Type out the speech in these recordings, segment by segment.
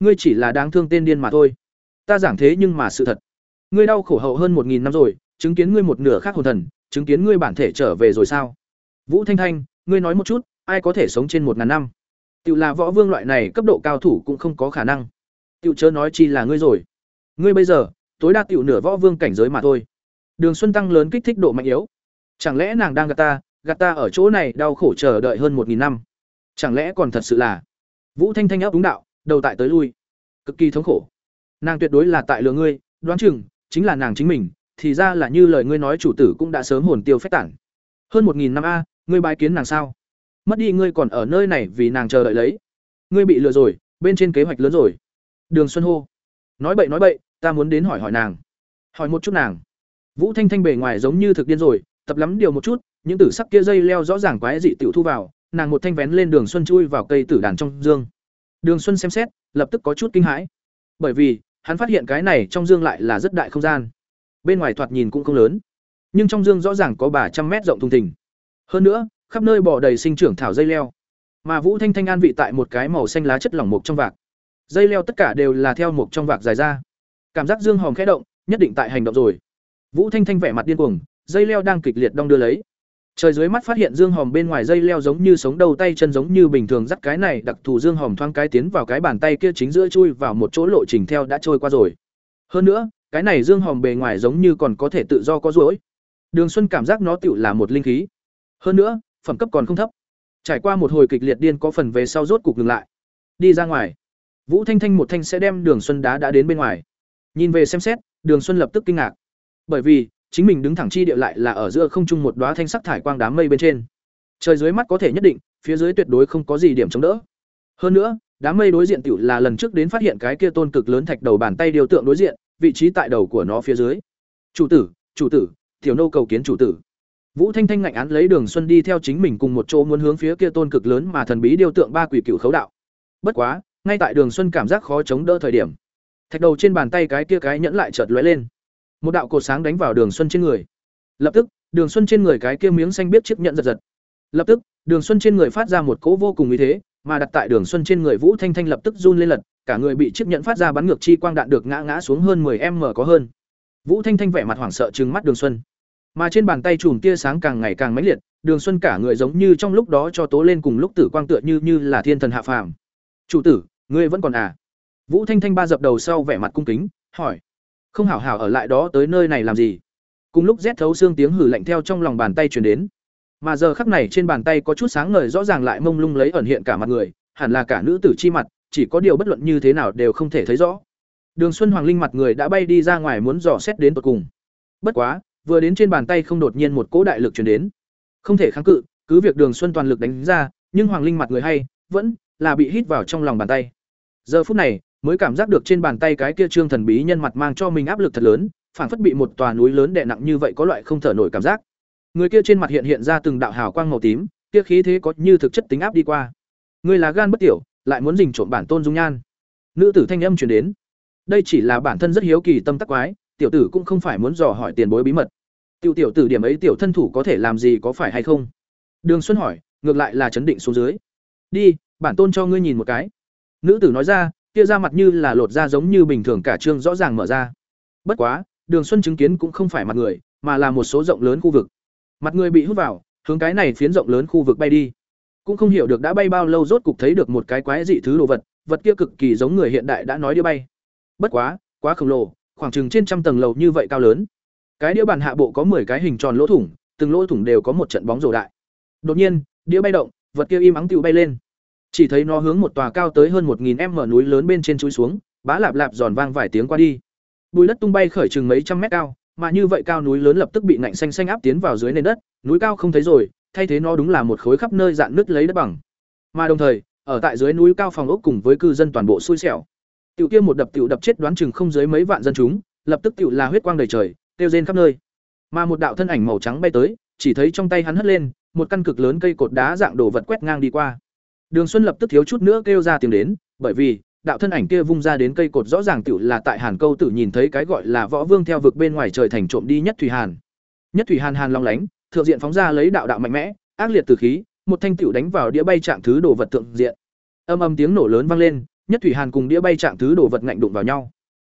ngươi chỉ là đáng thương tên điên mà thôi. Ta giảng thế nhưng mà sự thật. Ngươi đau khổ hậu hơn một nghìn năm rồi, chứng kiến ngươi một nửa khác hồn thần, chứng kiến ngươi bản thể trở về rồi sao? Vũ thanh thanh, ngươi nói một chút, ai có thể sống trên một ngàn năm? Tự là võ vương loại này cấp độ cao thủ cũng không có khả năng. Tự chớ nói chi là ngươi rồi. Ngươi bây giờ, tối đa tiểu nửa võ vương cảnh giới mà thôi. Đường xuân tăng lớn kích thích độ mạnh yếu. Chẳng lẽ nàng đang gạt ta gạt ta ở chỗ này đau khổ chờ đợi hơn một nghìn năm? Chẳng lẽ còn thật sự là? Vũ thanh thanh ấp đúng đạo đầu tại tới lui. Cực kỳ thống khổ. Nàng tuyệt đối là tại lừa ngươi, đoán chừng, chính là nàng chính mình, thì ra là như lời ngươi nói chủ tử cũng đã sớm hồn tiêu phách tản. Hơn một nghìn năm a, ngươi bái kiến nàng sao? Mất đi ngươi còn ở nơi này vì nàng chờ đợi lấy. Ngươi bị lừa rồi, bên trên kế hoạch lớn rồi. Đường xuân hô. Nói bậy nói bậy, ta muốn đến hỏi hỏi nàng. Hỏi một chút nàng. Vũ thanh thanh bề ngoài giống như thực điên rồi, tập lắm điều một chút, những tử sắc kia dây leo rõ ràng quái dị tiểu thu vào, nàng một thanh vén lên đường xuân chui vào cây tử đàn trong dương đường xuân xem xét, lập tức có chút kinh hãi. Bởi vì, hắn phát hiện cái này trong dương lại là rất đại không gian. Bên ngoài thoạt nhìn cũng không lớn. Nhưng trong dương rõ ràng có bà trăm mét rộng thùng thình. Hơn nữa, khắp nơi bò đầy sinh trưởng thảo dây leo. Mà vũ thanh thanh an vị tại một cái màu xanh lá chất lỏng mục trong vạc. Dây leo tất cả đều là theo mục trong vạc dài ra. Cảm giác dương hòm khẽ động, nhất định tại hành động rồi. Vũ thanh thanh vẻ mặt điên cuồng, dây leo đang kịch liệt đong đưa lấy trời dưới mắt phát hiện dương hòm bên ngoài dây leo giống như sống đầu tay chân giống như bình thường, dắt cái này, đặc thù dương hòm thoáng cái tiến vào cái bàn tay kia chính giữa chui vào một chỗ lộ trình theo đã trôi qua rồi. Hơn nữa, cái này dương hòm bề ngoài giống như còn có thể tự do có rối đường xuân cảm giác nó tựu là một linh khí. Hơn nữa, phẩm cấp còn không thấp. Trải qua một hồi kịch liệt điên có phần về sau rốt cục ngừng lại. Đi ra ngoài. Vũ thanh thanh một thanh sẽ đem đường xuân đá đã đến bên ngoài. Nhìn về xem xét, đường xuân lập tức kinh ngạc. Bởi vì chính mình đứng thẳng chi địa lại là ở giữa không trung một đóa thanh sắc thải quang đám mây bên trên. Trời dưới mắt có thể nhất định, phía dưới tuyệt đối không có gì điểm chống đỡ. Hơn nữa, đám mây đối diện tiểu là lần trước đến phát hiện cái kia tôn cực lớn thạch đầu bàn tay điều tượng đối diện, vị trí tại đầu của nó phía dưới. Chủ tử chủ tử, tiểu nô cầu kiến chủ tử. Vũ thanh thanh ngạnh án lấy đường xuân đi theo chính mình cùng một chỗ muốn hướng phía kia tôn cực lớn mà thần bí điều tượng ba quỷ cửu khấu đạo. Bất quá, ngay tại đường xuân cảm giác khó chống đỡ thời điểm, thạch đầu trên bàn tay cái kia cái nhẫn lại chợt lóe lên một đạo cột sáng đánh vào đường xuân trên người. Lập tức, đường xuân trên người cái kia miếng xanh biết chiếc nhận giật giật. Lập tức, đường xuân trên người phát ra một cỗ vô cùng ý thế, mà đặt tại đường xuân trên người vũ thanh thanh lập tức run lên lật, cả người bị chiếc nhận phát ra bắn ngược chi quang đạn được ngã ngã xuống hơn 10 m có hơn. Vũ thanh thanh vẻ mặt hoảng sợ trừng mắt đường xuân. Mà trên bàn tay chùm tia sáng càng ngày càng mãnh liệt, đường xuân cả người giống như trong lúc đó cho tố lên cùng lúc tử quang tựa như như là thiên thần hạ phàm. Chủ tử, ngươi vẫn còn à? Vũ thanh thanh ba dập đầu sau vẻ mặt cung kính, hỏi không hảo hảo ở lại đó tới nơi này làm gì? Cùng lúc rét thấu xương tiếng hử lạnh theo trong lòng bàn tay truyền đến. Mà giờ khắc này trên bàn tay có chút sáng ngời rõ ràng lại mông lung lấy ẩn hiện cả mặt người, hẳn là cả nữ tử chi mặt, chỉ có điều bất luận như thế nào đều không thể thấy rõ. Đường xuân hoàng linh mặt người đã bay đi ra ngoài muốn dò xét đến tột cùng. Bất quá, vừa đến trên bàn tay không đột nhiên một cỗ đại lực truyền đến. Không thể kháng cự, cứ việc đường xuân toàn lực đánh ra, nhưng hoàng linh mặt người hay, vẫn là bị hít vào trong lòng bàn tay. Giờ phút này mới cảm giác được trên bàn tay cái kia trương thần bí nhân mặt mang cho mình áp lực thật lớn, phảng phất bị một tòa núi lớn đè nặng như vậy có loại không thở nổi cảm giác. Người kia trên mặt hiện hiện ra từng đạo hào quang màu tím, kia khí thế có như thực chất tính áp đi qua. Người là gan bất tiểu, lại muốn dình trộm bản tôn dung nhan. Nữ tử thanh âm truyền đến. Đây chỉ là bản thân rất hiếu kỳ tâm tắc quái, tiểu tử cũng không phải muốn dò hỏi tiền bối bí mật. Tiểu tiểu tử điểm ấy tiểu thân thủ có thể làm gì có phải hay không? Đường xuân hỏi, ngược lại là chấn định xuống dưới. Đi, bản tôn cho ngươi nhìn một cái. Nữ tử nói ra kia ra mặt như là lột da giống như bình thường cả trương rõ ràng mở ra. Bất quá, đường xuân chứng kiến cũng không phải mặt người, mà là một số rộng lớn khu vực. Mặt người bị hút vào, hướng cái này phiến rộng lớn khu vực bay đi. Cũng không hiểu được đã bay bao lâu rốt cục thấy được một cái quái dị thứ đồ vật vật kia cực kỳ giống người hiện đại đã nói đĩa bay. Bất quá quá khổng lồ, khoảng chừng trên trăm tầng lầu như vậy cao lớn. Cái đĩa bàn hạ bộ có 10 cái hình tròn lỗ thủng, từng lỗ thủng đều có một trận bóng rổ đại. Đột nhiên, đĩa bay động, vật kia im ắng tiêu bay lên chỉ thấy nó hướng một tòa cao tới hơn 1000 m núi lớn bên trên chui xuống, bá lạp lạp giòn vang vài tiếng qua đi. Bùi đất tung bay khởi chừng mấy trăm mét cao, mà như vậy cao núi lớn lập tức bị nạnh xanh xanh áp tiến vào dưới nền đất, núi cao không thấy rồi, thay thế nó đúng là một khối khắp nơi dạn nứt lấy đất bằng. Mà đồng thời, ở tại dưới núi cao phòng ốc cùng với cư dân toàn bộ xui xẻo. Tiểu kia một đập tiểu đập chết đoán chừng không dưới mấy vạn dân chúng, lập tức tiểu là huyết quang đầy trời, tiêu rên khắp nơi. Mà một đạo thân ảnh màu trắng bay tới, chỉ thấy trong tay hắn hất lên, một căn cực lớn cây cột đá dạng đồ vật quét ngang đi qua. Đường Xuân lập tức thiếu chút nữa kêu ra tiếng đến, bởi vì, đạo thân ảnh kia vung ra đến cây cột rõ ràng tiểu là tại Hàn Câu Tử nhìn thấy cái gọi là võ vương theo vực bên ngoài trời thành trộm đi nhất thủy hàn. Nhất thủy hàn hàn long lánh, thượng diện phóng ra lấy đạo đạo mạnh mẽ, ác liệt từ khí, một thanh tiểu đánh vào đĩa bay trạng thứ đồ vật thượng diện. Âm âm tiếng nổ lớn vang lên, nhất thủy hàn cùng đĩa bay trạng thứ đồ vật ngạnh đụng vào nhau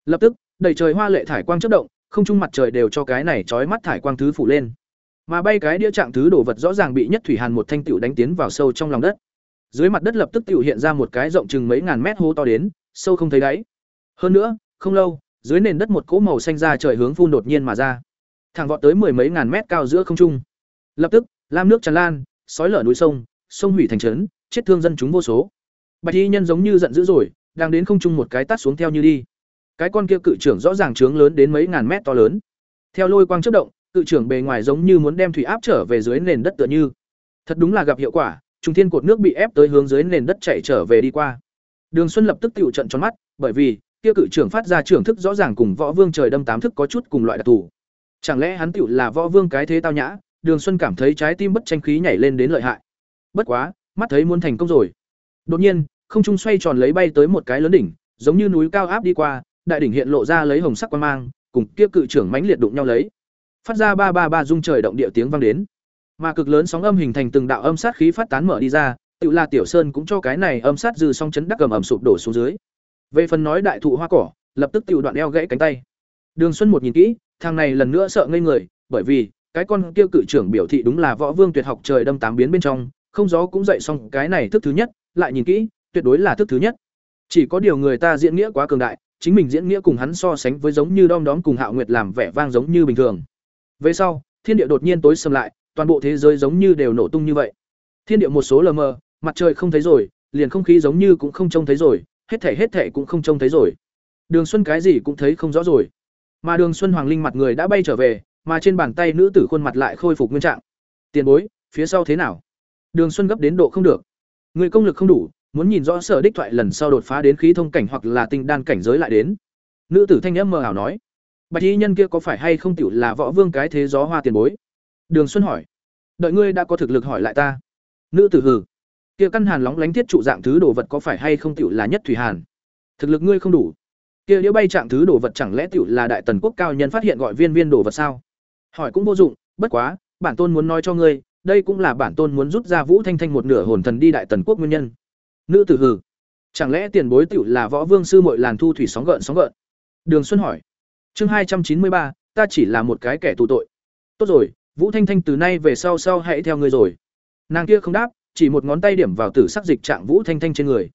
lập tức đầy trời hoa lệ thải quang chớp động không trung mặt trời đều cho cái này chói mắt thải quang thứ phủ lên mà bay cái đĩa trạng thứ đồ vật rõ ràng bị nhất thủy hàn một thanh tiểu đánh tiến vào sâu trong lòng đất dưới mặt đất lập tức tự hiện ra một cái rộng chừng mấy ngàn mét hố to đến, sâu không thấy đáy. Hơn nữa, không lâu, dưới nền đất một cỗ màu xanh ra trời hướng phun đột nhiên mà ra. Thẳng vọt tới mười mấy ngàn mét cao giữa không trung. Lập tức, lam nước tràn lan, sói lở núi sông sông hủy thành trấn, chết thương dân chúng vô số. Bạch y nhân giống như giận dữ rồi, đang đến không trung một cái tát xuống theo như đi. Cái con kia cự trưởng rõ ràng trướng lớn đến mấy ngàn mét to lớn. Theo lôi quang chất động, cự trưởng bề ngoài giống như muốn đem thủy áp trở về dưới nền đất tựa như. Thật đúng là gặp hiệu quả trung thiên cột nước bị ép tới hướng dưới nền đất chạy trở về đi qua. Đường xuân lập tức tiểu trận tròn mắt, bởi vì, kia cự trưởng phát ra trưởng thức rõ ràng cùng võ vương trời đâm tám thức có chút cùng loại đặc thù. Chẳng lẽ hắn tiểu là võ vương cái thế tao nhã? Đường xuân cảm thấy trái tim bất tranh khí nhảy lên đến lợi hại. Bất quá, mắt thấy muốn thành công rồi. Đột nhiên, không trung xoay tròn lấy bay tới một cái lớn đỉnh, giống như núi cao áp đi qua, đại đỉnh hiện lộ ra lấy hồng sắc quang mang, cùng kia cự trưởng mãnh liệt đụng nhau lấy. Phát ra ba ba ba rung trời động địa tiếng vang đến mà cực lớn sóng âm hình thành từng đạo âm sát khí phát tán mở đi ra, tự là tiểu sơn cũng cho cái này âm sát dư song chấn đắc cầm ẩm sụp đổ xuống dưới. Về phần nói đại thụ hoa cỏ, lập tức tự đoạn eo gãy cánh tay. Đường xuân một nhìn kỹ, thằng này lần nữa sợ ngây người, bởi vì, cái con kia cự trưởng biểu thị đúng là võ vương tuyệt học trời đâm tám biến bên trong, không gió cũng dậy xong cái này thức thứ nhất, lại nhìn kỹ, tuyệt đối là thức thứ nhất. Chỉ có điều người ta diễn nghĩa quá cường đại, chính mình diễn nghĩa cùng hắn so sánh với giống như đom đóm cùng hạo nguyệt làm vẻ vang giống như bình thường. Về sau, thiên địa đột nhiên tối sầm lại toàn bộ thế giới giống như đều nổ tung như vậy. Thiên địa một số lờ mờ, mặt trời không thấy rồi, liền không khí giống như cũng không trông thấy rồi, hết thể hết thể cũng không trông thấy rồi. Đường xuân cái gì cũng thấy không rõ rồi. Mà đường xuân hoàng linh mặt người đã bay trở về, mà trên bàn tay nữ tử khuôn mặt lại khôi phục nguyên trạng. Tiền bối, phía sau thế nào? Đường xuân gấp đến độ không được. Người công lực không đủ, muốn nhìn rõ sở đích thoại lần sau đột phá đến khí thông cảnh hoặc là tinh đan cảnh giới lại đến. Nữ tử thanh âm mờ ảo nói. Bạch y nhân kia có phải hay không tiểu là võ vương cái thế gió hoa tiền bối? Đường xuân hỏi. Đợi ngươi đã có thực lực hỏi lại ta. Nữ tử hừ. Kia căn hàn lóng lánh thiết trụ dạng thứ đồ vật có phải hay không tiểu là nhất thủy hàn? Thực lực ngươi không đủ. Kia đĩa bay trạng thứ đồ vật chẳng lẽ tiểu là đại tần quốc cao nhân phát hiện gọi viên viên đồ vật sao? Hỏi cũng vô dụng, bất quá, bản tôn muốn nói cho ngươi, đây cũng là bản tôn muốn rút ra vũ thanh thanh một nửa hồn thần đi đại tần quốc nguyên nhân. Nữ tử hừ. Chẳng lẽ tiền bối tiểu là võ vương sư muội làn thu thủy sóng gợn sóng gợn? Đường xuân hỏi. Chương hai trăm chín mươi ba, ta chỉ là một cái kẻ tù tội. Tốt rồi vũ thanh thanh từ nay về sau sau hãy theo ngươi rồi. Nàng kia không đáp, chỉ một ngón tay điểm vào tử sắc dịch trạng vũ thanh thanh trên người.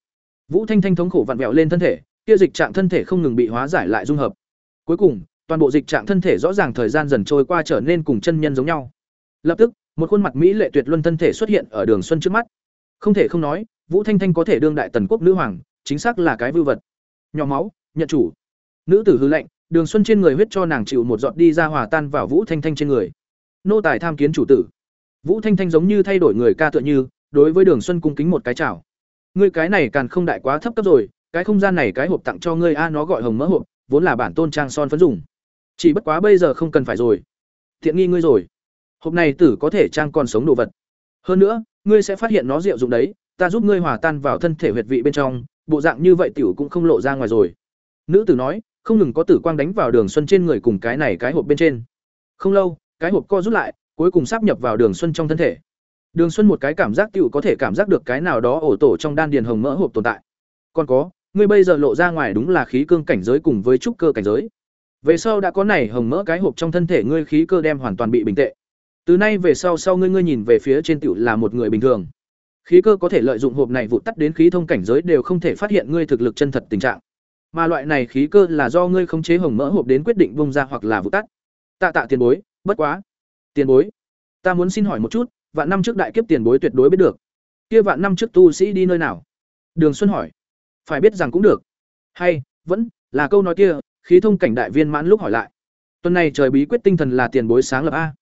Vũ thanh thanh thống khổ vặn vẹo lên thân thể, kia dịch trạng thân thể không ngừng bị hóa giải lại dung hợp. Cuối cùng, toàn bộ dịch trạng thân thể rõ ràng thời gian dần trôi qua trở nên cùng chân nhân giống nhau. Lập tức, một khuôn mặt mỹ lệ tuyệt luân thân thể xuất hiện ở đường xuân trước mắt. Không thể không nói, vũ thanh thanh có thể đương đại tần quốc nữ hoàng, chính xác là cái vưu vật. Nhỏ máu, nhận chủ. Nữ tử hư lệnh, đường xuân trên người huyết cho nàng chịu một giọt đi ra hòa tan vào vũ thanh thanh trên người nô tài tham kiến chủ tử. Vũ thanh thanh giống như thay đổi người ca tựa như, đối với đường xuân cung kính một cái chào. Ngươi cái này càng không đại quá thấp cấp rồi, cái không gian này cái hộp tặng cho ngươi, a, nó gọi hồng mỡ hộp, vốn là bản tôn trang son phấn dùng. Chỉ bất quá bây giờ không cần phải rồi. Thiện nghi ngươi rồi. Hộp này tử có thể trang còn sống đồ vật. Hơn nữa, ngươi sẽ phát hiện nó diệu dụng đấy, ta giúp ngươi hòa tan vào thân thể huyệt vị bên trong, bộ dạng như vậy tiểu cũng không lộ ra ngoài rồi. Nữ tử nói, không ngừng có tử quang đánh vào đường xuân trên người cùng cái này cái hộp bên trên. Không lâu cái hộp co rút lại, cuối cùng sắp nhập vào đường xuân trong thân thể. Đường xuân một cái cảm giác tiểu có thể cảm giác được cái nào đó ổ tổ trong đan điền hồng mỡ hộp tồn tại. Còn có, ngươi bây giờ lộ ra ngoài đúng là khí cương cảnh giới cùng với trúc cơ cảnh giới. Về sau đã có này hồng mỡ cái hộp trong thân thể ngươi khí cơ đem hoàn toàn bị bình tệ. Từ nay về sau sau ngươi ngươi nhìn về phía trên tiểu là một người bình thường. Khí cơ có thể lợi dụng hộp này vụt tắt đến khí thông cảnh giới đều không thể phát hiện ngươi thực lực chân thật tình trạng. Mà loại này khí cơ là do ngươi khống chế hồng mỡ hộp đến quyết định bung ra hoặc là vụt tắt. Tạ tạ tiền bối bất quá. Tiền bối. Ta muốn xin hỏi một chút, vạn năm trước đại kiếp tiền bối tuyệt đối biết được. Kia vạn năm trước tu sĩ đi nơi nào? Đường xuân hỏi. Phải biết rằng cũng được. Hay, vẫn là câu nói kia, khí thông cảnh đại viên mãn lúc hỏi lại. Tuần này trời bí quyết tinh thần là tiền bối sáng lập a.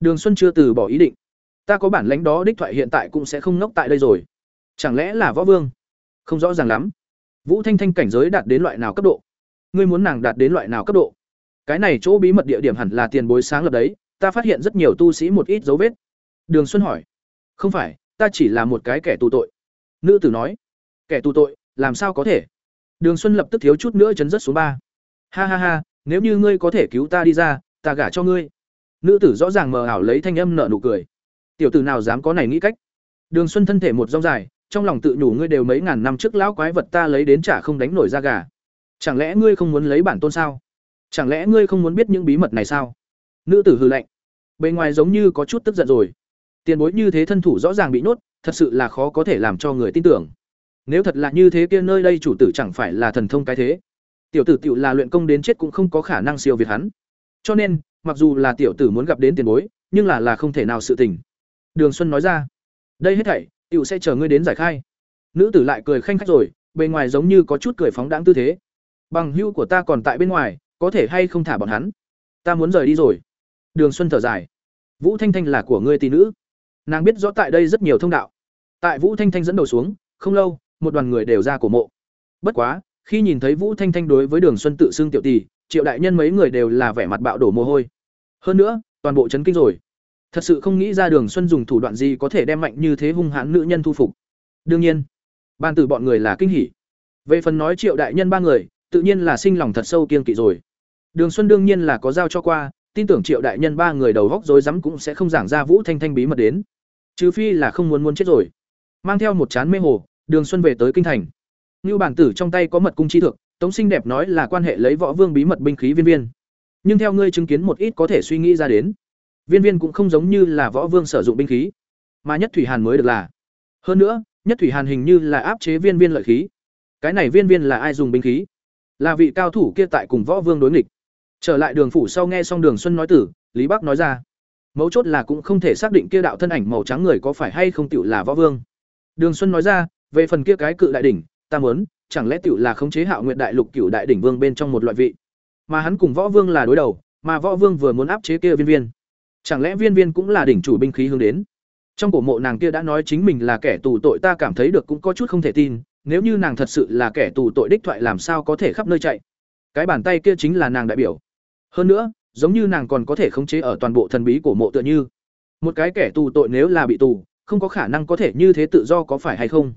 Đường xuân chưa từ bỏ ý định. Ta có bản lãnh đó đích thoại hiện tại cũng sẽ không ngốc tại đây rồi. Chẳng lẽ là võ vương? Không rõ ràng lắm. Vũ thanh thanh cảnh giới đạt đến loại nào cấp độ? Ngươi muốn nàng đạt đến loại nào cấp độ? Cái này chỗ bí mật địa điểm hẳn là tiền bối sáng lập đấy, ta phát hiện rất nhiều tu sĩ một ít dấu vết. Đường xuân hỏi. Không phải, ta chỉ là một cái kẻ tù tội. Nữ tử nói. Kẻ tù tội, làm sao có thể? Đường xuân lập tức thiếu chút nữa chấn rất xuống ba. Ha ha ha, nếu như ngươi có thể cứu ta đi ra, ta gả cho ngươi. Nữ tử rõ ràng mờ ảo lấy thanh âm nợ nụ cười. Tiểu tử nào dám có này nghĩ cách? Đường xuân thân thể một rong dài, trong lòng tự nhủ ngươi đều mấy ngàn năm trước lão quái vật ta lấy đến trả không đánh nổi ra gà. Chẳng lẽ ngươi không muốn lấy bản tôn sao? Chẳng lẽ ngươi không muốn biết những bí mật này sao? Nữ tử hư lạnh. Bề ngoài giống như có chút tức giận rồi. Tiền bối như thế thân thủ rõ ràng bị nhốt, thật sự là khó có thể làm cho người tin tưởng. Nếu thật là như thế kia nơi đây chủ tử chẳng phải là thần thông cái thế. Tiểu tử tiểu là luyện công đến chết cũng không có khả năng siêu việt hắn. Cho nên, mặc dù là tiểu tử muốn gặp đến tiền bối, nhưng là là không thể nào sự tình. Đường xuân nói ra. Đây hết thảy, tiểu sẽ chờ ngươi đến giải khai. Nữ tử lại cười khanh khách rồi, bề ngoài giống như có chút cười phóng đãng tư thế. Bằng hưu của ta còn tại bên ngoài có thể hay không thả bọn hắn? Ta muốn rời đi rồi. Đường xuân thở dài. Vũ thanh thanh là của ngươi tỷ nữ. Nàng biết rõ tại đây rất nhiều thông đạo. Tại vũ thanh thanh dẫn đầu xuống, không lâu, một đoàn người đều ra cổ mộ. Bất quá, khi nhìn thấy vũ thanh thanh đối với đường xuân tự xưng tiểu tỷ, triệu đại nhân mấy người đều là vẻ mặt bạo đổ mồ hôi. Hơn nữa, toàn bộ chấn kinh rồi. Thật sự không nghĩ ra đường xuân dùng thủ đoạn gì có thể đem mạnh như thế hung hãn nữ nhân thu phục. Đương nhiên, ban từ bọn người là kinh hỉ. Về phần nói triệu đại nhân ba người, tự nhiên là sinh lòng thật sâu kiên kỵ rồi đường xuân đương nhiên là có giao cho qua, tin tưởng triệu đại nhân ba người đầu góc rối rắm cũng sẽ không giảng ra vũ thanh thanh bí mật đến. Trừ phi là không muốn muốn chết rồi. Mang theo một chán mê hồ, đường xuân về tới kinh thành. Nưu bản tử trong tay có mật cung chi thượng, tống sinh đẹp nói là quan hệ lấy võ vương bí mật binh khí viên viên. Nhưng theo ngươi chứng kiến một ít có thể suy nghĩ ra đến, viên viên cũng không giống như là võ vương sử dụng binh khí, mà nhất thủy hàn mới được là. Hơn nữa, nhất thủy hàn hình như là áp chế viên viên lợi khí. Cái này viên viên là ai dùng binh khí? Là vị cao thủ kia tại cùng võ vương đối nghịch trở lại đường phủ sau nghe xong đường xuân nói tử, lý bắc nói ra, mấu chốt là cũng không thể xác định kia đạo thân ảnh màu trắng người có phải hay không tựu là võ vương. Đường xuân nói ra, về phần kia cái cự đại đỉnh, ta muốn, chẳng lẽ tựu là khống chế hạo nguyện đại lục cửu đại đỉnh vương bên trong một loại vị? Mà hắn cùng võ vương là đối đầu, mà võ vương vừa muốn áp chế kia viên viên, chẳng lẽ viên viên cũng là đỉnh chủ binh khí hướng đến? Trong cổ mộ nàng kia đã nói chính mình là kẻ tù tội, ta cảm thấy được cũng có chút không thể tin, nếu như nàng thật sự là kẻ tù tội đích thoại làm sao có thể khắp nơi chạy? Cái bàn tay kia chính là nàng đại biểu hơn nữa, giống như nàng còn có thể khống chế ở toàn bộ thần bí của mộ tựa như. Một cái kẻ tù tội nếu là bị tù, không có khả năng có thể như thế tự do có phải hay không?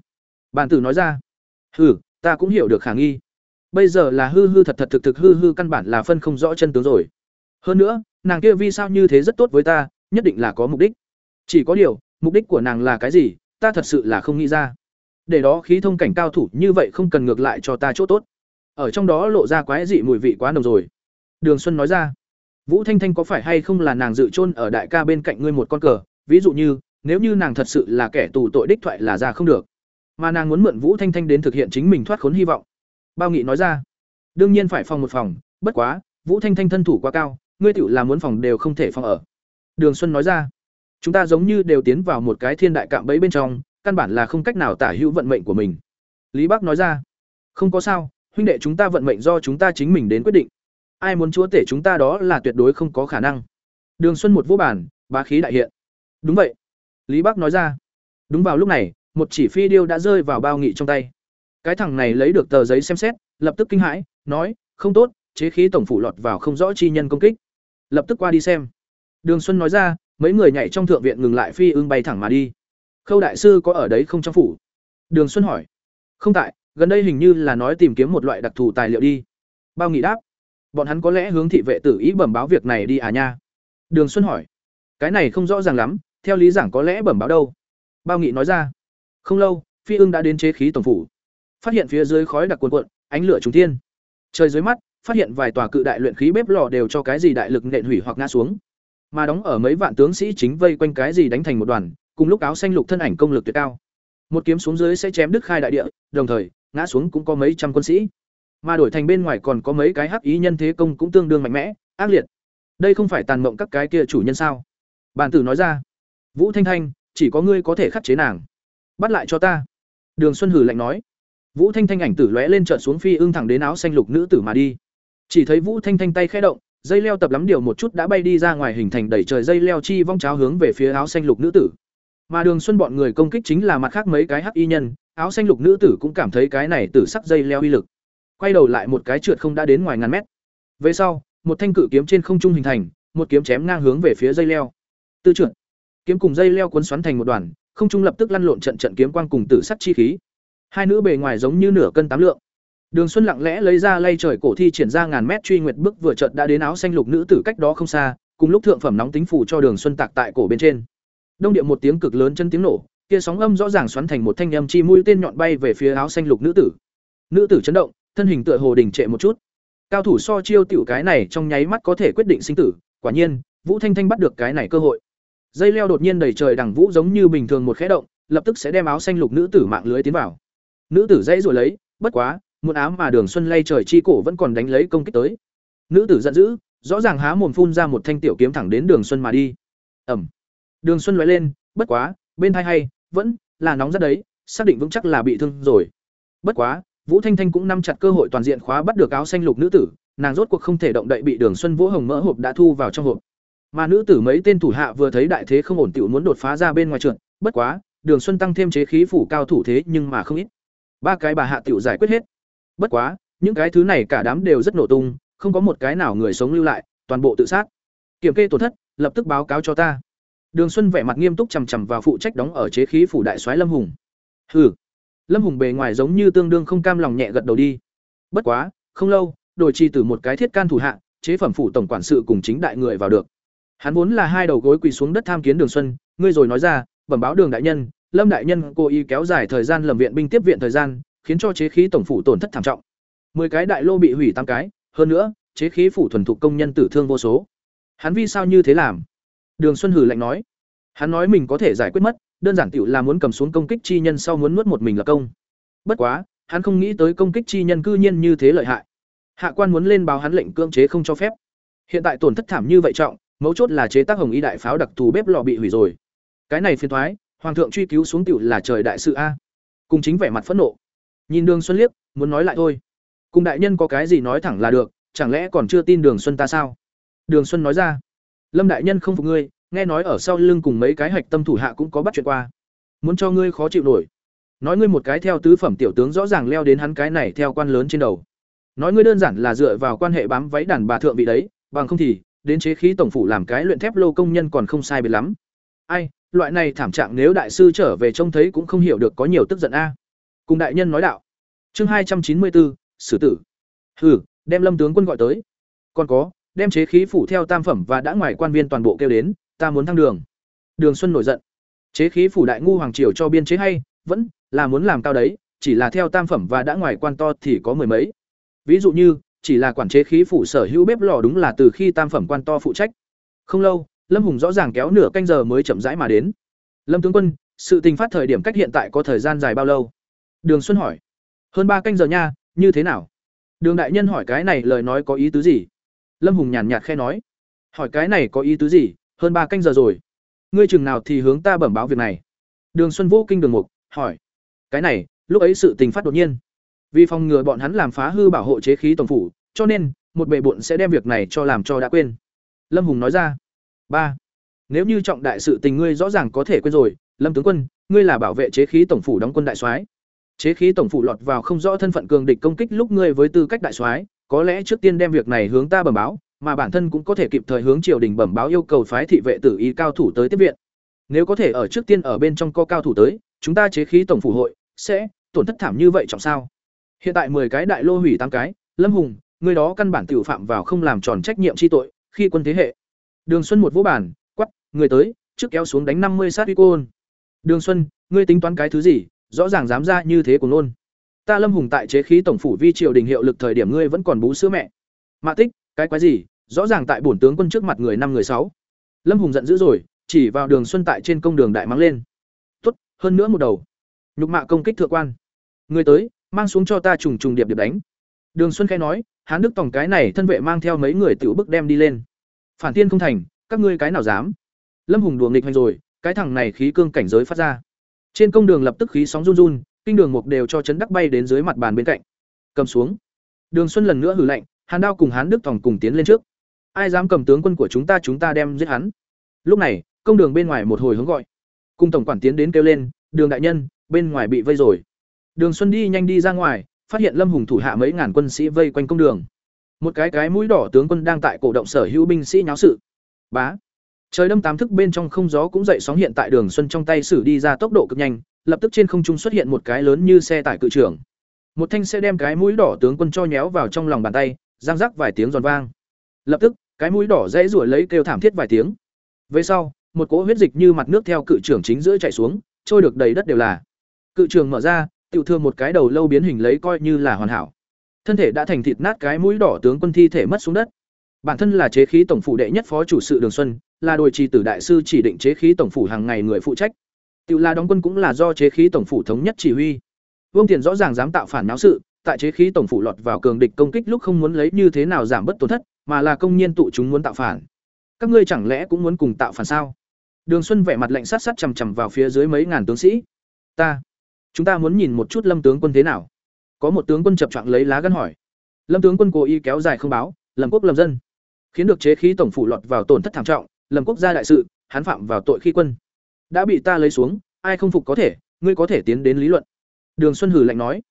Bản tử nói ra. Hừ, ta cũng hiểu được khả nghi. Bây giờ là hư hư thật thật thực thực hư hư căn bản là phân không rõ chân tướng rồi. Hơn nữa, nàng kia vì sao như thế rất tốt với ta, nhất định là có mục đích. Chỉ có điều, mục đích của nàng là cái gì, ta thật sự là không nghĩ ra. Để đó khí thông cảnh cao thủ như vậy không cần ngược lại cho ta chỗ tốt. Ở trong đó lộ ra quái dị mùi vị quá nồng rồi đường xuân nói ra, vũ thanh thanh có phải hay không là nàng dự trôn ở đại ca bên cạnh ngươi một con cờ? Ví dụ như, nếu như nàng thật sự là kẻ tù tội đích thoại là ra không được. Mà nàng muốn mượn vũ thanh thanh đến thực hiện chính mình thoát khốn hy vọng. Bao nghị nói ra, đương nhiên phải phòng một phòng, bất quá, vũ thanh thanh thân thủ quá cao, ngươi tiểu là muốn phòng đều không thể phòng ở. Đường xuân nói ra, chúng ta giống như đều tiến vào một cái thiên đại cạm bẫy bên trong, căn bản là không cách nào tả hữu vận mệnh của mình. Lý bắc nói ra, không có sao, huynh đệ chúng ta vận mệnh do chúng ta chính mình đến quyết định ai muốn chúa tể chúng ta đó là tuyệt đối không có khả năng. Đường xuân một vô bản bá khí đại hiện. Đúng vậy. Lý bắc nói ra. Đúng vào lúc này, một chỉ phi điêu đã rơi vào bao nghị trong tay. Cái thằng này lấy được tờ giấy xem xét, lập tức kinh hãi, nói, không tốt, chế khí tổng phủ lọt vào không rõ chi nhân công kích. Lập tức qua đi xem. Đường xuân nói ra, mấy người nhảy trong thượng viện ngừng lại phi ưng bay thẳng mà đi. Khâu đại sư có ở đấy không trong phủ? Đường xuân hỏi. Không tại, gần đây hình như là nói tìm kiếm một loại đặc thù tài liệu đi. Bao nghị đáp bọn hắn có lẽ hướng thị vệ tử ý bẩm báo việc này đi à nha. Đường xuân hỏi. Cái này không rõ ràng lắm, theo lý giảng có lẽ bẩm báo đâu? Bao nghị nói ra. Không lâu, phi ưng đã đến chế khí tổng phủ. Phát hiện phía dưới khói đặc cuồn cuộn, ánh lửa trùng thiên. Trời dưới mắt, phát hiện vài tòa cự đại luyện khí bếp lò đều cho cái gì đại lực nện hủy hoặc ngã xuống. Mà đóng ở mấy vạn tướng sĩ chính vây quanh cái gì đánh thành một đoàn, cùng lúc áo xanh lục thân ảnh công lực tuyệt cao. Một kiếm xuống dưới sẽ chém đứt khai đại địa, đồng thời, ngã xuống cũng có mấy trăm quân sĩ mà đổi thành bên ngoài còn có mấy cái hắc ý nhân thế công cũng tương đương mạnh mẽ, ác liệt. Đây không phải tàn mộng các cái kia chủ nhân sao? Bàn tử nói ra. Vũ thanh thanh, chỉ có ngươi có thể khắc chế nàng. Bắt lại cho ta. Đường xuân hử lạnh nói. Vũ thanh thanh ảnh tử lóe lên trợn xuống phi ưng thẳng đến áo xanh lục nữ tử mà đi. Chỉ thấy vũ thanh thanh tay khẽ động, dây leo tập lắm điều một chút đã bay đi ra ngoài hình thành đẩy trời dây leo chi vong cháo hướng về phía áo xanh lục nữ tử. Mà đường xuân bọn người công kích chính là mặt khác mấy cái hắc y nhân, áo xanh lục nữ tử cũng cảm thấy cái này tử sắc dây leo uy lực quay đầu lại một cái trượt không đã đến ngoài ngàn mét. Về sau một thanh cự kiếm trên không trung hình thành một kiếm chém ngang hướng về phía dây leo. Tư trượt. Kiếm cùng dây leo cuốn xoắn thành một đoàn không trung lập tức lăn lộn trận trận kiếm quang cùng tử sắc chi khí. Hai nữ bề ngoài giống như nửa cân tám lượng. Đường xuân lặng lẽ lấy ra lay trời cổ thi triển ra ngàn mét truy nguyệt bước vừa trận đã đến áo xanh lục nữ tử cách đó không xa cùng lúc thượng phẩm nóng tính phủ cho đường xuân tạc tại cổ bên trên. Đông địa một tiếng cực lớn chân tiếng nổ kia sóng âm rõ ràng xoắn thành một thanh âm chi mũi tên nhọn bay về phía áo xanh lục nữ tử. Nữ tử chấn động, thân hình tựa hồ đình trệ một chút. Cao thủ so chiêu tiểu cái này trong nháy mắt có thể quyết định sinh tử, quả nhiên, Vũ Thanh Thanh bắt được cái này cơ hội. Dây leo đột nhiên đầy trời đằng vũ giống như bình thường một khẽ động, lập tức sẽ đem áo xanh lục nữ tử mạng lưới tiến vào. Nữ tử dãy rồi lấy, bất quá, muôn ám mà Đường Xuân lay trời chi cổ vẫn còn đánh lấy công kích tới. Nữ tử giận dữ, rõ ràng há mồm phun ra một thanh tiểu kiếm thẳng đến Đường Xuân mà đi. Ầm. Đường Xuân lóe lên, bất quá, bên thay hay, vẫn là nóng rất đấy, xác định vững chắc là bị thương rồi. Bất quá, Vũ Thanh Thanh cũng nắm chặt cơ hội toàn diện khóa bắt được áo xanh lục nữ tử, nàng rốt cuộc không thể động đậy bị Đường Xuân Vũ Hồng mỡ hộp đã thu vào trong hộp. Mà nữ tử mấy tên thủ hạ vừa thấy đại thế không ổn tiểu muốn đột phá ra bên ngoài trượt, bất quá, Đường Xuân tăng thêm chế khí phủ cao thủ thế nhưng mà không ít. Ba cái bà hạ tiểu giải quyết hết. Bất quá, những cái thứ này cả đám đều rất nổ tung, không có một cái nào người sống lưu lại, toàn bộ tự sát. Kiểm kê tổn thất, lập tức báo cáo cho ta. Đường Xuân vẻ mặt nghiêm túc chằm chằm vào phụ trách đóng ở chế khí phủ đại soái Lâm Hùng. Hừ. Lâm Hùng bề ngoài giống như tương đương không cam lòng nhẹ gật đầu đi. Bất quá, không lâu, đổi chi từ một cái thiết can thủ hạ, chế phẩm phủ tổng quản sự cùng chính đại người vào được. Hắn vốn là hai đầu gối quỳ xuống đất tham kiến Đường Xuân, ngươi rồi nói ra, bẩm báo Đường đại nhân, Lâm đại nhân cố ý kéo dài thời gian lầm viện binh tiếp viện thời gian, khiến cho chế khí tổng phủ tổn thất thảm trọng. Mười cái đại lô bị hủy tám cái, hơn nữa, chế khí phủ thuần thục công nhân tử thương vô số. Hắn vì sao như thế làm? Đường Xuân hử lạnh nói. Hắn nói mình có thể giải quyết mất, đơn giản tiểu là muốn cầm xuống công kích chi nhân sau muốn nuốt một mình là công. Bất quá, hắn không nghĩ tới công kích chi nhân cư nhiên như thế lợi hại. Hạ quan muốn lên báo hắn lệnh cưỡng chế không cho phép. Hiện tại tổn thất thảm như vậy trọng, mấu chốt là chế tác hồng y đại pháo đặc thù bếp lò bị hủy rồi. Cái này phiền toái, hoàng thượng truy cứu xuống tiểu là trời đại sự a. Cùng chính vẻ mặt phẫn nộ. Nhìn Đường Xuân liếc, muốn nói lại thôi. Cùng đại nhân có cái gì nói thẳng là được, chẳng lẽ còn chưa tin Đường Xuân ta sao? Đường Xuân nói ra. Lâm đại nhân không phục ngươi, nghe nói ở sau lưng cùng mấy cái hạch tâm thủ hạ cũng có bắt chuyện qua. Muốn cho ngươi khó chịu nổi. Nói ngươi một cái theo tứ phẩm tiểu tướng rõ ràng leo đến hắn cái này theo quan lớn trên đầu. Nói ngươi đơn giản là dựa vào quan hệ bám váy đàn bà thượng vị đấy, bằng không thì đến chế khí tổng phủ làm cái luyện thép lô công nhân còn không sai biệt lắm. Ai, loại này thảm trạng nếu đại sư trở về trông thấy cũng không hiểu được có nhiều tức giận a. Cùng đại nhân nói đạo. Chương hai trăm chín mươi bốn xử tử. Hừ, đem Lâm tướng quân gọi tới. Còn có, đem chế khí phủ theo tam phẩm và đã ngoài quan viên toàn bộ kêu đến, ta muốn thăng đường. Đường Xuân nổi giận. Chế khí phủ đại ngu hoàng triều cho biên chế hay, vẫn là muốn làm cao đấy, chỉ là theo tam phẩm và đã ngoài quan to thì có mười mấy. Ví dụ như, chỉ là quản chế khí phủ sở hữu bếp lò đúng là từ khi tam phẩm quan to phụ trách. Không lâu, Lâm Hùng rõ ràng kéo nửa canh giờ mới chậm rãi mà đến. Lâm tướng quân, sự tình phát thời điểm cách hiện tại có thời gian dài bao lâu? Đường Xuân hỏi. Hơn ba canh giờ nha, như thế nào? Đường đại nhân hỏi cái này lời nói có ý tứ gì? Lâm Hùng nhàn nhạt khe nói. Hỏi cái này có ý tứ gì? Hơn ba canh giờ rồi. Ngươi chừng nào thì hướng ta bẩm báo việc này? Đường Xuân vô kinh đường mục, hỏi. Cái này, lúc ấy sự tình phát đột nhiên. Vì phòng ngừa bọn hắn làm phá hư bảo hộ chế khí tổng phủ, cho nên một bệ bộn sẽ đem việc này cho làm cho đã quên. Lâm Hùng nói ra. ba Nếu như trọng đại sự tình ngươi rõ ràng có thể quên rồi, Lâm tướng quân, ngươi là bảo vệ chế khí tổng phủ đóng quân đại soái. Chế khí tổng phủ lọt vào không rõ thân phận cường địch công kích lúc ngươi với tư cách đại soái, có lẽ trước tiên đem việc này hướng ta bẩm báo, mà bản thân cũng có thể kịp thời hướng triều đình bẩm báo yêu cầu phái thị vệ tử y cao thủ tới tiếp viện. Nếu có thể ở trước tiên ở bên trong có cao thủ tới, chúng ta chế khí tổng phủ hội sẽ tổn thất thảm như vậy trọng sao? Hiện tại 10 cái đại lô hủy tám cái, Lâm Hùng, người đó căn bản tiểu phạm vào không làm tròn trách nhiệm chi tội, khi quân thế hệ. Đường Xuân một vũ bản, quắc, người tới, trước kéo xuống đánh năm mươi sát uy côn. Đường Xuân, ngươi tính toán cái thứ gì, rõ ràng dám ra như thế của luôn Ta Lâm Hùng tại chế khí tổng phủ vi triều đình hiệu lực thời điểm ngươi vẫn còn bú sữa mẹ. Mã Tích, cái quái gì, rõ ràng tại bổn tướng quân trước mặt người năm người sáu. Lâm Hùng giận dữ rồi, chỉ vào Đường Xuân tại trên công đường đại mắng lên. Tốt, hơn nữa một đầu. Nhục mạ công kích thượng quan. Người tới, mang xuống cho ta trùng trùng điệp điệp đánh. Đường Xuân khai nói, Hán Đức tổng cái này thân vệ mang theo mấy người tiểu bức đem đi lên. Phản tiên không thành, các ngươi cái nào dám? Lâm Hùng đùa nghịch hành rồi, cái thằng này khí cương cảnh giới phát ra. Trên công đường lập tức khí sóng run run, kinh đường mục đều cho chấn đắc bay đến dưới mặt bàn bên cạnh. Cầm xuống. Đường Xuân lần nữa hử lạnh, Hàn Đao cùng Hán Đức Tòng cùng tiến lên trước. Ai dám cầm tướng quân của chúng ta chúng ta đem giết hắn. Lúc này, công đường bên ngoài một hồi hướng gọi. Cung tổng quản tiến đến kêu lên, "Đường đại nhân, bên ngoài bị vây rồi." Đường Xuân đi nhanh đi ra ngoài, phát hiện Lâm Hùng thủ hạ mấy ngàn quân sĩ vây quanh công đường. Một cái cái mũi đỏ tướng quân đang tại cổ động sở hữu binh sĩ nháo sự. Bá. Trời đâm tám thức bên trong không gió cũng dậy sóng hiện tại Đường Xuân trong tay sử đi ra tốc độ cực nhanh, lập tức trên không trung xuất hiện một cái lớn như xe tải cự trưởng. Một thanh sẽ đem cái mũi đỏ tướng quân cho nhéo vào trong lòng bàn tay, răng rắc vài tiếng giòn vang. Lập tức, cái mũi đỏ dãy rủa lấy kêu thảm thiết vài tiếng. Về sau, một cỗ huyết dịch như mặt nước theo cự trưởng chính giữa chảy xuống, trôi được đầy đất đều là. Cự trường mở ra, tiểu thương một cái đầu lâu biến hình lấy coi như là hoàn hảo. Thân thể đã thành thịt nát cái mũi đỏ tướng quân thi thể mất xuống đất. Bản thân là chế khí tổng phủ đệ nhất phó chủ sự Đường Xuân, là đồi trì tử đại sư chỉ định chế khí tổng phủ hàng ngày người phụ trách. Tiểu là đóng quân cũng là do chế khí tổng phủ thống nhất chỉ huy. Vương Tiền rõ ràng dám tạo phản náo sự, tại chế khí tổng phủ lọt vào cường địch công kích lúc không muốn lấy như thế nào giảm bớt tổn thất, mà là công nhiên tụ chúng muốn tạo phản. Các ngươi chẳng lẽ cũng muốn cùng tạo phản sao? Đường Xuân vẻ mặt lạnh sát sát chằm chằm vào phía dưới mấy ngàn tướng sĩ. Ta, chúng ta muốn nhìn một chút Lâm tướng quân thế nào. Có một tướng quân chập choạng lấy lá gan hỏi. Lâm tướng quân cố ý kéo dài không báo, lầm quốc lầm dân, khiến được chế khí tổng phủ lọt vào tổn thất thảm trọng, lầm quốc gia đại sự, hắn phạm vào tội khi quân, đã bị ta lấy xuống, ai không phục có thể, ngươi có thể tiến đến lý luận. Đường Xuân hử lạnh nói.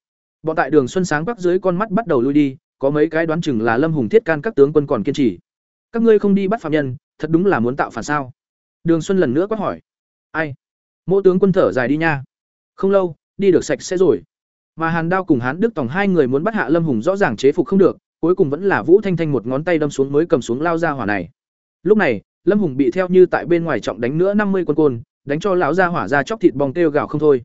Bọn tại Đường Xuân sáng bắc dưới con mắt bắt đầu lui đi, có mấy cái đoán chừng là Lâm Hùng Thiết can các tướng quân còn kiên trì. Các ngươi không đi bắt phạm nhân, thật đúng là muốn tạo phản sao? Đường Xuân lần nữa quát hỏi. Ai? Mỗi tướng quân thở dài đi nha. Không lâu, đi được sạch sẽ rồi. Mà Hàn Đao cùng Hán Đức Tòng hai người muốn bắt hạ Lâm Hùng rõ ràng chế phục không được, cuối cùng vẫn là Vũ Thanh Thanh một ngón tay đâm xuống mới cầm xuống lao ra hỏa này. Lúc này, Lâm Hùng bị theo như tại bên ngoài trọng đánh nữa năm mươi quân côn, đánh cho lão ra hỏa ra chóc thịt bong têu gào không thôi.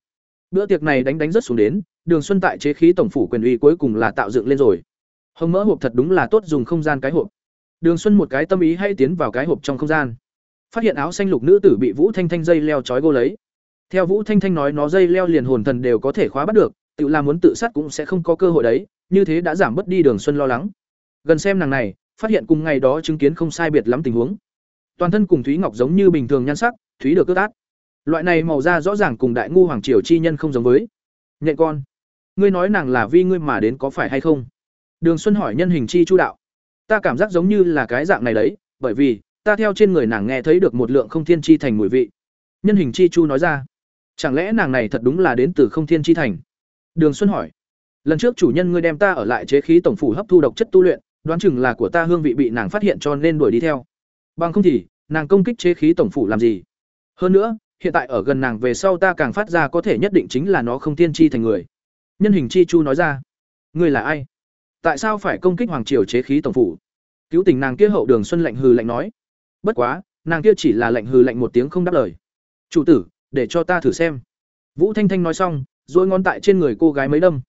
Bữa tiệc này đánh đánh rất xuống đến, Đường Xuân tại chế khí tổng phủ quyền uy cuối cùng là tạo dựng lên rồi. Hồng mỡ hộp thật đúng là tốt dùng không gian cái hộp. Đường Xuân một cái tâm ý hay tiến vào cái hộp trong không gian. Phát hiện áo xanh lục nữ tử bị Vũ Thanh Thanh dây leo trói gô lấy. Theo Vũ Thanh Thanh nói nó dây leo liền hồn thần đều có thể khóa bắt được, tự làm muốn tự sát cũng sẽ không có cơ hội đấy, như thế đã giảm bớt đi Đường Xuân lo lắng. Gần xem nàng này, phát hiện cùng ngày đó chứng kiến không sai biệt lắm tình huống. Toàn thân cùng Thúy Ngọc giống như bình thường nhan sắc, Thúy được cướp át. Loại này màu da rõ ràng cùng đại ngu hoàng triều chi nhân không giống với. Nhện con, ngươi nói nàng là vi ngươi mà đến có phải hay không? Đường Xuân hỏi nhân hình chi chu đạo. Ta cảm giác giống như là cái dạng này đấy, bởi vì ta theo trên người nàng nghe thấy được một lượng không thiên chi thành mùi vị. Nhân hình chi chu nói ra. Chẳng lẽ nàng này thật đúng là đến từ không thiên chi thành? Đường Xuân hỏi. Lần trước chủ nhân ngươi đem ta ở lại chế khí tổng phủ hấp thu độc chất tu luyện, đoán chừng là của ta hương vị bị nàng phát hiện cho nên đuổi đi theo. Bằng không thì, nàng công kích chế khí tổng phủ làm gì? Hơn nữa, hiện tại ở gần nàng về sau ta càng phát ra có thể nhất định chính là nó không tiên chi thành người. Nhân hình chi chu nói ra. Ngươi là ai? Tại sao phải công kích hoàng triều chế khí tổng phủ? Cứu tình nàng kia hậu đường xuân lạnh hừ lạnh nói. Bất quá, nàng kia chỉ là lạnh hừ lạnh một tiếng không đáp lời. Chủ tử, để cho ta thử xem. Vũ Thanh Thanh nói xong, rồi ngón tại trên người cô gái mấy đâm.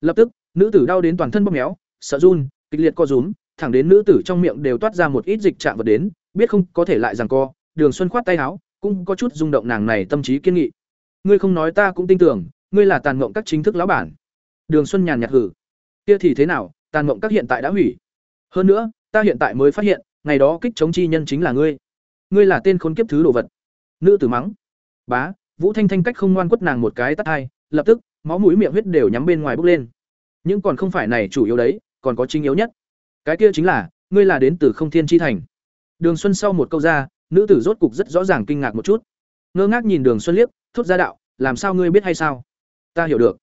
Lập tức, nữ tử đau đến toàn thân bóp méo, sợ run, kịch liệt co rúm, thẳng đến nữ tử trong miệng đều toát ra một ít dịch chạm vật đến, biết không có thể lại giằng co, Đường Xuân khoát tay áo, cũng có chút rung động nàng này tâm trí kiên nghị. Ngươi không nói ta cũng tin tưởng, ngươi là tàn mộng các chính thức lão bản. Đường Xuân nhàn nhạt hử. Kia thì thế nào, tàn mộng các hiện tại đã hủy. Hơn nữa, ta hiện tại mới phát hiện, ngày đó kích chống chi nhân chính là ngươi. Ngươi là tên khốn kiếp thứ đồ vật. Nữ tử mắng. Bá, Vũ Thanh Thanh cách không ngoan quất nàng một cái tắt hai, lập tức, máu mũi miệng huyết đều nhắm bên ngoài bốc lên. Nhưng còn không phải này chủ yếu đấy, còn có chính yếu nhất. Cái kia chính là, ngươi là đến từ Không Thiên chi thành. Đường Xuân sau một câu ra, nữ tử rốt cục rất rõ ràng kinh ngạc một chút. Ngơ ngác nhìn Đường Xuân liếc, thốt ra đạo, làm sao ngươi biết hay sao? Ta hiểu được.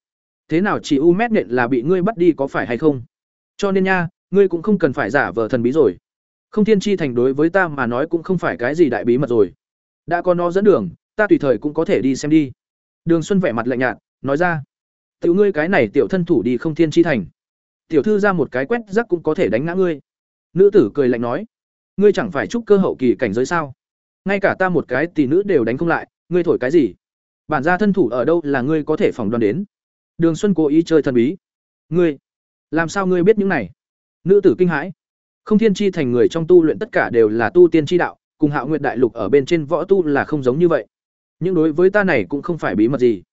Thế nào chỉ u mét nện là bị ngươi bắt đi có phải hay không? Cho nên nha, ngươi cũng không cần phải giả vờ thần bí rồi. Không Thiên chi thành đối với ta mà nói cũng không phải cái gì đại bí mật rồi. Đã có nó dẫn đường, ta tùy thời cũng có thể đi xem đi. Đường Xuân vẻ mặt lạnh nhạt, nói ra: "Tiểu ngươi cái này tiểu thân thủ đi Không Thiên chi thành, tiểu thư ra một cái quét rắc cũng có thể đánh ngã ngươi." Nữ tử cười lạnh nói: "Ngươi chẳng phải chúc cơ hậu kỳ cảnh giới sao? Ngay cả ta một cái tỷ nữ đều đánh không lại, ngươi thổi cái gì? Bản gia thân thủ ở đâu là ngươi có thể phỏng đoán đến?" Đường Xuân cố ý chơi thần bí. "Ngươi, làm sao ngươi biết những này?" Nữ tử kinh hãi. Không Thiên chi thành người trong tu luyện tất cả đều là tu tiên chi đạo, cùng Hạo Nguyệt đại lục ở bên trên võ tu là không giống như vậy. Nhưng đối với ta này cũng không phải bí mật gì.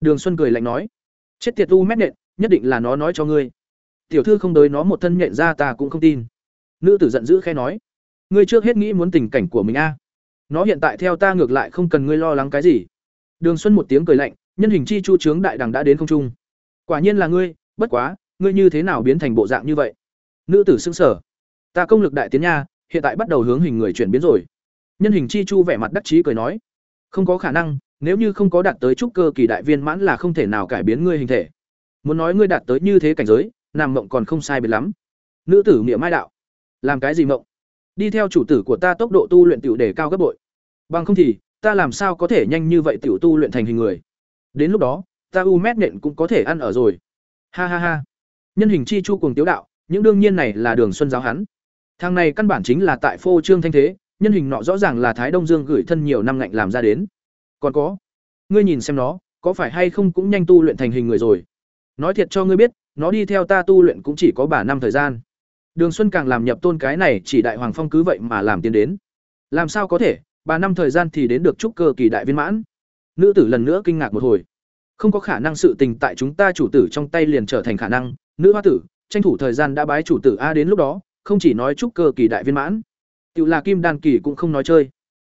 Đường Xuân cười lạnh nói, chết tiệt tu mét nện, nhất định là nó nói cho ngươi. Tiểu thư không đới nó một thân nhện ra ta cũng không tin. Nữ tử giận dữ khe nói, ngươi trước hết nghĩ muốn tình cảnh của mình a. Nó hiện tại theo ta ngược lại không cần ngươi lo lắng cái gì. Đường Xuân một tiếng cười lạnh, nhân hình chi chu trướng đại đằng đã đến không trung. Quả nhiên là ngươi, bất quá, ngươi như thế nào biến thành bộ dạng như vậy? Nữ tử sững sờ. Ta công lực đại tiến nha, hiện tại bắt đầu hướng hình người chuyển biến rồi. Nhân hình chi chu vẻ mặt đắc chí cười nói, không có khả năng, nếu như không có đạt tới trúc cơ kỳ đại viên mãn là không thể nào cải biến ngươi hình thể. Muốn nói ngươi đạt tới như thế cảnh giới, nằm mộng còn không sai biệt lắm. Nữ tử miệng mai đạo, làm cái gì mộng? Đi theo chủ tử của ta tốc độ tu luyện tiểu để cao gấp bội. Bằng không thì, ta làm sao có thể nhanh như vậy tiểu tu luyện thành hình người? Đến lúc đó, ta u mét nện cũng có thể ăn ở rồi. Ha ha ha. Nhân hình chi chu cùng tiếu đạo, những đương nhiên này là Đường Xuân giáo hắn. Thằng này căn bản chính là tại phô trương thanh thế, nhân hình nọ rõ ràng là Thái Đông Dương gửi thân nhiều năm ngạnh làm ra đến. Còn có, ngươi nhìn xem nó có phải hay không cũng nhanh tu luyện thành hình người rồi nói thiệt cho ngươi biết nó đi theo ta tu luyện cũng chỉ có bả năm thời gian đường xuân càng làm nhập tôn cái này chỉ đại hoàng phong cứ vậy mà làm tiến đến làm sao có thể ba năm thời gian thì đến được trúc cơ kỳ đại viên mãn. Nữ tử lần nữa kinh ngạc một hồi. Không có khả năng sự tình tại chúng ta chủ tử trong tay liền trở thành khả năng. Nữ hoa tử, tranh thủ thời gian đã bái chủ tử a đến lúc đó, không chỉ nói trúc cơ kỳ đại viên mãn. Tiểu là kim đan kỳ cũng không nói chơi.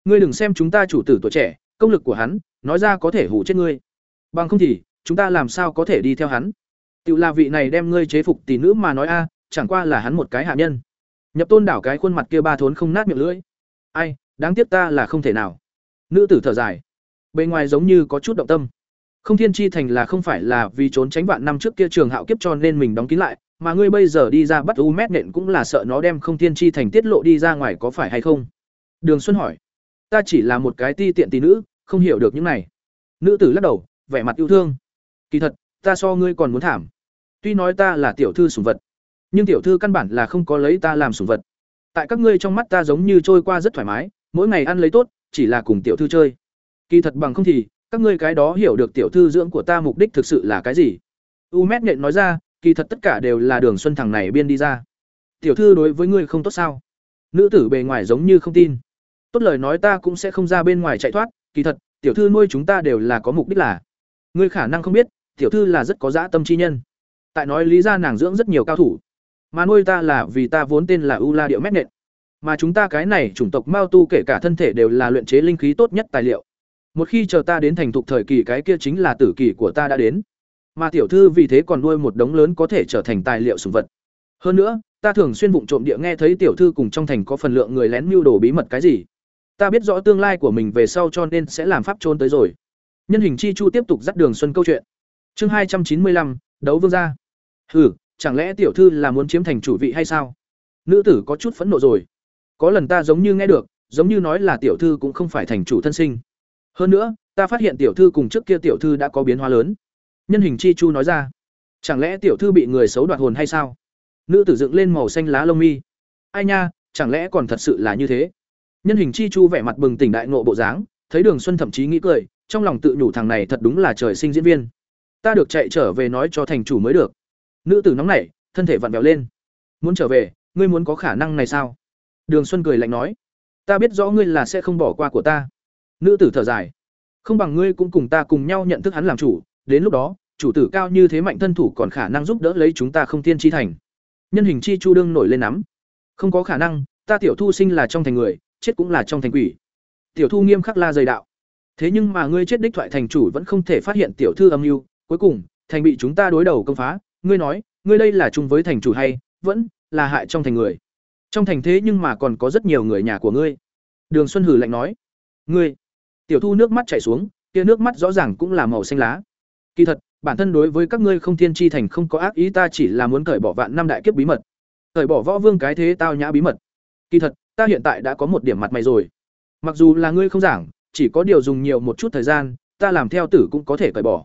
Ngươi đừng xem chúng ta chủ tử tuổi trẻ, công lực của hắn, nói ra có thể hủ chết ngươi. Bằng không thì, chúng ta làm sao có thể đi theo hắn? Tiểu là vị này đem ngươi chế phục tỷ nữ mà nói a, chẳng qua là hắn một cái hạ nhân. Nhập tôn đảo cái khuôn mặt kia ba thốn không nát miệng lưỡi. Ai đáng tiếc ta là không thể nào. Nữ tử thở dài. Bề ngoài giống như có chút động tâm. Không thiên chi thành là không phải là vì trốn tránh vạn năm trước kia trường hạo kiếp cho nên mình đóng kín lại, mà ngươi bây giờ đi ra bắt u mét nện cũng là sợ nó đem không thiên chi thành tiết lộ đi ra ngoài có phải hay không? Đường xuân hỏi. Ta chỉ là một cái ti tiện tỷ nữ, không hiểu được những này. Nữ tử lắc đầu, vẻ mặt yêu thương. Kỳ thật, ta so ngươi còn muốn thảm. Tuy nói ta là tiểu thư sủng vật, nhưng tiểu thư căn bản là không có lấy ta làm sủng vật. Tại các ngươi trong mắt ta giống như trôi qua rất thoải mái mỗi ngày ăn lấy tốt, chỉ là cùng tiểu thư chơi. Kỳ thật bằng không thì, các ngươi cái đó hiểu được tiểu thư dưỡng của ta mục đích thực sự là cái gì? U mét nhện nói ra, kỳ thật tất cả đều là đường xuân thằng này biên đi ra. Tiểu thư đối với ngươi không tốt sao? Nữ tử bề ngoài giống như không tin. Tốt lời nói ta cũng sẽ không ra bên ngoài chạy thoát, kỳ thật, tiểu thư nuôi chúng ta đều là có mục đích là. Ngươi khả năng không biết, tiểu thư là rất có dã tâm chi nhân. Tại nói lý ra nàng dưỡng rất nhiều cao thủ. Mà nuôi ta là vì ta vốn tên là u la điệu mét nện mà chúng ta cái này chủng tộc mao tu kể cả thân thể đều là luyện chế linh khí tốt nhất tài liệu. Một khi chờ ta đến thành thục thời kỳ cái kia chính là tử kỳ của ta đã đến. Mà tiểu thư vì thế còn nuôi một đống lớn có thể trở thành tài liệu sùng vật. Hơn nữa, ta thường xuyên vụng trộm địa nghe thấy tiểu thư cùng trong thành có phần lượng người lén mưu đồ bí mật cái gì. Ta biết rõ tương lai của mình về sau cho nên sẽ làm pháp trốn tới rồi. Nhân hình chi chu tiếp tục dắt đường xuân câu chuyện. Chương hai trăm chín mươi lăm, đấu vương gia. Hừ, chẳng lẽ tiểu thư là muốn chiếm thành chủ vị hay sao? Nữ tử có chút phẫn nộ rồi có lần ta giống như nghe được, giống như nói là tiểu thư cũng không phải thành chủ thân sinh. Hơn nữa, ta phát hiện tiểu thư cùng trước kia tiểu thư đã có biến hóa lớn. Nhân hình chi chu nói ra, chẳng lẽ tiểu thư bị người xấu đoạt hồn hay sao? Nữ tử dựng lên màu xanh lá lông mi. Ai nha, chẳng lẽ còn thật sự là như thế? Nhân hình chi chu vẻ mặt bừng tỉnh đại ngộ bộ dáng, thấy đường xuân thậm chí nghĩ cười, trong lòng tự nhủ thằng này thật đúng là trời sinh diễn viên. Ta được chạy trở về nói cho thành chủ mới được. Nữ tử nóng nảy, thân thể vặn vẹo lên. Muốn trở về, ngươi muốn có khả năng này sao? Đường xuân cười lạnh nói, ta biết rõ ngươi là sẽ không bỏ qua của ta. Nữ tử thở dài, không bằng ngươi cũng cùng ta cùng nhau nhận thức hắn làm chủ, đến lúc đó, chủ tử cao như thế mạnh thân thủ còn khả năng giúp đỡ lấy chúng ta không tiên chi thành. Nhân hình chi chu đương nổi lên nắm, không có khả năng, ta tiểu thu sinh là trong thành người, chết cũng là trong thành quỷ. Tiểu thu nghiêm khắc la dày đạo, thế nhưng mà ngươi chết đích thoại thành chủ vẫn không thể phát hiện tiểu thư âm mưu, cuối cùng, thành bị chúng ta đối đầu công phá, ngươi nói, ngươi đây là chung với thành chủ hay vẫn là hại trong thành người? Trong thành thế nhưng mà còn có rất nhiều người nhà của ngươi. Đường xuân hử lạnh nói. Ngươi. Tiểu thu nước mắt chảy xuống, kia nước mắt rõ ràng cũng là màu xanh lá. Kỳ thật, bản thân đối với các ngươi không thiên chi thành không có ác ý, ta chỉ là muốn cởi bỏ vạn năm đại kiếp bí mật. Cởi bỏ võ vương cái thế tao nhã bí mật. Kỳ thật, ta hiện tại đã có một điểm mặt mày rồi. Mặc dù là ngươi không giảng, chỉ có điều dùng nhiều một chút thời gian, ta làm theo tử cũng có thể cởi bỏ.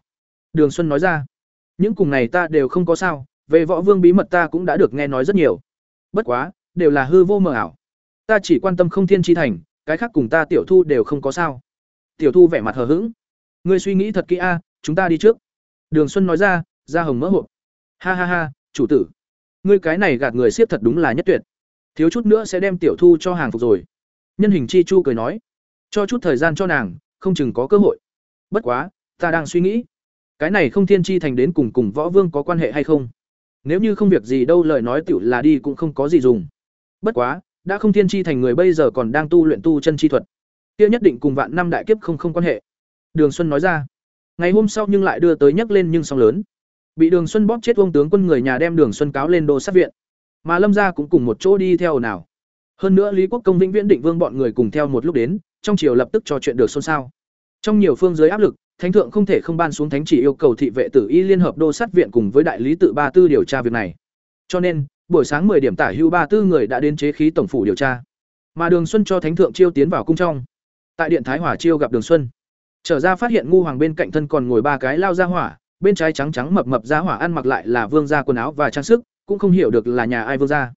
Đường xuân nói ra. Những cùng này ta đều không có sao, về võ vương bí mật ta cũng đã được nghe nói rất nhiều. Bất quá đều là hư vô mờ ảo. Ta chỉ quan tâm không thiên chi thành, cái khác cùng ta tiểu thu đều không có sao. Tiểu thu vẻ mặt hờ hững. Ngươi suy nghĩ thật kỹ a, chúng ta đi trước. Đường xuân nói ra ra hồng mỡ hộp. Ha ha ha, chủ tử. Ngươi cái này gạt người siết thật đúng là nhất tuyệt. Thiếu chút nữa sẽ đem tiểu thu cho hàng phục rồi. Nhân hình chi chu cười nói. Cho chút thời gian cho nàng, không chừng có cơ hội. Bất quá, ta đang suy nghĩ. Cái này không thiên chi thành đến cùng cùng võ vương có quan hệ hay không? Nếu như không việc gì đâu lời nói tiểu là đi cũng không có gì dùng bất quá, đã không thiên chi thành người bây giờ còn đang tu luyện tu chân chi thuật. Kia nhất định cùng vạn năm đại kiếp không không quan hệ. Đường xuân nói ra. Ngày hôm sau nhưng lại đưa tới nhắc lên nhưng sóng lớn. Bị đường xuân bóp chết ông tướng quân người nhà đem đường xuân cáo lên đô sát viện. Mà lâm gia cũng cùng một chỗ đi theo nào hơn nữa lý quốc công vĩnh viễn định vương bọn người cùng theo một lúc đến, trong triều lập tức trò chuyện được xôn xao. Trong nhiều phương giới áp lực, thánh thượng không thể không ban xuống thánh chỉ yêu cầu thị vệ tử y liên hợp đô sát viện cùng với đại lý tự ba tư điều tra việc này. Cho nên buổi sáng 10 điểm tả hưu ba tư người đã đến chế khí tổng phủ điều tra. Mà đường xuân cho thánh thượng chiêu tiến vào cung trong. Tại điện thái hỏa chiêu gặp đường xuân. Trở ra phát hiện ngu hoàng bên cạnh thân còn ngồi ba cái lao ra hỏa bên trái trắng trắng mập mập ra hỏa ăn mặc lại là vương gia quần áo và trang sức cũng không hiểu được là nhà ai vương gia.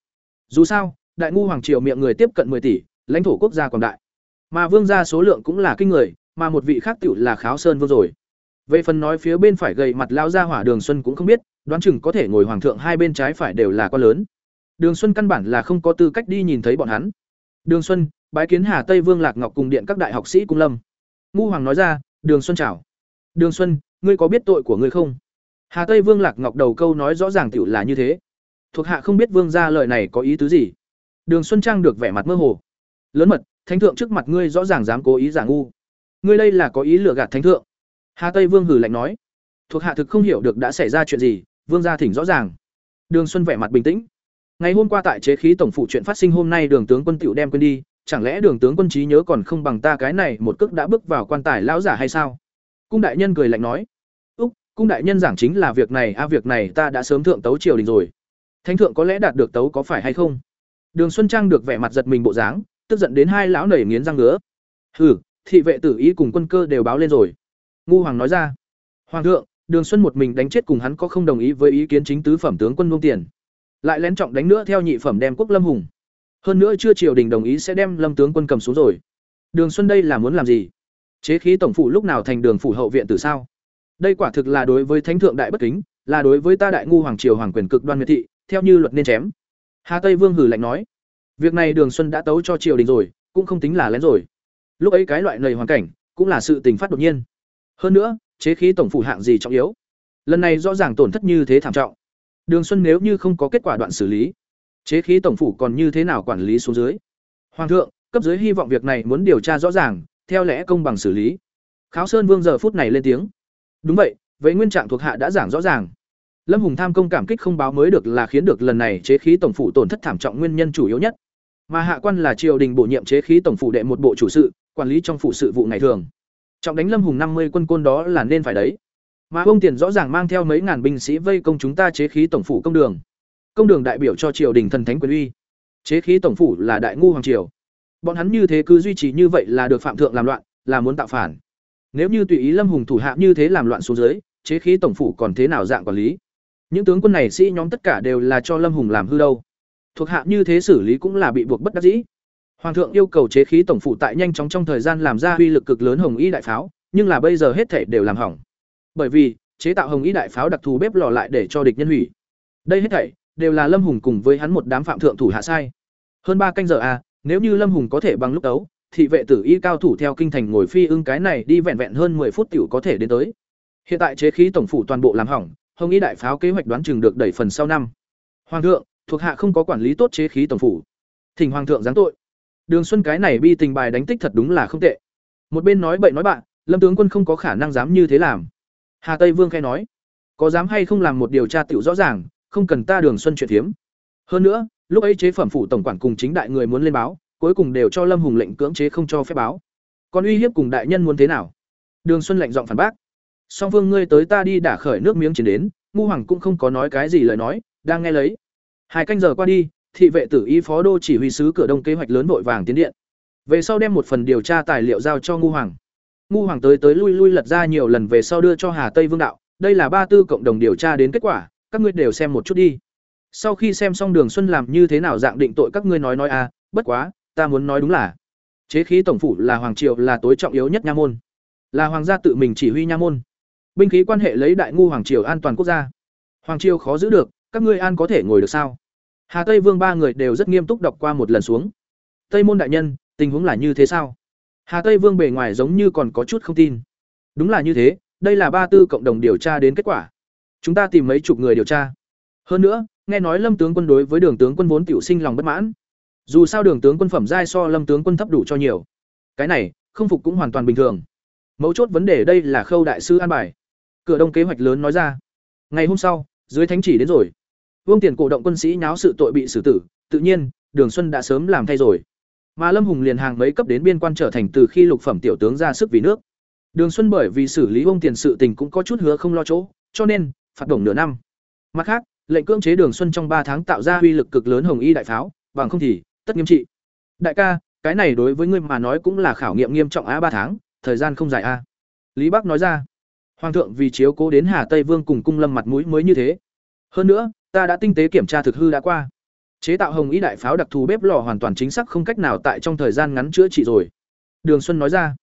Dù sao đại ngu hoàng triều miệng người tiếp cận 10 tỷ lãnh thổ quốc gia quảng đại. Mà vương gia số lượng cũng là kinh người mà một vị khác tiểu là Kháo Sơn Vương rồi. Về phần nói phía bên phải gầy mặt lao ra hỏa Đường Xuân cũng không biết, đoán chừng có thể ngồi hoàng thượng hai bên trái phải đều là quan lớn. Đường Xuân căn bản là không có tư cách đi nhìn thấy bọn hắn. Đường Xuân, bái kiến Hà Tây Vương Lạc Ngọc cùng điện các đại học sĩ cung lâm. Ngu Hoàng nói ra, "Đường Xuân chào." "Đường Xuân, ngươi có biết tội của ngươi không?" Hà Tây Vương Lạc Ngọc đầu câu nói rõ ràng tiểu là như thế. Thuộc hạ không biết vương gia lời này có ý tứ gì. Đường Xuân Trang được vẻ mặt mơ hồ. Lớn mật, thánh thượng trước mặt ngươi rõ ràng dám cố ý giả ngu. Ngươi đây là có ý lừa gạt thánh thượng. Hà Tây Vương hừ lạnh nói. Thuộc hạ thực không hiểu được đã xảy ra chuyện gì, vương gia thỉnh rõ ràng. Đường Xuân vẻ mặt bình tĩnh. Ngày hôm qua tại chế khí tổng phụ chuyện phát sinh hôm nay Đường tướng quân tựu đem quên đi, chẳng lẽ Đường tướng quân trí nhớ còn không bằng ta cái này một cước đã bước vào quan tài lão giả hay sao? Cung đại nhân cười lạnh nói. "Úc, cung đại nhân giảng chính là việc này, a việc này ta đã sớm thượng tấu triều đình rồi. Thánh thượng có lẽ đạt được tấu có phải hay không?" Đường Xuân Trang được vẻ mặt giật mình bộ dáng, tức giận đến hai lão nảy nghiến răng ngứa. "Hừ, thị vệ tử ý cùng quân cơ đều báo lên rồi." Ngu hoàng nói ra. "Hoàng thượng, Đường Xuân một mình đánh chết cùng hắn có không đồng ý với ý kiến chính tứ phẩm tướng quân Vương Tiền." lại lén trọng đánh nữa theo nhị phẩm đem quốc lâm hùng. Hơn nữa chưa triều đình đồng ý sẽ đem lâm tướng quân cầm xuống rồi. Đường xuân đây là muốn làm gì? Chế khí tổng phủ lúc nào thành đường phủ hậu viện từ sao? Đây quả thực là đối với thánh thượng đại bất kính, là đối với ta đại ngu hoàng triều hoàng quyền cực đoan miệt thị, theo như luật nên chém. Hà tây vương hử lạnh nói. Việc này đường xuân đã tấu cho triều đình rồi, cũng không tính là lén rồi. Lúc ấy cái loại nầy hoàn cảnh, cũng là sự tình phát đột nhiên. Hơn nữa chế khí tổng phủ hạng gì trọng yếu lần này rõ ràng tổn thất như thế thảm trọng Đường Xuân nếu như không có kết quả đoạn xử lý, chế khí tổng phủ còn như thế nào quản lý xuống dưới? Hoàng thượng, cấp dưới hy vọng việc này muốn điều tra rõ ràng, theo lẽ công bằng xử lý. Kháo Sơn Vương giờ phút này lên tiếng. Đúng vậy, vậy nguyên trạng thuộc hạ đã giảng rõ ràng. Lâm Hùng tham công cảm kích không báo mới được là khiến được lần này chế khí tổng phủ tổn thất thảm trọng nguyên nhân chủ yếu nhất. Mà hạ quan là triều đình bổ nhiệm chế khí tổng phủ đệ một bộ chủ sự, quản lý trong phủ sự vụ ngày thường. Trọng đánh Lâm Hùng năm mươi quân côn đó là nên phải đấy. Mà ông tiền rõ ràng mang theo mấy ngàn binh sĩ vây công chúng ta chế khí tổng phủ công đường. Công đường đại biểu cho triều đình thần thánh quyền uy. Chế khí tổng phủ là đại ngu hoàng triều. Bọn hắn như thế cứ duy trì như vậy là được phạm thượng làm loạn, là muốn tạo phản. Nếu như tùy ý Lâm Hùng thủ hạ như thế làm loạn xuống dưới, chế khí tổng phủ còn thế nào dạng quản lý? Những tướng quân này sĩ nhóm tất cả đều là cho Lâm Hùng làm hư đâu. Thuộc hạ như thế xử lý cũng là bị buộc bất đắc dĩ. Hoàng thượng yêu cầu chế khí tổng phụ tại nhanh chóng trong thời gian làm ra uy lực cực lớn hồng y đại pháo, nhưng là bây giờ hết thể đều làm hỏng. Bởi vì chế tạo hồng Y đại pháo đặc thù bếp lò lại để cho địch nhân hủy. Đây hết thảy đều là lâm hùng cùng với hắn một đám phạm thượng thủ hạ sai. Hơn ba canh giờ à nếu như lâm hùng có thể bằng lúc đấu thị vệ tử y cao thủ theo kinh thành ngồi phi ưng cái này đi vẹn vẹn hơn 10 phút tiểu có thể đến tới. Hiện tại chế khí tổng phủ toàn bộ làm hỏng hồng Y đại pháo kế hoạch đoán chừng được đẩy phần sau năm. Hoàng thượng thuộc hạ không có quản lý tốt chế khí tổng phủ thỉnh hoàng thượng giáng tội đường xuân cái này bi tình bài đánh tích thật đúng là không tệ một bên nói bậy nói bạn lâm tướng quân không có khả năng dám như thế làm Hà Tây Vương khẽ nói, có dám hay không làm một điều tra tiểu rõ ràng, không cần ta Đường Xuân chuyện thiếm. Hơn nữa, lúc ấy chế phẩm phủ tổng quản cùng chính đại người muốn lên báo, cuối cùng đều cho Lâm Hùng lệnh cưỡng chế không cho phép báo. Còn uy hiếp cùng đại nhân muốn thế nào? Đường Xuân lệnh giọng phản bác. Song Vương ngươi tới ta đi đả khởi nước miếng chiến đến, ngu hoàng cũng không có nói cái gì lời nói, đang nghe lấy. Hai canh giờ qua đi, thị vệ tử y phó đô chỉ huy sứ cửa đông kế hoạch lớn vội vàng tiến điện. Về sau đem một phần điều tra tài liệu giao cho ngu hoàng. Ngu hoàng tới tới lui lui lật ra nhiều lần về sau đưa cho hà tây vương đạo. Đây là ba tư cộng đồng điều tra đến kết quả các ngươi đều xem một chút đi. Sau khi xem xong đường xuân làm như thế nào dạng định tội các ngươi nói nói a à, bất quá ta muốn nói đúng là chế khí tổng phủ là hoàng triều là tối trọng yếu nhất nha môn. Là hoàng gia tự mình chỉ huy nha môn. Binh khí quan hệ lấy đại ngu hoàng triều an toàn quốc gia. Hoàng triều khó giữ được các ngươi an có thể ngồi được sao? Hà tây vương ba người đều rất nghiêm túc đọc qua một lần xuống tây môn đại nhân tình huống là như thế sao Hà Tây Vương bề ngoài giống như còn có chút không tin. Đúng là như thế, đây là ba tư cộng đồng điều tra đến kết quả. Chúng ta tìm mấy chục người điều tra. Hơn nữa, nghe nói Lâm tướng quân đối với Đường tướng quân vốn tiểu sinh lòng bất mãn. Dù sao Đường tướng quân phẩm giai so Lâm tướng quân thấp đủ cho nhiều. Cái này, không phục cũng hoàn toàn bình thường. Mấu chốt vấn đề đây là Khâu đại sư an bài. Cửa Đông kế hoạch lớn nói ra. Ngày hôm sau, dưới thánh chỉ đến rồi. Vương Tiền cổ động quân sĩ nháo sự tội bị xử tử, tự nhiên, Đường Xuân đã sớm làm thay rồi. Mà Lâm Hùng liền hàng mấy cấp đến biên quan trở thành từ khi lục phẩm tiểu tướng ra sức vì nước. Đường Xuân bởi vì xử lý Vương tiền sự tình cũng có chút hứa không lo chỗ, cho nên phạt đồng nửa năm. Mặt khác, lệnh cưỡng chế Đường Xuân trong ba tháng tạo ra uy lực cực lớn hồng y đại pháo, bằng không thì tất nghiêm trị. Đại ca, cái này đối với ngươi mà nói cũng là khảo nghiệm nghiêm trọng á ba tháng, thời gian không dài a. Lý Bắc nói ra. Hoàng thượng vì chiếu cố đến Hà Tây Vương cùng cung lâm mặt mũi mới như thế. Hơn nữa, ta đã tinh tế kiểm tra thực hư đã qua. Chế tạo hồng ý đại pháo đặc thù bếp lò hoàn toàn chính xác không cách nào tại trong thời gian ngắn chữa trị rồi. Đường xuân nói ra.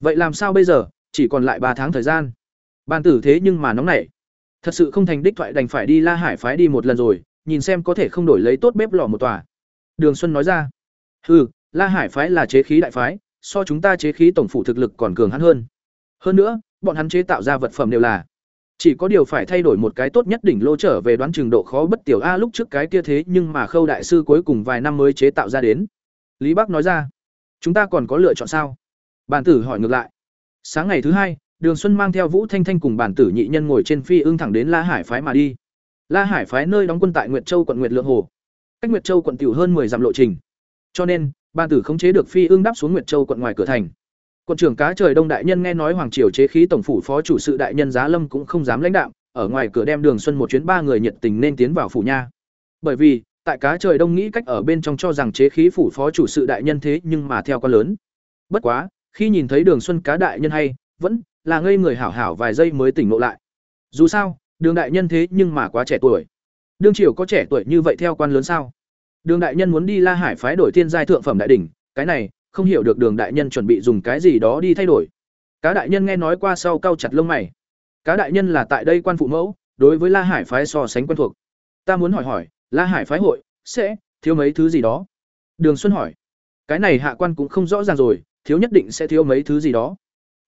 Vậy làm sao bây giờ? Chỉ còn lại ba tháng thời gian. Bàn tử thế nhưng mà nóng nảy. Thật sự không thành đích thoại đành phải đi la hải phái đi một lần rồi, nhìn xem có thể không đổi lấy tốt bếp lò một tòa. Đường xuân nói ra. Ừ la hải phái là chế khí đại phái, so chúng ta chế khí tổng phủ thực lực còn cường hắn hơn. Hơn nữa, bọn hắn chế tạo ra vật phẩm đều là chỉ có điều phải thay đổi một cái tốt nhất đỉnh lô trở về đoán trường độ khó bất tiểu a lúc trước cái kia thế nhưng mà khâu đại sư cuối cùng vài năm mới chế tạo ra đến. Lý bắc nói ra, chúng ta còn có lựa chọn sao? Bản tử hỏi ngược lại, sáng ngày thứ hai, đường xuân mang theo vũ thanh thanh cùng bản tử nhị nhân ngồi trên phi ưng thẳng đến la hải phái mà đi. La hải phái nơi đóng quân tại nguyệt châu quận nguyệt lượng hồ. Cách nguyệt châu quận tiểu hơn 10 dặm lộ trình. Cho nên, bản tử khống chế được phi ưng đáp xuống nguyệt châu quận ngoài cửa thành. Quân trưởng cá trời đông đại nhân nghe nói hoàng triều chế khí tổng phủ phó chủ sự đại nhân giá lâm cũng không dám lãnh đạo ở ngoài cửa đem đường xuân một chuyến ba người nhiệt tình nên tiến vào phủ nha. Bởi vì, tại cá trời đông nghĩ cách ở bên trong cho rằng chế khí phủ phó chủ sự đại nhân thế nhưng mà theo con lớn. Bất quá, khi nhìn thấy đường xuân cá đại nhân hay, vẫn là ngây người hảo hảo vài giây mới tỉnh ngộ lại. Dù sao, đường đại nhân thế nhưng mà quá trẻ tuổi. Đương triều có trẻ tuổi như vậy theo quan lớn sao? Đường đại nhân muốn đi la hải phái đổi thiên giai thượng phẩm đại đỉnh, cái này không hiểu được đường đại nhân chuẩn bị dùng cái gì đó đi thay đổi. Cá đại nhân nghe nói qua sau cau chặt lông mày. Cá đại nhân là tại đây quan phụ mẫu, đối với la hải phái so sánh quen thuộc. Ta muốn hỏi hỏi, la hải phái hội sẽ thiếu mấy thứ gì đó? Đường xuân hỏi. Cái này hạ quan cũng không rõ ràng rồi, thiếu nhất định sẽ thiếu mấy thứ gì đó.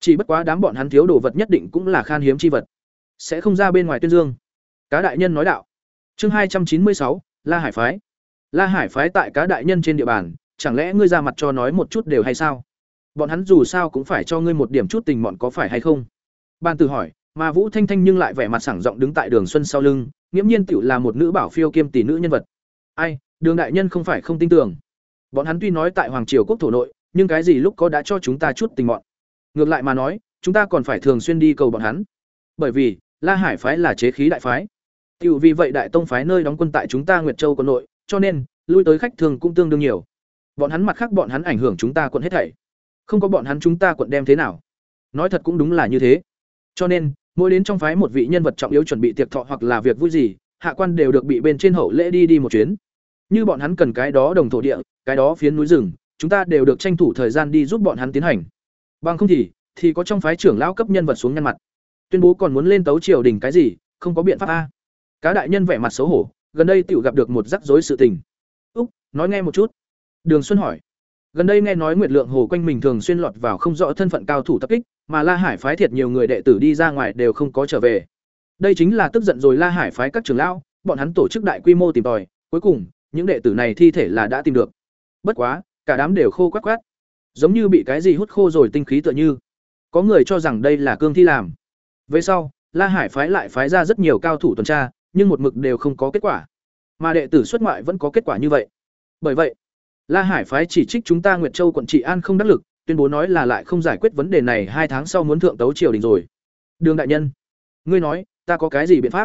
Chỉ bất quá đám bọn hắn thiếu đồ vật nhất định cũng là khan hiếm chi vật. Sẽ không ra bên ngoài tuyên dương. Cá đại nhân nói đạo. Chương hai trăm chín mươi sáu, la hải phái. La hải phái tại cá đại nhân trên địa bàn chẳng lẽ ngươi ra mặt cho nói một chút đều hay sao? Bọn hắn dù sao cũng phải cho ngươi một điểm chút tình mọn có phải hay không? Ban từ hỏi mà vũ thanh thanh nhưng lại vẻ mặt sảng giọng đứng tại đường xuân sau lưng nghiễm nhiên tựu là một nữ bảo phiêu kiêm tỷ nữ nhân vật. Ai đường đại nhân không phải không tin tưởng. Bọn hắn tuy nói tại hoàng triều quốc thổ nội nhưng cái gì lúc có đã cho chúng ta chút tình mọn? Ngược lại mà nói chúng ta còn phải thường xuyên đi cầu bọn hắn. Bởi vì la hải phái là chế khí đại phái. Tiểu vì vậy đại tông phái nơi đóng quân tại chúng ta Nguyệt Châu quân nội, cho nên lui tới khách thường cũng tương đương nhiều. Bọn hắn mặt khác bọn hắn ảnh hưởng chúng ta quận hết thảy. Không có bọn hắn chúng ta quận đem thế nào? Nói thật cũng đúng là như thế. Cho nên, mỗi đến trong phái một vị nhân vật trọng yếu chuẩn bị tiệc thọ hoặc là việc vui gì, hạ quan đều được bị bên trên hậu lễ đi đi một chuyến. Như bọn hắn cần cái đó đồng thổ địa, cái đó phiến núi rừng, chúng ta đều được tranh thủ thời gian đi giúp bọn hắn tiến hành. Bằng không thì, thì có trong phái trưởng lão cấp nhân vật xuống nhân mặt. Tuyên bố còn muốn lên tấu triều đình cái gì, không có biện pháp a. Cá đại nhân vẻ mặt xấu hổ, gần đây tiểu gặp được một rắc rối sự tình. Úc, nói nghe một chút. Đường Xuân hỏi. Gần đây nghe nói Nguyệt Lượng Hồ quanh mình thường xuyên lọt vào không rõ thân phận cao thủ tập kích, mà La Hải phái thiệt nhiều người đệ tử đi ra ngoài đều không có trở về. Đây chính là tức giận rồi La Hải phái các trưởng lão, bọn hắn tổ chức đại quy mô tìm tòi, cuối cùng, những đệ tử này thi thể là đã tìm được. Bất quá, cả đám đều khô quắc quắt, giống như bị cái gì hút khô rồi tinh khí tựa như. Có người cho rằng đây là cương thi làm. Về sau, La Hải phái lại phái ra rất nhiều cao thủ tuần tra, nhưng một mực đều không có kết quả. Mà đệ tử xuất ngoại vẫn có kết quả như vậy. Bởi vậy, La Hải phái chỉ trích chúng ta Nguyệt Châu quận trị an không đắc lực, tuyên bố nói là lại không giải quyết vấn đề này hai tháng sau muốn thượng tấu triều đình rồi. Đường đại nhân, ngươi nói, ta có cái gì biện pháp?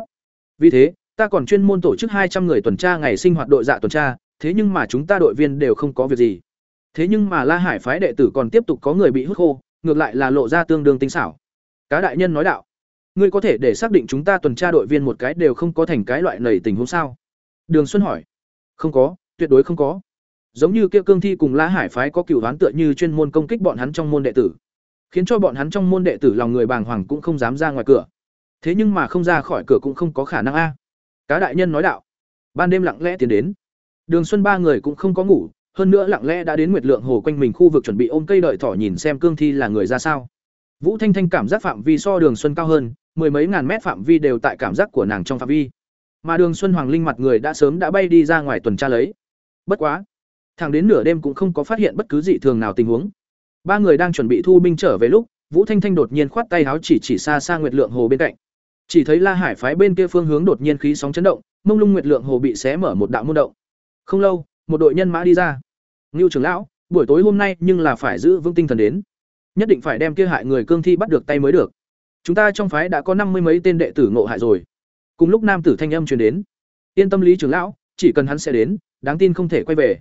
Vì thế, ta còn chuyên môn tổ chức hai trăm người tuần tra ngày sinh hoạt đội dạ tuần tra, thế nhưng mà chúng ta đội viên đều không có việc gì. Thế nhưng mà La Hải phái đệ tử còn tiếp tục có người bị hút khô, ngược lại là lộ ra tương đương tinh xảo. Cá đại nhân nói đạo, ngươi có thể để xác định chúng ta tuần tra đội viên một cái đều không có thành cái loại nảy tình huống sao đường xuân hỏi không có tuyệt đối không có giống như kia cương thi cùng la hải phái có cửu đoán tựa như chuyên môn công kích bọn hắn trong môn đệ tử. Khiến cho bọn hắn trong môn đệ tử lòng người bàng hoàng cũng không dám ra ngoài cửa. Thế nhưng mà không ra khỏi cửa cũng không có khả năng a. Cá đại nhân nói đạo. Ban đêm lặng lẽ tiến đến. Đường xuân ba người cũng không có ngủ, hơn nữa lặng lẽ đã đến nguyệt lượng hồ quanh mình khu vực chuẩn bị ôm cây đợi thỏ nhìn xem cương thi là người ra sao. Vũ thanh thanh cảm giác phạm vi so đường xuân cao hơn, mười mấy ngàn mét phạm vi đều tại cảm giác của nàng trong phạm vi. Mà đường xuân hoàng linh mặt người đã sớm đã bay đi ra ngoài tuần tra lấy. Bất quá thẳng đến nửa đêm cũng không có phát hiện bất cứ dị thường nào tình huống. Ba người đang chuẩn bị thu binh trở về lúc, vũ thanh thanh đột nhiên khoát tay háo chỉ chỉ xa xa nguyệt lượng hồ bên cạnh. Chỉ thấy la hải phái bên kia phương hướng đột nhiên khí sóng chấn động, mông lung nguyệt lượng hồ bị xé mở một đạo môn động. Không lâu, một đội nhân mã đi ra. Ngưu trưởng lão, buổi tối hôm nay nhưng là phải giữ vững tinh thần đến. Nhất định phải đem kia hại người cương thi bắt được tay mới được. Chúng ta trong phái đã có năm mươi mấy tên đệ tử ngộ hại rồi. Cùng lúc nam tử thanh âm truyền đến. Yên tâm lý trưởng lão, chỉ cần hắn sẽ đến, đáng tin không thể quay về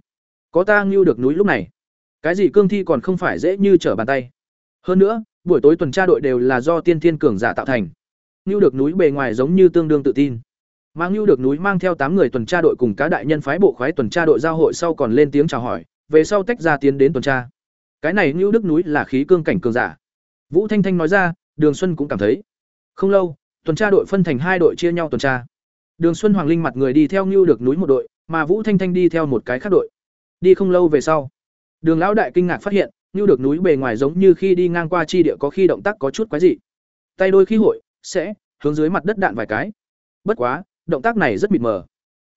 có ta ngưu được núi lúc này cái gì cương thi còn không phải dễ như trở bàn tay hơn nữa buổi tối tuần tra đội đều là do tiên thiên cường giả tạo thành ngưu được núi bề ngoài giống như tương đương tự tin mà ngưu được núi mang theo tám người tuần tra đội cùng cá đại nhân phái bộ khoái tuần tra đội giao hội sau còn lên tiếng chào hỏi về sau tách ra tiến đến tuần tra cái này ngưu đức núi là khí cương cảnh cường giả Vũ Thanh Thanh nói ra, Đường Xuân cũng cảm thấy. Không lâu, tuần tra đội phân thành hai đội chia nhau tuần tra. Đường Xuân Hoàng Linh mặt người đi theo ngưu được núi một đội, mà Vũ Thanh Thanh đi theo một cái khác đội. Đi không lâu về sau, Đường lão đại kinh ngạc phát hiện, như được núi bề ngoài giống như khi đi ngang qua chi địa có khi động tác có chút quái dị. Tay đôi khi hội sẽ hướng dưới mặt đất đạn vài cái. Bất quá, động tác này rất mịt mờ.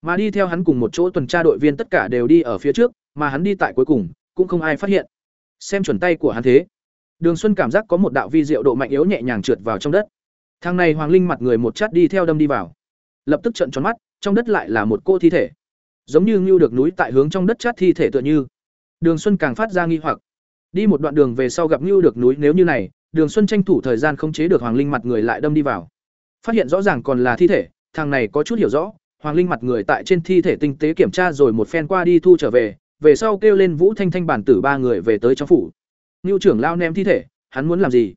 Mà đi theo hắn cùng một chỗ tuần tra đội viên tất cả đều đi ở phía trước, mà hắn đi tại cuối cùng, cũng không ai phát hiện. Xem chuẩn tay của hắn thế, Đường Xuân cảm giác có một đạo vi diệu độ mạnh yếu nhẹ nhàng trượt vào trong đất. Thang này Hoàng Linh mặt người một chát đi theo đâm đi vào. Lập tức trợn tròn mắt, trong đất lại là một cô thi thể. Giống như ngưu được núi tại hướng trong đất chát thi thể tựa như. Đường Xuân càng phát ra nghi hoặc. Đi một đoạn đường về sau gặp ngưu được núi nếu như này, Đường Xuân tranh thủ thời gian không chế được Hoàng Linh mặt người lại đâm đi vào. Phát hiện rõ ràng còn là thi thể, thằng này có chút hiểu rõ, Hoàng Linh mặt người tại trên thi thể tinh tế kiểm tra rồi một phen qua đi thu trở về, về sau kêu lên Vũ Thanh Thanh bản tử ba người về tới trong phủ. Ngưu trưởng lao ném thi thể, hắn muốn làm gì?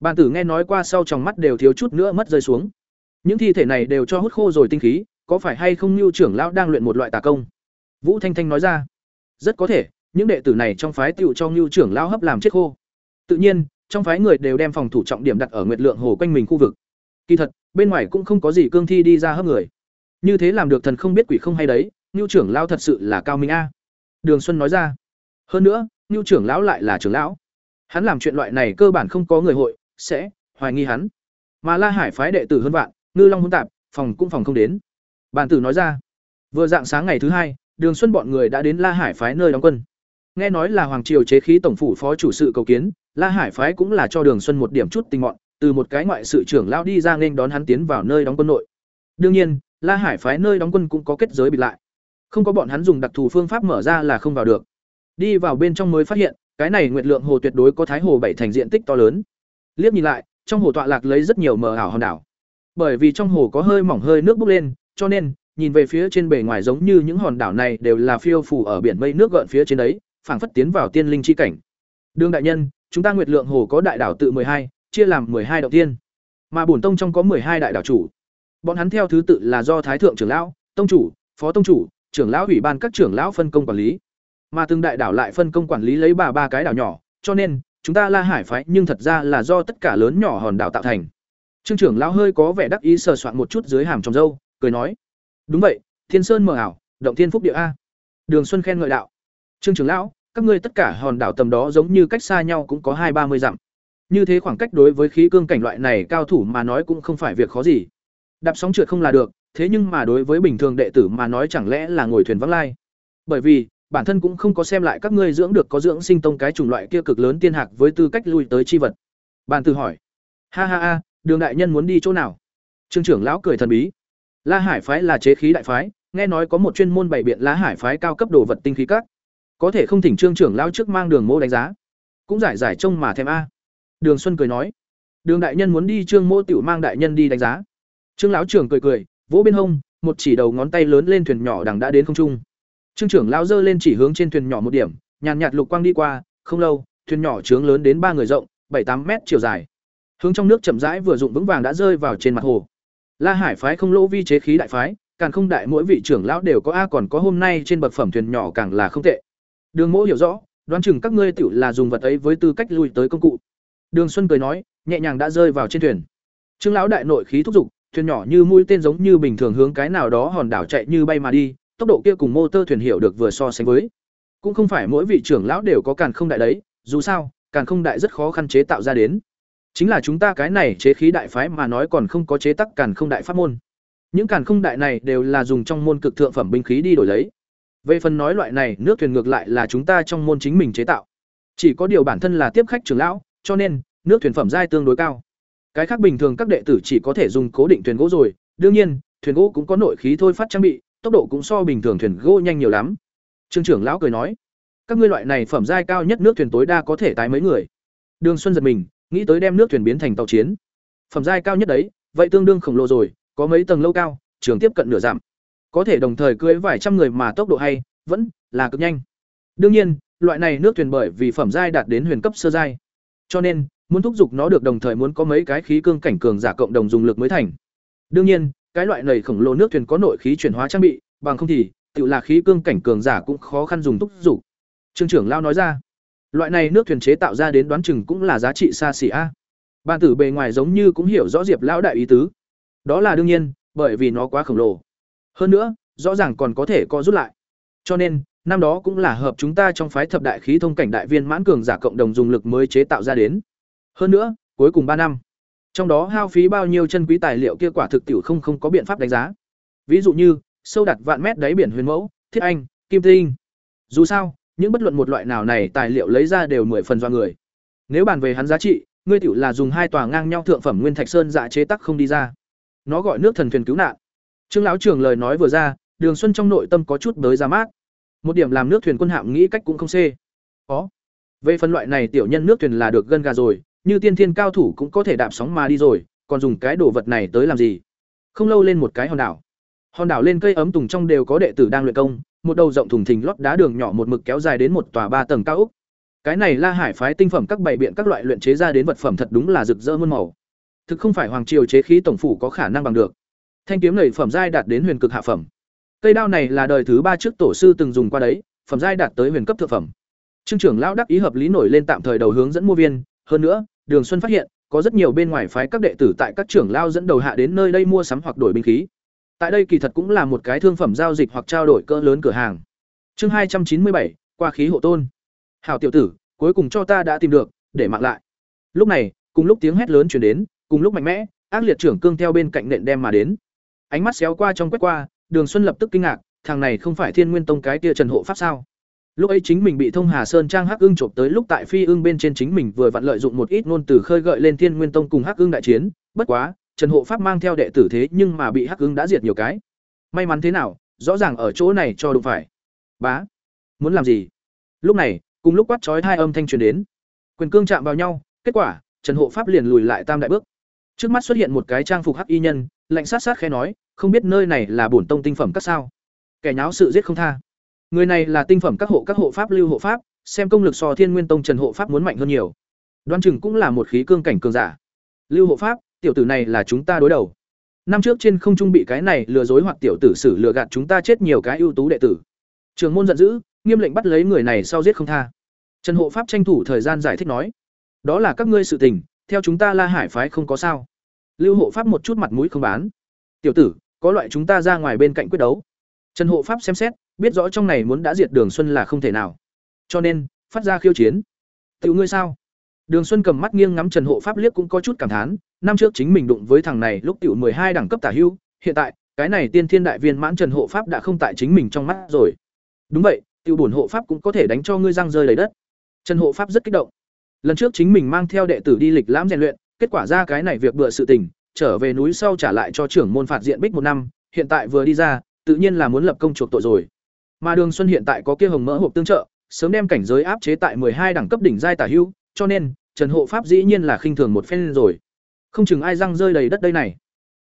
Bàn tử nghe nói qua sau trong mắt đều thiếu chút nữa mất rơi xuống. Những thi thể này đều cho hút khô rồi tinh khí, có phải hay không lưu trưởng lão đang luyện một loại tà công? Vũ Thanh Thanh nói ra. Rất có thể, những đệ tử này trong phái tựu cho Lưu trưởng lão hấp làm chết khô. Tự nhiên, trong phái người đều đem phòng thủ trọng điểm đặt ở Nguyệt Lượng Hồ quanh mình khu vực. Kỳ thật, bên ngoài cũng không có gì cương thi đi ra hấp người. Như thế làm được thần không biết quỷ không hay đấy, Lưu trưởng lão thật sự là cao minh a. Đường Xuân nói ra. Hơn nữa, Lưu trưởng lão lại là trưởng lão. Hắn làm chuyện loại này cơ bản không có người hội sẽ hoài nghi hắn. Mà La Hải phái đệ tử hơn vạn, ngư long hỗn tạp, phòng cũng phòng không đến. Bản tử nói ra, vừa dạng sáng ngày thứ hai, Đường Xuân bọn người đã đến La Hải phái nơi đóng quân. Nghe nói là hoàng triều chế khí tổng phủ phó chủ sự cầu kiến, La Hải phái cũng là cho Đường Xuân một điểm chút tình mọn, từ một cái ngoại sự trưởng lão đi ra nên đón hắn tiến vào nơi đóng quân nội. Đương nhiên, La Hải phái nơi đóng quân cũng có kết giới bịt lại. Không có bọn hắn dùng đặc thù phương pháp mở ra là không vào được. Đi vào bên trong mới phát hiện, cái này nguyệt lượng hồ tuyệt đối có thái hồ bảy thành diện tích to lớn liếc nhìn lại trong hồ tọa lạc lấy rất nhiều mờ ảo hòn đảo bởi vì trong hồ có hơi mỏng hơi nước bốc lên cho nên, nhìn về phía trên bề ngoài giống như những hòn đảo này đều là phiêu phù ở biển mây nước gợn phía trên đấy, phảng phất tiến vào tiên linh chi cảnh. Đương đại nhân, chúng ta nguyệt lượng hồ có đại đảo tự hai, chia làm hai đạo tiên. Mà bổn tông trong có hai đại đảo chủ. Bọn hắn theo thứ tự là do thái thượng trưởng lão, tông chủ, phó tông chủ, trưởng lão ủy ban các trưởng lão phân công quản lý. Mà từng đại đảo lại phân công quản lý lấy bà ba cái đảo nhỏ, cho nên, chúng ta la hải phái nhưng thật ra là do tất cả lớn nhỏ hòn đảo tạo thành. Trương trưởng lão hơi có vẻ đắc ý sờ soạn một chút dưới hàm trong dâu cười nói. Đúng vậy thiên sơn mờ ảo động thiên phúc địa a. Đường xuân khen ngợi đạo. Trương trưởng lão các ngươi tất cả hòn đảo tầm đó giống như cách xa nhau cũng có hai ba mươi dặm. Như thế khoảng cách đối với khí cương cảnh loại này cao thủ mà nói cũng không phải việc khó gì. Đạp sóng trượt không là được thế nhưng mà đối với bình thường đệ tử mà nói chẳng lẽ là ngồi thuyền vắng lai? Bởi vì bản thân cũng không có xem lại các ngươi dưỡng được có dưỡng sinh tông cái chủng loại kia cực lớn tiên hạc với tư cách lui tới chi vật. Bản tử hỏi: "Ha ha ha, Đường đại nhân muốn đi chỗ nào?" Trương trưởng lão cười thần bí. La Hải phái là chế khí đại phái, nghe nói có một chuyên môn bày biện La Hải phái cao cấp đồ vật tinh khí các. Có thể không thỉnh Trương trưởng lão trước mang Đường Mô đánh giá. Cũng giải giải trông mà thèm a. Đường Xuân cười nói: "Đường đại nhân muốn đi Trương Mô tiểu mang đại nhân đi đánh giá." Trương lão trưởng cười cười, vỗ bên hông, một chỉ đầu ngón tay lớn lên thuyền nhỏ đằng đã đến không trung. Trương trưởng lão dơ lên chỉ hướng trên thuyền nhỏ một điểm, nhàn nhạt lục quang đi qua, không lâu, thuyền nhỏ trướng lớn đến ba người rộng, bảy tám mét chiều dài. Hướng trong nước chậm rãi vừa dụng vững vàng đã rơi vào trên mặt hồ. La Hải phái không lỗ vi chế khí đại phái, càng không đại mỗi vị trưởng lão đều có a còn có hôm nay trên bậc phẩm thuyền nhỏ càng là không tệ. Đường Mỗ hiểu rõ, đoán chừng các ngươi tiểu là dùng vật ấy với tư cách lui tới công cụ. Đường Xuân cười nói, nhẹ nhàng đã rơi vào trên thuyền. Trương lão đại nội khí thúc giục, thuyền nhỏ như mũi tên giống như bình thường hướng cái nào đó hòn đảo chạy như bay mà đi, tốc độ kia cùng motor thuyền hiểu được vừa so sánh với cũng không phải mỗi vị trưởng lão đều có càn không đại đấy dù sao càn không đại rất khó khăn chế tạo ra đến chính là chúng ta cái này chế khí đại phái mà nói còn không có chế tắc càn không đại pháp môn. Những càn không đại này đều là dùng trong môn cực thượng phẩm binh khí đi đổi lấy. Về phần nói loại này, nước thuyền ngược lại là chúng ta trong môn chính mình chế tạo. Chỉ có điều bản thân là tiếp khách trưởng lão, cho nên, nước thuyền phẩm giai tương đối cao. Cái khác bình thường các đệ tử chỉ có thể dùng cố định thuyền gỗ rồi. Đương nhiên, thuyền gỗ cũng có nội khí thôi phát trang bị, tốc độ cũng so bình thường thuyền gỗ nhanh nhiều lắm. Trương trưởng lão cười nói, các ngươi loại này phẩm giai cao nhất nước thuyền tối đa có thể tái mấy người. Đường xuân giật mình nghĩ tới đem nước thuyền biến thành tàu chiến. Phẩm giai cao nhất đấy vậy tương đương khổng lồ rồi có mấy tầng lâu cao trường tiếp cận nửa giảm. Có thể đồng thời cưới vài trăm người mà tốc độ hay vẫn là cực nhanh. Đương nhiên loại này nước thuyền bởi vì phẩm giai đạt đến huyền cấp sơ giai. Cho nên muốn thúc giục nó được đồng thời muốn có mấy cái khí cương cảnh cường giả cộng đồng dùng lực mới thành. Đương nhiên cái loại này khổng lồ nước thuyền có nội khí chuyển hóa trang bị, bằng không thì tự là khí cương cảnh cường giả cũng khó khăn dùng thúc giục. Trương trưởng lao nói ra. Loại này nước thuyền chế tạo ra đến đoán chừng cũng là giá trị xa xỉ a. Ban tử bề ngoài giống như cũng hiểu rõ Diệp lão đại ý tứ. Đó là đương nhiên, bởi vì nó quá khổng lồ. Hơn nữa, rõ ràng còn có thể co rút lại. Cho nên, năm đó cũng là hợp chúng ta trong phái thập đại khí thông cảnh đại viên mãn cường giả cộng đồng dùng lực mới chế tạo ra đến. Hơn nữa, cuối cùng ba năm, trong đó hao phí bao nhiêu chân quý tài liệu kia quả thực tiểu không không có biện pháp đánh giá. Ví dụ như, sâu đặt vạn mét đáy biển huyền mẫu, thiết anh, kim tinh. Dù sao, những bất luận một loại nào này tài liệu lấy ra đều mười phần do người. Nếu bàn về hắn giá trị, ngươi tiểu là dùng hai tòa ngang nhau thượng phẩm nguyên thạch sơn dạ chế tác không đi ra. Nó gọi nước thần thuyền cứu nạn. Trương lão trưởng lời nói vừa ra, Đường Xuân trong nội tâm có chút bới ra mát. Một điểm làm nước thuyền quân hạm nghĩ cách cũng không xê. Có. Về phân loại này tiểu nhân nước thuyền là được gân gà rồi, như tiên thiên cao thủ cũng có thể đạp sóng mà đi rồi, còn dùng cái đồ vật này tới làm gì? Không lâu lên một cái hòn đảo. Hòn đảo lên cây ấm tùng trong đều có đệ tử đang luyện công, một đầu rộng thùng thình lót đá đường nhỏ một mực kéo dài đến một tòa ba tầng cao úc Cái này La Hải phái tinh phẩm các bảy biện các loại luyện chế ra đến vật phẩm thật đúng là rực rỡ muôn màu. Thực không phải hoàng triều chế khí tổng phủ có khả năng bằng được. Thanh kiếm này phẩm giai đạt đến huyền cực hạ phẩm. Cây đao này là đời thứ ba trước tổ sư từng dùng qua đấy, phẩm giai đạt tới huyền cấp thượng phẩm. Trương trưởng lão đắc ý hợp lý nổi lên tạm thời đầu hướng dẫn mua viên, hơn nữa, Đường Xuân phát hiện, có rất nhiều bên ngoài phái các đệ tử tại các trưởng lao dẫn đầu hạ đến nơi đây mua sắm hoặc đổi binh khí. Tại đây kỳ thật cũng là một cái thương phẩm giao dịch hoặc trao đổi cỡ lớn cửa hàng. Chương hai trăm chín mươi bảy, qua khí hộ tôn. Hảo tiểu tử, cuối cùng cho ta đã tìm được, để mạng lại. Lúc này, cùng lúc tiếng hét lớn truyền đến, cùng lúc mạnh mẽ, ác liệt trưởng cương theo bên cạnh nện đem mà đến. Ánh mắt xéo qua trong quét qua, Đường Xuân lập tức kinh ngạc, thằng này không phải Thiên Nguyên Tông cái kia Trần Hộ Pháp sao? Lúc ấy chính mình bị Thông Hà Sơn Trang Hắc Ưng chộp tới lúc tại Phi Ưng bên trên chính mình vừa vặn lợi dụng một ít ngôn từ khơi gợi lên Thiên Nguyên Tông cùng Hắc Ưng đại chiến, bất quá, Trần Hộ Pháp mang theo đệ tử thế nhưng mà bị Hắc Ưng đã diệt nhiều cái. May mắn thế nào, rõ ràng ở chỗ này cho đụng phải. Bá, muốn làm gì? Lúc này, cùng lúc quát chói hai âm thanh truyền đến. Quyền cương chạm vào nhau, kết quả, Trần Hộ Pháp liền lùi lại tam đại bước. Trước mắt xuất hiện một cái trang phục hắc y nhân, lạnh sát sát khẽ nói, không biết nơi này là bổn tông tinh phẩm các sao? Kẻ nháo sự giết không tha. Người này là tinh phẩm các hộ các hộ pháp lưu hộ pháp, xem công lực so Thiên Nguyên Tông Trần hộ pháp muốn mạnh hơn nhiều. Đoan chừng cũng là một khí cương cảnh cường giả. Lưu hộ pháp, tiểu tử này là chúng ta đối đầu. Năm trước trên không trung bị cái này lừa dối hoặc tiểu tử xử lừa gạt chúng ta chết nhiều cái ưu tú đệ tử. Trường môn giận dữ, nghiêm lệnh bắt lấy người này sau giết không tha. Trần hộ pháp tranh thủ thời gian giải thích nói, đó là các ngươi sự tình, theo chúng ta La Hải phái không có sao. Lưu hộ pháp một chút mặt mũi không bán. Tiểu tử, có loại chúng ta ra ngoài bên cạnh quyết đấu. Trần hộ pháp xem xét, biết rõ trong này muốn đã diệt Đường Xuân là không thể nào. Cho nên, phát ra khiêu chiến. Tiểu ngươi sao? Đường Xuân cầm mắt nghiêng ngắm Trần hộ pháp liếc cũng có chút cảm thán, năm trước chính mình đụng với thằng này lúc tiểu hai đẳng cấp tả hưu, hiện tại, cái này tiên thiên đại viên mãn Trần hộ pháp đã không tại chính mình trong mắt rồi. Đúng vậy, tiểu bổn hộ pháp cũng có thể đánh cho ngươi răng rơi đầy đất. Trần hộ pháp rất kích động. Lần trước chính mình mang theo đệ tử đi lịch lãm rèn luyện, kết quả ra cái này việc bựa sự tình, trở về núi sau trả lại cho trưởng môn phạt diện bích một năm, hiện tại vừa đi ra, tự nhiên là muốn lập công chuộc tội rồi. Mà Đường Xuân hiện tại có kia hồng mỡ hộp tương trợ, sớm đem cảnh giới áp chế tại hai đẳng cấp đỉnh giai tả hữu, cho nên Trần Hộ Pháp dĩ nhiên là khinh thường một phen rồi. Không chừng ai răng rơi đầy đất đây này.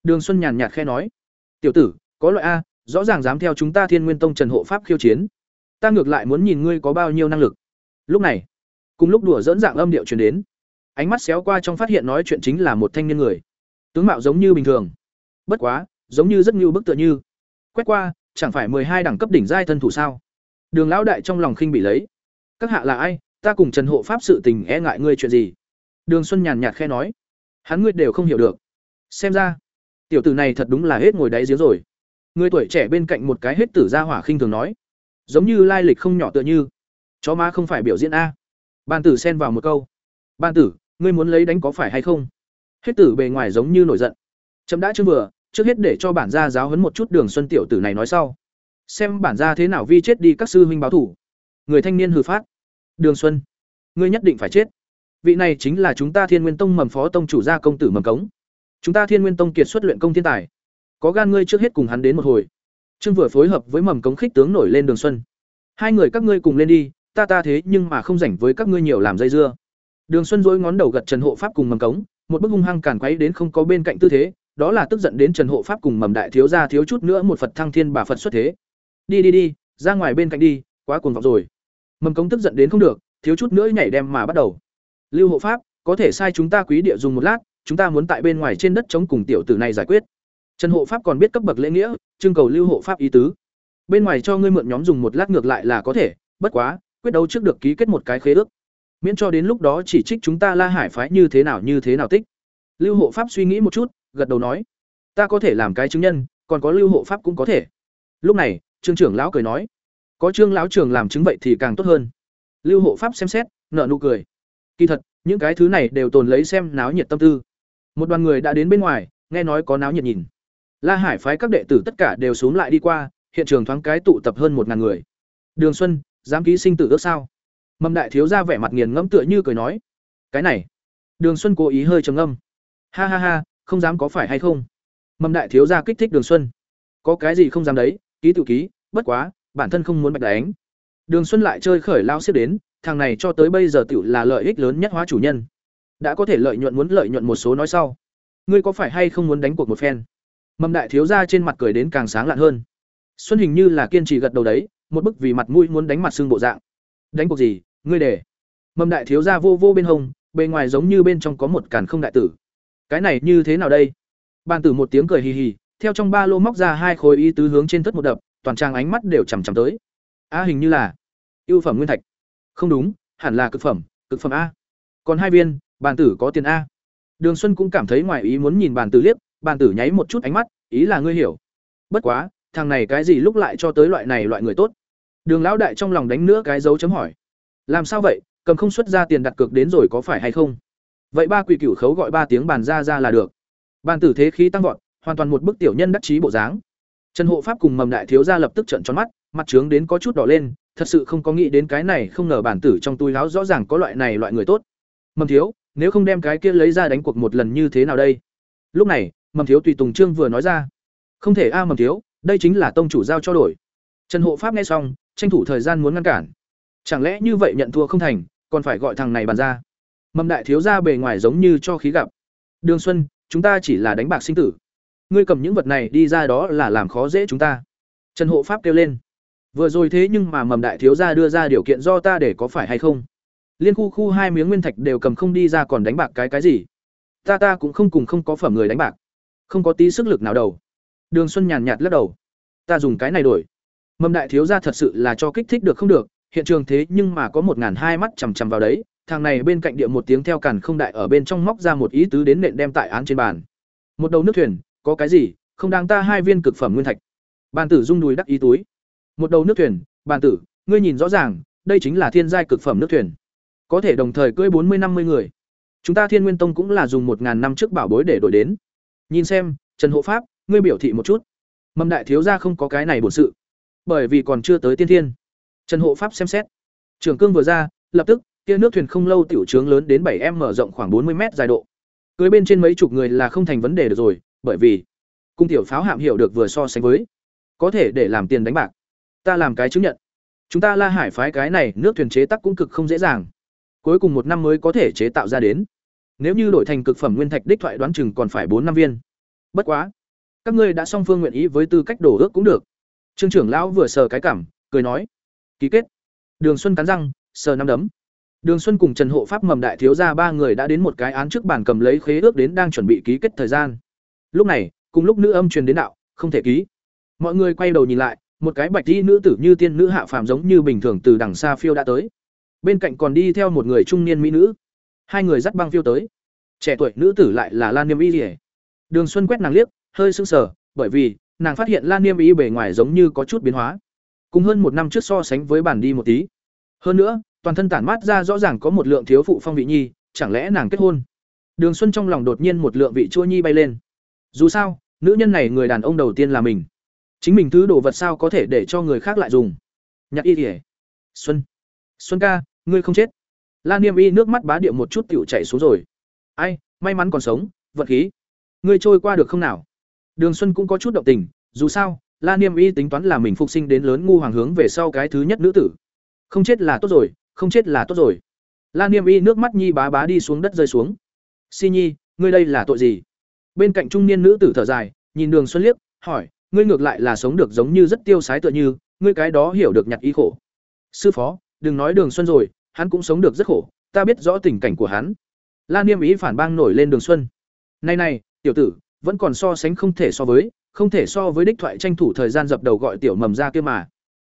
Đường Xuân nhàn nhạt khe nói: "Tiểu tử, có loại a, rõ ràng dám theo chúng ta Thiên Nguyên Tông Trần Hộ Pháp khiêu chiến. Ta ngược lại muốn nhìn ngươi có bao nhiêu năng lực." Lúc này, cùng lúc đùa dỡn dạng âm điệu truyền đến, ánh mắt xéo qua trong phát hiện nói chuyện chính là một thanh niên người. Tướng mạo giống như bình thường. Bất quá giống như rất như bức tựa như. Quét qua chẳng phải mười hai đẳng cấp đỉnh giai thân thủ sao? Đường lão đại trong lòng khinh bị lấy. Các hạ là ai? Ta cùng trần hộ pháp sự tình e ngại ngươi chuyện gì? Đường xuân nhàn nhạt khe nói hắn ngươi đều không hiểu được. Xem ra, tiểu tử này thật đúng là hết ngồi đáy giếng rồi. Người tuổi trẻ bên cạnh một cái hết tử gia hỏa khinh thường nói, giống như lai lịch không nhỏ tựa như. Chó má không phải biểu diễn a. Ban tử xen vào một câu. Ban tử, ngươi muốn lấy đánh có phải hay không? Hết tử bề ngoài giống như nổi giận. Chấm đã chưa vừa, trước hết để cho bản gia giáo huấn một chút đường xuân tiểu tử này nói sau. Xem bản gia thế nào vi chết đi các sư huynh báo thủ. Người thanh niên hừ phát. Đường xuân, ngươi nhất định phải chết vị này chính là chúng ta thiên nguyên tông mầm phó tông chủ gia công tử mầm cống chúng ta thiên nguyên tông kiệt xuất luyện công thiên tài có gan ngươi trước hết cùng hắn đến một hồi trương vừa phối hợp với mầm cống khích tướng nổi lên đường xuân hai người các ngươi cùng lên đi ta ta thế nhưng mà không rảnh với các ngươi nhiều làm dây dưa Đường Xuân dối ngón đầu gật Trần Hộ Pháp cùng mầm cống, một bức hung hăng càn quấy đến không có bên cạnh tư thế, đó là tức giận đến Trần Hộ Pháp cùng mầm đại thiếu gia thiếu chút nữa một Phật thăng thiên bà Phật xuất thế. Đi đi đi, ra ngoài bên cạnh đi, quá cuồng vọng rồi. Mầm cống tức giận đến không được, thiếu chút nữa nhảy đem mà bắt đầu. Lưu Hộ Pháp, có thể sai chúng ta quý địa dùng một lát, chúng ta muốn tại bên ngoài trên đất chống cùng tiểu tử này giải quyết. Trần Hộ Pháp còn biết cấp bậc lễ nghĩa, trưng cầu Lưu Hộ Pháp ý tứ. Bên ngoài cho ngươi mượn nhóm dùng một lát ngược lại là có thể, bất quá, quyết đấu trước được ký kết một cái khế ước. miễn cho đến lúc đó chỉ trích chúng ta La Hải phái như thế nào như thế nào tích. Lưu Hộ Pháp suy nghĩ một chút, gật đầu nói: "Ta có thể làm cái chứng nhân, còn có Lưu Hộ Pháp cũng có thể." Lúc này, Trương trưởng lão cười nói: "Có Trương lão trưởng làm chứng vậy thì càng tốt hơn." Lưu Hộ Pháp xem xét, nở nụ cười. Kỳ thật, những cái thứ này đều tồn lấy xem náo nhiệt tâm tư. Một đoàn người đã đến bên ngoài, nghe nói có náo nhiệt nhìn. La Hải phái các đệ tử tất cả đều xuống lại đi qua, hiện trường thoáng cái tụ tập hơn một ngàn người. Đường Xuân, dám ký sinh tử ước sao? Mầm đại thiếu gia vẻ mặt nghiền ngẫm tựa như cười nói, cái này. Đường Xuân cố ý hơi trầm ngâm. Ha ha ha, không dám có phải hay không? Mầm đại thiếu gia kích thích Đường Xuân. Có cái gì không dám đấy, ký tự ký, bất quá, bản thân không muốn bạch đánh. Đường Xuân lại chơi khởi lao xếp đến, thằng này cho tới bây giờ tiểu là lợi ích lớn nhất hóa chủ nhân. Đã có thể lợi nhuận muốn lợi nhuận một số nói sau. Ngươi có phải hay không muốn đánh cuộc một phen? Mầm đại thiếu gia trên mặt cười đến càng sáng lạn hơn. Xuân hình như là kiên trì gật đầu đấy, một bức vì mặt mũi muốn đánh mặt xương bộ dạng. Đánh cuộc gì? Ngươi để. Mầm đại thiếu gia vô vô bên hông, bề ngoài giống như bên trong có một càn không đại tử. Cái này như thế nào đây? Bàn tử một tiếng cười hì hì, theo trong ba lô móc ra hai khối y tứ hướng trên thất một đập, toàn trang ánh mắt đều chằm chằm tới. A hình như là ưu phẩm nguyên thạch. Không đúng, hẳn là cực phẩm, cực phẩm a. Còn hai viên, bàn tử có tiền a. Đường Xuân cũng cảm thấy ngoài ý muốn nhìn bàn tử liếc, bàn tử nháy một chút ánh mắt, ý là ngươi hiểu. Bất quá, thằng này cái gì lúc lại cho tới loại này loại người tốt. Đường lão đại trong lòng đánh nữa cái dấu chấm hỏi. Làm sao vậy, cầm không xuất ra tiền đặt cược đến rồi có phải hay không? Vậy ba quỷ cửu khấu gọi ba tiếng bàn ra ra là được. Bàn tử thế khí tăng vọt, hoàn toàn một bức tiểu nhân đắc chí bộ dáng. Trần Hộ Pháp cùng Mầm Đại thiếu gia lập tức trợn tròn mắt, mặt trướng đến có chút đỏ lên, thật sự không có nghĩ đến cái này, không ngờ bản tử trong túi láo rõ ràng có loại này loại người tốt. Mầm thiếu, nếu không đem cái kia lấy ra đánh cuộc một lần như thế nào đây? Lúc này, Mầm thiếu tùy Tùng Trương vừa nói ra. Không thể a Mầm thiếu, đây chính là tông chủ giao cho đổi. Trần Hộ Pháp nghe xong, tranh thủ thời gian muốn ngăn cản. Chẳng lẽ như vậy nhận thua không thành, còn phải gọi thằng này bàn ra? Mầm đại thiếu gia bề ngoài giống như cho khí gặp. Đường Xuân, chúng ta chỉ là đánh bạc sinh tử. Ngươi cầm những vật này đi ra đó là làm khó dễ chúng ta. Trần Hộ Pháp kêu lên. Vừa rồi thế nhưng mà mầm đại thiếu gia đưa ra điều kiện do ta để có phải hay không? Liên khu khu hai miếng nguyên thạch đều cầm không đi ra còn đánh bạc cái cái gì? Ta ta cũng không cùng không có phẩm người đánh bạc. Không có tí sức lực nào đầu. Đường Xuân nhàn nhạt lắc đầu. Ta dùng cái này đổi. Mầm đại thiếu gia thật sự là cho kích thích được không được, hiện trường thế nhưng mà có một ngàn hai mắt chằm chằm vào đấy, thằng này bên cạnh địa một tiếng theo cản không đại ở bên trong móc ra một ý tứ đến nện đem tại án trên bàn. Một đầu nước thuyền, có cái gì, không đáng ta hai viên cực phẩm nguyên thạch. Bàn tử rung đùi đắc ý túi. Một đầu nước thuyền, bàn tử, ngươi nhìn rõ ràng, đây chính là thiên giai cực phẩm nước thuyền. Có thể đồng thời cưỡi bốn mươi năm mươi người. Chúng ta Thiên Nguyên Tông cũng là dùng một ngàn năm trước bảo bối để đổi đến. Nhìn xem, Trần Hộ Pháp, ngươi biểu thị một chút. Mầm đại thiếu gia không có cái này bổn sự, bởi vì còn chưa tới tiên thiên. Trần Hộ Pháp xem xét. Trưởng cương vừa ra, lập tức, kia nước thuyền không lâu tiểu trướng lớn đến bảy m mở rộng khoảng bốn mươi m dài độ. Cưới bên trên mấy chục người là không thành vấn đề được rồi, bởi vì cung tiểu pháo hạm hiểu được vừa so sánh với, có thể để làm tiền đánh bạc. Ta làm cái chứng nhận. Chúng ta La Hải phái cái này nước thuyền chế tác cũng cực không dễ dàng. Cuối cùng một năm mới có thể chế tạo ra đến. Nếu như đổi thành cực phẩm nguyên thạch đích thoại đoán chừng còn phải bốn năm viên. Bất quá, các ngươi đã song phương nguyện ý với tư cách đổ ước cũng được. Trương trưởng lão vừa sờ cái cảm, cười nói: "Ký kết." Đường Xuân cắn răng, sờ năm đấm. Đường Xuân cùng Trần Hộ Pháp mầm đại thiếu gia ba người đã đến một cái án trước bàn cầm lấy khế ước đến đang chuẩn bị ký kết thời gian. Lúc này, cùng lúc nữ âm truyền đến đạo, không thể ký. Mọi người quay đầu nhìn lại, một cái bạch y nữ tử như tiên nữ hạ phàm giống như bình thường từ đằng xa phiêu đã tới. Bên cạnh còn đi theo một người trung niên mỹ nữ. Hai người dắt băng phiêu tới. Trẻ tuổi nữ tử lại là Lan Niêm Y Liễu. Đường Xuân quét nàng liếc, hơi sững sờ, bởi vì nàng phát hiện Lan Niêm Y bề ngoài giống như có chút biến hóa. Cùng hơn một năm trước so sánh với bản đi một tí. Hơn nữa, toàn thân tản mát ra rõ ràng có một lượng thiếu phụ phong vị nhi, chẳng lẽ nàng kết hôn? Đường Xuân trong lòng đột nhiên một lượng vị chua nhi bay lên. Dù sao, nữ nhân này người đàn ông đầu tiên là mình. Chính mình thứ đồ vật sao có thể để cho người khác lại dùng? Nhạc Y ỉa Xuân. Xuân ca, ngươi không chết. Lan Niêm Y nước mắt bá điệu một chút tiểu chảy xuống rồi. Ai, may mắn còn sống, vật khí. Ngươi trôi qua được không nào? Đường Xuân cũng có chút động tình, dù sao, La Niêm Y tính toán là mình phục sinh đến lớn ngu hoàng hướng về sau cái thứ nhất nữ tử. Không chết là tốt rồi, không chết là tốt rồi. La Niêm Y nước mắt nhi bá bá đi xuống đất rơi xuống. Si Nhi, ngươi đây là tội gì? Bên cạnh trung niên nữ tử thở dài, nhìn Đường Xuân liếc, hỏi, ngươi ngược lại là sống được giống như rất tiêu sái tựa như, ngươi cái đó hiểu được nhặt y khổ. Sư phó, đừng nói Đường Xuân rồi, hắn cũng sống được rất khổ, ta biết rõ tình cảnh của hắn. La Niêm ý phản bang nổi lên Đường Xuân. Này này, tiểu tử, vẫn còn so sánh không thể so với, không thể so với đích thoại tranh thủ thời gian dập đầu gọi tiểu mầm ra kia mà.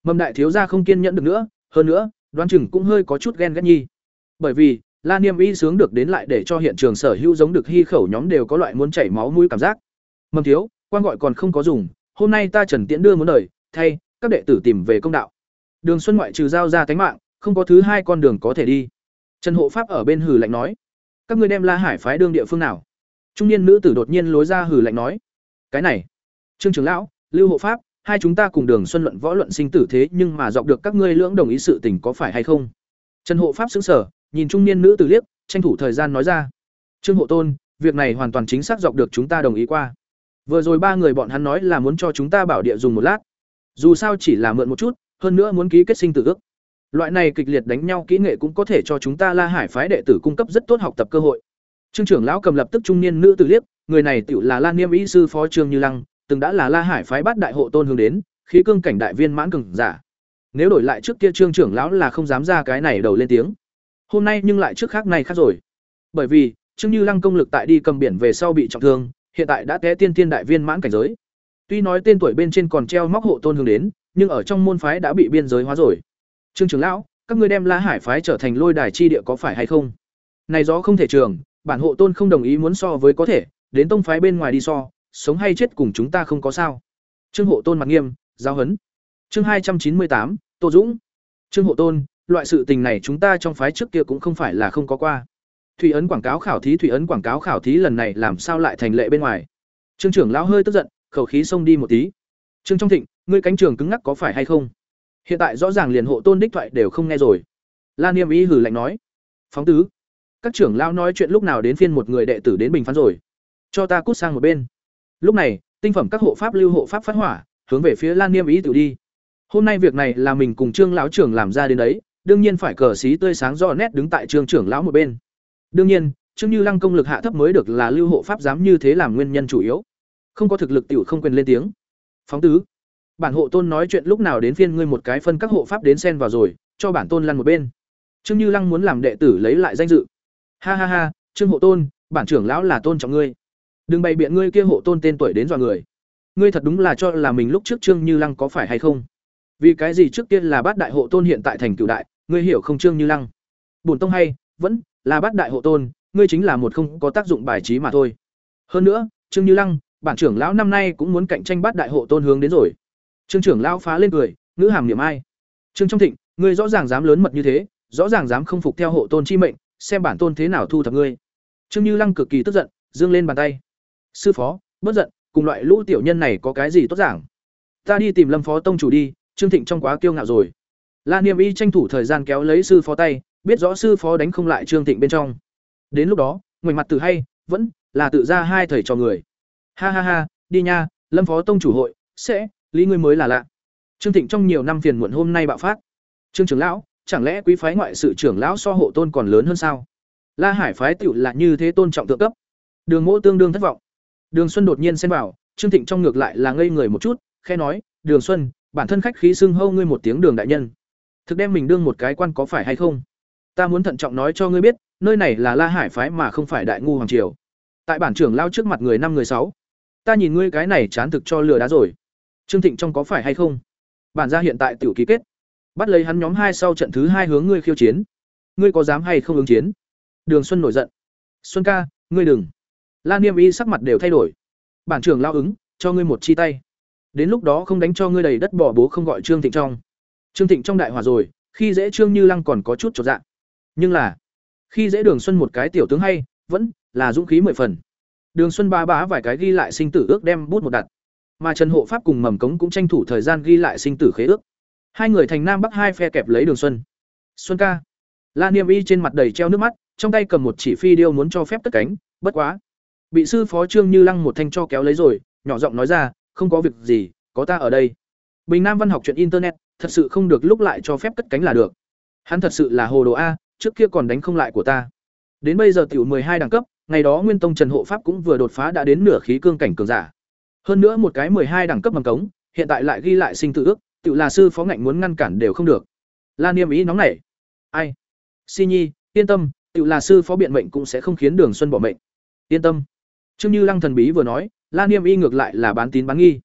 Mầm đại thiếu gia không kiên nhẫn được nữa, hơn nữa, đoan chừng cũng hơi có chút ghen ghét nhi. Bởi vì, La Niêm Y sướng được đến lại để cho hiện trường sở hữu giống được hy khẩu nhóm đều có loại muốn chảy máu mũi cảm giác. Mầm thiếu, quan gọi còn không có dùng, hôm nay ta Trần Tiễn đưa muốn đời, thay các đệ tử tìm về công đạo. Đường Xuân ngoại trừ giao ra tánh mạng, không có thứ hai con đường có thể đi. Trần Hộ Pháp ở bên hừ lạnh nói: "Các ngươi đem La Hải phái đương địa phương nào?" Trung niên nữ tử đột nhiên lối ra hừ lạnh nói: "Cái này, Trương trưởng lão, Lưu Hộ Pháp, hai chúng ta cùng Đường Xuân luận võ luận sinh tử thế, nhưng mà dọc được các ngươi lưỡng đồng ý sự tình có phải hay không?" Trần Hộ Pháp sững sờ, nhìn trung niên nữ tử liếc, tranh thủ thời gian nói ra: "Trương Hộ Tôn, việc này hoàn toàn chính xác dọc được chúng ta đồng ý qua. Vừa rồi ba người bọn hắn nói là muốn cho chúng ta bảo địa dùng một lát. Dù sao chỉ là mượn một chút, hơn nữa muốn ký kết sinh tử ước. Loại này kịch liệt đánh nhau kỹ nghệ cũng có thể cho chúng ta La Hải phái đệ tử cung cấp rất tốt học tập cơ hội. Trương trưởng lão cầm lập tức trung niên nữ tử liếc, người này tiểu là Lan Niêm ý sư phó Trương Như Lăng, từng đã là La Hải phái bát đại hộ tôn hướng đến, khí cương cảnh đại viên mãn cường giả. Nếu đổi lại trước kia Trương trưởng lão là không dám ra cái này đầu lên tiếng. Hôm nay nhưng lại trước khác này khác rồi. Bởi vì, Trương Như Lăng công lực tại đi cầm biển về sau bị trọng thương, hiện tại đã té tiên tiên đại viên mãn cảnh giới. Tuy nói tên tuổi bên trên còn treo móc hộ tôn hướng đến, nhưng ở trong môn phái đã bị biên giới hóa rồi. Trương trưởng lão, các ngươi đem La Hải phái trở thành lôi đài chi địa có phải hay không? Này gió không thể trường, bản hộ tôn không đồng ý muốn so với có thể, đến tông phái bên ngoài đi so, sống hay chết cùng chúng ta không có sao. Trương hộ tôn mặt nghiêm, giáo huấn. Chương hai trăm chín mươi tám, Tô Dũng. Trương hộ tôn, loại sự tình này chúng ta trong phái trước kia cũng không phải là không có qua. Thủy ấn quảng cáo khảo thí thủy ấn quảng cáo khảo thí lần này làm sao lại thành lệ bên ngoài? Trương trưởng lão hơi tức giận, khẩu khí xông đi một tí. Trương Trong Thịnh, ngươi cánh trường cứng ngắc có phải hay không? Hiện tại rõ ràng liền hộ tôn đích thoại đều không nghe rồi. Lan Niêm Y hử lạnh nói: "Phóng tứ, các trưởng lão nói chuyện lúc nào đến phiên một người đệ tử đến bình phán rồi, cho ta cút sang một bên." Lúc này, tinh phẩm các hộ pháp lưu hộ pháp phát hỏa, hướng về phía Lan Niêm Y tự đi. Hôm nay việc này là mình cùng Trương lão trưởng làm ra đến đấy, đương nhiên phải cờ xí tươi sáng rõ nét đứng tại Trương trưởng lão một bên. Đương nhiên, Trương Như Lăng công lực hạ thấp mới được là lưu hộ pháp dám như thế làm nguyên nhân chủ yếu. Không có thực lực tiểu không quyền lên tiếng. Phóng tứ. Bản hộ tôn nói chuyện lúc nào đến phiên ngươi một cái phân các hộ pháp đến xen vào rồi, cho bản tôn lăn một bên. Trương Như Lăng muốn làm đệ tử lấy lại danh dự. Ha ha ha, Trương hộ tôn, bản trưởng lão là tôn trọng ngươi. Đừng bày biện ngươi kia hộ tôn tên tuổi đến dọa người. Ngươi thật đúng là cho là mình lúc trước Trương Như Lăng có phải hay không? Vì cái gì trước tiên là bát đại hộ tôn hiện tại thành cửu đại, ngươi hiểu không Trương Như Lăng? Bổn tông hay, vẫn là bát đại hộ tôn, ngươi chính là một không có tác dụng bài trí mà thôi. Hơn nữa, Trương Như Lăng, bản trưởng lão năm nay cũng muốn cạnh tranh bát đại hộ tôn hướng đến rồi. Trương trưởng lão phá lên cười, ngữ hàm niệm ai? Trương Trong Thịnh, ngươi rõ ràng dám lớn mật như thế, rõ ràng dám không phục theo hộ tôn chi mệnh, xem bản tôn thế nào thu thập ngươi. Trương Như Lăng cực kỳ tức giận, giương lên bàn tay. Sư phó, bất giận, cùng loại lũ tiểu nhân này có cái gì tốt giảng? Ta đi tìm Lâm phó tông chủ đi, Trương Thịnh trong quá kiêu ngạo rồi. La Niêm Y tranh thủ thời gian kéo lấy sư phó tay, biết rõ sư phó đánh không lại Trương Thịnh bên trong. Đến lúc đó, ngoảnh mặt tự hay, vẫn là tự ra hai thầy trò người. Ha ha ha, đi nha, Lâm phó tông chủ hội, sẽ, lý ngươi mới là lạ. Trương Thịnh trong nhiều năm phiền muộn hôm nay bạo phát. Trương trưởng lão, chẳng lẽ quý phái ngoại sự trưởng lão so hộ tôn còn lớn hơn sao? La Hải phái tiểu là như thế tôn trọng thượng cấp. Đường Mỗ tương đương thất vọng. Đường Xuân đột nhiên xen vào, Trương Thịnh trong ngược lại là ngây người một chút, khẽ nói, "Đường Xuân, bản thân khách khí xưng hâu ngươi một tiếng Đường đại nhân. Thực đem mình đương một cái quan có phải hay không? Ta muốn thận trọng nói cho ngươi biết, nơi này là La Hải phái mà không phải Đại ngu hoàng triều. Tại bản trưởng lao trước mặt người năm người sáu, ta nhìn ngươi cái này chán thực cho lừa đá rồi. Trương Thịnh trong có phải hay không? Bản gia hiện tại tiểu ký kết, bắt lấy hắn nhóm hai sau trận thứ hai hướng ngươi khiêu chiến. Ngươi có dám hay không ứng chiến? Đường Xuân nổi giận. Xuân ca, ngươi đừng. La Niêm Y sắc mặt đều thay đổi. Bản trưởng lao ứng, cho ngươi một chi tay. Đến lúc đó không đánh cho ngươi đầy đất bỏ bố không gọi Trương Thịnh trong. Trương Thịnh trong đại hòa rồi, khi dễ Trương Như Lăng còn có chút trọt dạng nhưng là, khi dễ Đường Xuân một cái tiểu tướng hay, vẫn là dũng khí mười phần. Đường Xuân ba bá vài cái ghi lại sinh tử ước đem bút một đặt. Mà Trần Hộ Pháp cùng Mầm Cống cũng tranh thủ thời gian ghi lại sinh tử khế ước. Hai người thành nam bắc hai phe kẹp lấy Đường Xuân. Xuân ca. La Niêm Y trên mặt đầy treo nước mắt, trong tay cầm một chỉ phi điêu muốn cho phép cất cánh, bất quá, bị sư phó Trương Như Lăng một thanh cho kéo lấy rồi, nhỏ giọng nói ra, không có việc gì, có ta ở đây. Bình Nam văn học chuyện internet, thật sự không được lúc lại cho phép cất cánh là được. Hắn thật sự là hồ đồ a, trước kia còn đánh không lại của ta. Đến bây giờ tiểu hai đẳng cấp, ngày đó Nguyên Tông Trần Hộ Pháp cũng vừa đột phá đã đến nửa khí cương cảnh cường giả. Hơn nữa một cái hai đẳng cấp bằng cống, hiện tại lại ghi lại sinh tử ước, tiểu là sư phó ngạnh muốn ngăn cản đều không được. La Niêm ý nóng nảy. Ai? Si Nhi, yên tâm, tiểu là sư phó biện mệnh cũng sẽ không khiến Đường Xuân bỏ mệnh. Yên tâm. Trương Như Lăng thần bí vừa nói, La Niêm y ngược lại là bán tín bán nghi.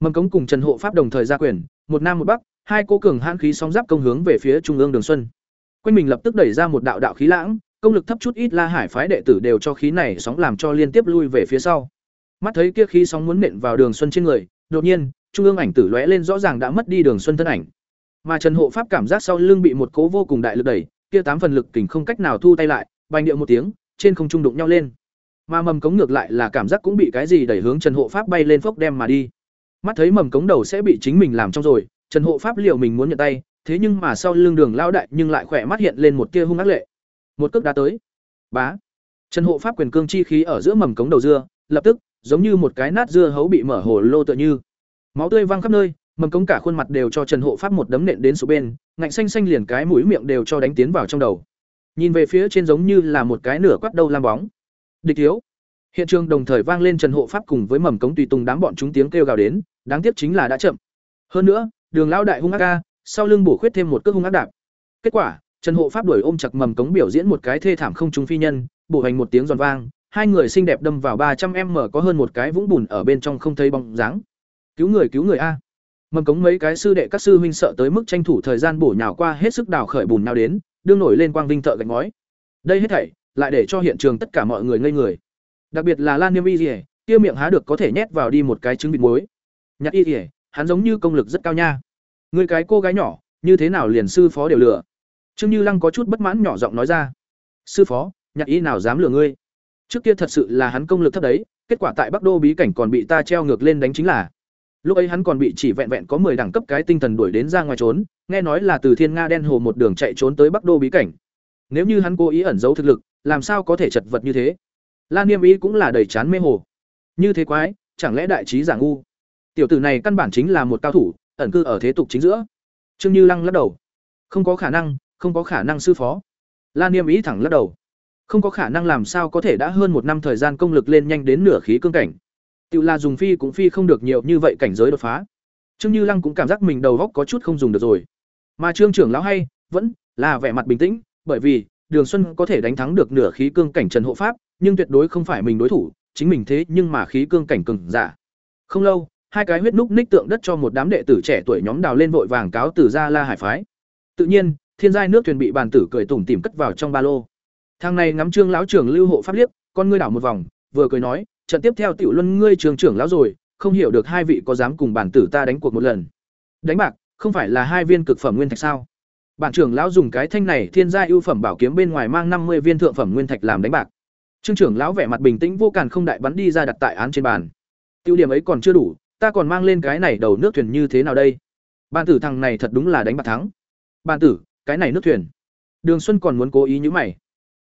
Mầm cống cùng Trần Hộ Pháp đồng thời ra quyền, một nam một bắc, hai cô cường hãn khí sóng giáp công hướng về phía trung ương Đường Xuân quanh mình lập tức đẩy ra một đạo đạo khí lãng, công lực thấp chút ít la hải phái đệ tử đều cho khí này sóng làm cho liên tiếp lui về phía sau. Mắt thấy kia khí sóng muốn nện vào đường xuân trên người, đột nhiên, trung ương ảnh tử lóe lên rõ ràng đã mất đi đường xuân thân ảnh. Mà trần hộ pháp cảm giác sau lưng bị một cố vô cùng đại lực đẩy, kia tám phần lực kình không cách nào thu tay lại, bành điệu một tiếng, trên không trung đụng nhau lên. Mà mầm cống ngược lại là cảm giác cũng bị cái gì đẩy hướng trần hộ pháp bay lên phốc đem mà đi. Mắt thấy mầm cống đầu sẽ bị chính mình làm trong rồi, trần hộ pháp liệu mình muốn nhận tay thế nhưng mà sau lưng đường lao đại nhưng lại khỏe mắt hiện lên một tia hung ác lệ. Một cước đá tới. Bá. Trần hộ pháp quyền cương chi khí ở giữa mầm cống đầu dưa, lập tức, giống như một cái nát dưa hấu bị mở hồ lô tựa như. Máu tươi văng khắp nơi, mầm cống cả khuôn mặt đều cho trần hộ pháp một đấm nện đến số bên, ngạnh xanh xanh liền cái mũi miệng đều cho đánh tiến vào trong đầu. Nhìn về phía trên giống như là một cái nửa quắt đầu lam bóng. Địch thiếu. Hiện trường đồng thời vang lên trần hộ pháp cùng với mầm cống tùy tùng đám bọn chúng tiếng kêu gào đến, đáng tiếc chính là đã chậm. Hơn nữa, đường lão đại hung ác ca sau lưng bổ khuyết thêm một cước hung ác đạp. Kết quả, trần hộ pháp đuổi ôm chặt mầm cống biểu diễn một cái thê thảm không trung phi nhân, bổ hành một tiếng giòn vang, hai người xinh đẹp đâm vào ba trăm m có hơn một cái vũng bùn ở bên trong không thấy bóng dáng. Cứu người cứu người a. Mầm cống mấy cái sư đệ các sư huynh sợ tới mức tranh thủ thời gian bổ nhào qua hết sức đào khởi bùn nào đến, đương nổi lên quang vinh thợ gạch ngói. Đây hết thảy, lại để cho hiện trường tất cả mọi người ngây người. Đặc biệt là lan niêm y rỉa kia miệng há được có thể nhét vào đi một cái trứng vịt muối. Nhạc y rỉa hắn giống như công lực rất cao nha người cái cô gái nhỏ, như thế nào liền sư phó đều lừa? Trương như lăng có chút bất mãn nhỏ giọng nói ra. Sư phó, nhạc y nào dám lừa ngươi? Trước kia thật sự là hắn công lực thấp đấy, kết quả tại bắc đô bí cảnh còn bị ta treo ngược lên đánh chính là. Lúc ấy hắn còn bị chỉ vẹn vẹn có 10 đẳng cấp cái tinh thần đuổi đến ra ngoài trốn, nghe nói là từ thiên nga đen hồ một đường chạy trốn tới bắc đô bí cảnh. Nếu như hắn cố ý ẩn giấu thực lực, làm sao có thể chật vật như thế? Lan niêm ý cũng là đầy chán mê hồ. Như thế quái, chẳng lẽ đại trí giả ngu? Tiểu tử này căn bản chính là một cao thủ ẩn cư ở thế tục chính giữa. Trương như lăng lắc đầu. Không có khả năng, không có khả năng sư phó. Lan niêm ý thẳng lắc đầu. Không có khả năng làm sao có thể đã hơn một năm thời gian công lực lên nhanh đến nửa khí cương cảnh. Tự là dùng phi cũng phi không được nhiều như vậy cảnh giới đột phá. Trương như lăng cũng cảm giác mình đầu góc có chút không dùng được rồi. Mà trương trưởng lão hay, vẫn là vẻ mặt bình tĩnh, bởi vì đường xuân có thể đánh thắng được nửa khí cương cảnh trần hộ pháp, nhưng tuyệt đối không phải mình đối thủ, chính mình thế nhưng mà khí cương cảnh cường giả. Không lâu hai cái huyết núc ních tượng đất cho một đám đệ tử trẻ tuổi nhóm đào lên vội vàng cáo từ ra la hải phái. Tự nhiên, thiên giai nước thuyền bị bàn tử cười tủm tìm cất vào trong ba lô. Thang này ngắm trương lão trưởng lưu hộ pháp liếc, con ngươi đảo một vòng, vừa cười nói, trận tiếp theo tiểu luân ngươi trường trưởng lão rồi, không hiểu được hai vị có dám cùng bản tử ta đánh cuộc một lần. Đánh bạc, không phải là hai viên cực phẩm nguyên thạch sao? Bản trưởng lão dùng cái thanh này thiên gia ưu phẩm bảo kiếm bên ngoài mang năm mươi viên thượng phẩm nguyên thạch làm đánh bạc. Trương trưởng lão vẻ mặt bình tĩnh vô càn không đại bắn đi ra đặt tại án trên bàn. Tiêu điểm ấy còn chưa đủ ta còn mang lên cái này đầu nước thuyền như thế nào đây? Bàn tử thằng này thật đúng là đánh bạc thắng. Bàn tử, cái này nước thuyền. Đường xuân còn muốn cố ý nhữ mày.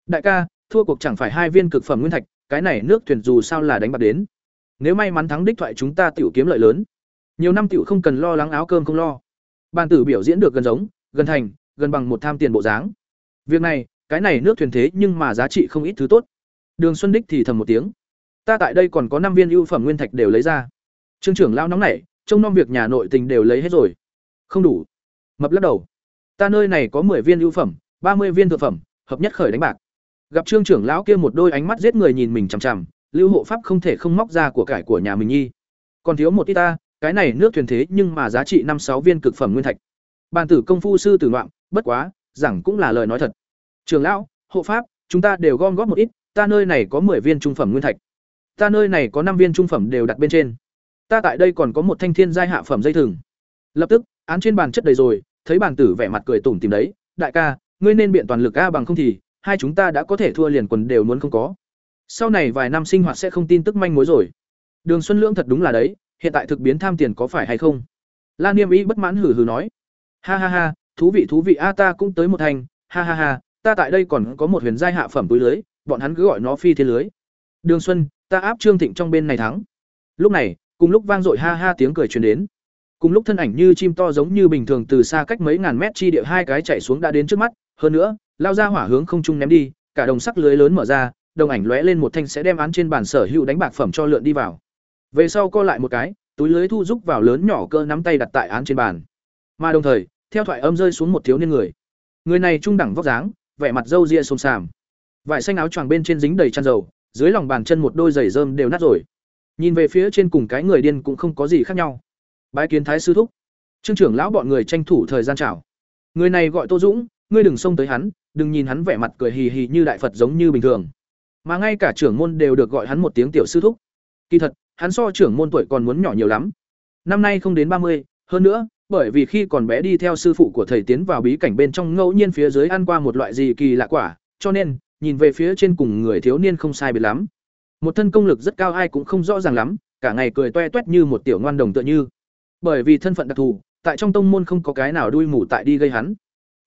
Đại ca, thua cuộc chẳng phải hai viên cực phẩm nguyên thạch, cái này nước thuyền dù sao là đánh bạc đến. Nếu may mắn thắng đích thoại chúng ta tiểu kiếm lợi lớn. Nhiều năm tiểu không cần lo lắng áo cơm không lo. Bàn tử biểu diễn được gần giống, gần thành, gần bằng một tham tiền bộ dáng. Việc này, cái này nước thuyền thế nhưng mà giá trị không ít thứ tốt. Đường xuân đích thì thầm một tiếng. Ta tại đây còn có năm viên ưu phẩm nguyên thạch đều lấy ra trương trưởng lao nóng nảy, trông nom việc nhà nội tình đều lấy hết rồi. Không đủ. Mập lắc đầu. Ta nơi này có 10 viên ưu phẩm, ba mươi viên thượng phẩm, hợp nhất khởi đánh bạc. Gặp trương trưởng lão kia một đôi ánh mắt giết người nhìn mình chằm chằm, lưu hộ pháp không thể không móc ra của cải của nhà mình nhi. Còn thiếu một ít ta, cái này nước thuyền thế nhưng mà giá trị năm sáu viên cực phẩm nguyên thạch. Bàn tử công phu sư tử ngoạm, bất quá, giảng cũng là lời nói thật. Trường lão, hộ pháp, chúng ta đều gom góp một ít, ta nơi này có 10 viên trung phẩm nguyên thạch. Ta nơi này có năm viên trung phẩm đều đặt bên trên ta tại đây còn có một thanh thiên giai hạ phẩm dây thừng. Lập tức, án trên bàn chất đầy rồi, thấy bàn tử vẻ mặt cười tủm tìm đấy, đại ca, ngươi nên biện toàn lực a, bằng không thì, hai chúng ta đã có thể thua liền quần đều muốn không có. Sau này vài năm sinh hoạt sẽ không tin tức manh mối rồi. Đường xuân lưỡng thật đúng là đấy, hiện tại thực biến tham tiền có phải hay không? Lan niêm y bất mãn hử hử nói. Ha ha ha, thú vị thú vị a, ta cũng tới một thành. Ha ha ha, ta tại đây còn có một huyền giai hạ phẩm túi lưới, bọn hắn cứ gọi nó phi thiên lưới. Đường xuân, ta áp trương thịnh trong bên này thắng. Lúc này cùng lúc vang dội ha ha tiếng cười truyền đến. Cùng lúc thân ảnh như chim to giống như bình thường từ xa cách mấy ngàn mét chi địa hai cái chạy xuống đã đến trước mắt. Hơn nữa, lao ra hỏa hướng không trung ném đi, cả đồng sắc lưới lớn mở ra, đồng ảnh lóe lên một thanh sẽ đem án trên bàn sở hữu đánh bạc phẩm cho lượn đi vào. Về sau co lại một cái, túi lưới thu rúc vào lớn nhỏ cơ nắm tay đặt tại án trên bàn. Mà đồng thời, theo thoại âm rơi xuống một thiếu niên người. Người này trung đẳng vóc dáng, vẻ mặt râu ria xồm xàm. Vải xanh áo choàng bên trên dính đầy chăn dầu, dưới lòng bàn chân một đôi giày rơm đều nát rồi nhìn về phía trên cùng cái người điên cũng không có gì khác nhau. Bái kiến thái sư thúc. Trương trưởng lão bọn người tranh thủ thời gian chào. Người này gọi tô dũng, ngươi đừng xông tới hắn, đừng nhìn hắn vẻ mặt cười hì hì như đại phật giống như bình thường. Mà ngay cả trưởng môn đều được gọi hắn một tiếng tiểu sư thúc. Kỳ thật, hắn so trưởng môn tuổi còn muốn nhỏ nhiều lắm. Năm nay không đến ba mươi, hơn nữa, bởi vì khi còn bé đi theo sư phụ của thầy tiến vào bí cảnh bên trong ngẫu nhiên phía dưới ăn qua một loại gì kỳ lạ quả, cho nên, nhìn về phía trên cùng người thiếu niên không sai biệt lắm một thân công lực rất cao ai cũng không rõ ràng lắm, cả ngày cười toe toét như một tiểu ngoan đồng tựa như. Bởi vì thân phận đặc thù, tại trong tông môn không có cái nào đuôi mù tại đi gây hắn.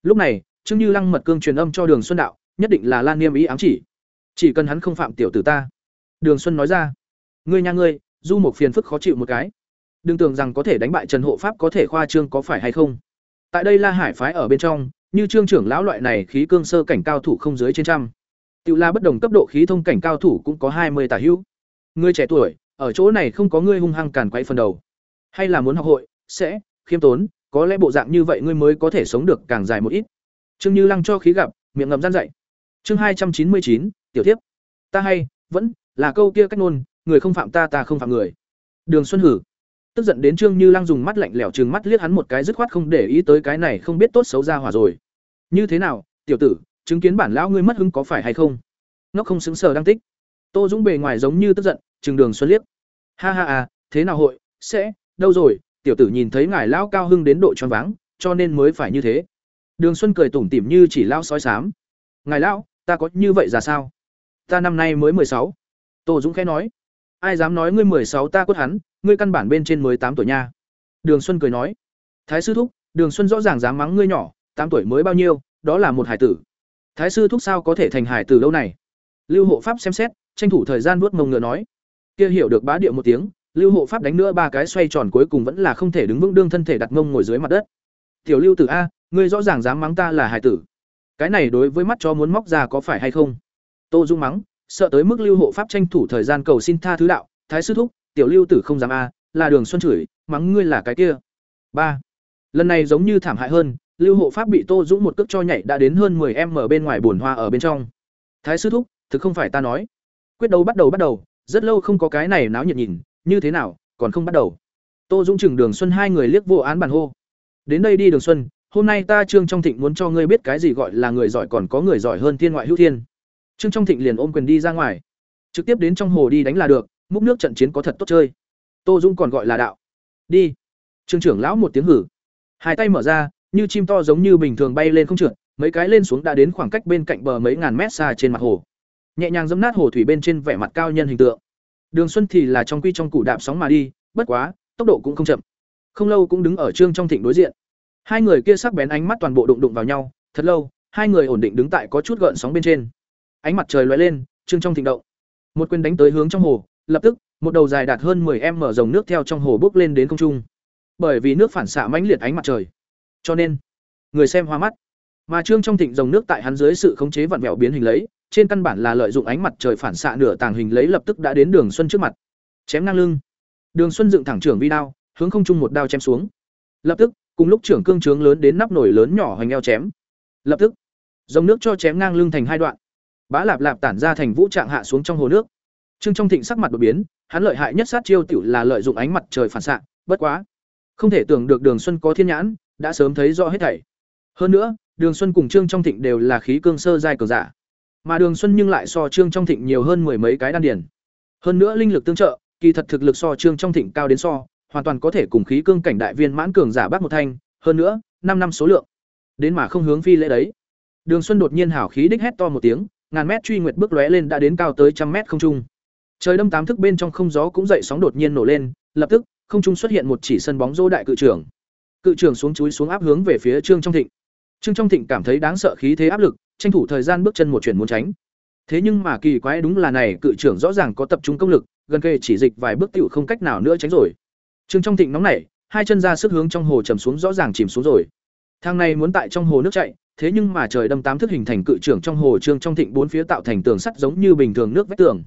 Lúc này, trương như lăng mật cương truyền âm cho đường xuân đạo, nhất định là lan niêm ý ám chỉ. Chỉ cần hắn không phạm tiểu tử ta. Đường xuân nói ra, ngươi nha ngươi, du một phiền phức khó chịu một cái. Đừng tưởng rằng có thể đánh bại trần hộ pháp có thể khoa trương có phải hay không? Tại đây la hải phái ở bên trong, như trương trưởng lão loại này khí cương sơ cảnh cao thủ không dưới trên trăm tự la bất đồng cấp độ khí thông cảnh cao thủ cũng có hai mươi tả hữu. Ngươi trẻ tuổi ở chỗ này không có ngươi hung hăng càn quấy phần đầu. Hay là muốn học hội sẽ khiêm tốn có lẽ bộ dạng như vậy ngươi mới có thể sống được càng dài một ít. Trương như lăng cho khí gặp miệng ngậm gian dạy. chương hai trăm chín mươi chín tiểu tiếp ta hay vẫn là câu kia cách ngôn, người không phạm ta ta không phạm người. Đường xuân hử. Tức giận đến trương như lăng dùng mắt lạnh lẽo trừng mắt liếc hắn một cái dứt khoát không để ý tới cái này không biết tốt xấu ra hỏa rồi. Như thế nào tiểu tử chứng kiến bản lão ngươi mất hứng có phải hay không? Nó không xứng sở đang tích. Tô dũng bề ngoài giống như tức giận, trừng đường xuân liếc. Ha ha à thế nào hội, sẽ, đâu rồi, tiểu tử nhìn thấy ngài lão cao hưng đến độ choáng váng, cho nên mới phải như thế. Đường xuân cười tủm tỉm như chỉ lão sói sám ngài lão, ta có như vậy ra sao? Ta năm nay mới mười sáu. Tô dũng khẽ nói. Ai dám nói ngươi mười sáu ta quất hắn, ngươi căn bản bên trên mới tám tuổi nha. Đường xuân cười nói. Thái sư thúc, đường xuân rõ ràng dám mắng ngươi nhỏ, tám tuổi mới bao nhiêu, đó là một hải tử thái sư thúc sao có thể thành hải tử lâu này? Lưu hộ pháp xem xét, tranh thủ thời gian vuốt mông ngựa nói. Kia hiểu được bá điệu một tiếng, lưu hộ pháp đánh nữa ba cái xoay tròn cuối cùng vẫn là không thể đứng vững đương thân thể đặt mông ngồi dưới mặt đất. Tiểu lưu tử a, ngươi rõ ràng dám mắng ta là hải tử. Cái này đối với mắt cho muốn móc ra có phải hay không? Tô dung mắng, sợ tới mức lưu hộ pháp tranh thủ thời gian cầu xin tha thứ đạo, thái sư thúc, tiểu lưu tử không dám a, là đường xuân chửi, mắng ngươi là cái kia. Ba. Lần này giống như thảm hại hơn lưu hộ pháp bị tô dũng một cước cho nhảy đã đến hơn 10 em ở bên ngoài bồn hoa ở bên trong. Thái sư thúc, thực không phải ta nói. Quyết đấu bắt đầu bắt đầu, rất lâu không có cái này náo nhiệt nhìn, như thế nào, còn không bắt đầu. Tô dũng chừng đường xuân hai người liếc vô án bàn hô. Đến đây đi đường xuân, hôm nay ta trương trong thịnh muốn cho ngươi biết cái gì gọi là người giỏi còn có người giỏi hơn thiên ngoại hữu thiên. Trương trong thịnh liền ôm quyền đi ra ngoài. Trực tiếp đến trong hồ đi đánh là được, múc nước trận chiến có thật tốt chơi. Tô dũng còn gọi là đạo. Đi. Trương trưởng lão một tiếng hử. Hai tay mở ra như chim to giống như bình thường bay lên không trượt, mấy cái lên xuống đã đến khoảng cách bên cạnh bờ mấy ngàn mét xa trên mặt hồ. Nhẹ nhàng dẫm nát hồ thủy bên trên vẻ mặt cao nhân hình tượng. Đường xuân thì là trong quy trong củ đạp sóng mà đi, bất quá, tốc độ cũng không chậm. Không lâu cũng đứng ở trương trong thịnh đối diện. Hai người kia sắc bén ánh mắt toàn bộ đụng đụng vào nhau, thật lâu, hai người ổn định đứng tại có chút gợn sóng bên trên. Ánh mặt trời lóe lên, trương trong thịnh động. Một quyền đánh tới hướng trong hồ, lập tức, một đầu dài đạt hơn 10 m mở dòng nước theo trong hồ bốc lên đến không trung. Bởi vì nước phản xạ mãnh liệt ánh mặt trời cho nên, người xem hoa mắt. Mà trương trong thịnh dòng nước tại hắn dưới sự khống chế vặn vẹo biến hình lấy, trên căn bản là lợi dụng ánh mặt trời phản xạ nửa tàng hình lấy lập tức đã đến đường xuân trước mặt. Chém ngang lưng. Đường xuân dựng thẳng trưởng vi đao, hướng không trung một đao chém xuống. Lập tức, cùng lúc trưởng cương trướng lớn đến nắp nổi lớn nhỏ hoành eo chém. Lập tức, dòng nước cho chém ngang lưng thành hai đoạn. Bá lạp lạp tản ra thành vũ trạng hạ xuống trong hồ nước. Trương trong thịnh sắc mặt đột biến, hắn lợi hại nhất sát chiêu tiểu là lợi dụng ánh mặt trời phản xạ, bất quá, không thể tưởng được đường xuân có thiên nhãn đã sớm thấy rõ hết thảy. Hơn nữa, đường xuân cùng trương trong thịnh đều là khí cương sơ giai cường giả. Mà đường xuân nhưng lại so trương trong thịnh nhiều hơn mười mấy cái đan điển hơn nữa linh lực tương trợ, kỳ thật thực lực so trương trong thịnh cao đến so, hoàn toàn có thể cùng khí cương cảnh đại viên mãn cường giả bác một thanh, hơn nữa, năm năm số lượng. Đến mà không hướng phi lễ đấy. Đường xuân đột nhiên hảo khí đích hét to một tiếng, ngàn mét truy nguyệt bước lóe lên đã đến cao tới trăm mét không trung. Trời đâm tám thức bên trong không gió cũng dậy sóng đột nhiên nổ lên, lập tức, không trung xuất hiện một chỉ sân bóng rô đại cự trưởng cự trưởng xuống chúi xuống áp hướng về phía trương trong thịnh. Trương trong thịnh cảm thấy đáng sợ khí thế áp lực, tranh thủ thời gian bước chân một chuyển muốn tránh. Thế nhưng mà kỳ quái đúng là này, cự trưởng rõ ràng có tập trung công lực, gần kề chỉ dịch vài bước tựu không cách nào nữa tránh rồi. Trương trong thịnh nóng nảy, hai chân ra sức hướng trong hồ chầm xuống, rõ ràng chìm xuống rồi. Thang này muốn tại trong hồ nước chạy, thế nhưng mà trời đâm tám thức hình thành cự trưởng trong hồ trương trong thịnh bốn phía tạo thành tường sắt giống như bình thường nước vách tường.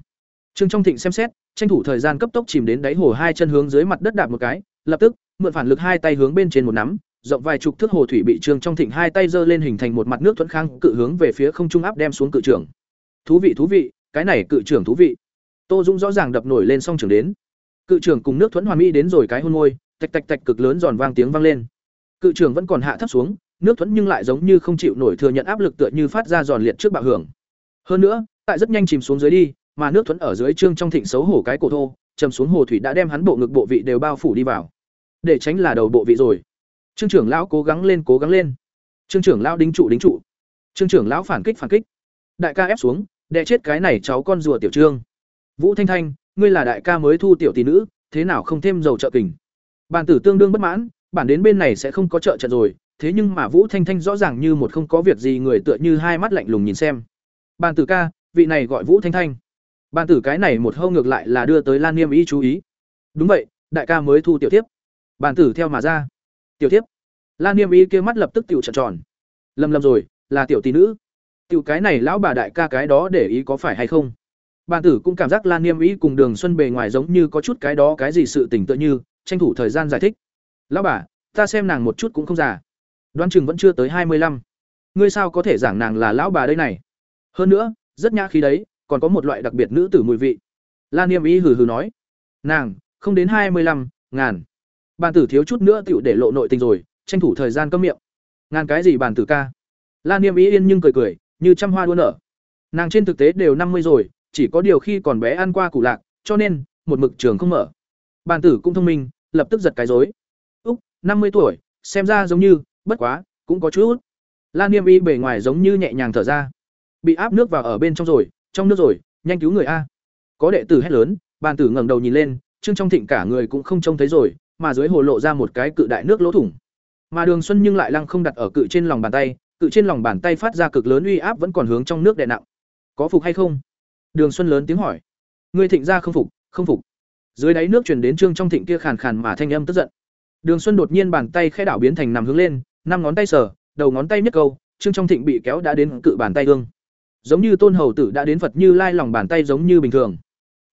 Trương trong thịnh xem xét, tranh thủ thời gian cấp tốc chìm đến đáy hồ hai chân hướng dưới mặt đất đạp một cái, lập tức mượn phản lực hai tay hướng bên trên một nắm rộng vài chục thước hồ thủy bị trương trong thịnh hai tay giơ lên hình thành một mặt nước thuẫn khang cự hướng về phía không trung áp đem xuống cự trưởng thú vị thú vị cái này cự trưởng thú vị tô dũng rõ ràng đập nổi lên song trưởng đến cự trưởng cùng nước thuẫn hoàn mỹ đến rồi cái hôn môi tạch tạch tạch cực lớn giòn vang tiếng vang lên cự trưởng vẫn còn hạ thấp xuống nước thuẫn nhưng lại giống như không chịu nổi thừa nhận áp lực tựa như phát ra giòn liệt trước bạo hưởng. Hơn nữa, tại rất nhanh chìm xuống dưới đi, mà nước thuẫn ở dưới trương trong thịnh xấu hổ cái cổ thô, chầm xuống hồ thủy đã đem hắn bộ ngực bộ vị đều bao phủ đi vào. Để tránh là đầu bộ vị rồi. Trương trưởng lão cố gắng lên, cố gắng lên. Trương trưởng lão đính trụ đính trụ. Trương trưởng lão phản kích phản kích. Đại ca ép xuống, đẻ chết cái này cháu con rùa tiểu trương. Vũ Thanh Thanh, ngươi là đại ca mới thu tiểu tỷ nữ, thế nào không thêm dầu trợ kình? Bàn tử tương đương bất mãn, bản đến bên này sẽ không có trợ trận rồi, thế nhưng mà Vũ Thanh Thanh rõ ràng như một không có việc gì người tựa như hai mắt lạnh lùng nhìn xem. Bàn tử ca, vị này gọi Vũ Thanh Thanh. Bàn tử cái này một hâu ngược lại là đưa tới Lan Niêm ý chú ý. Đúng vậy, đại ca mới thu tiểu tiếp. Bàn tử theo mà ra. Tiểu thiếp Lan Niêm ý kia mắt lập tức tiểu trợn tròn. Lầm lầm rồi, là tiểu tỷ nữ. Tiểu cái này lão bà đại ca cái đó để ý có phải hay không? Bàn tử cũng cảm giác Lan Niêm ý cùng Đường Xuân bề ngoài giống như có chút cái đó cái gì sự tình tựa như, tranh thủ thời gian giải thích. Lão bà, ta xem nàng một chút cũng không già. Đoán chừng vẫn chưa tới hai mươi lăm. Ngươi sao có thể giảng nàng là lão bà đây này? Hơn nữa, rất nhã khí đấy, còn có một loại đặc biệt nữ tử mùi vị. Lan Niêm ý hừ hừ nói, nàng không đến hai mươi lăm, ngàn. Bàn tử thiếu chút nữa tựu để lộ nội tình rồi, tranh thủ thời gian câm miệng. Ngàn cái gì bàn tử ca? Lan Niêm ý yên nhưng cười cười, như trăm hoa đua nở. Nàng trên thực tế đều năm mươi rồi, chỉ có điều khi còn bé ăn qua củ lạc, cho nên một mực trường không mở. Bàn tử cũng thông minh, lập tức giật cái rối. Úc, năm mươi tuổi, xem ra giống như, bất quá, cũng có chút. Lan Niêm Y bề ngoài giống như nhẹ nhàng thở ra. Bị áp nước vào ở bên trong rồi, trong nước rồi, nhanh cứu người a. Có đệ tử hét lớn, bàn tử ngẩng đầu nhìn lên, Trương Trong Thịnh cả người cũng không trông thấy rồi, mà dưới hồ lộ ra một cái cự đại nước lỗ thủng. Mà Đường Xuân nhưng lại lăng không đặt ở cự trên lòng bàn tay, cự trên lòng bàn tay phát ra cực lớn uy áp vẫn còn hướng trong nước đè nặng. Có phục hay không? Đường Xuân lớn tiếng hỏi. Ngươi Thịnh ra không phục, không phục. Dưới đáy nước truyền đến Trương Trong Thịnh kia khàn khàn mà thanh âm tức giận. Đường Xuân đột nhiên bàn tay khẽ đảo biến thành nằm hướng lên, năm ngón tay sờ, đầu ngón tay nhất câu, Trương Trong Thịnh bị kéo đã đến cự bàn tay gương. Giống như Tôn Hầu tử đã đến Phật Như Lai lòng bàn tay giống như bình thường.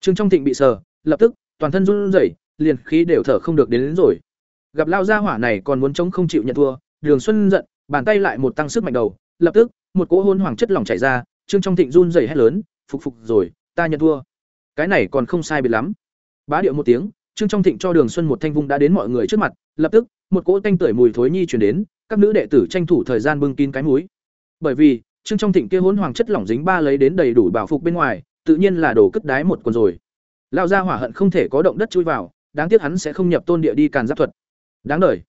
Trương Trong Thịnh bị sờ, lập tức toàn thân run rẩy, liền khí đều thở không được đến, đến rồi. Gặp lao gia hỏa này còn muốn chống không chịu nhận thua, Đường Xuân giận, bàn tay lại một tăng sức mạnh đầu, lập tức, một cỗ hôn hoàng chất lỏng chảy ra, Trương Trong Thịnh run rẩy hét lớn, "Phục phục rồi, ta nhận thua." Cái này còn không sai biệt lắm. Bá điệu một tiếng, Trương Trong Thịnh cho Đường Xuân một thanh vung đã đến mọi người trước mặt, lập tức, một cỗ tanh tưởi mùi thối nhi truyền đến, các nữ đệ tử tranh thủ thời gian bưng kín cái mũi. Bởi vì, Trương Trong Thịnh kia hỗn hoàng chất lỏng dính ba lấy đến đầy đủ bảo phục bên ngoài, tự nhiên là đổ cất đái một quần rồi. Lão gia hỏa hận không thể có động đất chui vào, đáng tiếc hắn sẽ không nhập tôn địa đi càn giáp thuật. Đáng đời.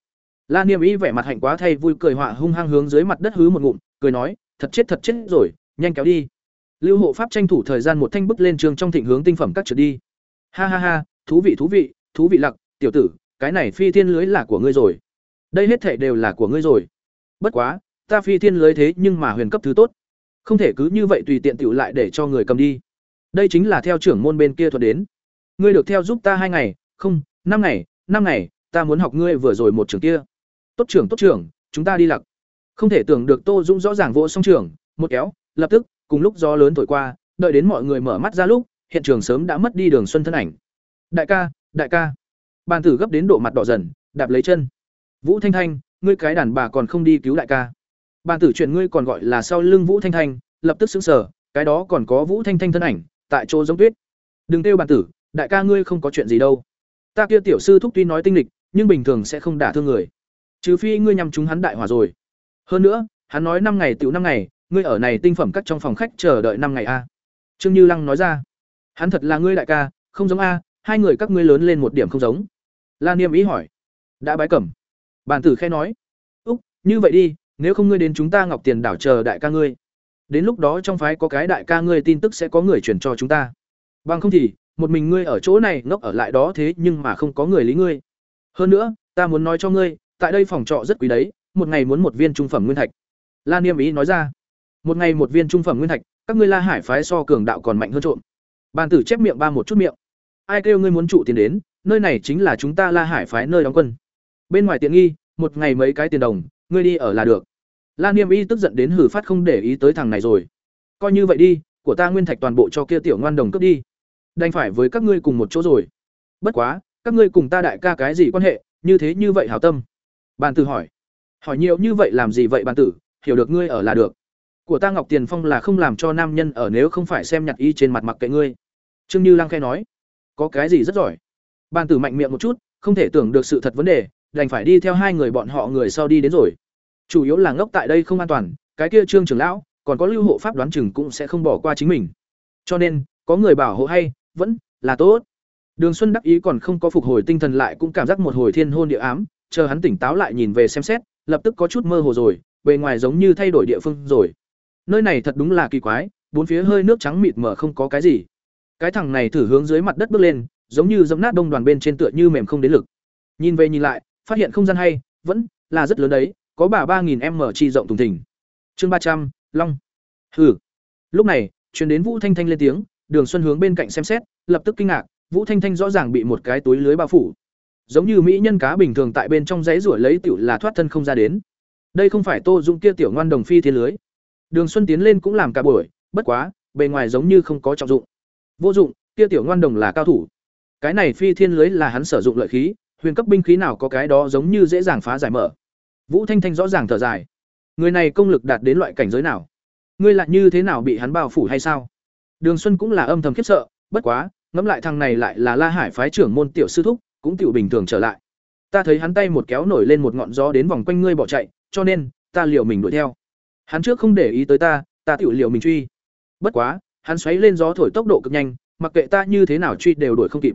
La Niêm ý vẻ mặt hạnh quá thay vui cười họa hung hăng hướng dưới mặt đất hứ một ngụm, cười nói, thật chết thật chết rồi, nhanh kéo đi. Lưu hộ pháp tranh thủ thời gian một thanh bức lên trường trong thịnh hướng tinh phẩm các trượt đi. Ha ha ha, thú vị thú vị, thú vị lặc, tiểu tử, cái này phi thiên lưới là của ngươi rồi. Đây hết thể đều là của ngươi rồi. Bất quá, ta phi thiên lưới thế nhưng mà huyền cấp thứ tốt, không thể cứ như vậy tùy tiện tiểu lại để cho người cầm đi. Đây chính là theo trưởng môn bên kia thuật đến. Ngươi được theo giúp ta hai ngày, không, năm ngày, năm ngày, ta muốn học ngươi vừa rồi một trường kia. Tốt trưởng tốt trưởng, chúng ta đi lặc. Không thể tưởng được Tô Dũng rõ ràng vỗ song trưởng, một kéo, lập tức, cùng lúc gió lớn thổi qua, đợi đến mọi người mở mắt ra lúc, hiện trường sớm đã mất đi đường xuân thân ảnh. Đại ca, đại ca. Bàn tử gấp đến độ mặt đỏ dần, đạp lấy chân. Vũ Thanh Thanh, ngươi cái đàn bà còn không đi cứu đại ca. Bàn tử chuyện ngươi còn gọi là sau lưng Vũ Thanh Thanh, lập tức sững sờ, cái đó còn có Vũ Thanh Thanh thân ảnh, tại chỗ giống tuyết. Đừng kêu bàn tử, đại ca ngươi không có chuyện gì đâu. Ta kia tiểu sư thúc tuy nói tinh lịch, nhưng bình thường sẽ không đả thương người. Trừ phi ngươi nhằm chúng hắn đại hỏa rồi. Hơn nữa, hắn nói năm ngày tiểu năm ngày, ngươi ở này tinh phẩm cắt trong phòng khách chờ đợi năm ngày a. Trương Như Lăng nói ra. Hắn thật là ngươi đại ca, không giống a, hai người các ngươi lớn lên một điểm không giống. La Niêm ý hỏi. Đã bái cẩm. Bàn tử khẽ nói. Úc, như vậy đi, nếu không ngươi đến chúng ta Ngọc Tiền đảo chờ đại ca ngươi. Đến lúc đó trong phái có cái đại ca ngươi tin tức sẽ có người chuyển cho chúng ta. Bằng không thì, một mình ngươi ở chỗ này ngốc ở lại đó thế nhưng mà không có người lý ngươi. Hơn nữa, ta muốn nói cho ngươi, tại đây phòng trọ rất quý đấy, một ngày muốn một viên trung phẩm nguyên thạch. La Niêm ý nói ra. Một ngày một viên trung phẩm nguyên thạch, các ngươi La Hải phái so cường đạo còn mạnh hơn trộm. Bàn tử chép miệng ba một chút miệng. Ai kêu ngươi muốn trụ tiền đến, nơi này chính là chúng ta La Hải phái nơi đóng quân. Bên ngoài tiện nghi, một ngày mấy cái tiền đồng, ngươi đi ở là được. La Niêm Y tức giận đến hử phát không để ý tới thằng này rồi. Coi như vậy đi, của ta nguyên thạch toàn bộ cho kia tiểu ngoan đồng cướp đi. Đành phải với các ngươi cùng một chỗ rồi. Bất quá, các ngươi cùng ta đại ca cái gì quan hệ, như thế như vậy hảo tâm. Bàn tử hỏi. Hỏi nhiều như vậy làm gì vậy bàn tử, hiểu được ngươi ở là được. Của ta Ngọc Tiền Phong là không làm cho nam nhân ở nếu không phải xem nhặt y trên mặt mặc kệ ngươi. Trương Như Lang khẽ nói. Có cái gì rất giỏi. Bàn tử mạnh miệng một chút, không thể tưởng được sự thật vấn đề, đành phải đi theo hai người bọn họ người sau đi đến rồi. chủ yếu là ngốc tại đây không an toàn cái kia trương trưởng lão còn có lưu hộ pháp đoán chừng cũng sẽ không bỏ qua chính mình cho nên có người bảo hộ hay vẫn là tốt. Đường xuân đắc ý còn không có phục hồi tinh thần lại cũng cảm giác một hồi thiên hôn địa ám, chờ hắn tỉnh táo lại nhìn về xem xét, lập tức có chút mơ hồ rồi, bề ngoài giống như thay đổi địa phương rồi. Nơi này thật đúng là kỳ quái, bốn phía hơi nước trắng mịt mờ không có cái gì. Cái thằng này thử hướng dưới mặt đất bước lên, giống như dẫm nát đông đoàn bên trên tựa như mềm không đến lực. Nhìn về nhìn lại, phát hiện không gian hay, vẫn là rất lớn đấy, có bà ba nghìn m chi rộng thùng thình. Chương ba trăm, long. Hừ. Lúc này, truyền đến vũ thanh thanh lên tiếng đường xuân hướng bên cạnh xem xét, lập tức kinh ngạc, vũ thanh thanh rõ ràng bị một cái túi lưới bao phủ. Giống như mỹ nhân cá bình thường tại bên trong giấy rủa lấy tiểu là thoát thân không ra đến. Đây không phải tô dung kia tiểu ngoan đồng phi thiên lưới. Đường xuân tiến lên cũng làm cả buổi, bất quá, bề ngoài giống như không có trọng dụng. Vô dụng, kia tiểu ngoan đồng là cao thủ. Cái này phi thiên lưới là hắn sử dụng lợi khí, huyền cấp binh khí nào có cái đó giống như dễ dàng phá giải mở. Vũ thanh thanh rõ ràng thở dài. Người này công lực đạt đến loại cảnh giới nào? Ngươi lại như thế nào bị hắn bao phủ hay sao? Đường xuân cũng là âm thầm khiếp sợ, bất quá, ngẫm lại thằng này lại là la hải phái trưởng môn tiểu sư thúc, cũng tiểu bình thường trở lại. Ta thấy hắn tay một kéo nổi lên một ngọn gió đến vòng quanh ngươi bỏ chạy, cho nên, ta liều mình đuổi theo. Hắn trước không để ý tới ta ta tiểu liều mình truy. Bất quá, hắn xoáy lên gió thổi tốc độ cực nhanh, mặc kệ ta như thế nào truy đều đuổi không kịp.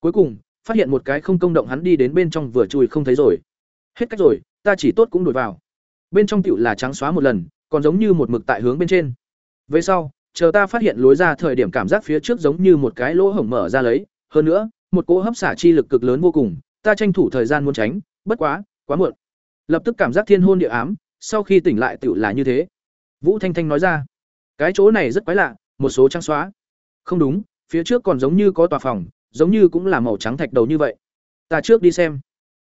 Cuối cùng, phát hiện một cái không công động hắn đi đến bên trong vừa chui không thấy rồi. Hết cách rồi, ta chỉ tốt cũng đuổi vào. Bên trong tiểu là trắng xóa một lần, còn giống như một mực tại hướng bên trên. Về sau chờ ta phát hiện lối ra thời điểm cảm giác phía trước giống như một cái lỗ hổng mở ra lấy, hơn nữa, một cỗ hấp xả chi lực cực lớn vô cùng, ta tranh thủ thời gian muốn tránh, bất quá quá muộn. Lập tức cảm giác thiên hôn địa ám, sau khi tỉnh lại tựu là như thế. Vũ thanh thanh nói ra, cái chỗ này rất quái lạ, một số trắng xóa. Không đúng, phía trước còn giống như có tòa phòng, giống như cũng là màu trắng thạch đầu như vậy. Ta trước đi xem.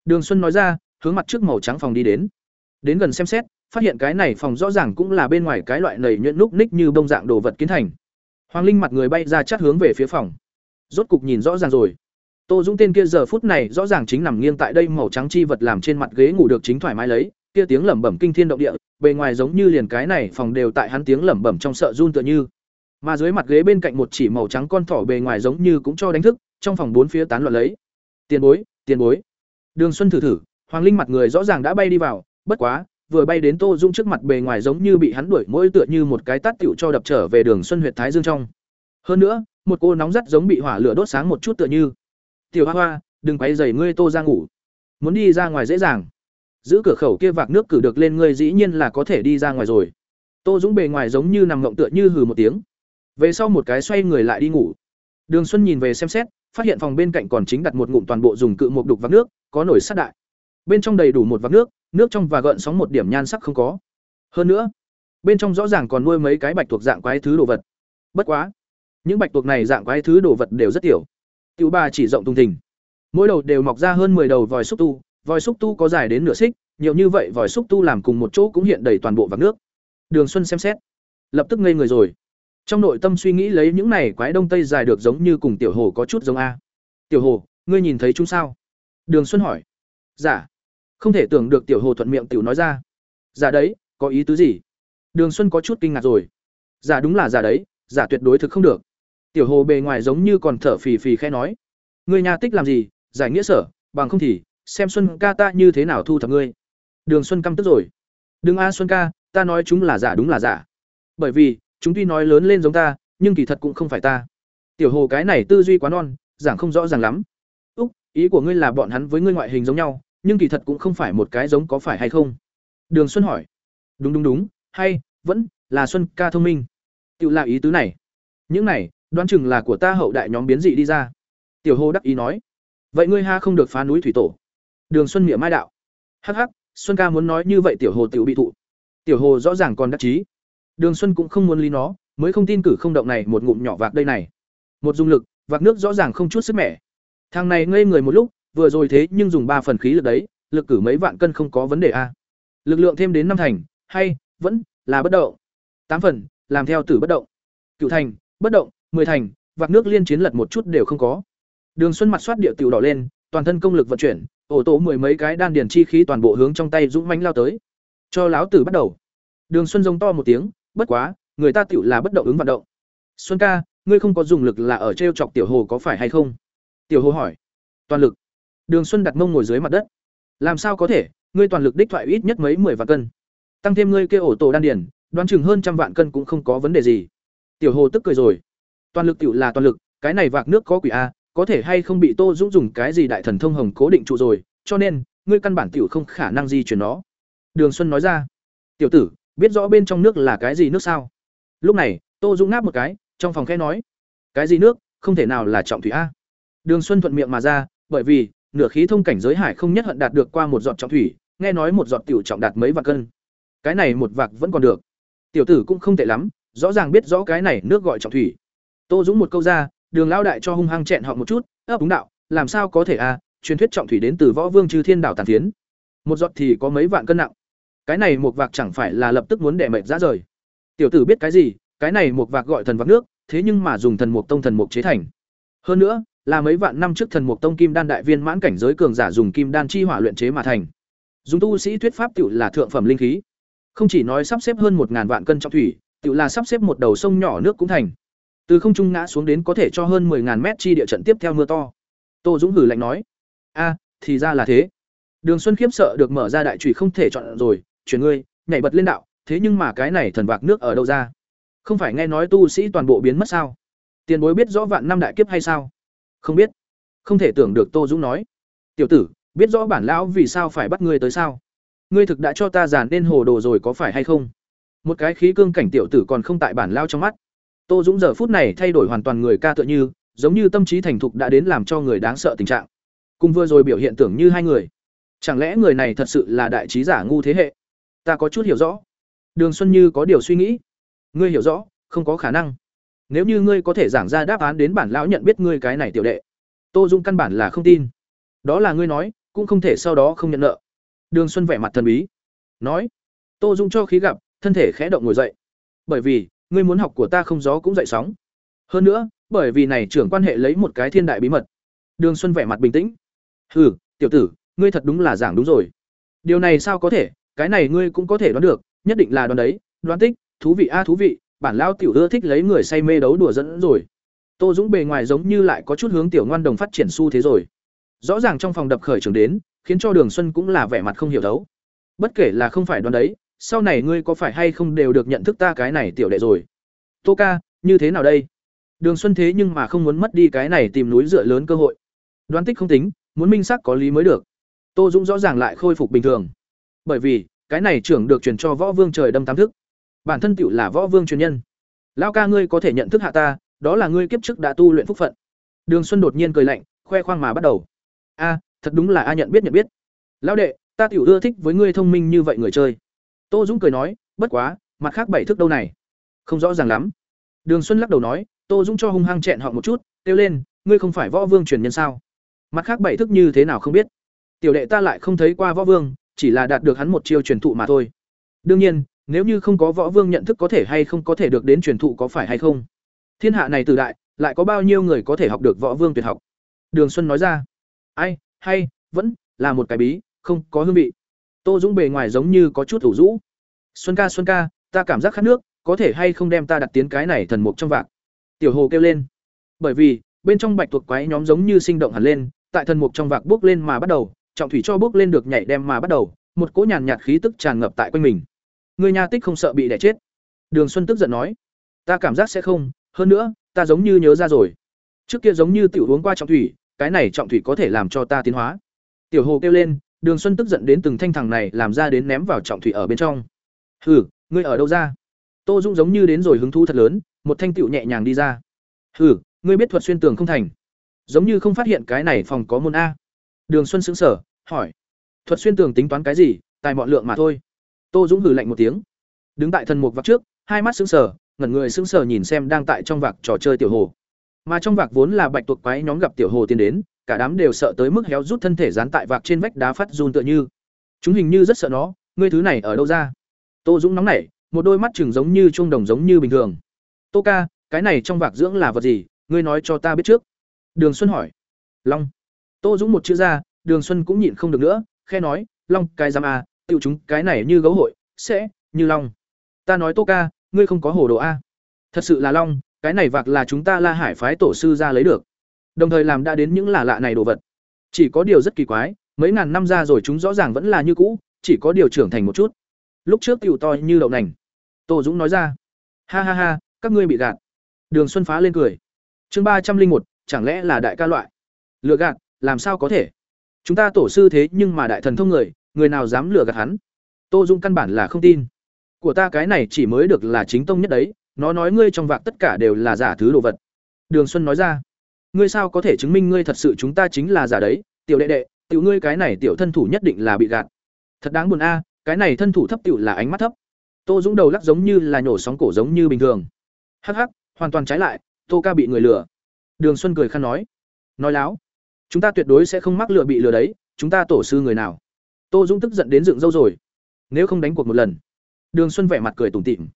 Đường xuân nói ra, hướng mặt trước màu trắng phòng đi đến. Đến gần xem xét phát hiện cái này phòng rõ ràng cũng là bên ngoài cái loại nầy nhuyễn núc ních như bông dạng đồ vật kiến thành. Hoàng linh mặt người bay ra chắt hướng về phía phòng. Rốt cục nhìn rõ ràng rồi. Tô dũng tên kia giờ phút này rõ ràng chính nằm nghiêng tại đây màu trắng chi vật làm trên mặt ghế ngủ được chính thoải mái lấy, kia tiếng lẩm bẩm kinh thiên động địa, bề ngoài giống như liền cái này phòng đều tại hắn tiếng lẩm bẩm trong sợ run tựa như. Mà dưới mặt ghế bên cạnh một chỉ màu trắng con thỏ bề ngoài giống như cũng cho đánh thức, trong phòng bốn phía tán loạn lấy. Tiền bối tiền bối. Đường xuân thử thử, hoàng linh mặt người rõ ràng đã bay đi vào, bất quá vừa bay đến tô dung trước mặt bề ngoài giống như bị hắn đuổi, mỗi tựa như một cái tát tiểu cho đập trở về đường xuân huyệt thái dương trong. Hơn nữa, một cô nóng rất giống bị hỏa lửa đốt sáng một chút tựa như, tiểu hoa hoa, đừng quay rầy ngươi, tô ra ngủ. Muốn đi ra ngoài dễ dàng. Giữ cửa khẩu kia vạc nước cử được lên ngươi dĩ nhiên là có thể đi ra ngoài rồi. Tô dũng bề ngoài giống như nằm ngậm tựa như hừ một tiếng. Về sau một cái xoay người lại đi ngủ. Đường xuân nhìn về xem xét, phát hiện phòng bên cạnh còn chính đặt một ngụm toàn bộ dùng cự một đục vạc nước, có nổi sát đại. Bên trong đầy đủ một vạc nước nước trong và gợn sóng một điểm nhan sắc không có. Hơn nữa, bên trong rõ ràng còn nuôi mấy cái bạch thuộc dạng quái thứ đồ vật. Bất quá, những bạch tuộc này dạng quái thứ đồ vật đều rất tiểu. Tiểu ba chỉ rộng tung thình. Mỗi đầu đều mọc ra hơn 10 đầu vòi xúc tu. Vòi xúc tu có dài đến nửa xích, nhiều như vậy vòi xúc tu làm cùng một chỗ cũng hiện đầy toàn bộ vạc nước. Đường xuân xem xét, lập tức ngây người rồi. Trong nội tâm suy nghĩ lấy những này quái đông tây dài được giống như cùng tiểu hồ có chút giống a. Tiểu hồ, ngươi nhìn thấy chúng sao? Đường xuân hỏi. Dạ không thể tưởng được tiểu hồ thuận miệng tiểu nói ra. Giả đấy, có ý tứ gì? Đường xuân có chút kinh ngạc rồi. Giả đúng là giả đấy, giả tuyệt đối thực không được. Tiểu hồ bề ngoài giống như còn thở phì phì khẽ nói. Người nhà tích làm gì? Giải nghĩa sở, bằng không thì, xem xuân ca ta như thế nào thu thập ngươi. Đường xuân căm tức rồi. Đừng a, xuân ca, ta nói chúng là giả đúng là giả. Bởi vì, chúng tuy nói lớn lên giống ta, nhưng kỳ thật cũng không phải ta. Tiểu hồ cái này tư duy quá non, giảng không rõ ràng lắm. Úc, ý của ngươi là bọn hắn với ngươi ngoại hình giống nhau nhưng kỳ thật cũng không phải một cái giống có phải hay không. Đường xuân hỏi. Đúng đúng đúng, hay, vẫn là xuân ca thông minh. Tự là ý tứ này. Những này, đoán chừng là của ta hậu đại nhóm biến dị đi ra. Tiểu hồ đắc ý nói. Vậy ngươi ha không được phá núi thủy tổ. Đường xuân miệng mai đạo. Hắc hắc, xuân ca muốn nói như vậy tiểu hồ tiểu bị thụ. Tiểu hồ rõ ràng còn đắc chí. Đường xuân cũng không muốn lý nó, mới không tin cử không động này một ngụm nhỏ vạc đây này. Một dung lực, vạc nước rõ ràng không chút sức mẻ. Thằng này ngây người một lúc vừa rồi thế nhưng dùng ba phần khí lực đấy, lực cử mấy vạn cân không có vấn đề a lực lượng thêm đến năm thành, hay, vẫn là bất động. Tám phần, làm theo tử bất động. Cựu thành, bất động, mười thành, vạc nước liên chiến lật một chút đều không có. Đường xuân mặt soát địa tiểu đỏ lên, toàn thân công lực vận chuyển, ổ tổ mười mấy cái đan điền chi khí toàn bộ hướng trong tay dũng mãnh lao tới. Cho láo tử bắt đầu. Đường xuân rống to một tiếng, bất quá, người ta tiểu là bất động ứng vận động. Xuân ca, ngươi không có dùng lực là ở t chọc tiểu hồ có phải hay không? Tiểu hồ hỏi. Toàn lực đường xuân đặt mông ngồi dưới mặt đất. Làm sao có thể? Ngươi toàn lực đích thoại ít nhất mấy mười vạn cân. Tăng thêm ngươi kia ổ tổ đan điền, đoán chừng hơn trăm vạn cân cũng không có vấn đề gì. Tiểu hồ tức cười rồi. Toàn lực tiểu là toàn lực cái này vạc nước có quỷ a có thể hay không bị tô dũng dùng cái gì đại thần thông hồng cố định trụ rồi cho nên ngươi căn bản tiểu không khả năng di chuyển nó. Đường xuân nói ra. Tiểu tử biết rõ bên trong nước là cái gì nước sao? Lúc này tô dũng ngáp một cái trong phòng khẽ nói. Cái gì nước? Không thể nào là trọng thủy a. Đường xuân thuận miệng mà ra bởi vì nửa khí thông cảnh giới hải không nhất hận đạt được qua một giọt trọng thủy, nghe nói một giọt tiểu trọng đạt mấy vạn cân. Cái này một vạc vẫn còn được. Tiểu tử cũng không tệ lắm, rõ ràng biết rõ cái này nước gọi trọng thủy. Tô dũng một câu ra, đường lao đại cho hung hăng chẹn họ một chút ấp đúng đạo, làm sao có thể a, truyền thuyết trọng thủy đến từ võ vương chư thiên đảo tàn phiến. Một giọt thì có mấy vạn cân nặng. Cái này một vạc chẳng phải là lập tức muốn đè mệt ra rời. Tiểu tử biết cái gì, cái này một vạc gọi thần vạc nước, thế nhưng mà dùng thần mục tông thần mục chế thành. Hơn nữa là mấy vạn năm trước thần mục tông kim đan đại viên mãn cảnh giới cường giả dùng kim đan chi hỏa luyện chế mà thành. Dùng tu sĩ thuyết pháp tiểu là thượng phẩm linh khí. Không chỉ nói sắp xếp hơn một ngàn vạn cân trọng thủy tiểu là sắp xếp một đầu sông nhỏ nước cũng thành. Từ không trung ngã xuống đến có thể cho hơn mười ngàn mét chi địa trận tiếp theo mưa to. Tô dũng hử lạnh nói, a, thì ra là thế. Đường xuân khiếp sợ được mở ra đại trùy không thể chọn rồi, chuyển ngươi, nhảy bật lên đạo, thế nhưng mà cái này thần vạc nước ở đâu ra? Không phải nghe nói tu sĩ toàn bộ biến mất sao? Tiền bối biết rõ vạn năm đại kiếp hay sao? Không biết. Không thể tưởng được tô dũng nói. Tiểu tử, biết rõ bản lão vì sao phải bắt ngươi tới sao? Ngươi thực đã cho ta giàn nên hồ đồ rồi có phải hay không? Một cái khí cương cảnh tiểu tử còn không tại bản lao trong mắt. Tô dũng giờ phút này thay đổi hoàn toàn người ca tựa như, giống như tâm trí thành thục đã đến làm cho người đáng sợ tình trạng. Cùng vừa rồi biểu hiện tưởng như hai người. Chẳng lẽ người này thật sự là đại trí giả ngu thế hệ? Ta có chút hiểu rõ. Đường xuân như có điều suy nghĩ. Ngươi hiểu rõ, không có khả năng nếu như ngươi có thể giảng ra đáp án đến bản lão nhận biết ngươi cái này tiểu đệ, tô dung căn bản là không tin. Đó là ngươi nói, cũng không thể sau đó không nhận nợ. Đường xuân vẻ mặt thần bí, nói. Tô dung cho khí gặp, thân thể khẽ động ngồi dậy. Bởi vì, ngươi muốn học của ta không gió cũng dậy sóng. Hơn nữa, bởi vì này trưởng quan hệ lấy một cái thiên đại bí mật. Đường xuân vẻ mặt bình tĩnh. Hừ, tiểu tử, ngươi thật đúng là giảng đúng rồi. Điều này sao có thể, cái này ngươi cũng có thể đoán được, nhất định là đoán đấy. Đoán tích, thú vị a, thú vị bản lao tiểu ưa thích lấy người say mê đấu đùa dẫn rồi. Tô dũng bề ngoài giống như lại có chút hướng tiểu ngoan đồng phát triển xu thế rồi. Rõ ràng trong phòng đập khởi trường đến, khiến cho đường xuân cũng là vẻ mặt không hiểu đấu. bất kể là không phải đoán đấy, sau này ngươi có phải hay không đều được nhận thức ta cái này tiểu đệ rồi. Tô ca, như thế nào đây? Đường xuân thế nhưng mà không muốn mất đi cái này tìm núi dựa lớn cơ hội. Đoán tích không tính, muốn minh xác có lý mới được. Tô dũng rõ ràng lại khôi phục bình thường. Bởi vì, cái này trưởng được truyền cho võ vương trời đâm tám thức bản thân tựu là võ vương truyền nhân. Lao ca ngươi có thể nhận thức hạ ta, đó là ngươi kiếp trước đã tu luyện phúc phận. Đường xuân đột nhiên cười lạnh, khoe khoang mà bắt đầu. A, thật đúng là a nhận biết nhận biết. Lão đệ, ta tiểu ưa thích với ngươi thông minh như vậy người chơi. Tô dũng cười nói, bất quá, mặt khác bảy thức đâu này? Không rõ ràng lắm. Đường xuân lắc đầu nói, tô dũng cho hung hăng chẹn họ một chút, kêu lên, ngươi không phải võ vương truyền nhân sao? Mặt khác bảy thức như thế nào không biết. Tiểu đệ ta lại không thấy qua võ vương, chỉ là đạt được hắn một chiêu truyền thụ mà thôi. Đương nhiên nếu như không có võ vương nhận thức có thể hay không có thể được đến truyền thụ có phải hay không? Thiên hạ này từ đại, lại có bao nhiêu người có thể học được võ vương tuyệt học? Đường xuân nói ra. Ai, hay, vẫn là một cái bí, không có hương vị. Tô dũng bề ngoài giống như có chút thủ rũ. Xuân ca xuân ca, ta cảm giác khát nước, có thể hay không đem ta đặt tiến cái này thần mục trong vạc? Tiểu hồ kêu lên. Bởi vì, bên trong bạch thuộc quái nhóm giống như sinh động hẳn lên, tại thần mục trong vạc bước lên mà bắt đầu, trọng thủy cho bước lên được nhảy đem mà bắt đầu, một cỗ nhàn nhạt khí tức tràn ngập tại quanh mình. Ngươi nha tích không sợ bị đẻ chết. Đường xuân tức giận nói. Ta cảm giác sẽ không, hơn nữa, ta giống như nhớ ra rồi. Trước kia giống như tiểu uống qua trọng thủy, cái này trọng thủy có thể làm cho ta tiến hóa. Tiểu hồ kêu lên, đường xuân tức giận đến từng thanh thằng này làm ra đến ném vào trọng thủy ở bên trong. Hừ, ngươi ở đâu ra? Tô dung giống như đến rồi hứng thú thật lớn, một thanh tiểu nhẹ nhàng đi ra. Hừ, ngươi biết thuật xuyên tường không thành. Giống như không phát hiện cái này phòng có môn a. Đường xuân sững sở hỏi. Thuật xuyên tường tính toán cái gì, tài mọn lượng mà thôi tô dũng hừ lạnh một tiếng. Đứng tại thần mục vạc trước, hai mắt sững sờ, ngẩn người sững sờ nhìn xem đang tại trong vạc trò chơi tiểu hồ. Mà trong vạc vốn là bạch tuộc quái nhóm gặp tiểu hồ tiến đến, cả đám đều sợ tới mức héo rút thân thể dán tại vạc trên vách đá phát run tựa như. Chúng hình như rất sợ nó, ngươi thứ này ở đâu ra? Tô dũng nóng nảy, một đôi mắt trừng giống như trung đồng giống như bình thường. Tô ca, cái này trong vạc dưỡng là vật gì? Ngươi nói cho ta biết trước. Đường xuân hỏi. Long. Tô dũng một chữ ra, đường xuân cũng nhịn không được nữa khe nói, long, cái giám à? Tiêu chúng cái này như gấu hội, sẽ như long. Ta nói tô ca, ngươi không có hồ đồ a. Thật sự là long, cái này vạc là chúng ta la hải phái tổ sư ra lấy được. Đồng thời làm đã đến những là lạ này đồ vật. Chỉ có điều rất kỳ quái, mấy ngàn năm ra rồi chúng rõ ràng vẫn là như cũ, chỉ có điều trưởng thành một chút. Lúc trước tiểu to như đậu nành. Tô dũng nói ra. Ha ha ha, các ngươi bị gạt. Đường xuân phá lên cười. Chương ba trăm linh một, chẳng lẽ là đại ca loại? Lừa gạt, làm sao có thể? Chúng ta tổ sư thế nhưng mà đại thần thông người người nào dám lừa gạt hắn? Tô Dung căn bản là không tin. Của ta cái này chỉ mới được là chính tông nhất đấy, nó nói ngươi trong vạc tất cả đều là giả thứ đồ vật. Đường xuân nói ra, ngươi sao có thể chứng minh ngươi thật sự chúng ta chính là giả đấy? Tiểu đệ đệ, tiểu ngươi cái này tiểu thân thủ nhất định là bị gạt. Thật đáng buồn a, cái này thân thủ thấp tiểu là ánh mắt thấp. Tô dũng đầu lắc giống như là nhổ sóng cổ giống như bình thường. Hắc hắc, hoàn toàn trái lại, tô ca bị người lừa. Đường xuân cười khăn nói nói láo, chúng ta tuyệt đối sẽ không mắc lừa bị lừa đấy, chúng ta tổ sư người nào? Tô dũng tức giận đến dựng râu rồi. Nếu không đánh cuộc một lần. Đường xuân vẻ mặt cười tủm tỉm.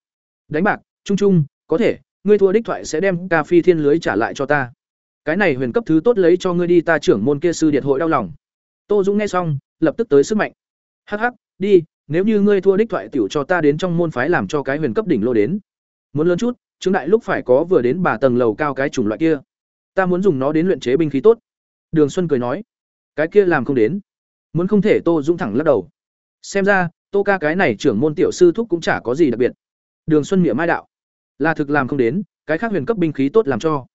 Đánh bạc, chung chung, có thể, ngươi thua đích thoại sẽ đem ca phi thiên lưới trả lại cho ta. Cái này huyền cấp thứ tốt lấy cho ngươi đi, ta trưởng môn kia sư điện hội đau lòng. Tô dũng nghe xong, lập tức tới sức mạnh. Hắc hắc, đi, nếu như ngươi thua đích thoại tiểu cho ta đến trong môn phái làm cho cái huyền cấp đỉnh lô đến. Muốn lớn chút chứng đại lúc phải có vừa đến bà tầng lầu cao cái chủng loại kia. Ta muốn dùng nó đến luyện chế binh khí tốt. Đường xuân cười nói. Cái kia làm không đến muốn không thể tô dũng thẳng lắc đầu. Xem ra, tô ca cái này trưởng môn tiểu sư thúc cũng chả có gì đặc biệt. Đường xuân miệng mai đạo, là thực làm không đến, cái khác huyền cấp binh khí tốt làm cho.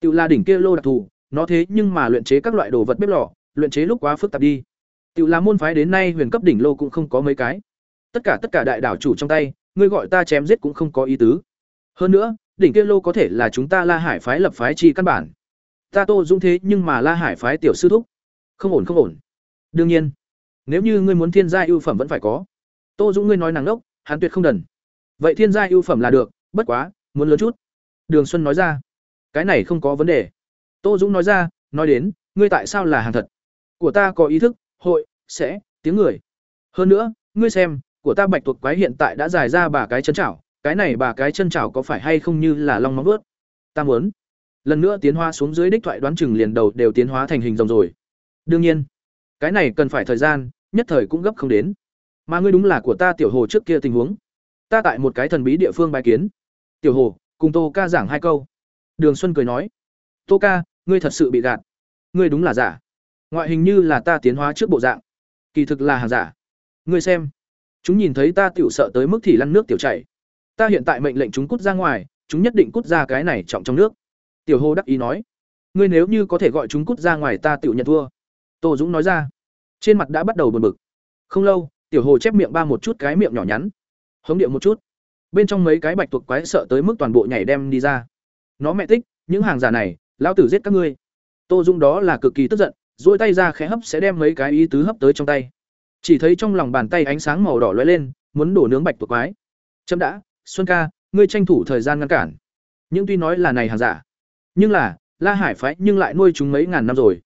Tự là đỉnh kia lô đặc thù, nó thế nhưng mà luyện chế các loại đồ vật bếp lò, luyện chế lúc quá phức tạp đi. Tự là môn phái đến nay huyền cấp đỉnh lô cũng không có mấy cái. Tất cả tất cả đại đảo chủ trong tay, ngươi gọi ta chém giết cũng không có ý tứ. Hơn nữa, đỉnh kia lô có thể là chúng ta la hải phái lập phái chi căn bản. Ta tô dũng thế nhưng mà la hải phái tiểu sư thúc. Không ổn không ổn đương nhiên. Nếu như ngươi muốn thiên gia ưu phẩm vẫn phải có. Tô dũng ngươi nói nàng đốc, hắn tuyệt không đần. Vậy thiên gia ưu phẩm là được, bất quá, muốn lớn chút. Đường xuân nói ra. Cái này không có vấn đề. Tô dũng nói ra, nói đến, ngươi tại sao là hàng thật? Của ta có ý thức, hội, sẽ, tiếng người. Hơn nữa, ngươi xem, của ta bạch tuộc quái hiện tại đã dài ra bà cái chân chảo cái này bà cái chân chảo có phải hay không như là long móng vớt ta muốn. Lần nữa tiến hóa xuống dưới đích thoại đoán chừng liền đầu đều tiến hóa thành hình rồng rồi. Đương nhiên cái này cần phải thời gian, nhất thời cũng gấp không đến. Mà ngươi đúng là của ta tiểu hồ trước kia tình huống. Ta tại một cái thần bí địa phương bài kiến. Tiểu hồ, cùng tô ca giảng hai câu. Đường xuân cười nói. Tô ca, ngươi thật sự bị gạt. Ngươi đúng là giả. Ngoại hình như là ta tiến hóa trước bộ dạng. Kỳ thực là hàng giả. Ngươi xem. Chúng nhìn thấy ta tiểu sợ tới mức thì lăn nước tiểu chảy. Ta hiện tại mệnh lệnh chúng cút ra ngoài, chúng nhất định cút ra cái này trọng trong nước. Tiểu hồ đắc ý nói. Ngươi nếu như có thể gọi chúng cút ra ngoài ta tiểu nhận thua tô dũng nói ra. Trên mặt đã bắt đầu buồn bực. Không lâu, tiểu hồ chép miệng ba một chút cái miệng nhỏ nhắn. Hống điệu một chút. Bên trong mấy cái bạch tuộc quái sợ tới mức toàn bộ nhảy đem đi ra. Nó mẹ tích những hàng giả này, lão tử giết các ngươi. Tô dung đó là cực kỳ tức giận dỗi tay ra khẽ hấp sẽ đem mấy cái ý tứ hấp tới trong tay. Chỉ thấy trong lòng bàn tay ánh sáng màu đỏ lóe lên, muốn đổ nướng bạch tuộc quái. Chậm đã, xuân ca, ngươi tranh thủ thời gian ngăn cản. Nhưng tuy nói là này hàng giả, nhưng là, la hải phái nhưng lại nuôi chúng mấy ngàn năm rồi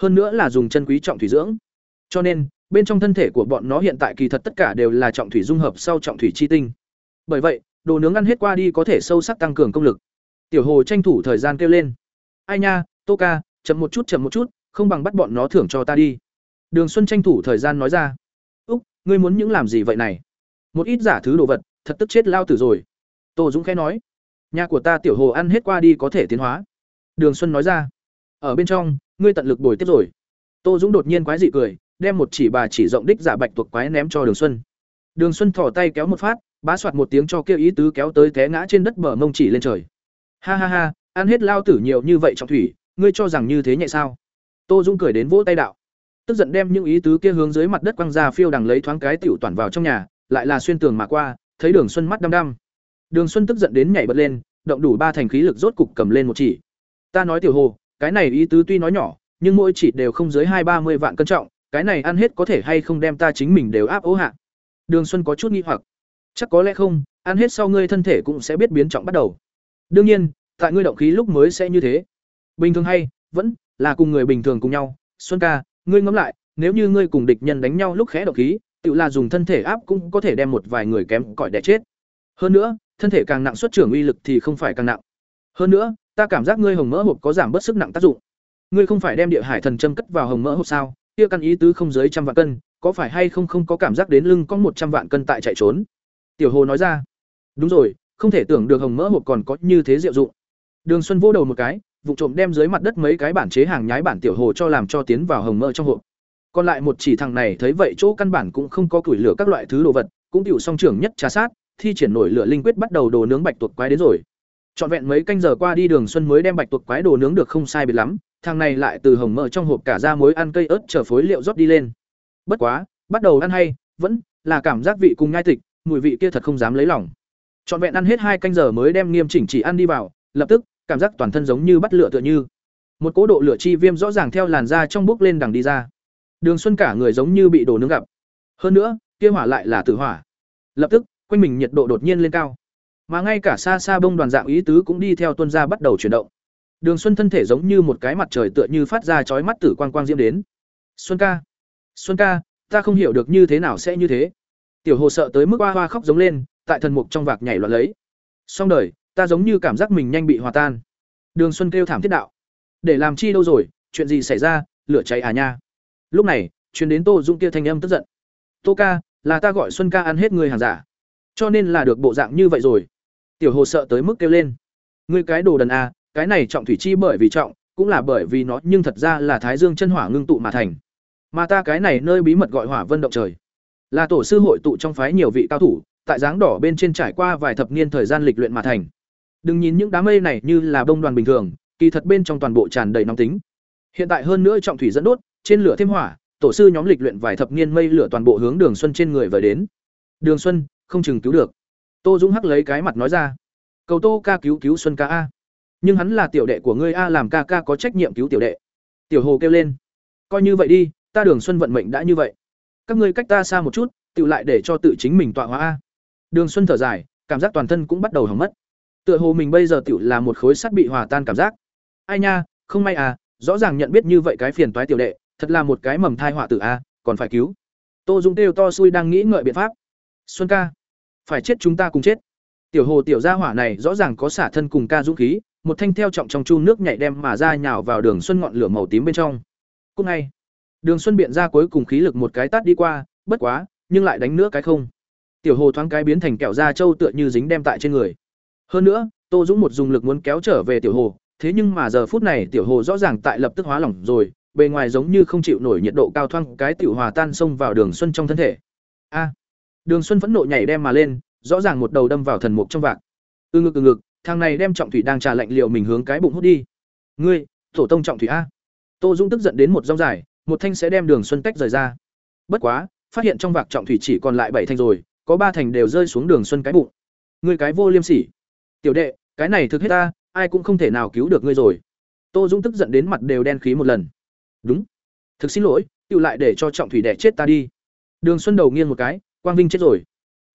hơn nữa là dùng chân quý trọng thủy dưỡng. Cho nên, bên trong thân thể của bọn nó hiện tại kỳ thật tất cả đều là trọng thủy dung hợp sau trọng thủy chi tinh. Bởi vậy, đồ nướng ăn hết qua đi có thể sâu sắc tăng cường công lực. Tiểu hồ tranh thủ thời gian kêu lên. Ai nha tô ca chậm một chút, chậm một chút, không bằng bắt bọn nó thưởng cho ta đi. Đường xuân tranh thủ thời gian nói ra. Úc, ngươi muốn những làm gì vậy này? Một ít giả thứ đồ vật, thật tức chết lao tử rồi. Tô dũng khẽ nói. Nhà của ta tiểu hồ ăn hết qua đi có thể tiến hóa. Đường xuân nói ra. Ở bên trong ngươi tận lực bồi tiếp rồi. Tô dũng đột nhiên quái dị cười, đem một chỉ bà chỉ rộng đích giả bạch tuộc quái ném cho đường xuân. Đường xuân thỏ tay kéo một phát, bá soạt một tiếng cho kêu ý tứ kéo tới té ngã trên đất bờ mông chỉ lên trời. Ha ha ha, ăn hết lao tử nhiều như vậy trọng thủy, ngươi cho rằng như thế nhẹ sao? Tô dũng cười đến vỗ tay đạo. Tức giận đem những ý tứ kia hướng dưới mặt đất quăng ra phiêu đằng lấy thoáng cái tiểu toàn vào trong nhà, lại là xuyên tường mà qua, thấy đường xuân mắt đăm đăm. Đường xuân tức giận đến nhảy bật lên, động đủ ba thành khí lực rốt cục cầm lên một chỉ. Ta nói tiểu hồ cái này ý tứ tuy nói nhỏ, nhưng mỗi chỉ đều không dưới hai ba mươi vạn cân trọng, cái này ăn hết có thể hay không đem ta chính mình đều áp ố hạ? Đường xuân có chút nghi hoặc. Chắc có lẽ không, ăn hết sau ngươi thân thể cũng sẽ biết biến trọng bắt đầu. Đương nhiên, tại ngươi động khí lúc mới sẽ như thế. Bình thường hay, vẫn là cùng người bình thường cùng nhau. Xuân ca, ngươi ngẫm lại, nếu như ngươi cùng địch nhân đánh nhau lúc khẽ động khí, tự là dùng thân thể áp cũng có thể đem một vài người kém cỏi đẻ chết. Hơn nữa, thân thể càng nặng xuất trưởng uy lực thì không phải càng nặng. Hơn nữa ta cảm giác ngươi hồng mỡ hộp có giảm bớt sức nặng tác dụng. Ngươi không phải đem địa hải thần châm cất vào hồng mỡ hộp sao? Kia căn ý tứ không dưới trăm vạn cân có phải hay không không có cảm giác đến lưng có một trăm vạn cân tại chạy trốn? Tiểu hồ nói ra. Đúng rồi không thể tưởng được hồng mỡ hộp còn có như thế diệu dụng. Đường xuân vô đầu một cái vụ trộm đem dưới mặt đất mấy cái bản chế hàng nhái bản tiểu hồ cho làm cho tiến vào hồng mỡ trong hộp. Còn lại một chỉ thằng này thấy vậy chỗ căn bản cũng không có củi lửa các loại thứ đồ vật cũng tiểu song trưởng nhất trà sát, thi triển nổi lửa linh quyết bắt đầu đồ nướng bạch tuộc quái đến rồi. Trọn vẹn mấy canh giờ qua đi Đường Xuân mới đem bạch tuộc quái đồ nướng được không sai biệt lắm, thằng này lại từ hồng mỡ trong hộp cả ra muối ăn cây ớt chờ phối liệu rót đi lên. Bất quá, bắt đầu ăn hay, vẫn là cảm giác vị cùng ngai tịch, mùi vị kia thật không dám lấy lòng. Trọn vẹn ăn hết hai canh giờ mới đem nghiêm chỉnh chỉ ăn đi vào, lập tức, cảm giác toàn thân giống như bắt lửa tựa như. Một cỗ độ lửa chi viêm rõ ràng theo làn da trong bước lên đằng đi ra. Đường Xuân cả người giống như bị đổ nướng gặp. Hơn nữa, kia hỏa lại là tử hỏa. Lập tức, quanh mình nhiệt độ đột nhiên lên cao. Mà ngay cả xa xa bông đoàn dạng ý tứ cũng đi theo tuân ra bắt đầu chuyển động. Đường Xuân thân thể giống như một cái mặt trời tựa như phát ra chói mắt tử quang quang diễm đến. "Xuân ca, Xuân ca, ta không hiểu được như thế nào sẽ như thế." Tiểu Hồ sợ tới mức hoa hoa khóc giống lên, tại thần mục trong vạc nhảy loạn lấy. Xong đời, ta giống như cảm giác mình nhanh bị hòa tan. Đường Xuân kêu thảm thiết đạo: "Để làm chi đâu rồi, chuyện gì xảy ra, lửa cháy à nha." Lúc này, truyền đến Tô Dung kia thanh âm tức giận. "Tô ca, là ta gọi Xuân ca ăn hết người hàng giả, cho nên là được bộ dạng như vậy rồi." Tiểu Hồ sợ tới mức kêu lên: "Ngươi cái đồ đần à, cái này trọng thủy chi bởi vì trọng, cũng là bởi vì nó nhưng thật ra là Thái Dương chân hỏa ngưng tụ mà thành. Mà ta cái này nơi bí mật gọi Hỏa Vân động trời, là tổ sư hội tụ trong phái nhiều vị cao thủ, tại dáng đỏ bên trên trải qua vài thập niên thời gian lịch luyện mà thành. Đừng nhìn những đám mây này như là bông đoàn bình thường, kỳ thật bên trong toàn bộ tràn đầy nóng tính. Hiện tại hơn nữa trọng thủy dẫn đốt, trên lửa thêm hỏa, tổ sư nhóm lịch luyện vài thập niên mây lửa toàn bộ hướng Đường Xuân trên người vời đến. Đường Xuân, không chừng cứu được. Tô Dũng hắc lấy cái mặt nói ra, cầu Tô ca cứu cứu Xuân ca a nhưng hắn là tiểu đệ của ngươi a làm ca ca có trách nhiệm cứu tiểu đệ. Tiểu hồ kêu lên coi như vậy đi ta đường xuân vận mệnh đã như vậy. Các ngươi cách ta xa một chút tự lại để cho tự chính mình tọa hóa a. Đường xuân thở dài cảm giác toàn thân cũng bắt đầu hỏng mất. Tựa hồ mình bây giờ tự là một khối sắt bị hòa tan cảm giác. Ai nha không may à rõ ràng nhận biết như vậy cái phiền toái tiểu đệ thật là một cái mầm thai họa tử a còn phải cứu. Tô Dũng kêu to xui đang nghĩ ngợi biện pháp. Xuân ca phải chết chúng ta cùng chết. Tiểu hồ tiểu gia hỏa này rõ ràng có xả thân cùng ca dũng khí, một thanh theo trọng trong chu nước nhảy đem mà ra nhào vào đường xuân ngọn lửa màu tím bên trong. Cú ngay. Đường xuân biện ra cuối cùng khí lực một cái tát đi qua, bất quá, nhưng lại đánh nữa cái không. Tiểu hồ thoáng cái biến thành kẹo da trâu tựa như dính đem tại trên người. Hơn nữa, tô dũng một dùng lực muốn kéo trở về tiểu hồ, thế nhưng mà giờ phút này tiểu hồ rõ ràng tại lập tức hóa lỏng rồi, bề ngoài giống như không chịu nổi nhiệt độ cao thoang cái tiểu hòa tan xông vào đường xuân trong thân thể. A đường xuân phẫn nộ nhảy đem mà lên, rõ ràng một đầu đâm vào thần mục trong vạc. Ư ngực ư ngực, thằng này đem trọng thủy đang trà lạnh liệu mình hướng cái bụng hút đi. Ngươi, tổ tông trọng thủy a. Tô dung tức giận đến một dòng dài, một thanh sẽ đem đường xuân tách rời ra. Bất quá, phát hiện trong vạc trọng thủy chỉ còn lại bảy thanh rồi, có ba thành đều rơi xuống đường xuân cái bụng. Ngươi cái vô liêm sỉ. Tiểu đệ, cái này thực hết ta, ai cũng không thể nào cứu được ngươi rồi. Tô dung tức giận đến mặt đều đen khí một lần. Đúng. Thực xin lỗi, tự lại để cho trọng thủy đẻ chết ta đi. Đường xuân đầu nghiêng một cái quang vinh chết rồi.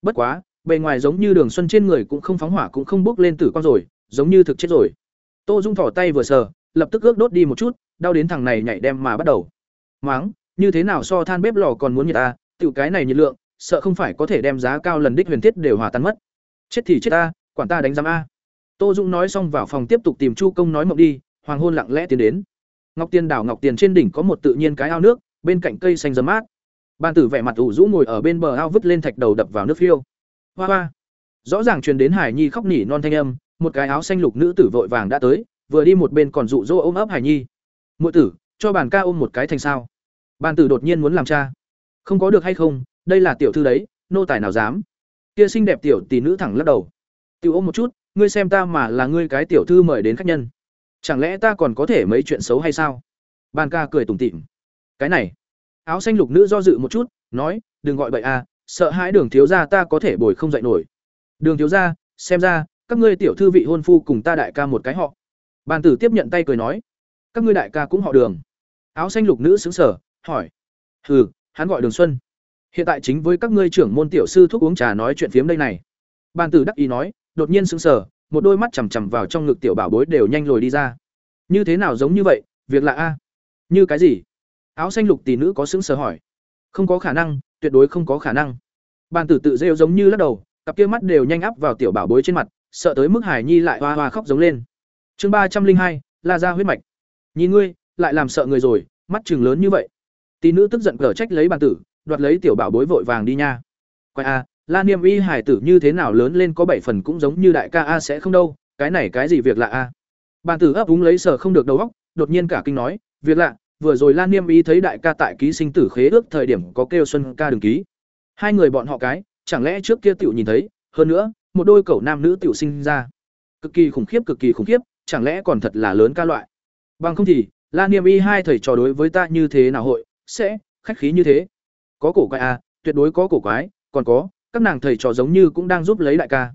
Bất quá, bề ngoài giống như đường xuân trên người cũng không phóng hỏa cũng không bốc lên tử quang rồi, giống như thực chết rồi. Tô dung thỏ tay vừa sờ, lập tức ước đốt đi một chút, đau đến thằng này nhảy đem mà bắt đầu. Máng, như thế nào so than bếp lò còn muốn nhiệt ta, tiểu cái này nhiệt lượng, sợ không phải có thể đem giá cao lần đích huyền thiết đều hòa tan mất. Chết thì chết ta, quản ta đánh giám a. Tô dung nói xong vào phòng tiếp tục tìm chu công nói mộng đi, hoàng hôn lặng lẽ tiến đến. Ngọc Tiên đảo ngọc tiền trên đỉnh có một tự nhiên cái ao nước, bên cạnh cây xanh dấm mát ban tử vẻ mặt ủ rũ ngồi ở bên bờ ao vứt lên thạch đầu đập vào nước phiêu. Hoa hoa. Rõ ràng truyền đến hải nhi khóc nỉ non thanh âm, một cái áo xanh lục nữ tử vội vàng đã tới, vừa đi một bên còn dụ dỗ ôm ấp hải nhi. Muội tử, cho bàn ca ôm một cái thành sao? Bàn tử đột nhiên muốn làm cha. Không có được hay không, đây là tiểu thư đấy, nô tài nào dám? Kia xinh đẹp tiểu tỷ nữ thẳng lắc đầu. Tiểu ôm một chút, ngươi xem ta mà là ngươi cái tiểu thư mời đến khách nhân. Chẳng lẽ ta còn có thể mấy chuyện xấu hay sao? Bàn ca cười tủm tỉm. Cái này áo xanh lục nữ do dự một chút, nói, đừng gọi bậy à sợ hãi đường thiếu gia ta có thể bồi không dậy nổi. Đường thiếu gia, xem ra, các ngươi tiểu thư vị hôn phu cùng ta đại ca một cái họ. Bàn tử tiếp nhận tay cười nói, các ngươi đại ca cũng họ đường. Áo xanh lục nữ xứng sở hỏi, hừ, hắn gọi đường xuân. Hiện tại chính với các ngươi trưởng môn tiểu sư thuốc uống trà nói chuyện phiếm đây này. Bàn tử đắc ý nói, đột nhiên xứng sở một đôi mắt chằm chằm vào trong ngực tiểu bảo bối đều nhanh lồi đi ra. Như thế nào giống như vậy, việc lạ a? Như cái gì? Áo xanh lục tỷ nữ có xứng sở hỏi. Không có khả năng, tuyệt đối không có khả năng. Bàn tử tự rêu giống như lắc đầu, cặp kia mắt đều nhanh áp vào tiểu bảo bối trên mặt, sợ tới mức hải nhi lại hoa hoa khóc giống lên. Chương ba trăm linh hai, la ra huyết mạch. Nhìn ngươi, lại làm sợ người rồi, mắt chừng lớn như vậy. Tỷ nữ tức giận cở trách lấy bàn tử, đoạt lấy tiểu bảo bối vội vàng đi nha. Quay a, la niêm y hải tử như thế nào lớn lên có bảy phần cũng giống như đại ca a sẽ không đâu, cái này cái gì việc lạ a? Bàn tử ấp úng lấy sở không được đầu óc, đột nhiên cả kinh nói, việc lạ vừa rồi Lan Niêm Y thấy đại ca tại ký sinh tử khế ước thời điểm có kêu Xuân ca đừng ký. Hai người bọn họ cái, chẳng lẽ trước kia tiểu nhìn thấy, hơn nữa, một đôi cậu nam nữ tiểu sinh ra. Cực kỳ khủng khiếp cực kỳ khủng khiếp, chẳng lẽ còn thật là lớn ca loại. Bằng không thì, Lan Niêm Y hai thầy trò đối với ta như thế nào hội sẽ khách khí như thế. Có cổ quái à, tuyệt đối có cổ quái, còn có, các nàng thầy trò giống như cũng đang giúp lấy đại ca.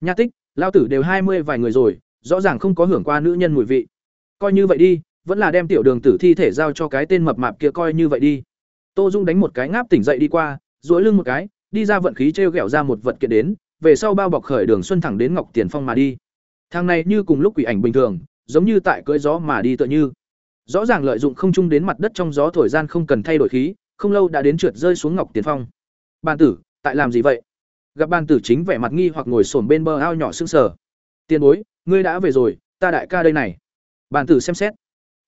Nha tích, lao tử đều hai mươi vài người rồi, rõ ràng không có hưởng qua nữ nhân mùi vị. Coi như vậy đi, vẫn là đem tiểu đường tử thi thể giao cho cái tên mập mạp kia coi như vậy đi. Tô Dung đánh một cái ngáp tỉnh dậy đi qua, duỗi lưng một cái, đi ra vận khí treo gẹo ra một vật kiện đến, về sau bao bọc khởi đường xuân thẳng đến Ngọc Tiền Phong mà đi. Thằng này như cùng lúc quỷ ảnh bình thường, giống như tại cưỡi gió mà đi tựa như. Rõ ràng lợi dụng không trung đến mặt đất trong gió thổi gian không cần thay đổi khí, không lâu đã đến trượt rơi xuống Ngọc Tiền Phong. Bàn tử, tại làm gì vậy? Gặp bàn tử chính vẻ mặt nghi hoặc ngồi xổm bên bờ ao nhỏ sững sờ. Tiên bối, ngươi đã về rồi, ta đại ca đây này. Bàn tử xem xét.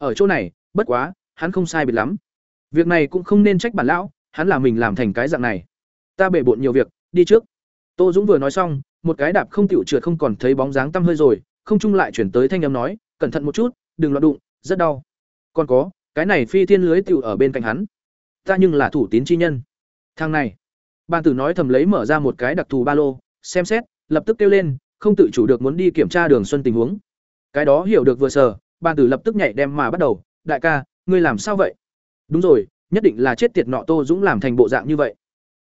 Ở chỗ này, bất quá, hắn không sai biệt lắm. Việc này cũng không nên trách bản lão, hắn là mình làm thành cái dạng này. Ta bể bộn nhiều việc, đi trước. Tô Dũng vừa nói xong, một cái đạp không tiểu trượt không còn thấy bóng dáng tăm hơi rồi, không trung lại chuyển tới thanh âm nói, cẩn thận một chút, đừng loạn đụng, rất đau. Còn có, cái này phi thiên lưới tiểu ở bên cạnh hắn. Ta nhưng là thủ tín chi nhân. Thằng này. bàn tử nói thầm lấy mở ra một cái đặc thù ba lô, xem xét, lập tức kêu lên, không tự chủ được muốn đi kiểm tra Đường Xuân tình huống. Cái đó hiểu được vừa sở ban tử lập tức nhảy đem mà bắt đầu, đại ca, ngươi làm sao vậy? Đúng rồi, nhất định là chết tiệt nọ Tô Dũng làm thành bộ dạng như vậy.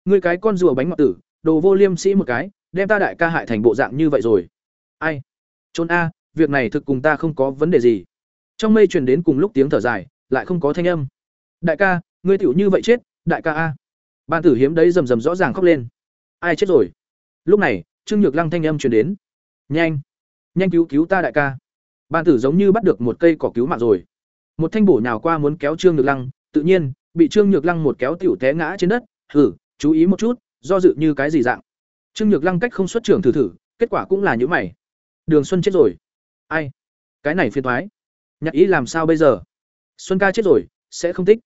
Ngươi cái con rùa bánh ngọt tử, đồ vô liêm sĩ một cái, đem ta đại ca hại thành bộ dạng như vậy rồi. Ai? Trốn a, việc này thực cùng ta không có vấn đề gì. Trong mây truyền đến cùng lúc tiếng thở dài, lại không có thanh âm. Đại ca, ngươi tiểu như vậy chết, đại ca a. Ban tử hiếm đấy rầm rầm rõ ràng khóc lên. Ai chết rồi? Lúc này, Trương Nhược Lăng thanh âm truyền đến. Nhanh, nhanh cứu cứu ta đại ca. Ban tử giống như bắt được một cây cỏ cứu mạng rồi. Một thanh bổ nhào qua muốn kéo Trương Nhược Lăng, tự nhiên, bị Trương Nhược Lăng một kéo tiểu té ngã trên đất, "Hử, chú ý một chút, do dự như cái gì dạng?" Trương Nhược Lăng cách không xuất trưởng thử thử, kết quả cũng là như mày. Đường Xuân chết rồi. Ai? Cái này phiền toái. Nhạc ý làm sao bây giờ? Xuân ca chết rồi, sẽ không tích.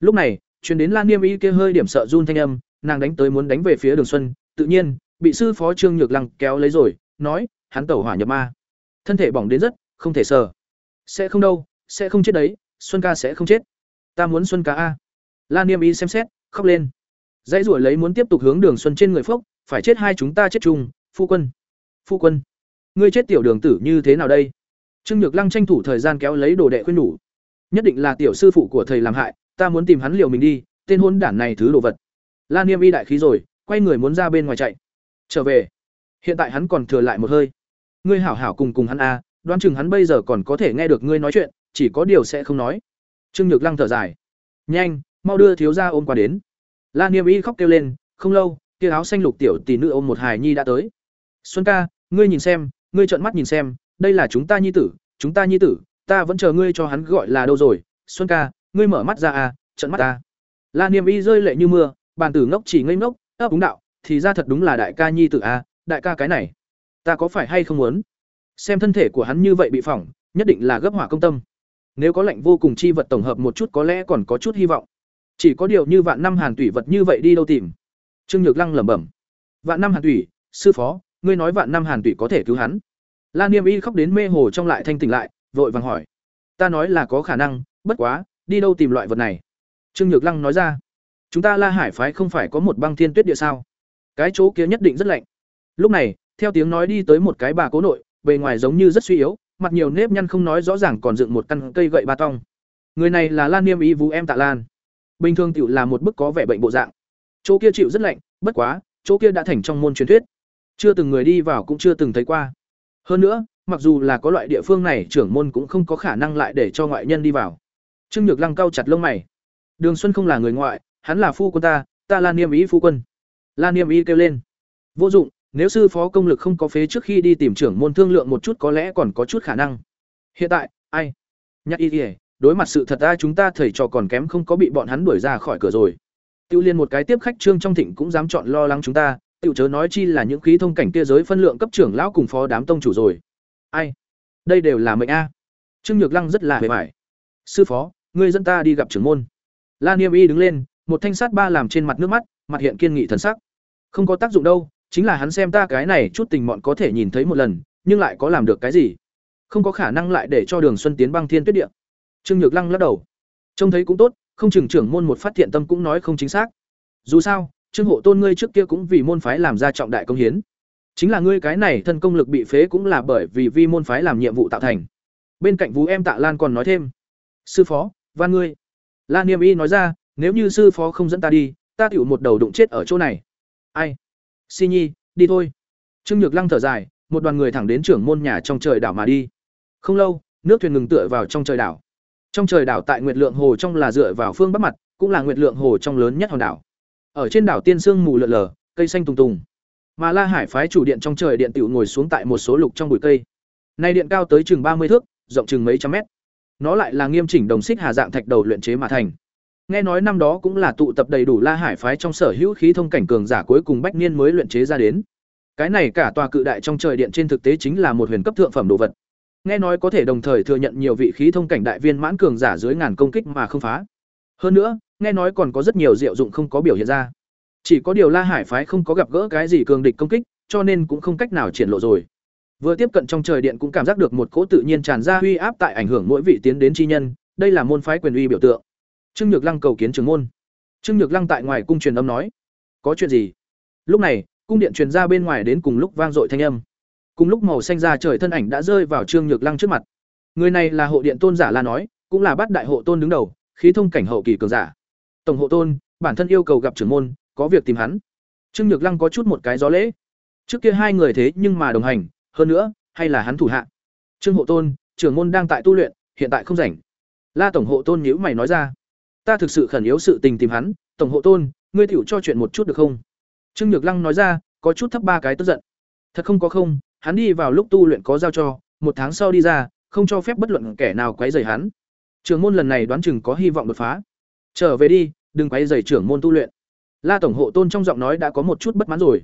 Lúc này, truyền đến Lan Niêm Y kia hơi điểm sợ run thanh âm, nàng đánh tới muốn đánh về phía Đường Xuân, tự nhiên, bị sư phó Trương Nhược Lăng kéo lấy rồi, nói, hắn tẩu hỏa nhập ma. Thân thể bỏng đến rất, không thể sờ. Sẽ không đâu, sẽ không chết đấy, Xuân ca sẽ không chết. Ta muốn Xuân ca a. Lan Niêm Y xem xét, khóc lên. Dãy rủa lấy muốn tiếp tục hướng Đường Xuân trên người phốc, phải chết hai chúng ta chết chung, phu quân. Phu quân, ngươi chết tiểu đường tử như thế nào đây? Trương Nhược Lăng tranh thủ thời gian kéo lấy đồ đệ khuyên nhủ. Nhất định là tiểu sư phụ của thầy làm hại, ta muốn tìm hắn liều mình đi, tên hôn đản này thứ đồ vật. Lan Niêm Y đại khí rồi, quay người muốn ra bên ngoài chạy. Trở về. Hiện tại hắn còn thừa lại một hơi. Ngươi hảo hảo cùng cùng hắn a, đoán chừng hắn bây giờ còn có thể nghe được ngươi nói chuyện, chỉ có điều sẽ không nói. Trương Nhược Lăng thở dài. Nhanh, mau đưa thiếu gia ôm qua đến. Lan Niêm Y khóc kêu lên, không lâu, kia áo xanh lục tiểu tỷ nữ ôm một hài nhi đã tới. Xuân ca, ngươi nhìn xem, ngươi trợn mắt nhìn xem, đây là chúng ta nhi tử, chúng ta nhi tử, ta vẫn chờ ngươi cho hắn gọi là đâu rồi. Xuân ca, ngươi mở mắt ra à, trợn mắt ta. La Niêm Y rơi lệ như mưa, bàn tử ngốc chỉ ngây ngốc, ấp úng đạo, thì ra thật đúng là đại ca nhi tử a, à, đại ca cái này, ta có phải hay không muốn? Xem thân thể của hắn như vậy bị phỏng, nhất định là gấp hỏa công tâm. Nếu có lệnh vô cùng chi vật tổng hợp một chút có lẽ còn có chút hy vọng. Chỉ có điều như vạn năm hàn tủy vật như vậy đi đâu tìm? Trương Nhược Lăng lẩm bẩm. Vạn năm hàn tủy, sư phó, ngươi nói vạn năm hàn tủy có thể cứu hắn? La Niêm Y khóc đến mê hồ trong lại thanh tỉnh lại, vội vàng hỏi. Ta nói là có khả năng, bất quá, đi đâu tìm loại vật này? Trương Nhược Lăng nói ra. Chúng ta La Hải phái không phải có một băng thiên tuyết địa sao? Cái chỗ kia nhất định rất lạnh. Lúc này, theo tiếng nói đi tới một cái bà cố nội, bề ngoài giống như rất suy yếu, mặt nhiều nếp nhăn không nói rõ ràng còn dựng một căn cây gậy ba tong. Người này là Lan Niêm Y Vũ em Tạ Lan. Bình thường tiểu là một bức có vẻ bệnh bộ dạng. Chỗ kia chịu rất lạnh bất quá chỗ kia đã thành trong môn truyền thuyết. Chưa từng người đi vào cũng chưa từng thấy qua. Hơn nữa mặc dù là có loại địa phương này trưởng môn cũng không có khả năng lại để cho ngoại nhân đi vào. Trương nhược lăng cau chặt lông mày. Đường xuân không là người ngoại hắn là phu quân ta ta Lan niêm ý phu quân. Lan niêm ý kêu lên. Vô dụng nếu sư phó công lực không có phế trước khi đi tìm trưởng môn thương lượng một chút có lẽ còn có chút khả năng hiện tại ai nhắc y kỉa đối mặt sự thật ra chúng ta thầy trò còn kém không có bị bọn hắn đuổi ra khỏi cửa rồi Tiêu liên một cái tiếp khách trương trong thịnh cũng dám chọn lo lắng chúng ta, tiểu chớ nói chi là những khí thông cảnh kia giới phân lượng cấp trưởng lão cùng phó đám tông chủ rồi. Ai? Đây đều là mệnh a. Trương Nhược Lăng rất là bề bại. Sư phó, ngươi dẫn ta đi gặp trưởng môn. La Niêm Y đứng lên, một thanh sát ba làm trên mặt nước mắt, mặt hiện kiên nghị thần sắc. Không có tác dụng đâu, chính là hắn xem ta cái này chút tình mọn có thể nhìn thấy một lần, nhưng lại có làm được cái gì? Không có khả năng lại để cho Đường Xuân tiến băng thiên tuyết địa. Trương Nhược Lăng lắc đầu. Trông thấy cũng tốt, không chừng trưởng môn một phát thiện tâm cũng nói không chính xác. Dù sao, trương hộ tôn ngươi trước kia cũng vì môn phái làm ra trọng đại công hiến chính là ngươi cái này thân công lực bị phế cũng là bởi vì vi môn phái làm nhiệm vụ tạo thành bên cạnh vũ em tạ lan còn nói thêm sư phó van ngươi la niêm y nói ra nếu như sư phó không dẫn ta đi ta tiểu một đầu đụng chết ở chỗ này ai si nhi, đi thôi. Trương nhược lăng thở dài, một đoàn người thẳng đến trưởng môn nhà trong trời đảo mà đi. Không lâu, nước thuyền ngừng tựa vào trong trời đảo. Trong trời đảo tại nguyệt lượng hồ trong là dựa vào phương bắc mặt, cũng là nguyệt lượng hồ trong lớn nhất hòn đảo. Ở trên đảo tiên sương mù lợn lờ cây xanh tùng tùng. Mà la hải phái chủ điện trong trời điện tựu ngồi xuống tại một số lục trong bụi cây. Nay điện cao tới chừng ba mươi thước, rộng chừng mấy trăm mét. Nó lại là nghiêm chỉnh đồng xích hà dạng thạch đầu luyện chế mà thành nghe nói năm đó cũng là tụ tập đầy đủ la hải phái trong sở hữu khí thông cảnh cường giả cuối cùng bách niên mới luyện chế ra đến. Cái này cả tòa cự đại trong trời điện trên thực tế chính là một huyền cấp thượng phẩm đồ vật. Nghe nói có thể đồng thời thừa nhận nhiều vị khí thông cảnh đại viên mãn cường giả dưới ngàn công kích mà không phá. Hơn nữa, nghe nói còn có rất nhiều diệu dụng không có biểu hiện ra. Chỉ có điều la hải phái không có gặp gỡ cái gì cường địch công kích, cho nên cũng không cách nào triển lộ rồi. Vừa tiếp cận trong trời điện cũng cảm giác được một cỗ tự nhiên tràn ra uy áp tại ảnh hưởng mỗi vị tiến đến chi nhân, đây là môn phái quyền uy biểu tượng trương nhược lăng cầu kiến trưởng môn. Trương nhược lăng tại ngoài cung truyền âm nói, có chuyện gì? Lúc này, cung điện truyền ra bên ngoài đến cùng lúc vang dội thanh âm. Cùng lúc màu xanh ra trời thân ảnh đã rơi vào trương nhược lăng trước mặt. Người này là hộ điện tôn giả la nói, cũng là bát đại hộ tôn đứng đầu, khí thông cảnh hậu kỳ cường giả. Tổng hộ tôn, bản thân yêu cầu gặp trưởng môn, có việc tìm hắn. Trương nhược lăng có chút một cái gió lễ. Trước kia hai người thế nhưng mà đồng hành, hơn nữa, hay là hắn thủ hạ. Trương hộ tôn, trưởng môn đang tại tu luyện, hiện tại không rảnh. La tổng hộ tôn nhữ mày nói ra ta thực sự khẩn yếu sự tình tìm hắn, tổng hộ tôn, ngươi tiểu cho chuyện một chút được không? Trương nhược lăng nói ra, có chút thấp ba cái tức giận. Thật không có không, hắn đi vào lúc tu luyện có giao cho, một tháng sau đi ra, không cho phép bất luận kẻ nào quấy rầy hắn. Trưởng môn lần này đoán chừng có hy vọng đột phá. Trở về đi, đừng quấy rầy trưởng môn tu luyện. La tổng hộ tôn trong giọng nói đã có một chút bất mãn rồi.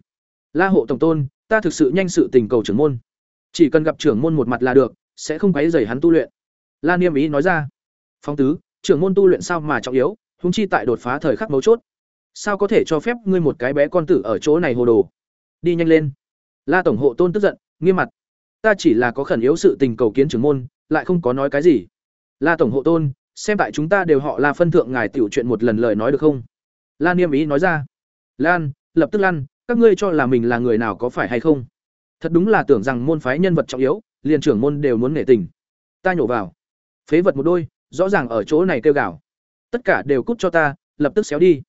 La hộ tổng tôn, ta thực sự nhanh sự tình cầu trưởng môn. Chỉ cần gặp trưởng môn một mặt là được, sẽ không quấy rầy hắn tu luyện. La niêm ý nói ra phong tứ trưởng môn tu luyện sao mà trọng yếu, huống chi tại đột phá thời khắc mấu chốt. Sao có thể cho phép ngươi một cái bé con tử ở chỗ này hồ đồ? Đi nhanh lên. La tổng hộ tôn tức giận, nghiêm mặt. Ta chỉ là có khẩn yếu sự tình cầu kiến trưởng môn, lại không có nói cái gì. La tổng hộ tôn, xem tại chúng ta đều họ là phân thượng ngài tiểu chuyện một lần lời nói được không? La niêm ý nói ra. Lan, lập tức lăn, các ngươi cho là mình là người nào có phải hay không? Thật đúng là tưởng rằng môn phái nhân vật trọng yếu, liền trưởng môn đều muốn nể tình. Ta nhổ vào. Phế vật một đôi rõ ràng ở chỗ này kêu gào. Tất cả đều cút cho ta, lập tức xéo đi.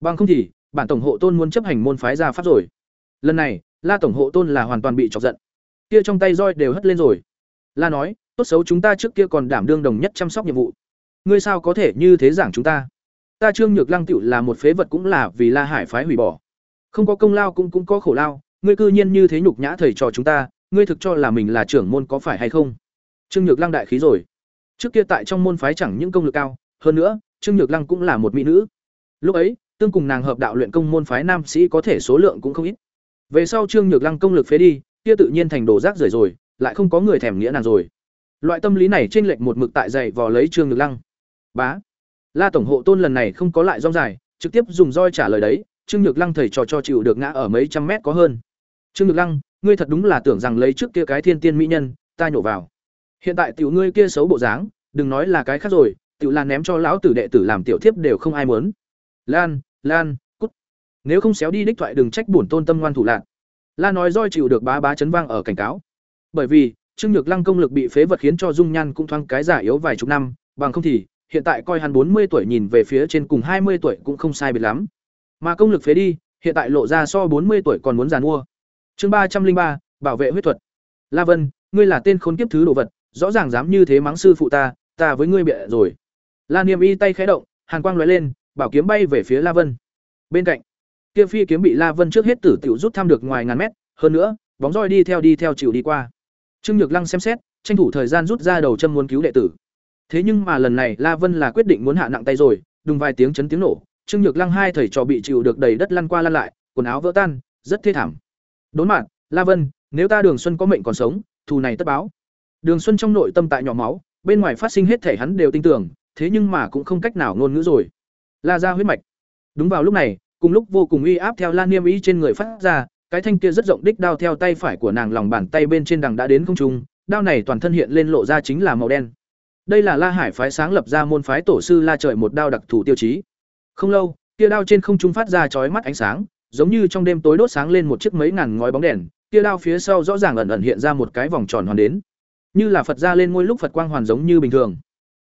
Bằng không thì, bản tổng hộ tôn muốn chấp hành môn phái ra pháp rồi. Lần này, la tổng hộ tôn là hoàn toàn bị chọc giận. Kia trong tay roi đều hất lên rồi. La nói, tốt xấu chúng ta trước kia còn đảm đương đồng nhất chăm sóc nhiệm vụ. Ngươi sao có thể như thế giảng chúng ta? Ta trương nhược lăng tựu là một phế vật cũng là vì la hải phái hủy bỏ. Không có công lao cũng cũng có khổ lao, ngươi cư nhiên như thế nhục nhã thầy trò chúng ta, ngươi thực cho là mình là trưởng môn có phải hay không? Trương nhược lăng đại khí rồi trước kia tại trong môn phái chẳng những công lực cao, hơn nữa, trương nhược lăng cũng là một mỹ nữ. Lúc ấy, tương cùng nàng hợp đạo luyện công môn phái nam sĩ có thể số lượng cũng không ít. Về sau trương nhược lăng công lực phế đi, kia tự nhiên thành đồ rác rưởi rồi, lại không có người thèm nghĩa nàng rồi. Loại tâm lý này trên lệch một mực tại dày vò lấy trương nhược lăng. Bá. La tổng hộ tôn lần này không có lại rong dài, trực tiếp dùng roi trả lời đấy, trương nhược lăng thầy trò cho chịu được ngã ở mấy trăm mét có hơn. Trương nhược lăng, ngươi thật đúng là tưởng rằng lấy trước kia cái thiên tiên mỹ nhân, ta nhổ vào hiện tại tiểu ngươi kia xấu bộ dáng, đừng nói là cái khác rồi, tiểu là ném cho lão tử đệ tử làm tiểu thiếp đều không ai muốn. Lan lan, cút. Nếu không xéo đi đích thoại đừng trách bổn tôn tâm ngoan thủ lạc. La nói roi chịu được bá bá chấn vang ở cảnh cáo. Bởi vì, trương nhược lăng công lực bị phế vật khiến cho dung nhan cũng thoáng cái giả yếu vài chục năm, bằng không thì, hiện tại coi hắn bốn mươi tuổi nhìn về phía trên cùng hai mươi tuổi cũng không sai biệt lắm. Mà công lực phế đi, hiện tại lộ ra so bốn mươi tuổi còn muốn giàn mua chương ba trăm linh ba, bảo vệ huyết thuật. La vân, ngươi là tên khốn kiếp thứ đồ vật rõ ràng dám như thế mắng sư phụ ta ta với ngươi bịa rồi. La niêm y tay khẽ động, hàn quang lóe lên, bảo kiếm bay về phía la vân. Bên cạnh, kia phi kiếm bị la vân trước hết tử tiểu rút thăm được ngoài ngàn mét, hơn nữa, bóng roi đi theo đi theo chịu đi qua. Trương nhược lăng xem xét, tranh thủ thời gian rút ra đầu châm muốn cứu đệ tử. Thế nhưng mà lần này la vân là quyết định muốn hạ nặng tay rồi, đùng vài tiếng chấn tiếng nổ, trương nhược lăng hai thầy trò bị chịu được đầy đất lăn qua lăn lại, quần áo vỡ tan, rất thê thảm. Đốn mạng, la vân, nếu ta đường xuân có mệnh còn sống, thù này tất báo đường xuân trong nội tâm tại nhỏ máu bên ngoài phát sinh hết thể hắn đều tin tưởng thế nhưng mà cũng không cách nào ngôn ngữ rồi. La ra huyết mạch. Đúng vào lúc này cùng lúc vô cùng uy áp theo lan niêm ý trên người phát ra cái thanh kia rất rộng đích đao theo tay phải của nàng lòng bàn tay bên trên đằng đã đến không trung đao này toàn thân hiện lên lộ ra chính là màu đen. Đây là la hải phái sáng lập ra môn phái tổ sư la trời một đao đặc thù tiêu chí. Không lâu Kia đao trên không trung phát ra chói mắt ánh sáng, giống như trong đêm tối đốt sáng lên một chiếc mấy ngàn ngói bóng đèn, kia đao phía sau rõ ràng ẩn ẩn hiện ra một cái vòng tròn hoàn đến, như là Phật ra lên ngôi lúc Phật quang hoàn giống như bình thường.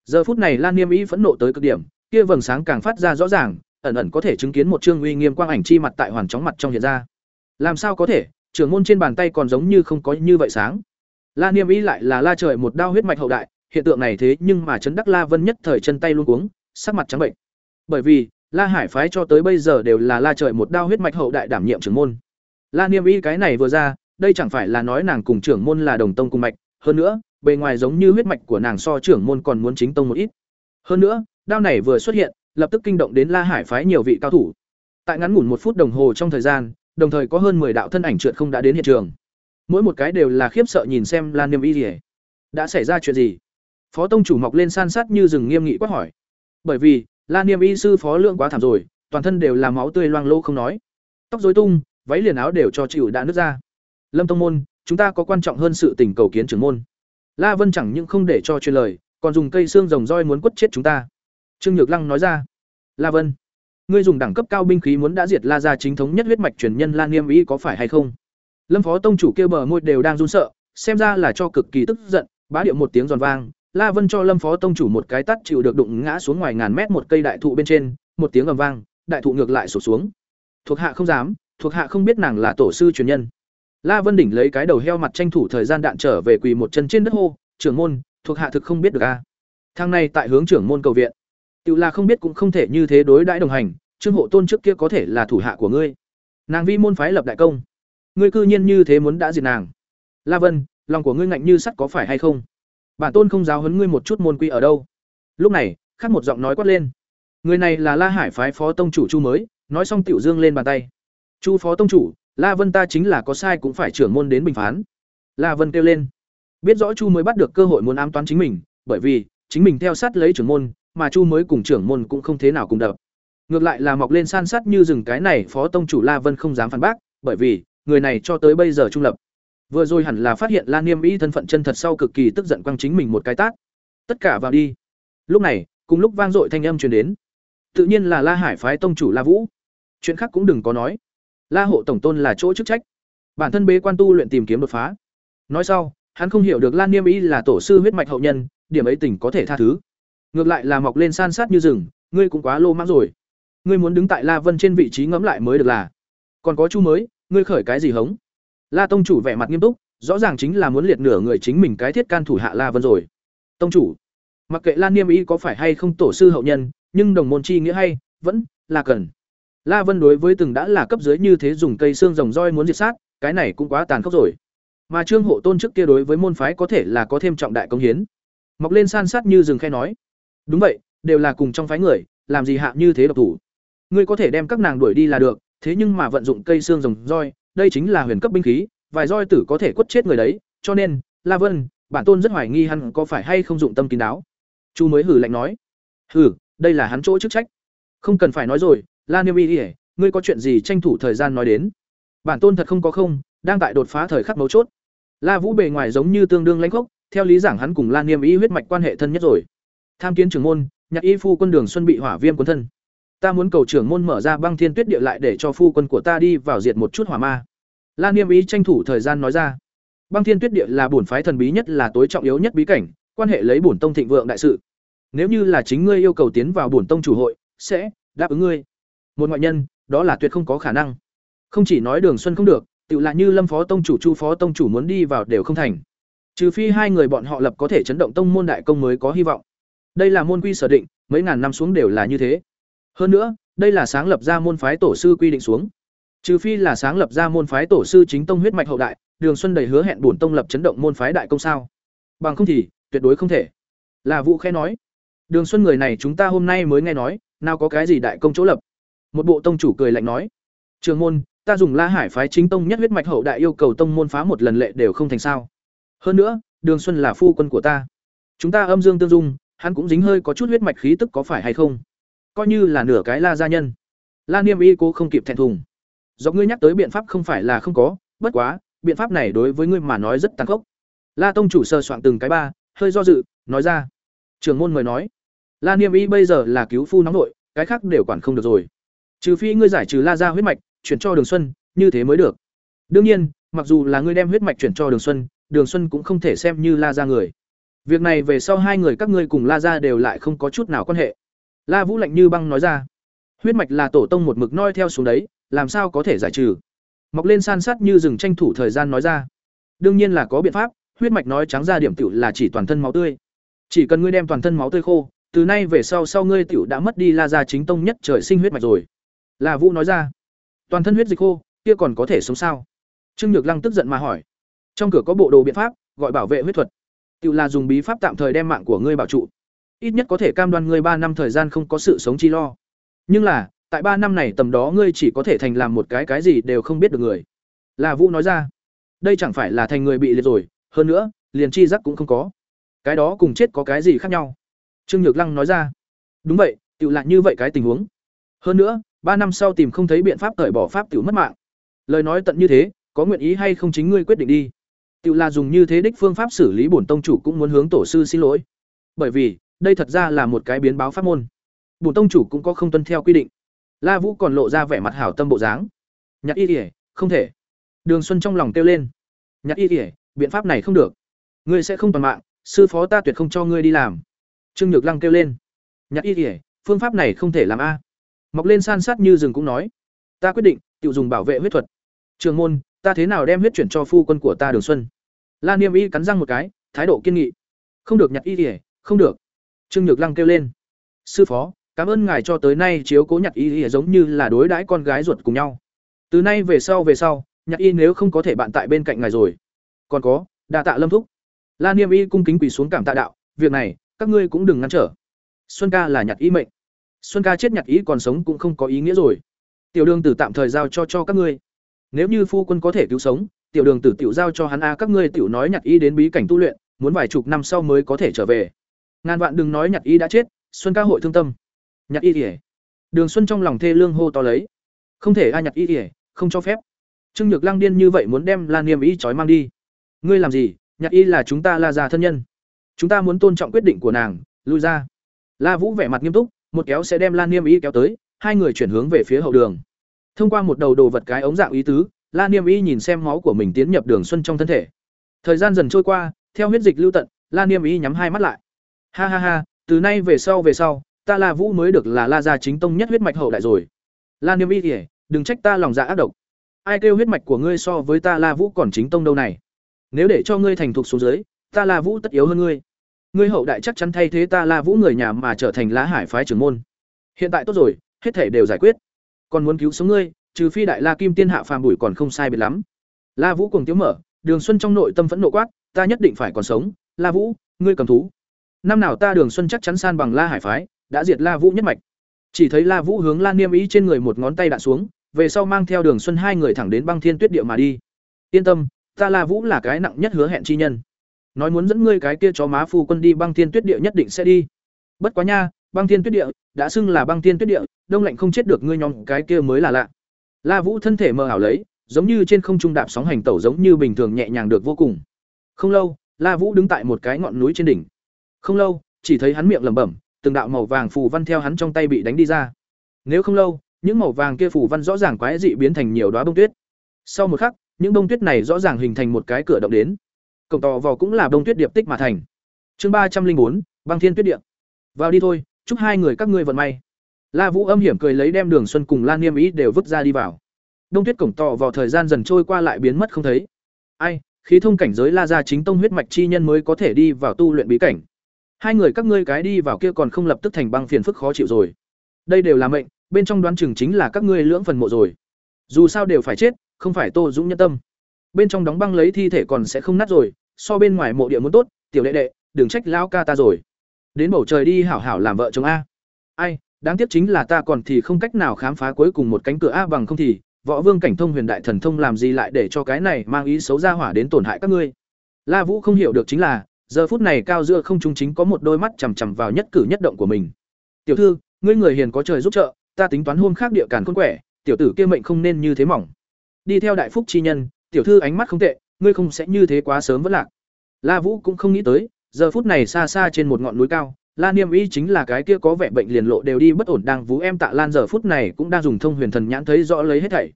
Giờ phút này Lan Niêm Y phẫn nộ tới cực điểm, kia vầng sáng càng phát ra rõ ràng, ẩn ẩn có thể chứng kiến một trương uy nghiêm quang ảnh chi mặt tại hoàn chóng mặt trong hiện ra. Làm sao có thể, trưởng môn trên bàn tay còn giống như không có như vậy sáng. La Niêm Y lại là la trời một đao huyết mạch hậu đại, hiện tượng này thế nhưng mà trấn đắc La Vân nhất thời chân tay luôn cuống, sắc mặt trắng bệnh. Bởi vì, La Hải phái cho tới bây giờ đều là la trời một đao huyết mạch hậu đại đảm nhiệm trưởng môn. La Niêm Y cái này vừa ra, đây chẳng phải là nói nàng cùng trưởng môn là đồng tông cùng mạch, hơn nữa, bề ngoài giống như huyết mạch của nàng so trưởng môn còn muốn chính tông một ít. Hơn nữa, đao này vừa xuất hiện, lập tức kinh động đến La Hải phái nhiều vị cao thủ. Tại ngắn ngủn một phút đồng hồ trong thời gian, đồng thời có hơn 10 đạo thân ảnh trượt không đã đến hiện trường. Mỗi một cái đều là khiếp sợ nhìn xem Lan Niêm Y Liễu. Đã xảy ra chuyện gì? Phó tông chủ mọc lên san sát như rừng nghiêm nghị quát hỏi. Bởi vì, Lan Niêm Y sư phó lượng quá thảm rồi, toàn thân đều là máu tươi loang lô không nói. Tóc rối tung, váy liền áo đều cho chịu đã nứt ra. Lâm Tông môn, chúng ta có quan trọng hơn sự tình cầu kiến trưởng môn. La Vân chẳng những không để cho truyền lời, còn dùng cây xương rồng roi muốn quất chết chúng ta. Trương Nhược Lăng nói ra. La Vân, ngươi dùng đẳng cấp cao binh khí muốn đã diệt La gia chính thống nhất huyết mạch truyền nhân Lan Niêm ý có phải hay không? Lâm Phó tông chủ kêu bờ môi đều đang run sợ, xem ra là cho cực kỳ tức giận, bá điệu một tiếng giòn vang, La Vân cho Lâm Phó tông chủ một cái tát chịu được đụng ngã xuống ngoài ngàn mét một cây đại thụ bên trên, một tiếng ầm vang, đại thụ ngược lại sụp xuống. Thuộc hạ không dám, thuộc hạ không biết nàng là tổ sư truyền nhân. La Vân đỉnh lấy cái đầu heo mặt tranh thủ thời gian đạn trở về quỳ một chân trên đất hô, "Trưởng môn, thuộc hạ thực không biết được a." À. Thang này tại hướng trưởng môn cầu viện. Tiểu là không biết cũng không thể như thế đối đãi đồng hành, Trương Hộ Tôn trước kia có thể là thủ hạ của ngươi. Nàng vi môn phái lập đại công, ngươi cư nhiên như thế muốn đã diệt nàng. La Vân, lòng của ngươi ngạnh như sắt có phải hay không? Bản tôn không giáo huấn ngươi một chút môn quy ở đâu. Lúc này, khác một giọng nói quát lên. Người này là La Hải phái phó tông chủ Chu mới, nói xong tiểu dương lên bàn tay. Chu phó tông chủ, La Vân ta chính là có sai cũng phải trưởng môn đến bình phán. La Vân kêu lên. Biết rõ Chu mới bắt được cơ hội muốn ám toán chính mình, bởi vì chính mình theo sát lấy trưởng môn, mà Chu mới cùng trưởng môn cũng không thế nào cùng đập. Ngược lại là mọc lên san sát như rừng cái này phó tông chủ La Vân không dám phản bác, bởi vì người này cho tới bây giờ trung lập. Vừa rồi hẳn là phát hiện La Niêm Y thân phận chân thật sau cực kỳ tức giận quăng chính mình một cái tát. Tất cả vào đi. Lúc này, cùng lúc vang dội thanh âm truyền đến. Tự nhiên là La Hải phái tông chủ La Vũ. Chuyện khác cũng đừng có nói. La hộ tổng tôn là chỗ chức trách. Bản thân bế quan tu luyện tìm kiếm đột phá. Nói sau, hắn không hiểu được Lan Niêm Y là tổ sư huyết mạch hậu nhân, điểm ấy tình có thể tha thứ. Ngược lại là mọc lên san sát như rừng, ngươi cũng quá lô mãng rồi. Ngươi muốn đứng tại La Vân trên vị trí ngẫm lại mới được là. Còn có Chu mới, ngươi khởi cái gì hống? La tông chủ vẻ mặt nghiêm túc, rõ ràng chính là muốn liệt nửa người chính mình cái thiết can thủ hạ La Vân rồi. Tông chủ, mặc kệ Lan Niêm Y có phải hay không tổ sư hậu nhân, nhưng đồng môn chi nghĩa hay, vẫn là cần. La Vân đối với từng đã là cấp dưới như thế dùng cây xương rồng roi muốn diệt sát, cái này cũng quá tàn khốc rồi. Mà Trương Hộ Tôn trước kia đối với môn phái có thể là có thêm trọng đại công hiến. Mọc lên san sát như rừng khe nói. Đúng vậy, đều là cùng trong phái người, làm gì hạ như thế độc thủ. Ngươi có thể đem các nàng đuổi đi là được, thế nhưng mà vận dụng cây xương rồng roi, đây chính là huyền cấp binh khí, vài roi tử có thể quất chết người đấy, cho nên, La Vân, bản tôn rất hoài nghi hắn có phải hay không dụng tâm kín đáo. Chu mới hử lạnh nói. Hử, đây là hắn chỗ chức trách. Không cần phải nói rồi, La Niêm Y, ngươi có chuyện gì tranh thủ thời gian nói đến. Bản tôn thật không có không, đang tại đột phá thời khắc mấu chốt. La Vũ bề ngoài giống như tương đương lãnh khốc, theo lý giảng hắn cùng La Niêm Y huyết mạch quan hệ thân nhất rồi. Tham kiến trưởng môn, nhạc y phu quân đường xuân bị hỏa viêm cuốn thân. Ta muốn cầu trưởng môn mở ra băng thiên tuyết địa lại để cho phu quân của ta đi vào diệt một chút hỏa ma. La Niêm Y tranh thủ thời gian nói ra. Băng thiên tuyết địa là bổn phái thần bí nhất là tối trọng yếu nhất bí cảnh, quan hệ lấy bổn tông thịnh vượng đại sự. Nếu như là chính ngươi yêu cầu tiến vào bổn tông chủ hội, sẽ đáp ứng ngươi. Một ngoại nhân, đó là tuyệt không có khả năng. Không chỉ nói Đường Xuân không được, tự lại như Lâm Phó tông chủ Chu Phó tông chủ muốn đi vào đều không thành. Trừ phi hai người bọn họ lập có thể chấn động tông môn đại công mới có hy vọng. Đây là môn quy sở định, mấy ngàn năm xuống đều là như thế. Hơn nữa, đây là sáng lập ra môn phái tổ sư quy định xuống. Trừ phi là sáng lập ra môn phái tổ sư chính tông huyết mạch hậu đại, Đường Xuân đầy hứa hẹn bổn tông lập chấn động môn phái đại công sao? Bằng không thì, tuyệt đối không thể. Là Vũ khe nói. Đường Xuân người này chúng ta hôm nay mới nghe nói, nào có cái gì đại công chỗ lập. Một bộ tông chủ cười lạnh nói: "Trường môn, ta dùng La Hải phái chính tông nhất huyết mạch hậu đại yêu cầu tông môn phá một lần lệ đều không thành sao? Hơn nữa, Đường Xuân là phu quân của ta. Chúng ta âm dương tương dung, hắn cũng dính hơi có chút huyết mạch khí tức có phải hay không? Coi như là nửa cái La gia nhân." La Niêm Y cô không kịp thẹn thùng. Do ngươi nhắc tới biện pháp không phải là không có, bất quá, biện pháp này đối với ngươi mà nói rất tàn khốc. La tông chủ sơ soạn từng cái ba, hơi do dự, nói ra. Trường môn mời nói, La Niêm Y bây giờ là cứu phu nóng nội, cái khác đều quản không được rồi. Trừ phi ngươi giải trừ La gia huyết mạch, chuyển cho Đường Xuân, như thế mới được. Đương nhiên, mặc dù là ngươi đem huyết mạch chuyển cho Đường Xuân, Đường Xuân cũng không thể xem như La gia người. Việc này về sau hai người các ngươi cùng La gia đều lại không có chút nào quan hệ. La Vũ lạnh như băng nói ra. Huyết mạch là tổ tông một mực noi theo xuống đấy, làm sao có thể giải trừ? Mọc lên san sát như rừng tranh thủ thời gian nói ra. Đương nhiên là có biện pháp, huyết mạch nói trắng ra điểm tiểu là chỉ toàn thân máu tươi. Chỉ cần ngươi đem toàn thân máu tươi khô, từ nay về sau sau ngươi tiểu đã mất đi La gia chính tông nhất trời sinh huyết mạch rồi là Vũ nói ra. Toàn thân huyết dịch khô, kia còn có thể sống sao? Trương Nhược Lăng tức giận mà hỏi. Trong cửa có bộ đồ biện pháp, gọi bảo vệ huyết thuật. tự là dùng bí pháp tạm thời đem mạng của ngươi bảo trụ. Ít nhất có thể cam đoan ngươi ba năm thời gian không có sự sống chi lo. Nhưng là, tại ba năm này tầm đó ngươi chỉ có thể thành làm một cái cái gì đều không biết được người. là Vũ nói ra. Đây chẳng phải là thành người bị liệt rồi, hơn nữa, liền chi giác cũng không có. Cái đó cùng chết có cái gì khác nhau? Trương Nhược Lăng nói ra. Đúng vậy, tự lại như vậy cái tình huống. Hơn nữa, ba năm sau tìm không thấy biện pháp cởi bỏ pháp tiểu mất mạng. Lời nói tận như thế, có nguyện ý hay không chính ngươi quyết định đi. Tiểu là dùng như thế đích phương pháp xử lý bổn tông chủ cũng muốn hướng tổ sư xin lỗi. Bởi vì, đây thật ra là một cái biến báo pháp môn. Bổn tông chủ cũng có không tuân theo quy định. La Vũ còn lộ ra vẻ mặt hảo tâm bộ dáng. Nhạc Y ỉa không thể. Đường Xuân trong lòng kêu lên. Nhạc Y ỉa biện pháp này không được. Ngươi sẽ không toàn mạng, sư phó ta tuyệt không cho ngươi đi làm. Trương Nhược Lăng kêu lên. Nhạc Y ỉa phương pháp này không thể làm a. Mọc lên san sát như rừng cũng nói. Ta quyết định, tự dùng bảo vệ huyết thuật. Trường môn, ta thế nào đem huyết chuyển cho phu quân của ta Đường Xuân? La Niêm Y cắn răng một cái, thái độ kiên nghị. Không được nhặt Y ỉa không được. Trương Nhược Lăng kêu lên. Sư phó, cảm ơn ngài cho tới nay chiếu cố nhặt y ỉa giống như là đối đãi con gái ruột cùng nhau từ nay về sau về sau nhặt y nếu không có thể bạn tại bên cạnh ngài rồi còn có đa tạ lâm thúc la niêm y cung kính quỳ xuống cảm tạ đạo việc này các ngươi cũng đừng ngăn trở xuân ca là nhặt y mệnh xuân ca chết nhạc ý còn sống cũng không có ý nghĩa rồi. Tiểu đường tử tạm thời giao cho cho các ngươi. Nếu như phu quân có thể cứu sống, tiểu đường tử tiểu giao cho hắn a, các ngươi tiểu nói nhạc ý đến bí cảnh tu luyện, muốn vài chục năm sau mới có thể trở về. Ngàn vạn đừng nói nhạc ý đã chết, xuân ca hội thương tâm. Nhạc ý ỉa đường xuân trong lòng thê lương hô to lấy. Không thể a nhạc ý ỉa không cho phép. Trương nhược lăng điên như vậy muốn đem lan niềm y trói mang đi. Ngươi làm gì? Nhạc y là chúng ta la già thân nhân. Chúng ta muốn tôn trọng quyết định của nàng. Lui ra. La vũ vẻ mặt nghiêm túc một kéo sẽ đem lan niêm y kéo tới hai người chuyển hướng về phía hậu đường thông qua một đầu đồ vật cái ống dạng ý tứ lan niêm y nhìn xem máu của mình tiến nhập đường xuân trong thân thể thời gian dần trôi qua theo huyết dịch lưu tận lan niêm y nhắm hai mắt lại ha ha ha từ nay về sau về sau ta La Vũ mới được là La gia chính tông nhất huyết mạch hậu đại rồi. Lan Niêm Y, đừng trách ta lòng dạ ác độc. Ai kêu huyết mạch của ngươi so với ta La Vũ còn chính tông đâu này? Nếu để cho ngươi thành thục xuống dưới, ta La Vũ tất yếu hơn ngươi. Ngươi hậu đại chắc chắn thay thế ta La Vũ người nhà mà trở thành Lá Hải phái trưởng môn. Hiện tại tốt rồi, hết thể đều giải quyết. Còn muốn cứu sống ngươi, trừ phi đại La Kim Tiên hạ phàm bụi còn không sai biệt lắm. La Vũ cùng tiếng mở, Đường Xuân trong nội tâm phẫn nộ quát, ta nhất định phải còn sống, La Vũ, ngươi cầm thú. Năm nào ta Đường Xuân chắc chắn san bằng La Hải phái, đã diệt La Vũ nhất mạch. Chỉ thấy La Vũ hướng Lan Niêm Ý trên người một ngón tay đạn xuống, về sau mang theo Đường Xuân hai người thẳng đến Băng Thiên Tuyết Địa mà đi. Yên tâm, ta La Vũ là cái nặng nhất hứa hẹn chi nhân. Nói muốn dẫn ngươi cái kia chó má phu quân đi Băng Thiên Tuyết Địa nhất định sẽ đi. Bất quá nha, Băng Thiên Tuyết Địa đã xưng là Băng Thiên Tuyết Địa, đông lạnh không chết được ngươi nhóm cái kia mới là lạ. La Vũ thân thể mờ ảo lấy, giống như trên không trung đạp sóng hành tẩu giống như bình thường nhẹ nhàng được vô cùng. Không lâu, La Vũ đứng tại một cái ngọn núi trên đỉnh. Không lâu, chỉ thấy hắn miệng lẩm bẩm, từng đạo màu vàng phù văn theo hắn trong tay bị đánh đi ra. Nếu không lâu, những màu vàng kia phù văn rõ ràng quái dị biến thành nhiều đóa bông tuyết. Sau một khắc, những bông tuyết này rõ ràng hình thành một cái cửa động đến. Cổng tò vào cũng là đông tuyết điệp tích mà thành. Chương ba trăm linh bốn, Băng Thiên Tuyết Địa. Vào đi thôi, chúc hai người các ngươi vận may. La Vũ âm hiểm cười lấy đem Đường Xuân cùng Lan Niêm Ý đều vứt ra đi vào. Đông tuyết cổng tò vào thời gian dần trôi qua lại biến mất không thấy. Ai, khí thông cảnh giới La gia chính tông huyết mạch chi nhân mới có thể đi vào tu luyện bí cảnh hai người các ngươi cái đi vào kia còn không lập tức thành băng phiền phức khó chịu rồi đây đều là mệnh bên trong đoán chừng chính là các ngươi lưỡng phần mộ rồi dù sao đều phải chết không phải tô dũng nhân tâm bên trong đóng băng lấy thi thể còn sẽ không nát rồi so bên ngoài mộ địa muốn tốt, tiểu đệ đệ, đừng trách lão ca ta rồi. Đến bầu trời đi hảo hảo làm vợ chồng a. Ai, đáng tiếc chính là ta còn thì không cách nào khám phá cuối cùng một cánh cửa a bằng không thì, võ vương cảnh thông huyền đại thần thông làm gì lại để cho cái này mang ý xấu ra hỏa đến tổn hại các ngươi? La vũ không hiểu được chính là, giờ phút này cao giữa không trung chính có một đôi mắt chằm chằm vào nhất cử nhất động của mình. Tiểu thư, ngươi người hiền có trời giúp trợ, ta tính toán hôm khác địa càn khôn quẻ, tiểu tử kia mệnh không nên như thế mỏng. Đi theo đại phúc chi nhân, tiểu thư ánh mắt không tệ ngươi không sẽ như thế quá sớm vẫn lạc la vũ cũng không nghĩ tới giờ phút này xa xa trên một ngọn núi cao La Niêm Y chính là cái kia có vẻ bệnh liền lộ đều đi bất ổn đang vú em Tạ Lan giờ phút này cũng đang dùng thông huyền thần nhãn thấy rõ lấy hết thảy.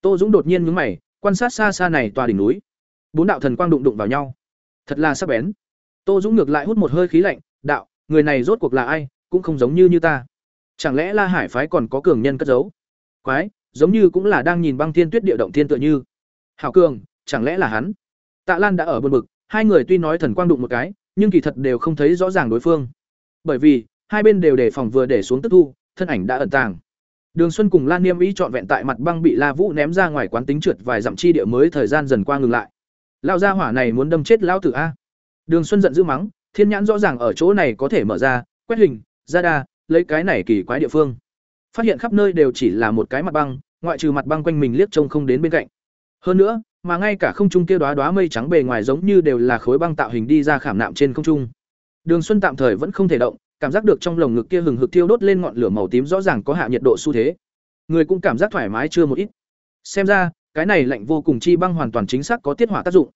Tô Dũng đột nhiên nhướng mày, quan sát xa xa này tòa đỉnh núi. Bốn đạo thần quang đụng đụng vào nhau. Thật là sắc bén. Tô Dũng ngược lại hút một hơi khí lạnh, "Đạo, người này rốt cuộc là ai, cũng không giống như như ta. Chẳng lẽ La Hải phái còn có cường nhân cất giấu?" Quái, giống như cũng là đang nhìn băng thiên tuyết địa động thiên tựa như. Hảo cường, chẳng lẽ là hắn? Tạ Lan đã ở buồn bực, hai người tuy nói thần quang đụng một cái, nhưng kỳ thật đều không thấy rõ ràng đối phương. Bởi vì, hai bên đều đề phòng vừa để xuống tức thu, thân ảnh đã ẩn tàng. Đường Xuân cùng Lan Niêm Ý trọn vẹn tại mặt băng bị La Vũ ném ra ngoài quán tính trượt vài dặm chi địa mới thời gian dần qua ngừng lại. Lão gia hỏa này muốn đâm chết lão tử a. Đường Xuân giận dữ mắng, thiên nhãn rõ ràng ở chỗ này có thể mở ra, quét hình, ra đa, lấy cái này kỳ quái địa phương. Phát hiện khắp nơi đều chỉ là một cái mặt băng, ngoại trừ mặt băng quanh mình liếc trông không đến bên cạnh. Hơn nữa, mà ngay cả không trung kia đóa đóa mây trắng bề ngoài giống như đều là khối băng tạo hình đi ra khảm nạm trên không trung. Đường Xuân tạm thời vẫn không thể động, cảm giác được trong lồng ngực kia hừng hực thiêu đốt lên ngọn lửa màu tím rõ ràng có hạ nhiệt độ xu thế. Người cũng cảm giác thoải mái chưa một ít. Xem ra, cái này lạnh vô cùng chi băng hoàn toàn chính xác có tiết hỏa tác dụng.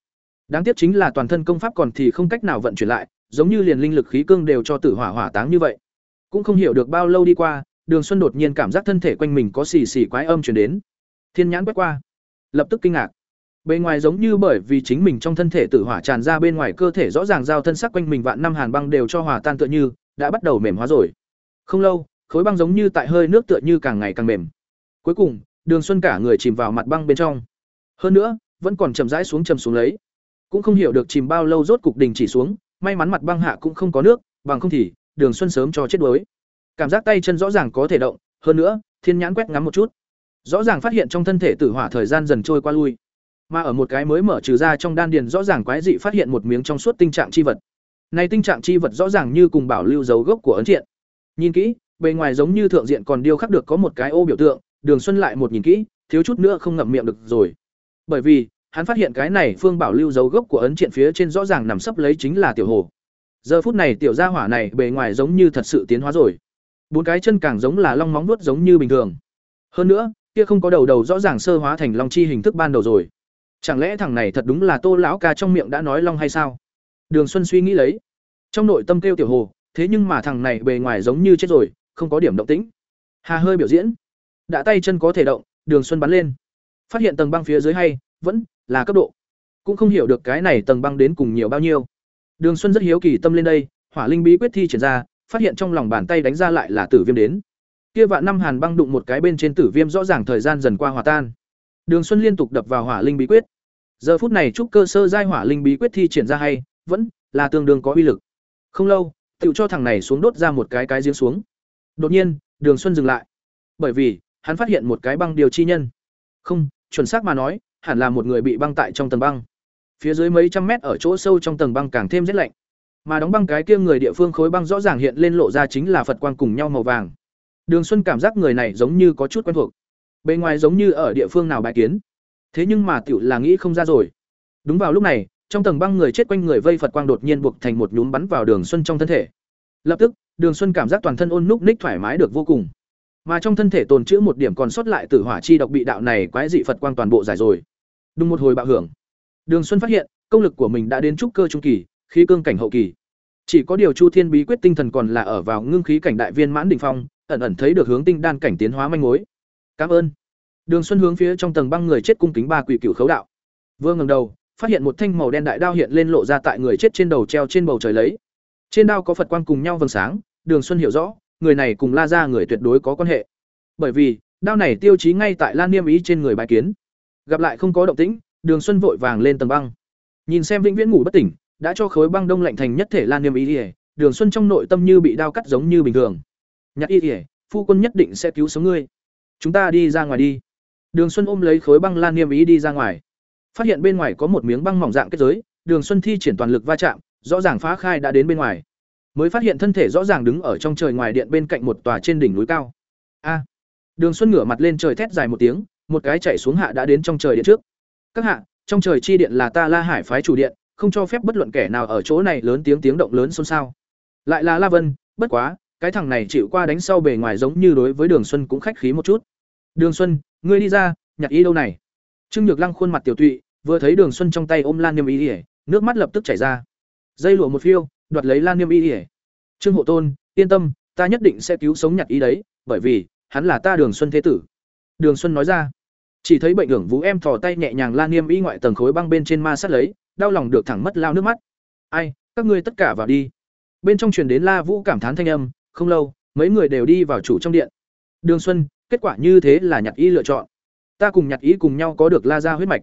Đáng tiếc chính là toàn thân công pháp còn thì không cách nào vận chuyển lại, giống như liền linh lực khí cương đều cho tử hỏa hỏa táng như vậy. Cũng không hiểu được bao lâu đi qua, Đường Xuân đột nhiên cảm giác thân thể quanh mình có xì xì quái âm truyền đến. Thiên nhãn quét qua, lập tức kinh ngạc. Bên ngoài giống như bởi vì chính mình trong thân thể tử hỏa tràn ra bên ngoài cơ thể rõ ràng giao thân sắc quanh mình vạn năm hàn băng đều cho hòa tan tựa như đã bắt đầu mềm hóa rồi. Không lâu, khối băng giống như tại hơi nước tựa như càng ngày càng mềm. Cuối cùng, Đường Xuân cả người chìm vào mặt băng bên trong. Hơn nữa, vẫn còn chậm rãi xuống chầm xuống lấy. Cũng không hiểu được chìm bao lâu rốt cục đình chỉ xuống, may mắn mặt băng hạ cũng không có nước, bằng không thì Đường Xuân sớm cho chết đuối. Cảm giác tay chân rõ ràng có thể động, hơn nữa, thiên nhãn quét ngắm một chút. Rõ ràng phát hiện trong thân thể tử hỏa thời gian dần trôi qua lui. Mà ở một cái mới mở trừ ra trong đan điền rõ ràng quái dị phát hiện một miếng trong suốt tinh trạng chi vật. Này tinh trạng chi vật rõ ràng như cùng bảo lưu dấu gốc của ấn triện. Nhìn kỹ, bề ngoài giống như thượng diện còn điêu khắc được có một cái ô biểu tượng, Đường Xuân lại một nhìn kỹ, thiếu chút nữa không ngậm miệng được rồi. Bởi vì, hắn phát hiện cái này phương bảo lưu dấu gốc của ấn triện phía trên rõ ràng nằm sấp lấy chính là tiểu hồ. Giờ phút này tiểu gia hỏa này bề ngoài giống như thật sự tiến hóa rồi. Bốn cái chân càng giống là long móng vuốt giống như bình thường. Hơn nữa, kia không có đầu đầu rõ ràng sơ hóa thành long chi hình thức ban đầu rồi. Chẳng lẽ thằng này thật đúng là Tô lão ca trong miệng đã nói long hay sao? Đường Xuân suy nghĩ lấy. Trong nội tâm kêu tiểu hồ, thế nhưng mà thằng này bề ngoài giống như chết rồi, không có điểm động tĩnh. Hà hơi biểu diễn, đã tay chân có thể động, Đường Xuân bắn lên. Phát hiện tầng băng phía dưới hay, vẫn là cấp độ. Cũng không hiểu được cái này tầng băng đến cùng nhiều bao nhiêu. Đường Xuân rất hiếu kỳ tâm lên đây, Hỏa Linh bí quyết thi triển ra, phát hiện trong lòng bàn tay đánh ra lại là tử viêm đến. Kia vạn năm hàn băng đụng một cái bên trên tử viêm rõ ràng thời gian dần qua hòa tan. Đường Xuân liên tục đập vào Hỏa Linh bí quyết. Giờ phút này trúc cơ sơ giai Hỏa Linh bí quyết thi triển ra hay, vẫn là tương đương có uy lực. Không lâu, tựu cho thằng này xuống đốt ra một cái cái giếng xuống. Đột nhiên, Đường Xuân dừng lại. Bởi vì, hắn phát hiện một cái băng điều chi nhân. Không, chuẩn xác mà nói, hẳn là một người bị băng tại trong tầng băng. Phía dưới mấy trăm mét ở chỗ sâu trong tầng băng càng thêm rét lạnh. Mà đóng băng cái kia người địa phương khối băng rõ ràng hiện lên lộ ra chính là Phật quang cùng nhau màu vàng. Đường Xuân cảm giác người này giống như có chút quen thuộc bề ngoài giống như ở địa phương nào bài kiến. Thế nhưng mà tiểu là nghĩ không ra rồi. Đúng vào lúc này, trong tầng băng người chết quanh người vây Phật quang đột nhiên buộc thành một nhúm bắn vào Đường Xuân trong thân thể. Lập tức, Đường Xuân cảm giác toàn thân ôn núc ních thoải mái được vô cùng. Mà trong thân thể tồn trữ một điểm còn sót lại tử hỏa chi độc bị đạo này quái dị Phật quang toàn bộ giải rồi. Đúng một hồi bạo hưởng. Đường Xuân phát hiện, công lực của mình đã đến trúc cơ trung kỳ, khí cương cảnh hậu kỳ. Chỉ có điều Chu Thiên bí quyết tinh thần còn là ở vào ngưng khí cảnh đại viên mãn đỉnh phong, ẩn ẩn thấy được hướng tinh đan cảnh tiến hóa manh mối. Cảm ơn. Đường Xuân hướng phía trong tầng băng người chết cung kính ba quỷ cửu khấu đạo. Vương ngẩng đầu, phát hiện một thanh màu đen đại đao hiện lên lộ ra tại người chết trên đầu treo trên bầu trời lấy. Trên đao có Phật quan cùng nhau vầng sáng, Đường Xuân hiểu rõ, người này cùng La gia người tuyệt đối có quan hệ. Bởi vì, đao này tiêu chí ngay tại Lan Niêm ý trên người bài kiến. Gặp lại không có động tĩnh, Đường Xuân vội vàng lên tầng băng. Nhìn xem Vĩnh Viễn ngủ bất tỉnh, đã cho khối băng đông lạnh thành nhất thể Lan Niêm ý, Đường Xuân trong nội tâm như bị đao cắt giống như bình thường. Nhạc y, phu quân nhất định sẽ cứu sống ngươi. Chúng ta đi ra ngoài đi. Đường Xuân ôm lấy khối băng Lan Niêm ý đi ra ngoài. Phát hiện bên ngoài có một miếng băng mỏng dạng kết giới, Đường Xuân thi triển toàn lực va chạm, rõ ràng phá khai đã đến bên ngoài. Mới phát hiện thân thể rõ ràng đứng ở trong trời ngoài điện bên cạnh một tòa trên đỉnh núi cao. A. Đường Xuân ngửa mặt lên trời thét dài một tiếng, một cái chạy xuống hạ đã đến trong trời điện trước. Các hạ, trong trời chi điện là ta La Hải phái chủ điện, không cho phép bất luận kẻ nào ở chỗ này lớn tiếng tiếng động lớn xôn xao. Lại là La Vân, bất quá, cái thằng này chịu qua đánh sau bề ngoài giống như đối với Đường Xuân cũng khách khí một chút. Đường Xuân, ngươi đi ra, nhặt y đâu này? Trương Nhược Lăng khuôn mặt tiểu tụy, vừa thấy Đường Xuân trong tay ôm Lan Niêm Y, nước mắt lập tức chảy ra. Dây lụa một phiêu, đoạt lấy Lan Niêm Y. trương hộ tôn yên tâm ta nhất định sẽ cứu sống nhặt ý đấy bởi vì hắn là ta đường xuân thế tử đường xuân nói ra chỉ thấy bệnh hưởng vũ em thò tay nhẹ nhàng Lan niêm y ngoại tầng khối băng bên trên ma sát lấy đau lòng được thẳng mất lao nước mắt ai các ngươi tất cả vào đi bên trong truyền đến la vũ cảm thán thanh âm không lâu mấy người đều đi vào chủ trong điện đường xuân kết quả như thế là nhặt y lựa chọn. Ta cùng nhặt y cùng nhau có được la ra huyết mạch.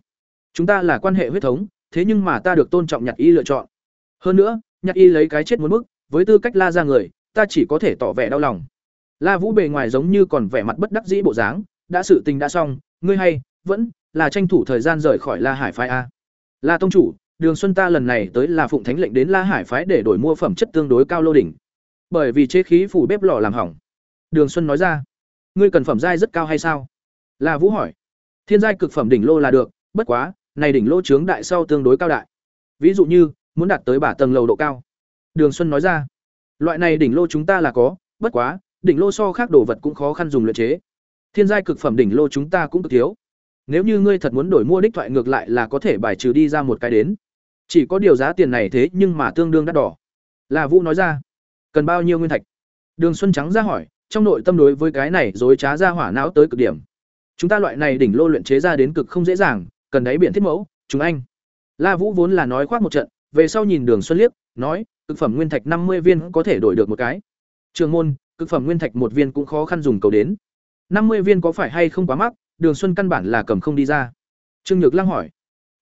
Chúng ta là quan hệ huyết thống, thế nhưng mà ta được tôn trọng nhặt y lựa chọn. Hơn nữa nhặt y lấy cái chết muốn mức với tư cách la ra người, ta chỉ có thể tỏ vẻ đau lòng. La vũ bề ngoài giống như còn vẻ mặt bất đắc dĩ bộ dáng, đã sự tình đã xong, ngươi hay, vẫn, là tranh thủ thời gian rời khỏi la hải phái a. La tông chủ, đường xuân ta lần này tới là phụng thánh lệnh đến la hải phái để đổi mua phẩm chất tương đối cao lô đỉnh. Bởi vì chế khí phủ bếp lò làm hỏng. Đường xuân nói ra ngươi cần phẩm giai rất cao hay sao? Là vũ hỏi. Thiên giai cực phẩm đỉnh lô là được, bất quá, này đỉnh lô trướng đại sau tương đối cao đại. Ví dụ như, muốn đạt tới bả tầng lầu độ cao. Đường xuân nói ra. Loại này đỉnh lô chúng ta là có, bất quá, đỉnh lô so khác đồ vật cũng khó khăn dùng luyện chế. Thiên giai cực phẩm đỉnh lô chúng ta cũng cực thiếu. Nếu như ngươi thật muốn đổi mua đích thoại ngược lại là có thể bài trừ đi ra một cái đến. Chỉ có điều giá tiền này thế nhưng mà tương đương đắt đỏ. Là vũ nói ra. Cần bao nhiêu nguyên thạch? Đường xuân trắng ra hỏi trong nội tâm đối với cái này dối trá ra hỏa não tới cực điểm. Chúng ta loại này đỉnh lô luyện chế ra đến cực không dễ dàng, cần đáy biển thiết mẫu chúng anh. La vũ vốn là nói khoác một trận, về sau nhìn đường xuân liếc, nói, cực phẩm nguyên thạch năm mươi viên có thể đổi được một cái. Trường môn, cực phẩm nguyên thạch một viên cũng khó khăn dùng cầu đến. năm mươi viên có phải hay không quá mắc, đường xuân căn bản là cầm không đi ra. Trương nhược lăng hỏi.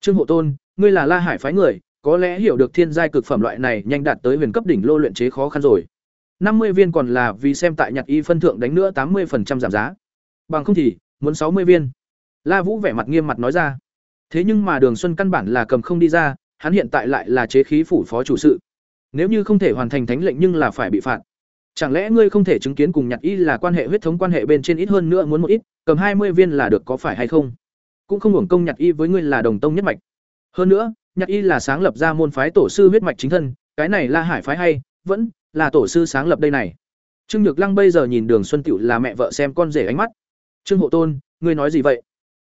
Trương hộ tôn, ngươi là la hải phái người, có lẽ hiểu được thiên giai cực phẩm loại này nhanh đạt tới huyền cấp đỉnh lô luyện chế khó khăn rồi năm mươi viên còn là vì xem tại nhặt y phân thượng đánh nữa tám mươi giảm giá. Bằng không thì, muốn sáu mươi viên. La vũ vẻ mặt nghiêm mặt nói ra. Thế nhưng mà đường xuân căn bản là cầm không đi ra, hắn hiện tại lại là chế khí phủ phó chủ sự. Nếu như không thể hoàn thành thánh lệnh nhưng là phải bị phạt. Chẳng lẽ ngươi không thể chứng kiến cùng nhặt y là quan hệ huyết thống quan hệ bên trên ít hơn nữa muốn một ít, cầm hai mươi viên là được có phải hay không? Cũng không hưởng công nhặt y với ngươi là đồng tông nhất mạch. Hơn nữa nhặt y là sáng lập ra môn phái tổ sư huyết mạch chính thân, cái này là hải phái hay, vẫn là tổ sư sáng lập đây này. Trương nhược lăng bây giờ nhìn đường xuân tịu là mẹ vợ xem con rể ánh mắt. Trương hộ tôn, ngươi nói gì vậy?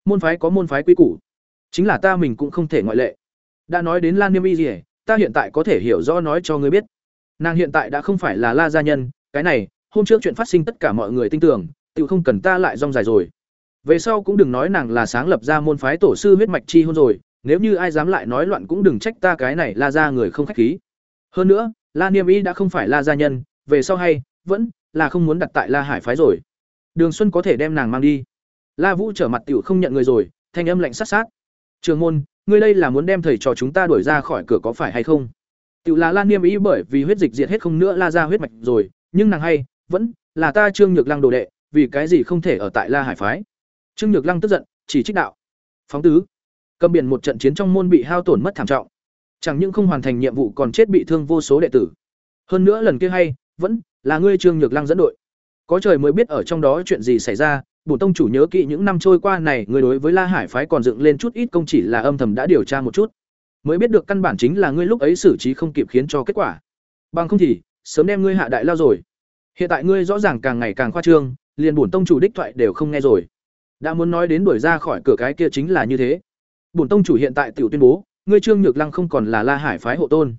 Môn phái có môn phái quy củ. Chính là ta mình cũng không thể ngoại lệ. Đã nói đến lan niêm y gì ta hiện tại có thể hiểu rõ nói cho ngươi biết. Nàng hiện tại đã không phải là la gia nhân, cái này, hôm trước chuyện phát sinh tất cả mọi người tin tưởng tự không cần ta lại rong dài rồi. Về sau cũng đừng nói nàng là sáng lập ra môn phái tổ sư huyết mạch chi hôn rồi, nếu như ai dám lại nói loạn cũng đừng trách ta cái này la ra người không khách khí. Hơn nữa la niêm y đã không phải la gia nhân, về sau hay, vẫn là không muốn đặt tại la hải phái rồi. Đường xuân có thể đem nàng mang đi. La vũ trở mặt tiểu không nhận người rồi, thanh âm lạnh sát sát. Trường môn, ngươi đây là muốn đem thầy trò chúng ta đuổi ra khỏi cửa có phải hay không? Tiểu là la niêm y bởi vì huyết dịch diệt hết không nữa la gia huyết mạch rồi, nhưng nàng hay, vẫn là ta trương nhược lăng đồ đệ, vì cái gì không thể ở tại la hải phái? Trương nhược lăng tức giận, chỉ trích đạo. Phóng tứ. Cầm biển một trận chiến trong môn bị hao tổn mất thảm trọng chẳng những không hoàn thành nhiệm vụ còn chết bị thương vô số đệ tử. Hơn nữa lần kia hay, vẫn là ngươi trương nhược lăng dẫn đội. Có trời mới biết ở trong đó chuyện gì xảy ra bổn tông chủ nhớ kỹ những năm trôi qua này người đối với la hải phái còn dựng lên chút ít công chỉ là âm thầm đã điều tra một chút. Mới biết được căn bản chính là ngươi lúc ấy xử trí không kịp khiến cho kết quả. Bằng không thì, sớm đem ngươi hạ đại lao rồi. Hiện tại ngươi rõ ràng càng ngày càng khoa trương, liền bổn tông chủ đích thoại đều không nghe rồi. Đã muốn nói đến đuổi ra khỏi cửa cái kia chính là như thế. Bổn tông chủ hiện tại tiểu tuyên bố ngươi trương nhược lăng không còn là la hải phái hộ tôn.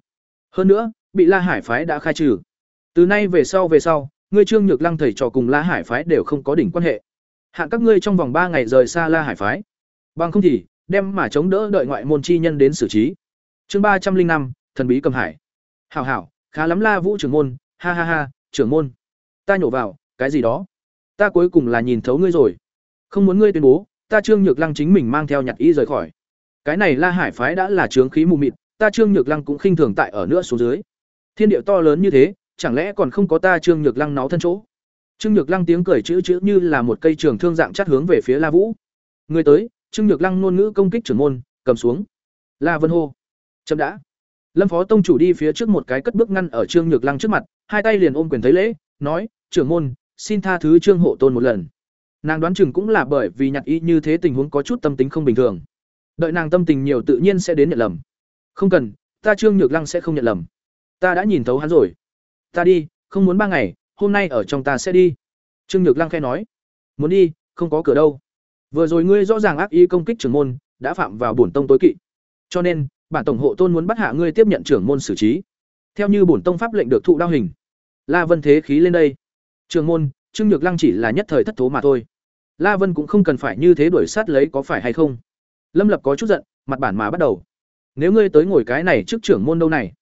Hơn nữa, bị la hải phái đã khai trừ. Từ nay về sau về sau, ngươi trương nhược lăng thầy trò cùng la hải phái đều không có đỉnh quan hệ. Hạn các ngươi trong vòng ba ngày rời xa la hải phái. Bằng không thì, đem mà chống đỡ đợi ngoại môn chi nhân đến xử trí. Chương ba trăm linh năm, thần bí cầm hải. Hảo hảo, khá lắm la vũ trưởng môn, ha ha ha, trưởng môn. Ta nhổ vào, cái gì đó? Ta cuối cùng là nhìn thấu ngươi rồi. Không muốn ngươi tuyên bố, ta trương nhược lăng chính mình mang theo nhặt y rời khỏi cái này la hải phái đã là trướng khí mù mịt, ta trương nhược lăng cũng khinh thường tại ở nữa xuống dưới. Thiên địa to lớn như thế, chẳng lẽ còn không có ta trương nhược lăng náu thân chỗ? Trương nhược lăng tiếng cười chữ chữ như là một cây trường thương dạng chắt hướng về phía la vũ. Người tới, trương nhược lăng ngôn ngữ công kích trưởng môn, cầm xuống. La vân hô. Chậm đã. Lâm phó tông chủ đi phía trước một cái cất bước ngăn ở trương nhược lăng trước mặt, hai tay liền ôm quyền thấy lễ, nói, trưởng môn, xin tha thứ trương hộ tôn một lần. Nàng đoán chừng cũng là bởi vì nhặt y như thế tình huống có chút tâm tính không bình thường đợi nàng tâm tình nhiều tự nhiên sẽ đến nhận lầm. Không cần ta trương nhược lăng sẽ không nhận lầm. Ta đã nhìn thấu hắn rồi. Ta đi không muốn ba ngày hôm nay ở trong ta sẽ đi. Trương nhược lăng khai nói. Muốn đi không có cửa đâu. Vừa rồi ngươi rõ ràng ác ý công kích trưởng môn đã phạm vào bổn tông tối kỵ. Cho nên bản tổng hộ tôn muốn bắt hạ ngươi tiếp nhận trưởng môn xử trí. Theo như bổn tông pháp lệnh được thụ đao hình. La Vân thế khí lên đây. Trường môn, Trương Nhược Lăng chỉ là nhất thời thất thố mà thôi. La Vân cũng không cần phải như thế đuổi sát lấy có phải hay không? Lâm Lập có chút giận, mặt bản mà bắt đầu. Nếu ngươi tới ngồi cái này trước trưởng môn đâu này,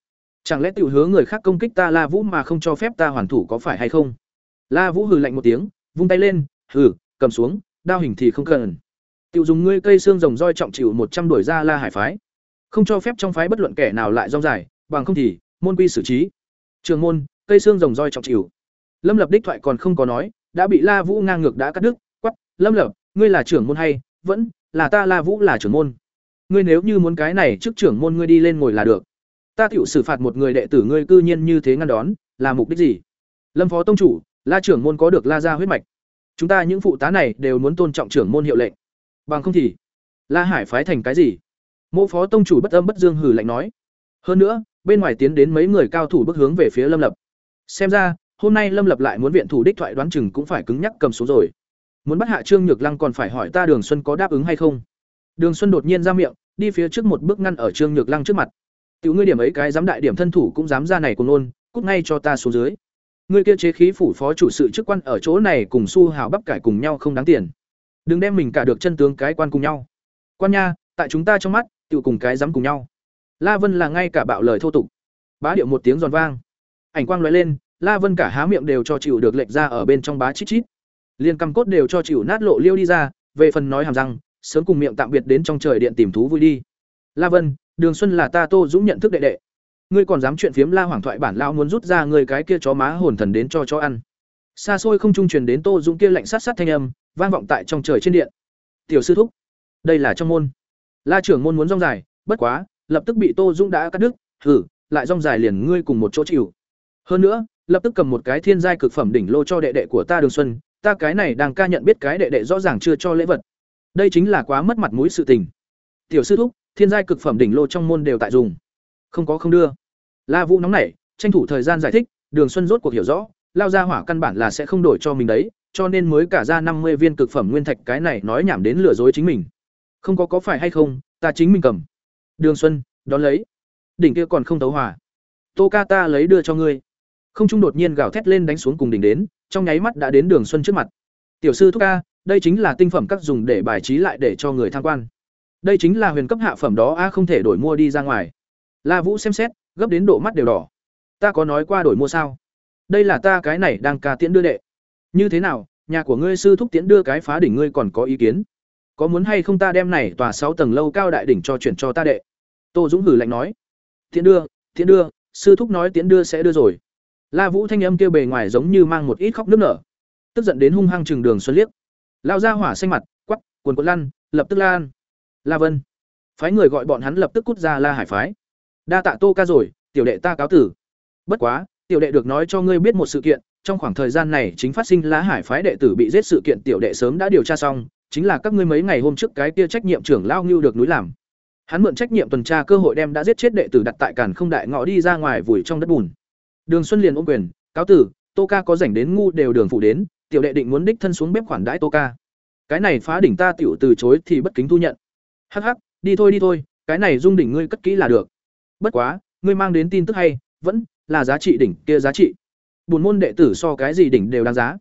chẳng lẽ tiểu hứa người khác công kích ta La Vũ mà không cho phép ta hoàn thủ có phải hay không? La Vũ hừ lạnh một tiếng, vung tay lên, hừ, cầm xuống, đao hình thì không cần. Tiểu dùng ngươi cây xương rồng roi trọng chịu một trăm đuổi ra La Hải phái. Không cho phép trong phái bất luận kẻ nào lại rong dài, bằng không thì môn quy xử trí. Trường môn, cây xương rồng roi trọng chịu. Lâm Lập đích thoại còn không có nói, đã bị La Vũ ngang ngược đã cắt đứt, quắp "Lâm Lập, ngươi là trưởng môn hay vẫn là ta La Vũ là trưởng môn? Ngươi nếu như muốn cái này trước trưởng môn ngươi đi lên ngồi là được. Ta tiểu xử phạt một người đệ tử ngươi cư nhiên như thế ngăn đón, là mục đích gì?" Lâm Phó tông chủ, La trưởng môn có được La gia huyết mạch. Chúng ta những phụ tá này đều muốn tôn trọng trưởng môn hiệu lệnh. Bằng không thì, La Hải phái thành cái gì? Mộ Phó tông chủ bất âm bất dương hừ lạnh nói. Hơn nữa, bên ngoài tiến đến mấy người cao thủ bước hướng về phía Lâm Lập. Xem ra, hôm nay Lâm Lập lại muốn viện thủ đích thoại đoán chừng cũng phải cứng nhắc cầm xuống rồi. Muốn bắt hạ Trương Nhược Lăng còn phải hỏi ta Đường Xuân có đáp ứng hay không. Đường Xuân đột nhiên ra miệng, đi phía trước một bước ngăn ở Trương Nhược Lăng trước mặt. Tiểu ngươi điểm ấy cái dám đại điểm thân thủ cũng dám ra này cùng nôn, cút ngay cho ta xuống dưới. Ngươi kia chế khí phủ phó chủ sự chức quan ở chỗ này cùng Su Hào bắp cải cùng nhau không đáng tiền. Đừng đem mình cả được chân tướng cái quan cùng nhau. Quan nha, tại chúng ta trong mắt, tiểu cùng cái dám cùng nhau. La Vân là ngay cả bạo lời thô tục. Bá điệu một tiếng giòn vang. Ảnh quang lóe lên, La Vân cả há miệng đều cho chịu được lệch ra ở bên trong bá chít chít. Liên cầm cốt đều cho chịu nát lộ liêu đi ra, về phần nói hàm răng, sớm cùng miệng tạm biệt đến trong trời điện tìm thú vui đi. La Vân, Đường Xuân là ta Tô Dũng nhận thức đệ đệ. Ngươi còn dám chuyện phiếm La Hoàng thoại bản lão muốn rút ra người cái kia chó má hồn thần đến cho chó ăn. Xa xôi không trung truyền đến Tô Dũng kia lạnh sát sát thanh âm, vang vọng tại trong trời trên điện. Tiểu sư thúc, đây là trong môn. La trưởng môn muốn rong dài, bất quá, lập tức bị Tô Dũng đã cắt đứt, thử lại rong dài liền ngươi cùng một chỗ chịu. Hơn nữa, lập tức cầm một cái thiên giai cực phẩm đỉnh lô cho đệ đệ của ta Đường Xuân, ta cái này đang ca nhận biết cái đệ đệ rõ ràng chưa cho lễ vật. Đây chính là quá mất mặt mũi sự tình. Tiểu sư thúc, thiên giai cực phẩm đỉnh lô trong môn đều tại dùng. Không có không đưa. La Vũ nóng nảy, tranh thủ thời gian giải thích, Đường Xuân rốt cuộc hiểu rõ, lao ra hỏa căn bản là sẽ không đổi cho mình đấy, cho nên mới cả ra năm mươi viên cực phẩm nguyên thạch cái này nói nhảm đến lừa dối chính mình. Không có có phải hay không, ta chính mình cầm. Đường Xuân, đón lấy. Đỉnh kia còn không tấu hòa. Tô ca ta lấy đưa cho ngươi. Không trung đột nhiên gào thét lên đánh xuống cùng đỉnh đến, trong nháy mắt đã đến Đường Xuân trước mặt. Tiểu sư thúc ca, đây chính là tinh phẩm các dùng để bài trí lại để cho người tham quan. Đây chính là huyền cấp hạ phẩm đó a không thể đổi mua đi ra ngoài. La Vũ xem xét, gấp đến độ mắt đều đỏ. Ta có nói qua đổi mua sao? Đây là ta cái này đang ca tiễn đưa đệ. Như thế nào, nhà của ngươi sư thúc tiễn đưa cái phá đỉnh ngươi còn có ý kiến? Có muốn hay không ta đem này tòa sáu tầng lâu cao đại đỉnh cho chuyển cho ta đệ? Tô Dũng hử lạnh nói. Tiễn đưa, tiễn đưa, sư thúc nói tiễn đưa sẽ đưa rồi. La Vũ thanh âm kêu bề ngoài giống như mang một ít khóc nức nở. Tức giận đến hung hăng trừng Đường Xuân liếc. Lao ra hỏa xanh mặt, quắc, quần quần lăn, lập tức lan. La Vân. Phái người gọi bọn hắn lập tức cút ra La Hải phái. Đa tạ Tô ca rồi, tiểu đệ ta cáo tử. Bất quá, tiểu đệ được nói cho ngươi biết một sự kiện, trong khoảng thời gian này chính phát sinh La Hải phái đệ tử bị giết sự kiện tiểu đệ sớm đã điều tra xong, chính là các ngươi mấy ngày hôm trước cái kia trách nhiệm trưởng lao Ngưu được núi làm. Hắn mượn trách nhiệm tuần tra cơ hội đem đã giết chết đệ tử đặt tại cản không đại ngõ đi ra ngoài vùi trong đất bùn. Đường Xuân liền ôm quyền, cáo tử, Tô ca có rảnh đến ngu đều đường phụ đến, tiểu đệ định muốn đích thân xuống bếp khoản đãi Tô ca. Cái này phá đỉnh ta tiểu từ chối thì bất kính thu nhận. Hắc hắc, đi thôi đi thôi, cái này dung đỉnh ngươi cất kỹ là được. Bất quá, ngươi mang đến tin tức hay, vẫn là giá trị đỉnh kia giá trị. Buồn môn đệ tử so cái gì đỉnh đều đáng giá.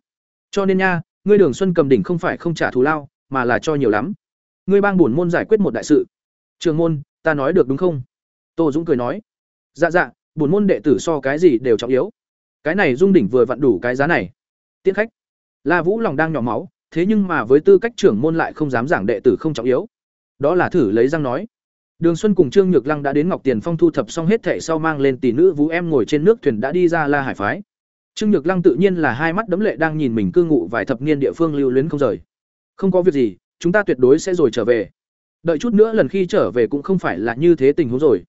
Cho nên nha, ngươi Đường Xuân cầm đỉnh không phải không trả thù lao, mà là cho nhiều lắm. Ngươi bang buồn môn giải quyết một đại sự. Trường môn, ta nói được đúng không? Tô Dũng cười nói. Dạ dạ, buồn môn đệ tử so cái gì đều trọng yếu. Cái này dung đỉnh vừa vặn đủ cái giá này. Tiễn khách. La Vũ lòng đang nhỏ máu, thế nhưng mà với tư cách trưởng môn lại không dám giảng đệ tử không trọng yếu. Đó là thử lấy răng nói. Đường Xuân cùng Trương Nhược Lăng đã đến Ngọc Tiền Phong thu thập xong hết thảy sau mang lên tỷ nữ Vũ em ngồi trên nước thuyền đã đi ra La Hải phái. Trương Nhược Lăng tự nhiên là hai mắt đấm lệ đang nhìn mình cư ngụ vài thập niên địa phương lưu luyến không rời. Không có việc gì, chúng ta tuyệt đối sẽ rồi trở về. Đợi chút nữa lần khi trở về cũng không phải là như thế tình huống rồi.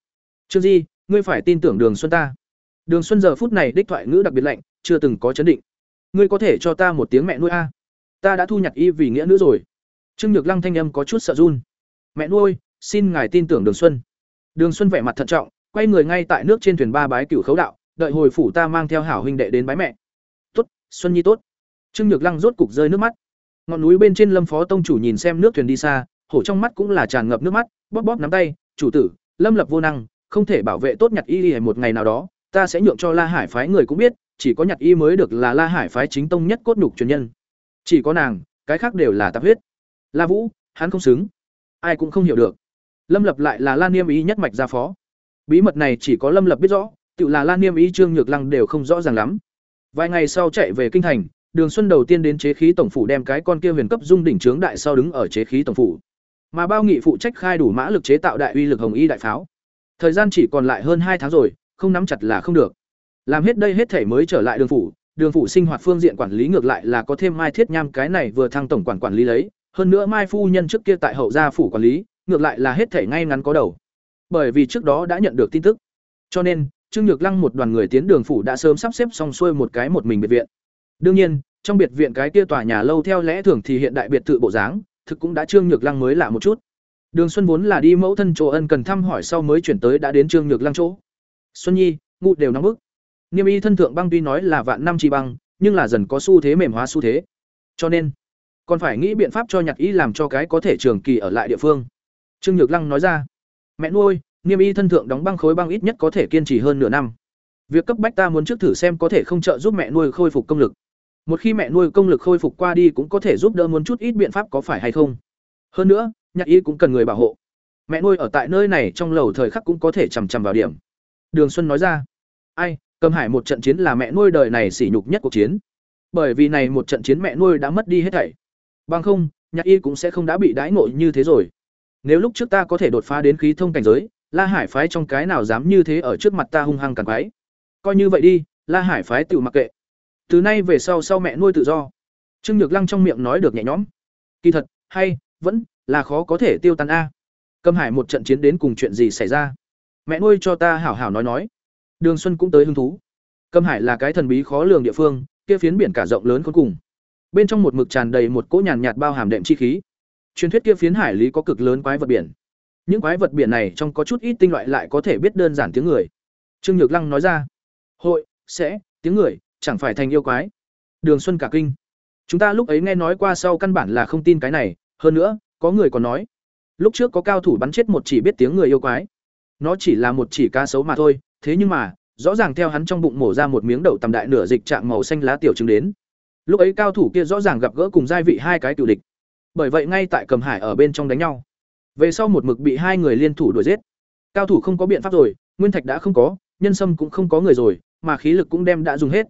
Trương Di, ngươi phải tin tưởng Đường Xuân ta. Đường Xuân giờ phút này đích thoại ngữ đặc biệt lạnh, chưa từng có chấn định. Ngươi có thể cho ta một tiếng mẹ nuôi a? Ta đã thu nhặt y vì nghĩa nữ rồi. Trương Nhược Lăng thanh âm có chút sợ run. Mẹ nuôi, xin ngài tin tưởng Đường Xuân. Đường Xuân vẻ mặt thận trọng, quay người ngay tại nước trên thuyền ba bái cửu khấu đạo, đợi hồi phủ ta mang theo hảo huynh đệ đến bái mẹ. Tốt, Xuân Nhi tốt. Trương Nhược Lăng rốt cục rơi nước mắt. Ngọn núi bên trên Lâm Phó tông chủ nhìn xem nước thuyền đi xa, hổ trong mắt cũng là tràn ngập nước mắt, bóp bóp nắm tay, "Chủ tử, Lâm Lập vô năng, không thể bảo vệ tốt nhặt y y một ngày nào đó, ta sẽ nhượng cho La Hải phái người cũng biết, chỉ có nhặt y mới được là la hải phái chính tông nhất cốt nhục truyền nhân. Chỉ có nàng cái khác đều là tạp huyết. La vũ hắn không xứng. Ai cũng không hiểu được. Lâm lập lại là lan niêm ý nhất mạch gia phó. Bí mật này chỉ có lâm lập biết rõ tự là lan niêm ý trương nhược lăng đều không rõ ràng lắm. Vài ngày sau chạy về kinh thành đường xuân đầu tiên đến chế khí tổng phủ đem cái con kia huyền cấp dung đỉnh trướng đại sau đứng ở chế khí tổng phủ. Mà bao nghị phụ trách khai đủ mã lực chế tạo đại uy lực hồng y đại pháo thời gian chỉ còn lại hơn hai tháng rồi, không nắm chặt là không được. Làm hết đây hết thể mới trở lại đường phủ đường phủ sinh hoạt phương diện quản lý ngược lại là có thêm mai thiết nham cái này vừa thăng tổng quản quản lý lấy, hơn nữa mai phu nhân trước kia tại hậu gia phủ quản lý, ngược lại là hết thể ngay ngắn có đầu. Bởi vì trước đó đã nhận được tin tức. Cho nên, trương nhược lăng một đoàn người tiến đường phủ đã sớm sắp xếp xong xuôi một cái một mình biệt viện. Đương nhiên, trong biệt viện cái kia tòa nhà lâu theo lẽ thường thì hiện đại biệt thự bộ dáng, thực cũng đã trương nhược lăng mới lạ một chút đường xuân vốn là đi mẫu thân chỗ ân cần thăm hỏi sau mới chuyển tới đã đến trương nhược lăng chỗ. Xuân nhi ngụ đều nóng bức. Niêm y thân thượng băng tuy nói là vạn năm chi băng, nhưng là dần có xu thế mềm hóa xu thế. Cho nên, còn phải nghĩ biện pháp cho nhặt y làm cho cái có thể trường kỳ ở lại địa phương. Trương nhược lăng nói ra, mẹ nuôi, niêm y thân thượng đóng băng khối băng ít nhất có thể kiên trì hơn nửa năm. Việc cấp bách ta muốn trước thử xem có thể không trợ giúp mẹ nuôi khôi phục công lực. Một khi mẹ nuôi công lực khôi phục qua đi cũng có thể giúp đỡ muốn chút ít biện pháp có phải hay không. Hơn nữa nhạc y cũng cần người bảo hộ. Mẹ nuôi ở tại nơi này trong lầu thời khắc cũng có thể chằm chằm vào điểm. Đường xuân nói ra. Ai, cầm hải một trận chiến là mẹ nuôi đời này sỉ nhục nhất cuộc chiến. Bởi vì này một trận chiến mẹ nuôi đã mất đi hết thảy. Bằng không, nhạc y cũng sẽ không đã bị đãi ngộ như thế rồi. Nếu lúc trước ta có thể đột phá đến khí thông cảnh giới, la hải phái trong cái nào dám như thế ở trước mặt ta hung hăng càng quái. Coi như vậy đi, la hải phái tự mặc kệ. Từ nay về sau sau mẹ nuôi tự do. Trương nhược lăng trong miệng nói được nhẹ nhõm. Kỳ thật, hay, vẫn là khó có thể tiêu tan a. Cầm hải một trận chiến đến cùng chuyện gì xảy ra? Mẹ nuôi cho ta hảo hảo nói nói. Đường xuân cũng tới hứng thú. Cầm hải là cái thần bí khó lường địa phương, kia phiến biển cả rộng lớn cuối cùng. Bên trong một mực tràn đầy một cỗ nhàn nhạt bao hàm đệm chi khí. Truyền thuyết kia phiến hải lý có cực lớn quái vật biển. Những quái vật biển này trong có chút ít tinh loại lại có thể biết đơn giản tiếng người. Trương nhược lăng nói ra. Hội, sẽ, tiếng người, chẳng phải thành yêu quái. Đường xuân cả kinh. Chúng ta lúc ấy nghe nói qua sau căn bản là không tin cái này. Hơn nữa có người còn nói. Lúc trước có cao thủ bắn chết một chỉ biết tiếng người yêu quái. Nó chỉ là một chỉ cá sấu mà thôi, thế nhưng mà, rõ ràng theo hắn trong bụng mổ ra một miếng đậu tầm đại nửa dịch trạng màu xanh lá tiểu chứng đến. Lúc ấy cao thủ kia rõ ràng gặp gỡ cùng giai vị hai cái tiểu địch. Bởi vậy ngay tại cầm hải ở bên trong đánh nhau. Về sau một mực bị hai người liên thủ đuổi giết. Cao thủ không có biện pháp rồi, nguyên thạch đã không có, nhân sâm cũng không có người rồi, mà khí lực cũng đem đã dùng hết.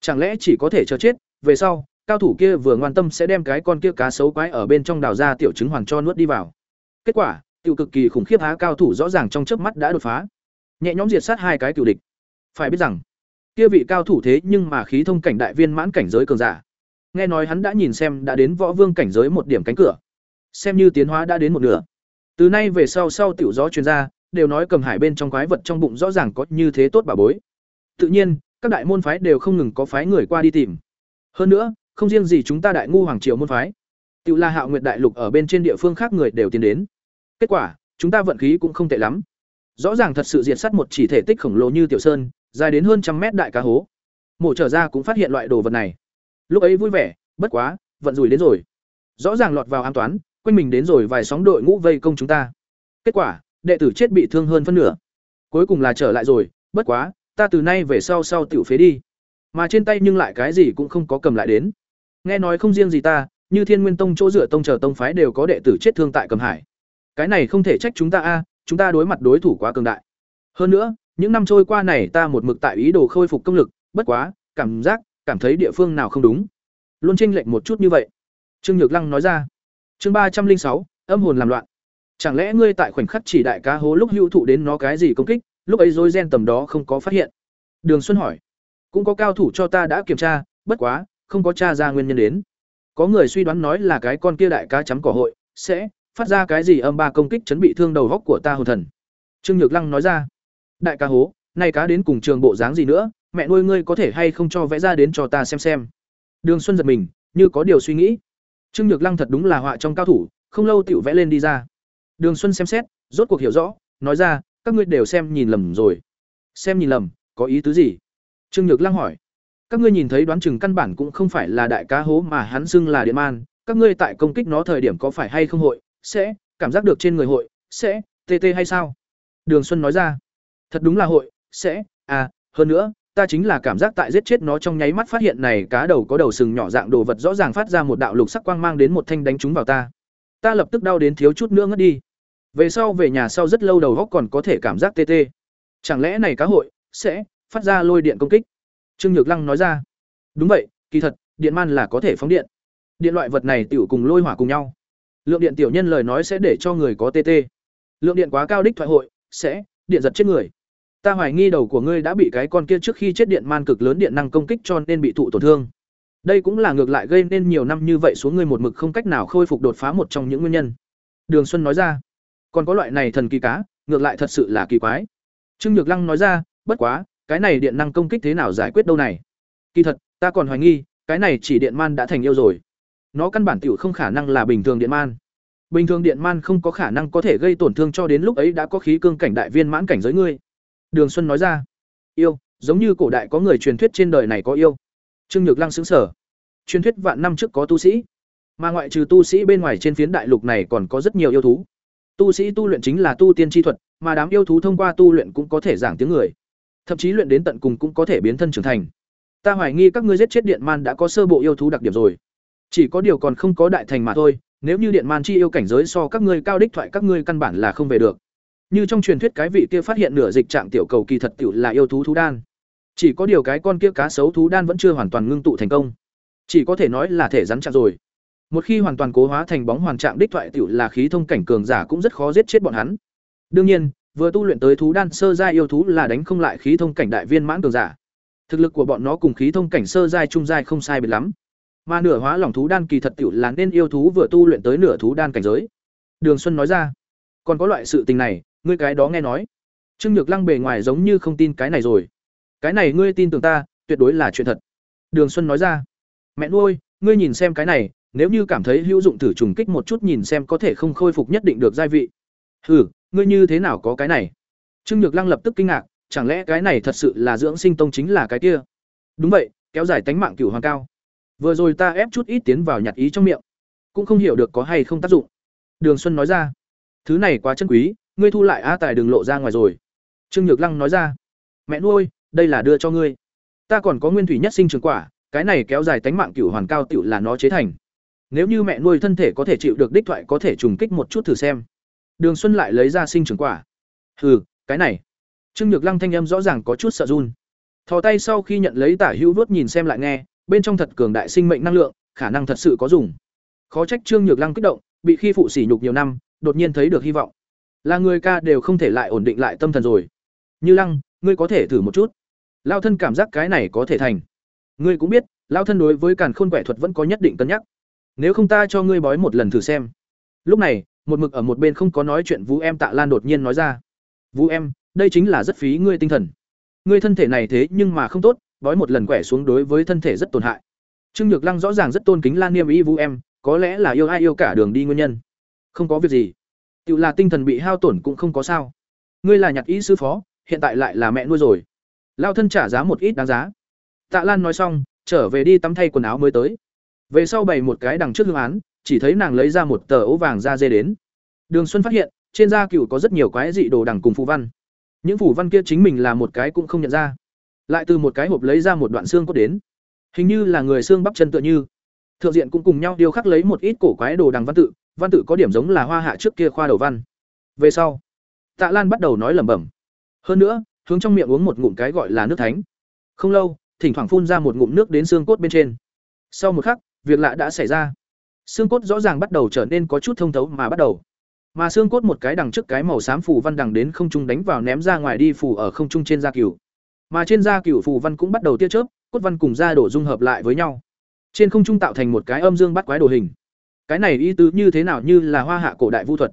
Chẳng lẽ chỉ có thể chờ chết, về sau cao thủ kia vừa ngoan tâm sẽ đem cái con kia cá sấu quái ở bên trong đào ra tiểu trứng hoàng cho nuốt đi vào. Kết quả, tiểu cực kỳ khủng khiếp há cao thủ rõ ràng trong chớp mắt đã đột phá. Nhẹ nhõm diệt sát hai cái cựu địch. Phải biết rằng, kia vị cao thủ thế nhưng mà khí thông cảnh đại viên mãn cảnh giới cường giả. Nghe nói hắn đã nhìn xem đã đến võ vương cảnh giới một điểm cánh cửa. Xem như tiến hóa đã đến một nửa. Từ nay về sau sau tiểu gió chuyên gia đều nói cầm hải bên trong quái vật trong bụng rõ ràng có như thế tốt bà bối. Tự nhiên, các đại môn phái đều không ngừng có phái người qua đi tìm. Hơn nữa không riêng gì chúng ta đại ngu hoàng triều môn phái, tự la hạo nguyệt đại lục ở bên trên địa phương khác người đều tiến đến. Kết quả, chúng ta vận khí cũng không tệ lắm. Rõ ràng thật sự diệt sát một chỉ thể tích khổng lồ như tiểu sơn, dài đến hơn trăm mét đại cá hố. Mổ trở ra cũng phát hiện loại đồ vật này. Lúc ấy vui vẻ, bất quá, vận rủi đến rồi. Rõ ràng lọt vào an toán, quanh mình đến rồi vài sóng đội ngũ vây công chúng ta. Kết quả, đệ tử chết bị thương hơn phân nửa. Cuối cùng là trở lại rồi, bất quá, ta từ nay về sau sau tiểu phế đi. Mà trên tay nhưng lại cái gì cũng không có cầm lại đến nghe nói không riêng gì ta, như thiên nguyên tông chỗ dựa tông chờ tông phái đều có đệ tử chết thương tại cầm hải. Cái này không thể trách chúng ta a, chúng ta đối mặt đối thủ quá cường đại. Hơn nữa, những năm trôi qua này ta một mực tại ý đồ khôi phục công lực, bất quá, cảm giác, cảm thấy địa phương nào không đúng. Luôn tranh lệch một chút như vậy. Trương nhược lăng nói ra. Chương ba trăm linh sáu, âm hồn làm loạn. Chẳng lẽ ngươi tại khoảnh khắc chỉ đại cá hố lúc hữu thụ đến nó cái gì công kích, lúc ấy dối gen tầm đó không có phát hiện? Đường xuân hỏi. Cũng có cao thủ cho ta đã kiểm tra, bất quá không có tra ra nguyên nhân đến. Có người suy đoán nói là cái con kia đại cá chấm cỏ hội, sẽ phát ra cái gì âm ba công kích chấn bị thương đầu góc của ta hồn thần. Trương nhược lăng nói ra, đại cá hố, nay cá đến cùng trường bộ dáng gì nữa, mẹ nuôi ngươi có thể hay không cho vẽ ra đến cho ta xem xem. Đường xuân giật mình, như có điều suy nghĩ. Trương nhược lăng thật đúng là họa trong cao thủ, không lâu tiểu vẽ lên đi ra. Đường xuân xem xét, rốt cuộc hiểu rõ, nói ra, các ngươi đều xem nhìn lầm rồi. Xem nhìn lầm, có ý tứ gì? Trương nhược lăng hỏi các ngươi nhìn thấy đoán chừng căn bản cũng không phải là đại cá hố mà hắn xưng là điện man, các ngươi tại công kích nó thời điểm có phải hay không hội, sẽ, cảm giác được trên người hội, sẽ, tê tê hay sao đường xuân nói ra thật đúng là hội, sẽ à hơn nữa, ta chính là cảm giác tại giết chết nó trong nháy mắt phát hiện này cá đầu có đầu sừng nhỏ dạng đồ vật rõ ràng phát ra một đạo lục sắc quang mang đến một thanh đánh trúng vào ta. Ta lập tức đau đến thiếu chút nữa ngất đi. Về sau về nhà sau rất lâu đầu góc còn có thể cảm giác tê tê. Chẳng lẽ này cá hội sẽ phát ra lôi điện công kích? Trương Nhược Lăng nói ra. Đúng vậy, kỳ thật, điện man là có thể phóng điện. Điện loại vật này tiểu cùng lôi hỏa cùng nhau. Lượng điện tiểu nhân lời nói sẽ để cho người có tê tê. Lượng điện quá cao đích thoại hội sẽ điện giật chết người. Ta hoài nghi đầu của ngươi đã bị cái con kia trước khi chết điện man cực lớn điện năng công kích cho nên bị thụ tổn thương. Đây cũng là ngược lại gây nên nhiều năm như vậy xuống ngươi một mực không cách nào khôi phục đột phá một trong những nguyên nhân. Đường Xuân nói ra. Còn có loại này thần kỳ cá, ngược lại thật sự là kỳ quái. Trương Nhược Lăng nói ra, bất quá, cái này điện năng công kích thế nào giải quyết đâu này? Kỳ thật, ta còn hoài nghi, cái này chỉ điện man đã thành yêu rồi. Nó căn bản tiểu không khả năng là bình thường điện man. Bình thường điện man không có khả năng có thể gây tổn thương cho đến lúc ấy đã có khí cương cảnh đại viên mãn cảnh giới ngươi. Đường Xuân nói ra, yêu, giống như cổ đại có người truyền thuyết trên đời này có yêu. Trương Nhược Lăng xứng sở. Truyền thuyết vạn năm trước có tu sĩ, mà ngoại trừ tu sĩ bên ngoài trên phiến đại lục này còn có rất nhiều yêu thú. Tu sĩ tu luyện chính là tu tiên chi thuật, mà đám yêu thú thông qua tu luyện cũng có thể giảng tiếng người. Thậm chí luyện đến tận cùng cũng có thể biến thân trưởng thành. Ta hoài nghi các ngươi giết chết điện man đã có sơ bộ yêu thú đặc điểm rồi. Chỉ có điều còn không có đại thành mà thôi, nếu như điện man chi yêu cảnh giới so các ngươi cao đích thoại các ngươi căn bản là không về được. Như trong truyền thuyết cái vị kia phát hiện nửa dịch trạng tiểu cầu kỳ thật tiểu là yêu thú thú đan. Chỉ có điều cái con kia cá sấu thú đan vẫn chưa hoàn toàn ngưng tụ thành công. Chỉ có thể nói là thể rắn chặt rồi. Một khi hoàn toàn cố hóa thành bóng hoàn trạng đích thoại tiểu là khí thông cảnh cường giả cũng rất khó giết chết bọn hắn. Đương nhiên, vừa tu luyện tới thú đan sơ giai yêu thú là đánh không lại khí thông cảnh đại viên mãn cường giả. Thực lực của bọn nó cùng khí thông cảnh sơ giai trung giai không sai biệt lắm. Mà nửa hóa lỏng thú đan kỳ thật tiểu là nên yêu thú vừa tu luyện tới nửa thú đan cảnh giới. Đường Xuân nói ra, còn có loại sự tình này, ngươi cái đó nghe nói. Trương Nhược Lăng bề ngoài giống như không tin cái này rồi. Cái này ngươi tin tưởng ta, tuyệt đối là chuyện thật. Đường Xuân nói ra, mẹ nuôi, ngươi nhìn xem cái này, nếu như cảm thấy hữu dụng thử trùng kích một chút nhìn xem có thể không khôi phục nhất định được giai vị. Hừ, ngươi như thế nào có cái này? Trương Nhược Lăng lập tức kinh ngạc, chẳng lẽ cái này thật sự là dưỡng sinh tông chính là cái kia? Đúng vậy, kéo dài tánh mạng cửu hoàng cao. Vừa rồi ta ép chút ít tiến vào nhặt ý trong miệng, cũng không hiểu được có hay không tác dụng. Đường Xuân nói ra, thứ này quá chân quý, ngươi thu lại a tài đường lộ ra ngoài rồi. Trương Nhược Lăng nói ra, mẹ nuôi, đây là đưa cho ngươi. Ta còn có nguyên thủy nhất sinh trường quả, cái này kéo dài tánh mạng cửu hoàn cao tiểu là nó chế thành. Nếu như mẹ nuôi thân thể có thể chịu được đích thoại có thể trùng kích một chút thử xem. Đường Xuân lại lấy ra sinh trưởng quả. Hừ, cái này. Trương Nhược Lăng thanh âm rõ ràng có chút sợ run. Thò tay sau khi nhận lấy tả hữu vuốt nhìn xem lại nghe, bên trong thật cường đại sinh mệnh năng lượng, khả năng thật sự có dùng. Khó trách Trương Nhược Lăng kích động, bị khi phụ sỉ nhục nhiều năm, đột nhiên thấy được hy vọng. Là người ca đều không thể lại ổn định lại tâm thần rồi. Như Lăng, ngươi có thể thử một chút. Lao thân cảm giác cái này có thể thành. Ngươi cũng biết, lao thân đối với càn khôn quẻ thuật vẫn có nhất định cân nhắc. Nếu không ta cho ngươi bói một lần thử xem. Lúc này, một mực ở một bên không có nói chuyện Vũ em Tạ Lan đột nhiên nói ra. Vũ em, đây chính là rất phí ngươi tinh thần. Ngươi thân thể này thế nhưng mà không tốt, bói một lần quẻ xuống đối với thân thể rất tổn hại. Trương Nhược Lăng rõ ràng rất tôn kính Lan Niêm Y Vũ em, có lẽ là yêu ai yêu cả đường đi nguyên nhân. Không có việc gì. tự là tinh thần bị hao tổn cũng không có sao. Ngươi là nhạc ý sư phó, hiện tại lại là mẹ nuôi rồi. Lao thân trả giá một ít đáng giá. Tạ Lan nói xong, trở về đi tắm thay quần áo mới tới. Về sau bày một cái đằng trước hương án, chỉ thấy nàng lấy ra một tờ ố vàng da dê đến. Đường Xuân phát hiện, trên da cừu có rất nhiều quái dị đồ đằng cùng phù văn. Những phù văn kia chính mình là một cái cũng không nhận ra. Lại từ một cái hộp lấy ra một đoạn xương cốt đến. Hình như là người xương bắp chân tựa như. Thượng diện cũng cùng nhau điêu khắc lấy một ít cổ quái đồ đằng văn tự, văn tự có điểm giống là hoa hạ trước kia khoa đầu văn. Về sau, Tạ Lan bắt đầu nói lẩm bẩm. Hơn nữa, hướng trong miệng uống một ngụm cái gọi là nước thánh. Không lâu, thỉnh thoảng phun ra một ngụm nước đến xương cốt bên trên. Sau một khắc, việc lạ đã xảy ra. Xương cốt rõ ràng bắt đầu trở nên có chút thông thấu mà bắt đầu. Mà xương cốt một cái đằng trước cái màu xám phù văn đằng đến không trung đánh vào ném ra ngoài đi phù ở không trung trên da cừu. Mà trên da cửu phù văn cũng bắt đầu tia chớp, cốt văn cùng da đổ dung hợp lại với nhau. Trên không trung tạo thành một cái âm dương bắt quái đồ hình. Cái này ý tứ như thế nào như là hoa hạ cổ đại vu thuật.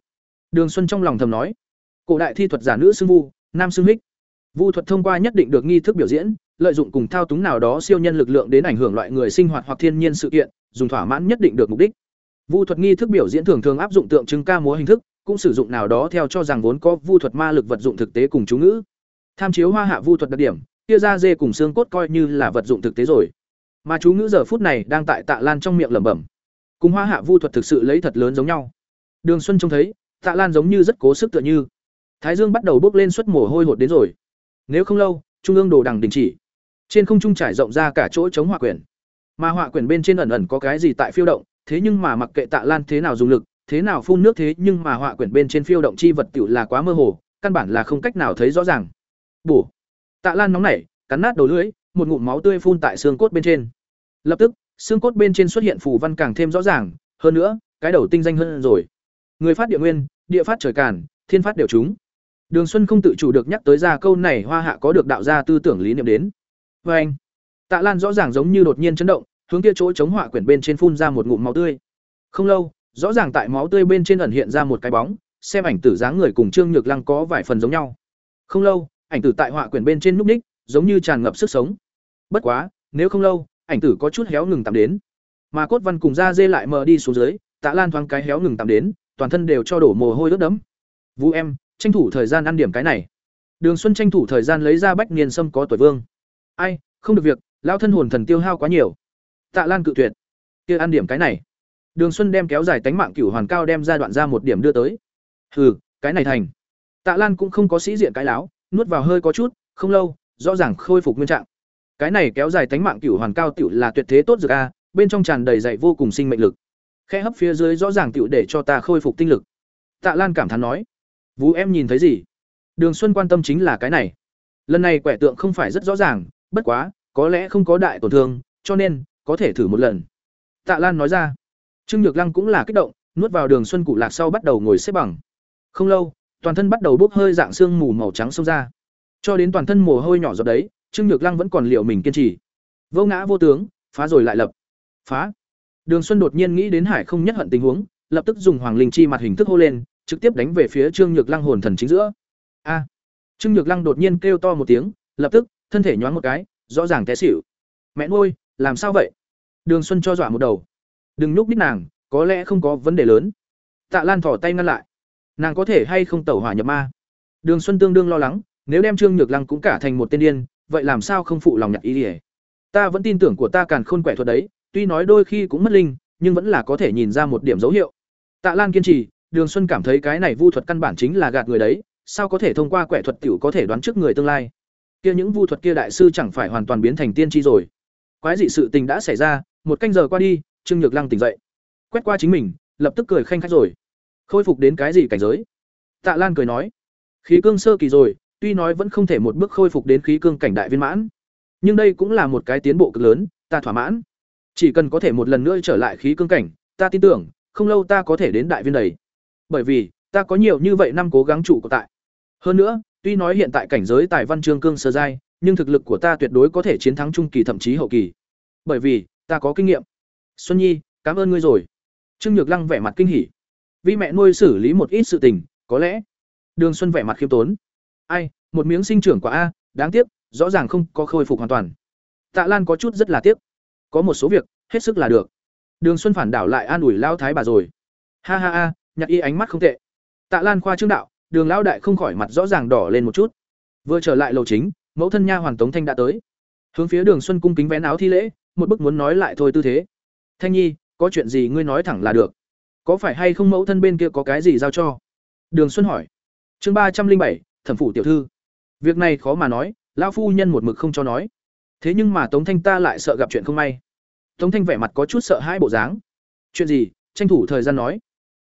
Đường Xuân trong lòng thầm nói, cổ đại thi thuật giả nữ xưng vu, nam xưng hích. Vu thuật thông qua nhất định được nghi thức biểu diễn, lợi dụng cùng thao túng nào đó siêu nhân lực lượng đến ảnh hưởng loại người sinh hoạt hoặc thiên nhiên sự kiện, dùng thỏa mãn nhất định được mục đích. Vu thuật nghi thức biểu diễn thường thường áp dụng tượng trưng ca múa hình thức, cũng sử dụng nào đó theo cho rằng vốn có vu thuật ma lực vật dụng thực tế cùng chú ngữ. Tham chiếu hoa hạ vu thuật đặc điểm, kia ra dê cùng xương cốt coi như là vật dụng thực tế rồi. Mà chú ngữ giờ phút này đang tại Tạ Lan trong miệng lẩm bẩm. Cùng hoa hạ vu thuật thực sự lấy thật lớn giống nhau. Đường Xuân trông thấy, Tạ Lan giống như rất cố sức tựa như. Thái Dương bắt đầu bốc lên suất mồ hôi hột đến rồi. Nếu không lâu, trung ương đồ đằng đình chỉ. trên không trung trải rộng ra cả chỗ chống hỏa quyển mà hỏa quyển bên trên ẩn ẩn có cái gì tại phiêu động thế nhưng mà mặc kệ tạ lan thế nào dùng lực, thế nào phun nước thế nhưng mà hỏa quyển bên trên phiêu động chi vật tiểu là quá mơ hồ, căn bản là không cách nào thấy rõ ràng. Bổ. Tạ lan nóng nảy, cắn nát đầu lưỡi, một ngụm máu tươi phun tại xương cốt bên trên. Lập tức, xương cốt bên trên xuất hiện phù văn càng thêm rõ ràng, hơn nữa, cái đầu tinh danh hơn rồi. Người phát địa nguyên, địa phát trời càn, thiên phát đều chúng đường xuân không tự chủ được nhắc tới ra câu này, hoa hạ có được đạo gia tư tưởng lý niệm đến. Vê anh tạ lan rõ ràng giống như đột nhiên chấn động hướng kia chỗ chống họa quyển bên trên phun ra một ngụm máu tươi. Không lâu, rõ ràng tại máu tươi bên trên ẩn hiện ra một cái bóng, xem ảnh tử dáng người cùng trương nhược lăng có vài phần giống nhau. Không lâu, ảnh tử tại họa quyển bên trên núp ních, giống như tràn ngập sức sống. Bất quá, nếu không lâu, ảnh tử có chút héo ngừng tạm đến. Mà cốt văn cùng da dê lại mờ đi xuống dưới, tạ lan thoáng cái héo ngừng tạm đến, toàn thân đều cho đổ mồ hôi ướt đẫm. Vũ em, tranh thủ thời gian ăn điểm cái này. Đường xuân tranh thủ thời gian lấy ra bách niên sâm có tuổi vương. Ai, không được việc, lão thân hồn thần tiêu hao quá nhiều tạ lan cự tuyệt. Kia ăn điểm cái này. Đường xuân đem kéo dài tánh mạng cửu hoàn cao đem ra đoạn ra một điểm đưa tới. Hừ cái này thành. Tạ lan cũng không có sĩ diện cái láo nuốt vào hơi có chút không lâu rõ ràng khôi phục nguyên trạng. Cái này kéo dài tánh mạng cửu hoàn cao tiểu là tuyệt thế tốt dược a bên trong tràn đầy dạy vô cùng sinh mệnh lực. Khe hấp phía dưới rõ ràng tiểu để cho ta khôi phục tinh lực. Tạ lan cảm thán nói. Vũ em nhìn thấy gì? Đường Xuân quan tâm chính là cái này. Lần này quẻ tượng không phải rất rõ ràng, bất quá, có lẽ không có đại tổn thương, cho nên có thể thử một lần. Tạ Lan nói ra. Trương Nhược Lăng cũng là kích động, nuốt vào Đường Xuân cụ lạc sau bắt đầu ngồi xếp bằng. Không lâu, toàn thân bắt đầu bốc hơi dạng xương mù màu trắng xông ra. Cho đến toàn thân mồ hôi nhỏ giọt đấy, Trương Nhược Lăng vẫn còn liệu mình kiên trì. Vô ngã vô tướng, phá rồi lại lập. Phá. Đường Xuân đột nhiên nghĩ đến Hải không nhất hận tình huống, lập tức dùng Hoàng Linh chi mặt hình thức hô lên, trực tiếp đánh về phía Trương Nhược Lăng hồn thần chính giữa. A! Trương Nhược Lăng đột nhiên kêu to một tiếng, lập tức, thân thể nhoáng một cái, rõ ràng té xỉu. Mẹ nuôi, làm sao vậy? Đường Xuân cho dọa một đầu. Đừng nhúc nít nàng, có lẽ không có vấn đề lớn. Tạ Lan thỏ tay ngăn lại. Nàng có thể hay không tẩu hỏa nhập ma? Đường Xuân tương đương lo lắng, nếu đem Trương Nhược Lăng cũng cả thành một tên điên, vậy làm sao không phụ lòng nhặt ý ỉa Ta vẫn tin tưởng của ta càn khôn quẻ thuật đấy, tuy nói đôi khi cũng mất linh, nhưng vẫn là có thể nhìn ra một điểm dấu hiệu. Tạ Lan kiên trì, Đường Xuân cảm thấy cái này vu thuật căn bản chính là gạt người đấy, sao có thể thông qua quẻ thuật tiểu có thể đoán trước người tương lai? Kia những vu thuật kia đại sư chẳng phải hoàn toàn biến thành tiên tri rồi. Quái dị sự tình đã xảy ra, một canh giờ qua đi, Trương Nhược Lăng tỉnh dậy. Quét qua chính mình, lập tức cười khanh khách rồi. Khôi phục đến cái gì cảnh giới? Tạ Lan cười nói, khí cương sơ kỳ rồi, tuy nói vẫn không thể một bước khôi phục đến khí cương cảnh đại viên mãn, nhưng đây cũng là một cái tiến bộ cực lớn, ta thỏa mãn. Chỉ cần có thể một lần nữa trở lại khí cương cảnh, ta tin tưởng, không lâu ta có thể đến đại viên đầy bởi vì ta có nhiều như vậy năm cố gắng trụ của tại hơn nữa tuy nói hiện tại cảnh giới tài văn chương cương sơ giai nhưng thực lực của ta tuyệt đối có thể chiến thắng trung kỳ thậm chí hậu kỳ. Bởi vì, ta có kinh nghiệm. Xuân nhi, cảm ơn ngươi rồi. Trương nhược lăng vẻ mặt kinh hỉ. Vì mẹ nuôi xử lý một ít sự tình, có lẽ. Đường xuân vẻ mặt khiêm tốn. Ai, một miếng sinh trưởng quả a, đáng tiếc, rõ ràng không có khôi phục hoàn toàn. Tạ lan có chút rất là tiếc. Có một số việc, hết sức là được. Đường xuân phản đảo lại an ủi lao thái bà rồi. Ha ha ha, nhạc y ánh mắt không tệ. Tạ lan khoa trương đạo, đường lão đại không khỏi mặt rõ ràng đỏ lên một chút. Vừa trở lại lầu chính mẫu thân nha hoàn tống thanh đã tới. Hướng phía đường xuân cung kính vén áo thi lễ một bức muốn nói lại thôi tư thế. Thanh nhi có chuyện gì ngươi nói thẳng là được. Có phải hay không mẫu thân bên kia có cái gì giao cho? Đường xuân hỏi. Chương ba trăm linh bảy thẩm phủ tiểu thư. Việc này khó mà nói lão phu nhân một mực không cho nói. Thế nhưng mà tống thanh ta lại sợ gặp chuyện không may. Tống thanh vẻ mặt có chút sợ hãi bộ dáng. Chuyện gì? Tranh thủ thời gian nói.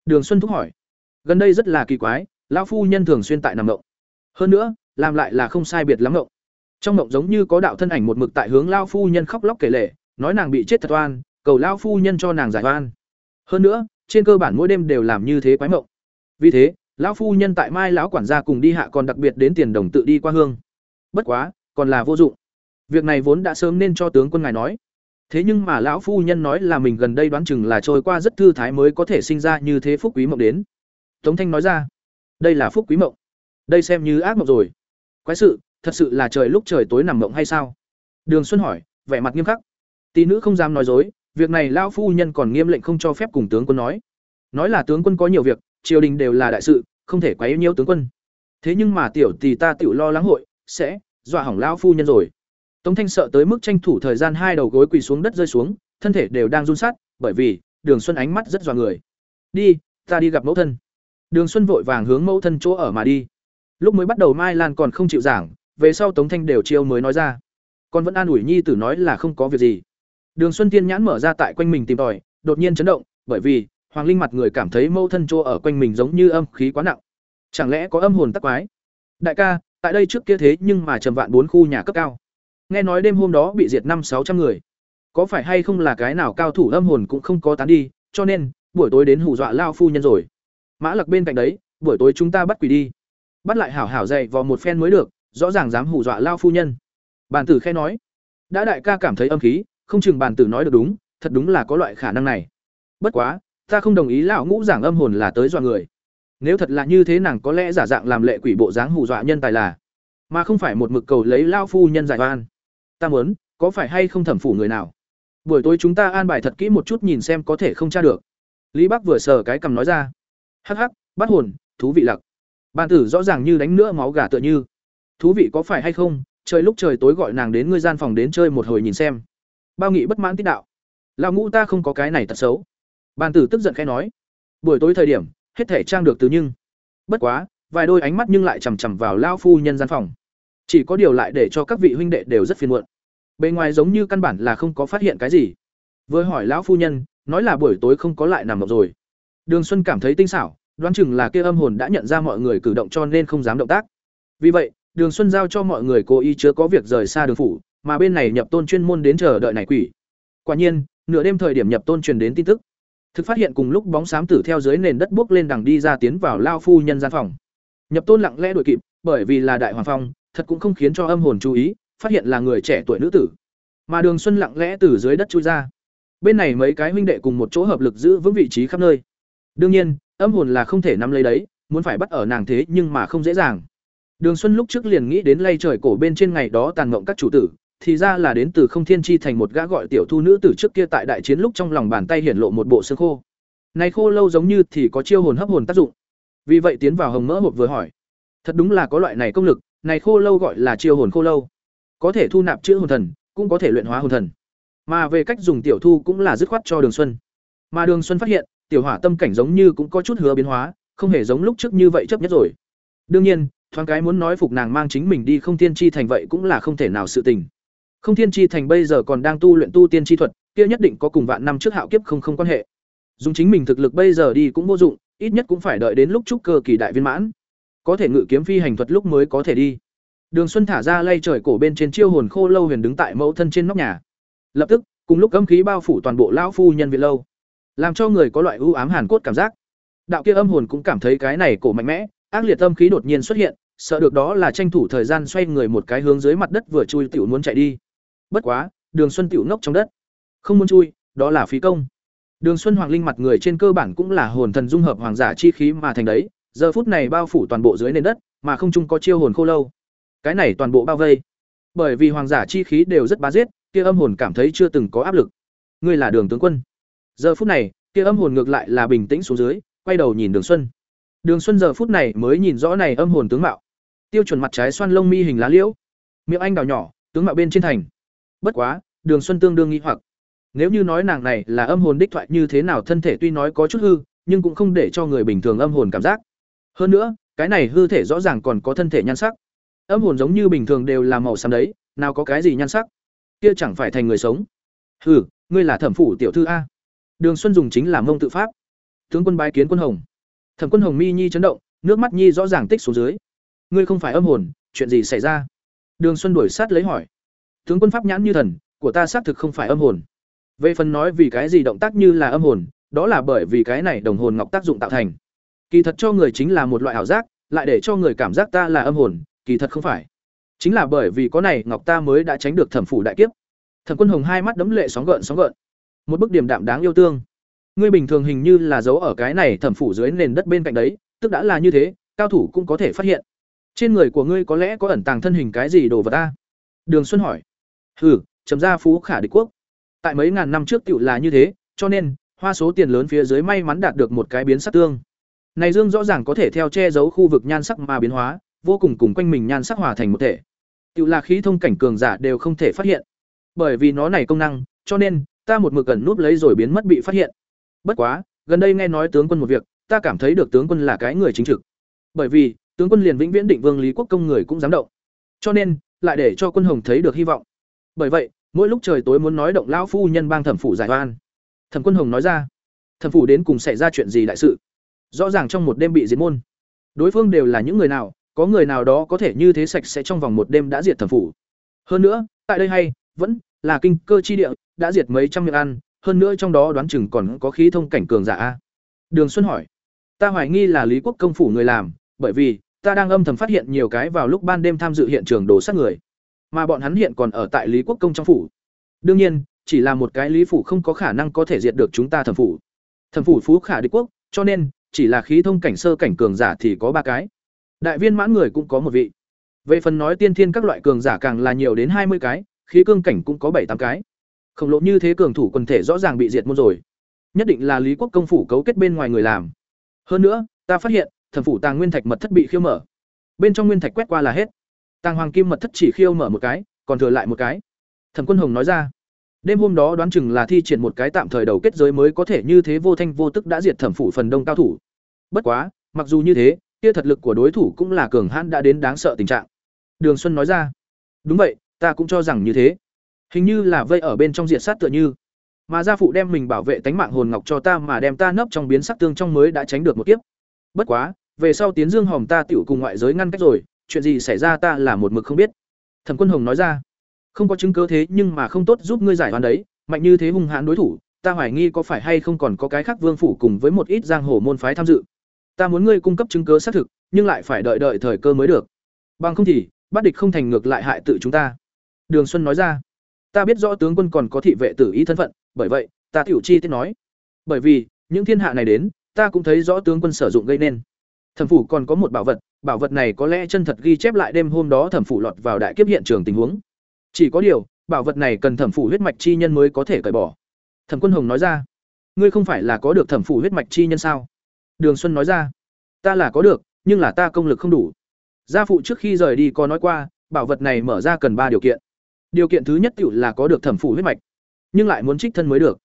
Đường Xuân thúc hỏi. Gần đây rất là kỳ quái, lão phu nhân thường xuyên tại nằm ngộng. Hơn nữa, làm lại là không sai biệt lắm ngộng. Trong mộng giống như có đạo thân ảnh một mực tại hướng lao phu nhân khóc lóc kể lể, nói nàng bị chết thật oan, cầu lao phu nhân cho nàng giải oan. Hơn nữa, trên cơ bản mỗi đêm đều làm như thế quái mộng Vì thế, lão phu nhân tại Mai lão quản gia cùng đi hạ còn đặc biệt đến tiền đồng tự đi qua hương. Bất quá, còn là vô dụng. Việc này vốn đã sớm nên cho tướng quân ngài nói. Thế nhưng mà lão phu nhân nói là mình gần đây đoán chừng là trôi qua rất thư thái mới có thể sinh ra như thế phúc quý mộng đến. Tống Thanh nói ra, đây là phúc quý mộng. Đây xem như ác mộng rồi. Quái sự, thật sự là trời lúc trời tối nằm mộng hay sao? Đường Xuân hỏi, vẻ mặt nghiêm khắc. Tỷ nữ không dám nói dối, việc này lão phu nhân còn nghiêm lệnh không cho phép cùng tướng quân nói. Nói là tướng quân có nhiều việc, triều đình đều là đại sự, không thể quấy nhiễu tướng quân. Thế nhưng mà tiểu tỷ ta tiểu lo lắng hội sẽ dọa hỏng lão phu nhân rồi. Tống Thanh sợ tới mức tranh thủ thời gian hai đầu gối quỳ xuống đất rơi xuống, thân thể đều đang run sát, bởi vì Đường Xuân ánh mắt rất dọa người. "Đi, ta đi gặp mẫu thân." Đường Xuân vội vàng hướng mẫu thân chỗ ở mà đi. Lúc mới bắt đầu Mai Lan còn không chịu giảng, về sau Tống Thanh đều chiêu mới nói ra. Con vẫn an ủi nhi tử nói là không có việc gì. Đường Xuân Tiên nhãn mở ra tại quanh mình tìm tòi, đột nhiên chấn động, bởi vì Hoàng Linh mặt người cảm thấy mâu thân chỗ ở quanh mình giống như âm khí quá nặng. Chẳng lẽ có âm hồn tắc quái? Đại ca, tại đây trước kia thế nhưng mà trầm vạn bốn khu nhà cấp cao. Nghe nói đêm hôm đó bị diệt năm sáu trăm người. Có phải hay không là cái nào cao thủ âm hồn cũng không có tán đi, cho nên buổi tối đến hù dọa lao phu nhân rồi. Mã Lặc bên cạnh đấy, buổi tối chúng ta bắt quỷ đi. Bắt lại hảo hảo dạy vào một phen mới được, rõ ràng dám hù dọa lao phu nhân. Bàn tử khẽ nói, đã đại ca cảm thấy âm khí, không chừng bàn tử nói được đúng, thật đúng là có loại khả năng này. Bất quá, ta không đồng ý lão ngũ giảng âm hồn là tới dọa người. Nếu thật là như thế nàng có lẽ giả dạng làm lệ quỷ bộ dáng hù dọa nhân tài là, mà không phải một mực cầu lấy lao phu nhân giải oan. Ta muốn, có phải hay không thẩm phủ người nào? Buổi tối chúng ta an bài thật kỹ một chút nhìn xem có thể không tra được. Lý Bắc vừa sờ cái cầm nói ra. Hắc hắc, bắt hồn, thú vị lặc. bàn tử rõ ràng như đánh nữa máu gà tựa như. Thú vị có phải hay không? Trời lúc trời tối gọi nàng đến ngươi gian phòng đến chơi một hồi nhìn xem. Bao nghị bất mãn tí đạo. Lão ngũ ta không có cái này tật xấu. Ban tử tức giận khẽ nói. Buổi tối thời điểm, hết thể trang được từ nhưng. Bất quá, vài đôi ánh mắt nhưng lại chằm chằm vào lao phu nhân gian phòng. Chỉ có điều lại để cho các vị huynh đệ đều rất phiền muộn. Bên ngoài giống như căn bản là không có phát hiện cái gì. Với hỏi lão phu nhân, nói là buổi tối không có lại nằm mộng rồi. Đường Xuân cảm thấy tinh xảo, đoán chừng là kia âm hồn đã nhận ra mọi người cử động cho nên không dám động tác. Vì vậy, Đường Xuân giao cho mọi người cố ý chứa có việc rời xa đường phủ, mà bên này nhập tôn chuyên môn đến chờ đợi này quỷ. Quả nhiên, nửa đêm thời điểm nhập tôn truyền đến tin tức. Thực phát hiện cùng lúc bóng xám tử theo dưới nền đất bước lên đằng đi ra tiến vào lao phu nhân gian phòng. Nhập tôn lặng lẽ đuổi kịp, bởi vì là đại hoàng phong, thật cũng không khiến cho âm hồn chú ý, phát hiện là người trẻ tuổi nữ tử. Mà Đường Xuân lặng lẽ từ dưới đất chui ra. Bên này mấy cái huynh đệ cùng một chỗ hợp lực giữ vững vị trí khắp nơi. Đương nhiên, âm hồn là không thể nắm lấy đấy, muốn phải bắt ở nàng thế nhưng mà không dễ dàng. Đường Xuân lúc trước liền nghĩ đến lay trời cổ bên trên ngày đó tàn ngộng các chủ tử, thì ra là đến từ Không Thiên Chi thành một gã gọi tiểu thu nữ tử trước kia tại đại chiến lúc trong lòng bàn tay hiển lộ một bộ xương khô. Này khô lâu giống như thì có chiêu hồn hấp hồn tác dụng. Vì vậy tiến vào hồng mỡ hộp vừa hỏi, thật đúng là có loại này công lực, này khô lâu gọi là chiêu hồn khô lâu, có thể thu nạp chữ hồn thần, cũng có thể luyện hóa hồn thần. Mà về cách dùng tiểu thu cũng là dứt khoát cho Đường Xuân. Mà Đường Xuân phát hiện, tiểu hỏa tâm cảnh giống như cũng có chút hứa biến hóa, không hề giống lúc trước như vậy chấp nhất rồi. Đương nhiên, thoáng cái muốn nói phục nàng mang chính mình đi không tiên chi thành vậy cũng là không thể nào sự tình. Không Thiên Chi Thành bây giờ còn đang tu luyện tu tiên chi thuật, kia nhất định có cùng vạn năm trước hạo kiếp không không quan hệ. Dùng chính mình thực lực bây giờ đi cũng vô dụng, ít nhất cũng phải đợi đến lúc trúc cơ kỳ đại viên mãn. Có thể ngự kiếm phi hành thuật lúc mới có thể đi. Đường Xuân thả ra lay trời cổ bên trên chiêu hồn khô lâu huyền đứng tại mẫu thân trên nóc nhà. Lập tức, cùng lúc âm khí bao phủ toàn bộ lão phu nhân viện lâu, làm cho người có loại ưu ám hàn cốt cảm giác. Đạo kia âm hồn cũng cảm thấy cái này cổ mạnh mẽ, ác liệt âm khí đột nhiên xuất hiện, sợ được đó là tranh thủ thời gian xoay người một cái hướng dưới mặt đất vừa chui tiểu muốn chạy đi. Bất quá, Đường Xuân tiểu ngốc trong đất. Không muốn chui, đó là phí công. Đường Xuân Hoàng Linh mặt người trên cơ bản cũng là hồn thần dung hợp hoàng giả chi khí mà thành đấy, giờ phút này bao phủ toàn bộ dưới nền đất, mà không chung có chiêu hồn khô lâu. Cái này toàn bộ bao vây. Bởi vì hoàng giả chi khí đều rất bá giết, kia âm hồn cảm thấy chưa từng có áp lực. Ngươi là Đường tướng quân. Giờ phút này, kia âm hồn ngược lại là bình tĩnh xuống dưới, quay đầu nhìn Đường Xuân. Đường Xuân giờ phút này mới nhìn rõ này âm hồn tướng mạo. Tiêu chuẩn mặt trái xoan lông mi hình lá liễu, miệng anh đào nhỏ, tướng mạo bên trên thành. Bất quá đường xuân tương đương nghi hoặc. Nếu như nói nàng này là âm hồn đích thoại như thế nào thân thể tuy nói có chút hư nhưng cũng không để cho người bình thường âm hồn cảm giác. Hơn nữa cái này hư thể rõ ràng còn có thân thể nhan sắc. Âm hồn giống như bình thường đều là màu xám đấy nào có cái gì nhan sắc? Kia chẳng phải thành người sống. Hừ ngươi là thẩm phủ tiểu thư a. Đường xuân dùng chính là mông tự pháp. Tướng quân bái kiến quân hồng thẩm quân hồng mi nhi chấn động, nước mắt nhi rõ ràng tích xuống dưới. Ngươi không phải âm hồn, chuyện gì xảy ra? Đường xuân đuổi sát lấy hỏi. Tướng quân pháp nhãn như thần, của ta xác thực không phải âm hồn. Về phần nói vì cái gì động tác như là âm hồn, đó là bởi vì cái này đồng hồn ngọc tác dụng tạo thành. Kỳ thật cho người chính là một loại ảo giác, lại để cho người cảm giác ta là âm hồn, kỳ thật không phải. Chính là bởi vì có này ngọc ta mới đã tránh được thẩm phủ đại kiếp. Thẩm quân hồng hai mắt đấm lệ sóng gợn sóng gợn. Một bức điểm đạm đáng yêu tương ngươi bình thường hình như là giấu ở cái này thẩm phủ dưới nền đất bên cạnh đấy tức đã là như thế cao thủ cũng có thể phát hiện trên người của ngươi có lẽ có ẩn tàng thân hình cái gì đồ vật ta đường xuân hỏi Hừ, chấm ra phú khả địch quốc. Tại mấy ngàn năm trước tựu là như thế, cho nên, hoa số tiền lớn phía dưới may mắn đạt được một cái biến sắc tương. Này dương rõ ràng có thể theo che giấu khu vực nhan sắc mà biến hóa, vô cùng cùng quanh mình nhan sắc hòa thành một thể. tựu là khí thông cảnh cường giả đều không thể phát hiện. Bởi vì nó này công năng, cho nên ta một mực ẩn núp lấy rồi biến mất bị phát hiện. Bất quá, gần đây nghe nói tướng quân một việc, ta cảm thấy được tướng quân là cái người chính trực. Bởi vì, tướng quân liền vĩnh viễn định vương lý quốc công người cũng dám động. Cho nên, lại để cho quân hồng thấy được hy vọng. bởi vậy mỗi lúc trời tối muốn nói động lão phu nhân bang thẩm phủ giải oan thẩm quân hồng nói ra thẩm phủ đến cùng xảy ra chuyện gì đại sự rõ ràng trong một đêm bị diệt môn đối phương đều là những người nào có người nào đó có thể như thế sạch sẽ trong vòng một đêm đã diệt thẩm phủ hơn nữa tại đây hay vẫn là kinh cơ chi địa đã diệt mấy trăm miệng ăn hơn nữa trong đó đoán chừng còn có khí thông cảnh cường giả đường xuân hỏi, ta hoài nghi là lý quốc công phủ người làm, bởi vì ta đang âm thầm phát hiện nhiều cái vào lúc ban đêm tham dự hiện trường đổ sát người, mà bọn hắn hiện còn ở tại lý quốc công trong phủ. Đương nhiên, chỉ là một cái lý phủ không có khả năng có thể diệt được chúng ta thẩm phủ. Thẩm phủ phú khả đế quốc, cho nên, chỉ là khí thông cảnh sơ cảnh cường giả thì có ba cái. Đại viên mãn người cũng có một vị. Về phần nói tiên thiên các loại cường giả càng là nhiều đến hai mươi cái, khí cương cảnh cũng có bảy tám cái khổng lồ như thế cường thủ quần thể rõ ràng bị diệt môn rồi. Nhất định là lý quốc công phủ cấu kết bên ngoài người làm. Hơn nữa, ta phát hiện thẩm phủ tàng nguyên thạch mật thất bị khiêu mở. Bên trong nguyên thạch quét qua là hết. Tàng hoàng kim mật thất chỉ khiêu mở một cái, còn thừa lại một cái. Thẩm quân hồng nói ra. Đêm hôm đó đoán chừng là thi triển một cái tạm thời đầu kết giới mới có thể như thế vô thanh vô tức đã diệt thẩm phủ phần đông cao thủ. Bất quá, mặc dù như thế kia thật lực của đối thủ cũng là cường hãn đã đến đáng sợ tình trạng. Đường xuân nói ra. Đúng vậy, ta cũng cho rằng như thế hình như là vây ở bên trong diện sát tựa như. Mà gia phụ đem mình bảo vệ tánh mạng hồn ngọc cho ta mà đem ta nấp trong biến sắc tương trong mới đã tránh được một kiếp. Bất quá, về sau tiến dương hồng ta tiểu cùng ngoại giới ngăn cách rồi, chuyện gì xảy ra ta là một mực không biết. Thẩm quân hồng nói ra, không có chứng cứ thế nhưng mà không tốt giúp ngươi giải đoán đấy, mạnh như thế hung hãn đối thủ, ta hoài nghi có phải hay không còn có cái khác vương phủ cùng với một ít giang hồ môn phái tham dự. Ta muốn ngươi cung cấp chứng cứ xác thực, nhưng lại phải đợi đợi thời cơ mới được. Bằng không thì bắt địch không thành ngược lại hại tự chúng ta. Đường xuân nói ra ta biết rõ tướng quân còn có thị vệ tử ý thân phận, bởi vậy, ta tiểu chi tiết nói. Bởi vì, những thiên hạ này đến, ta cũng thấy rõ tướng quân sử dụng gây nên. Thẩm phủ còn có một bảo vật bảo vật này có lẽ chân thật ghi chép lại đêm hôm đó thẩm phủ lọt vào đại kiếp hiện trường tình huống. Chỉ có điều, bảo vật này cần thẩm phủ huyết mạch chi nhân mới có thể cởi bỏ. Thẩm quân hồng nói ra, ngươi không phải là có được thẩm phủ huyết mạch chi nhân sao? Đường xuân nói ra, ta là có được, nhưng là ta công lực không đủ. Gia phụ trước khi rời đi có nói qua, bảo vật này mở ra cần ba điều kiện điều kiện thứ nhất tiểu là có được thẩm phủ huyết mạch, nhưng lại muốn trích thân mới được.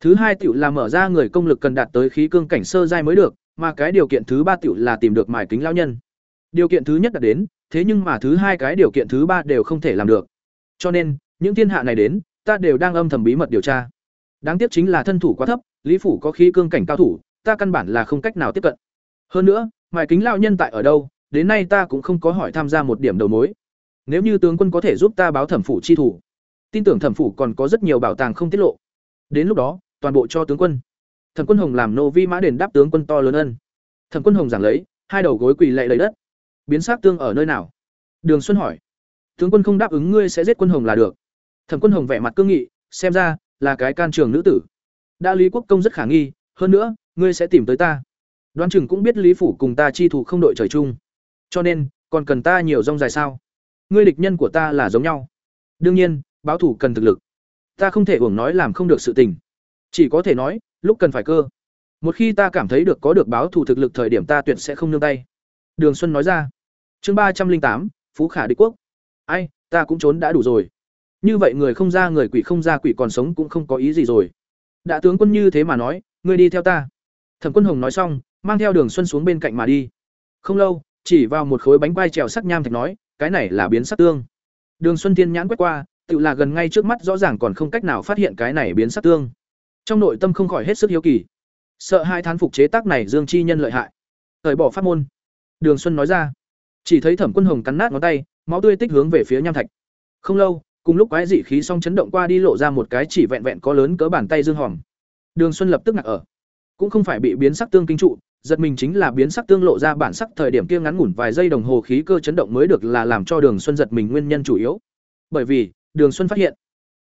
Thứ hai tiểu là mở ra người công lực cần đạt tới khí cương cảnh sơ giai mới được, mà cái điều kiện thứ ba tiểu là tìm được mài kính lão nhân. Điều kiện thứ nhất đã đến, thế nhưng mà thứ hai cái điều kiện thứ ba đều không thể làm được. Cho nên, những thiên hạ này đến, ta đều đang âm thầm bí mật điều tra. Đáng tiếc chính là thân thủ quá thấp, lý phủ có khí cương cảnh cao thủ, ta căn bản là không cách nào tiếp cận. Hơn nữa, mài kính lão nhân tại ở đâu, đến nay ta cũng không có hỏi tham gia một điểm đầu mối nếu như tướng quân có thể giúp ta báo thẩm phủ chi thủ, tin tưởng thẩm phủ còn có rất nhiều bảo tàng không tiết lộ. Đến lúc đó, toàn bộ cho tướng quân. Thẩm quân hồng làm nô vi mã đền đáp tướng quân to lớn ân. Thẩm quân hồng giảng lấy, hai đầu gối quỳ lệ lấy đất. Biến xác tương ở nơi nào? Đường xuân hỏi. Tướng quân không đáp ứng ngươi sẽ giết quân hồng là được. Thẩm quân hồng vẻ mặt cương nghị, xem ra là cái can trường nữ tử. Đã lý quốc công rất khả nghi, hơn nữa, ngươi sẽ tìm tới ta. Đoan chừng cũng biết lý phủ cùng ta chi thủ không đội trời chung. Cho nên, còn cần ta nhiều rong dài sao? Ngươi địch nhân của ta là giống nhau. Đương nhiên, báo thủ cần thực lực. Ta không thể uổng nói làm không được sự tình. Chỉ có thể nói, lúc cần phải cơ. Một khi ta cảm thấy được có được báo thủ thực lực thời điểm ta tuyệt sẽ không nương tay. Đường xuân nói ra. Chương ba trăm linh tám, phú khả đế quốc. Ai, ta cũng trốn đã đủ rồi. Như vậy người không ra người quỷ không ra quỷ còn sống cũng không có ý gì rồi. Đại tướng quân như thế mà nói, ngươi đi theo ta. Thẩm quân hồng nói xong, mang theo đường xuân xuống bên cạnh mà đi. Không lâu, chỉ vào một khối bánh quai trèo sắc nham thạch nói cái này là biến sắc tương. Đường xuân thiên nhãn quét qua tự là gần ngay trước mắt, rõ ràng còn không cách nào phát hiện cái này biến sắc tương. Trong nội tâm không khỏi hết sức hiếu kỳ. Sợ hai thán phục chế tác này dương chi nhân lợi hại. Thời bỏ pháp môn. Đường xuân nói ra. Chỉ thấy thẩm quân hồng cắn nát ngón tay, máu tươi tích hướng về phía nham thạch. Không lâu, cùng lúc quái dị khí song chấn động qua đi lộ ra một cái chỉ vẹn vẹn có lớn cỡ bàn tay dương hòm. Đường xuân lập tức ngạc ở. Cũng không phải bị biến sắc tương kinh trụ giật mình chính là biến sắc tương lộ ra bản sắc thời điểm kia ngắn ngủn vài giây đồng hồ khí cơ chấn động mới được là làm cho đường xuân giật mình nguyên nhân chủ yếu. Bởi vì, đường xuân phát hiện,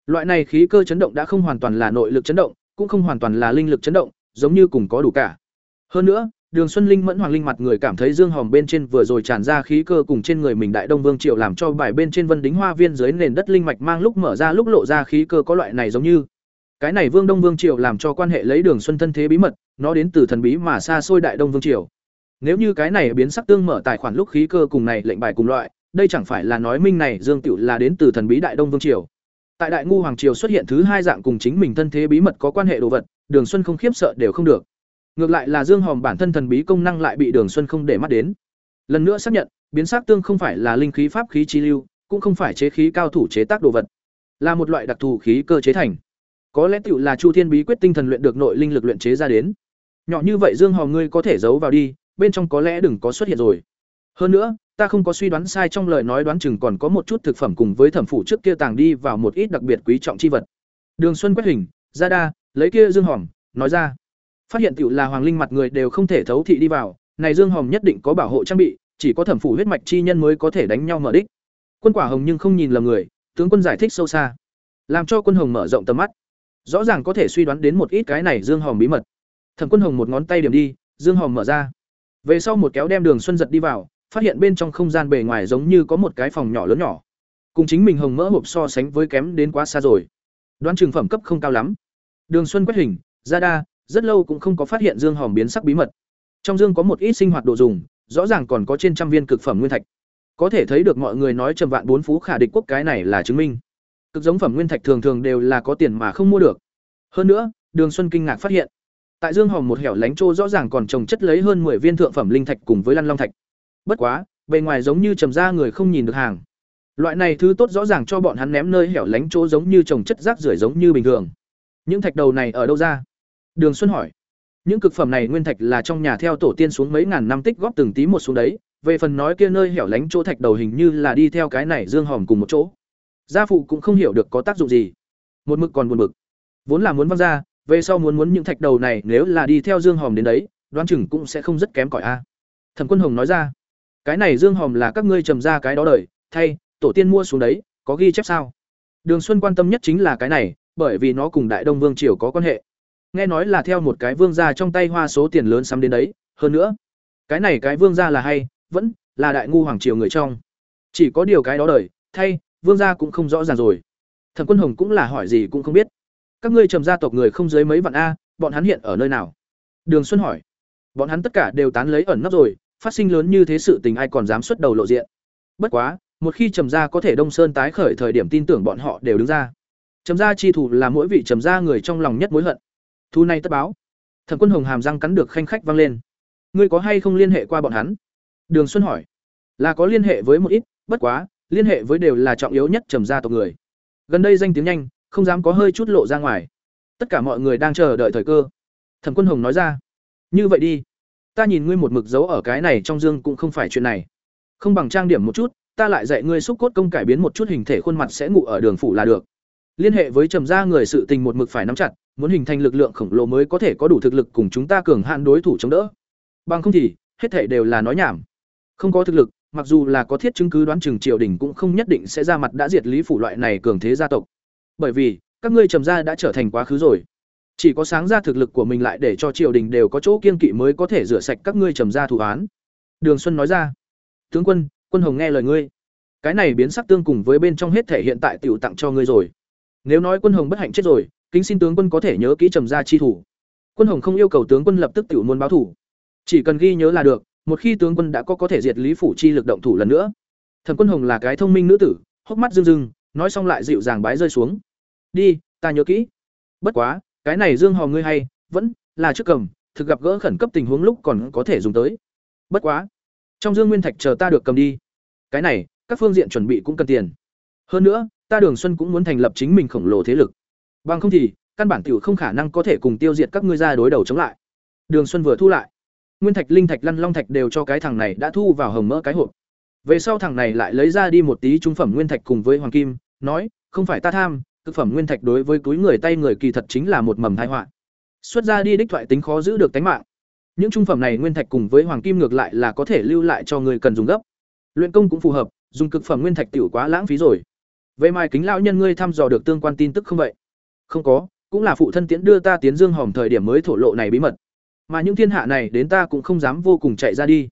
loại này khí cơ chấn động đã không hoàn toàn là nội lực chấn động, cũng không hoàn toàn là linh lực chấn động, giống như cùng có đủ cả. Hơn nữa, đường xuân linh mẫn hoàng linh mặt người cảm thấy dương hòm bên trên vừa rồi tràn ra khí cơ cùng trên người mình đại đông vương triệu làm cho bài bên trên vân đính hoa viên dưới nền đất linh mạch mang lúc mở ra lúc lộ ra khí cơ có loại này giống như. Cái này vương đông vương triều làm cho quan hệ lấy đường xuân thân thế bí mật nó đến từ thần bí mà xa xôi đại đông vương triều. Nếu như cái này biến sắc tương mở tài khoản lúc khí cơ cùng này lệnh bài cùng loại, đây chẳng phải là nói minh này dương tiểu là đến từ thần bí đại đông vương triều. Tại đại ngu hoàng triều xuất hiện thứ hai dạng cùng chính mình thân thế bí mật có quan hệ đồ vật, đường xuân không khiếp sợ đều không được. Ngược lại là dương hòm bản thân thần bí công năng lại bị đường xuân không để mắt đến. Lần nữa xác nhận, biến sắc tương không phải là linh khí pháp khí chi lưu, cũng không phải chế khí cao thủ chế tác đồ vật. Là một loại đặc thù khí cơ chế thành. Có lẽ tựu là chu thiên bí quyết tinh thần luyện được nội linh lực luyện chế ra đến nhỏ như vậy dương hòm ngươi có thể giấu vào đi, bên trong có lẽ đừng có xuất hiện rồi. Hơn nữa, ta không có suy đoán sai trong lời nói đoán chừng còn có một chút thực phẩm cùng với thẩm phủ trước kia tàng đi vào một ít đặc biệt quý trọng chi vật. Đường xuân quét hình, ra đa, lấy kia dương hòm, nói ra. Phát hiện tựu là hoàng linh mặt người đều không thể thấu thị đi vào, này dương hòm nhất định có bảo hộ trang bị, chỉ có thẩm phủ huyết mạch chi nhân mới có thể đánh nhau mở đích. Quân quả hồng nhưng không nhìn lầm người, tướng quân giải thích sâu xa. Làm cho quân hồng mở rộng tầm mắt. Rõ ràng có thể suy đoán đến một ít cái này dương hòm bí mật thẩm quân hồng một ngón tay điểm đi, dương hòm mở ra. Về sau một kéo đem đường xuân giật đi vào, phát hiện bên trong không gian bề ngoài giống như có một cái phòng nhỏ lớn nhỏ. Cùng chính mình hồng mỡ hộp so sánh với kém đến quá xa rồi. Đoán trường phẩm cấp không cao lắm. Đường xuân quét hình, ra đa, rất lâu cũng không có phát hiện dương hòm biến sắc bí mật. Trong dương có một ít sinh hoạt đồ dùng, rõ ràng còn có trên trăm viên cực phẩm nguyên thạch. Có thể thấy được mọi người nói trầm vạn bốn phú khả địch quốc cái này là chứng minh. Cực giống phẩm nguyên thạch thường thường đều là có tiền mà không mua được. Hơn nữa, đường xuân kinh ngạc phát hiện tại dương hòm một hẻo lánh trô rõ ràng còn trồng chất lấy hơn 10 viên thượng phẩm linh thạch cùng với lăn long thạch. Bất quá, bề ngoài giống như trầm ra người không nhìn được hàng. Loại này thứ tốt rõ ràng cho bọn hắn ném nơi hẻo lánh chỗ giống như trồng chất rác rưởi giống như bình thường. Những thạch đầu này ở đâu ra? Đường xuân hỏi. Những cực phẩm này nguyên thạch là trong nhà theo tổ tiên xuống mấy ngàn năm tích góp từng tí một xuống đấy, về phần nói kia nơi hẻo lánh chỗ thạch đầu hình như là đi theo cái này dương hòm cùng một chỗ. Gia phụ cũng không hiểu được có tác dụng gì. Một mực còn buồn bực. Vốn là muốn văng ra về sau muốn muốn những thạch đầu này nếu là đi theo dương hòm đến đấy, đoán chừng cũng sẽ không rất kém cỏi a. Thẩm quân hồng nói ra, cái này dương hòm là các ngươi trầm ra cái đó đời, thay, tổ tiên mua xuống đấy, có ghi chép sao? Đường xuân quan tâm nhất chính là cái này, bởi vì nó cùng đại đông vương triều có quan hệ. Nghe nói là theo một cái vương gia trong tay hoa số tiền lớn sắm đến đấy, hơn nữa, cái này cái vương gia là hay, vẫn là đại ngu hoàng triều người trong. Chỉ có điều cái đó đời, thay, vương gia cũng không rõ ràng rồi. Thẩm quân hồng cũng là hỏi gì cũng không biết các ngươi trầm gia tộc người không dưới mấy vạn a, bọn hắn hiện ở nơi nào? Đường xuân hỏi. Bọn hắn tất cả đều tán lấy ẩn nấp rồi, phát sinh lớn như thế sự tình ai còn dám xuất đầu lộ diện. Bất quá, một khi trầm gia có thể đông sơn tái khởi thời điểm tin tưởng bọn họ đều đứng ra. Trầm gia chi thủ là mỗi vị trầm gia người trong lòng nhất mối hận. Thu này tất báo. Thẩm quân hồng hàm răng cắn được khanh khách vang lên. Ngươi có hay không liên hệ qua bọn hắn? Đường xuân hỏi. Là có liên hệ với một ít, bất quá, liên hệ với đều là trọng yếu nhất trầm gia tộc người. Gần đây danh tiếng nhanh không dám có hơi chút lộ ra ngoài. Tất cả mọi người đang chờ đợi thời cơ. Thẩm quân hồng nói ra, như vậy đi. Ta nhìn ngươi một mực dấu ở cái này trong dương cũng không phải chuyện này. Không bằng trang điểm một chút, ta lại dạy ngươi xúc cốt công cải biến một chút hình thể khuôn mặt sẽ ngủ ở đường phủ là được. Liên hệ với trầm gia người sự tình một mực phải nắm chặt, muốn hình thành lực lượng khổng lồ mới có thể có đủ thực lực cùng chúng ta cường hạn đối thủ chống đỡ. Bằng không thì, hết thể đều là nói nhảm. Không có thực lực, mặc dù là có thiết chứng cứ đoán chừng triều đình cũng không nhất định sẽ ra mặt đã diệt lý phủ loại này cường thế gia tộc bởi vì, các ngươi trầm gia đã trở thành quá khứ rồi. Chỉ có sáng ra thực lực của mình lại để cho triều đình đều có chỗ kiên kỵ mới có thể rửa sạch các ngươi trầm gia thủ án. Đường xuân nói ra. Tướng quân quân hồng nghe lời ngươi. Cái này biến sắc tương cùng với bên trong hết thể hiện tại tiểu tặng cho ngươi rồi. Nếu nói quân hồng bất hạnh chết rồi, kính xin tướng quân có thể nhớ kỹ trầm gia chi thủ. Quân hồng không yêu cầu tướng quân lập tức tiểu muốn báo thủ. Chỉ cần ghi nhớ là được, một khi tướng quân đã có có thể diệt lý phủ chi lực động thủ lần nữa. Thẩm quân hồng là cái thông minh nữ tử, hốc mắt rưng rưng nói xong lại dịu dàng bái rơi xuống. Đi, ta nhớ kỹ. Bất quá, cái này dương hò ngươi hay, vẫn là trước cầm, thực gặp gỡ khẩn cấp tình huống lúc còn có thể dùng tới. Bất quá, trong dương nguyên thạch chờ ta được cầm đi. Cái này, các phương diện chuẩn bị cũng cần tiền. Hơn nữa, ta đường xuân cũng muốn thành lập chính mình khổng lồ thế lực. Bằng không thì, căn bản tiểu không khả năng có thể cùng tiêu diệt các ngươi ra đối đầu chống lại. Đường xuân vừa thu lại. Nguyên thạch, linh thạch, lăn long thạch đều cho cái thằng này đã thu vào hồng mỡ cái hộp. Về sau thằng này lại lấy ra đi một tí trung phẩm nguyên thạch cùng với hoàng kim nói, không phải ta tham thực phẩm nguyên thạch đối với túi người tay người kỳ thật chính là một mầm tai họa. Xuất ra đi đích thoại tính khó giữ được tính mạng. Những trung phẩm này nguyên thạch cùng với hoàng kim ngược lại là có thể lưu lại cho người cần dùng gấp. Luyện công cũng phù hợp, dùng cực phẩm nguyên thạch tiểu quá lãng phí rồi. Vậy mai kính lão nhân ngươi thăm dò được tương quan tin tức không vậy? Không có, cũng là phụ thân tiễn đưa ta tiến dương hòm thời điểm mới thổ lộ này bí mật. Mà những thiên hạ này đến ta cũng không dám vô cùng chạy ra đi.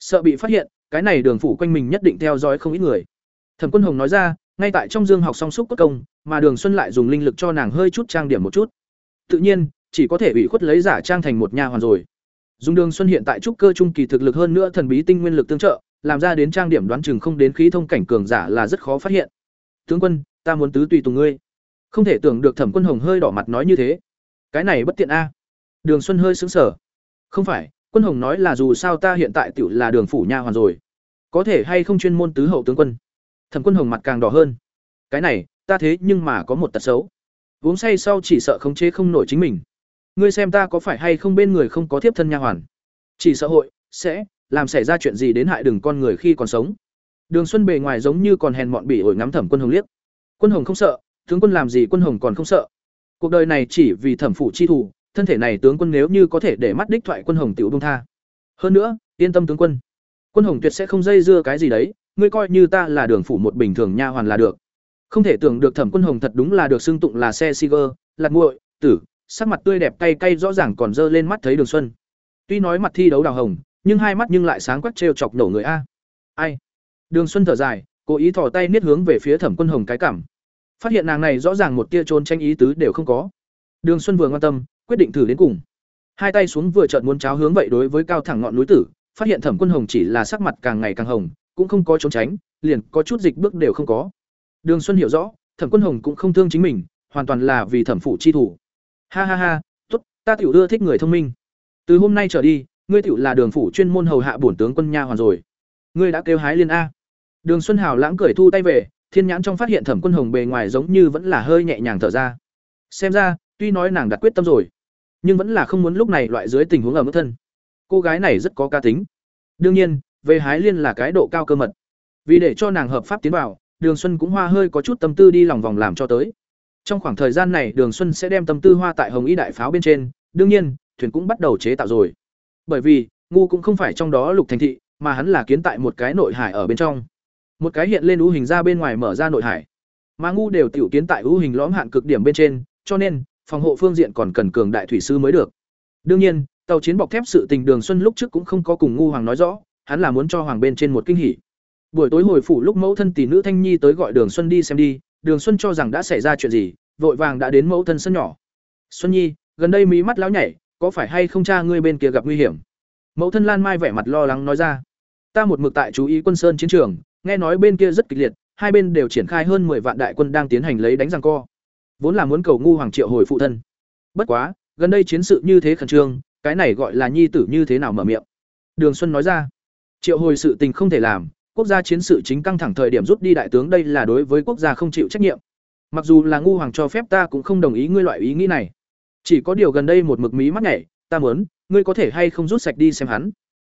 Sợ bị phát hiện, cái này đường phủ quanh mình nhất định theo dõi không ít người. Thẩm quân hồng nói ra ngay tại trong dương học song xúc cốt công, mà đường xuân lại dùng linh lực cho nàng hơi chút trang điểm một chút. Tự nhiên, chỉ có thể ủy khuất lấy giả trang thành một nhà hoàn rồi. Dùng đường xuân hiện tại trúc cơ trung kỳ thực lực hơn nữa thần bí tinh nguyên lực tương trợ, làm ra đến trang điểm đoán chừng không đến khí thông cảnh cường giả là rất khó phát hiện. Tướng quân, ta muốn tứ tùy tùng ngươi. Không thể tưởng được thẩm quân hồng hơi đỏ mặt nói như thế. Cái này bất tiện a. Đường xuân hơi xứng sở không phải, quân hồng nói là dù sao ta hiện tại tựu là đường phủ nha hoàn rồi. Có thể hay không chuyên môn tứ hậu tướng quân? Thẩm quân hồng mặt càng đỏ hơn. Cái này, ta thế nhưng mà có một tật xấu. Uống say sau chỉ sợ khống chế không nổi chính mình. Ngươi xem ta có phải hay không bên người không có thiếp thân nha hoàn. Chỉ sợ hội, sẽ, làm xảy ra chuyện gì đến hại đừng con người khi còn sống. Đường xuân bề ngoài giống như còn hèn mọn bỉ ổi ngắm thẩm quân hồng liếc. Quân hồng không sợ, tướng quân làm gì quân hồng còn không sợ. Cuộc đời này chỉ vì thẩm phủ chi thủ thân thể này tướng quân nếu như có thể để mắt đích thoại quân hồng tiểu bông tha. Hơn nữa, yên tâm tướng quân. Quân hồng tuyệt sẽ không dây dưa cái gì đấy ngươi coi như ta là đường phủ một bình thường nha hoàn là được. Không thể tưởng được thẩm quân hồng thật đúng là được xưng tụng là xe siger lạc nguội tử, sắc mặt tươi đẹp cay cay rõ ràng còn dơ lên mắt thấy đường xuân. Tuy nói mặt thi đấu đào hồng, nhưng hai mắt nhưng lại sáng quắc trêu chọc nổ người a. Ai? Đường xuân thở dài, cố ý thò tay niết hướng về phía thẩm quân hồng cái cảm. Phát hiện nàng này rõ ràng một tia trốn tranh ý tứ đều không có. Đường xuân vừa quan tâm, quyết định thử đến cùng. Hai tay xuống vừa chợt muốn cháo hướng vậy đối với cao thẳng ngọn núi tử, phát hiện thẩm quân hồng chỉ là sắc mặt càng ngày càng hồng cũng không có trốn tránh, liền có chút dịch bước đều không có. Đường xuân hiểu rõ, thẩm quân hồng cũng không thương chính mình, hoàn toàn là vì thẩm phủ chi thủ. Ha ha ha, tốt, ta tiểu ưa thích người thông minh. Từ hôm nay trở đi, ngươi tiểu là đường phủ chuyên môn hầu hạ bổn tướng quân nha hoàn rồi. Ngươi đã kêu hái liên a. Đường xuân hào lãng cười thu tay về, thiên nhãn trong phát hiện thẩm quân hồng bề ngoài giống như vẫn là hơi nhẹ nhàng thở ra. Xem ra, tuy nói nàng đặt quyết tâm rồi, nhưng vẫn là không muốn lúc này loại dưới tình huống ở mức thân. Cô gái này rất có ca tính. Đương nhiên về hái liên là cái độ cao cơ mật. Vì để cho nàng hợp pháp tiến vào, đường xuân cũng hoa hơi có chút tâm tư đi lòng vòng làm cho tới. Trong khoảng thời gian này, đường xuân sẽ đem tâm tư hoa tại hồng y đại pháo bên trên, đương nhiên, thuyền cũng bắt đầu chế tạo rồi. Bởi vì, ngu cũng không phải trong đó lục thành thị, mà hắn là kiến tại một cái nội hải ở bên trong. Một cái hiện lên ưu hình ra bên ngoài mở ra nội hải. Mà ngu đều tiểu kiến tại ưu hình lõm hạn cực điểm bên trên, cho nên, phòng hộ phương diện còn cần cường đại thủy sư mới được. Đương nhiên, tàu chiến bọc thép sự tình đường xuân lúc trước cũng không có cùng ngu hoàng nói rõ hắn là muốn cho hoàng bên trên một kinh hỉ. Buổi tối hồi phủ lúc mẫu thân tỷ nữ thanh nhi tới gọi đường xuân đi xem đi, đường xuân cho rằng đã xảy ra chuyện gì, vội vàng đã đến mẫu thân sân nhỏ. Xuân nhi, gần đây mí mắt lão nhảy, có phải hay không cha ngươi bên kia gặp nguy hiểm? Mẫu thân lan mai vẻ mặt lo lắng nói ra. Ta một mực tại chú ý quân sơn chiến trường, nghe nói bên kia rất kịch liệt, hai bên đều triển khai hơn 10 vạn đại quân đang tiến hành lấy đánh giằng co. Vốn là muốn cầu ngu hoàng triệu hồi phụ thân. Bất quá, gần đây chiến sự như thế khẩn trương, cái này gọi là nhi tử như thế nào mở miệng? Đường xuân nói ra triệu hồi sự tình không thể làm, quốc gia chiến sự chính căng thẳng thời điểm rút đi đại tướng đây là đối với quốc gia không chịu trách nhiệm. Mặc dù là ngu hoàng cho phép ta cũng không đồng ý ngươi loại ý nghĩ này. Chỉ có điều gần đây một mực mí mắt nhảy, ta muốn, ngươi có thể hay không rút sạch đi xem hắn.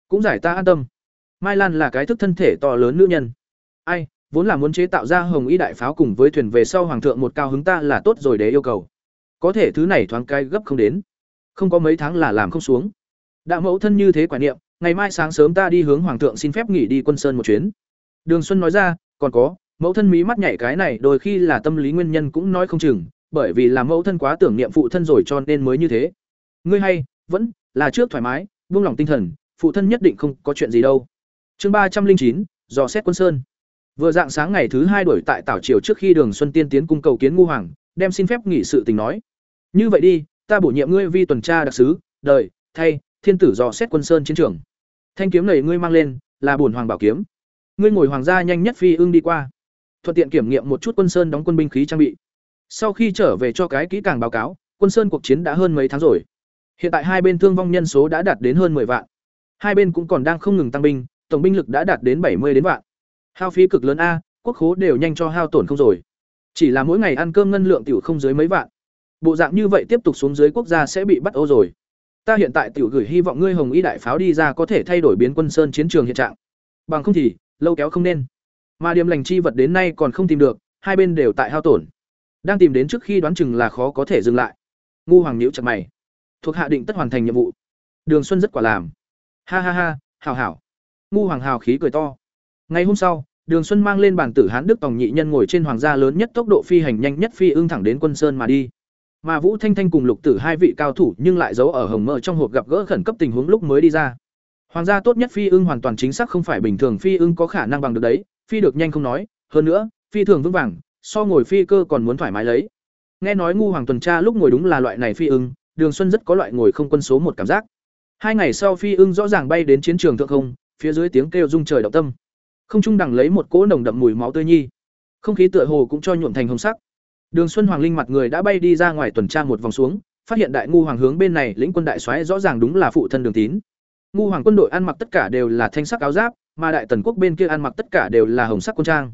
Cũng giải ta an tâm. Mai lan là cái thức thân thể to lớn nữ nhân. Ai, vốn là muốn chế tạo ra hồng y đại pháo cùng với thuyền về sau hoàng thượng một cao hứng ta là tốt rồi để yêu cầu. Có thể thứ này thoáng cái gấp không đến. Không có mấy tháng là làm không xuống. Đã mẫu thân như thế quả niệm ngày mai sáng sớm ta đi hướng hoàng thượng xin phép nghỉ đi quân sơn một chuyến. Đường xuân nói ra, còn có, mẫu thân mí mắt nhảy cái này, đôi khi là tâm lý nguyên nhân cũng nói không chừng, bởi vì là mẫu thân quá tưởng niệm phụ thân rồi cho nên mới như thế. Ngươi hay, vẫn, là trước thoải mái, buông lòng tinh thần, phụ thân nhất định không có chuyện gì đâu. Chương ba trăm linh chín, dò xét quân sơn. Vừa dạng sáng ngày thứ hai đổi tại tảo triều trước khi đường xuân tiên tiến cung cầu kiến ngu hoàng, đem xin phép nghỉ sự tình nói. Như vậy đi, ta bổ nhiệm ngươi vi tuần tra đặc sứ, đời, thay thiên tử dò xét quân sơn chiến trường. Thanh kiếm này ngươi mang lên, là bổn hoàng bảo kiếm. Ngươi ngồi hoàng gia nhanh nhất phi ưng đi qua. Thuận tiện kiểm nghiệm một chút quân sơn đóng quân binh khí trang bị. Sau khi trở về cho cái kỹ càng báo cáo, quân sơn cuộc chiến đã hơn mấy tháng rồi. Hiện tại hai bên thương vong nhân số đã đạt đến hơn 10 vạn. Hai bên cũng còn đang không ngừng tăng binh, tổng binh lực đã đạt đến 70 đến vạn. Hao phí cực lớn a, quốc khố đều nhanh cho hao tổn không rồi. Chỉ là mỗi ngày ăn cơm ngân lượng tiểu không dưới mấy vạn. Bộ dạng như vậy tiếp tục xuống dưới quốc gia sẽ bị bắt ô rồi ta hiện tại tiểu gửi hy vọng ngươi hồng y đại pháo đi ra có thể thay đổi biến quân sơn chiến trường hiện trạng. Bằng không thì, lâu kéo không nên. Mà điểm lành chi vật đến nay còn không tìm được, hai bên đều tại hao tổn. Đang tìm đến trước khi đoán chừng là khó có thể dừng lại. Ngu hoàng nhíu chặt mày. Thuộc hạ định tất hoàn thành nhiệm vụ. Đường xuân rất quả làm. Ha ha ha hào hảo. Ngu hoàng hào khí cười to. Ngày hôm sau, đường xuân mang lên bản tử hán đức tòng nhị nhân ngồi trên hoàng gia lớn nhất tốc độ phi hành nhanh nhất phi ưng thẳng đến quân sơn mà đi mà vũ thanh thanh cùng lục tử hai vị cao thủ nhưng lại giấu ở hồng mơ trong hộp gặp gỡ khẩn cấp tình huống lúc mới đi ra. Hoàng gia tốt nhất phi ưng hoàn toàn chính xác không phải bình thường phi ưng có khả năng bằng được đấy, phi được nhanh không nói, hơn nữa, phi thường vững vàng, so ngồi phi cơ còn muốn thoải mái lấy. Nghe nói ngu hoàng tuần tra lúc ngồi đúng là loại này phi ưng, đường xuân rất có loại ngồi không quân số một cảm giác. Hai ngày sau phi ưng rõ ràng bay đến chiến trường thượng không, phía dưới tiếng kêu rung trời động tâm. Không trung đằng lấy một cỗ nồng đậm mùi máu tươi nhi. Không khí tựa hồ cũng cho nhuộm thành hồng sắc đường xuân hoàng linh mặt người đã bay đi ra ngoài tuần tra một vòng xuống, phát hiện đại ngu hoàng hướng bên này lĩnh quân đại soái rõ ràng đúng là phụ thân đường tín. Ngu hoàng quân đội ăn mặc tất cả đều là thanh sắc áo giáp, mà đại tần quốc bên kia ăn mặc tất cả đều là hồng sắc quân trang.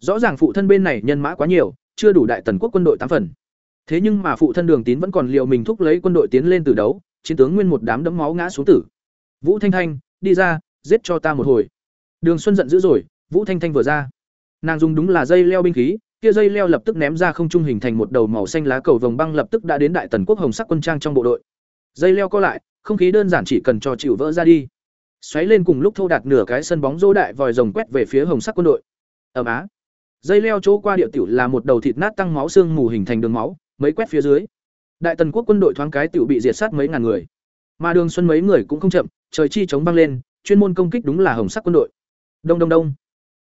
Rõ ràng phụ thân bên này nhân mã quá nhiều, chưa đủ đại tần quốc quân đội tám phần. Thế nhưng mà phụ thân đường tín vẫn còn liệu mình thúc lấy quân đội tiến lên từ đấu, chiến tướng nguyên một đám đấm máu ngã xuống tử. Vũ thanh thanh, đi ra, giết cho ta một hồi. Đường xuân giận dữ rồi, vũ thanh thanh vừa ra. Nàng dùng đúng là dây leo binh khí kia dây leo lập tức ném ra không trung hình thành một đầu màu xanh lá cầu vồng băng lập tức đã đến đại tần quốc hồng sắc quân trang trong bộ đội. Dây leo co lại, không khí đơn giản chỉ cần cho chịu vỡ ra đi. Xoáy lên cùng lúc thô đạt nửa cái sân bóng rô đại vòi rồng quét về phía hồng sắc quân đội. Ẩm á. Dây leo chỗ qua địa tiểu là một đầu thịt nát tăng máu xương mù hình thành đường máu, mấy quét phía dưới. Đại tần quốc quân đội thoáng cái tiểu bị diệt sát mấy ngàn người. Mà đường xuân mấy người cũng không chậm, trời chi chống băng lên, chuyên môn công kích đúng là hồng sắc quân đội. Đông đông đông.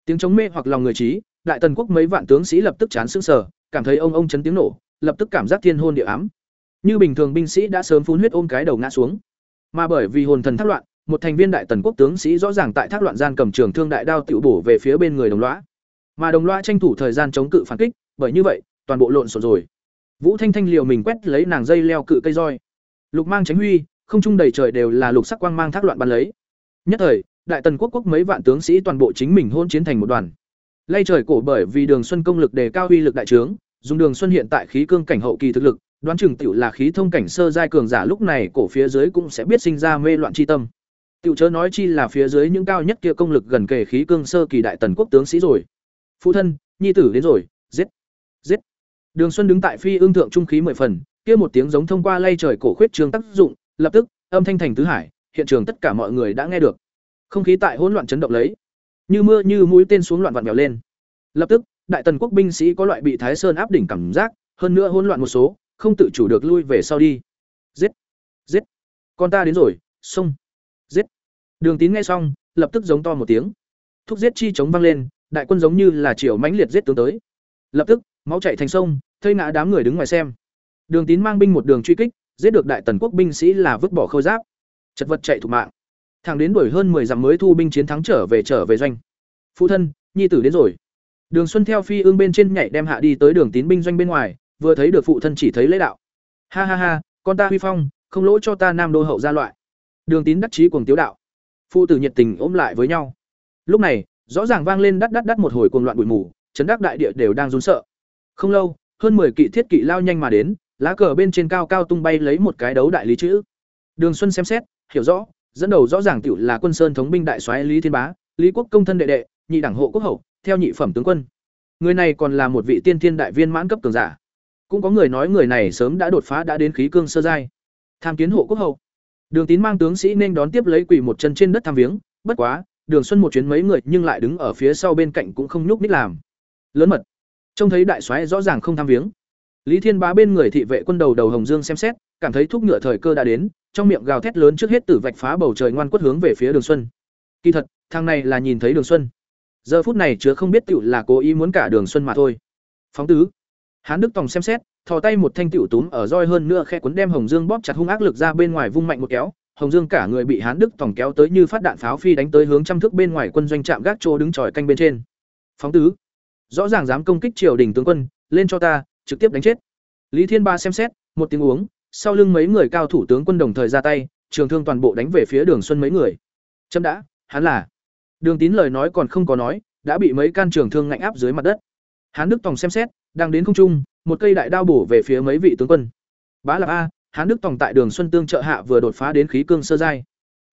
Tiếng chống mê hoặc lòng người trí đại tần quốc mấy vạn tướng sĩ lập tức chán sững sờ, cảm thấy ông ông chấn tiếng nổ, lập tức cảm giác thiên hôn địa ám. Như bình thường binh sĩ đã sớm phun huyết ôm cái đầu ngã xuống. Mà bởi vì hồn thần thác loạn, một thành viên đại tần quốc tướng sĩ rõ ràng tại thác loạn gian cầm trường thương đại đao tiểu bổ về phía bên người đồng loa mà đồng loa tranh thủ thời gian chống cự phản kích, bởi như vậy, toàn bộ lộn xộn rồi. Vũ thanh thanh liều mình quét lấy nàng dây leo cự cây roi. Lục mang tránh huy, không trung đầy trời đều là lục sắc quang mang thác loạn bắn lấy. Nhất thời, đại tần quốc quốc mấy vạn tướng sĩ toàn bộ chính mình hôn chiến thành một đoàn lay trời cổ bởi vì đường xuân công lực đề cao uy lực đại trướng, dùng đường xuân hiện tại khí cương cảnh hậu kỳ thực lực, đoán chừng tiểu là khí thông cảnh sơ giai cường giả lúc này cổ phía dưới cũng sẽ biết sinh ra mê loạn chi tâm. Tiểu chớ nói chi là phía dưới những cao nhất kia công lực gần kề khí cương sơ kỳ đại tần quốc tướng sĩ rồi. Phụ thân, nhi tử đến rồi, giết giết. Đường xuân đứng tại phi ương thượng trung khí mười phần, kia một tiếng giống thông qua lay trời cổ khuyết trường tác dụng, lập tức, âm thanh thành tứ hải, hiện trường tất cả mọi người đã nghe được. Không khí tại hỗn loạn chấn động lấy như mưa như mũi tên xuống loạn vặn vẹo lên. Lập tức, đại tần quốc binh sĩ có loại bị thái sơn áp đỉnh cảm giác, hơn nữa hỗn loạn một số, không tự chủ được lui về sau đi. Giết! Giết! Con ta đến rồi, xông! Giết! Đường tín nghe xong, lập tức giống to một tiếng. Thúc giết chi chống vang lên, đại quân giống như là chiều mãnh liệt giết tướng tới. Lập tức, máu chạy thành sông, thây ngã đám người đứng ngoài xem. Đường tín mang binh một đường truy kích, giết được đại tần quốc binh sĩ là vứt bỏ khâu giáp. Chật vật chạy thủ mạng thằng đến đuổi hơn 10 dặm mới thu binh chiến thắng trở về trở về doanh. Phụ thân, nhi tử đến rồi. Đường xuân theo phi ương bên trên nhảy đem hạ đi tới đường tín binh doanh bên ngoài, vừa thấy được phụ thân chỉ thấy lễ đạo. Ha ha ha, con ta huy phong, không lỗi cho ta nam đô hậu gia loại. Đường tín đắc chí cuồng tiếu đạo. Phụ tử nhiệt tình ôm lại với nhau. Lúc này, rõ ràng vang lên đắt đắt đắt một hồi cuồng loạn bụi mù, chấn đắc đại địa đều đang run sợ. Không lâu, hơn 10 kỵ thiết kỵ lao nhanh mà đến, lá cờ bên trên cao cao tung bay lấy một cái đấu đại lý chữ. Đường xuân xem xét, hiểu rõ dẫn đầu rõ ràng tiểu là quân sơn thống binh đại soái lý thiên bá, lý quốc công thân đệ đệ, nhị đảng hộ quốc hậu, theo nhị phẩm tướng quân. Người này còn là một vị tiên thiên đại viên mãn cấp cường giả. Cũng có người nói người này sớm đã đột phá đã đến khí cương sơ giai. Tham kiến hộ quốc hậu. Đường tín mang tướng sĩ nên đón tiếp lấy quỳ một chân trên đất tham viếng, bất quá, đường xuân một chuyến mấy người nhưng lại đứng ở phía sau bên cạnh cũng không nhúc ních làm. Lớn mật. Trông thấy đại soái rõ ràng không tham viếng. Lý thiên bá bên người thị vệ quân đầu đầu hồng dương xem xét, cảm thấy thúc ngựa thời cơ đã đến trong miệng gào thét lớn trước hết tử vạch phá bầu trời ngoan quất hướng về phía đường xuân. Kỳ thật, thằng này là nhìn thấy đường xuân. Giờ phút này chứa không biết tựu là cố ý muốn cả đường xuân mà thôi. Phóng tứ. Hán đức tòng xem xét, thò tay một thanh tựu túm ở roi hơn nữa khe cuốn đem hồng dương bóp chặt hung ác lực ra bên ngoài vung mạnh một kéo. Hồng dương cả người bị hán đức tòng kéo tới như phát đạn pháo phi đánh tới hướng trăm thước bên ngoài quân doanh trạm gác chỗ đứng tròi canh bên trên. Phóng tứ. Rõ ràng dám công kích triều đình tướng quân, lên cho ta, trực tiếp đánh chết. Lý thiên ba xem xét, một tiếng uống sau lưng mấy người cao thủ tướng quân đồng thời ra tay, trường thương toàn bộ đánh về phía đường xuân mấy người. Chấm đã, hắn là. Đường tín lời nói còn không có nói, đã bị mấy can trường thương ngạnh áp dưới mặt đất. Hán đức tòng xem xét, đang đến không trung, một cây đại đao bổ về phía mấy vị tướng quân. Bá lạp a, hán đức tòng tại đường xuân tương trợ hạ vừa đột phá đến khí cương sơ giai.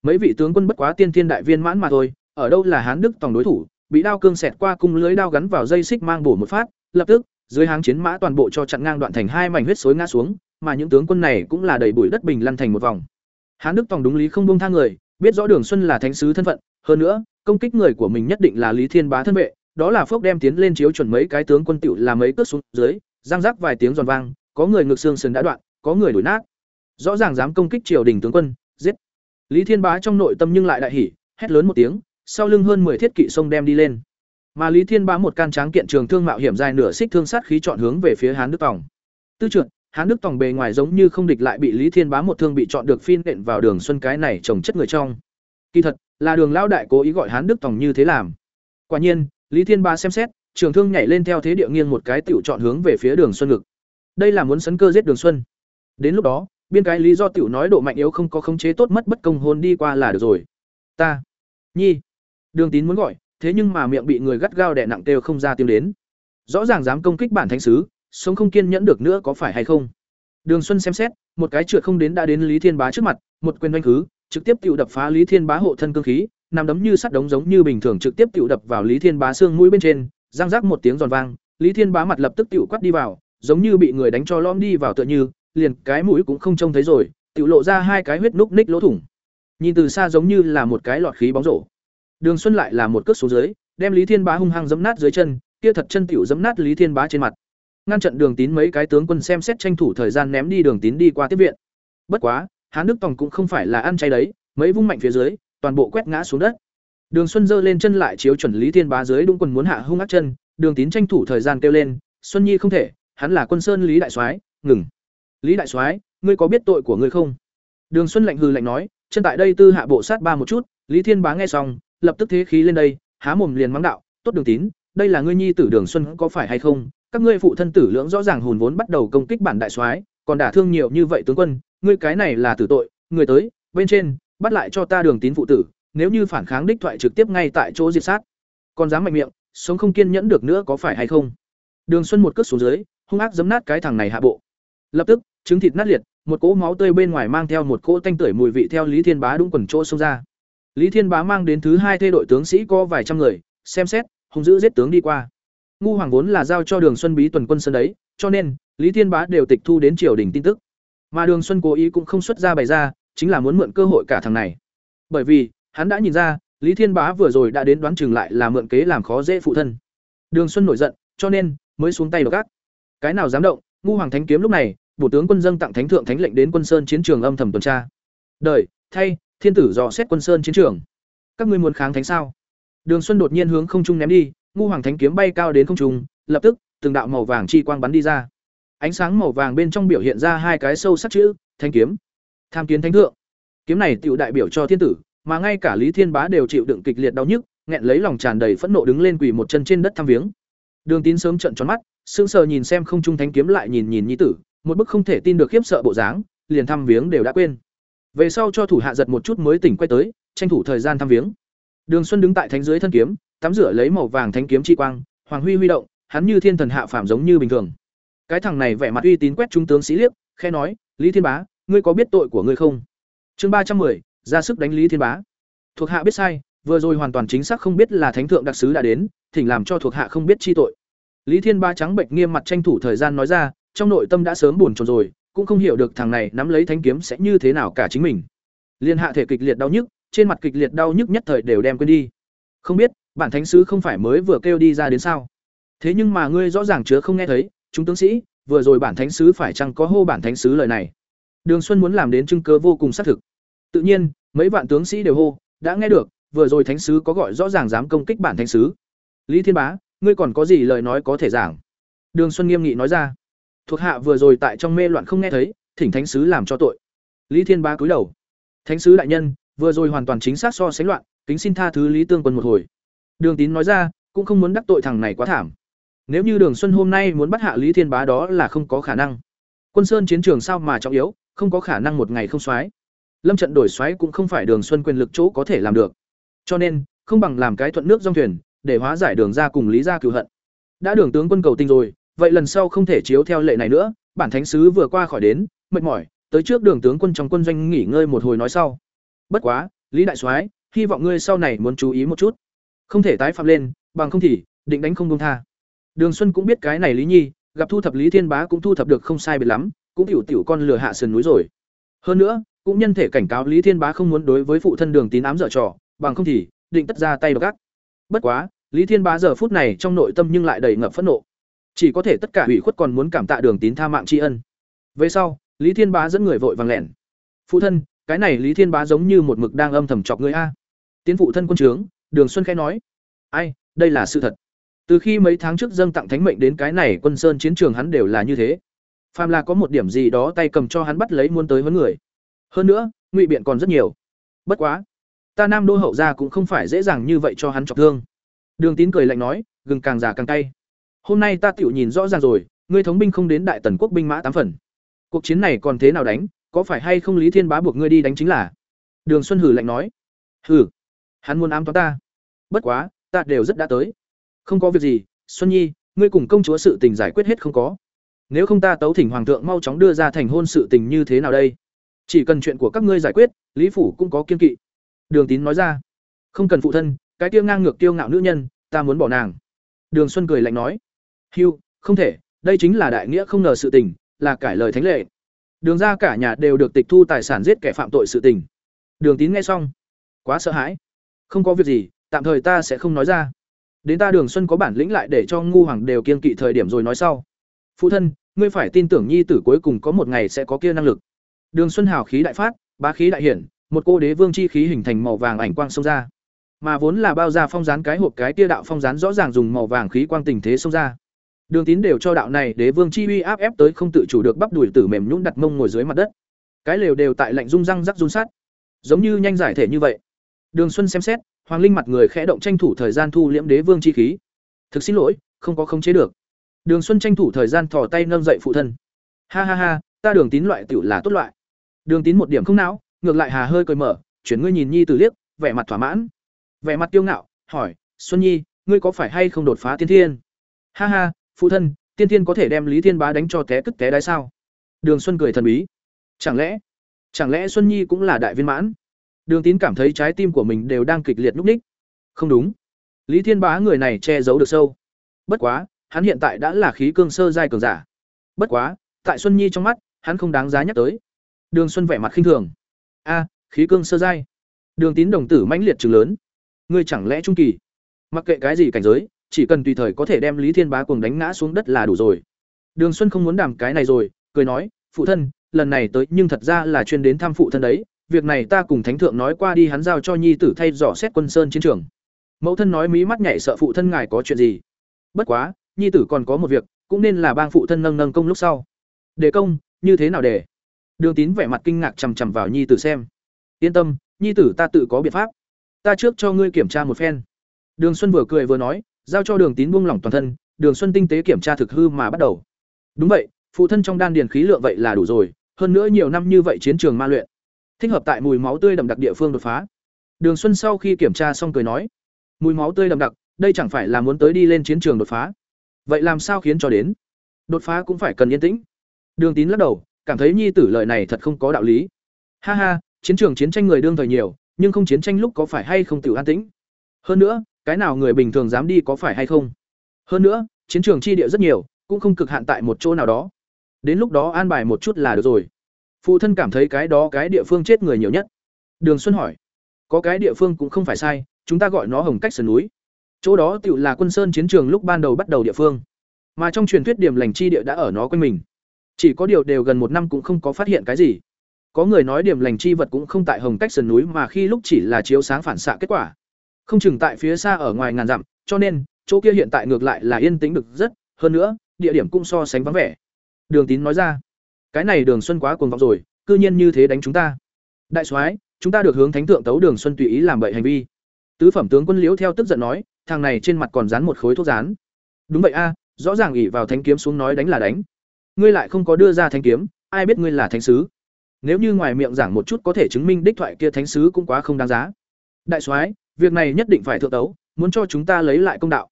Mấy vị tướng quân bất quá tiên thiên đại viên mãn mà thôi, ở đâu là hán đức tòng đối thủ, bị đao cương xẹt qua cung lưới đao gắn vào dây xích mang bổ một phát, lập tức, dưới háng chiến mã toàn bộ cho chặn ngang đoạn thành hai mảnh huyết xối ngã xuống mà những tướng quân này cũng là đầy bụi đất bình lăn thành một vòng. Hán đức tòng đúng lý không buông tha người, biết rõ đường xuân là thánh sứ thân phận, hơn nữa, công kích người của mình nhất định là lý thiên bá thân vệ, đó là phốc đem tiến lên chiếu chuẩn mấy cái tướng quân tiểu là mấy cước xuống dưới giang rắc vài tiếng giòn vang, có người ngực xương sườn đã đoạn, có người đuổi nát. Rõ ràng dám công kích triều đình tướng quân, giết. Lý thiên bá trong nội tâm nhưng lại đại hỉ, hét lớn một tiếng, sau lưng hơn mười thiết kỵ sông đem đi lên. Mà lý thiên bá một can tráng kiện trường thương mạo hiểm dài nửa xích thương sát khí chọn hướng về phía hán đức tòng. Tư trượt hán đức tòng bề ngoài giống như không địch lại bị lý thiên bá một thương bị chọn được phin nện vào đường xuân cái này trồng chất người trong. Kỳ thật là đường Lão đại cố ý gọi hán đức tòng như thế làm. Quả nhiên lý thiên bá xem xét trường thương nhảy lên theo thế địa nghiêng một cái tiểu chọn hướng về phía đường xuân ngực. Đây là muốn sấn cơ giết đường xuân. Đến lúc đó biên cái lý do tiểu nói độ mạnh yếu không có khống chế tốt mất bất công hôn đi qua là được rồi. Ta nhi đường tín muốn gọi thế nhưng mà miệng bị người gắt gao đè nặng đều không ra tiếng đến. Rõ ràng dám công kích bản thánh sứ, sống không kiên nhẫn được nữa có phải hay không? Đường Xuân xem xét, một cái trượt không đến đã đến Lý Thiên Bá trước mặt, một quyền đánh khứ, trực tiếp tiêu đập phá Lý Thiên Bá hộ thân cương khí, nằm đấm như sắt đống giống như bình thường trực tiếp tiêu đập vào Lý Thiên Bá xương mũi bên trên, răng rác một tiếng giòn vang, Lý Thiên Bá mặt lập tức tiêu quát đi vào, giống như bị người đánh cho lõm đi vào tựa như, liền cái mũi cũng không trông thấy rồi, tiêu lộ ra hai cái huyết núc ních lỗ thủng. Nhìn từ xa giống như là một cái lọt khí bóng rổ. Đường Xuân lại là một cước xuống dưới, đem Lý Thiên Bá hung hăng giẫm nát dưới chân, kia thật chân tiểu giẫm nát Lý Thiên Bá trên mặt. Ngăn trận Đường Tín mấy cái tướng quân xem xét tranh thủ thời gian ném đi Đường Tín đi qua tiếp viện. Bất quá, Hán Đức Tòng cũng không phải là ăn chay đấy, mấy vung mạnh phía dưới, toàn bộ quét ngã xuống đất. Đường Xuân giơ lên chân lại chiếu chuẩn Lý Thiên Bá dưới đúng quần muốn hạ hung ác chân, Đường Tín tranh thủ thời gian kêu lên, "Xuân Nhi không thể, hắn là quân sơn Lý đại soái, ngừng." "Lý đại soái, ngươi có biết tội của ngươi không?" Đường Xuân lạnh hừ lạnh nói, "Chân tại đây tư hạ bộ sát ba một chút." Lý Thiên Bá nghe xong, lập tức thế khí lên đây, há mồm liền mắng đạo, "Tốt Đường Tín, đây là ngươi nhi tử Đường Xuân có phải hay không? Các ngươi phụ thân tử lưỡng rõ ràng hùn vốn bắt đầu công kích bản đại soái, còn đả thương nhiều như vậy tướng quân, ngươi cái này là tử tội, người tới, bên trên, bắt lại cho ta Đường Tín phụ tử, nếu như phản kháng đích thoại trực tiếp ngay tại chỗ diệt sát. Còn dám mạnh miệng, sống không kiên nhẫn được nữa có phải hay không? Đường Xuân một cước xuống dưới, hung ác giấm nát cái thằng này hạ bộ. Lập tức, trứng thịt nát liệt, một cỗ máu tươi bên ngoài mang theo một cỗ tanh tưởi mùi vị theo Lý Thiên Bá đúng quần chỗ xông ra. Lý Thiên Bá mang đến thứ hai thê đội tướng sĩ có vài trăm người, xem xét, hung dữ giết tướng đi qua. Ngu Hoàng vốn là giao cho Đường Xuân bí tuần quân sân đấy, cho nên Lý Thiên Bá đều tịch thu đến triều đình tin tức. Mà Đường Xuân cố ý cũng không xuất ra bày ra, chính là muốn mượn cơ hội cả thằng này. Bởi vì, hắn đã nhìn ra, Lý Thiên Bá vừa rồi đã đến đoán chừng lại là mượn kế làm khó dễ phụ thân. Đường Xuân nổi giận, cho nên mới xuống tay độc gác. Cái nào dám động, ngu hoàng thánh kiếm lúc này, bổ tướng quân dâng tặng thánh thượng thánh lệnh đến quân sơn chiến trường âm thầm tuần tra. Đời, thay, thiên tử dò xét quân sơn chiến trường. Các ngươi muốn kháng thánh sao? Đường Xuân đột nhiên hướng không trung ném đi, ngu hoàng thánh kiếm bay cao đến không trung, lập tức, từng đạo màu vàng chi quang bắn đi ra. Ánh sáng màu vàng bên trong biểu hiện ra hai cái sâu sắc chữ, thánh kiếm. Tham kiến thánh thượng. Kiếm này tiểu đại biểu cho thiên tử, mà ngay cả Lý Thiên Bá đều chịu đựng kịch liệt đau nhức, nghẹn lấy lòng tràn đầy phẫn nộ đứng lên quỳ một chân trên đất thăm viếng. Đường Tín sớm trợn tròn mắt, sững sờ nhìn xem không trung thánh kiếm lại nhìn nhìn nhi tử, một bức không thể tin được khiếp sợ bộ dáng, liền thăm viếng đều đã quên. Về sau cho thủ hạ giật một chút mới tỉnh quay tới, tranh thủ thời gian thăm viếng. Đường Xuân đứng tại thánh dưới thân kiếm, tắm rửa lấy màu vàng thánh kiếm chi quang, hoàng huy huy động, hắn như thiên thần hạ phàm giống như bình thường. Cái thằng này vẻ mặt uy tín quét trung tướng sĩ liếc, khẽ nói, "Lý Thiên Bá, ngươi có biết tội của ngươi không?" Chương ba trăm 310, ra sức đánh Lý Thiên Bá. Thuộc hạ biết sai, vừa rồi hoàn toàn chính xác không biết là thánh thượng đặc sứ đã đến, thỉnh làm cho thuộc hạ không biết chi tội. Lý Thiên Ba trắng bệnh nghiêm mặt tranh thủ thời gian nói ra, trong nội tâm đã sớm buồn chồn rồi, cũng không hiểu được thằng này nắm lấy thánh kiếm sẽ như thế nào cả chính mình. Liên hạ thể kịch liệt đau nhức, trên mặt kịch liệt đau nhức nhất thời đều đem quên đi. Không biết, bản thánh sứ không phải mới vừa kêu đi ra đến sao? Thế nhưng mà ngươi rõ ràng chứa không nghe thấy, chúng tướng sĩ, vừa rồi bản thánh sứ phải chăng có hô bản thánh sứ lời này? Đường Xuân muốn làm đến chứng cớ vô cùng xác thực. Tự nhiên, mấy vạn tướng sĩ đều hô, đã nghe được, vừa rồi thánh sứ có gọi rõ ràng dám công kích bản thánh sứ. Lý Thiên Bá, ngươi còn có gì lời nói có thể giảng? Đường Xuân nghiêm nghị nói ra. Thuộc hạ vừa rồi tại trong mê loạn không nghe thấy, thỉnh thánh sứ làm cho tội. Lý Thiên Bá cúi đầu. Thánh sứ đại nhân, vừa rồi hoàn toàn chính xác so sánh loạn, kính xin tha thứ Lý Tương Quân một hồi. Đường Tín nói ra, cũng không muốn đắc tội thằng này quá thảm. Nếu như Đường Xuân hôm nay muốn bắt hạ Lý Thiên Bá đó là không có khả năng. Quân Sơn chiến trường sao mà trọng yếu, không có khả năng một ngày không xoái. Lâm trận đổi xoáy cũng không phải Đường Xuân quyền lực chỗ có thể làm được. Cho nên, không bằng làm cái thuận nước dòng thuyền, để hóa giải Đường ra cùng Lý gia cừu hận. Đã Đường tướng quân cầu tình rồi, vậy lần sau không thể chiếu theo lệ này nữa, bản thánh sứ vừa qua khỏi đến, mệt mỏi, tới trước Đường tướng quân trong quân doanh nghỉ ngơi một hồi nói sau. Bất quá, Lý đại soái, hy vọng ngươi sau này muốn chú ý một chút. Không thể tái phạm lên, bằng không thì định đánh không buông tha. Đường Xuân cũng biết cái này Lý Nhi, gặp thu thập Lý Thiên Bá cũng thu thập được không sai biệt lắm, cũng tiểu tiểu con lừa hạ sườn núi rồi. Hơn nữa, cũng nhân thể cảnh cáo Lý Thiên Bá không muốn đối với phụ thân Đường Tín ám dở trò, bằng không thì định tất ra tay độc gác. Bất quá, Lý Thiên Bá giờ phút này trong nội tâm nhưng lại đầy ngập phẫn nộ. Chỉ có thể tất cả ủy khuất còn muốn cảm tạ Đường Tín tha mạng tri ân. Về sau, Lý Thiên Bá dẫn người vội vàng lẻn. Phụ thân, cái này Lý Thiên Bá giống như một mực đang âm thầm chọc người a. Tiến phụ thân quân trướng, Đường Xuân khẽ nói: "Ai, đây là sự thật. Từ khi mấy tháng trước dâng tặng thánh mệnh đến cái này quân sơn chiến trường hắn đều là như thế. Phàm là có một điểm gì đó tay cầm cho hắn bắt lấy muốn tới vấn người. Hơn nữa, ngụy biện còn rất nhiều. Bất quá, ta Nam Đô hậu gia cũng không phải dễ dàng như vậy cho hắn chọc thương. Đường Tín cười lạnh nói, gừng càng già càng cay. Hôm nay ta tiểu nhìn rõ ràng rồi, ngươi thống binh không đến đại tần quốc binh mã tám phần. Cuộc chiến này còn thế nào đánh, có phải hay không Lý Thiên Bá buộc ngươi đi đánh chính là? Đường Xuân hử lạnh nói. Hử, hắn muốn ám toán ta. Bất quá, ta đều rất đã tới. Không có việc gì xuân nhi ngươi cùng công chúa sự tình giải quyết hết không có. Nếu không ta tấu thỉnh hoàng thượng mau chóng đưa ra thành hôn sự tình như thế nào đây? Chỉ cần chuyện của các ngươi giải quyết lý phủ cũng có kiên kỵ. Đường tín nói ra. Không cần phụ thân cái tiêu ngang ngược tiêu ngạo nữ nhân ta muốn bỏ nàng. Đường xuân cười lạnh nói. Hiu không thể đây chính là đại nghĩa không ngờ sự tình là cải lời thánh lệ. Đường ra cả nhà đều được tịch thu tài sản giết kẻ phạm tội sự tình. Đường tín nghe xong quá sợ hãi. Không có việc gì tạm thời ta sẽ không nói ra. Đến ta đường xuân có bản lĩnh lại để cho ngu hoàng đều kiên kỵ thời điểm rồi nói sau. Phụ thân, ngươi phải tin tưởng nhi tử cuối cùng có một ngày sẽ có kia năng lực. Đường xuân hào khí đại phát, bá khí đại hiển, một cô đế vương chi khí hình thành màu vàng ảnh quang xông ra. Mà vốn là bao ra phong rán cái hộp cái tia đạo phong rán rõ ràng dùng màu vàng khí quang tình thế xông ra. Đường tín đều cho đạo này đế vương chi uy áp ép tới không tự chủ được bắp đùi tử mềm nhũn đặt mông ngồi dưới mặt đất. Cái lều đều tại lạnh rung răng rắc run sát giống như nhanh giải thể như vậy. Đường xuân xem xét hoàng linh mặt người khẽ động tranh thủ thời gian thu liễm đế vương chi khí. Thực xin lỗi, không có khống chế được. Đường xuân tranh thủ thời gian thò tay nâng dậy phụ thân. Ha ha ha, ta đường tín loại tiểu là tốt loại. Đường tín một điểm không não, ngược lại hà hơi cười mở, chuyển ngươi nhìn nhi từ liếc, vẻ mặt thỏa mãn. Vẻ mặt kiêu ngạo, hỏi, xuân nhi, ngươi có phải hay không đột phá tiên thiên? Ha ha, phụ thân, tiên thiên có thể đem lý thiên bá đánh cho té tức té đái sao? Đường xuân cười thần bí. Chẳng lẽ chẳng lẽ xuân nhi cũng là đại viên mãn? Đường tín cảm thấy trái tim của mình đều đang kịch liệt nhúc ních không đúng. Lý thiên bá người này che giấu được sâu. Bất quá, hắn hiện tại đã là khí cương sơ giai cường giả. Bất quá, tại xuân nhi trong mắt, hắn không đáng giá nhắc tới. Đường xuân vẻ mặt khinh thường. A, khí cương sơ giai. Đường tín đồng tử mãnh liệt chừng lớn. Ngươi chẳng lẽ trung kỳ? Mặc kệ cái gì cảnh giới, chỉ cần tùy thời có thể đem lý thiên bá cuồng đánh ngã xuống đất là đủ rồi. Đường xuân không muốn đàm cái này rồi, cười nói, phụ thân, lần này tới nhưng thật ra là chuyên đến thăm phụ thân đấy việc này ta cùng thánh thượng nói qua đi, hắn giao cho nhi tử thay dò xét quân sơn chiến trường. Mẫu thân nói mí mắt nhảy sợ phụ thân ngài có chuyện gì? Bất quá, nhi tử còn có một việc, cũng nên là bang phụ thân nâng nâng công lúc sau. Đề công, như thế nào để đường tín vẻ mặt kinh ngạc chằm chằm vào nhi tử xem. Yên tâm, nhi tử ta tự có biện pháp. Ta trước cho ngươi kiểm tra một phen. Đường xuân vừa cười vừa nói, giao cho đường tín buông lỏng toàn thân, đường xuân tinh tế kiểm tra thực hư mà bắt đầu. Đúng vậy, phụ thân trong đan điền khí lượng vậy là đủ rồi, hơn nữa nhiều năm như vậy chiến trường ma luyện thích hợp tại mùi máu tươi đậm đặc địa phương đột phá. Đường xuân sau khi kiểm tra xong cười nói, mùi máu tươi đậm đặc, đây chẳng phải là muốn tới đi lên chiến trường đột phá. Vậy làm sao khiến cho đến? Đột phá cũng phải cần yên tĩnh. Đường tín lắc đầu, cảm thấy nhi tử lời này thật không có đạo lý. Ha ha, chiến trường chiến tranh người đương thời nhiều, nhưng không chiến tranh lúc có phải hay không tự an tĩnh? Hơn nữa, cái nào người bình thường dám đi có phải hay không? Hơn nữa, chiến trường chi địa rất nhiều, cũng không cực hạn tại một chỗ nào đó. Đến lúc đó an bài một chút là được rồi phụ thân cảm thấy cái đó cái địa phương chết người nhiều nhất. Đường xuân hỏi, có cái địa phương cũng không phải sai, chúng ta gọi nó hồng cách sườn núi. Chỗ đó tự là quân sơn chiến trường lúc ban đầu bắt đầu địa phương. Mà trong truyền thuyết điểm lành chi địa đã ở nó quanh mình. Chỉ có điều đều gần một năm cũng không có phát hiện cái gì. Có người nói điểm lành chi vật cũng không tại hồng cách sườn núi mà khi lúc chỉ là chiếu sáng phản xạ kết quả. Không chừng tại phía xa ở ngoài ngàn dặm, cho nên, chỗ kia hiện tại ngược lại là yên tĩnh được rất. Hơn nữa, địa điểm cũng so sánh vắng vẻ. Đường tín nói ra cái này đường xuân quá cuồng vọng rồi, cư nhiên như thế đánh chúng ta. Đại soái, chúng ta được hướng thánh thượng tấu đường xuân tùy ý làm bậy hành vi. Tứ phẩm tướng quân liễu theo tức giận nói, thằng này trên mặt còn dán một khối thuốc dán. Đúng vậy a, rõ ràng ỉ vào thánh kiếm xuống nói đánh là đánh. Ngươi lại không có đưa ra thánh kiếm, ai biết ngươi là thánh sứ? Nếu như ngoài miệng giảng một chút có thể chứng minh đích thoại kia thánh sứ cũng quá không đáng giá. Đại soái, việc này nhất định phải thượng tấu, muốn cho chúng ta lấy lại công đạo.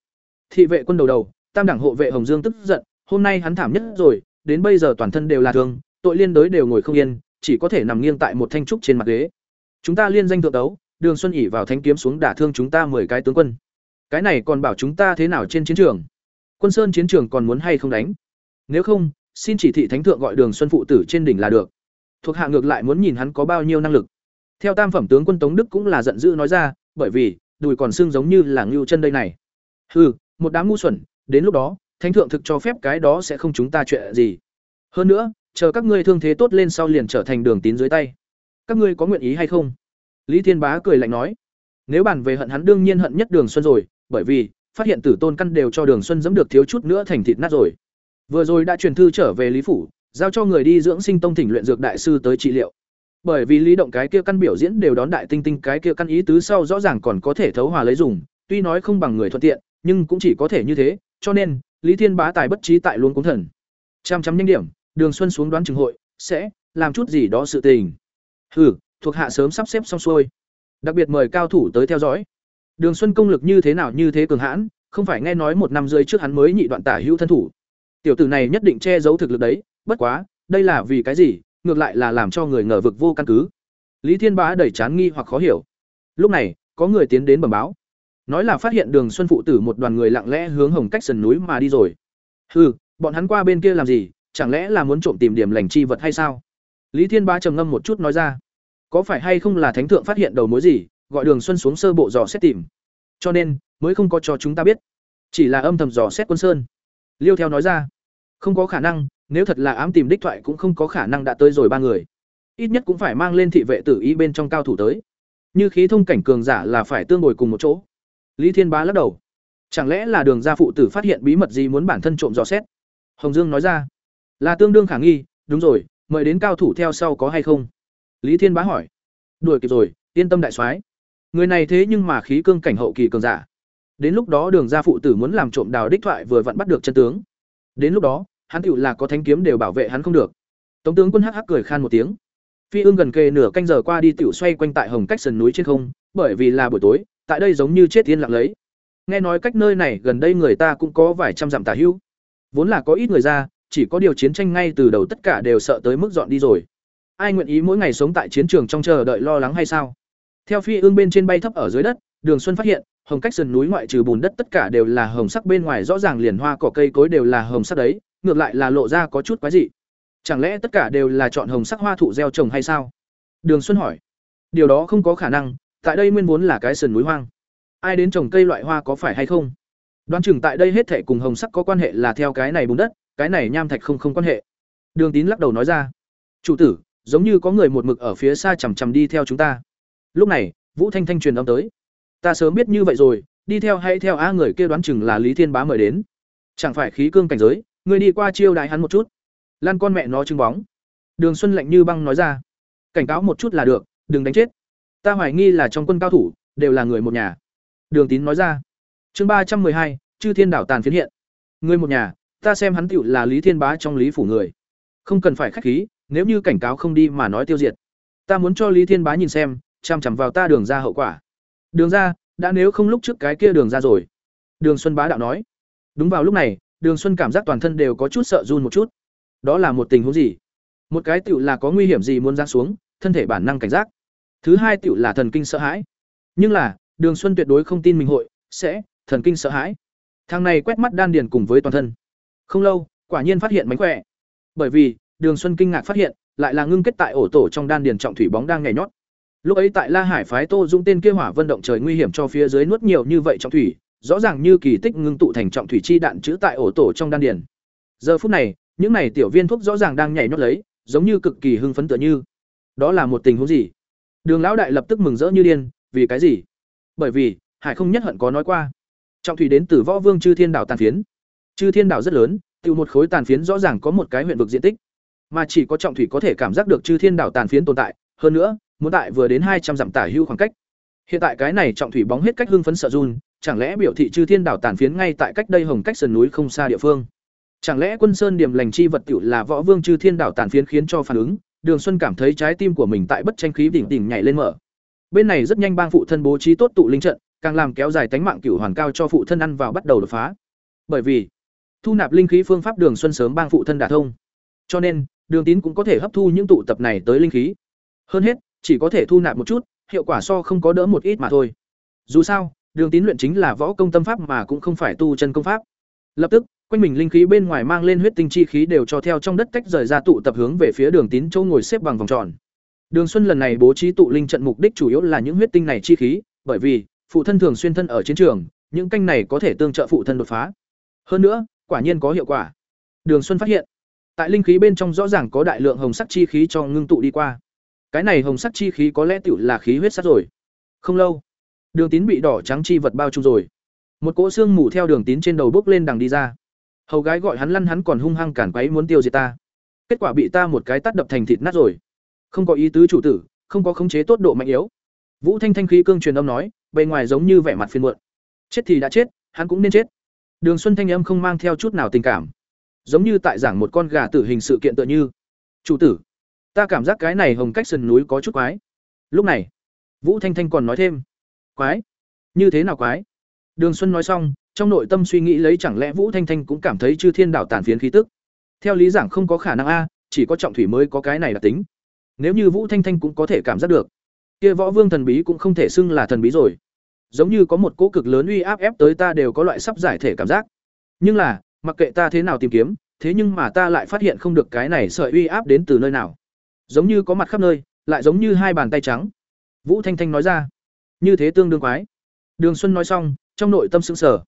Thị vệ quân đầu đầu, tam đảng hộ vệ hồng dương tức giận, hôm nay hắn thảm nhất rồi đến bây giờ toàn thân đều là thương tội liên đối đều ngồi không yên chỉ có thể nằm nghiêng tại một thanh trúc trên mặt ghế. Chúng ta liên danh thượng đấu, đường xuân ỉ vào thanh kiếm xuống đả thương chúng ta mười cái tướng quân. Cái này còn bảo chúng ta thế nào trên chiến trường? Quân sơn chiến trường còn muốn hay không đánh? Nếu không xin chỉ thị thánh thượng gọi đường xuân phụ tử trên đỉnh là được. Thuộc hạ ngược lại muốn nhìn hắn có bao nhiêu năng lực. Theo tam phẩm tướng quân tống đức cũng là giận dữ nói ra bởi vì đùi còn xương giống như là ngưu chân đây này. Hừ một đám ngu xuẩn đến lúc đó thánh thượng thực cho phép cái đó sẽ không chúng ta chuyện gì. Hơn nữa, chờ các ngươi thương thế tốt lên sau liền trở thành đường tín dưới tay. Các ngươi có nguyện ý hay không? Lý thiên bá cười lạnh nói. Nếu bàn về hận hắn đương nhiên hận nhất đường xuân rồi, bởi vì, phát hiện tử tôn căn đều cho đường xuân dẫm được thiếu chút nữa thành thịt nát rồi. Vừa rồi đã truyền thư trở về lý phủ, giao cho người đi dưỡng sinh tông thỉnh luyện dược đại sư tới trị liệu. Bởi vì lý động cái kia căn biểu diễn đều đón đại tinh tinh cái kia căn ý tứ sau rõ ràng còn có thể thấu hòa lấy dùng, tuy nói không bằng người thuận tiện, nhưng cũng chỉ có thể như thế, cho nên lý thiên bá tài bất trí tại luôn cúng thần trăm trăm nhanh điểm đường xuân xuống đoán trường hội sẽ làm chút gì đó sự tình hừ thuộc hạ sớm sắp xếp xong xuôi đặc biệt mời cao thủ tới theo dõi Đường Xuân công lực như thế nào như thế cường hãn, không phải nghe nói một năm rưỡi trước hắn mới nhị đoạn tả hữu thân thủ. Tiểu tử này nhất định che giấu thực lực đấy, bất quá, đây là vì cái gì, ngược lại là làm cho người ngờ vực vô căn cứ. Lý Thiên Bá đầy chán nghi hoặc khó hiểu. Lúc này, có người tiến đến bẩm báo, nói là phát hiện Đường Xuân phụ tử một đoàn người lặng lẽ hướng Hồng Cách sườn núi mà đi rồi. Hừ, bọn hắn qua bên kia làm gì, chẳng lẽ là muốn trộm tìm điểm lành chi vật hay sao? Lý Thiên Ba trầm ngâm một chút nói ra, có phải hay không là thánh thượng phát hiện đầu mối gì, gọi Đường Xuân xuống sơ bộ dò xét tìm. Cho nên, mới không có cho chúng ta biết, chỉ là âm thầm dò xét quân sơn. Liêu theo nói ra, không có khả năng, nếu thật là ám tìm đích thoại cũng không có khả năng đã tới rồi ba người. Ít nhất cũng phải mang lên thị vệ tử ý bên trong cao thủ tới. Như khí thông cảnh cường giả là phải tương ngồi cùng một chỗ. Lý Thiên Bá lắc đầu. Chẳng lẽ là Đường gia phụ tử phát hiện bí mật gì muốn bản thân trộm dò xét? Hồng Dương nói ra. Là tương đương khả nghi, đúng rồi, mời đến cao thủ theo sau có hay không? Lý Thiên Bá hỏi. Đuổi kịp rồi, yên tâm đại soái. Người này thế nhưng mà khí cương cảnh hậu kỳ cường giả. Đến lúc đó Đường gia phụ tử muốn làm trộm đào đích thoại vừa vặn bắt được chân tướng. Đến lúc đó, hắn tựu là có thánh kiếm đều bảo vệ hắn không được. Tống tướng quân hắc hắc cười khan một tiếng. Phi ương gần kề nửa canh giờ qua đi tiểu xoay quanh tại Hồng Cách sườn núi trên không, bởi vì là buổi tối, tại đây giống như chết yên lặng lấy. Nghe nói cách nơi này gần đây người ta cũng có vài trăm dặm tả hữu. Vốn là có ít người ra, chỉ có điều chiến tranh ngay từ đầu tất cả đều sợ tới mức dọn đi rồi. Ai nguyện ý mỗi ngày sống tại chiến trường trong chờ đợi lo lắng hay sao? Theo phi ương bên trên bay thấp ở dưới đất, Đường Xuân phát hiện, hồng cách sườn núi ngoại trừ bùn đất tất cả đều là hồng sắc bên ngoài rõ ràng liền hoa cỏ cây cối đều là hồng sắc đấy, ngược lại là lộ ra có chút quái dị. Chẳng lẽ tất cả đều là chọn hồng sắc hoa thụ gieo trồng hay sao? Đường Xuân hỏi. Điều đó không có khả năng, tại đây nguyên vốn là cái sườn núi hoang. Ai đến trồng cây loại hoa có phải hay không? Đoán chừng tại đây hết thảy cùng hồng sắc có quan hệ là theo cái này bùn đất, cái này nham thạch không không quan hệ. Đường Tín lắc đầu nói ra. Chủ tử, giống như có người một mực ở phía xa chằm chằm đi theo chúng ta. Lúc này, Vũ Thanh Thanh truyền âm tới. Ta sớm biết như vậy rồi, đi theo hay theo a người kia đoán chừng là Lý Thiên Bá mời đến. Chẳng phải khí cương cảnh giới, người đi qua chiêu đại hắn một chút. Lan con mẹ nó trưng bóng. Đường Xuân lạnh như băng nói ra. Cảnh cáo một chút là được, đừng đánh chết. Ta hoài nghi là trong quân cao thủ, đều là người một nhà. Đường Tín nói ra. Chương ba trăm hai, Chư Thiên đảo tàn phiến hiện. Người một nhà, ta xem hắn tựu là Lý Thiên Bá trong Lý phủ người. Không cần phải khách khí, nếu như cảnh cáo không đi mà nói tiêu diệt. Ta muốn cho Lý Thiên Bá nhìn xem, chằm chằm vào ta đường ra hậu quả. Đường ra, đã nếu không lúc trước cái kia đường ra rồi. Đường Xuân Bá đạo nói. Đúng vào lúc này, Đường Xuân cảm giác toàn thân đều có chút sợ run một chút. Đó là một tình huống gì? Một cái tựu là có nguy hiểm gì muốn ra xuống, thân thể bản năng cảnh giác. Thứ hai tiểu là thần kinh sợ hãi. Nhưng là, Đường Xuân tuyệt đối không tin mình hội sẽ thần kinh sợ hãi. Thằng này quét mắt đan điền cùng với toàn thân. Không lâu, quả nhiên phát hiện mánh khỏe. Bởi vì, Đường Xuân kinh ngạc phát hiện, lại là ngưng kết tại ổ tổ trong đan điền trọng thủy bóng đang nhảy nhót. Lúc ấy tại La Hải phái Tô Dung tên kia hỏa vân động trời nguy hiểm cho phía dưới nuốt nhiều như vậy trọng thủy, rõ ràng như kỳ tích ngưng tụ thành trọng thủy chi đạn chữ tại ổ tổ trong đan điền. Giờ phút này, những này tiểu viên thuốc rõ ràng đang nhảy nhót lấy, giống như cực kỳ hưng phấn tựa như. Đó là một tình huống gì? Đường lão đại lập tức mừng rỡ như điên, vì cái gì? Bởi vì, Hải không nhất hận có nói qua, trọng thủy đến từ Võ Vương Chư Thiên đảo tàn phiến. Chư Thiên đảo rất lớn, tiêu một khối tàn phiến rõ ràng có một cái huyện vực diện tích, mà chỉ có trọng thủy có thể cảm giác được Chư Thiên đảo tàn phiến tồn tại, hơn nữa, muốn tại vừa đến hai trăm dặm tả hưu khoảng cách. Hiện tại cái này trọng thủy bóng hết cách hưng phấn sợ run, chẳng lẽ biểu thị Chư Thiên đảo tàn phiến ngay tại cách đây hồng cách sườn núi không xa địa phương. Chẳng lẽ Quân Sơn điểm lành chi vật tiểu là võ vương Chư Thiên đảo tàn phiến khiến cho phản ứng, Đường Xuân cảm thấy trái tim của mình tại bất tranh khí đỉnh đỉnh nhảy lên mở. Bên này rất nhanh bang phụ thân bố trí tốt tụ linh trận, càng làm kéo dài tánh mạng cửu hoàn cao cho phụ thân ăn vào bắt đầu đột phá. Bởi vì thu nạp linh khí phương pháp Đường Xuân sớm bang phụ thân đả thông. Cho nên, Đường Tín cũng có thể hấp thu những tụ tập này tới linh khí. Hơn hết, chỉ có thể thu nạp một chút, hiệu quả so không có đỡ một ít mà thôi. Dù sao, Đường Tín luyện chính là võ công tâm pháp mà cũng không phải tu chân công pháp. Lập tức, quanh mình linh khí bên ngoài mang lên huyết tinh chi khí đều cho theo trong đất tách rời ra tụ tập hướng về phía Đường Tín châu ngồi xếp bằng vòng tròn. Đường Xuân lần này bố trí tụ linh trận mục đích chủ yếu là những huyết tinh này chi khí, bởi vì phụ thân thường xuyên thân ở chiến trường, những canh này có thể tương trợ phụ thân đột phá. Hơn nữa, quả nhiên có hiệu quả. Đường Xuân phát hiện, tại linh khí bên trong rõ ràng có đại lượng hồng sắc chi khí cho ngưng tụ đi qua. Cái này hồng sắc chi khí có lẽ tựu là khí huyết sắt rồi. Không lâu, Đường Tín bị đỏ trắng chi vật bao trùm rồi. Một cỗ xương mù theo Đường Tín trên đầu bốc lên đằng đi ra. Hầu gái gọi hắn lăn hắn còn hung hăng cản quấy muốn tiêu diệt ta. Kết quả bị ta một cái tát đập thành thịt nát rồi. Không có ý tứ chủ tử, không có khống chế tốt độ mạnh yếu. Vũ Thanh Thanh khí cương truyền âm nói, bề ngoài giống như vẻ mặt phiền muộn. Chết thì đã chết, hắn cũng nên chết. Đường Xuân thanh âm không mang theo chút nào tình cảm, giống như tại giảng một con gà tử hình sự kiện tựa như. "Chủ tử, ta cảm giác cái này hồng cách sườn núi có chút quái." Lúc này, Vũ Thanh Thanh còn nói thêm, "Quái? như thế nào quái đường xuân nói xong trong nội tâm suy nghĩ lấy chẳng lẽ vũ thanh thanh cũng cảm thấy chư thiên đảo tàn phiến khí tức. Theo lý giảng không có khả năng a, chỉ có trọng thủy mới có cái này là tính. Nếu như vũ thanh thanh cũng có thể cảm giác được, kia võ vương thần bí cũng không thể xưng là thần bí rồi. Giống như có một cỗ cực lớn uy áp ép tới ta đều có loại sắp giải thể cảm giác. Nhưng là, mặc kệ ta thế nào tìm kiếm, thế nhưng mà ta lại phát hiện không được cái này sợi uy áp đến từ nơi nào. Giống như có mặt khắp nơi, lại giống như hai bàn tay trắng. Vũ thanh thanh nói ra, như thế tương đương quái. Đường xuân nói xong, trong nội tâm sững sờ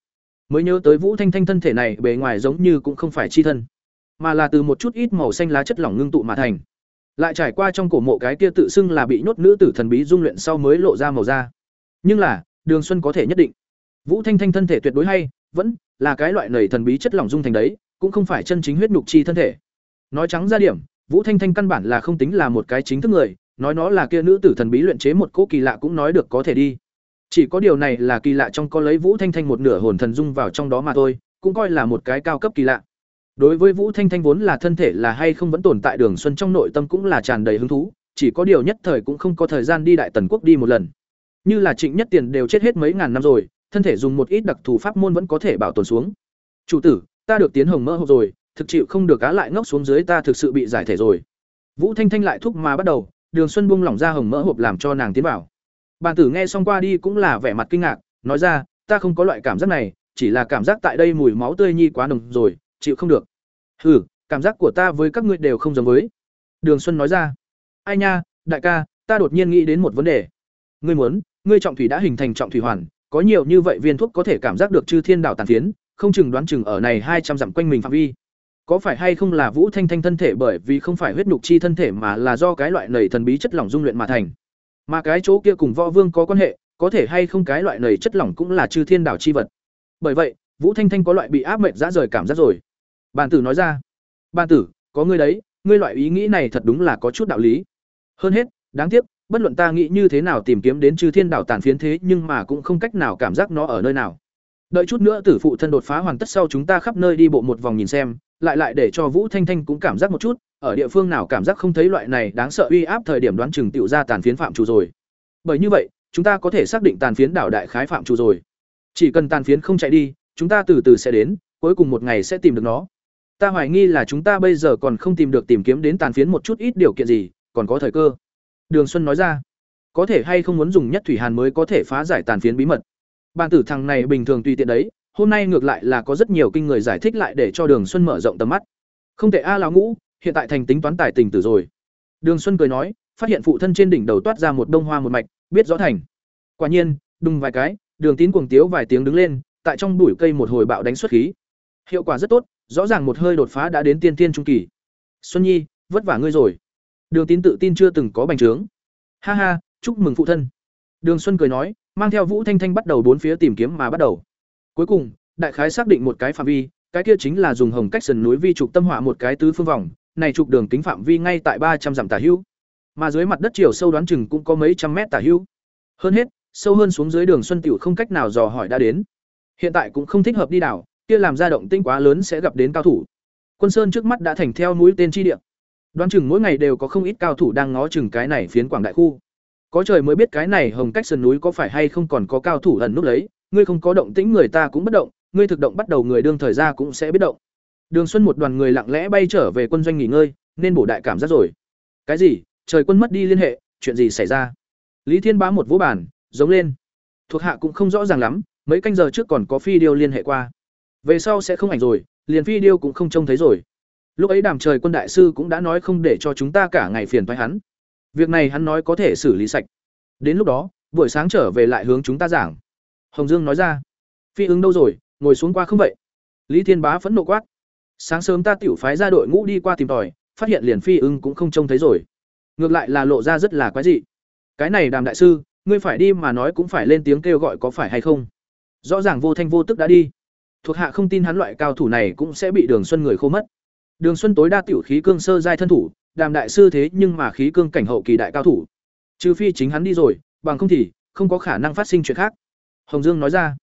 mới nhớ tới vũ thanh thanh thân thể này bề ngoài giống như cũng không phải chi thân, mà là từ một chút ít màu xanh lá chất lỏng ngưng tụ mà thành. Lại trải qua trong cổ mộ cái kia tự xưng là bị nhốt nữ tử thần bí dung luyện sau mới lộ ra màu da. Nhưng là, đường xuân có thể nhất định. Vũ thanh thanh thân thể tuyệt đối hay, vẫn là cái loại nầy thần bí chất lỏng dung thành đấy, cũng không phải chân chính huyết nhục chi thân thể. Nói trắng ra điểm, vũ thanh thanh căn bản là không tính là một cái chính thức người, nói nó là kia nữ tử thần bí luyện chế một cỗ kỳ lạ cũng nói được có thể đi chỉ có điều này là kỳ lạ trong có lấy vũ thanh thanh một nửa hồn thần dung vào trong đó mà thôi, cũng coi là một cái cao cấp kỳ lạ. Đối với vũ thanh thanh vốn là thân thể là hay không vẫn tồn tại đường xuân trong nội tâm cũng là tràn đầy hứng thú, chỉ có điều nhất thời cũng không có thời gian đi đại tần quốc đi một lần. Như là trịnh nhất tiền đều chết hết mấy ngàn năm rồi, thân thể dùng một ít đặc thù pháp môn vẫn có thể bảo tồn xuống. Chủ tử, ta được tiến hồng mỡ hộp rồi, thực chịu không được cá lại ngốc xuống dưới ta thực sự bị giải thể rồi. Vũ thanh thanh lại thúc mà bắt đầu, đường xuân buông lỏng ra hồng mỡ hộp làm cho nàng tiến vào bàn tử nghe xong qua đi cũng là vẻ mặt kinh ngạc, nói ra, ta không có loại cảm giác này, chỉ là cảm giác tại đây mùi máu tươi nhi quá nồng rồi, chịu không được. Hừ, cảm giác của ta với các ngươi đều không giống với. Đường xuân nói ra, ai nha, đại ca, ta đột nhiên nghĩ đến một vấn đề. Ngươi muốn, ngươi trọng thủy đã hình thành trọng thủy hoàn, có nhiều như vậy viên thuốc có thể cảm giác được chư thiên đảo tàn phiến, không chừng đoán chừng ở này hai trăm dặm quanh mình phạm vi. Có phải hay không là vũ thanh thanh thân thể bởi vì không phải huyết nục chi thân thể mà là do cái loại nầy thần bí chất lỏng dung luyện mà thành? Mà cái chỗ kia cùng võ vương có quan hệ, có thể hay không cái loại nầy chất lỏng cũng là chư thiên đảo chi vật. Bởi vậy, vũ thanh thanh có loại bị áp mệnh dã rời cảm giác rồi. Bàn tử nói ra, bàn tử, có ngươi đấy, ngươi loại ý nghĩ này thật đúng là có chút đạo lý. Hơn hết, đáng tiếc, bất luận ta nghĩ như thế nào tìm kiếm đến chư thiên đảo tàn phiến thế nhưng mà cũng không cách nào cảm giác nó ở nơi nào đợi chút nữa tử phụ thân đột phá hoàn tất sau chúng ta khắp nơi đi bộ một vòng nhìn xem, lại lại để cho vũ thanh thanh cũng cảm giác một chút, ở địa phương nào cảm giác không thấy loại này đáng sợ uy áp thời điểm đoán chừng tựu ra tàn phiến phạm chủ rồi. Bởi như vậy, chúng ta có thể xác định tàn phiến đảo đại khái phạm chủ rồi. Chỉ cần tàn phiến không chạy đi, chúng ta từ từ sẽ đến, cuối cùng một ngày sẽ tìm được nó. Ta hoài nghi là chúng ta bây giờ còn không tìm được tìm kiếm đến tàn phiến một chút ít điều kiện gì, còn có thời cơ. Đường xuân nói ra, có thể hay không muốn dùng nhất thủy hàn mới có thể phá giải tàn phiến bí mật? Bàn tử thằng này bình thường tùy tiện đấy, hôm nay ngược lại là có rất nhiều kinh người giải thích lại để cho đường xuân mở rộng tầm mắt. Không thể a lão ngũ, hiện tại thành tính toán tài tình tử rồi. Đường xuân cười nói, phát hiện phụ thân trên đỉnh đầu toát ra một đông hoa một mạch, biết rõ thành. Quả nhiên, đùng vài cái, đường tín cuồng tiếu vài tiếng đứng lên, tại trong bụi cây một hồi bạo đánh xuất khí. Hiệu quả rất tốt, rõ ràng một hơi đột phá đã đến tiên tiên trung kỳ. Xuân nhi, vất vả ngươi rồi. Đường tín tự tin chưa từng có bành trướng. Ha ha, chúc mừng phụ thân. Đường xuân cười nói mang theo vũ thanh thanh bắt đầu bốn phía tìm kiếm mà bắt đầu. Cuối cùng, đại khái xác định một cái phạm vi, cái kia chính là dùng hồng cách sườn núi vi trục tâm hỏa một cái tứ phương vòng, này trục đường kính phạm vi ngay tại ba trăm dặm tả hữu. Mà dưới mặt đất chiều sâu đoán chừng cũng có mấy trăm mét tả hữu. Hơn hết, sâu hơn xuống dưới đường xuân tiểu không cách nào dò hỏi đã đến. Hiện tại cũng không thích hợp đi đảo, kia làm ra động tinh quá lớn sẽ gặp đến cao thủ. Quân sơn trước mắt đã thành theo núi tên chi địa. Đoán chừng mỗi ngày đều có không ít cao thủ đang ngó chừng cái này phiến quảng đại khu có trời mới biết cái này hồng cách sườn núi có phải hay không còn có cao thủ ẩn núp lấy, ngươi không có động tĩnh người ta cũng bất động, ngươi thực động bắt đầu người đương thời ra cũng sẽ biết động. Đường xuân một đoàn người lặng lẽ bay trở về quân doanh nghỉ ngơi, nên bổ đại cảm giác rồi. Cái gì? Trời quân mất đi liên hệ, chuyện gì xảy ra? Lý thiên bá một vũ bản giống lên. Thuộc hạ cũng không rõ ràng lắm, mấy canh giờ trước còn có phi điêu liên hệ qua. Về sau sẽ không ảnh rồi, liền phi điêu cũng không trông thấy rồi. Lúc ấy đàm trời quân đại sư cũng đã nói không để cho chúng ta cả ngày phiền thoái hắn việc này hắn nói có thể xử lý sạch. Đến lúc đó, buổi sáng trở về lại hướng chúng ta giảng. Hồng dương nói ra. Phi ứng đâu rồi? Ngồi xuống qua không vậy? Lý thiên bá phẫn nộ quát. Sáng sớm ta tiểu phái ra đội ngũ đi qua tìm tòi, phát hiện liền phi ứng cũng không trông thấy rồi. Ngược lại là lộ ra rất là quái dị. Cái này đàm đại sư, ngươi phải đi mà nói cũng phải lên tiếng kêu gọi có phải hay không? Rõ ràng vô thanh vô tức đã đi. Thuộc hạ không tin hắn loại cao thủ này cũng sẽ bị đường xuân người khô mất. Đường xuân tối đa tiểu khí cương sơ giai thân thủ đàm đại sư thế nhưng mà khí cương cảnh hậu kỳ đại cao thủ. Trừ phi chính hắn đi rồi, bằng không thì không có khả năng phát sinh chuyện khác. Hồng dương nói ra,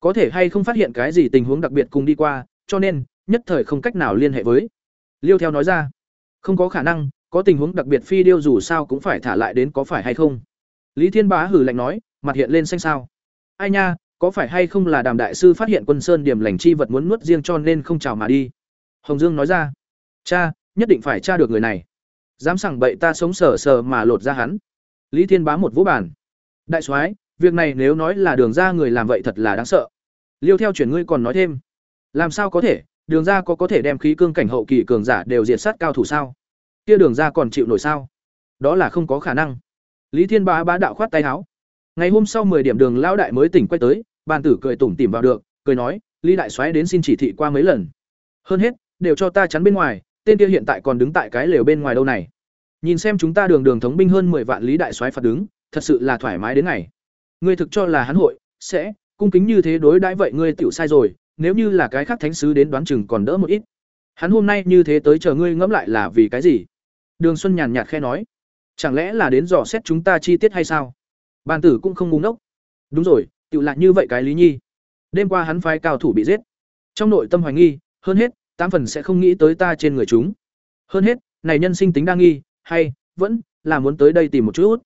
có thể hay không phát hiện cái gì tình huống đặc biệt cùng đi qua, cho nên nhất thời không cách nào liên hệ với. Liêu theo nói ra, không có khả năng, có tình huống đặc biệt phi điêu dù sao cũng phải thả lại đến có phải hay không? Lý thiên bá hử lạnh nói, mặt hiện lên xanh sao. Ai nha, có phải hay không là đàm đại sư phát hiện quân sơn điểm lành chi vật muốn nuốt riêng cho nên không chào mà đi? Hồng dương nói ra, cha, nhất định phải tra được người này dám sẳng bậy ta sống sờ sờ mà lột ra hắn. Lý thiên bá một vũ bản đại soái, việc này nếu nói là đường ra người làm vậy thật là đáng sợ. Liêu theo chuyển ngươi còn nói thêm. Làm sao có thể? Đường ra có có thể đem khí cương cảnh hậu kỳ cường giả đều diệt sát cao thủ sao? Kia đường ra còn chịu nổi sao? Đó là không có khả năng. Lý thiên bá bá đạo khoát tay áo. Ngày hôm sau mười điểm đường lão đại mới tỉnh quay tới, bàn tử cười tủm tỉm vào được, cười nói, lý đại soái đến xin chỉ thị qua mấy lần. Hơn hết, đều cho ta chắn bên ngoài tên kia hiện tại còn đứng tại cái lều bên ngoài đâu này. Nhìn xem chúng ta đường đường thống binh hơn mười vạn lý đại soái phạt đứng, thật sự là thoải mái đến ngày. Ngươi thực cho là hắn hội, sẽ, cung kính như thế đối đãi vậy ngươi tiểu sai rồi, nếu như là cái khác thánh sứ đến đoán chừng còn đỡ một ít. Hắn hôm nay như thế tới chờ ngươi ngẫm lại là vì cái gì? Đường xuân nhàn nhạt khe nói. Chẳng lẽ là đến dò xét chúng ta chi tiết hay sao? Bàn tử cũng không ngu ngốc. Đúng rồi tự lại như vậy cái lý nhi. Đêm qua hắn phái cao thủ bị giết. Trong nội tâm hoài nghi, hơn hết tám phần sẽ không nghĩ tới ta trên người chúng. Hơn hết, này nhân sinh tính đa nghi, hay, vẫn, là muốn tới đây tìm một chút.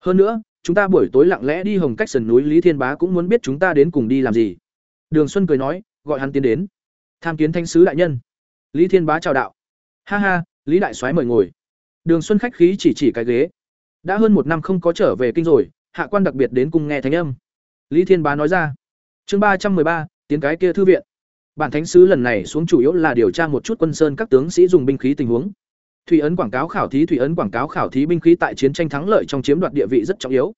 Hơn nữa, chúng ta buổi tối lặng lẽ đi hồng cách sườn núi lý thiên bá cũng muốn biết chúng ta đến cùng đi làm gì. Đường xuân cười nói, gọi hắn tiến đến. Tham kiến thanh sứ đại nhân. Lý thiên bá chào đạo. Ha ha, lý đại soái mời ngồi. Đường xuân khách khí chỉ chỉ cái ghế. Đã hơn một năm không có trở về kinh rồi, hạ quan đặc biệt đến cùng nghe thánh âm. Lý thiên bá nói ra. Chương ba trăm ba, tiến cái kia thư viện bản thánh sứ lần này xuống chủ yếu là điều tra một chút quân sơn các tướng sĩ dùng binh khí tình huống. Thủy ấn quảng cáo khảo thí, thủy ấn quảng cáo khảo thí binh khí tại chiến tranh thắng lợi trong chiếm đoạt địa vị rất trọng yếu.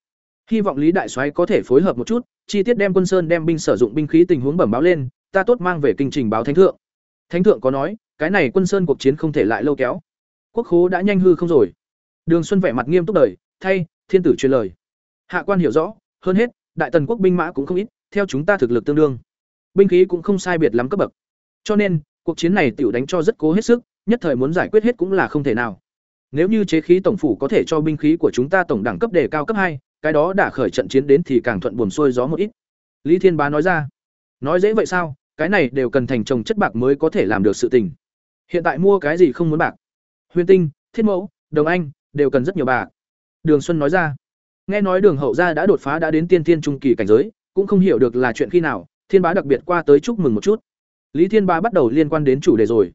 Hy vọng lý đại soái có thể phối hợp một chút, chi tiết đem quân sơn đem binh sử dụng binh khí tình huống bẩm báo lên, ta tốt mang về kinh trình báo thánh thượng. Thánh thượng có nói, cái này quân sơn cuộc chiến không thể lại lâu kéo. Quốc khố đã nhanh hư không rồi. Đường xuân vẻ mặt nghiêm túc đời, thay, thiên tử truyền lời. Hạ quan hiểu rõ, hơn hết, đại tần quốc binh mã cũng không ít, theo chúng ta thực lực tương đương binh khí cũng không sai biệt lắm cấp bậc. Cho nên, cuộc chiến này tiểu đánh cho rất cố hết sức, nhất thời muốn giải quyết hết cũng là không thể nào. Nếu như chế khí tổng phủ có thể cho binh khí của chúng ta tổng đẳng cấp đề cao cấp hai, cái đó đã khởi trận chiến đến thì càng thuận buồm xuôi gió một ít. Lý thiên bá nói ra, nói dễ vậy sao? Cái này đều cần thành trồng chất bạc mới có thể làm được sự tình. Hiện tại mua cái gì không muốn bạc? Huyền tinh, thiết mẫu, đồng anh đều cần rất nhiều bạc. Đường xuân nói ra, nghe nói đường hậu gia đã đột phá đã đến tiên thiên trung kỳ cảnh giới, cũng không hiểu được là chuyện khi nào thiên bá đặc biệt qua tới chúc mừng một chút. Lý thiên bá bắt đầu liên quan đến chủ đề rồi.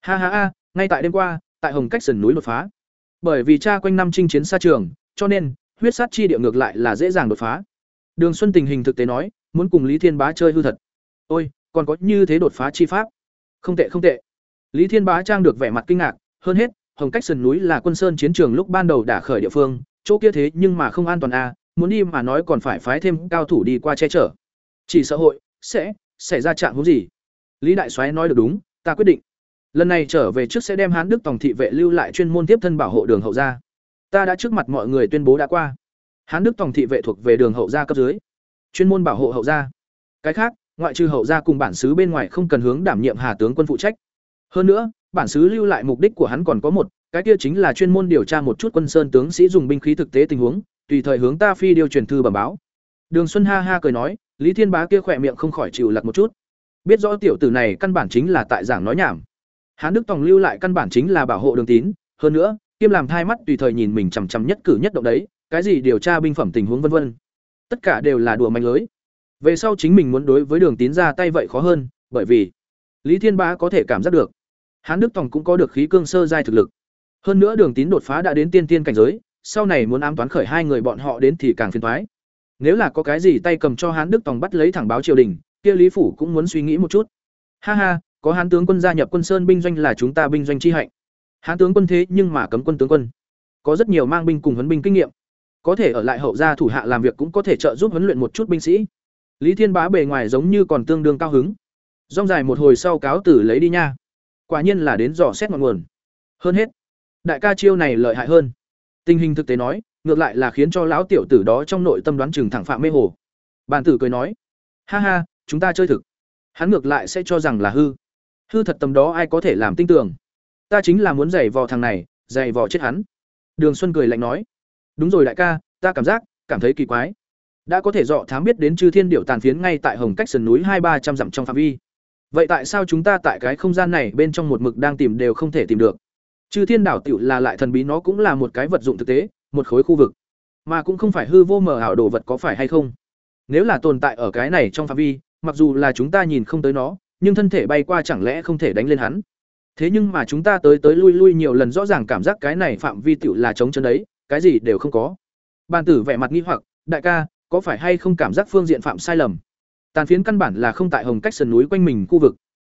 Ha ha ha, ngay tại đêm qua, tại hồng cách sườn núi đột phá. Bởi vì cha quanh năm chinh chiến xa trường, cho nên, huyết sát chi địa ngược lại là dễ dàng đột phá. Đường xuân tình hình thực tế nói, muốn cùng lý thiên bá chơi hư thật. Ôi, còn có như thế đột phá chi pháp. Không tệ không tệ. Lý thiên bá trang được vẻ mặt kinh ngạc, hơn hết, hồng cách sườn núi là quân sơn chiến trường lúc ban đầu đã khởi địa phương, chỗ kia thế nhưng mà không an toàn à muốn đi mà nói còn phải phái thêm cao thủ đi qua che chở. Chỉ xã hội sẽ, xảy ra trạng huống gì? Lý đại soái nói được đúng, ta quyết định. Lần này trở về trước sẽ đem hán đức tổng thị vệ lưu lại chuyên môn tiếp thân bảo hộ đường hậu gia. Ta đã trước mặt mọi người tuyên bố đã qua. Hán đức tổng thị vệ thuộc về đường hậu gia cấp dưới. Chuyên môn bảo hộ hậu gia. Cái khác, ngoại trừ hậu gia cùng bản xứ bên ngoài không cần hướng đảm nhiệm hà tướng quân phụ trách. Hơn nữa, bản xứ lưu lại mục đích của hắn còn có một, cái kia chính là chuyên môn điều tra một chút quân sơn tướng sĩ dùng binh khí thực tế tình huống, tùy thời hướng ta phi điều truyền thư bẩm báo. Đường xuân ha ha cười nói lý thiên bá kia khỏe miệng không khỏi chịu lật một chút. Biết rõ tiểu tử này căn bản chính là tại giảng nói nhảm. Hán đức tòng lưu lại căn bản chính là bảo hộ đường tín, hơn nữa, kiêm làm thai mắt tùy thời nhìn mình chằm chằm nhất cử nhất động đấy, cái gì điều tra binh phẩm tình huống vân vân. Tất cả đều là đùa manh lưới. Về sau chính mình muốn đối với đường tín ra tay vậy khó hơn, bởi vì lý thiên bá có thể cảm giác được. Hán đức tòng cũng có được khí cương sơ giai thực lực. Hơn nữa đường tín đột phá đã đến tiên tiên cảnh giới, sau này muốn ám toán khởi hai người bọn họ đến thì càng phiền thoái nếu là có cái gì tay cầm cho hán đức tòng bắt lấy thẳng báo triều đình, kia lý phủ cũng muốn suy nghĩ một chút. Ha ha, có hán tướng quân gia nhập quân sơn binh doanh là chúng ta binh doanh chi hạnh. Hán tướng quân thế nhưng mà cấm quân tướng quân. Có rất nhiều mang binh cùng huấn binh kinh nghiệm. Có thể ở lại hậu gia thủ hạ làm việc cũng có thể trợ giúp huấn luyện một chút binh sĩ. Lý thiên bá bề ngoài giống như còn tương đương cao hứng. Rong dài một hồi sau cáo tử lấy đi nha. Quả nhiên là đến dò xét ngọn nguồn. Hơn hết, đại ca chiêu này lợi hại hơn. Tình hình thực tế nói ngược lại là khiến cho lão tiểu tử đó trong nội tâm đoán chừng thẳng phạm mê hồ. Bàn tử cười nói, ha ha, chúng ta chơi thực. Hắn ngược lại sẽ cho rằng là hư. Hư thật tầm đó ai có thể làm tin tưởng? Ta chính là muốn giày vò thằng này, giày vò chết hắn. Đường xuân cười lạnh nói, đúng rồi đại ca, ta cảm giác, cảm thấy kỳ quái. Đã có thể dọ thám biết đến chư thiên điệu tàn phiến ngay tại hồng cách sườn núi hai ba trăm dặm trong phạm vi. Vậy tại sao chúng ta tại cái không gian này bên trong một mực đang tìm đều không thể tìm được? Chư thiên đảo tiểu là lại thần bí nó cũng là một cái vật dụng thực tế một khối khu vực. Mà cũng không phải hư vô mờ ảo đồ vật có phải hay không. Nếu là tồn tại ở cái này trong phạm vi, mặc dù là chúng ta nhìn không tới nó, nhưng thân thể bay qua chẳng lẽ không thể đánh lên hắn? Thế nhưng mà chúng ta tới tới lui lui nhiều lần rõ ràng cảm giác cái này phạm vi tựu là chống chân đấy, cái gì đều không có. Bàn tử vẻ mặt nghi hoặc, đại ca, có phải hay không cảm giác phương diện phạm sai lầm? Tàn phiến căn bản là không tại hồng cách sườn núi quanh mình khu vực.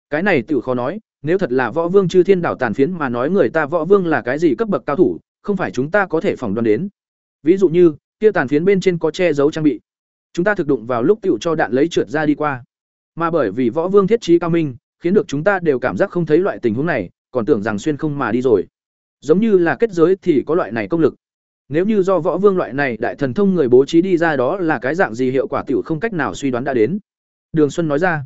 Cái này tựu khó nói, nếu thật là võ vương chư thiên đảo tàn phiến mà nói người ta võ vương là cái gì cấp bậc cao thủ không phải chúng ta có thể phỏng đoán đến. Ví dụ như, kia tàn phiến bên trên có che giấu trang bị. Chúng ta thực đụng vào lúc tiểu cho đạn lấy trượt ra đi qua. Mà bởi vì võ vương thiết trí cao minh, khiến được chúng ta đều cảm giác không thấy loại tình huống này, còn tưởng rằng xuyên không mà đi rồi. Giống như là kết giới thì có loại này công lực. Nếu như do võ vương loại này đại thần thông người bố trí đi ra đó là cái dạng gì hiệu quả tiểu không cách nào suy đoán đã đến. Đường xuân nói ra.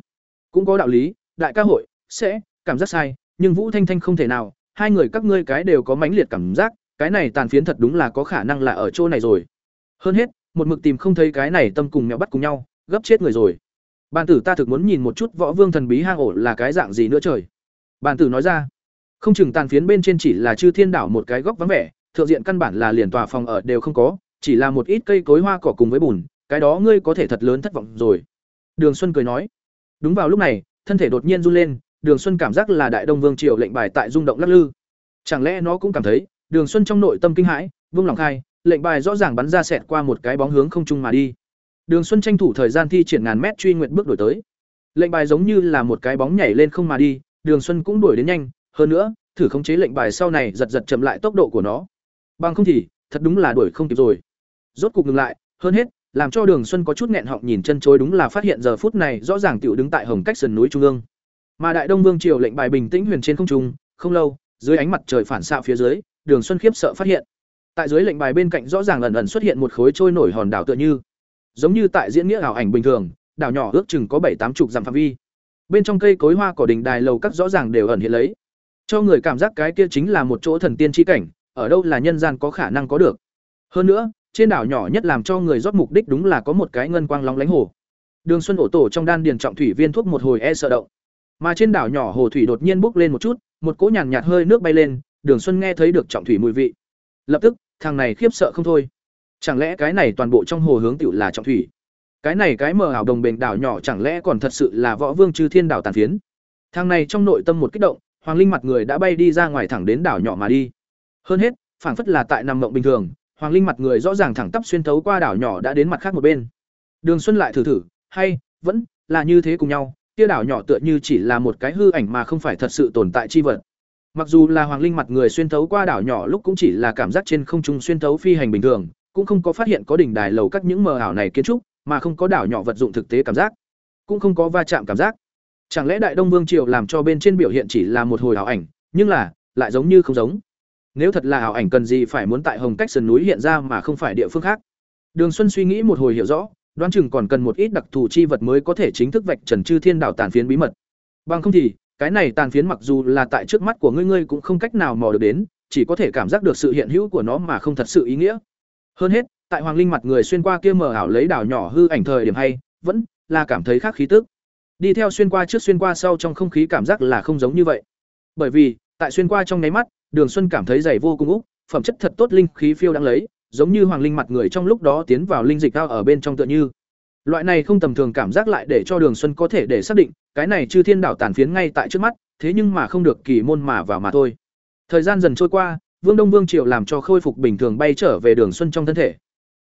Cũng có đạo lý, đại ca hội, sẽ, cảm giác sai, nhưng vũ thanh thanh không thể nào, hai người các ngươi cái đều có mãnh liệt cảm giác cái này tàn phiến thật đúng là có khả năng là ở chỗ này rồi. Hơn hết, một mực tìm không thấy cái này tâm cùng mèo bắt cùng nhau, gấp chết người rồi. Bàn tử ta thực muốn nhìn một chút võ vương thần bí hang ổ là cái dạng gì nữa trời. Bàn tử nói ra, không chừng tàn phiến bên trên chỉ là chư thiên đảo một cái góc vắng vẻ, thượng diện căn bản là liền tòa phòng ở đều không có, chỉ là một ít cây cối hoa cỏ cùng với bùn, cái đó ngươi có thể thật lớn thất vọng rồi. Đường xuân cười nói, đúng vào lúc này, thân thể đột nhiên run lên, đường xuân cảm giác là đại đông vương triều lệnh bài tại rung động lắc lư. Chẳng lẽ nó cũng cảm thấy đường xuân trong nội tâm kinh hãi vương lòng khai, lệnh bài rõ ràng bắn ra xẹt qua một cái bóng hướng không trung mà đi. Đường xuân tranh thủ thời gian thi triển ngàn mét truy nguyện bước đổi tới. Lệnh bài giống như là một cái bóng nhảy lên không mà đi, đường xuân cũng đuổi đến nhanh, hơn nữa, thử khống chế lệnh bài sau này giật giật chậm lại tốc độ của nó. Bằng không thì, thật đúng là đuổi không kịp rồi. Rốt cục ngừng lại, hơn hết, làm cho đường xuân có chút nghẹn họng nhìn chân chối đúng là phát hiện giờ phút này rõ ràng tiểu đứng tại hồng cách sườn núi trung ương. Mà đại đông vương triều lệnh bài bình tĩnh huyền trên không trung, không lâu, dưới ánh mặt trời phản xạ phía dưới đường xuân khiếp sợ phát hiện. Tại dưới lệnh bài bên cạnh rõ ràng ẩn ẩn xuất hiện một khối trôi nổi hòn đảo tựa như. Giống như tại diễn nghĩa ảo ảnh bình thường, đảo nhỏ ước chừng có bảy tám chục dặm phạm vi. Bên trong cây cối hoa cỏ đình đài lầu các rõ ràng đều ẩn hiện lấy. Cho người cảm giác cái kia chính là một chỗ thần tiên chi cảnh, ở đâu là nhân gian có khả năng có được. Hơn nữa, trên đảo nhỏ nhất làm cho người rót mục đích đúng là có một cái ngân quang lóng lánh hồ. Đường xuân ổ tổ trong đan điền trọng thủy viên thuốc một hồi e sợ động. Mà trên đảo nhỏ hồ thủy đột nhiên bốc lên một chút, một cỗ nhàn nhạt hơi nước bay lên đường xuân nghe thấy được trọng thủy mùi vị. Lập tức, thằng này khiếp sợ không thôi. Chẳng lẽ cái này toàn bộ trong hồ hướng tiểu là trọng thủy? Cái này cái mờ ảo đồng bền đảo nhỏ chẳng lẽ còn thật sự là võ vương chư thiên đảo tàn phiến? Thằng này trong nội tâm một kích động, hoàng linh mặt người đã bay đi ra ngoài thẳng đến đảo nhỏ mà đi. Hơn hết, phảng phất là tại nằm mộng bình thường, hoàng linh mặt người rõ ràng thẳng tắp xuyên thấu qua đảo nhỏ đã đến mặt khác một bên. Đường xuân lại thử thử, hay, vẫn là như thế cùng nhau, kia đảo nhỏ tựa như chỉ là một cái hư ảnh mà không phải thật sự tồn tại chi vật mặc dù là hoàng linh mặt người xuyên thấu qua đảo nhỏ lúc cũng chỉ là cảm giác trên không trung xuyên thấu phi hành bình thường, cũng không có phát hiện có đỉnh đài lầu các những mờ ảo này kiến trúc, mà không có đảo nhỏ vật dụng thực tế cảm giác, cũng không có va chạm cảm giác. Chẳng lẽ đại đông vương triều làm cho bên trên biểu hiện chỉ là một hồi ảo ảnh, nhưng là, lại giống như không giống? Nếu thật là ảo ảnh cần gì phải muốn tại hồng cách sườn núi hiện ra mà không phải địa phương khác? Đường xuân suy nghĩ một hồi hiểu rõ, đoán chừng còn cần một ít đặc thù chi vật mới có thể chính thức vạch trần chư thiên đảo tàn phiến bí mật. Bằng không thì cái này tàn phiến mặc dù là tại trước mắt của ngươi ngươi cũng không cách nào mò được đến, chỉ có thể cảm giác được sự hiện hữu của nó mà không thật sự ý nghĩa. Hơn hết, tại hoàng linh mặt người xuyên qua kia mờ ảo lấy đảo nhỏ hư ảnh thời điểm hay, vẫn là cảm thấy khác khí tức. Đi theo xuyên qua trước xuyên qua sau trong không khí cảm giác là không giống như vậy. Bởi vì, tại xuyên qua trong nháy mắt, đường xuân cảm thấy dày vô cùng úc, phẩm chất thật tốt linh khí phiêu đang lấy, giống như hoàng linh mặt người trong lúc đó tiến vào linh dịch cao ở bên trong tựa như loại này không tầm thường cảm giác lại để cho đường xuân có thể để xác định, cái này chư thiên đảo tàn phiến ngay tại trước mắt, thế nhưng mà không được kỳ môn mà vào mà thôi. Thời gian dần trôi qua, vương đông vương triều làm cho khôi phục bình thường bay trở về đường xuân trong thân thể.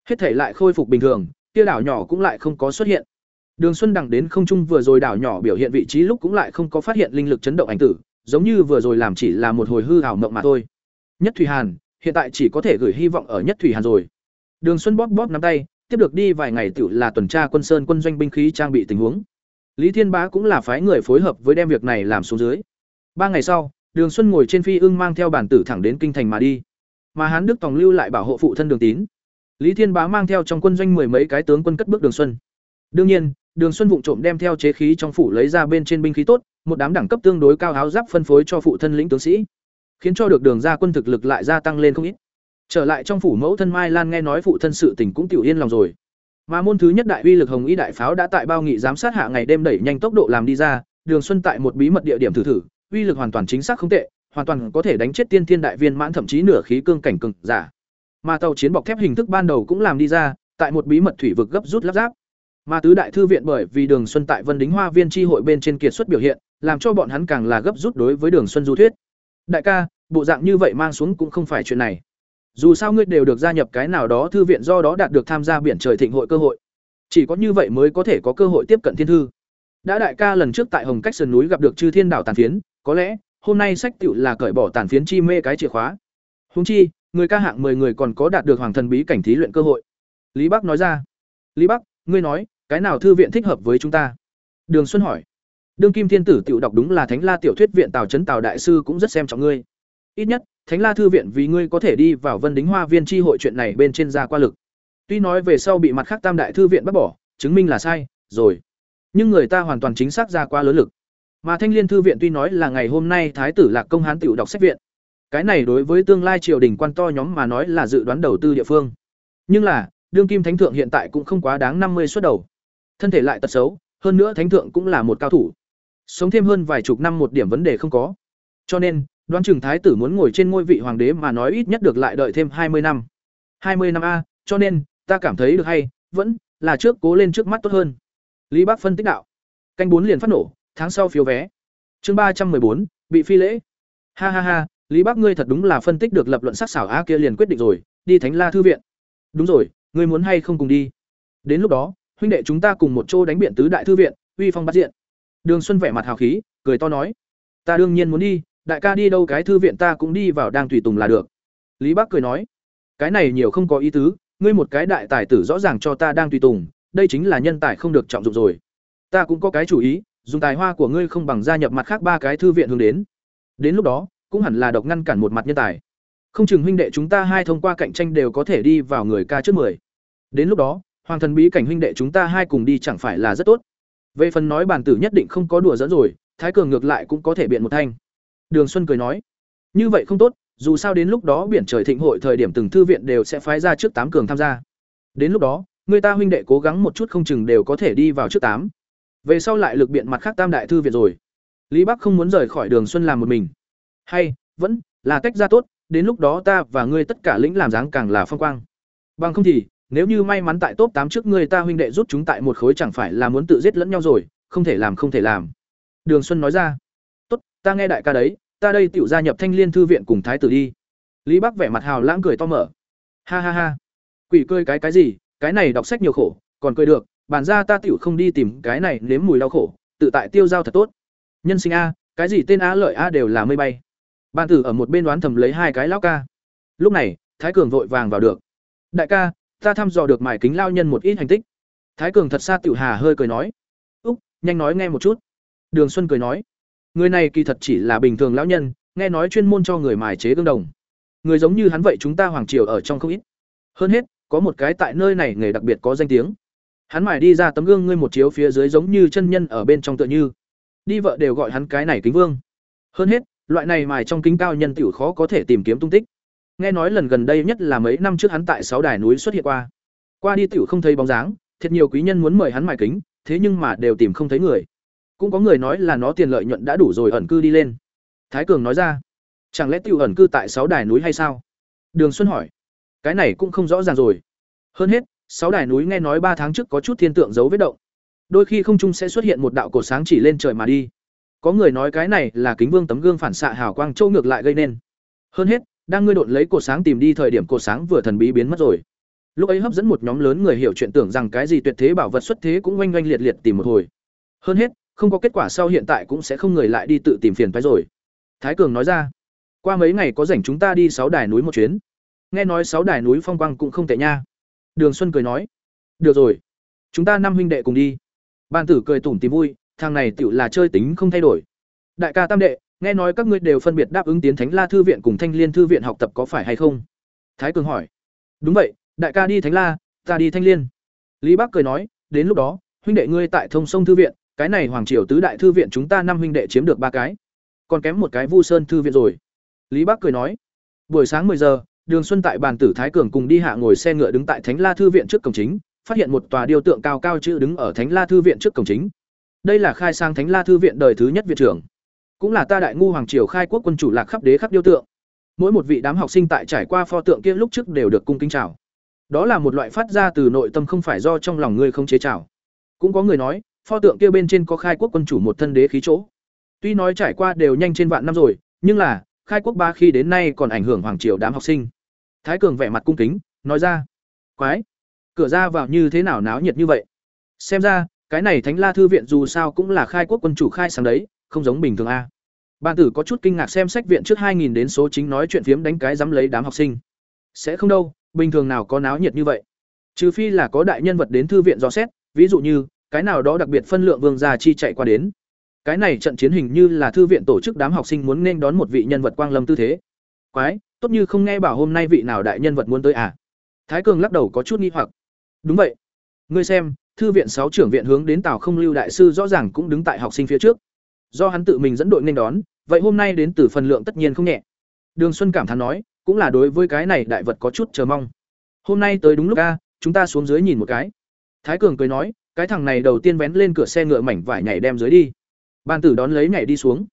Hết thể lại khôi phục bình thường, kia đảo nhỏ cũng lại không có xuất hiện. Đường xuân đằng đến không trung vừa rồi đảo nhỏ biểu hiện vị trí lúc cũng lại không có phát hiện linh lực chấn động ảnh tử, giống như vừa rồi làm chỉ là một hồi hư ảo mộng mà thôi. Nhất thủy hàn, hiện tại chỉ có thể gửi hy vọng ở nhất thủy hàn rồi. Đường xuân bóp bóp nắm tay tiếp được đi vài ngày tự là tuần tra quân sơn quân doanh binh khí trang bị tình huống. Lý thiên bá cũng là phái người phối hợp với đem việc này làm xuống dưới. Ba ngày sau, đường xuân ngồi trên phi ưng mang theo bản tử thẳng đến kinh thành mà đi. Mà hán đức tòng lưu lại bảo hộ phụ thân đường tín. Lý thiên bá mang theo trong quân doanh mười mấy cái tướng quân cất bước đường xuân. Đương nhiên, đường xuân vụng trộm đem theo chế khí trong phủ lấy ra bên trên binh khí tốt, một đám đẳng cấp tương đối cao áo giáp phân phối cho phụ thân lĩnh tướng sĩ, khiến cho được đường ra quân thực lực lại gia tăng lên không ít trở lại trong phủ mẫu thân mai lan nghe nói phụ thân sự tình cũng tiểu yên lòng rồi mà môn thứ nhất đại uy lực hồng y đại pháo đã tại bao nghị giám sát hạ ngày đêm đẩy nhanh tốc độ làm đi ra đường xuân tại một bí mật địa điểm thử thử uy lực hoàn toàn chính xác không tệ hoàn toàn có thể đánh chết tiên thiên đại viên mãn thậm chí nửa khí cương cảnh cực giả mà tàu chiến bọc thép hình thức ban đầu cũng làm đi ra tại một bí mật thủy vực gấp rút lắp ráp Mà tứ đại thư viện bởi vì Đường Xuân tại Vân Đính Hoa Viên tri hội bên trên kiệt xuất biểu hiện, làm cho bọn hắn càng là gấp rút đối với Đường Xuân du thuyết. Đại ca, bộ dạng như vậy mang xuống cũng không phải chuyện này. Dù sao ngươi đều được gia nhập cái nào đó thư viện do đó đạt được tham gia biển trời thịnh hội cơ hội. Chỉ có như vậy mới có thể có cơ hội tiếp cận thiên thư. Đã đại ca lần trước tại Hồng Cách sườn núi gặp được Chư Thiên đảo tàn phiến, có lẽ hôm nay sách tựu là cởi bỏ tàn phiến chi mê cái chìa khóa. húng chi, người ca hạng 10 người còn có đạt được hoàng thần bí cảnh thí luyện cơ hội. Lý Bắc nói ra. Lý Bắc, ngươi nói, cái nào thư viện thích hợp với chúng ta? Đường Xuân hỏi. Đương Kim Thiên Tử tiểu đọc đúng là Thánh La tiểu thuyết viện Tào Trấn Tào đại sư cũng rất xem trọng ngươi. Ít nhất, Thánh La thư viện vì ngươi có thể đi vào Vân Đính Hoa Viên chi hội chuyện này bên trên ra qua lực. Tuy nói về sau bị mặt khác Tam đại thư viện bắt bỏ, chứng minh là sai, rồi. Nhưng người ta hoàn toàn chính xác ra qua lớn lực. Mà Thanh Liên thư viện tuy nói là ngày hôm nay thái tử Lạc Công Hán tiểu đọc sách viện. Cái này đối với tương lai triều đình quan to nhóm mà nói là dự đoán đầu tư địa phương. Nhưng là, đương kim thánh thượng hiện tại cũng không quá đáng năm mươi suất đầu. Thân thể lại tật xấu, hơn nữa thánh thượng cũng là một cao thủ. Sống thêm hơn vài chục năm một điểm vấn đề không có. Cho nên, đoán chừng thái tử muốn ngồi trên ngôi vị hoàng đế mà nói ít nhất được lại đợi thêm hai mươi năm. hai mươi năm a, cho nên, ta cảm thấy được hay, vẫn là trước cố lên trước mắt tốt hơn. Lý Bác phân tích đạo. Canh bốn liền phát nổ, tháng sau phiếu vé. Chương ba trăm bốn bị phi lễ. Ha ha ha, Lý Bác ngươi thật đúng là phân tích được lập luận sắc xảo a kia liền quyết định rồi, đi Thánh La thư viện. Đúng rồi, ngươi muốn hay không cùng đi? Đến lúc đó, huynh đệ chúng ta cùng một chỗ đánh biện tứ đại thư viện, uy phong bắt diện. Đường Xuân vẻ mặt hào khí, cười to nói: "Ta đương nhiên muốn đi, đại ca đi đâu cái thư viện ta cũng đi vào đang tùy tùng là được." Lý Bác cười nói: "Cái này nhiều không có ý tứ, ngươi một cái đại tài tử rõ ràng cho ta đang tùy tùng, đây chính là nhân tài không được trọng dụng rồi. Ta cũng có cái chủ ý, dùng tài hoa của ngươi không bằng gia nhập mặt khác ba cái thư viện hướng đến. Đến lúc đó, cũng hẳn là độc ngăn cản một mặt nhân tài. Không chừng huynh đệ chúng ta hai thông qua cạnh tranh đều có thể đi vào người ca trước 10. Đến lúc đó, hoàng thần bí cảnh huynh đệ chúng ta hai cùng đi chẳng phải là rất tốt. Về phần nói bản tử nhất định không có đùa dẫn rồi, Thái Cường ngược lại cũng có thể biện một thanh. Đường Xuân cười nói, như vậy không tốt, dù sao đến lúc đó biển trời thịnh hội thời điểm từng thư viện đều sẽ phái ra trước tám cường tham gia. Đến lúc đó, người ta huynh đệ cố gắng một chút không chừng đều có thể đi vào trước tám. Về sau lại lực biện mặt khác tam đại thư viện rồi. Lý Bắc không muốn rời khỏi Đường Xuân làm một mình. Hay, vẫn là cách ra tốt, đến lúc đó ta và ngươi tất cả lĩnh làm dáng càng là phong quang. Bằng không thì, nếu như may mắn tại top tám trước ngươi ta huynh đệ rút chúng tại một khối chẳng phải là muốn tự giết lẫn nhau rồi, không thể làm không thể làm. Đường Xuân nói ra. Tốt, ta nghe đại ca đấy, ta đây tiểu gia nhập Thanh Liên thư viện cùng thái tử đi. Lý Bắc vẻ mặt hào lãng cười to mở. Ha ha ha. Quỷ cười cái cái gì, cái này đọc sách nhiều khổ, còn cười được, bản ra ta tiểu không đi tìm cái này nếm mùi đau khổ, tự tại tiêu giao thật tốt. Nhân sinh a, cái gì tên a lợi a đều là mây bay. Ban tử ở một bên đoán thầm lấy hai cái lão ca. Lúc này, Thái Cường vội vàng vào được. Đại ca, ta thăm dò được mài kính lao nhân một ít hành tích. Thái Cường thật xa tiểu hà hơi cười nói. Úc, nhanh nói nghe một chút. Đường Xuân cười nói. Người này kỳ thật chỉ là bình thường lão nhân, nghe nói chuyên môn cho người mài chế gương đồng. Người giống như hắn vậy chúng ta hoàng triều ở trong không ít. Hơn hết, có một cái tại nơi này nghề đặc biệt có danh tiếng. Hắn mài đi ra tấm gương ngươi một chiếu phía dưới giống như chân nhân ở bên trong tựa như. Đi vợ đều gọi hắn cái này kính vương. Hơn hết, loại này mài trong kính cao nhân tiểu khó có thể tìm kiếm tung tích. Nghe nói lần gần đây nhất là mấy năm trước hắn tại sáu đài núi xuất hiện qua. Qua đi tiểu không thấy bóng dáng, thiệt nhiều quý nhân muốn mời hắn mài kính, thế nhưng mà đều tìm không thấy người. Cũng có người nói là nó tiền lợi nhuận đã đủ rồi ẩn cư đi lên. Thái Cường nói ra, chẳng lẽ tiêu ẩn cư tại sáu đài núi hay sao? Đường Xuân hỏi, cái này cũng không rõ ràng rồi. Hơn hết, sáu đài núi nghe nói ba tháng trước có chút thiên tượng giấu vết động. Đôi khi không trung sẽ xuất hiện một đạo cổ sáng chỉ lên trời mà đi. Có người nói cái này là kính vương tấm gương phản xạ hào quang châu ngược lại gây nên. Hơn hết, đang ngươi đột lấy cột sáng tìm đi thời điểm cột sáng vừa thần bí biến mất rồi. Lúc ấy hấp dẫn một nhóm lớn người hiểu chuyện tưởng rằng cái gì tuyệt thế bảo vật xuất thế cũng oanh oanh liệt liệt tìm một hồi. Hơn hết, không có kết quả sau hiện tại cũng sẽ không người lại đi tự tìm phiền phái rồi. Thái Cường nói ra, qua mấy ngày có rảnh chúng ta đi sáu đài núi một chuyến. Nghe nói sáu đài núi phong quang cũng không tệ nha. Đường Xuân cười nói, được rồi, chúng ta năm huynh đệ cùng đi. Ban tử cười tủm tỉm vui, thằng này tựu là chơi tính không thay đổi. Đại ca tam đệ, nghe nói các ngươi đều phân biệt đáp ứng tiến Thánh La thư viện cùng Thanh Liên thư viện học tập có phải hay không? Thái Cường hỏi. Đúng vậy, đại ca đi Thánh La, ta đi Thanh Liên. Lý Bắc cười nói, đến lúc đó, huynh đệ ngươi tại Thông Sông thư viện, cái này hoàng triều tứ đại thư viện chúng ta năm huynh đệ chiếm được ba cái, còn kém một cái Vu Sơn thư viện rồi. Lý Bắc cười nói. Buổi sáng 10 giờ, Đường Xuân tại bàn tử Thái Cường cùng đi hạ ngồi xe ngựa đứng tại Thánh La thư viện trước cổng chính, phát hiện một tòa điêu tượng cao cao chữ đứng ở Thánh La thư viện trước cổng chính. Đây là khai sang Thánh La thư viện đời thứ nhất viện trưởng, cũng là ta đại ngu hoàng triều khai quốc quân chủ lạc khắp đế khắp điêu tượng. Mỗi một vị đám học sinh tại trải qua pho tượng kia lúc trước đều được cung kính chào. Đó là một loại phát ra từ nội tâm không phải do trong lòng ngươi không chế chào. Cũng có người nói, pho tượng kia bên trên có khai quốc quân chủ một thân đế khí chỗ. Tuy nói trải qua đều nhanh trên vạn năm rồi, nhưng là, khai quốc ba khi đến nay còn ảnh hưởng hoàng triều đám học sinh. Thái Cường vẻ mặt cung kính, nói ra: "Quái, cửa ra vào như thế nào náo nhiệt như vậy? Xem ra, cái này Thánh La thư viện dù sao cũng là khai quốc quân chủ khai sáng đấy, không giống bình thường a." Ban tử có chút kinh ngạc xem sách viện trước 2000 đến số chính nói chuyện phiếm đánh cái dám lấy đám học sinh. Sẽ không đâu, bình thường nào có náo nhiệt như vậy. Trừ phi là có đại nhân vật đến thư viện dò xét, ví dụ như, cái nào đó đặc biệt phân lượng vương gia chi chạy qua đến. Cái này trận chiến hình như là thư viện tổ chức đám học sinh muốn nên đón một vị nhân vật quang lâm tư thế. Quái, tốt như không nghe bảo hôm nay vị nào đại nhân vật muốn tới à? Thái Cường lắc đầu có chút nghi hoặc. Đúng vậy. Ngươi xem, thư viện sáu trưởng viện hướng đến Tào Không Lưu đại sư rõ ràng cũng đứng tại học sinh phía trước. Do hắn tự mình dẫn đội nên đón, vậy hôm nay đến từ phần lượng tất nhiên không nhẹ. Đường Xuân cảm thán nói, cũng là đối với cái này đại vật có chút chờ mong. Hôm nay tới đúng lúc a, chúng ta xuống dưới nhìn một cái. Thái Cường cười nói, cái thằng này đầu tiên vén lên cửa xe ngựa mảnh vải nhảy đem dưới đi. Ban tử đón lấy nhảy đi xuống.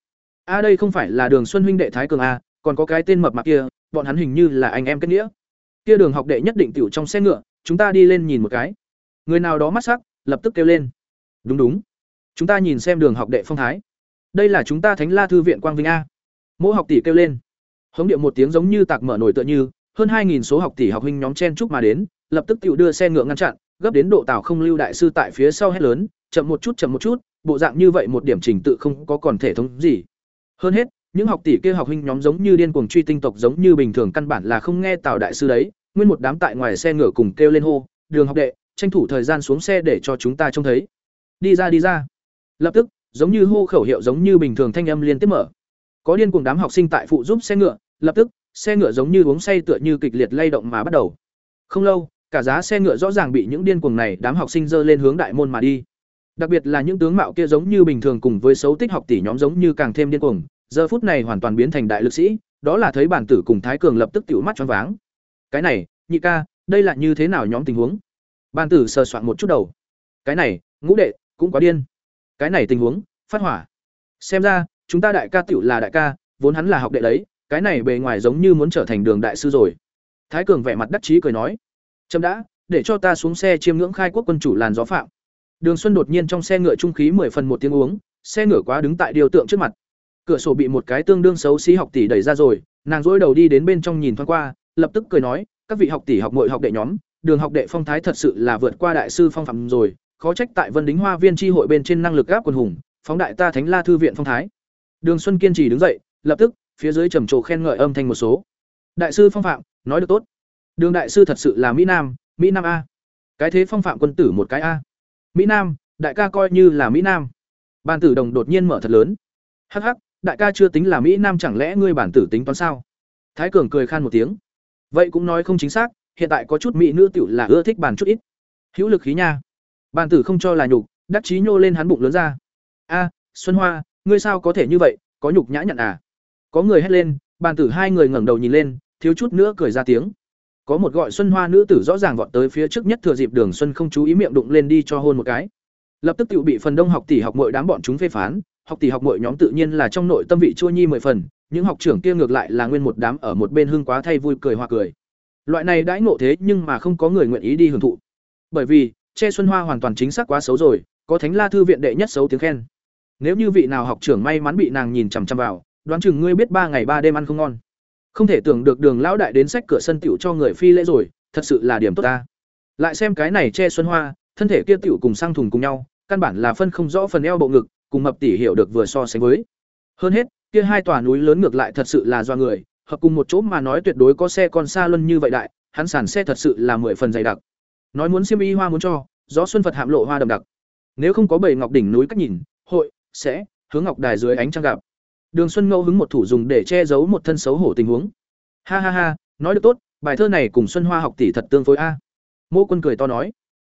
A đây không phải là Đường Xuân huynh đệ Thái Cường a, còn có cái tên mập mạp kia, bọn hắn hình như là anh em kết nghĩa. Kia Đường học đệ nhất định tiểu trong xe ngựa, chúng ta đi lên nhìn một cái. Người nào đó mắt sắc, lập tức kêu lên. Đúng đúng. Chúng ta nhìn xem Đường học đệ phong thái. Đây là chúng ta Thánh La thư viện Quang Vinh a. Mỗi học tỷ kêu lên. Hống điệu một tiếng giống như tạc mở nổi tựa như, hơn 2000 số học tỷ học huynh nhóm chen chúc mà đến, lập tức tiểu đưa xe ngựa ngăn chặn, gấp đến độ Tào Không Lưu đại sư tại phía sau hét lớn, chậm một chút chậm một chút, bộ dạng như vậy một điểm trình tự không có còn thể thống gì. Hơn hết, những học tỷ kia học huynh nhóm giống như điên cuồng truy tinh tộc giống như bình thường căn bản là không nghe Tào đại sư đấy, nguyên một đám tại ngoài xe ngựa cùng kêu lên hô, "Đường học đệ, tranh thủ thời gian xuống xe để cho chúng ta trông thấy." Đi ra đi ra. Lập tức, giống như hô khẩu hiệu giống như bình thường thanh âm liên tiếp mở. Có điên cuồng đám học sinh tại phụ giúp xe ngựa, lập tức, xe ngựa giống như uống say tựa như kịch liệt lay động mà bắt đầu. Không lâu, cả giá xe ngựa rõ ràng bị những điên cuồng này đám học sinh dơ lên hướng đại môn mà đi. Đặc biệt là những tướng mạo kia giống như bình thường cùng với xấu tích học tỷ nhóm giống như càng thêm điên cuồng, giờ phút này hoàn toàn biến thành đại lực sĩ, đó là thấy bản tử cùng Thái Cường lập tức tiểu mắt choáng váng. Cái này, nhị ca, đây là như thế nào nhóm tình huống? Bản tử sờ soạn một chút đầu. Cái này, ngũ đệ, cũng quá điên. Cái này tình huống, phát hỏa. Xem ra, chúng ta đại ca tiểu là đại ca, vốn hắn là học đệ đấy, cái này bề ngoài giống như muốn trở thành đường đại sư rồi. Thái Cường vẻ mặt đắc chí cười nói: "Trâm đã, để cho ta xuống xe chiêm ngưỡng khai quốc quân chủ làn gió phạm." Đường Xuân đột nhiên trong xe ngựa trung khí mười phần một tiếng uống, xe ngựa quá đứng tại điều tượng trước mặt. Cửa sổ bị một cái tương đương xấu xí học tỷ đẩy ra rồi, nàng dỗi đầu đi đến bên trong nhìn thoáng qua, lập tức cười nói: "Các vị học tỷ học muội học đệ nhóm, đường học đệ phong thái thật sự là vượt qua đại sư phong phạm rồi, khó trách tại Vân Đính Hoa Viên tri hội bên trên năng lực gáp quần hùng, phóng đại ta Thánh La thư viện phong thái." Đường Xuân kiên trì đứng dậy, lập tức, phía dưới trầm trồ khen ngợi âm thanh một số. Đại sư phong phạm, nói được tốt. Đường đại sư thật sự là Mỹ Nam, Mỹ Nam a. Cái thế phong phạm quân tử một cái a. Mỹ Nam, đại ca coi như là Mỹ Nam. Bản tử đồng đột nhiên mở thật lớn. Hắc hắc, đại ca chưa tính là Mỹ Nam chẳng lẽ ngươi bản tử tính toán sao? Thái Cường cười khan một tiếng. Vậy cũng nói không chính xác, hiện tại có chút mỹ nữ tiểu là ưa thích bản chút ít. Hữu lực khí nha. Bản tử không cho là nhục, đắc chí nhô lên hắn bụng lớn ra. A, Xuân Hoa, ngươi sao có thể như vậy, có nhục nhã nhận à? Có người hét lên, bản tử hai người ngẩng đầu nhìn lên, thiếu chút nữa cười ra tiếng. Có một gọi Xuân Hoa nữ tử rõ ràng vọt tới phía trước nhất thừa dịp Đường Xuân không chú ý miệng đụng lên đi cho hôn một cái. Lập tức tự bị phần đông học tỷ học muội đám bọn chúng phê phán, học tỷ học muội nhóm tự nhiên là trong nội tâm vị chua nhi mười phần, những học trưởng kia ngược lại là nguyên một đám ở một bên hưng quá thay vui cười hoa cười. Loại này đãi ngộ thế nhưng mà không có người nguyện ý đi hưởng thụ. Bởi vì, Che Xuân Hoa hoàn toàn chính xác quá xấu rồi, có Thánh La thư viện đệ nhất xấu tiếng khen. Nếu như vị nào học trưởng may mắn bị nàng nhìn chằm chằm vào, đoán chừng ngươi biết ba ngày ba đêm ăn không ngon. Không thể tưởng được Đường lão đại đến sách cửa sân tiểu cho người phi lễ rồi, thật sự là điểm tốt ta. Lại xem cái này che xuân hoa, thân thể kia tiểu cùng sang thùng cùng nhau, căn bản là phân không rõ phần eo bộ ngực, cùng mập tỷ hiểu được vừa so sánh với. Hơn hết, kia hai tòa núi lớn ngược lại thật sự là do người, hợp cùng một chỗ mà nói tuyệt đối có xe con xa luân như vậy đại, hắn sản xe thật sự là mười phần dày đặc. Nói muốn xiêm y hoa muốn cho, gió xuân Phật hạm lộ hoa đậm đặc. Nếu không có bảy ngọc đỉnh núi cách nhìn, hội sẽ hướng ngọc đài dưới ánh trăng gặp. Đường Xuân ngẫu hứng một thủ dùng để che giấu một thân xấu hổ tình huống. Ha ha ha, nói được tốt, bài thơ này cùng Xuân Hoa học tỷ thật tương phối a. Mộ Quân cười to nói,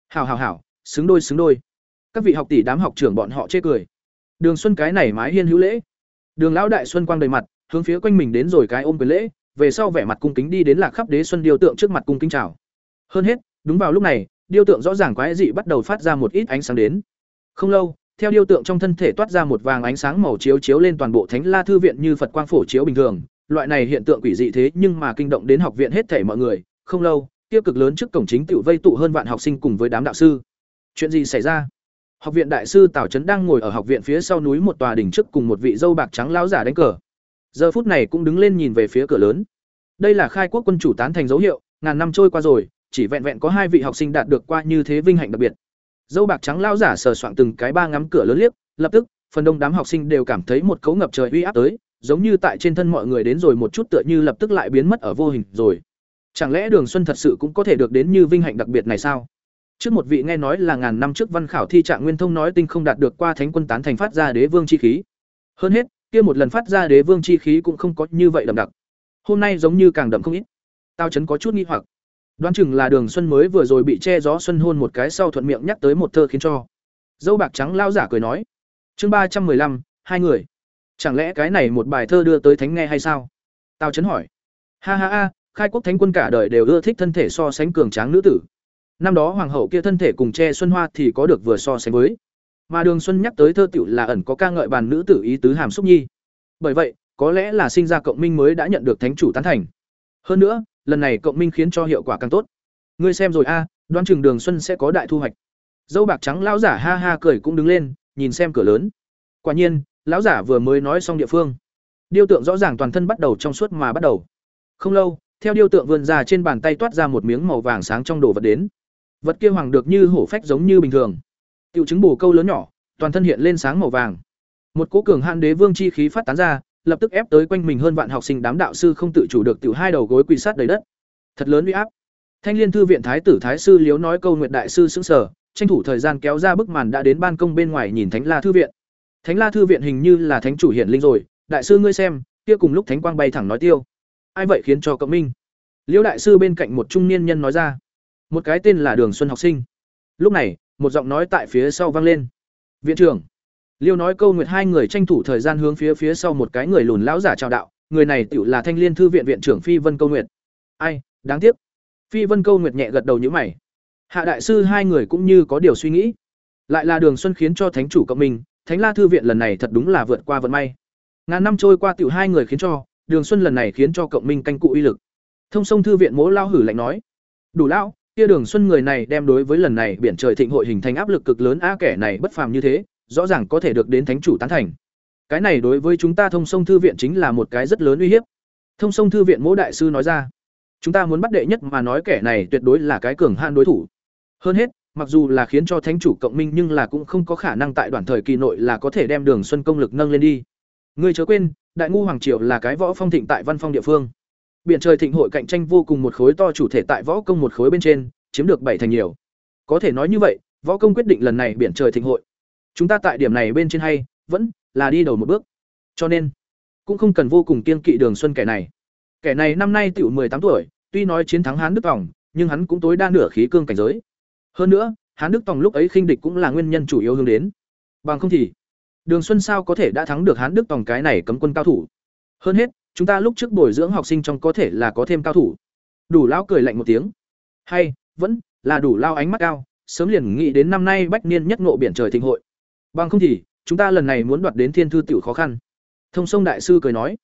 hảo hảo hảo, xứng đôi xứng đôi. Các vị học tỷ đám học trưởng bọn họ chê cười. Đường Xuân cái này mái hiên hữu lễ. Đường lão đại Xuân quang đầy mặt, hướng phía quanh mình đến rồi cái ôm quyền lễ, về sau vẻ mặt cung kính đi đến Lạc Khắp Đế Xuân điêu tượng trước mặt cung kính chào. Hơn hết, đúng vào lúc này, điêu tượng rõ ràng quái dị bắt đầu phát ra một ít ánh sáng đến. Không lâu, theo điêu tượng trong thân thể toát ra một vàng ánh sáng màu chiếu chiếu lên toàn bộ Thánh La thư viện như Phật quang phổ chiếu bình thường, loại này hiện tượng quỷ dị thế nhưng mà kinh động đến học viện hết thể mọi người, không lâu, tiêu cực lớn trước cổng chính tự vây tụ hơn vạn học sinh cùng với đám đạo sư. Chuyện gì xảy ra? Học viện đại sư Tào Trấn đang ngồi ở học viện phía sau núi một tòa đỉnh trước cùng một vị dâu bạc trắng lão giả đánh cờ. Giờ phút này cũng đứng lên nhìn về phía cửa lớn. Đây là khai quốc quân chủ tán thành dấu hiệu, ngàn năm trôi qua rồi, chỉ vẹn vẹn có hai vị học sinh đạt được qua như thế vinh hạnh đặc biệt. Dâu bạc trắng lao giả sờ soạng từng cái ba ngắm cửa lớn liếc, lập tức, phần đông đám học sinh đều cảm thấy một cấu ngập trời uy áp tới, giống như tại trên thân mọi người đến rồi một chút tựa như lập tức lại biến mất ở vô hình rồi. Chẳng lẽ Đường Xuân thật sự cũng có thể được đến như vinh hạnh đặc biệt này sao? Trước một vị nghe nói là ngàn năm trước văn khảo thi trạng nguyên thông nói tinh không đạt được qua thánh quân tán thành phát ra đế vương chi khí. Hơn hết, kia một lần phát ra đế vương chi khí cũng không có như vậy đậm đặc. Hôm nay giống như càng đậm không ít. Tao chấn có chút nghi hoặc. Đoán chừng là Đường Xuân mới vừa rồi bị che gió xuân hôn một cái sau thuận miệng nhắc tới một thơ khiến cho. Dâu bạc trắng lao giả cười nói. Chương ba trăm lăm hai người. Chẳng lẽ cái này một bài thơ đưa tới thánh nghe hay sao? Tao chấn hỏi. Ha ha ha, khai quốc thánh quân cả đời đều ưa thích thân thể so sánh cường tráng nữ tử năm đó hoàng hậu kia thân thể cùng che xuân hoa thì có được vừa so sánh với mà đường xuân nhắc tới thơ tiểu là ẩn có ca ngợi bàn nữ tử ý tứ hàm xúc nhi bởi vậy có lẽ là sinh ra cộng minh mới đã nhận được thánh chủ tán thành hơn nữa lần này cộng minh khiến cho hiệu quả càng tốt. Ngươi xem rồi a, đoán chừng đường xuân sẽ có đại thu hoạch. Dâu bạc trắng lão giả ha ha cười cũng đứng lên, nhìn xem cửa lớn. Quả nhiên, lão giả vừa mới nói xong địa phương. Điêu tượng rõ ràng toàn thân bắt đầu trong suốt mà bắt đầu. Không lâu, theo điêu tượng vươn ra trên bàn tay toát ra một miếng màu vàng sáng trong đồ vật đến. Vật kia hoàng được như hổ phách giống như bình thường. Tiểu chứng bổ câu lớn nhỏ, toàn thân hiện lên sáng màu vàng. Một cố cường hạn đế vương chi khí phát tán ra lập tức ép tới quanh mình hơn vạn học sinh đám đạo sư không tự chủ được tiểu hai đầu gối quỳ sát đầy đất. Thật lớn uy áp. Thanh liên thư viện thái tử thái sư liếu nói câu nguyện đại sư sững sở tranh thủ thời gian kéo ra bức màn đã đến ban công bên ngoài nhìn thánh la thư viện. Thánh la thư viện hình như là thánh chủ hiển linh rồi, đại sư ngươi xem, kia cùng lúc thánh quang bay thẳng nói tiêu. Ai vậy khiến cho cộng minh? Liễu đại sư bên cạnh một trung niên nhân nói ra, một cái tên là đường xuân học sinh. Lúc này, một giọng nói tại phía sau vang lên. Viện trưởng liêu nói câu nguyệt hai người tranh thủ thời gian hướng phía phía sau một cái người lùn lão giả chào đạo người này tựu là thanh liên thư viện viện trưởng phi vân câu nguyệt. Ai đáng tiếc. Phi vân câu nguyệt nhẹ gật đầu như mày. Hạ đại sư hai người cũng như có điều suy nghĩ. Lại là đường xuân khiến cho thánh chủ cộng mình, thánh la thư viện lần này thật đúng là vượt qua vận may. Ngàn năm trôi qua tiểu hai người khiến cho đường xuân lần này khiến cho cộng minh canh cụ uy lực. Thông sông thư viện mỗ lao hử lạnh nói. Đủ lão kia đường xuân người này đem đối với lần này biển trời thịnh hội hình thành áp lực cực lớn a kẻ này bất phàm như thế rõ ràng có thể được đến thánh chủ tán thành. Cái này đối với chúng ta thông sông thư viện chính là một cái rất lớn uy hiếp. Thông sông thư viện mỗi đại sư nói ra chúng ta muốn bắt đệ nhất mà nói kẻ này tuyệt đối là cái cường hạn đối thủ. Hơn hết mặc dù là khiến cho thánh chủ cộng minh nhưng là cũng không có khả năng tại đoạn thời kỳ nội là có thể đem đường xuân công lực nâng lên đi. Ngươi chớ quên đại ngu hoàng triều là cái võ phong thịnh tại văn phong địa phương. Biển trời thịnh hội cạnh tranh vô cùng một khối to chủ thể tại võ công một khối bên trên, chiếm được bảy thành nhiều. Có thể nói như vậy, võ công quyết định lần này biển trời thịnh hội. Chúng ta tại điểm này bên trên hay, vẫn là đi đầu một bước. Cho nên, cũng không cần vô cùng kiên kỵ Đường Xuân kẻ này. Kẻ này năm nay tiểu tám tuổi, tuy nói chiến thắng Hán Đức Tòng, nhưng hắn cũng tối đa nửa khí cương cảnh giới. Hơn nữa, Hán Đức Tòng lúc ấy khinh địch cũng là nguyên nhân chủ yếu hướng đến. Bằng không thì, Đường Xuân sao có thể đã thắng được Hán Đức Tòng cái này cấm quân cao thủ? Hơn hết, chúng ta lúc trước bồi dưỡng học sinh trong có thể là có thêm cao thủ đủ lao cười lạnh một tiếng hay vẫn là đủ lao ánh mắt cao sớm liền nghĩ đến năm nay bách niên nhất ngộ biển trời thịnh hội bằng không thì, chúng ta lần này muốn đoạt đến thiên thư tiểu khó khăn. Thông sông đại sư cười nói,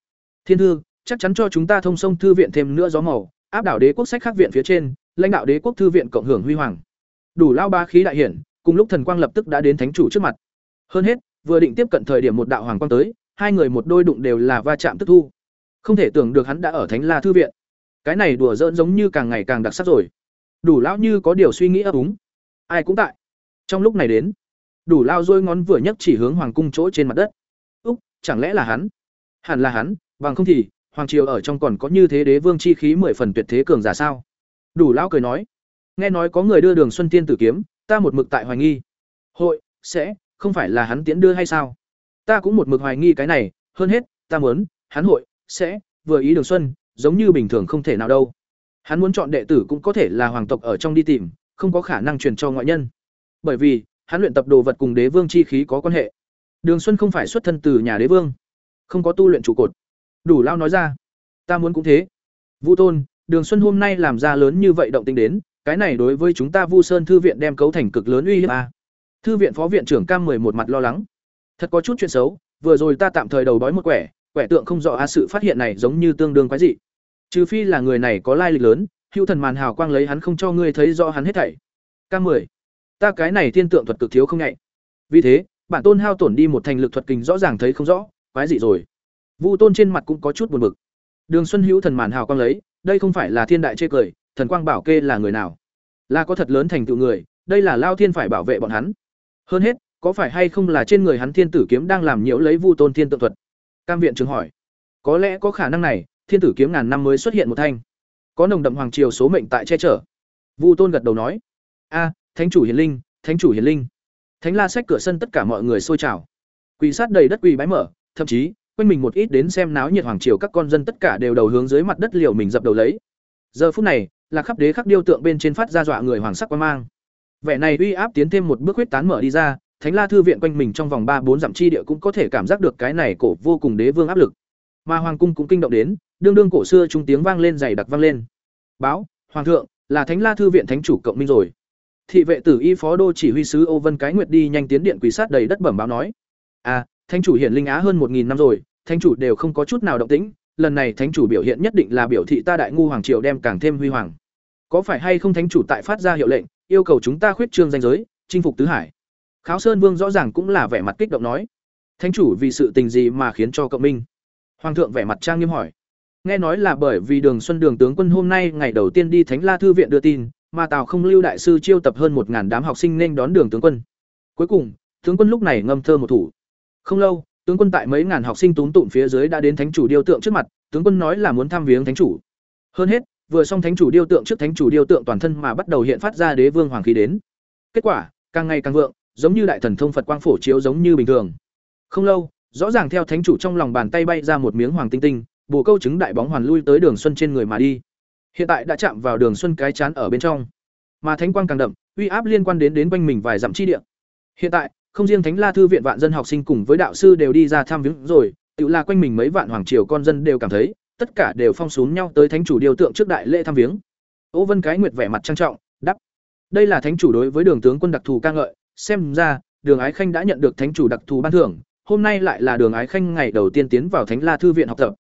thiên thư, chắc chắn cho chúng ta thông sông thư viện thêm nữa gió màu, áp đảo đế quốc sách khắc viện phía trên, lãnh đạo đế quốc thư viện cộng hưởng huy hoàng. Đủ lao ba khí đại hiển, cùng lúc thần quang lập tức đã đến thánh chủ trước mặt. Hơn hết, vừa định tiếp cận thời điểm một đạo hoàng quang tới, hai người một đôi đụng đều là va chạm tức thu. Không thể tưởng được hắn đã ở thánh la thư viện. Cái này đùa giỡn giống như càng ngày càng đặc sắc rồi. Đủ lão như có điều suy nghĩ ấp úng. Ai cũng tại. Trong lúc này đến đủ lao dôi ngón vừa nhấc chỉ hướng hoàng cung chỗ trên mặt đất. Úc chẳng lẽ là hắn? Hẳn là hắn bằng không thì hoàng triều ở trong còn có như thế đế vương chi khí mười phần tuyệt thế cường giả sao? Đủ lão cười nói. Nghe nói có người đưa đường xuân tiên tử kiếm ta một mực tại hoài nghi. Hội sẽ không phải là hắn tiến đưa hay sao? Ta cũng một mực hoài nghi cái này hơn hết ta muốn hắn hội sẽ vừa ý Đường Xuân, giống như bình thường không thể nào đâu. Hắn muốn chọn đệ tử cũng có thể là hoàng tộc ở trong đi tìm, không có khả năng truyền cho ngoại nhân. Bởi vì, hắn luyện tập đồ vật cùng đế vương chi khí có quan hệ. Đường Xuân không phải xuất thân từ nhà đế vương, không có tu luyện trụ cột. Đủ lao nói ra, ta muốn cũng thế. Vũ Tôn, Đường Xuân hôm nay làm ra lớn như vậy động tình đến, cái này đối với chúng ta Vu Sơn thư viện đem cấu thành cực lớn uy hiếp a. Thư viện phó viện trưởng Cam một mặt lo lắng. Thật có chút chuyện xấu, vừa rồi ta tạm thời đầu đói một quẻ, quẻ tượng không rõ a sự phát hiện này giống như tương đương quái dị trừ phi là người này có lai lịch lớn hữu thần màn hào quang lấy hắn không cho ngươi thấy rõ hắn hết thảy cam mười ta cái này thiên tượng thuật cực thiếu không nhạy. Vì thế, bản tôn hao tổn đi một thành lực thuật kình rõ ràng thấy không rõ, quái gì rồi. Vu tôn trên mặt cũng có chút buồn bực. Đường xuân hữu thần màn hào quang lấy, đây không phải là thiên đại chê cười, thần quang bảo kê là người nào? Là có thật lớn thành tựu người, đây là lao thiên phải bảo vệ bọn hắn. Hơn hết, có phải hay không là trên người hắn thiên tử kiếm đang làm nhiễu lấy vu tôn thiên tượng thuật? Cam viện trường hỏi. Có lẽ có khả năng này, thiên tử kiếm ngàn năm mới xuất hiện một thanh. Có nồng đậm hoàng triều số mệnh tại che chở. Vu tôn gật đầu nói. A thánh chủ hiền linh, thánh chủ hiền linh. Thánh la sách cửa sân tất cả mọi người xôi trào. Quỳ sát đầy đất quỳ bái mở, thậm chí, quanh mình một ít đến xem náo nhiệt hoàng triều các con dân tất cả đều đầu hướng dưới mặt đất liều mình dập đầu lấy. Giờ phút này, là khắp đế khắc điêu tượng bên trên phát ra dọa người hoàng sắc quan mang. Vẻ này uy áp tiến thêm một bước huyết tán mở đi ra, thánh la thư viện quanh mình trong vòng ba bốn dặm chi địa cũng có thể cảm giác được cái này cổ vô cùng đế vương áp lực. Mà hoàng cung cũng kinh động đến, đương đương cổ xưa trung tiếng vang lên dày đặc vang lên. Báo, hoàng thượng, là thánh la thư viện thánh chủ cộng minh rồi thị vệ tử y phó đô chỉ huy sứ Âu vân cái nguyệt đi nhanh tiến điện quỷ sát đầy đất bẩm báo nói. À thánh chủ hiện linh á hơn một nghìn năm rồi, thánh chủ đều không có chút nào động tĩnh, lần này thánh chủ biểu hiện nhất định là biểu thị ta đại ngu hoàng triều đem càng thêm huy hoàng. Có phải hay không thánh chủ tại phát ra hiệu lệnh, yêu cầu chúng ta khuyết trương danh giới, chinh phục tứ hải? Kháo sơn vương rõ ràng cũng là vẻ mặt kích động nói. Thánh chủ vì sự tình gì mà khiến cho cộng minh? Hoàng thượng vẻ mặt trang nghiêm hỏi. Nghe nói là bởi vì đường xuân đường tướng quân hôm nay ngày đầu tiên đi thánh la thư viện đưa tin mà tào không lưu đại sư chiêu tập hơn một ngàn đám học sinh nên đón đường tướng quân. Cuối cùng, tướng quân lúc này ngâm thơ một thủ. Không lâu, tướng quân tại mấy ngàn học sinh túm tụm phía dưới đã đến thánh chủ điêu tượng trước mặt, tướng quân nói là muốn thăm viếng thánh chủ. Hơn hết, vừa xong thánh chủ điêu tượng trước thánh chủ điêu tượng toàn thân mà bắt đầu hiện phát ra đế vương hoàng khí đến. Kết quả, càng ngày càng vượng, giống như đại thần thông phật quang phổ chiếu giống như bình thường. Không lâu, rõ ràng theo thánh chủ trong lòng bàn tay bay ra một miếng hoàng tinh tinh bồ câu chứng đại bóng hoàn lui tới đường xuân trên người mà đi hiện tại đã chạm vào đường xuân cái chán ở bên trong. Mà thánh quang càng đậm, uy áp liên quan đến đến quanh mình vài dặm chi địa. Hiện tại, không riêng thánh la thư viện vạn dân học sinh cùng với đạo sư đều đi ra tham viếng rồi, tự là quanh mình mấy vạn hoàng triều con dân đều cảm thấy, tất cả đều phong xuống nhau tới thánh chủ điều tượng trước đại lễ tham viếng. Ô vân cái nguyệt vẻ mặt trang trọng đắp đây là thánh chủ đối với đường tướng quân đặc thù ca ngợi, xem ra, đường ái khanh đã nhận được thánh chủ đặc thù ban thưởng, hôm nay lại là đường ái khanh ngày đầu tiên tiến vào thánh la thư viện học tập.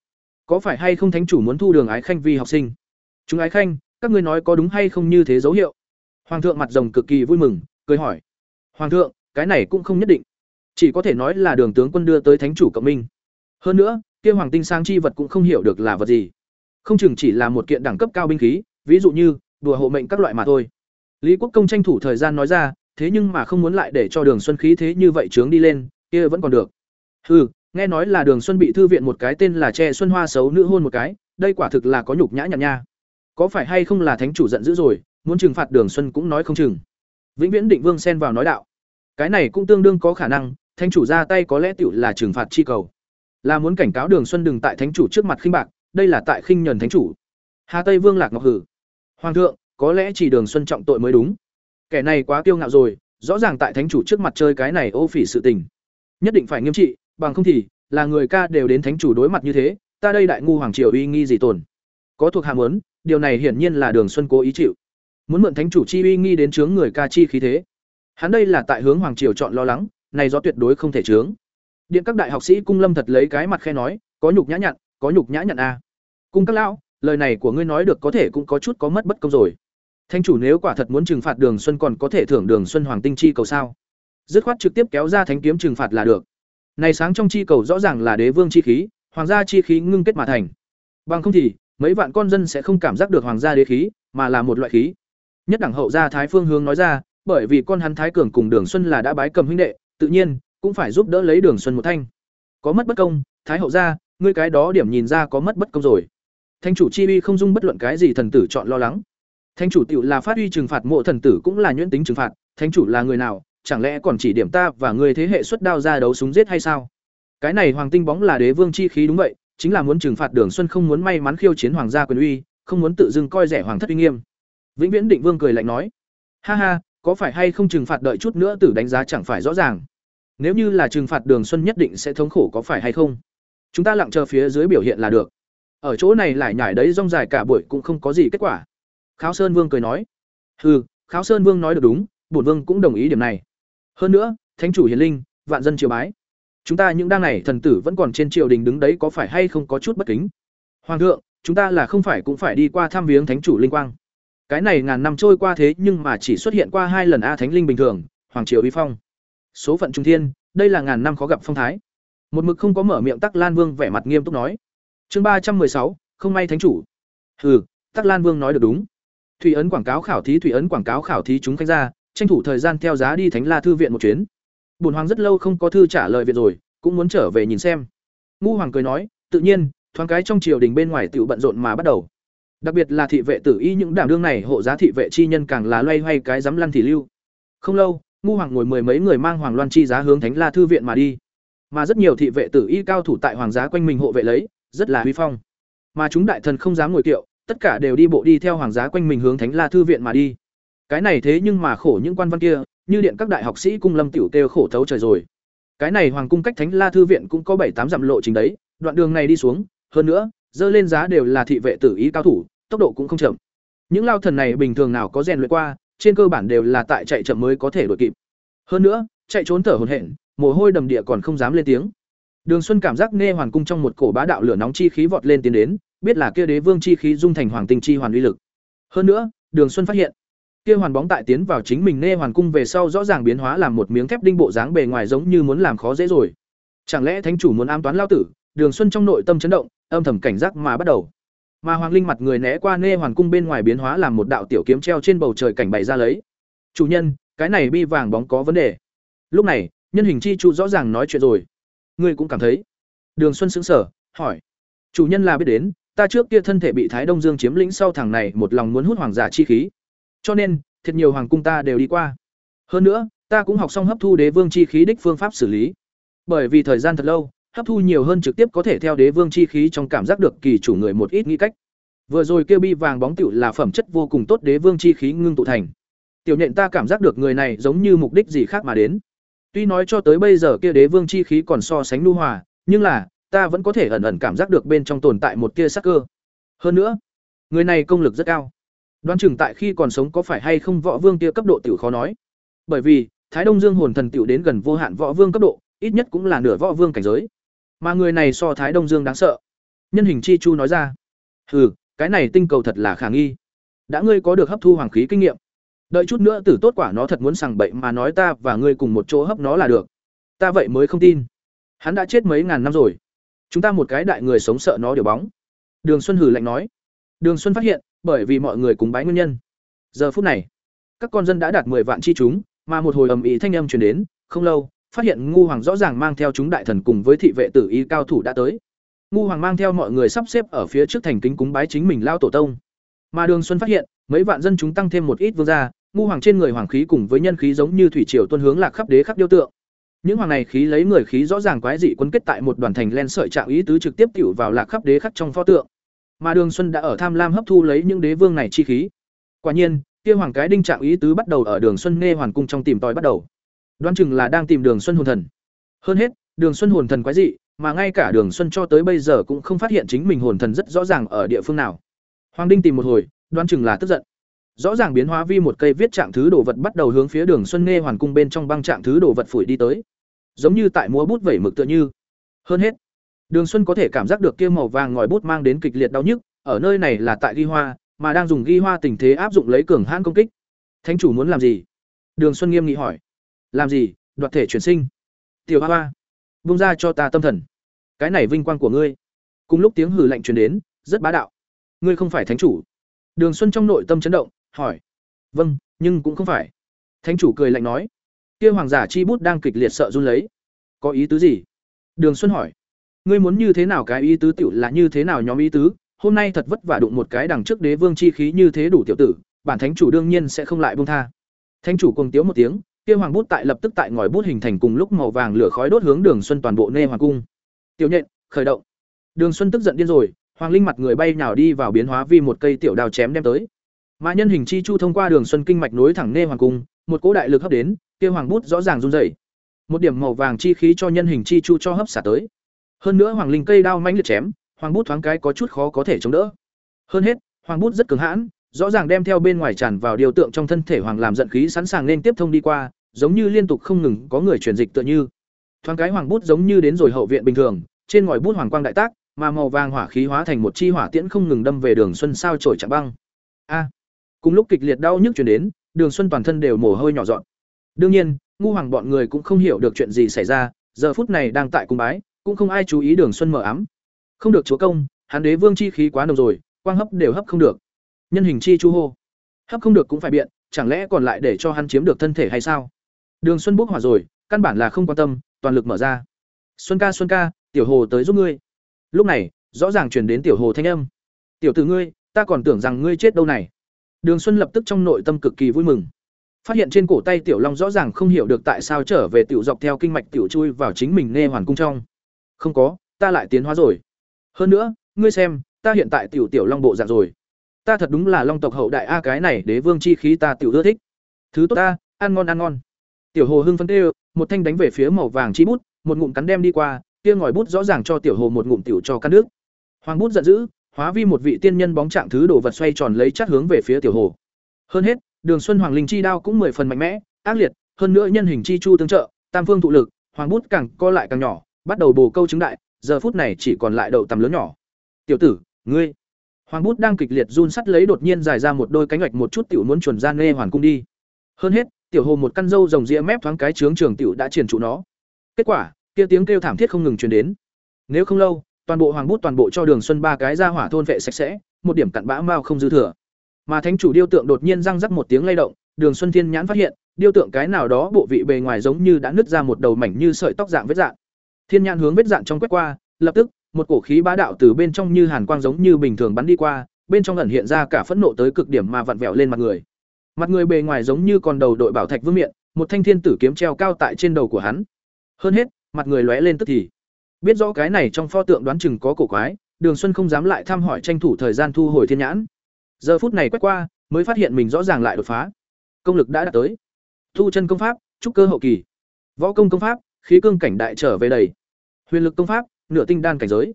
Có phải hay không thánh chủ muốn thu đường ái khanh vì học sinh? Chúng ái khanh, các ngươi nói có đúng hay không như thế dấu hiệu? Hoàng thượng mặt rồng cực kỳ vui mừng, cười hỏi. Hoàng thượng, cái này cũng không nhất định. Chỉ có thể nói là đường tướng quân đưa tới thánh chủ cộng minh. Hơn nữa, kia hoàng tinh sang chi vật cũng không hiểu được là vật gì. Không chừng chỉ là một kiện đẳng cấp cao binh khí, ví dụ như, đùa hộ mệnh các loại mà thôi. Lý quốc công tranh thủ thời gian nói ra, thế nhưng mà không muốn lại để cho đường xuân khí thế như vậy trướng đi lên, kia vẫn còn được. Hừ, nghe nói là đường xuân bị thư viện một cái tên là tre xuân hoa xấu nữ hôn một cái, đây quả thực là có nhục nhã nhặn nha có phải hay không là thánh chủ giận dữ rồi, muốn trừng phạt đường xuân cũng nói không chừng. Vĩnh viễn định vương xen vào nói đạo. Cái này cũng tương đương có khả năng, thánh chủ ra tay có lẽ tựu là trừng phạt chi cầu. Là muốn cảnh cáo đường xuân đừng tại thánh chủ trước mặt khinh bạc, đây là tại khinh nhờn thánh chủ. Hà tây vương lạc ngọc hử. Hoàng thượng, có lẽ chỉ đường xuân trọng tội mới đúng. Kẻ này quá kiêu ngạo rồi, rõ ràng tại thánh chủ trước mặt chơi cái này ô phỉ sự tình. Nhất định phải nghiêm trị, bằng không thì, là người ca đều đến thánh chủ đối mặt như thế, ta đây đại ngu hoàng triều uy nghi gì tồn. Có thuộc hạ muốn điều này hiển nhiên là đường xuân cố ý chịu. Muốn mượn thánh chủ chi uy nghi đến chướng người ca chi khí thế. Hắn đây là tại hướng hoàng triều chọn lo lắng, này do tuyệt đối không thể chướng. Điện các đại học sĩ cung lâm thật lấy cái mặt khe nói, có nhục nhã nhặn, có nhục nhã nhặn a à. cung các lão, lời này của ngươi nói được có thể cũng có chút có mất bất công rồi. Thanh chủ nếu quả thật muốn trừng phạt đường xuân còn có thể thưởng đường xuân hoàng tinh chi cầu sao? Dứt khoát trực tiếp kéo ra thánh kiếm trừng phạt là được. Này sáng trong chi cầu rõ ràng là đế vương chi khí, hoàng gia chi khí ngưng kết mà thành. Bằng không thì mấy vạn con dân sẽ không cảm giác được hoàng gia đế khí, mà là một loại khí. Nhất đẳng hậu gia thái phương hướng nói ra, bởi vì con hắn thái cường cùng đường xuân là đã bái cầm huynh đệ, tự nhiên, cũng phải giúp đỡ lấy đường xuân một thanh. Có mất bất công, thái hậu gia, ngươi cái đó điểm nhìn ra có mất bất công rồi. Thanh chủ chi uy không dung bất luận cái gì thần tử chọn lo lắng. Thanh chủ tiểu là phát uy trừng phạt mộ thần tử cũng là nhuyễn tính trừng phạt thánh chủ là người nào, chẳng lẽ còn chỉ điểm ta và người thế hệ xuất đao ra đấu súng giết hay sao? Cái này hoàng tinh bóng là đế vương chi khí đúng vậy chính là muốn trừng phạt đường xuân không muốn may mắn khiêu chiến hoàng gia quyền uy, không muốn tự dưng coi rẻ hoàng thất uy nghiêm. Vĩnh viễn định vương cười lạnh nói, ha ha, có phải hay không trừng phạt đợi chút nữa tử đánh giá chẳng phải rõ ràng. Nếu như là trừng phạt đường xuân nhất định sẽ thống khổ có phải hay không? Chúng ta lặng chờ phía dưới biểu hiện là được. Ở chỗ này lại nhải đấy rong dài cả buổi cũng không có gì kết quả. Kháo sơn vương cười nói, hừ, kháo sơn vương nói được đúng, bổn vương cũng đồng ý điểm này. Hơn nữa, thánh chủ hiền linh, vạn dân triều bái chúng ta những đang này thần tử vẫn còn trên triều đình đứng đấy có phải hay không có chút bất kính hoàng thượng chúng ta là không phải cũng phải đi qua thăm viếng thánh chủ linh quang cái này ngàn năm trôi qua thế nhưng mà chỉ xuất hiện qua hai lần a thánh linh bình thường hoàng triều uy phong Số phận trung thiên, đây là ngàn năm khó gặp phong thái. Một mực không có mở miệng Tắc Lan Vương vẻ mặt nghiêm túc nói. Chương ba trăm sáu, không may thánh chủ. Hừ, Tắc Lan Vương nói được đúng. Thủy ấn quảng cáo khảo thí thủy ấn quảng cáo khảo thí chúng khanh ra, tranh thủ thời gian theo giá đi Thánh La thư viện một chuyến. Bổn hoàng rất lâu không có thư trả lời viện rồi, cũng muốn trở về nhìn xem. Ngu hoàng cười nói, tự nhiên, thoáng cái trong triều đình bên ngoài tựu bận rộn mà bắt đầu. Đặc biệt là thị vệ tử y những đảm đương này hộ giá thị vệ chi nhân càng là loay hoay cái dám lăn thì lưu. Không lâu, ngu hoàng ngồi mười mấy người mang hoàng loan chi giá hướng Thánh La thư viện mà đi. Mà rất nhiều thị vệ tử y cao thủ tại hoàng giá quanh mình hộ vệ lấy, rất là huy phong. Mà chúng đại thần không dám ngồi kiệu, tất cả đều đi bộ đi theo hoàng giá quanh mình hướng Thánh La thư viện mà đi. Cái này thế nhưng mà khổ những quan văn kia, như điện các đại học sĩ cung lâm tiểu kêu khổ thấu trời rồi. Cái này hoàng cung cách Thánh La thư viện cũng có bảy tám dặm lộ trình đấy, đoạn đường này đi xuống, hơn nữa, dơ lên giá đều là thị vệ tử ý cao thủ, tốc độ cũng không chậm. Những lao thần này bình thường nào có rèn luyện qua, trên cơ bản đều là tại chạy chậm mới có thể đuổi kịp. Hơn nữa, chạy trốn thở hổn hển, mồ hôi đầm địa còn không dám lên tiếng. Đường Xuân cảm giác nghe hoàn cung trong một cổ bá đạo lửa nóng chi khí vọt lên tiến đến, biết là kia đế vương chi khí dung thành hoàng tinh chi hoàn uy lực. Hơn nữa, Đường Xuân phát hiện, kia hoàn bóng tại tiến vào chính mình nê hoàn cung về sau rõ ràng biến hóa làm một miếng thép đinh bộ dáng bề ngoài giống như muốn làm khó dễ rồi. Chẳng lẽ thánh chủ muốn ám toán lao tử? Đường Xuân trong nội tâm chấn động, âm thầm cảnh giác mà bắt đầu. Mà Hoàng Linh mặt người né qua nê hoàn cung bên ngoài biến hóa làm một đạo tiểu kiếm treo trên bầu trời cảnh bày ra lấy. "Chủ nhân, cái này bi vàng bóng có vấn đề." Lúc này, nhân hình chi chủ rõ ràng nói chuyện rồi. "Ngươi cũng cảm thấy?" Đường Xuân sững sờ, hỏi. "Chủ nhân là biết đến, ta trước kia thân thể bị Thái Đông Dương chiếm lĩnh sau thằng này một lòng muốn hút hoàng giả chi khí. Cho nên, thiệt nhiều hoàng cung ta đều đi qua. Hơn nữa, ta cũng học xong hấp thu đế vương chi khí đích phương pháp xử lý. Bởi vì thời gian thật lâu, hấp thu nhiều hơn trực tiếp có thể theo đế vương chi khí trong cảm giác được kỳ chủ người một ít nghĩ cách. Vừa rồi kêu bi vàng bóng tiểu là phẩm chất vô cùng tốt đế vương chi khí ngưng tụ thành. Tiểu nhện ta cảm giác được người này giống như mục đích gì khác mà đến. Tuy nói cho tới bây giờ kia đế vương chi khí còn so sánh nu hòa, nhưng là ta vẫn có thể ẩn ẩn cảm giác được bên trong tồn tại một tia sắc cơ. Hơn nữa, người này công lực rất cao. Đoán chừng tại khi còn sống có phải hay không võ vương kia cấp độ tiểu khó nói. Bởi vì, Thái Đông Dương hồn thần tiểu đến gần vô hạn võ vương cấp độ, ít nhất cũng là nửa võ vương cảnh giới. Mà người này so Thái Đông Dương đáng sợ. Nhân hình chi chu nói ra. Hừ, cái này tinh cầu thật là khả nghi. Đã ngươi có được hấp thu hoàng khí kinh nghiệm. Đợi chút nữa tử tốt quả nó thật muốn sằng bậy mà nói ta và ngươi cùng một chỗ hấp nó là được. Ta vậy mới không tin. Hắn đã chết mấy ngàn năm rồi. Chúng ta một cái đại người sống sợ nó điều bóng. Đường Xuân hừ lạnh nói. Đường Xuân phát hiện, bởi vì mọi người cùng bái nguyên nhân. Giờ phút này, các con dân đã đạt 10 vạn chi chúng, mà một hồi ầm ĩ thanh âm truyền đến, không lâu, phát hiện ngu hoàng rõ ràng mang theo chúng đại thần cùng với thị vệ tử y cao thủ đã tới. Ngu hoàng mang theo mọi người sắp xếp ở phía trước thành kính cúng bái chính mình lao tổ tông. Mà Đường Xuân phát hiện, mấy vạn dân chúng tăng thêm một ít vương gia, ngu hoàng trên người hoàng khí cùng với nhân khí giống như thủy triều tuôn hướng lạc khắp đế khắp điêu tượng. Những hoàng này khí lấy người khí rõ ràng quái dị quấn kết tại một đoàn thành len sợi trạng ý tứ trực tiếp tiểu vào lạc khắp đế khắc trong pho tượng. Mà Đường Xuân đã ở tham lam hấp thu lấy những đế vương này chi khí. Quả nhiên, kia hoàng cái đinh trạng ý tứ bắt đầu ở Đường Xuân nghe hoàn cung trong tìm tòi bắt đầu. Đoán chừng là đang tìm Đường Xuân hồn thần. Hơn hết, Đường Xuân hồn thần quái dị, mà ngay cả Đường Xuân cho tới bây giờ cũng không phát hiện chính mình hồn thần rất rõ ràng ở địa phương nào. Hoàng Đinh tìm một hồi, đoán chừng là tức giận. Rõ ràng biến hóa vi một cây viết trạng thứ đồ vật bắt đầu hướng phía Đường Xuân nghe hoàn cung bên trong băng trạng thứ đồ vật phủi đi tới. Giống như tại múa bút vẩy mực tựa như. Hơn hết, Đường Xuân có thể cảm giác được kia màu vàng ngòi bút mang đến kịch liệt đau nhức, ở nơi này là tại ghi hoa, mà đang dùng ghi hoa tình thế áp dụng lấy cường hãn công kích. Thánh chủ muốn làm gì? Đường Xuân nghiêm nghị hỏi. Làm gì? Đoạt thể chuyển sinh. Tiểu Hoa Hoa, buông ra cho ta tâm thần. Cái này vinh quang của ngươi. Cùng lúc tiếng hừ lạnh truyền đến, rất bá đạo. Ngươi không phải thánh chủ. Đường Xuân trong nội tâm chấn động, hỏi. Vâng, nhưng cũng không phải. Thánh chủ cười lạnh nói. Kia hoàng giả chi bút đang kịch liệt sợ run lấy. Có ý tứ gì? Đường Xuân hỏi ngươi muốn như thế nào cái ý tứ tiểu là như thế nào nhóm ý tứ, hôm nay thật vất vả đụng một cái đằng trước đế vương chi khí như thế đủ tiểu tử, bản thánh chủ đương nhiên sẽ không lại buông tha. Thánh chủ cùng tiếu một tiếng, kia hoàng bút tại lập tức tại ngòi bút hình thành cùng lúc màu vàng lửa khói đốt hướng đường xuân toàn bộ nê hoàng cung. Tiểu nhện, khởi động. Đường xuân tức giận điên rồi, hoàng linh mặt người bay nhào đi vào biến hóa vì một cây tiểu đào chém đem tới. Mà nhân hình chi chu thông qua đường xuân kinh mạch nối thẳng nê hoàng cung, một cỗ đại lực hấp đến, kia hoàng bút rõ ràng run rẩy. Một điểm màu vàng chi khí cho nhân hình chi chu cho hấp xả tới hơn nữa hoàng linh cây đao mãnh liệt chém, hoàng bút thoáng cái có chút khó có thể chống đỡ. Hơn hết, hoàng bút rất cứng hãn, rõ ràng đem theo bên ngoài tràn vào điều tượng trong thân thể hoàng làm giận khí sẵn sàng nên tiếp thông đi qua, giống như liên tục không ngừng có người truyền dịch tựa như. Thoáng cái hoàng bút giống như đến rồi hậu viện bình thường, trên ngòi bút hoàng quang đại tác, mà màu vàng hỏa khí hóa thành một chi hỏa tiễn không ngừng đâm về Đường Xuân sao chổi chạm băng. A. cùng lúc kịch liệt đau nhức truyền đến, Đường Xuân toàn thân đều mồ hôi nhỏ giọt. Đương nhiên, ngu hoàng bọn người cũng không hiểu được chuyện gì xảy ra giờ phút này đang tại cung bái cũng không ai chú ý đường xuân mở ám. Không được chúa công, hán đế vương chi khí quá nồng rồi, quang hấp đều hấp không được. Nhân hình chi chu hô. Hấp không được cũng phải biện, chẳng lẽ còn lại để cho hắn chiếm được thân thể hay sao? Đường xuân bốc hỏa rồi, căn bản là không quan tâm, toàn lực mở ra. Xuân ca xuân ca, tiểu hồ tới giúp ngươi. Lúc này, rõ ràng chuyển đến tiểu hồ thanh âm. Tiểu tử ngươi, ta còn tưởng rằng ngươi chết đâu này. Đường xuân lập tức trong nội tâm cực kỳ vui mừng. Phát hiện trên cổ tay tiểu long rõ ràng không hiểu được tại sao trở về tiểu dọc theo kinh mạch tiểu chui vào chính mình nghe hoàn cung trong không có, ta lại tiến hóa rồi. Hơn nữa, ngươi xem, ta hiện tại tiểu tiểu long bộ dạng rồi. Ta thật đúng là long tộc hậu đại a, cái này đế vương chi khí ta tiểu ưa thích. Thứ tốt ta, ăn ngon ăn ngon. Tiểu hồ hưng phấn tê, một thanh đánh về phía màu vàng chi bút, một ngụm cắn đem đi qua, kia ngòi bút rõ ràng cho tiểu hồ một ngụm tiểu cho căn nước. Hoàng bút giận dữ, hóa vi một vị tiên nhân bóng trạng thứ đồ vật xoay tròn lấy chát hướng về phía tiểu hồ. Hơn hết, đường xuân hoàng linh chi đao cũng mười phần mạnh mẽ, ác liệt, hơn nữa nhân hình chi chu tương trợ, tam phương thụ lực, hoàng bút càng co lại càng nhỏ bắt đầu bồ câu chứng đại, giờ phút này chỉ còn lại đậu tầm lớn nhỏ. Tiểu tử, ngươi. Hoàng bút đang kịch liệt run sắt lấy đột nhiên dài ra một đôi cánh ngạch một chút tiểu muốn chuẩn ra nghe hoàn cung đi. Hơn hết, tiểu hồ một căn râu rồng ria mép thoáng cái trướng trường tiểu đã triển trụ nó. Kết quả, kia tiếng kêu thảm thiết không ngừng truyền đến. Nếu không lâu, toàn bộ hoàng bút toàn bộ cho đường xuân ba cái ra hỏa thôn vệ sạch sẽ, một điểm cặn bã mao không dư thừa. Mà thánh chủ điêu tượng đột nhiên răng rắc một tiếng lay động, đường xuân thiên nhãn phát hiện, điêu tượng cái nào đó bộ vị bề ngoài giống như đã nứt ra một đầu mảnh như sợi tóc dạng vết dạng thiên nhãn hướng vết dạn trong quét qua, lập tức, một cổ khí bá đạo từ bên trong như hàn quang giống như bình thường bắn đi qua, bên trong ẩn hiện ra cả phẫn nộ tới cực điểm mà vặn vẹo lên mặt người. Mặt người bề ngoài giống như còn đầu đội bảo thạch vương miện, một thanh thiên tử kiếm treo cao tại trên đầu của hắn. Hơn hết, mặt người lóe lên tức thì. Biết rõ cái này trong pho tượng đoán chừng có cổ quái, đường xuân không dám lại thăm hỏi tranh thủ thời gian thu hồi thiên nhãn. Giờ phút này quét qua, mới phát hiện mình rõ ràng lại đột phá. Công lực đã đạt tới. Thu chân công pháp, trúc cơ hậu kỳ. Võ công công pháp khí cương cảnh đại trở về đầy. Huyền lực công pháp, nửa tinh đan cảnh giới.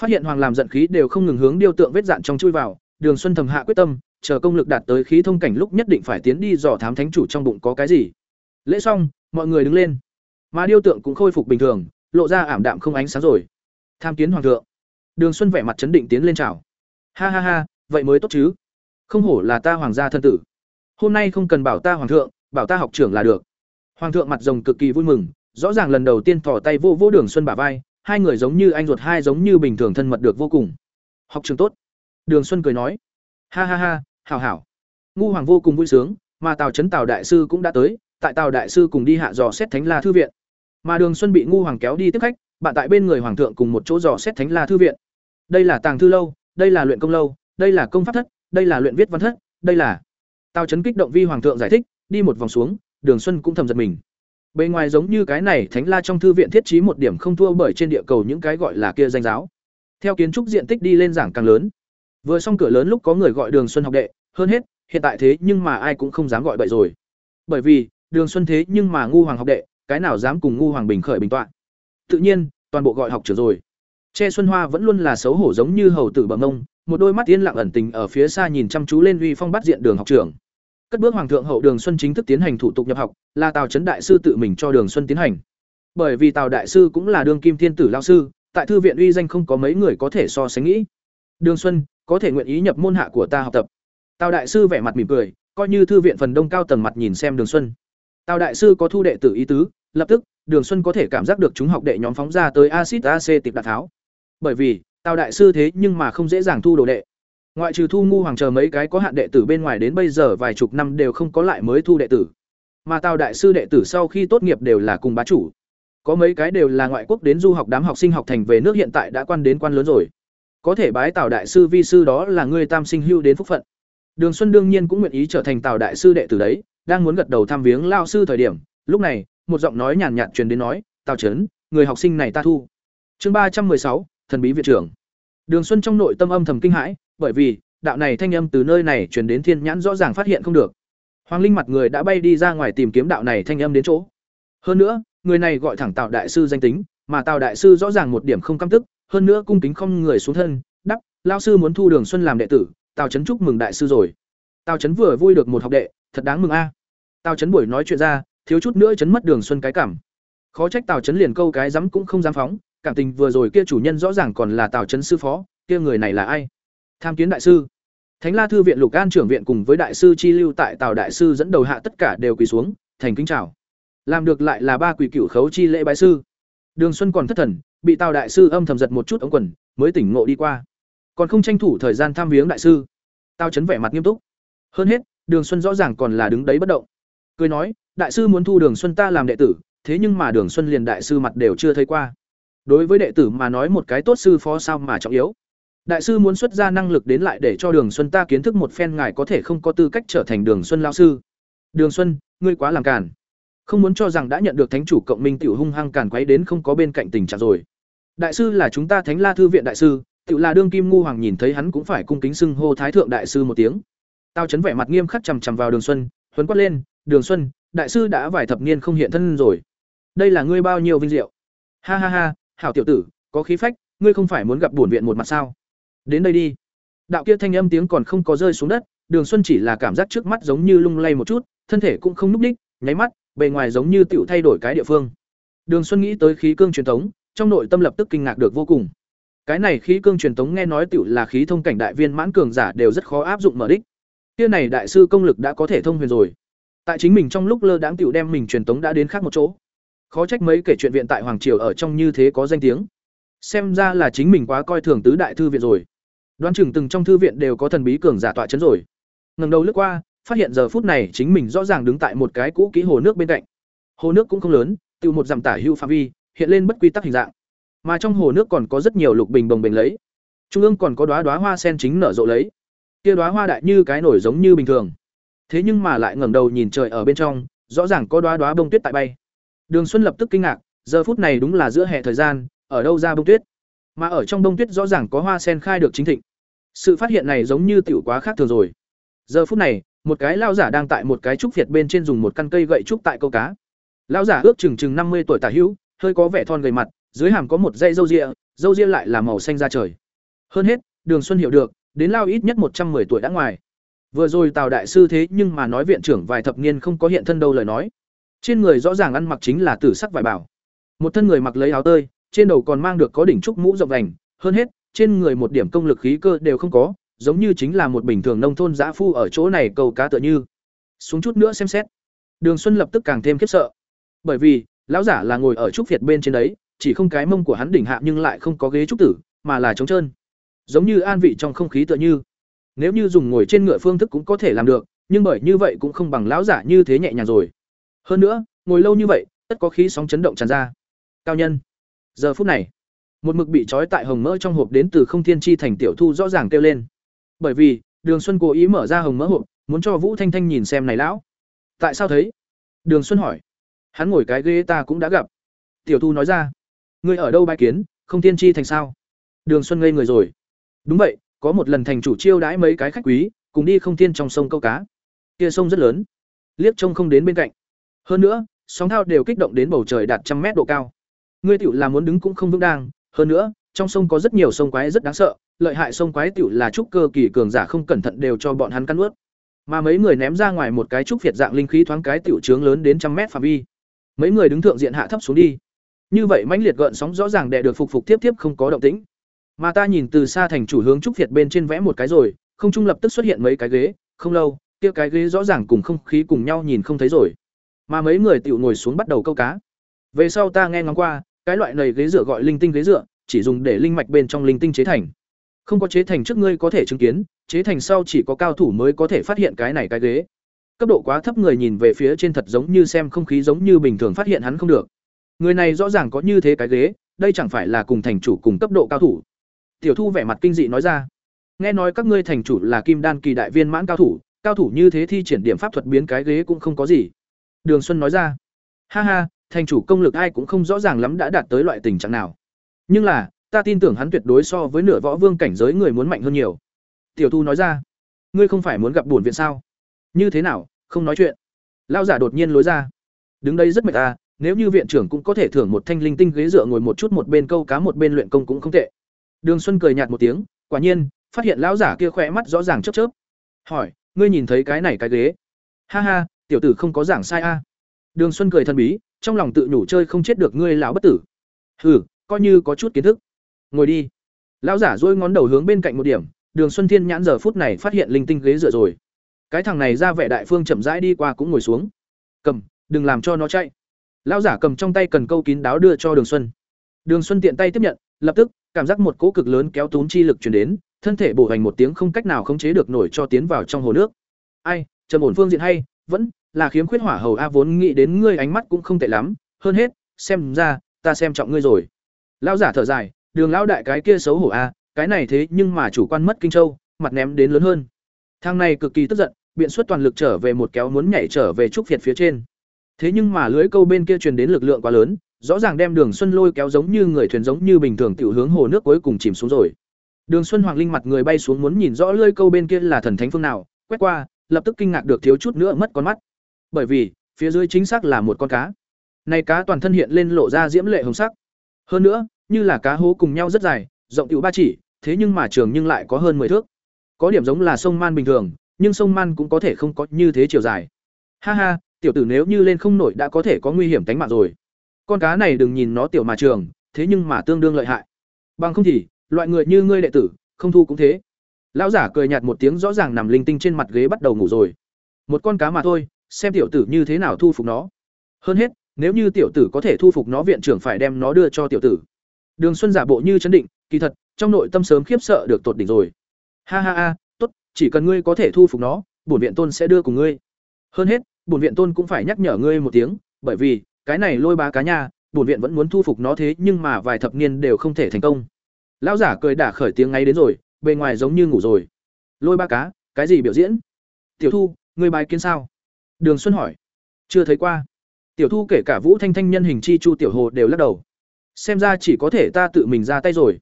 Phát hiện hoàng làm giận khí đều không ngừng hướng điêu tượng vết dạn trong chui vào, đường xuân thầm hạ quyết tâm, chờ công lực đạt tới khí thông cảnh lúc nhất định phải tiến đi dò thám thánh chủ trong bụng có cái gì. Lễ xong, mọi người đứng lên. Mà điêu tượng cũng khôi phục bình thường, lộ ra ảm đạm không ánh sáng rồi. Tham kiến hoàng thượng. Đường xuân vẻ mặt chấn định tiến lên chào. Ha ha ha, vậy mới tốt chứ. Không hổ là ta hoàng gia thân tử. Hôm nay không cần bảo ta hoàng thượng, bảo ta học trưởng là được. Hoàng thượng mặt rồng cực kỳ vui mừng rõ ràng lần đầu tiên thò tay vô vô đường xuân bả vai, hai người giống như anh ruột, hai giống như bình thường thân mật được vô cùng. Học trường tốt. Đường xuân cười nói. Ha ha ha, hảo hảo. Ngu hoàng vô cùng vui sướng, mà tào trấn tào đại sư cũng đã tới, tại tào đại sư cùng đi hạ dò xét thánh la thư viện. Mà đường xuân bị ngu hoàng kéo đi tiếp khách, bạn tại bên người hoàng thượng cùng một chỗ dò xét thánh la thư viện. Đây là tàng thư lâu, đây là luyện công lâu, đây là công pháp thất, đây là luyện viết văn thất, đây là. Tào trấn kích động vi hoàng thượng giải thích, đi một vòng xuống, đường xuân cũng thầm giật mình. Bề ngoài giống như cái này Thánh La trong thư viện thiết trí một điểm không thua bởi trên địa cầu những cái gọi là kia danh giáo. Theo kiến trúc diện tích đi lên giảng càng lớn. Vừa xong cửa lớn lúc có người gọi Đường Xuân học đệ, hơn hết, hiện tại thế nhưng mà ai cũng không dám gọi bậy rồi. Bởi vì, Đường Xuân thế nhưng mà ngu hoàng học đệ, cái nào dám cùng ngu hoàng bình khởi bình tọa. Tự nhiên, toàn bộ gọi học trưởng rồi. Che Xuân Hoa vẫn luôn là xấu hổ giống như hầu tử bẩm ông, một đôi mắt yên lặng ẩn tình ở phía xa nhìn chăm chú lên uy phong bắt diện đường học trưởng. Cất bước hoàng thượng hậu Đường Xuân chính thức tiến hành thủ tục nhập học, là Tào Trấn đại sư tự mình cho Đường Xuân tiến hành. Bởi vì Tào đại sư cũng là đương kim thiên tử lão sư, tại thư viện uy danh không có mấy người có thể so sánh nghĩ. Đường Xuân, có thể nguyện ý nhập môn hạ của ta học tập. Tào đại sư vẻ mặt mỉm cười, coi như thư viện phần đông cao tầng mặt nhìn xem Đường Xuân. Tào đại sư có thu đệ tử ý tứ, lập tức, Đường Xuân có thể cảm giác được chúng học đệ nhóm phóng ra tới axit acetic đạt tháo. Bởi vì, Tào đại sư thế nhưng mà không dễ dàng thu đồ đệ ngoại trừ thu ngu hoàng chờ mấy cái có hạn đệ tử bên ngoài đến bây giờ vài chục năm đều không có lại mới thu đệ tử. Mà tào đại sư đệ tử sau khi tốt nghiệp đều là cùng bá chủ. Có mấy cái đều là ngoại quốc đến du học đám học sinh học thành về nước hiện tại đã quan đến quan lớn rồi. Có thể bái tào đại sư vi sư đó là người tam sinh hưu đến phúc phận. Đường xuân đương nhiên cũng nguyện ý trở thành tào đại sư đệ tử đấy, đang muốn gật đầu thăm viếng lao sư thời điểm. Lúc này, một giọng nói nhàn nhạt truyền đến nói, tào trấn, người học sinh này ta thu. Chương ba trăm sáu, thần bí viện trưởng. Đường xuân trong nội tâm âm thầm kinh hãi bởi vì, đạo này thanh âm từ nơi này truyền đến thiên nhãn rõ ràng phát hiện không được. Hoàng linh mặt người đã bay đi ra ngoài tìm kiếm đạo này thanh âm đến chỗ. Hơn nữa, người này gọi thẳng tào đại sư danh tính, mà tào đại sư rõ ràng một điểm không căm tức, hơn nữa cung kính không người xuống thân đắp lao sư muốn thu đường xuân làm đệ tử, tào trấn chúc mừng đại sư rồi. Tào trấn vừa vui được một học đệ, thật đáng mừng a. Tào trấn buổi nói chuyện ra, thiếu chút nữa chấn mất đường xuân cái cảm. Khó trách tào trấn liền câu cái dám cũng không dám phóng, cảm tình vừa rồi kia chủ nhân rõ ràng còn là tào trấn sư phó, kia người này là ai? Tham kiến đại sư. Thánh la thư viện lục an trưởng viện cùng với đại sư chi lưu tại tào đại sư dẫn đầu hạ tất cả đều quỳ xuống, thành kính chào. Làm được lại là ba quỳ cựu khấu chi lễ bái sư. Đường xuân còn thất thần, bị tào đại sư âm thầm giật một chút ống quần, mới tỉnh ngộ đi qua. Còn không tranh thủ thời gian tham viếng đại sư. Tao chấn vẻ mặt nghiêm túc. Hơn hết, đường xuân rõ ràng còn là đứng đấy bất động. Cười nói, đại sư muốn thu đường xuân ta làm đệ tử, thế nhưng mà đường xuân liền đại sư mặt đều chưa thấy qua. Đối với đệ tử mà nói một cái tốt sư phó sao mà trọng yếu đại sư muốn xuất ra năng lực đến lại để cho đường xuân ta kiến thức một phen, ngài có thể không có tư cách trở thành đường xuân lao sư. Đường xuân, ngươi quá làm càn. Không muốn cho rằng đã nhận được thánh chủ cộng minh tiểu hung hăng càn quấy đến không có bên cạnh tình trạng rồi. Đại sư là chúng ta thánh la thư viện đại sư, tiểu là đương kim ngu hoàng nhìn thấy hắn cũng phải cung kính xưng hô thái thượng đại sư một tiếng. Tao chấn vẻ mặt nghiêm khắc chằm chằm vào đường xuân, huấn quát lên, đường xuân, đại sư đã vài thập niên không hiện thân rồi. Đây là ngươi bao nhiêu vinh diệu? Ha ha ha, hảo tiểu tử, có khí phách, ngươi không phải muốn gặp bổn viện một mặt sao? Đến đây đi. Đạo kia thanh âm tiếng còn không có rơi xuống đất đường xuân chỉ là cảm giác trước mắt giống như lung lay một chút thân thể cũng không núp ních, nháy mắt bề ngoài giống như tựu thay đổi cái địa phương. Đường xuân nghĩ tới khí cương truyền thống trong nội tâm lập tức kinh ngạc được vô cùng. Cái này khí cương truyền thống nghe nói tựu là khí thông cảnh đại viên mãn cường giả đều rất khó áp dụng mở đích. Kia này đại sư công lực đã có thể thông huyền rồi. Tại chính mình trong lúc lơ đãng tựu đem mình truyền tống đã đến khác một chỗ. Khó trách mấy kể chuyện viện tại hoàng triều ở trong như thế có danh tiếng. Xem ra là chính mình quá coi thường tứ đại thư viện rồi đoán chừng từng trong thư viện đều có thần bí cường giả tọa chấn rồi. Ngẩng đầu lướt qua, phát hiện giờ phút này chính mình rõ ràng đứng tại một cái cũ kỹ hồ nước bên cạnh. Hồ nước cũng không lớn từ một dặm tả hữu phạm vi, hiện lên bất quy tắc hình dạng. Mà trong hồ nước còn có rất nhiều lục bình bồng bềnh lấy. Trung ương còn có đóa đóa hoa sen chính nở rộ lấy. Kia đóa hoa đại như cái nổi giống như bình thường. Thế nhưng mà lại ngẩng đầu nhìn trời ở bên trong, rõ ràng có đóa đóa bông tuyết tại bay. Đường xuân lập tức kinh ngạc, giờ phút này đúng là giữa hè thời gian, ở đâu ra bông tuyết? Mà ở trong bông tuyết rõ ràng có hoa sen khai được chính thịnh sự phát hiện này giống như tiểu quá khác thường rồi. Giờ phút này, một cái lao giả đang tại một cái trúc việt bên trên dùng một căn cây gậy trúc tại câu cá. Lao giả ước chừng chừng năm mươi tuổi tả hữu, hơi có vẻ thon gầy mặt, dưới hàm có một dây râu ria râu ria lại là màu xanh da trời. Hơn hết, đường xuân hiểu được, đến lao ít nhất một trăm 110 tuổi đã ngoài. Vừa rồi tào đại sư thế nhưng mà nói viện trưởng vài thập niên không có hiện thân đâu lời nói. Trên người rõ ràng ăn mặc chính là tử sắc vải bảo. Một thân người mặc lấy áo tơi, trên đầu còn mang được có đỉnh trúc mũ rộng vành, hơn hết trên người một điểm công lực khí cơ đều không có, giống như chính là một bình thường nông thôn giã phu ở chỗ này cầu cá tựa như. Xuống chút nữa xem xét. Đường xuân lập tức càng thêm khiếp sợ. Bởi vì, lão giả là ngồi ở trúc việt bên trên đấy, chỉ không cái mông của hắn đỉnh hạ nhưng lại không có ghế trúc tử, mà là trống trơn. Giống như an vị trong không khí tựa như. Nếu như dùng ngồi trên ngựa phương thức cũng có thể làm được, nhưng bởi như vậy cũng không bằng lão giả như thế nhẹ nhàng rồi. Hơn nữa, ngồi lâu như vậy, tất có khí sóng chấn động tràn ra. Cao nhân. Giờ phút này một mực bị trói tại hồng mỡ trong hộp đến từ không thiên chi thành tiểu thu rõ ràng kêu lên. Bởi vì, đường xuân cố ý mở ra hồng mỡ hộp, muốn cho vũ thanh thanh nhìn xem này lão. Tại sao thấy đường xuân hỏi. Hắn ngồi cái ghế ta cũng đã gặp. Tiểu thu nói ra. Ngươi ở đâu bãi kiến? Không thiên chi thành sao? Đường xuân ngây người rồi. Đúng vậy, có một lần thành chủ chiêu đãi mấy cái khách quý, cùng đi không thiên trong sông câu cá. Kia sông rất lớn. Liếc trông không đến bên cạnh. Hơn nữa, sóng thao đều kích động đến bầu trời đạt trăm mét độ cao. Ngươi tiểu là muốn đứng cũng không vững đang hơn nữa, trong sông có rất nhiều sông quái rất đáng sợ, lợi hại sông quái tiểu là trúc cơ kỳ cường giả không cẩn thận đều cho bọn hắn cắn ướt mà mấy người ném ra ngoài một cái trúc việt dạng linh khí thoáng cái tiểu trướng lớn đến trăm mét phạm vi. Mấy người đứng thượng diện hạ thấp xuống đi. Như vậy mãnh liệt gợn sóng rõ ràng đè được phục phục tiếp tiếp không có động tĩnh. Mà ta nhìn từ xa thành chủ hướng trúc việt bên trên vẽ một cái rồi, không trung lập tức xuất hiện mấy cái ghế, không lâu, kia cái ghế rõ ràng cùng không khí cùng nhau nhìn không thấy rồi. Mà mấy người tiểu ngồi xuống bắt đầu câu cá. Về sau ta nghe ngóng qua cái loại này ghế dựa gọi linh tinh ghế dựa, chỉ dùng để linh mạch bên trong linh tinh chế thành. Không có chế thành trước ngươi có thể chứng kiến, chế thành sau chỉ có cao thủ mới có thể phát hiện cái này cái ghế. Cấp độ quá thấp người nhìn về phía trên thật giống như xem không khí giống như bình thường phát hiện hắn không được. Người này rõ ràng có như thế cái ghế, đây chẳng phải là cùng thành chủ cùng cấp độ cao thủ. Tiểu thu vẻ mặt kinh dị nói ra. Nghe nói các ngươi thành chủ là kim đan kỳ đại viên mãn cao thủ cao thủ như thế thi triển điểm pháp thuật biến cái ghế cũng không có gì. Đường xuân nói ra. Ha ha thành chủ công lực ai cũng không rõ ràng lắm đã đạt tới loại tình trạng nào. Nhưng là, ta tin tưởng hắn tuyệt đối so với nửa võ vương cảnh giới người muốn mạnh hơn nhiều. Tiểu thu nói ra, ngươi không phải muốn gặp bổn viện sao? Như thế nào, không nói chuyện? Lao giả đột nhiên lối ra. Đứng đây rất mệt ta nếu như viện trưởng cũng có thể thưởng một thanh linh tinh ghế dựa ngồi một chút một bên câu cá một bên luyện công cũng không tệ. Đường xuân cười nhạt một tiếng, quả nhiên, phát hiện lão giả kia khỏe mắt rõ ràng chớp chớp. Hỏi, ngươi nhìn thấy cái này cái ghế? Ha ha, tiểu tử không có giảng sai a. Đường xuân cười thần bí trong lòng tự nhủ chơi không chết được ngươi lão bất tử. Hừ, coi như có chút kiến thức. Ngồi đi. Lão giả duỗi ngón đầu hướng bên cạnh một điểm, đường xuân thiên nhãn giờ phút này phát hiện linh tinh ghế dựa rồi. Cái thằng này ra vẻ đại phương chậm rãi đi qua cũng ngồi xuống. Cầm, đừng làm cho nó chạy. Lão giả cầm trong tay cần câu kín đáo đưa cho đường xuân. Đường xuân tiện tay tiếp nhận, lập tức, cảm giác một cỗ cực lớn kéo túm chi lực chuyển đến, thân thể bổ hành một tiếng không cách nào khống chế được nổi cho tiến vào trong hồ nước. Ai, trầm ổn phương diện hay, vẫn là khiếm khuyết hỏa hầu a vốn nghĩ đến ngươi ánh mắt cũng không tệ lắm, hơn hết, xem ra, ta xem trọng ngươi rồi. Lão giả thở dài, đường lão đại cái kia xấu hổ a, cái này thế nhưng mà chủ quan mất kinh châu, mặt ném đến lớn hơn. Thang này cực kỳ tức giận, biện xuất toàn lực trở về một kéo muốn nhảy trở về trúc việt phía trên. Thế nhưng mà lưới câu bên kia truyền đến lực lượng quá lớn, rõ ràng đem đường xuân lôi kéo giống như người thuyền giống như bình thường tiểu hướng hồ nước cuối cùng chìm xuống rồi. Đường xuân hoàng linh mặt người bay xuống muốn nhìn rõ lưới câu bên kia là thần thánh phương nào, quét qua, lập tức kinh ngạc được thiếu chút nữa mất con mắt bởi vì, phía dưới chính xác là một con cá. Này cá toàn thân hiện lên lộ ra diễm lệ hồng sắc. Hơn nữa, như là cá hố cùng nhau rất dài, rộng tiểu ba chỉ, thế nhưng mà trường nhưng lại có hơn 10 thước. Có điểm giống là sông man bình thường, nhưng sông man cũng có thể không có như thế chiều dài. Ha ha, tiểu tử nếu như lên không nổi đã có thể có nguy hiểm tính mạng rồi. Con cá này đừng nhìn nó tiểu mà trường, thế nhưng mà tương đương lợi hại. Bằng không thì, loại người như ngươi đệ tử, không thu cũng thế. Lão giả cười nhạt một tiếng rõ ràng nằm linh tinh trên mặt ghế bắt đầu ngủ rồi. Một con cá mà thôi xem tiểu tử như thế nào thu phục nó. Hơn hết, nếu như tiểu tử có thể thu phục nó, viện trưởng phải đem nó đưa cho tiểu tử. Đường xuân giả bộ như chấn định, kỳ thật, trong nội tâm sớm khiếp sợ được tột đỉnh rồi. Ha ha ha, tốt, chỉ cần ngươi có thể thu phục nó, bổn viện tôn sẽ đưa cùng ngươi. Hơn hết, bổn viện tôn cũng phải nhắc nhở ngươi một tiếng, bởi vì, cái này lôi bá cá nha, bổn viện vẫn muốn thu phục nó thế nhưng mà vài thập niên đều không thể thành công. Lão giả cười đả khởi tiếng ngay đến rồi, bề ngoài giống như ngủ rồi. Lôi ba cá, cái gì biểu diễn? Tiểu thu, ngươi bài kiến sao? Đường xuân hỏi. Chưa thấy qua. Tiểu thu kể cả vũ thanh thanh nhân hình chi chu tiểu hồ đều lắc đầu. Xem ra chỉ có thể ta tự mình ra tay rồi.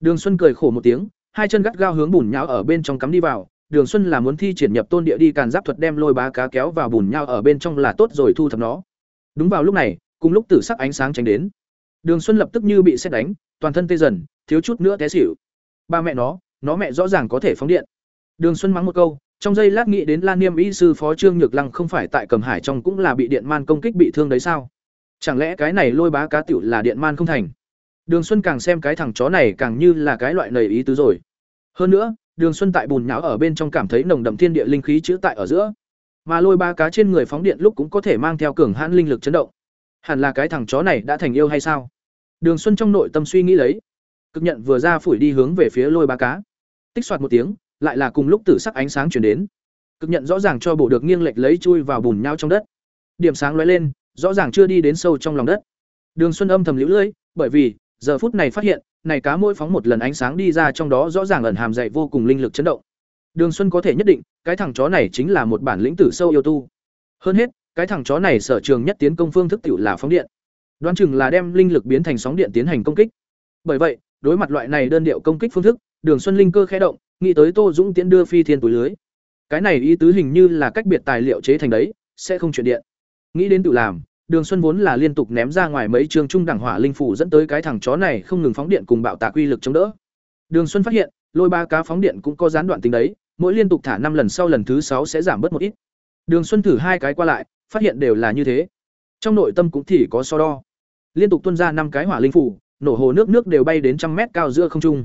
Đường xuân cười khổ một tiếng, hai chân gắt gao hướng bùn nhão ở bên trong cắm đi vào. Đường xuân là muốn thi triển nhập tôn địa đi càn giáp thuật đem lôi bá cá kéo vào bùn nhão ở bên trong là tốt rồi thu thập nó. Đúng vào lúc này, cùng lúc tử sắc ánh sáng tránh đến. Đường xuân lập tức như bị xét đánh, toàn thân tê dần, thiếu chút nữa té xỉu. Ba mẹ nó nó mẹ rõ ràng có thể phóng điện. Đường xuân mắng một câu trong giây lát nghĩ đến lan niêm y sư phó trương nhược lăng không phải tại cầm hải trong cũng là bị điện man công kích bị thương đấy sao? Chẳng lẽ cái này lôi bá cá tiểu là điện man không thành? Đường xuân càng xem cái thằng chó này càng như là cái loại nầy ý tứ rồi. Hơn nữa, đường xuân tại bùn nhão ở bên trong cảm thấy nồng đậm thiên địa linh khí chữ tại ở giữa. Mà lôi ba cá trên người phóng điện lúc cũng có thể mang theo cường hãn linh lực chấn động. Hẳn là cái thằng chó này đã thành yêu hay sao? Đường xuân trong nội tâm suy nghĩ lấy. Cực nhận vừa ra phủi đi hướng về phía lôi ba cá. Tích soạt một tiếng lại là cùng lúc tử sắc ánh sáng chuyển đến. Cực nhận rõ ràng cho bổ được nghiêng lệch lấy chui vào bùn nhau trong đất. Điểm sáng lóe lên, rõ ràng chưa đi đến sâu trong lòng đất. Đường xuân âm thầm liễu lưỡi bởi vì, giờ phút này phát hiện, này cá mỗi phóng một lần ánh sáng đi ra trong đó rõ ràng ẩn hàm dậy vô cùng linh lực chấn động. Đường xuân có thể nhất định, cái thằng chó này chính là một bản lĩnh tử sâu yêu tu. Hơn hết, cái thằng chó này sở trường nhất tiến công phương thức tiểu là phóng điện. Đoán chừng là đem linh lực biến thành sóng điện tiến hành công kích. Bởi vậy, đối mặt loại này đơn điệu công kích phương thức, đường xuân linh cơ khẽ động nghĩ tới tô dũng tiến đưa phi thiên túi lưới. Cái này ý tứ hình như là cách biệt tài liệu chế thành đấy, sẽ không chuyển điện. Nghĩ đến tự làm, đường xuân vốn là liên tục ném ra ngoài mấy trường trung đẳng hỏa linh phủ dẫn tới cái thằng chó này không ngừng phóng điện cùng bạo tạc uy lực chống đỡ. Đường xuân phát hiện, lôi ba cá phóng điện cũng có gián đoạn tính đấy, mỗi liên tục thả năm lần sau lần thứ sáu sẽ giảm bớt một ít. Đường xuân thử hai cái qua lại, phát hiện đều là như thế. Trong nội tâm cũng thì có so đo. Liên tục tuân ra năm cái hỏa linh phủ, nổ hồ nước nước đều bay đến trăm mét cao giữa không trung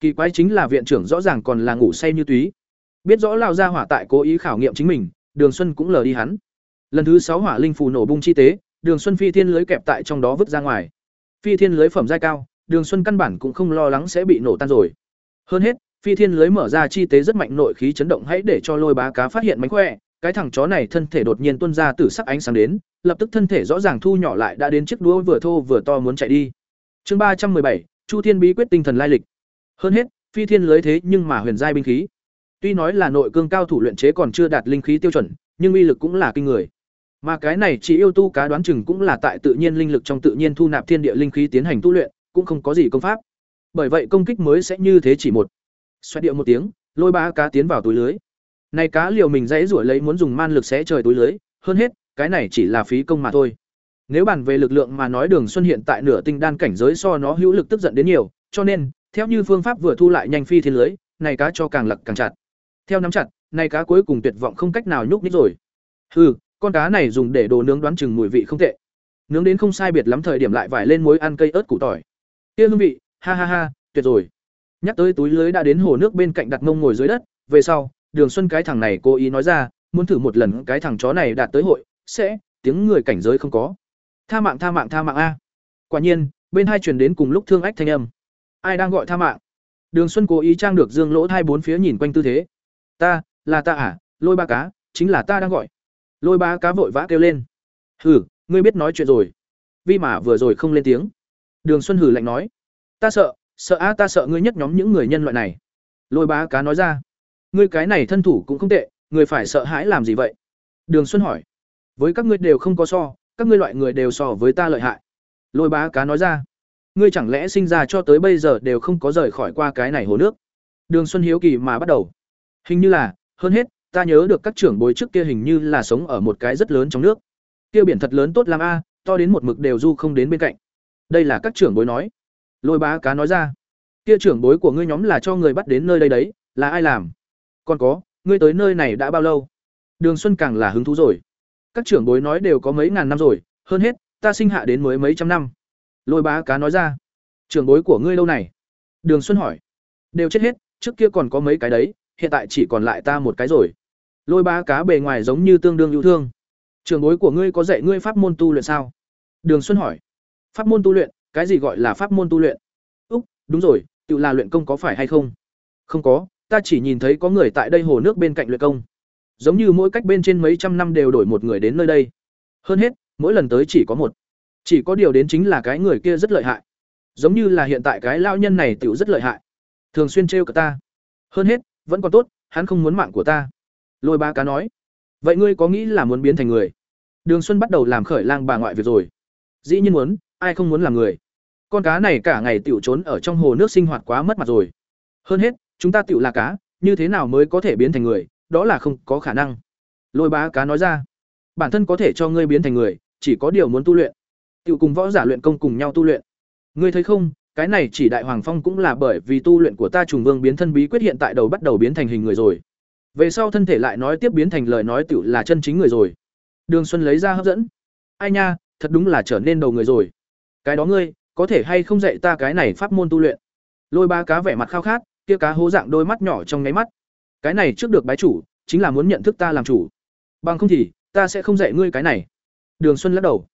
kỳ quái chính là viện trưởng rõ ràng còn là ngủ say như túy. Biết rõ lao ra hỏa tại cố ý khảo nghiệm chính mình, đường xuân cũng lờ đi hắn. Lần thứ sáu hỏa linh phù nổ bung chi tế, đường xuân phi thiên lưới kẹp tại trong đó vứt ra ngoài. Phi thiên lưới phẩm giai cao, đường xuân căn bản cũng không lo lắng sẽ bị nổ tan rồi. Hơn hết, phi thiên lưới mở ra chi tế rất mạnh, nội khí chấn động hãy để cho lôi bá cá phát hiện mánh khỏe. Cái thằng chó này thân thể đột nhiên tuôn ra từ sắc ánh sáng đến, lập tức thân thể rõ ràng thu nhỏ lại đã đến chiếc đũa vừa thô vừa to muốn chạy đi. Chương ba trăm bảy, chu thiên bí quyết tinh thần lai lịch hơn hết phi thiên lưới thế nhưng mà huyền giai binh khí tuy nói là nội cương cao thủ luyện chế còn chưa đạt linh khí tiêu chuẩn nhưng uy lực cũng là kinh người mà cái này chỉ yêu tu cá đoán chừng cũng là tại tự nhiên linh lực trong tự nhiên thu nạp thiên địa linh khí tiến hành tu luyện, cũng không có gì công pháp. Bởi vậy công kích mới sẽ như thế chỉ một. Xoẹt điệu một tiếng, lôi ba cá tiến vào túi lưới. Này cá liều mình dãy rủi lấy muốn dùng man lực xé trời túi lưới, hơn hết, cái này chỉ là phí công mà thôi. Nếu bàn về lực lượng mà nói Đường Xuân hiện tại nửa tinh đan cảnh giới so nó hữu lực tức giận đến nhiều, cho nên, theo như phương pháp vừa thu lại nhanh phi thiên lưới, này cá cho càng lật càng chặt. Theo nắm chặt, này cá cuối cùng tuyệt vọng không cách nào nhúc nhích rồi. Hừ, con cá này dùng để đồ nướng đoán chừng mùi vị không tệ. Nướng đến không sai biệt lắm thời điểm lại vải lên muối ăn cây ớt củ tỏi. Kia hương vị ha ha ha tuyệt rồi. Nhắc tới túi lưới đã đến hồ nước bên cạnh đặt mông ngồi dưới đất về sau đường xuân cái thằng này cố ý nói ra muốn thử một lần cái thằng chó này đạt tới hội sẽ tiếng người cảnh giới không có. Tha mạng tha mạng tha mạng a. Quả nhiên bên hai truyền đến cùng lúc thương ách thanh âm ai đang gọi tha mạng? Đường xuân cố ý trang được dương lỗ hai bốn phía nhìn quanh tư thế. Ta, là ta à lôi ba cá, chính là ta đang gọi. Lôi ba cá vội vã kêu lên. Hừ, ngươi biết nói chuyện rồi. Vi mà vừa rồi không lên tiếng. Đường xuân hử lạnh nói. Ta sợ sợ a ta sợ ngươi nhất nhóm những người nhân loại này. Lôi ba cá nói ra. Ngươi cái này thân thủ cũng không tệ người phải sợ hãi làm gì vậy? Đường xuân hỏi. Với các ngươi đều không có so, các ngươi loại người đều so với ta lợi hại. Lôi bá cá nói ra ngươi chẳng lẽ sinh ra cho tới bây giờ đều không có rời khỏi qua cái này hồ nước? Đường xuân hiếu kỳ mà bắt đầu. Hình như là, hơn hết, ta nhớ được các trưởng bối trước kia hình như là sống ở một cái rất lớn trong nước. Kia biển thật lớn tốt làm a, to đến một mực đều du không đến bên cạnh. Đây là các trưởng bối nói. Lôi bá cá nói ra. Kia trưởng bối của ngươi nhóm là cho người bắt đến nơi đây đấy, là ai làm? Còn có, ngươi tới nơi này đã bao lâu? Đường xuân càng là hứng thú rồi. Các trưởng bối nói đều có mấy ngàn năm rồi, hơn hết, ta sinh hạ đến mới mấy trăm năm lôi bá cá nói ra. Trường bối của ngươi lâu này? Đường xuân hỏi. Đều chết hết, trước kia còn có mấy cái đấy, hiện tại chỉ còn lại ta một cái rồi. Lôi bá cá bề ngoài giống như tương đương yêu thương. Trường bối của ngươi có dạy ngươi pháp môn tu luyện sao? Đường xuân hỏi. Pháp môn tu luyện? Cái gì gọi là pháp môn tu luyện? Úc, đúng rồi, tự là luyện công có phải hay không? Không có, ta chỉ nhìn thấy có người tại đây hồ nước bên cạnh luyện công. Giống như mỗi cách bên trên mấy trăm năm đều đổi một người đến nơi đây. Hơn hết, mỗi lần tới chỉ có một chỉ có điều đến chính là cái người kia rất lợi hại. Giống như là hiện tại cái lao nhân này tiểu rất lợi hại. Thường xuyên trêu cả ta. Hơn hết, vẫn còn tốt, hắn không muốn mạng của ta. Lôi ba cá nói. Vậy ngươi có nghĩ là muốn biến thành người? Đường xuân bắt đầu làm khởi lang bà ngoại việc rồi. Dĩ nhiên muốn, ai không muốn làm người? Con cá này cả ngày tiểu trốn ở trong hồ nước sinh hoạt quá mất mặt rồi. Hơn hết, chúng ta tiểu là cá, như thế nào mới có thể biến thành người? Đó là không có khả năng. Lôi bá cá nói ra. Bản thân có thể cho ngươi biến thành người, chỉ có điều muốn tu luyện tiểu cùng võ giả luyện công cùng nhau tu luyện. Ngươi thấy không, cái này chỉ đại hoàng phong cũng là bởi vì tu luyện của ta trùng vương biến thân bí quyết hiện tại đầu bắt đầu biến thành hình người rồi. Về sau thân thể lại nói tiếp biến thành lời nói tiểu là chân chính người rồi. Đường xuân lấy ra hấp dẫn. Ai nha, thật đúng là trở nên đầu người rồi. Cái đó ngươi, có thể hay không dạy ta cái này pháp môn tu luyện? Lôi ba cá vẻ mặt khao khát, kia cá hố dạng đôi mắt nhỏ trong nháy mắt. Cái này trước được bái chủ, chính là muốn nhận thức ta làm chủ. Bằng không thì, ta sẽ không dạy ngươi cái này. Đường xuân lắc đầu.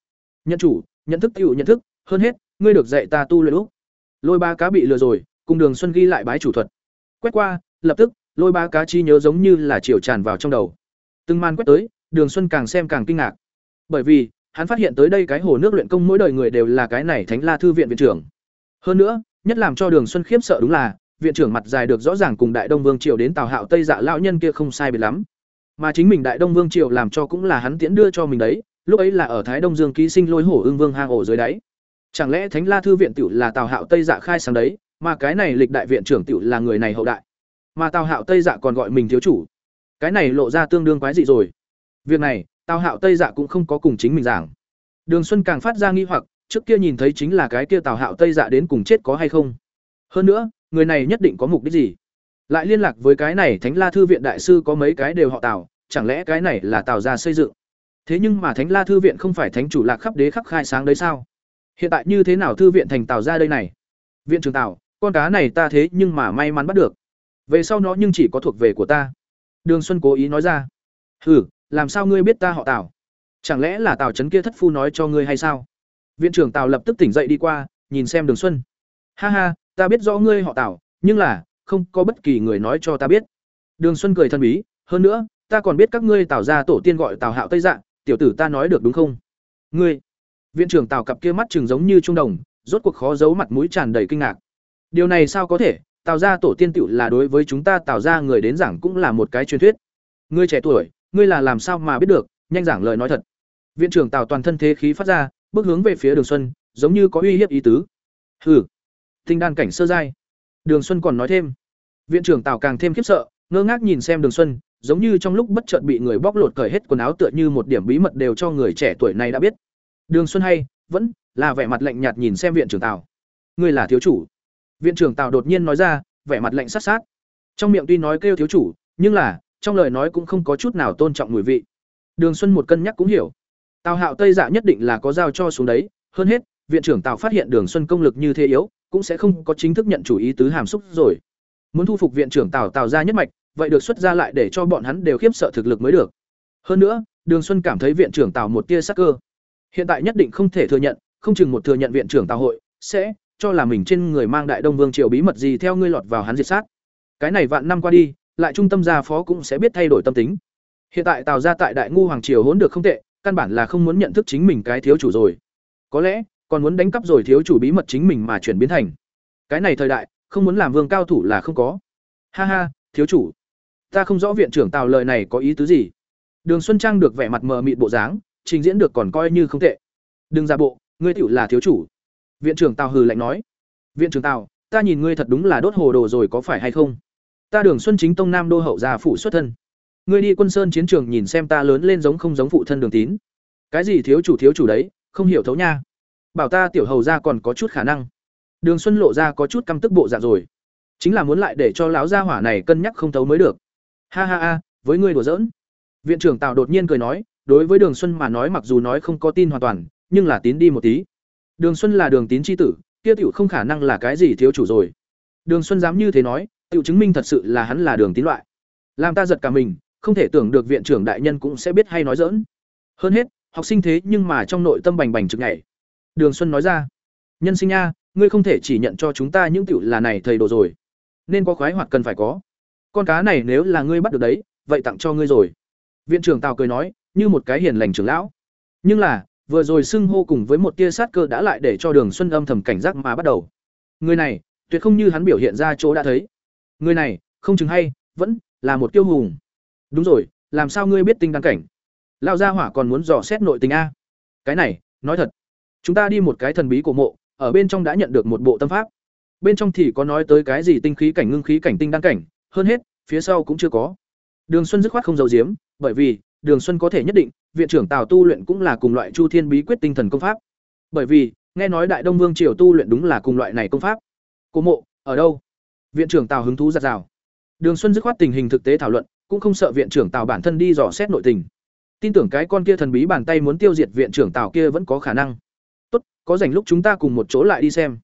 Nhận chủ nhận thức tựu nhận thức, hơn hết, ngươi được dạy ta tu luyện lúc lôi ba cá bị lừa rồi, cùng đường xuân ghi lại bái chủ thuật. Quét qua, lập tức, lôi ba cá chi nhớ giống như là chiều tràn vào trong đầu. Từng màn quét tới, đường xuân càng xem càng kinh ngạc. Bởi vì, hắn phát hiện tới đây cái hồ nước luyện công mỗi đời người đều là cái này thánh la thư viện viện trưởng. Hơn nữa, nhất làm cho đường xuân khiếp sợ đúng là, viện trưởng mặt dài được rõ ràng cùng đại đông vương triều đến tào hạo tây dạ lão nhân kia không sai biệt lắm. Mà chính mình đại đông vương triều làm cho cũng là hắn tiễn đưa cho mình đấy lúc ấy là ở thái đông dương ký sinh lôi hổ ương vương hang ổ dưới đáy. Chẳng lẽ thánh la thư viện tiểu là tào hạo tây dạ khai sáng đấy, mà cái này lịch đại viện trưởng tiểu là người này hậu đại? Mà tào hạo tây dạ còn gọi mình thiếu chủ. Cái này lộ ra tương đương quái dị rồi. Việc này, tào hạo tây dạ cũng không có cùng chính mình giảng. Đường xuân càng phát ra nghi hoặc, trước kia nhìn thấy chính là cái kia tào hạo tây dạ đến cùng chết có hay không? Hơn nữa, người này nhất định có mục đích gì? Lại liên lạc với cái này thánh la thư viện đại sư có mấy cái đều họ tào, chẳng lẽ cái này là tào gia xây dựng? Thế nhưng mà thánh la thư viện không phải thánh chủ lạc khắp đế khắp khai sáng đấy sao? Hiện tại như thế nào thư viện thành tào ra đây này? Viện trưởng tào, con cá này ta thế nhưng mà may mắn bắt được. Về sau nó nhưng chỉ có thuộc về của ta. Đường xuân cố ý nói ra. Hừ, làm sao ngươi biết ta họ tào? Chẳng lẽ là tào trấn kia thất phu nói cho ngươi hay sao? Viện trưởng tào lập tức tỉnh dậy đi qua, nhìn xem đường xuân. Ha ha, ta biết rõ ngươi họ tào, nhưng là, không có bất kỳ người nói cho ta biết. Đường xuân cười thân bí, hơn nữa, ta còn biết các ngươi tào ra tổ tiên gọi tào hạo tây dạng tiểu tử ta nói được đúng không? Ngươi. Viện trưởng tào cặp kia mắt chừng giống như trung đồng, rốt cuộc khó giấu mặt mũi tràn đầy kinh ngạc. Điều này sao có thể? Tào ra tổ tiên tựu là đối với chúng ta tào ra người đến giảng cũng là một cái truyền thuyết. Ngươi trẻ tuổi, ngươi là làm sao mà biết được? Nhanh giảng lời nói thật. Viện trưởng tào toàn thân thế khí phát ra, bước hướng về phía đường xuân, giống như có uy hiếp ý tứ. Hừ. Tinh đan cảnh sơ giai. Đường xuân còn nói thêm. Viện trưởng tào càng thêm khiếp sợ, ngơ ngác nhìn xem đường xuân giống như trong lúc bất chợt bị người bóc lột cởi hết quần áo tựa như một điểm bí mật đều cho người trẻ tuổi này đã biết. Đường xuân hay, vẫn là vẻ mặt lạnh nhạt nhìn xem viện trưởng tào. Ngươi là thiếu chủ. Viện trưởng tào đột nhiên nói ra, vẻ mặt lạnh sát sát. Trong miệng tuy nói kêu thiếu chủ, nhưng là, trong lời nói cũng không có chút nào tôn trọng mùi vị. Đường xuân một cân nhắc cũng hiểu. Tào hạo tây dạ nhất định là có giao cho xuống đấy. Hơn hết, viện trưởng tào phát hiện đường xuân công lực như thế yếu, cũng sẽ không có chính thức nhận chủ ý tứ hàm xúc rồi. Muốn thu phục viện trưởng tào tào ra nhất mạch vậy được xuất ra lại để cho bọn hắn đều khiếp sợ thực lực mới được hơn nữa đường xuân cảm thấy viện trưởng tào một tia sắc cơ Hiện tại nhất định không thể thừa nhận, không chừng một thừa nhận viện trưởng tào hội sẽ cho là mình trên người mang đại đông vương triều bí mật gì theo ngươi lọt vào hắn diệt sát. Cái này vạn năm qua đi, lại trung tâm gia phó cũng sẽ biết thay đổi tâm tính. Hiện tại Tào gia tại Đại ngu hoàng triều hỗn được không tệ, căn bản là không muốn nhận thức chính mình cái thiếu chủ rồi. Có lẽ, còn muốn đánh cắp rồi thiếu chủ bí mật chính mình mà chuyển biến thành. Cái này thời đại, không muốn làm vương cao thủ là không có. Ha ha, thiếu chủ, ta không rõ viện trưởng Tào lời này có ý tứ gì. Đường Xuân Trang được vẻ mặt mờ mịt bộ dáng, trình diễn được còn coi như không tệ. Đừng ra bộ, ngươi tiểu là thiếu chủ. Viện trưởng Tào hừ lạnh nói. Viện trưởng Tào, ta nhìn ngươi thật đúng là đốt hồ đồ rồi có phải hay không? Ta Đường Xuân chính tông Nam đô hậu gia phụ xuất thân. Ngươi đi quân sơn chiến trường nhìn xem ta lớn lên giống không giống phụ thân Đường Tín. Cái gì thiếu chủ thiếu chủ đấy, không hiểu thấu nha. Bảo ta tiểu hầu gia còn có chút khả năng. Đường Xuân lộ ra có chút căm tức bộ dạng rồi. Chính là muốn lại để cho lão gia hỏa này cân nhắc không thấu mới được. Ha ha ha, với ngươi đùa giỡn. Viện trưởng Tào đột nhiên cười nói, đối với Đường Xuân mà nói mặc dù nói không có tin hoàn toàn, nhưng là tín đi một tí. Đường Xuân là Đường Tín chi tử, kia tiểu không khả năng là cái gì thiếu chủ rồi. Đường Xuân dám như thế nói, tiểu chứng minh thật sự là hắn là Đường Tín loại. Làm ta giật cả mình, không thể tưởng được viện trưởng đại nhân cũng sẽ biết hay nói dỡn. Hơn hết, học sinh thế nhưng mà trong nội tâm bành bành trực nhảy. Đường Xuân nói ra, "Nhân sinh nha, ngươi không thể chỉ nhận cho chúng ta những tiểu là này thầy đồ rồi, nên có khoái hoạt cần phải có. Con cá này nếu là ngươi bắt được đấy, vậy tặng cho ngươi rồi." Viện trưởng Tào cười nói, như một cái hiền lành trưởng lão. Nhưng là, vừa rồi xưng hô cùng với một tia sát cơ đã lại để cho Đường Xuân âm thầm cảnh giác mà bắt đầu. Người này, tuyệt không như hắn biểu hiện ra chỗ đã thấy. Người này, không chừng hay, vẫn là một tiêu hùng. Đúng rồi, làm sao ngươi biết tinh đăng cảnh? Lão gia hỏa còn muốn dò xét nội tình a. Cái này, nói thật, chúng ta đi một cái thần bí cổ mộ, ở bên trong đã nhận được một bộ tâm pháp. Bên trong thì có nói tới cái gì tinh khí cảnh ngưng khí cảnh tinh đăng cảnh, hơn hết, phía sau cũng chưa có. Đường Xuân dứt khoát không giấu giếm, bởi vì, Đường Xuân có thể nhất định, viện trưởng Tào tu luyện cũng là cùng loại Chu Thiên bí quyết tinh thần công pháp. Bởi vì, nghe nói Đại Đông Vương triều tu luyện đúng là cùng loại này công pháp. cố mộ, ở đâu? Viện trưởng Tào hứng thú giật rào. Đường Xuân dứt khoát tình hình thực tế thảo luận, cũng không sợ viện trưởng Tào bản thân đi dò xét nội tình. Tin tưởng cái con kia thần bí bàn tay muốn tiêu diệt viện trưởng Tào kia vẫn có khả năng. Tốt, có rảnh lúc chúng ta cùng một chỗ lại đi xem.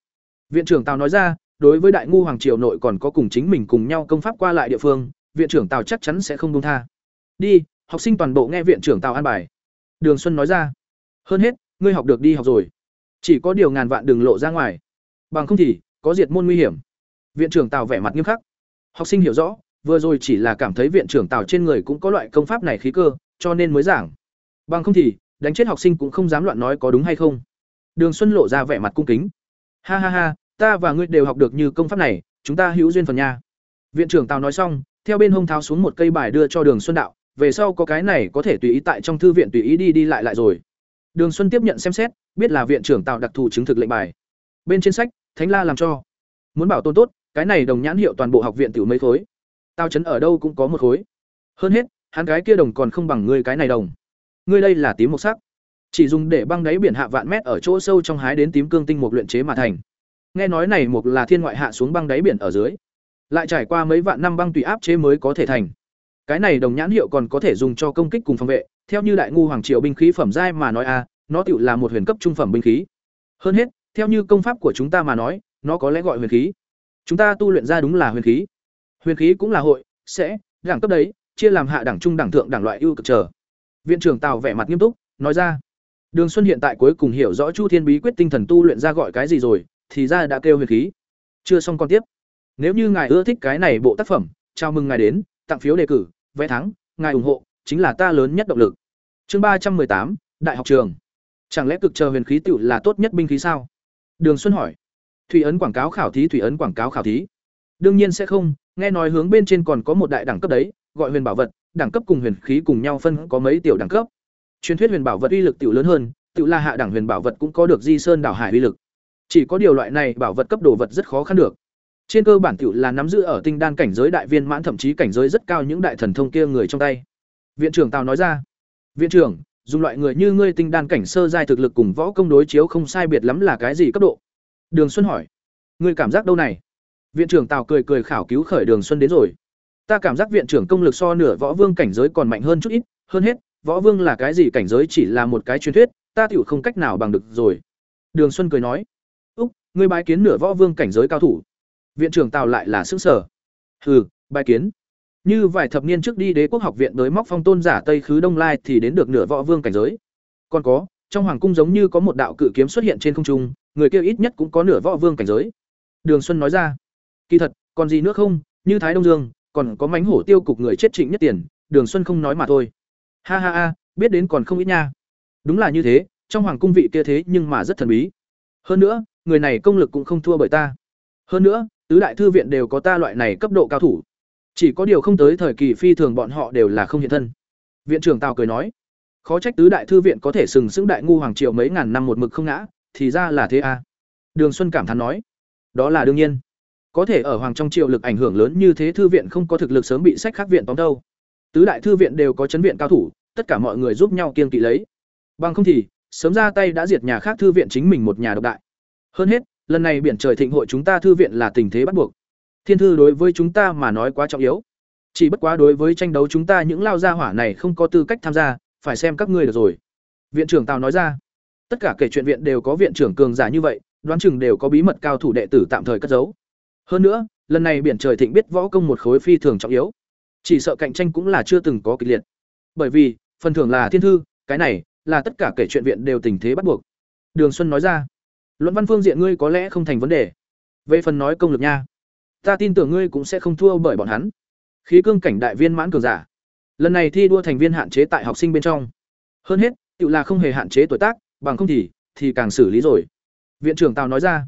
Viện trưởng Tào nói ra, đối với Đại ngu hoàng triều nội còn có cùng chính mình cùng nhau công pháp qua lại địa phương, viện trưởng Tào chắc chắn sẽ không buông tha. Đi, học sinh toàn bộ nghe viện trưởng Tào an bài. Đường Xuân nói ra. Hơn hết, ngươi học được đi học rồi. Chỉ có điều ngàn vạn đường lộ ra ngoài. Bằng không thì, có diệt môn nguy hiểm. Viện trưởng Tào vẻ mặt nghiêm khắc. Học sinh hiểu rõ, vừa rồi chỉ là cảm thấy viện trưởng Tào trên người cũng có loại công pháp này khí cơ, cho nên mới giảng. Bằng không thì, đánh chết học sinh cũng không dám loạn nói có đúng hay không. Đường Xuân lộ ra vẻ mặt cung kính. Ha ha ha, ta và ngươi đều học được như công pháp này, chúng ta hữu duyên phần nha. Viện trưởng Tào nói xong, theo bên hông tháo xuống một cây bài đưa cho Đường Xuân đạo, về sau có cái này có thể tùy ý tại trong thư viện tùy ý đi đi lại lại rồi. Đường Xuân tiếp nhận xem xét, biết là viện trưởng Tào đặc thù chứng thực lệnh bài. Bên trên sách, Thánh La làm cho. Muốn bảo tồn tốt, cái này đồng nhãn hiệu toàn bộ học viện tiểu mấy khối. Tao chấn ở đâu cũng có một khối. Hơn hết, hắn cái kia đồng còn không bằng ngươi cái này đồng. Ngươi đây là tím một sắc, chỉ dùng để băng đáy biển hạ vạn mét ở chỗ sâu trong hái đến tím cương tinh một luyện chế mà thành. Nghe nói này một là thiên ngoại hạ xuống băng đáy biển ở dưới, lại trải qua mấy vạn năm băng tùy áp chế mới có thể thành. Cái này đồng nhãn hiệu còn có thể dùng cho công kích cùng phòng vệ, theo như đại ngu hoàng triều binh khí phẩm giai mà nói a, nó tự là một huyền cấp trung phẩm binh khí. Hơn hết, theo như công pháp của chúng ta mà nói, nó có lẽ gọi huyền khí. Chúng ta tu luyện ra đúng là huyền khí. Huyền khí cũng là hội, sẽ, đẳng cấp đấy, chia làm hạ đẳng trung đẳng thượng đẳng loại ưu cực trở. Viện trưởng Tào vẻ mặt nghiêm túc, nói ra. Đường Xuân hiện tại cuối cùng hiểu rõ Chu Thiên bí quyết tinh thần tu luyện ra gọi cái gì rồi, thì ra đã kêu huyền khí. Chưa xong con tiếp. Nếu như ngài ưa thích cái này bộ tác phẩm, chào mừng ngài đến, tặng phiếu đề cử, vé thắng, ngài ủng hộ chính là ta lớn nhất động lực. Chương ba trăm tám, Đại học trường. Chẳng lẽ cực chờ huyền khí tiểu là tốt nhất binh khí sao? Đường Xuân hỏi. Thủy ấn quảng cáo khảo thí thủy ấn quảng cáo khảo thí. Đương nhiên sẽ không, nghe nói hướng bên trên còn có một đại đẳng cấp đấy, gọi huyền bảo vật, đẳng cấp cùng huyền khí cùng nhau phân có mấy tiểu đẳng cấp. Truyền thuyết huyền bảo vật uy lực tiểu lớn hơn, tiểu là hạ đẳng huyền bảo vật cũng có được Di Sơn đảo hải uy lực. Chỉ có điều loại này bảo vật cấp đồ vật rất khó khăn được. Trên cơ bản tiểu là nắm giữ ở tinh đan cảnh giới đại viên mãn thậm chí cảnh giới rất cao những đại thần thông kia người trong tay. Viện trưởng Tào nói ra. Viện trưởng, dùng loại người như ngươi tinh đan cảnh sơ giai thực lực cùng võ công đối chiếu không sai biệt lắm là cái gì cấp độ? Đường Xuân hỏi. Ngươi cảm giác đâu này? Viện trưởng Tào cười cười khảo cứu khởi Đường Xuân đến rồi. Ta cảm giác viện trưởng công lực so nửa võ vương cảnh giới còn mạnh hơn chút ít, hơn hết, võ vương là cái gì cảnh giới chỉ là một cái truyền thuyết, ta tiểu không cách nào bằng được rồi. Đường Xuân cười nói. Ngươi bái kiến nửa võ vương cảnh giới cao thủ viện trưởng tào lại là xứng sở hừ bái kiến như vài thập niên trước đi đế quốc học viện đới móc phong tôn giả tây khứ đông lai thì đến được nửa võ vương cảnh giới còn có trong hoàng cung giống như có một đạo cự kiếm xuất hiện trên không trung, người kia ít nhất cũng có nửa võ vương cảnh giới. Đường Xuân nói ra, kỳ thật, còn gì nữa không, như Thái Đông Dương, còn có mánh hổ tiêu cục người chết trịnh nhất tiền, Đường Xuân không nói mà thôi. Ha ha ha, biết đến còn không ít nha. Đúng là như thế, trong hoàng cung vị kia thế nhưng mà rất thần bí. Hơn nữa, người này công lực cũng không thua bởi ta. Hơn nữa, tứ đại thư viện đều có ta loại này cấp độ cao thủ. Chỉ có điều không tới thời kỳ phi thường bọn họ đều là không hiện thân. Viện trưởng Tào cười nói, khó trách tứ đại thư viện có thể sừng sững đại ngu hoàng triều mấy ngàn năm một mực không ngã, thì ra là thế. À. Đường Xuân cảm thán nói, đó là đương nhiên. Có thể ở hoàng trong triều lực ảnh hưởng lớn như thế thư viện không có thực lực sớm bị sách khác viện tóm đâu. Tứ đại thư viện đều có chấn viện cao thủ, tất cả mọi người giúp nhau kiên kỵ lấy. Bằng không thì, sớm ra tay đã diệt nhà khác thư viện chính mình một nhà độc đại. Hơn hết, lần này biển trời thịnh hội chúng ta thư viện là tình thế bắt buộc. Thiên thư đối với chúng ta mà nói quá trọng yếu. Chỉ bất quá đối với tranh đấu chúng ta những lao gia hỏa này không có tư cách tham gia, phải xem các ngươi được rồi. Viện trưởng Tào nói ra. Tất cả kể chuyện viện đều có viện trưởng cường giả như vậy, đoán chừng đều có bí mật cao thủ đệ tử tạm thời cất giấu. Hơn nữa, lần này biển trời thịnh biết võ công một khối phi thường trọng yếu. Chỉ sợ cạnh tranh cũng là chưa từng có kịch liệt. Bởi vì, phần thưởng là thiên thư, cái này là tất cả kể chuyện viện đều tình thế bắt buộc. Đường Xuân nói ra. Luận văn phương diện ngươi có lẽ không thành vấn đề. Về phần nói công lực nha, ta tin tưởng ngươi cũng sẽ không thua bởi bọn hắn. Khí cương cảnh đại viên mãn cường giả. Lần này thi đua thành viên hạn chế tại học sinh bên trong. Hơn hết, tự là không hề hạn chế tuổi tác, bằng không thì thì càng xử lý rồi. Viện trưởng Tào nói ra.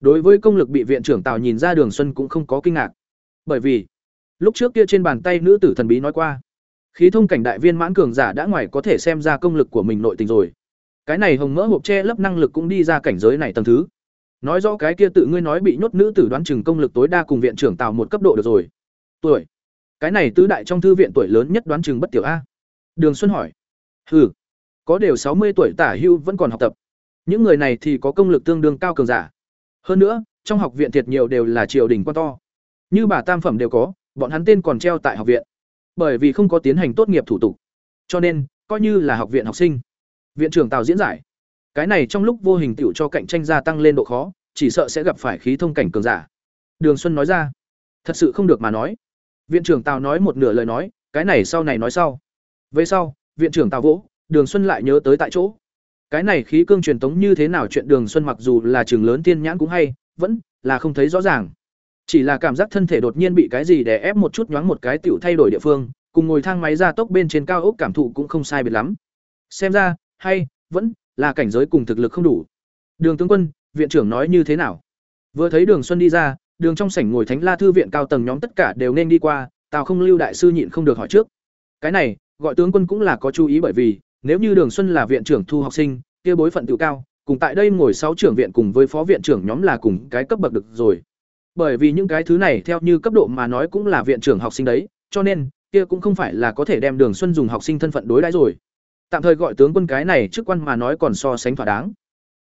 Đối với công lực bị viện trưởng Tào nhìn ra Đường Xuân cũng không có kinh ngạc. Bởi vì, lúc trước kia trên bàn tay nữ tử thần bí nói qua, khí thông cảnh đại viên mãn cường giả đã ngoài có thể xem ra công lực của mình nội tình rồi. Cái này hồng mỡ hộp che lấp năng lực cũng đi ra cảnh giới này tầng thứ. Nói rõ cái kia tự ngươi nói bị nhốt nữ tử đoán chừng công lực tối đa cùng viện trưởng tạo một cấp độ được rồi. Tuổi. Cái này tứ đại trong thư viện tuổi lớn nhất đoán chừng bất tiểu a. Đường Xuân hỏi. Hừ, có đều sáu mươi tuổi tả hưu vẫn còn học tập. Những người này thì có công lực tương đương cao cường giả. Hơn nữa, trong học viện thiệt nhiều đều là triều đình quan to. Như bà tam phẩm đều có, bọn hắn tên còn treo tại học viện. Bởi vì không có tiến hành tốt nghiệp thủ tục, cho nên coi như là học viện học sinh. Viện trưởng Tào diễn giải, cái này trong lúc vô hình tiểu cho cạnh tranh gia tăng lên độ khó, chỉ sợ sẽ gặp phải khí thông cảnh cường giả. Đường Xuân nói ra, thật sự không được mà nói. Viện trưởng Tào nói một nửa lời nói, cái này sau này nói sau. Về sau, viện trưởng Tào vỗ, Đường Xuân lại nhớ tới tại chỗ. Cái này khí cương truyền tống như thế nào chuyện Đường Xuân mặc dù là trường lớn tiên nhãn cũng hay, vẫn là không thấy rõ ràng. Chỉ là cảm giác thân thể đột nhiên bị cái gì đè ép một chút nhoáng một cái tiểu thay đổi địa phương, cùng ngồi thang máy ra tốc bên trên cao ốc cảm thụ cũng không sai biệt lắm. Xem ra, hay vẫn là cảnh giới cùng thực lực không đủ. Đường tướng quân, viện trưởng nói như thế nào? Vừa thấy Đường Xuân đi ra, đường trong sảnh ngồi Thánh La thư viện cao tầng nhóm tất cả đều nên đi qua, Tào Không Lưu đại sư nhịn không được hỏi trước. Cái này, gọi tướng quân cũng là có chú ý bởi vì, nếu như Đường Xuân là viện trưởng thu học sinh, kia bối phận tự cao, cùng tại đây ngồi sáu trưởng viện cùng với phó viện trưởng nhóm là cùng cái cấp bậc được rồi. Bởi vì những cái thứ này theo như cấp độ mà nói cũng là viện trưởng học sinh đấy, cho nên kia cũng không phải là có thể đem Đường Xuân dùng học sinh thân phận đối đãi rồi. Tạm thời gọi tướng quân cái này trước quan mà nói còn so sánh thỏa đáng.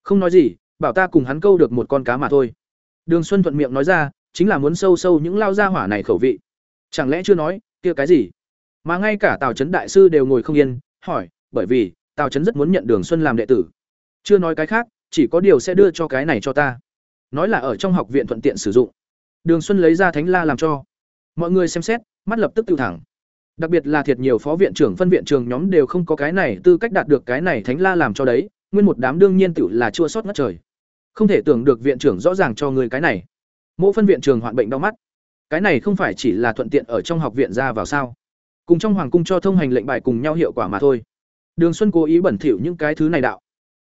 Không nói gì, bảo ta cùng hắn câu được một con cá mà thôi. Đường Xuân thuận miệng nói ra, chính là muốn sâu sâu những lao gia hỏa này khẩu vị. Chẳng lẽ chưa nói, kia cái gì? Mà ngay cả Tào Chấn đại sư đều ngồi không yên, hỏi, bởi vì Tào Chấn rất muốn nhận Đường Xuân làm đệ tử. Chưa nói cái khác, chỉ có điều sẽ đưa cho cái này cho ta. Nói là ở trong học viện thuận tiện sử dụng. Đường Xuân lấy ra thánh la làm cho. Mọi người xem xét, mắt lập tức tiêu thẳng. Đặc biệt là thiệt nhiều phó viện trưởng phân viện trường nhóm đều không có cái này tư cách đạt được cái này thánh la làm cho đấy, nguyên một đám đương nhiên tiểu là chua sót ngất trời. Không thể tưởng được viện trưởng rõ ràng cho người cái này. Mỗi phân viện trường hoạn bệnh đau mắt. Cái này không phải chỉ là thuận tiện ở trong học viện ra vào sao? Cùng trong hoàng cung cho thông hành lệnh bài cùng nhau hiệu quả mà thôi. Đường Xuân cố ý bẩn thỉu những cái thứ này đạo.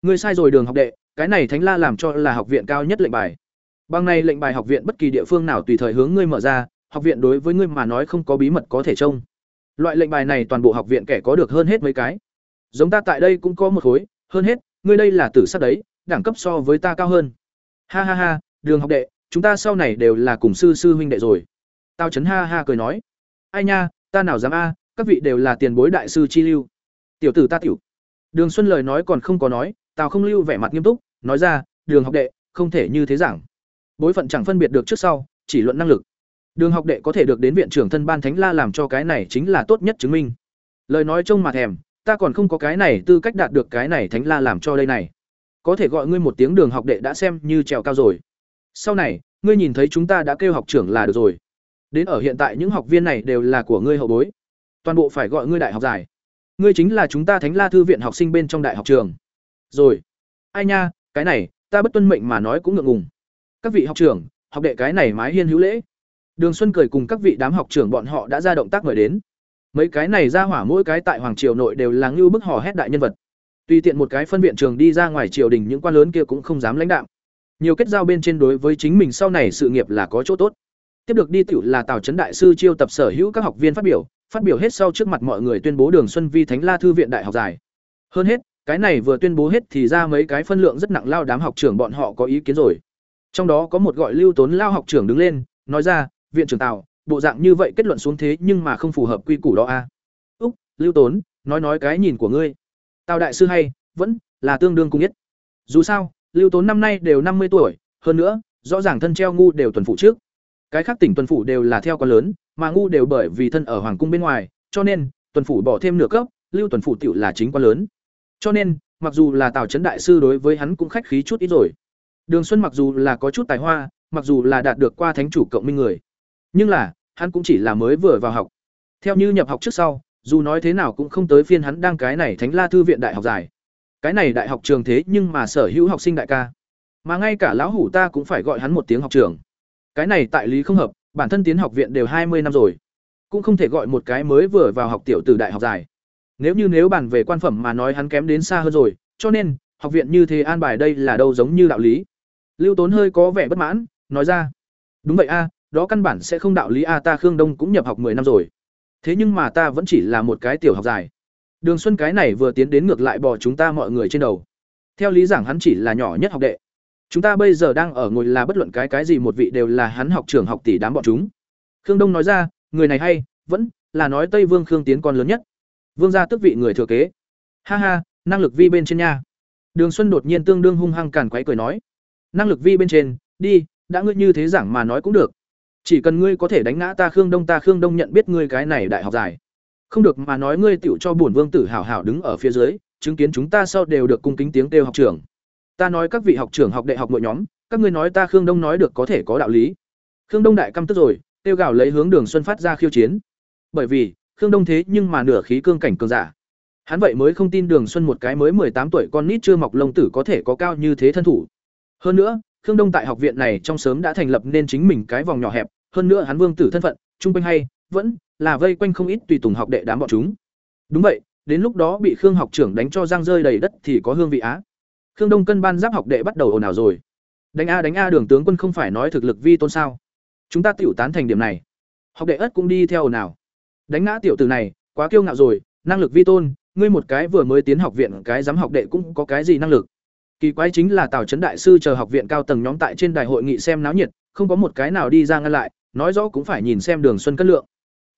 Ngươi sai rồi Đường học đệ, cái này Thánh La làm cho là học viện cao nhất lệnh bài. Bằng này lệnh bài học viện bất kỳ địa phương nào tùy thời hướng ngươi mở ra, học viện đối với ngươi mà nói không có bí mật có thể trông. Loại lệnh bài này toàn bộ học viện kẻ có được hơn hết mấy cái. Giống ta tại đây cũng có một khối, hơn hết, ngươi đây là tử sát đấy, đẳng cấp so với ta cao hơn. Ha ha ha, Đường học đệ, chúng ta sau này đều là cùng sư sư huynh đệ rồi. Tao chấn ha ha cười nói, ai nha, ta nào dám a, các vị đều là tiền bối đại sư chi lưu. Tiểu tử ta tiểu. Đường Xuân lời nói còn không có nói, Tào Không Lưu vẻ mặt nghiêm túc, nói ra, Đường học đệ, không thể như thế giảng. Bối phận chẳng phân biệt được trước sau, chỉ luận năng lực. Đường học đệ có thể được đến viện trưởng thân ban thánh la làm cho cái này chính là tốt nhất chứng minh. Lời nói trông mà thèm, ta còn không có cái này tư cách đạt được cái này thánh la làm cho đây này. Có thể gọi ngươi một tiếng đường học đệ đã xem như trèo cao rồi. Sau này, ngươi nhìn thấy chúng ta đã kêu học trưởng là được rồi. Đến ở hiện tại những học viên này đều là của ngươi hậu bối. Toàn bộ phải gọi ngươi đại học giải. Ngươi chính là chúng ta Thánh La thư viện học sinh bên trong đại học trường. Rồi. Ai nha, cái này, ta bất tuân mệnh mà nói cũng ngượng ngùng. Các vị học trưởng, học đệ cái này mái hiên hữu lễ. Đường Xuân cười cùng các vị đám học trưởng bọn họ đã ra động tác mời đến. Mấy cái này ra hỏa mỗi cái tại hoàng triều nội đều là như bức hò hét đại nhân vật. Tùy tiện một cái phân viện trường đi ra ngoài triều đình những quan lớn kia cũng không dám lãnh đạo. Nhiều kết giao bên trên đối với chính mình sau này sự nghiệp là có chỗ tốt. Tiếp được đi tiểu là Tào Trấn đại sư chiêu tập sở hữu các học viên phát biểu, phát biểu hết sau trước mặt mọi người tuyên bố Đường Xuân Vi Thánh La thư viện đại học giải. Hơn hết, cái này vừa tuyên bố hết thì ra mấy cái phân lượng rất nặng lao đám học trưởng bọn họ có ý kiến rồi. Trong đó có một gọi Lưu Tốn lao học trưởng đứng lên, nói ra, viện trưởng Tào, bộ dạng như vậy kết luận xuống thế nhưng mà không phù hợp quy củ đó a. À. Úc, Lưu Tốn, nói nói cái nhìn của ngươi. Tào đại sư hay, vẫn là tương đương cùng nhất. Dù sao, Lưu Tốn năm nay đều năm mươi tuổi, hơn nữa, rõ ràng thân treo ngu đều tuần phụ trước. Cái khác tỉnh tuần phủ đều là theo con lớn, mà ngu đều bởi vì thân ở hoàng cung bên ngoài, cho nên tuần phủ bỏ thêm nửa cấp, Lưu tuần phủ tiểu là chính quan lớn. Cho nên, mặc dù là Tào trấn đại sư đối với hắn cũng khách khí chút ít rồi. Đường Xuân mặc dù là có chút tài hoa, mặc dù là đạt được qua thánh chủ cộng minh người, nhưng là, hắn cũng chỉ là mới vừa vào học. Theo như nhập học trước sau, dù nói thế nào cũng không tới phiên hắn đang cái này Thánh La thư viện đại học dài. Cái này đại học trường thế nhưng mà sở hữu học sinh đại ca, mà ngay cả lão hủ ta cũng phải gọi hắn một tiếng học trường. Cái này tại lý không hợp, bản thân tiến học viện đều hai mươi năm rồi, cũng không thể gọi một cái mới vừa vào học tiểu từ đại học dài. Nếu như nếu bàn về quan phẩm mà nói hắn kém đến xa hơn rồi, cho nên, học viện như thế an bài đây là đâu giống như đạo lý. Lưu Tốn hơi có vẻ bất mãn, nói ra: "Đúng vậy a, đó căn bản sẽ không đạo lý a ta Khương Đông cũng nhập học 10 năm rồi. Thế nhưng mà ta vẫn chỉ là một cái tiểu học dài. Đường Xuân cái này vừa tiến đến ngược lại bỏ chúng ta mọi người trên đầu. Theo lý giảng hắn chỉ là nhỏ nhất học đệ. Chúng ta bây giờ đang ở ngồi là bất luận cái cái gì một vị đều là hắn học trưởng học tỷ đám bọn chúng. Khương Đông nói ra, người này hay, vẫn là nói Tây Vương Khương tiến con lớn nhất. Vương gia tức vị người thừa kế. Ha ha, năng lực vi bên trên nha. Đường Xuân đột nhiên tương đương hung hăng càn quấy cười nói, năng lực vi bên trên, đi, đã ngươi như thế giảng mà nói cũng được. Chỉ cần ngươi có thể đánh ngã ta Khương Đông ta Khương Đông nhận biết ngươi cái này đại học dài. Không được mà nói ngươi tựu cho bổn vương tử hảo hảo đứng ở phía dưới, chứng kiến chúng ta sau đều được cung kính tiếng kêu học trưởng. Ta nói các vị học trưởng học đại học mỗi nhóm các ngươi nói ta khương đông nói được có thể có đạo lý. Khương đông đại căm tức rồi tiêu gào lấy hướng đường xuân phát ra khiêu chiến. Bởi vì khương đông thế nhưng mà nửa khí cương cảnh cường giả. Hắn vậy mới không tin đường xuân một cái mới mười tám tuổi con nít chưa mọc lông tử có thể có cao như thế thân thủ. Hơn nữa khương đông tại học viện này trong sớm đã thành lập nên chính mình cái vòng nhỏ hẹp hơn nữa hắn vương tử thân phận, trung quanh hay, vẫn là vây quanh không ít tùy tùng học đệ đám bọn chúng. Đúng vậy, đến lúc đó bị khương học trưởng đánh cho giang rơi đầy đất thì có hương vị á. Khương đông cân ban giáp học đệ bắt đầu ồn ào rồi. Đánh a đánh a đường tướng quân không phải nói thực lực vi tôn sao? Chúng ta tiểu tán thành điểm này. Học đệ ất cũng đi theo ồn ào. Đánh ngã tiểu tử này, quá kiêu ngạo rồi, năng lực vi tôn, ngươi một cái vừa mới tiến học viện, cái dám học đệ cũng có cái gì năng lực? Kỳ quái chính là tào trấn đại sư chờ học viện cao tầng nhóm tại trên đại hội nghị xem náo nhiệt, không có một cái nào đi ra ngăn lại nói rõ cũng phải nhìn xem đường xuân cất lượng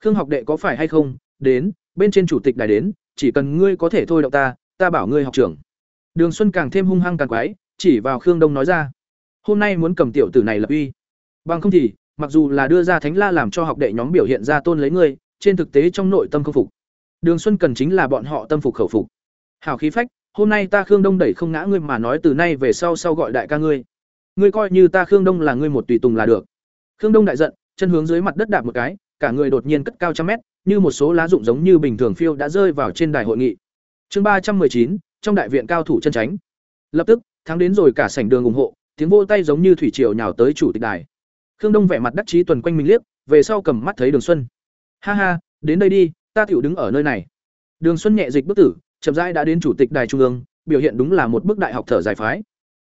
khương học đệ có phải hay không đến bên trên chủ tịch đài đến chỉ cần ngươi có thể thôi động ta ta bảo ngươi học trưởng Đường Xuân càng thêm hung hăng càng quái, chỉ vào Khương Đông nói ra: "Hôm nay muốn cầm tiểu tử này lập uy. Bằng không thì, mặc dù là đưa ra Thánh La làm cho học đệ nhóm biểu hiện ra tôn lấy ngươi, trên thực tế trong nội tâm không phục. Đường Xuân cần chính là bọn họ tâm phục khẩu phục. Hảo khí phách, hôm nay ta Khương Đông đẩy không ngã ngươi mà nói từ nay về sau sau gọi đại ca ngươi. Ngươi coi như ta Khương Đông là ngươi một tùy tùng là được." Khương Đông đại giận, chân hướng dưới mặt đất đạp một cái, cả người đột nhiên cất cao trăm mét, như một số lá rụng giống như bình thường phiêu đã rơi vào trên đài hội nghị. Chương ba trăm chín trong đại viện cao thủ chân tránh. Lập tức, thắng đến rồi cả sảnh đường ủng hộ, tiếng vỗ tay giống như thủy triều nhào tới chủ tịch đài. Khương Đông vẻ mặt đắc chí tuần quanh mình liếc, về sau cầm mắt thấy Đường Xuân. "Ha ha, đến đây đi, ta tiểu đứng ở nơi này." Đường Xuân nhẹ dịch bước tử, chậm rãi đã đến chủ tịch đài trung ương, biểu hiện đúng là một bức đại học thở dài phái.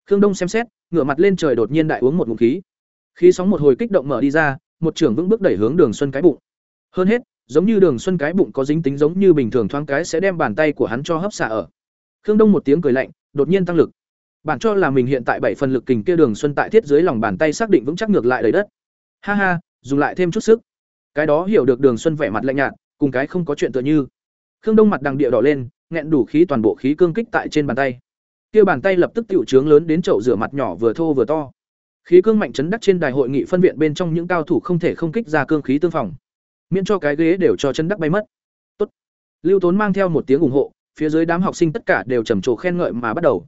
Khương Đông xem xét, ngửa mặt lên trời đột nhiên đại uống một ngụm khí. Khí sóng một hồi kích động mở đi ra, một trưởng vững bước đẩy hướng Đường Xuân cái bụng. Hơn hết, giống như Đường Xuân cái bụng có dính tính giống như bình thường thoáng cái sẽ đem bàn tay của hắn cho hấp xả ở. Khương Đông một tiếng cười lạnh, đột nhiên tăng lực. Bản cho là mình hiện tại bảy phần lực kình kia đường xuân tại thiết dưới lòng bàn tay xác định vững chắc ngược lại đầy đất. Ha ha, dùng lại thêm chút sức. Cái đó hiểu được Đường Xuân vẻ mặt lạnh nhạt, cùng cái không có chuyện tựa như. Khương Đông mặt đằng địa đỏ lên, nghẹn đủ khí toàn bộ khí cương kích tại trên bàn tay. Kia bàn tay lập tức tiểu trướng lớn đến chậu rửa mặt nhỏ vừa thô vừa to. Khí cương mạnh chấn đắc trên đài hội nghị phân viện bên trong những cao thủ không thể không kích ra cương khí tương phòng. Miễn cho cái ghế đều cho chân đắc bay mất. Tốt. Lưu Tốn mang theo một tiếng ủng hộ, phía dưới đám học sinh tất cả đều trầm trồ khen ngợi mà bắt đầu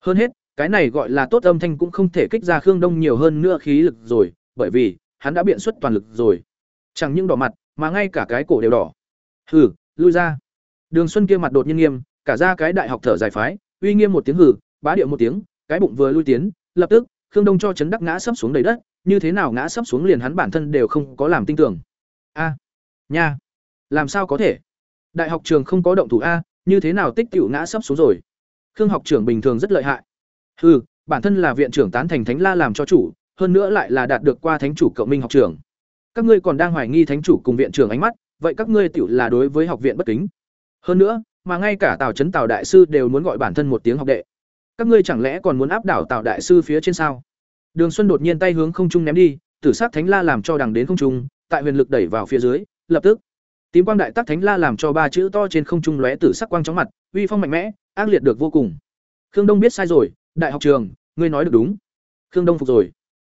hơn hết cái này gọi là tốt âm thanh cũng không thể kích ra khương đông nhiều hơn nữa khí lực rồi bởi vì hắn đã biện xuất toàn lực rồi chẳng những đỏ mặt mà ngay cả cái cổ đều đỏ hừ lui ra đường xuân kia mặt đột nhiên nghiêm cả ra cái đại học thở dài phái uy nghiêm một tiếng hừ bá điệu một tiếng cái bụng vừa lui tiến lập tức khương đông cho chấn đắc ngã sấp xuống đầy đất, như thế nào ngã sấp xuống liền hắn bản thân đều không có làm tin tưởng. A, nha, làm sao có thể? Đại học trường không có động thủ a, như thế nào tích tiểu ngã sấp xuống rồi? Khương học trưởng bình thường rất lợi hại. Ừ bản thân là viện trưởng tán thành thánh la làm cho chủ, hơn nữa lại là đạt được qua thánh chủ cộng minh học trưởng. Các ngươi còn đang hoài nghi thánh chủ cùng viện trưởng ánh mắt, vậy các ngươi tựu là đối với học viện bất kính. Hơn nữa, mà ngay cả tào trấn tào đại sư đều muốn gọi bản thân một tiếng học đệ các ngươi chẳng lẽ còn muốn áp đảo tạo đại sư phía trên sao? Đường xuân đột nhiên tay hướng không trung ném đi, tử sát thánh la làm cho đằng đến không trung, tại huyền lực đẩy vào phía dưới, lập tức, tím quang đại tắc thánh la làm cho ba chữ to trên không trung lóe tử sắc quang chóng mặt, uy phong mạnh mẽ, ác liệt được vô cùng. Khương đông biết sai rồi, đại học trường, ngươi nói được đúng. Khương đông phục rồi.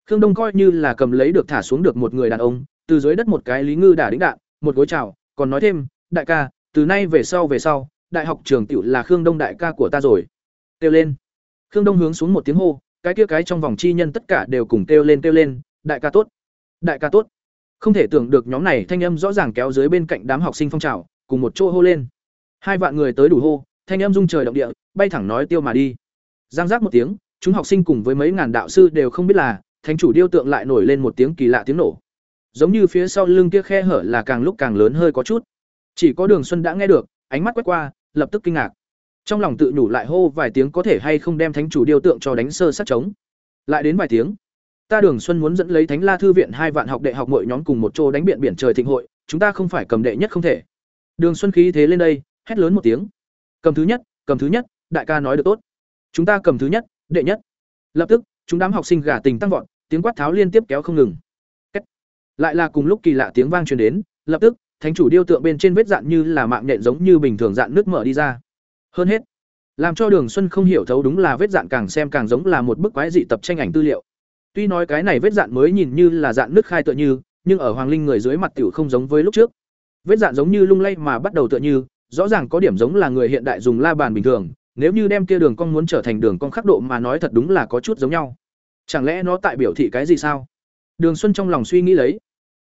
Khương đông coi như là cầm lấy được thả xuống được một người đàn ông, từ dưới đất một cái lý ngư đả đĩnh đạn, một gối chào, còn nói thêm, đại ca, từ nay về sau về sau, đại học trường tiểu là khương đông đại ca của ta rồi. Kêu lên khương đông hướng xuống một tiếng hô, cái kia cái trong vòng chi nhân tất cả đều cùng kêu lên kêu lên, đại ca tốt, đại ca tốt. Không thể tưởng được nhóm này thanh âm rõ ràng kéo dưới bên cạnh đám học sinh phong trào, cùng một chỗ hô lên. Hai vạn người tới đủ hô, thanh âm rung trời động địa, bay thẳng nói tiêu mà đi. Giang giác một tiếng, chúng học sinh cùng với mấy ngàn đạo sư đều không biết là, thánh chủ điêu tượng lại nổi lên một tiếng kỳ lạ tiếng nổ. Giống như phía sau lưng kia khe hở là càng lúc càng lớn hơi có chút. Chỉ có đường xuân đã nghe được, ánh mắt quét qua, lập tức kinh ngạc trong lòng tự nhủ lại hô vài tiếng có thể hay không đem thánh chủ điêu tượng cho đánh sơ sát trống. Lại đến vài tiếng, ta đường xuân muốn dẫn lấy thánh la thư viện hai vạn học đệ học mọi nhóm cùng một chỗ đánh biện biển trời thịnh hội, chúng ta không phải cầm đệ nhất không thể. Đường xuân khí thế lên đây, hét lớn một tiếng. Cầm thứ nhất, cầm thứ nhất, đại ca nói được tốt. Chúng ta cầm thứ nhất, đệ nhất. Lập tức, chúng đám học sinh gả tình tăng vọt, tiếng quát tháo liên tiếp kéo không ngừng. Kết. lại là cùng lúc kỳ lạ tiếng vang truyền đến, lập tức, thánh chủ điêu tượng bên trên vết dạn như là mạng nhện giống như bình thường dạn nước mở đi ra hơn hết, làm cho đường xuân không hiểu thấu đúng là vết dạn càng xem càng giống là một bức quái dị tập tranh ảnh tư liệu. Tuy nói cái này vết dạn mới nhìn như là dạn nước khai tựa như, nhưng ở hoàng linh người dưới mặt tiểu không giống với lúc trước. Vết dạn giống như lung lay mà bắt đầu tựa như, rõ ràng có điểm giống là người hiện đại dùng la bàn bình thường, nếu như đem kia đường cong muốn trở thành đường cong khắc độ mà nói thật đúng là có chút giống nhau. Chẳng lẽ nó tại biểu thị cái gì sao? Đường xuân trong lòng suy nghĩ lấy.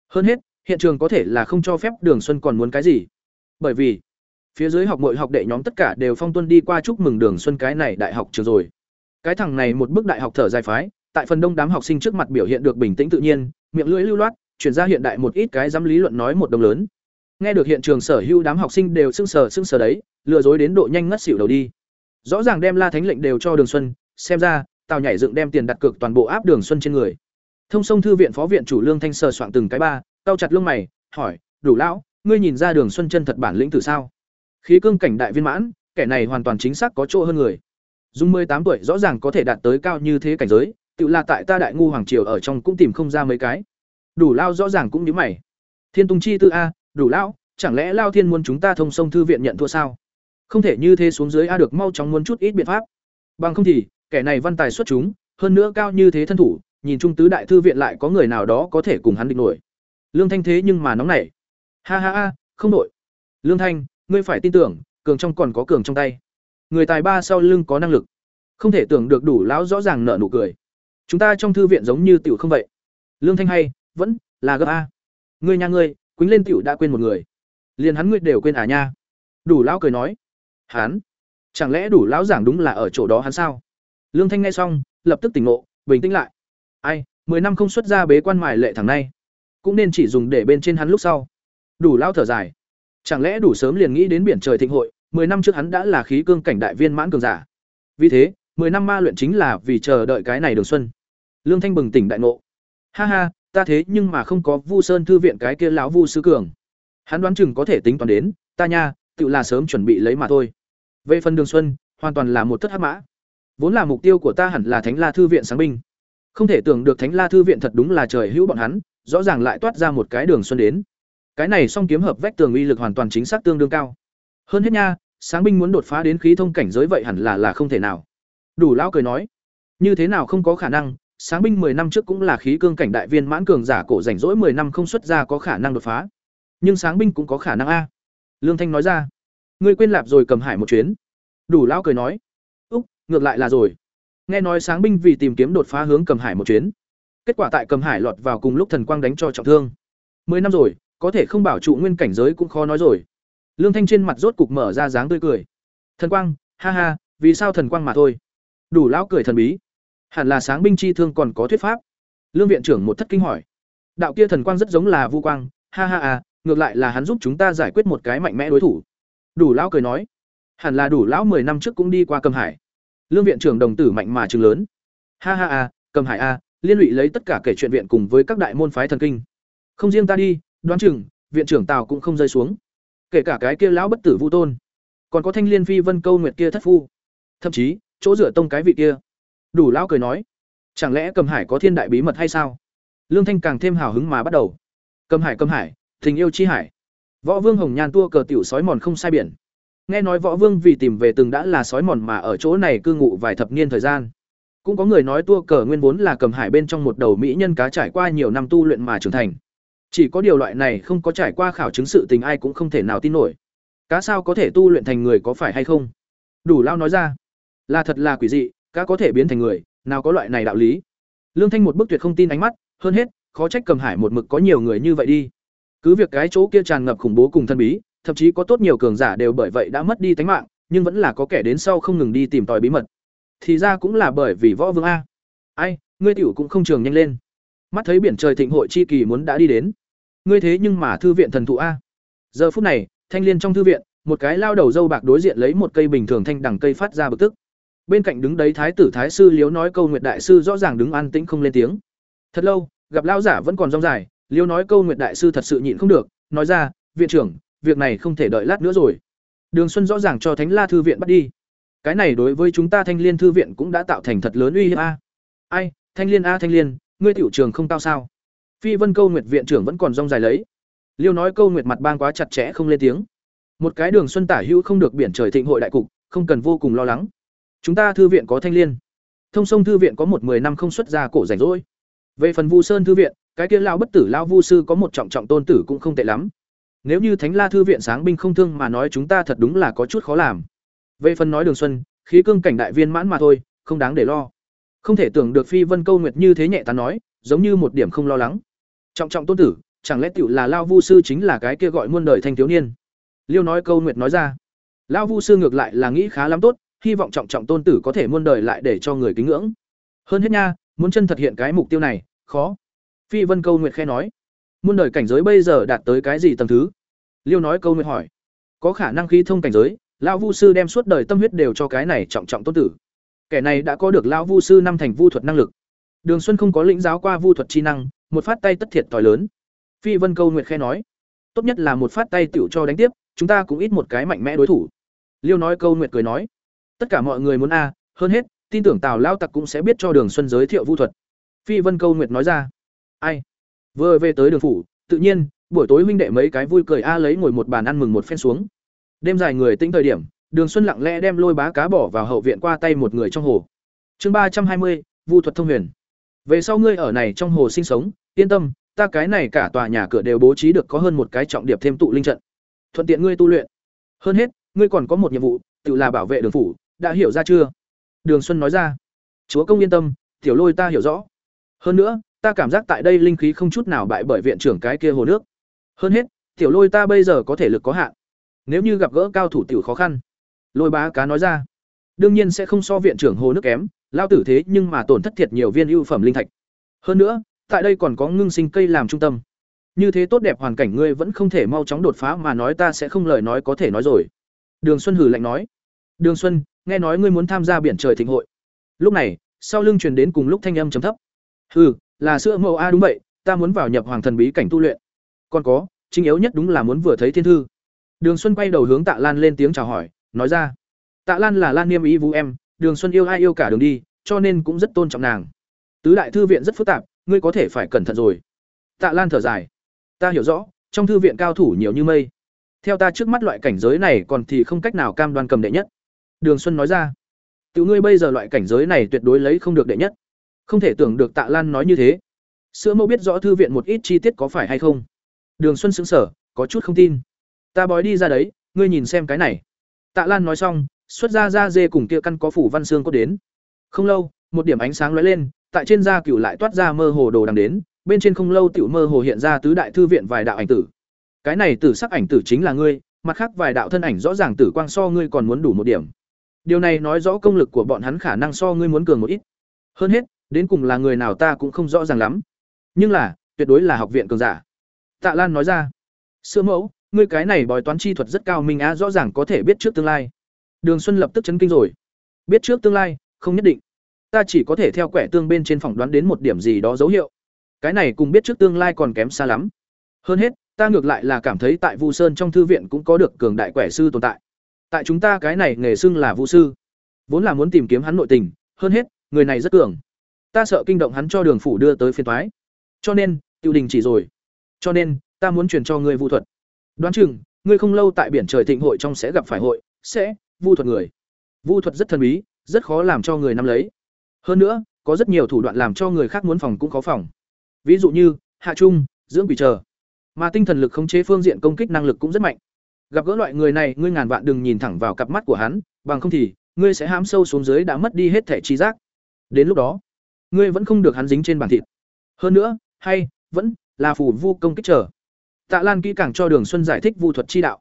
Hơn hết, hiện trường có thể là không cho phép đường xuân còn muốn cái gì. Bởi vì phía dưới học mọi học đệ nhóm tất cả đều phong tuân đi qua chúc mừng đường xuân cái này đại học trường rồi. Cái thằng này một bức đại học thở dài phái, tại phần đông đám học sinh trước mặt biểu hiện được bình tĩnh tự nhiên, miệng lưỡi lưu loát, chuyển ra hiện đại một ít cái dám lý luận nói một đồng lớn. Nghe được hiện trường sở hữu đám học sinh đều sưng sờ sưng sờ đấy, lừa dối đến độ nhanh ngất xỉu đầu đi. Rõ ràng đem la thánh lệnh đều cho đường xuân, xem ra, tào nhảy dựng đem tiền đặt cược toàn bộ áp đường xuân trên người. Thông sông thư viện phó viện chủ lương thanh sờ soạn từng cái ba tao chặt lông mày, hỏi, đủ lão, ngươi nhìn ra đường xuân chân thật bản lĩnh từ sao? Khí cương cảnh đại viên mãn, kẻ này hoàn toàn chính xác có chỗ hơn người. Dung mười tám tuổi rõ ràng có thể đạt tới cao như thế cảnh giới, tự là tại ta đại ngu hoàng triều ở trong cũng tìm không ra mấy cái. Đủ lao rõ ràng cũng nhớ mày. Thiên tung chi tư a, đủ lao, chẳng lẽ lao thiên muốn chúng ta thông sông thư viện nhận thua sao? Không thể như thế xuống dưới a được mau chóng muốn chút ít biện pháp. Bằng không thì, kẻ này văn tài xuất chúng, hơn nữa cao như thế thân thủ, nhìn trung tứ đại thư viện lại có người nào đó có thể cùng hắn địch nổi. Lương thanh thế nhưng mà nóng nảy. Ha ha ha, không nổi lương thanh ngươi phải tin tưởng, cường trong còn có cường trong tay. Người tài ba sau lưng có năng lực. Không thể tưởng được đủ lão rõ ràng nợ nụ cười. Chúng ta trong thư viện giống như tiểu không vậy. Lương thanh hay, vẫn là gấp a. Ngươi nha ngươi, quýnh lên tiểu đã quên một người. Liền hắn ngươi đều quên à nha. Đủ lão cười nói. Hắn? Chẳng lẽ đủ lão giảng đúng là ở chỗ đó hắn sao? Lương thanh nghe xong, lập tức tỉnh ngộ, bình tĩnh lại. Ai, mười năm không xuất ra bế quan mài lệ thằng này cũng nên chỉ dùng để bên trên hắn lúc sau. Đủ lão thở dài chẳng lẽ đủ sớm liền nghĩ đến biển trời thịnh hội, mười năm trước hắn đã là khí cương cảnh đại viên mãn cường giả? Vì thế, mười năm ma luyện chính là vì chờ đợi cái này đường xuân. Lương thanh bừng tỉnh đại ngộ. Ha ha, ta thế nhưng mà không có vu sơn thư viện cái kia lão vu sư cường. Hắn đoán chừng có thể tính toán đến, ta nha, tự là sớm chuẩn bị lấy mà thôi. Về phần đường xuân, hoàn toàn là một thất hắc mã. Vốn là mục tiêu của ta hẳn là thánh la thư viện sáng binh. Không thể tưởng được thánh la thư viện thật đúng là trời hữu bọn hắn, rõ ràng lại toát ra một cái đường xuân đến cái này song kiếm hợp vách tường uy lực hoàn toàn chính xác tương đương cao hơn hết nha sáng binh muốn đột phá đến khí thông cảnh giới vậy hẳn là là không thể nào đủ lão cười nói như thế nào không có khả năng sáng binh 10 năm trước cũng là khí cương cảnh đại viên mãn cường giả cổ rảnh rỗi 10 năm không xuất ra có khả năng đột phá. Nhưng sáng binh cũng có khả năng a." Lương Thanh nói ra. "Ngươi quên lạp rồi cầm hải một chuyến." Đủ lão cười nói. "Úc, ngược lại là rồi." Nghe nói sáng binh vì tìm kiếm đột phá hướng cầm hải một chuyến. Kết quả tại cầm hải lọt vào cùng lúc thần quang đánh cho trọng thương. 10 năm rồi, có thể không bảo trụ nguyên cảnh giới cũng khó nói rồi. Lương Thanh trên mặt rốt cục mở ra dáng tươi cười. Thần quang, ha ha, vì sao thần quang mà thôi? Đủ lão cười thần bí. Hẳn là sáng binh chi thương còn có thuyết pháp. Lương viện trưởng một thất kinh hỏi. Đạo kia thần quang rất giống là vu quang ha ha à ngược lại là hắn giúp chúng ta giải quyết một cái mạnh mẽ đối thủ. Đủ lão cười nói. Hẳn là đủ lão mười năm trước cũng đi qua cầm hải. Lương viện trưởng đồng tử mạnh mà trường lớn. Ha ha à cầm hải a liên lụy lấy tất cả kể chuyện viện cùng với các đại môn phái thần kinh. Không riêng ta đi đoán chừng, viện trưởng tào cũng không rơi xuống. Kể cả cái kia lão bất tử vu tôn, còn có thanh liên phi vân câu nguyệt kia thất phu. Thậm chí, chỗ rửa tông cái vị kia. Đủ lão cười nói, chẳng lẽ cầm hải có thiên đại bí mật hay sao? Lương thanh càng thêm hào hứng mà bắt đầu. Cầm hải cầm hải, tình yêu chi hải. Võ vương hồng nhan tua cờ tiểu sói mòn không sai biển. Nghe nói võ vương vì tìm về từng đã là sói mòn mà ở chỗ này cư ngụ vài thập niên thời gian. Cũng có người nói tua cờ nguyên vốn là cầm hải bên trong một đầu mỹ nhân cá trải qua nhiều năm tu luyện mà trưởng thành chỉ có điều loại này không có trải qua khảo chứng sự tình ai cũng không thể nào tin nổi. Cá sao có thể tu luyện thành người có phải hay không? Đủ lao nói ra. Là thật là quỷ dị, cá có thể biến thành người, nào có loại này đạo lý. Lương thanh một bức tuyệt không tin ánh mắt, hơn hết, khó trách cầm hải một mực có nhiều người như vậy đi. Cứ việc cái chỗ kia tràn ngập khủng bố cùng thân bí, thậm chí có tốt nhiều cường giả đều bởi vậy đã mất đi tánh mạng, nhưng vẫn là có kẻ đến sau không ngừng đi tìm tòi bí mật. Thì ra cũng là bởi vì võ vương a. Ai, ngươi tiểu cũng không trường nhanh lên mắt thấy biển trời thịnh hội chi kỳ muốn đã đi đến. Ngươi thế nhưng mà thư viện thần thụ a. Giờ phút này, thanh liên trong thư viện, một cái lao đầu dâu bạc đối diện lấy một cây bình thường thanh đằng cây phát ra bực tức. Bên cạnh đứng đấy thái tử thái sư liếu nói câu nguyệt đại sư rõ ràng đứng an tĩnh không lên tiếng. Thật lâu, gặp lao giả vẫn còn rong dài liếu nói câu nguyệt đại sư thật sự nhịn không được, nói ra, viện trưởng, việc này không thể đợi lát nữa rồi. Đường xuân rõ ràng cho thánh la thư viện bắt đi. Cái này đối với chúng ta thanh liên thư viện cũng đã tạo thành thật lớn uy hiếp a. Ai, thanh liên a, thanh liên ngươi tiểu trường không cao sao? Phi vân câu nguyệt viện trưởng vẫn còn rong dài lấy. Liêu nói câu nguyệt mặt bang quá chặt chẽ không lên tiếng. Một cái đường xuân tả hữu không được biển trời thịnh hội đại cục, không cần vô cùng lo lắng. Chúng ta thư viện có thanh liên. Thông sông thư viện có một mười năm không xuất ra cổ rảnh rỗi. Về phần vu sơn thư viện, cái kia lao bất tử lao vu sư có một trọng trọng tôn tử cũng không tệ lắm. Nếu như thánh la thư viện sáng binh không thương mà nói chúng ta thật đúng là có chút khó làm. Về phần nói đường xuân, khí cương cảnh đại viên mãn mà thôi, không đáng để lo không thể tưởng được phi vân câu nguyệt như thế nhẹ ta nói, giống như một điểm không lo lắng. Trọng trọng tôn tử, chẳng lẽ tiểu là lao vu sư chính là cái kia gọi muôn đời thanh thiếu niên? Liêu nói câu nguyệt nói ra. Lao vu sư ngược lại là nghĩ khá lắm tốt, hy vọng trọng trọng tôn tử có thể muôn đời lại để cho người kính ngưỡng. Hơn hết nha, muốn chân thực hiện cái mục tiêu này, khó. Phi vân câu nguyệt khe nói. Muôn đời cảnh giới bây giờ đạt tới cái gì tầng thứ? Liêu nói câu nguyệt hỏi. Có khả năng khí thông cảnh giới lão vu sư đem suốt đời tâm huyết đều cho cái này trọng trọng tôn tử kẻ này đã có được lão vu sư năm thành vu thuật năng lực. Đường xuân không có lĩnh giáo qua vu thuật chi năng, một phát tay tất thiệt tỏi lớn. Phi vân câu nguyệt khe nói, tốt nhất là một phát tay tựu cho đánh tiếp, chúng ta cũng ít một cái mạnh mẽ đối thủ. Liêu nói câu nguyệt cười nói, tất cả mọi người muốn a, hơn hết, tin tưởng tào lao tặc cũng sẽ biết cho đường xuân giới thiệu vu thuật. Phi vân câu nguyệt nói ra, ai? Vừa về tới đường phủ, tự nhiên, buổi tối huynh đệ mấy cái vui cười a lấy ngồi một bàn ăn mừng một phen xuống. Đêm dài người tĩnh thời điểm đường xuân lặng lẽ đem lôi bá cá bỏ vào hậu viện qua tay một người trong hồ. Chương ba trăm hai mươi, vu thuật thông huyền. Về sau ngươi ở này trong hồ sinh sống, yên tâm, ta cái này cả tòa nhà cửa đều bố trí được có hơn một cái trọng điệp thêm tụ linh trận. Thuận tiện ngươi tu luyện. Hơn hết, ngươi còn có một nhiệm vụ, tự là bảo vệ đường phủ, đã hiểu ra chưa? Đường xuân nói ra. Chúa công yên tâm, tiểu lôi ta hiểu rõ. Hơn nữa, ta cảm giác tại đây linh khí không chút nào bại bởi viện trưởng cái kia hồ nước. Hơn hết, tiểu lôi ta bây giờ có thể lực có hạn. Nếu như gặp gỡ cao thủ tiểu khó khăn lôi bá cá nói ra. Đương nhiên sẽ không so viện trưởng hồ nước kém, lao tử thế nhưng mà tổn thất thiệt nhiều viên ưu phẩm linh thạch. Hơn nữa, tại đây còn có ngưng sinh cây làm trung tâm. Như thế tốt đẹp hoàn cảnh ngươi vẫn không thể mau chóng đột phá mà nói ta sẽ không lời nói có thể nói rồi. Đường xuân hử lạnh nói. Đường xuân, nghe nói ngươi muốn tham gia biển trời thịnh hội. Lúc này, sau lưng truyền đến cùng lúc thanh âm chấm thấp. Hừ, là sữa mẫu a đúng vậy, ta muốn vào nhập hoàng thần bí cảnh tu luyện. Còn có, chính yếu nhất đúng là muốn vừa thấy thiên thư. Đường xuân quay đầu hướng tạ lan lên tiếng chào hỏi nói ra. Tạ lan là lan niêm ý vũ em, đường xuân yêu ai yêu cả đường đi, cho nên cũng rất tôn trọng nàng. Tứ đại thư viện rất phức tạp, ngươi có thể phải cẩn thận rồi. Tạ lan thở dài. Ta hiểu rõ, trong thư viện cao thủ nhiều như mây. Theo ta trước mắt loại cảnh giới này còn thì không cách nào cam đoan cầm đệ nhất. Đường xuân nói ra. Tiểu ngươi bây giờ loại cảnh giới này tuyệt đối lấy không được đệ nhất. Không thể tưởng được tạ lan nói như thế. Sữa mẫu biết rõ thư viện một ít chi tiết có phải hay không. Đường xuân xứng sở có chút không tin. Ta bói đi ra đấy, ngươi nhìn xem cái này tạ lan nói xong, xuất ra da dê cùng kia căn có phủ văn xương có đến. Không lâu, một điểm ánh sáng lóe lên, tại trên da cửu lại toát ra mơ hồ đồ đằng đến, bên trên không lâu tiểu mơ hồ hiện ra tứ đại thư viện vài đạo ảnh tử. Cái này tử sắc ảnh tử chính là ngươi, mặt khác vài đạo thân ảnh rõ ràng tử quang so ngươi còn muốn đủ một điểm. Điều này nói rõ công lực của bọn hắn khả năng so ngươi muốn cường một ít. Hơn hết, đến cùng là người nào ta cũng không rõ ràng lắm. Nhưng là, tuyệt đối là học viện cường giả. Tạ lan nói ra. Sữa mẫu ngươi cái này bói toán chi thuật rất cao minh á, rõ ràng có thể biết trước tương lai. Đường xuân lập tức chấn kinh rồi. Biết trước tương lai, không nhất định. Ta chỉ có thể theo quẻ tương bên trên phỏng đoán đến một điểm gì đó dấu hiệu. Cái này cùng biết trước tương lai còn kém xa lắm. Hơn hết, ta ngược lại là cảm thấy tại vu sơn trong thư viện cũng có được cường đại quẻ sư tồn tại. Tại chúng ta cái này nghề xưng là vu sư. Vốn là muốn tìm kiếm hắn nội tình, hơn hết, người này rất cường. Ta sợ kinh động hắn cho đường phủ đưa tới phiên thoái cho nên tiêu đình chỉ rồi. Cho nên, ta muốn truyền cho ngươi vu thuật đoán chừng, ngươi không lâu tại biển trời thịnh hội trong sẽ gặp phải hội, sẽ vu thuật người. Vu thuật rất thần bí, rất khó làm cho người nắm lấy. Hơn nữa, có rất nhiều thủ đoạn làm cho người khác muốn phòng cũng khó phòng. Ví dụ như, hạ trung, dưỡng quỷ chờ. Mà tinh thần lực khống chế phương diện công kích năng lực cũng rất mạnh. Gặp gỡ loại người này, ngươi ngàn vạn đừng nhìn thẳng vào cặp mắt của hắn, bằng không thì, ngươi sẽ hãm sâu xuống dưới đã mất đi hết thể trí giác. Đến lúc đó, ngươi vẫn không được hắn dính trên bàn thịt. Hơn nữa, hay, vẫn là phù vu công kích trở tạ lan kỹ càng cho đường xuân giải thích vu thuật chi đạo.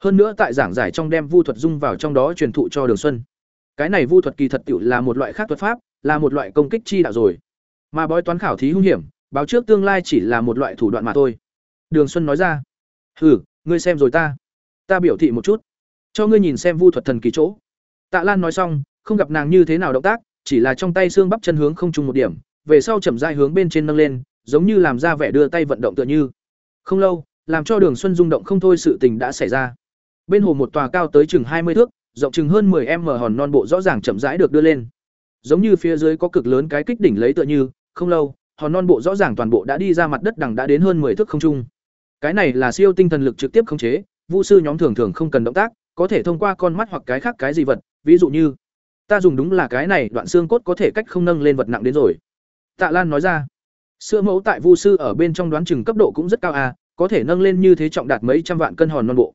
Hơn nữa tại giảng giải trong đem vu thuật dung vào trong đó truyền thụ cho đường xuân. Cái này vu thuật kỳ thật tiểu là một loại khác thuật pháp, là một loại công kích chi đạo rồi. Mà bói toán khảo thí hung hiểm, báo trước tương lai chỉ là một loại thủ đoạn mà thôi. Đường xuân nói ra, hừ, ngươi xem rồi ta. Ta biểu thị một chút. Cho ngươi nhìn xem vu thuật thần kỳ chỗ. Tạ lan nói xong, không gặp nàng như thế nào động tác, chỉ là trong tay xương bắp chân hướng không trùng một điểm, về sau chậm rãi hướng bên trên nâng lên, giống như làm ra vẻ đưa tay vận động tựa như không lâu, làm cho đường xuân rung động không thôi sự tình đã xảy ra. Bên hồ một tòa cao tới chừng hai mươi thước, rộng chừng hơn 10 m hòn non bộ rõ ràng chậm rãi được đưa lên. Giống như phía dưới có cực lớn cái kích đỉnh lấy tựa như, không lâu, hòn non bộ rõ ràng toàn bộ đã đi ra mặt đất đằng đã đến hơn 10 thước không trung. Cái này là siêu tinh thần lực trực tiếp khống chế, vu sư nhóm thường thường không cần động tác, có thể thông qua con mắt hoặc cái khác cái gì vật, ví dụ như, ta dùng đúng là cái này, đoạn xương cốt có thể cách không nâng lên vật nặng đến rồi. Tạ lan nói ra sữa mẫu tại vu sư ở bên trong đoán chừng cấp độ cũng rất cao à có thể nâng lên như thế trọng đạt mấy trăm vạn cân hòn non bộ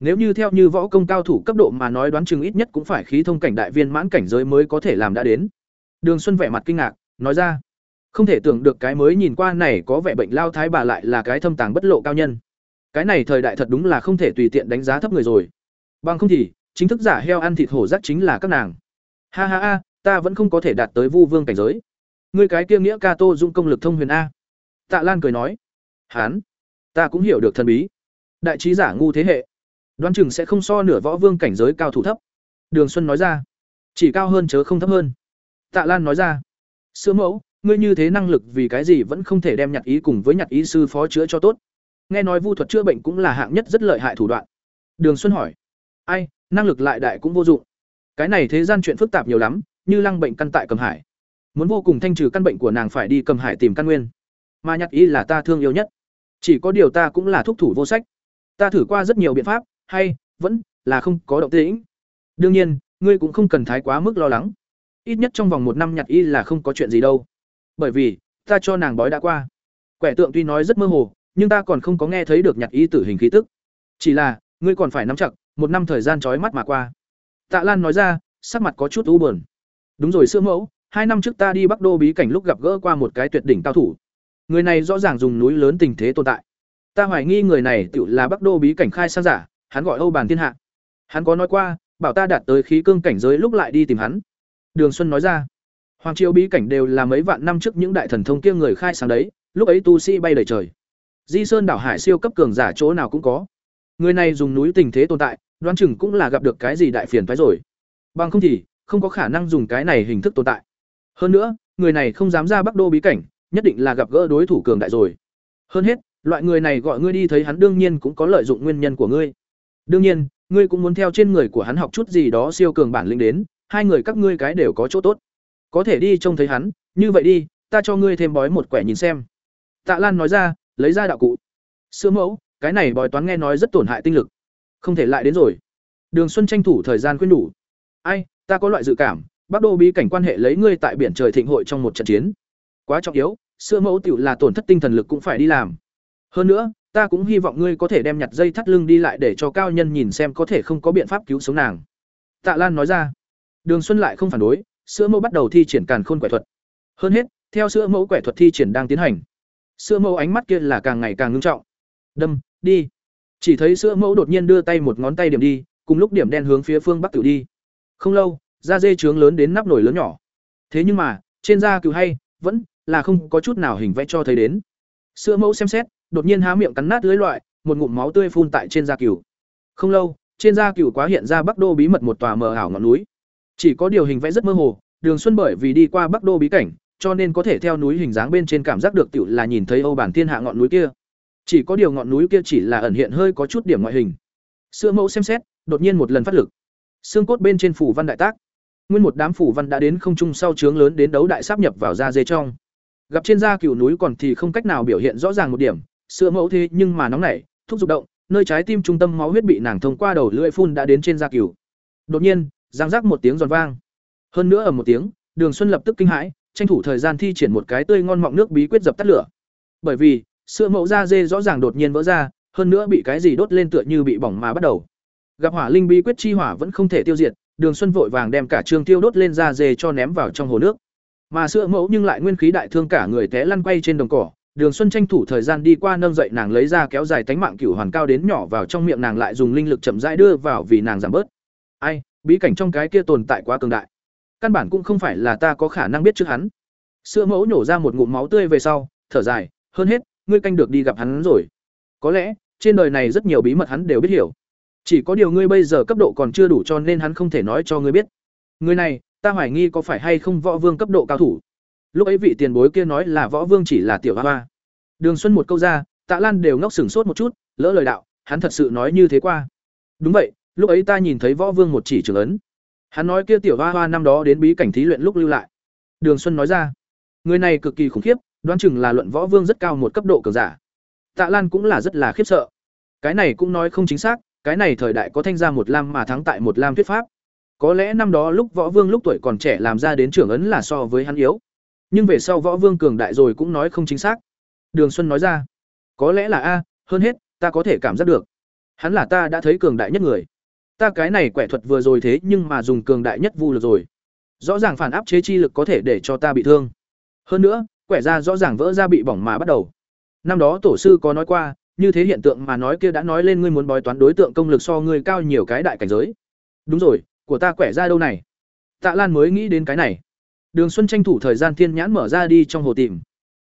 nếu như theo như võ công cao thủ cấp độ mà nói đoán chừng ít nhất cũng phải khí thông cảnh đại viên mãn cảnh giới mới có thể làm đã đến. Đường Xuân vẻ mặt kinh ngạc, nói ra, không thể tưởng được cái mới nhìn qua này có vẻ bệnh lao thái bà lại là cái thâm tàng bất lộ cao nhân. Cái này thời đại thật đúng là không thể tùy tiện đánh giá thấp người rồi. Bằng không thì, chính thức giả heo ăn thịt hổ rắc chính là các nàng. Ha ha ha, ta vẫn không có thể đạt tới Vu Vương cảnh giới. Ngươi cái kia nghĩa ca tô dung công lực thông huyền a. Tạ Lan cười nói, hán, ta cũng hiểu được thần bí. Đại trí giả ngu thế hệ. Đoán chừng sẽ không so nửa võ vương cảnh giới cao thủ thấp. Đường xuân nói ra. Chỉ cao hơn chớ không thấp hơn. Tạ lan nói ra. Sữa mẫu ngươi như thế năng lực vì cái gì vẫn không thể đem nhặt ý cùng với nhặt ý sư phó chữa cho tốt? Nghe nói vu thuật chữa bệnh cũng là hạng nhất rất lợi hại thủ đoạn. Đường xuân hỏi. Ai năng lực lại đại cũng vô dụng. Cái này thế gian chuyện phức tạp nhiều lắm như lăng bệnh căn tại cầm hải muốn vô cùng thanh trừ căn bệnh của nàng phải đi cầm hải tìm căn nguyên. Mà nhạc ý là ta thương yêu nhất. Chỉ có điều ta cũng là thúc thủ vô sách. Ta thử qua rất nhiều biện pháp, hay, vẫn, là không có động tĩnh. Đương nhiên, ngươi cũng không cần thái quá mức lo lắng. Ít nhất trong vòng một năm nhạc y là không có chuyện gì đâu. Bởi vì, ta cho nàng bói đã qua. Quẻ tượng tuy nói rất mơ hồ, nhưng ta còn không có nghe thấy được nhạc y tử hình khí tức. Chỉ là, ngươi còn phải nắm chặt, một năm thời gian trói mắt mà qua. Tạ lan nói ra, sắc mặt có chút u buồn. Đúng rồi sữa mẫu hai năm trước ta đi bắc đô bí cảnh lúc gặp gỡ qua một cái tuyệt đỉnh cao thủ người này rõ ràng dùng núi lớn tình thế tồn tại ta hoài nghi người này tự là bắc đô bí cảnh khai sang giả hắn gọi Âu Bàn Thiên Hạ. Hắn có nói qua, bảo ta đạt tới khí cương cảnh giới lúc lại đi tìm hắn. Đường Xuân nói ra, Hoàng Triều bí cảnh đều là mấy vạn năm trước những đại thần thông kia người khai sáng đấy, lúc ấy tu sĩ bay đầy trời. Di Sơn đảo hải siêu cấp cường giả chỗ nào cũng có. Người này dùng núi tình thế tồn tại, đoán chừng cũng là gặp được cái gì đại phiền toái rồi. Bằng không thì, không có khả năng dùng cái này hình thức tồn tại. Hơn nữa, người này không dám ra Bắc Đô bí cảnh, nhất định là gặp gỡ đối thủ cường đại rồi. Hơn hết, loại người này gọi ngươi đi thấy hắn đương nhiên cũng có lợi dụng nguyên nhân của ngươi. Đương nhiên, ngươi cũng muốn theo trên người của hắn học chút gì đó siêu cường bản lĩnh đến, hai người các ngươi cái đều có chỗ tốt. Có thể đi trông thấy hắn, như vậy đi, ta cho ngươi thêm bói một quẻ nhìn xem. Tạ Lan nói ra, lấy ra đạo cụ. Sữa mẫu, cái này bói toán nghe nói rất tổn hại tinh lực. Không thể lại đến rồi. Đường Xuân tranh thủ thời gian khuyên đủ. Ai, ta có loại dự cảm, Bắc Đô bí cảnh quan hệ lấy ngươi tại biển trời thịnh hội trong một trận chiến. Quá trọng yếu, sữa mẫu tiểu là tổn thất tinh thần lực cũng phải đi làm. Hơn nữa, ta cũng hy vọng ngươi có thể đem nhặt dây thắt lưng đi lại để cho cao nhân nhìn xem có thể không có biện pháp cứu sống nàng. Tạ lan nói ra. Đường xuân lại không phản đối sữa mẫu bắt đầu thi triển càn khôn quẻ thuật. Hơn hết theo sữa mẫu quẻ thuật thi triển đang tiến hành. Sữa mẫu ánh mắt kia là càng ngày càng ngưng trọng. Đâm đi. Chỉ thấy sữa mẫu đột nhiên đưa tay một ngón tay điểm đi cùng lúc điểm đen hướng phía phương bắc tiểu đi. Không lâu, da dê trướng lớn đến nắp nồi lớn nhỏ. Thế nhưng mà, trên da cừu hay vẫn là không có chút nào hình vẽ cho thấy đến. Sữa mẫu xem xét, đột nhiên há miệng cắn nát lưới loại, một ngụm máu tươi phun tại trên da cừu. Không lâu, trên da cừu quá hiện ra Bắc Đô bí mật một tòa mờ ảo ngọn núi. Chỉ có điều hình vẽ rất mơ hồ, Đường Xuân bởi vì đi qua Bắc Đô bí cảnh, cho nên có thể theo núi hình dáng bên trên cảm giác được tiểu là nhìn thấy Âu bản thiên hạ ngọn núi kia. Chỉ có điều ngọn núi kia chỉ là ẩn hiện hơi có chút điểm ngoại hình. Sữa mẫu xem xét, đột nhiên một lần phát lực. Xương cốt bên trên phủ văn đại tác. Nguyên một đám phủ văn đã đến không trung sau trướng lớn đến đấu đại sáp nhập vào da dê trong. Gặp trên da cửu núi còn thì không cách nào biểu hiện rõ ràng một điểm, sữa mẫu thế nhưng mà nóng nảy, thúc giục động, nơi trái tim trung tâm máu huyết bị nàng thông qua đầu lưỡi phun đã đến trên da cửu. Đột nhiên, giang rắc một tiếng giòn vang. Hơn nữa ở một tiếng, Đường Xuân lập tức kinh hãi, tranh thủ thời gian thi triển một cái tươi ngon mọng nước bí quyết dập tắt lửa. Bởi vì, sữa mẫu da dê rõ ràng đột nhiên vỡ ra, hơn nữa bị cái gì đốt lên tựa như bị bỏng mà bắt đầu. Gặp hỏa linh bí quyết chi hỏa vẫn không thể tiêu diệt, Đường Xuân vội vàng đem cả trường tiêu đốt lên da dê cho ném vào trong hồ nước. Mà sữa mẫu nhưng lại nguyên khí đại thương cả người té lăn quay trên đồng cỏ, Đường Xuân tranh thủ thời gian đi qua nâng dậy nàng lấy ra kéo dài tánh mạng cửu hoàn cao đến nhỏ vào trong miệng nàng lại dùng linh lực chậm rãi đưa vào vì nàng giảm bớt. Ai, bí cảnh trong cái kia tồn tại quá cường đại. Căn bản cũng không phải là ta có khả năng biết trước hắn. Sữa mẫu nhổ ra một ngụm máu tươi về sau, thở dài, hơn hết, ngươi canh được đi gặp hắn rồi. Có lẽ, trên đời này rất nhiều bí mật hắn đều biết hiểu. Chỉ có điều ngươi bây giờ cấp độ còn chưa đủ cho nên hắn không thể nói cho ngươi biết. Người này, ta hoài nghi có phải hay không võ vương cấp độ cao thủ. Lúc ấy vị tiền bối kia nói là võ vương chỉ là tiểu hoa. Đường Xuân một câu ra, Tạ Lan đều ngốc sửng sốt một chút, lỡ lời đạo, hắn thật sự nói như thế qua. Đúng vậy, lúc ấy ta nhìn thấy võ vương một chỉ trường ấn. Hắn nói kia tiểu hoa hoa năm đó đến bí cảnh thí luyện lúc lưu lại. Đường Xuân nói ra, người này cực kỳ khủng khiếp, đoán chừng là luận võ vương rất cao một cấp độ cường giả. Tạ Lan cũng là rất là khiếp sợ. Cái này cũng nói không chính xác, cái này thời đại có thanh gia một lam mà thắng tại một lam thuyết pháp. Có lẽ năm đó lúc võ vương lúc tuổi còn trẻ làm ra đến trưởng ấn là so với hắn yếu. Nhưng về sau võ vương cường đại rồi cũng nói không chính xác. Đường Xuân nói ra, có lẽ là a, hơn hết, ta có thể cảm giác được. Hắn là ta đã thấy cường đại nhất người. Ta cái này quẻ thuật vừa rồi thế nhưng mà dùng cường đại nhất vu lực rồi. Rõ ràng phản áp chế chi lực có thể để cho ta bị thương. Hơn nữa, quẻ ra rõ ràng vỡ ra bị bỏng mà bắt đầu. Năm đó tổ sư có nói qua, như thế hiện tượng mà nói kia đã nói lên ngươi muốn bói toán đối tượng công lực so ngươi cao nhiều cái đại cảnh giới. Đúng rồi, của ta quẻ ra đâu này? Tạ Lan mới nghĩ đến cái này. Đường Xuân tranh thủ thời gian thiên nhãn mở ra đi trong hồ tìm.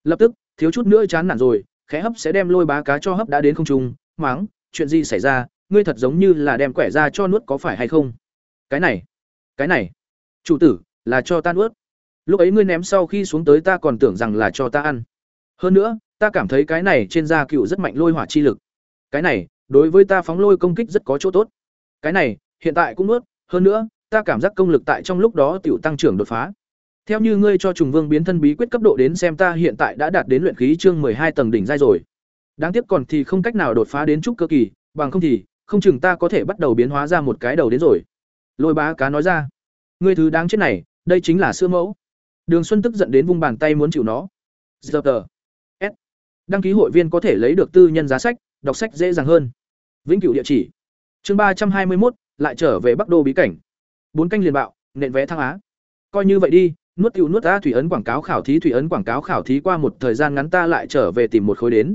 Lập tức, thiếu chút nữa chán nản rồi, khẽ hấp sẽ đem lôi bá cá cho hấp đã đến không trung, mắng, chuyện gì xảy ra, ngươi thật giống như là đem quẻ ra cho nuốt có phải hay không? Cái này, cái này, chủ tử, là cho ta nuốt. Lúc ấy ngươi ném sau khi xuống tới ta còn tưởng rằng là cho ta ăn. Hơn nữa, ta cảm thấy cái này trên da cựu rất mạnh lôi hỏa chi lực. Cái này, đối với ta phóng lôi công kích rất có chỗ tốt. Cái này, hiện tại cũng ướt hơn nữa, ta cảm giác công lực tại trong lúc đó tiểu tăng trưởng đột phá. Theo như ngươi cho trùng vương biến thân bí quyết cấp độ đến xem ta hiện tại đã đạt đến luyện khí chương hai tầng đỉnh giai rồi. Đáng tiếc còn thì không cách nào đột phá đến trúc cơ kỳ, bằng không thì, không chừng ta có thể bắt đầu biến hóa ra một cái đầu đến rồi. Lôi bá cá nói ra, ngươi thứ đáng chết này, đây chính là sữa mẫu. Đường Xuân tức giận đến vung bàn tay muốn chịu nó. Giờ tờ. Đăng ký hội viên có thể lấy được tư nhân giá sách, đọc sách dễ dàng hơn. Vĩnh cửu địa chỉ. Chương ba trăm hai mươi một lại trở về Bắc Đô bí cảnh. Bốn canh liền bạo, nện vé thăng á. Coi như vậy đi, nuốt tiêu nuốt ta thủy ấn quảng cáo khảo thí thủy ấn quảng cáo khảo thí qua một thời gian ngắn ta lại trở về tìm một khối đến.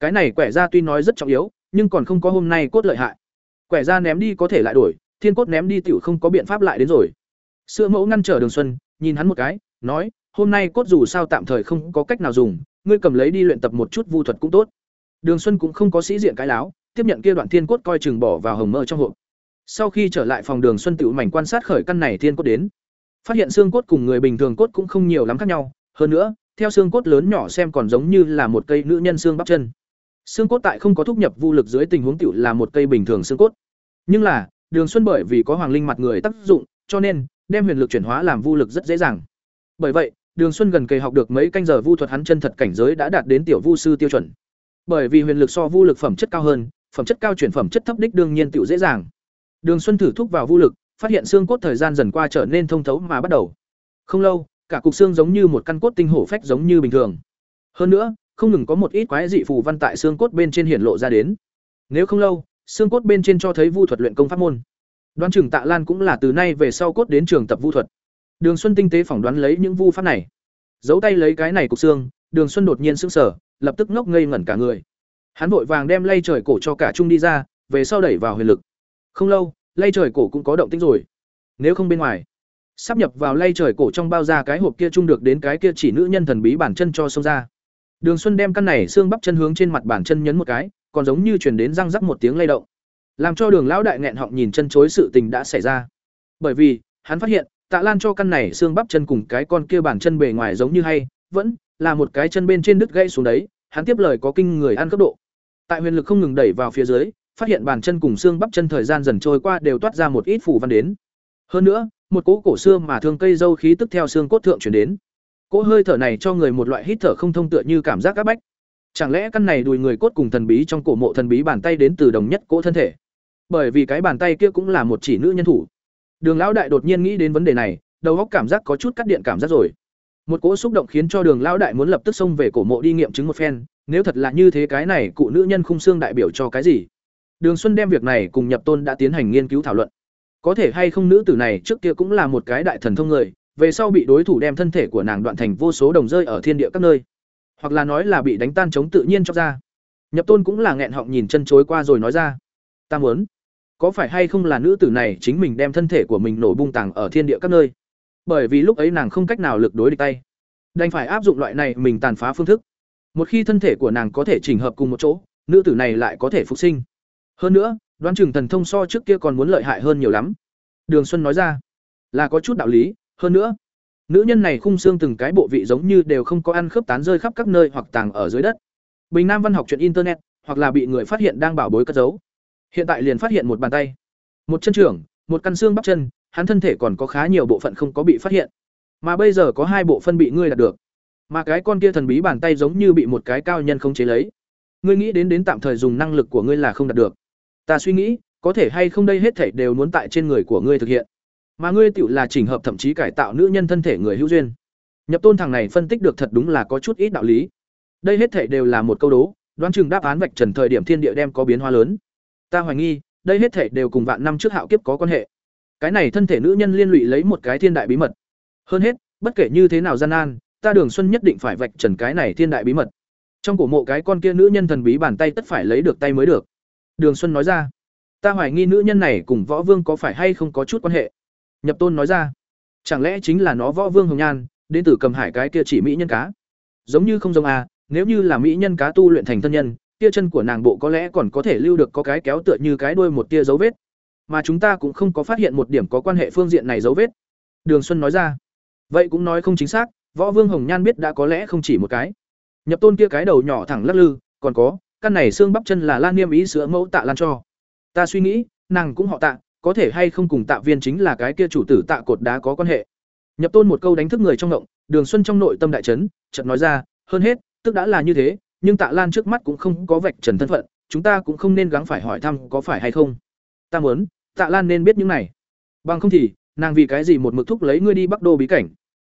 Cái này quẻ ra tuy nói rất trọng yếu, nhưng còn không có hôm nay cốt lợi hại. Quẻ ra ném đi có thể lại đổi, thiên cốt ném đi tiểu không có biện pháp lại đến rồi. Sữa mẫu ngăn trở Đường Xuân, nhìn hắn một cái, nói, hôm nay cốt dù sao tạm thời không có cách nào dùng, ngươi cầm lấy đi luyện tập một chút vu thuật cũng tốt. Đường Xuân cũng không có sĩ diện cái láo, tiếp nhận kia đoạn thiên cốt coi chừng bỏ vào hồng mơ trong hộp. Sau khi trở lại phòng Đường Xuân tự mảnh quan sát khởi căn này thiên cốt đến, phát hiện xương cốt cùng người bình thường cốt cũng không nhiều lắm khác nhau, hơn nữa, theo xương cốt lớn nhỏ xem còn giống như là một cây nữ nhân xương bắp chân. Xương cốt tại không có thúc nhập vu lực dưới tình huống tiểu là một cây bình thường xương cốt. Nhưng là, Đường Xuân bởi vì có hoàng linh mặt người tác dụng, cho nên đem huyền lực chuyển hóa làm vu lực rất dễ dàng. Bởi vậy, Đường Xuân gần kề học được mấy canh giờ vu thuật hắn chân thật cảnh giới đã đạt đến tiểu vu sư tiêu chuẩn. Bởi vì huyền lực so vu lực phẩm chất cao hơn, phẩm chất cao chuyển phẩm chất thấp đích đương nhiên tiểu dễ dàng. Đường Xuân thử thúc vào vu lực, phát hiện xương cốt thời gian dần qua trở nên thông thấu mà bắt đầu. Không lâu, cả cục xương giống như một căn cốt tinh hổ phách giống như bình thường. Hơn nữa, không ngừng có một ít quái dị phù văn tại xương cốt bên trên hiển lộ ra đến. Nếu không lâu, xương cốt bên trên cho thấy vu thuật luyện công pháp môn. Đoán chừng Tạ Lan cũng là từ nay về sau cốt đến trường tập vu thuật. Đường Xuân tinh tế phỏng đoán lấy những vu pháp này. Giấu tay lấy cái này cục xương, Đường Xuân đột nhiên sững sờ, lập tức ngốc ngây ngẩn cả người. Hắn vội vàng đem lay trời cổ cho cả trung đi ra, về sau đẩy vào huyền lực. Không lâu, lay trời cổ cũng có động tĩnh rồi. nếu không bên ngoài sắp nhập vào lay trời cổ trong bao da cái hộp kia chung được đến cái kia chỉ nữ nhân thần bí bản chân cho xông ra đường xuân đem căn này xương bắp chân hướng trên mặt bản chân nhấn một cái còn giống như truyền đến răng rắc một tiếng lay động làm cho đường lão đại nghẹn họng nhìn chân chối sự tình đã xảy ra bởi vì hắn phát hiện tạ lan cho căn này xương bắp chân cùng cái con kia bản chân bề ngoài giống như hay, vẫn là một cái chân bên trên đứt gãy xuống đấy, hắn tiếp lời có kinh người ăn cấp độ. Tại huyền lực không ngừng đẩy vào phía dưới, phát hiện bàn chân cùng xương bắp chân thời gian dần trôi qua đều toát ra một ít phủ văn đến. Hơn nữa, một cỗ cổ xương mà thương cây dâu khí tức theo xương cốt thượng chuyển đến. Cỗ hơi thở này cho người một loại hít thở không thông tựa như cảm giác áp bách. Chẳng lẽ căn này đùi người cốt cùng thần bí trong cổ mộ thần bí bàn tay đến từ đồng nhất cỗ thân thể? Bởi vì cái bàn tay kia cũng là một chỉ nữ nhân thủ đường lão đại đột nhiên nghĩ đến vấn đề này, đầu óc cảm giác có chút cắt điện cảm giác rồi. Một cỗ xúc động khiến cho đường lão đại muốn lập tức xông về cổ mộ đi nghiệm chứng một phen, nếu thật là như thế cái này, cụ nữ nhân khung xương đại biểu cho cái gì? Đường xuân đem việc này cùng nhập tôn đã tiến hành nghiên cứu thảo luận. Có thể hay không nữ tử này trước kia cũng là một cái đại thần thông người, về sau bị đối thủ đem thân thể của nàng đoạn thành vô số đồng rơi ở thiên địa các nơi. Hoặc là nói là bị đánh tan chống tự nhiên cho ra. Nhập tôn cũng là nghẹn họng nhìn chân chối qua rồi nói ra. Ta muốn có phải hay không là nữ tử này chính mình đem thân thể của mình nổ bung tàng ở thiên địa các nơi? Bởi vì lúc ấy nàng không cách nào lực đối địch tay. Đành phải áp dụng loại này mình tàn phá phương thức. Một khi thân thể của nàng có thể chỉnh hợp cùng một chỗ, nữ tử này lại có thể phục sinh. Hơn nữa, đoán chừng thần thông so trước kia còn muốn lợi hại hơn nhiều lắm. Đường xuân nói ra, là có chút đạo lý, hơn nữa, nữ nhân này khung xương từng cái bộ vị giống như đều không có ăn khớp tán rơi khắp các nơi hoặc tàng ở dưới đất. Bình nam văn học chuyện internet hoặc là bị người phát hiện đang bảo bối cất giấu hiện tại liền phát hiện một bàn tay. Một chân trưởng, một căn xương bắp chân, hắn thân thể còn có khá nhiều bộ phận không có bị phát hiện. Mà bây giờ có hai bộ phân bị ngươi đạt được. Mà cái con kia thần bí bàn tay giống như bị một cái cao nhân không chế lấy. Ngươi nghĩ đến đến tạm thời dùng năng lực của ngươi là không đạt được. Ta suy nghĩ, có thể hay không đây hết thể đều muốn tại trên người của ngươi thực hiện. Mà ngươi tựu là chỉnh hợp thậm chí cải tạo nữ nhân thân thể người hữu duyên. Nhập tôn thằng này phân tích được thật đúng là có chút ít đạo lý. Đây hết thể đều là một câu đố, đoán chừng đáp án vạch trần thời điểm thiên địa đem có biến hóa lớn ta hoài nghi, đây hết thể đều cùng vạn năm trước hạo kiếp có quan hệ. Cái này thân thể nữ nhân liên lụy lấy một cái thiên đại bí mật. Hơn hết, bất kể như thế nào gian nan, ta đường xuân nhất định phải vạch trần cái này thiên đại bí mật. Trong cổ mộ cái con kia nữ nhân thần bí bàn tay tất phải lấy được tay mới được. Đường xuân nói ra, ta hoài nghi nữ nhân này cùng võ vương có phải hay không có chút quan hệ? Nhập tôn nói ra, chẳng lẽ chính là nó võ vương hồng nhan, đến từ cầm hải cái kia chỉ mỹ nhân cá? Giống như không giống à nếu như là mỹ nhân cá tu luyện thành thân nhân tia chân của nàng bộ có lẽ còn có thể lưu được có cái kéo tựa như cái đuôi một tia dấu vết. Mà chúng ta cũng không có phát hiện một điểm có quan hệ phương diện này dấu vết. Đường xuân nói ra. Vậy cũng nói không chính xác, võ vương hồng nhan biết đã có lẽ không chỉ một cái. Nhập tôn kia cái đầu nhỏ thẳng lắc lư, còn có, căn này xương bắp chân là lan niêm ý sữa mẫu tạ lan cho. Ta suy nghĩ, nàng cũng họ tạ, có thể hay không cùng tạ viên chính là cái kia chủ tử tạ cột đá có quan hệ. Nhập tôn một câu đánh thức người trong động đường xuân trong nội tâm đại trấn chợt nói ra, hơn hết, tức đã là như thế nhưng tạ lan trước mắt cũng không có vạch trần thân phận, chúng ta cũng không nên gắng phải hỏi thăm có phải hay không. Ta muốn, tạ lan nên biết những này. Bằng không thì, nàng vì cái gì một mực thúc lấy ngươi đi bắc đô bí cảnh?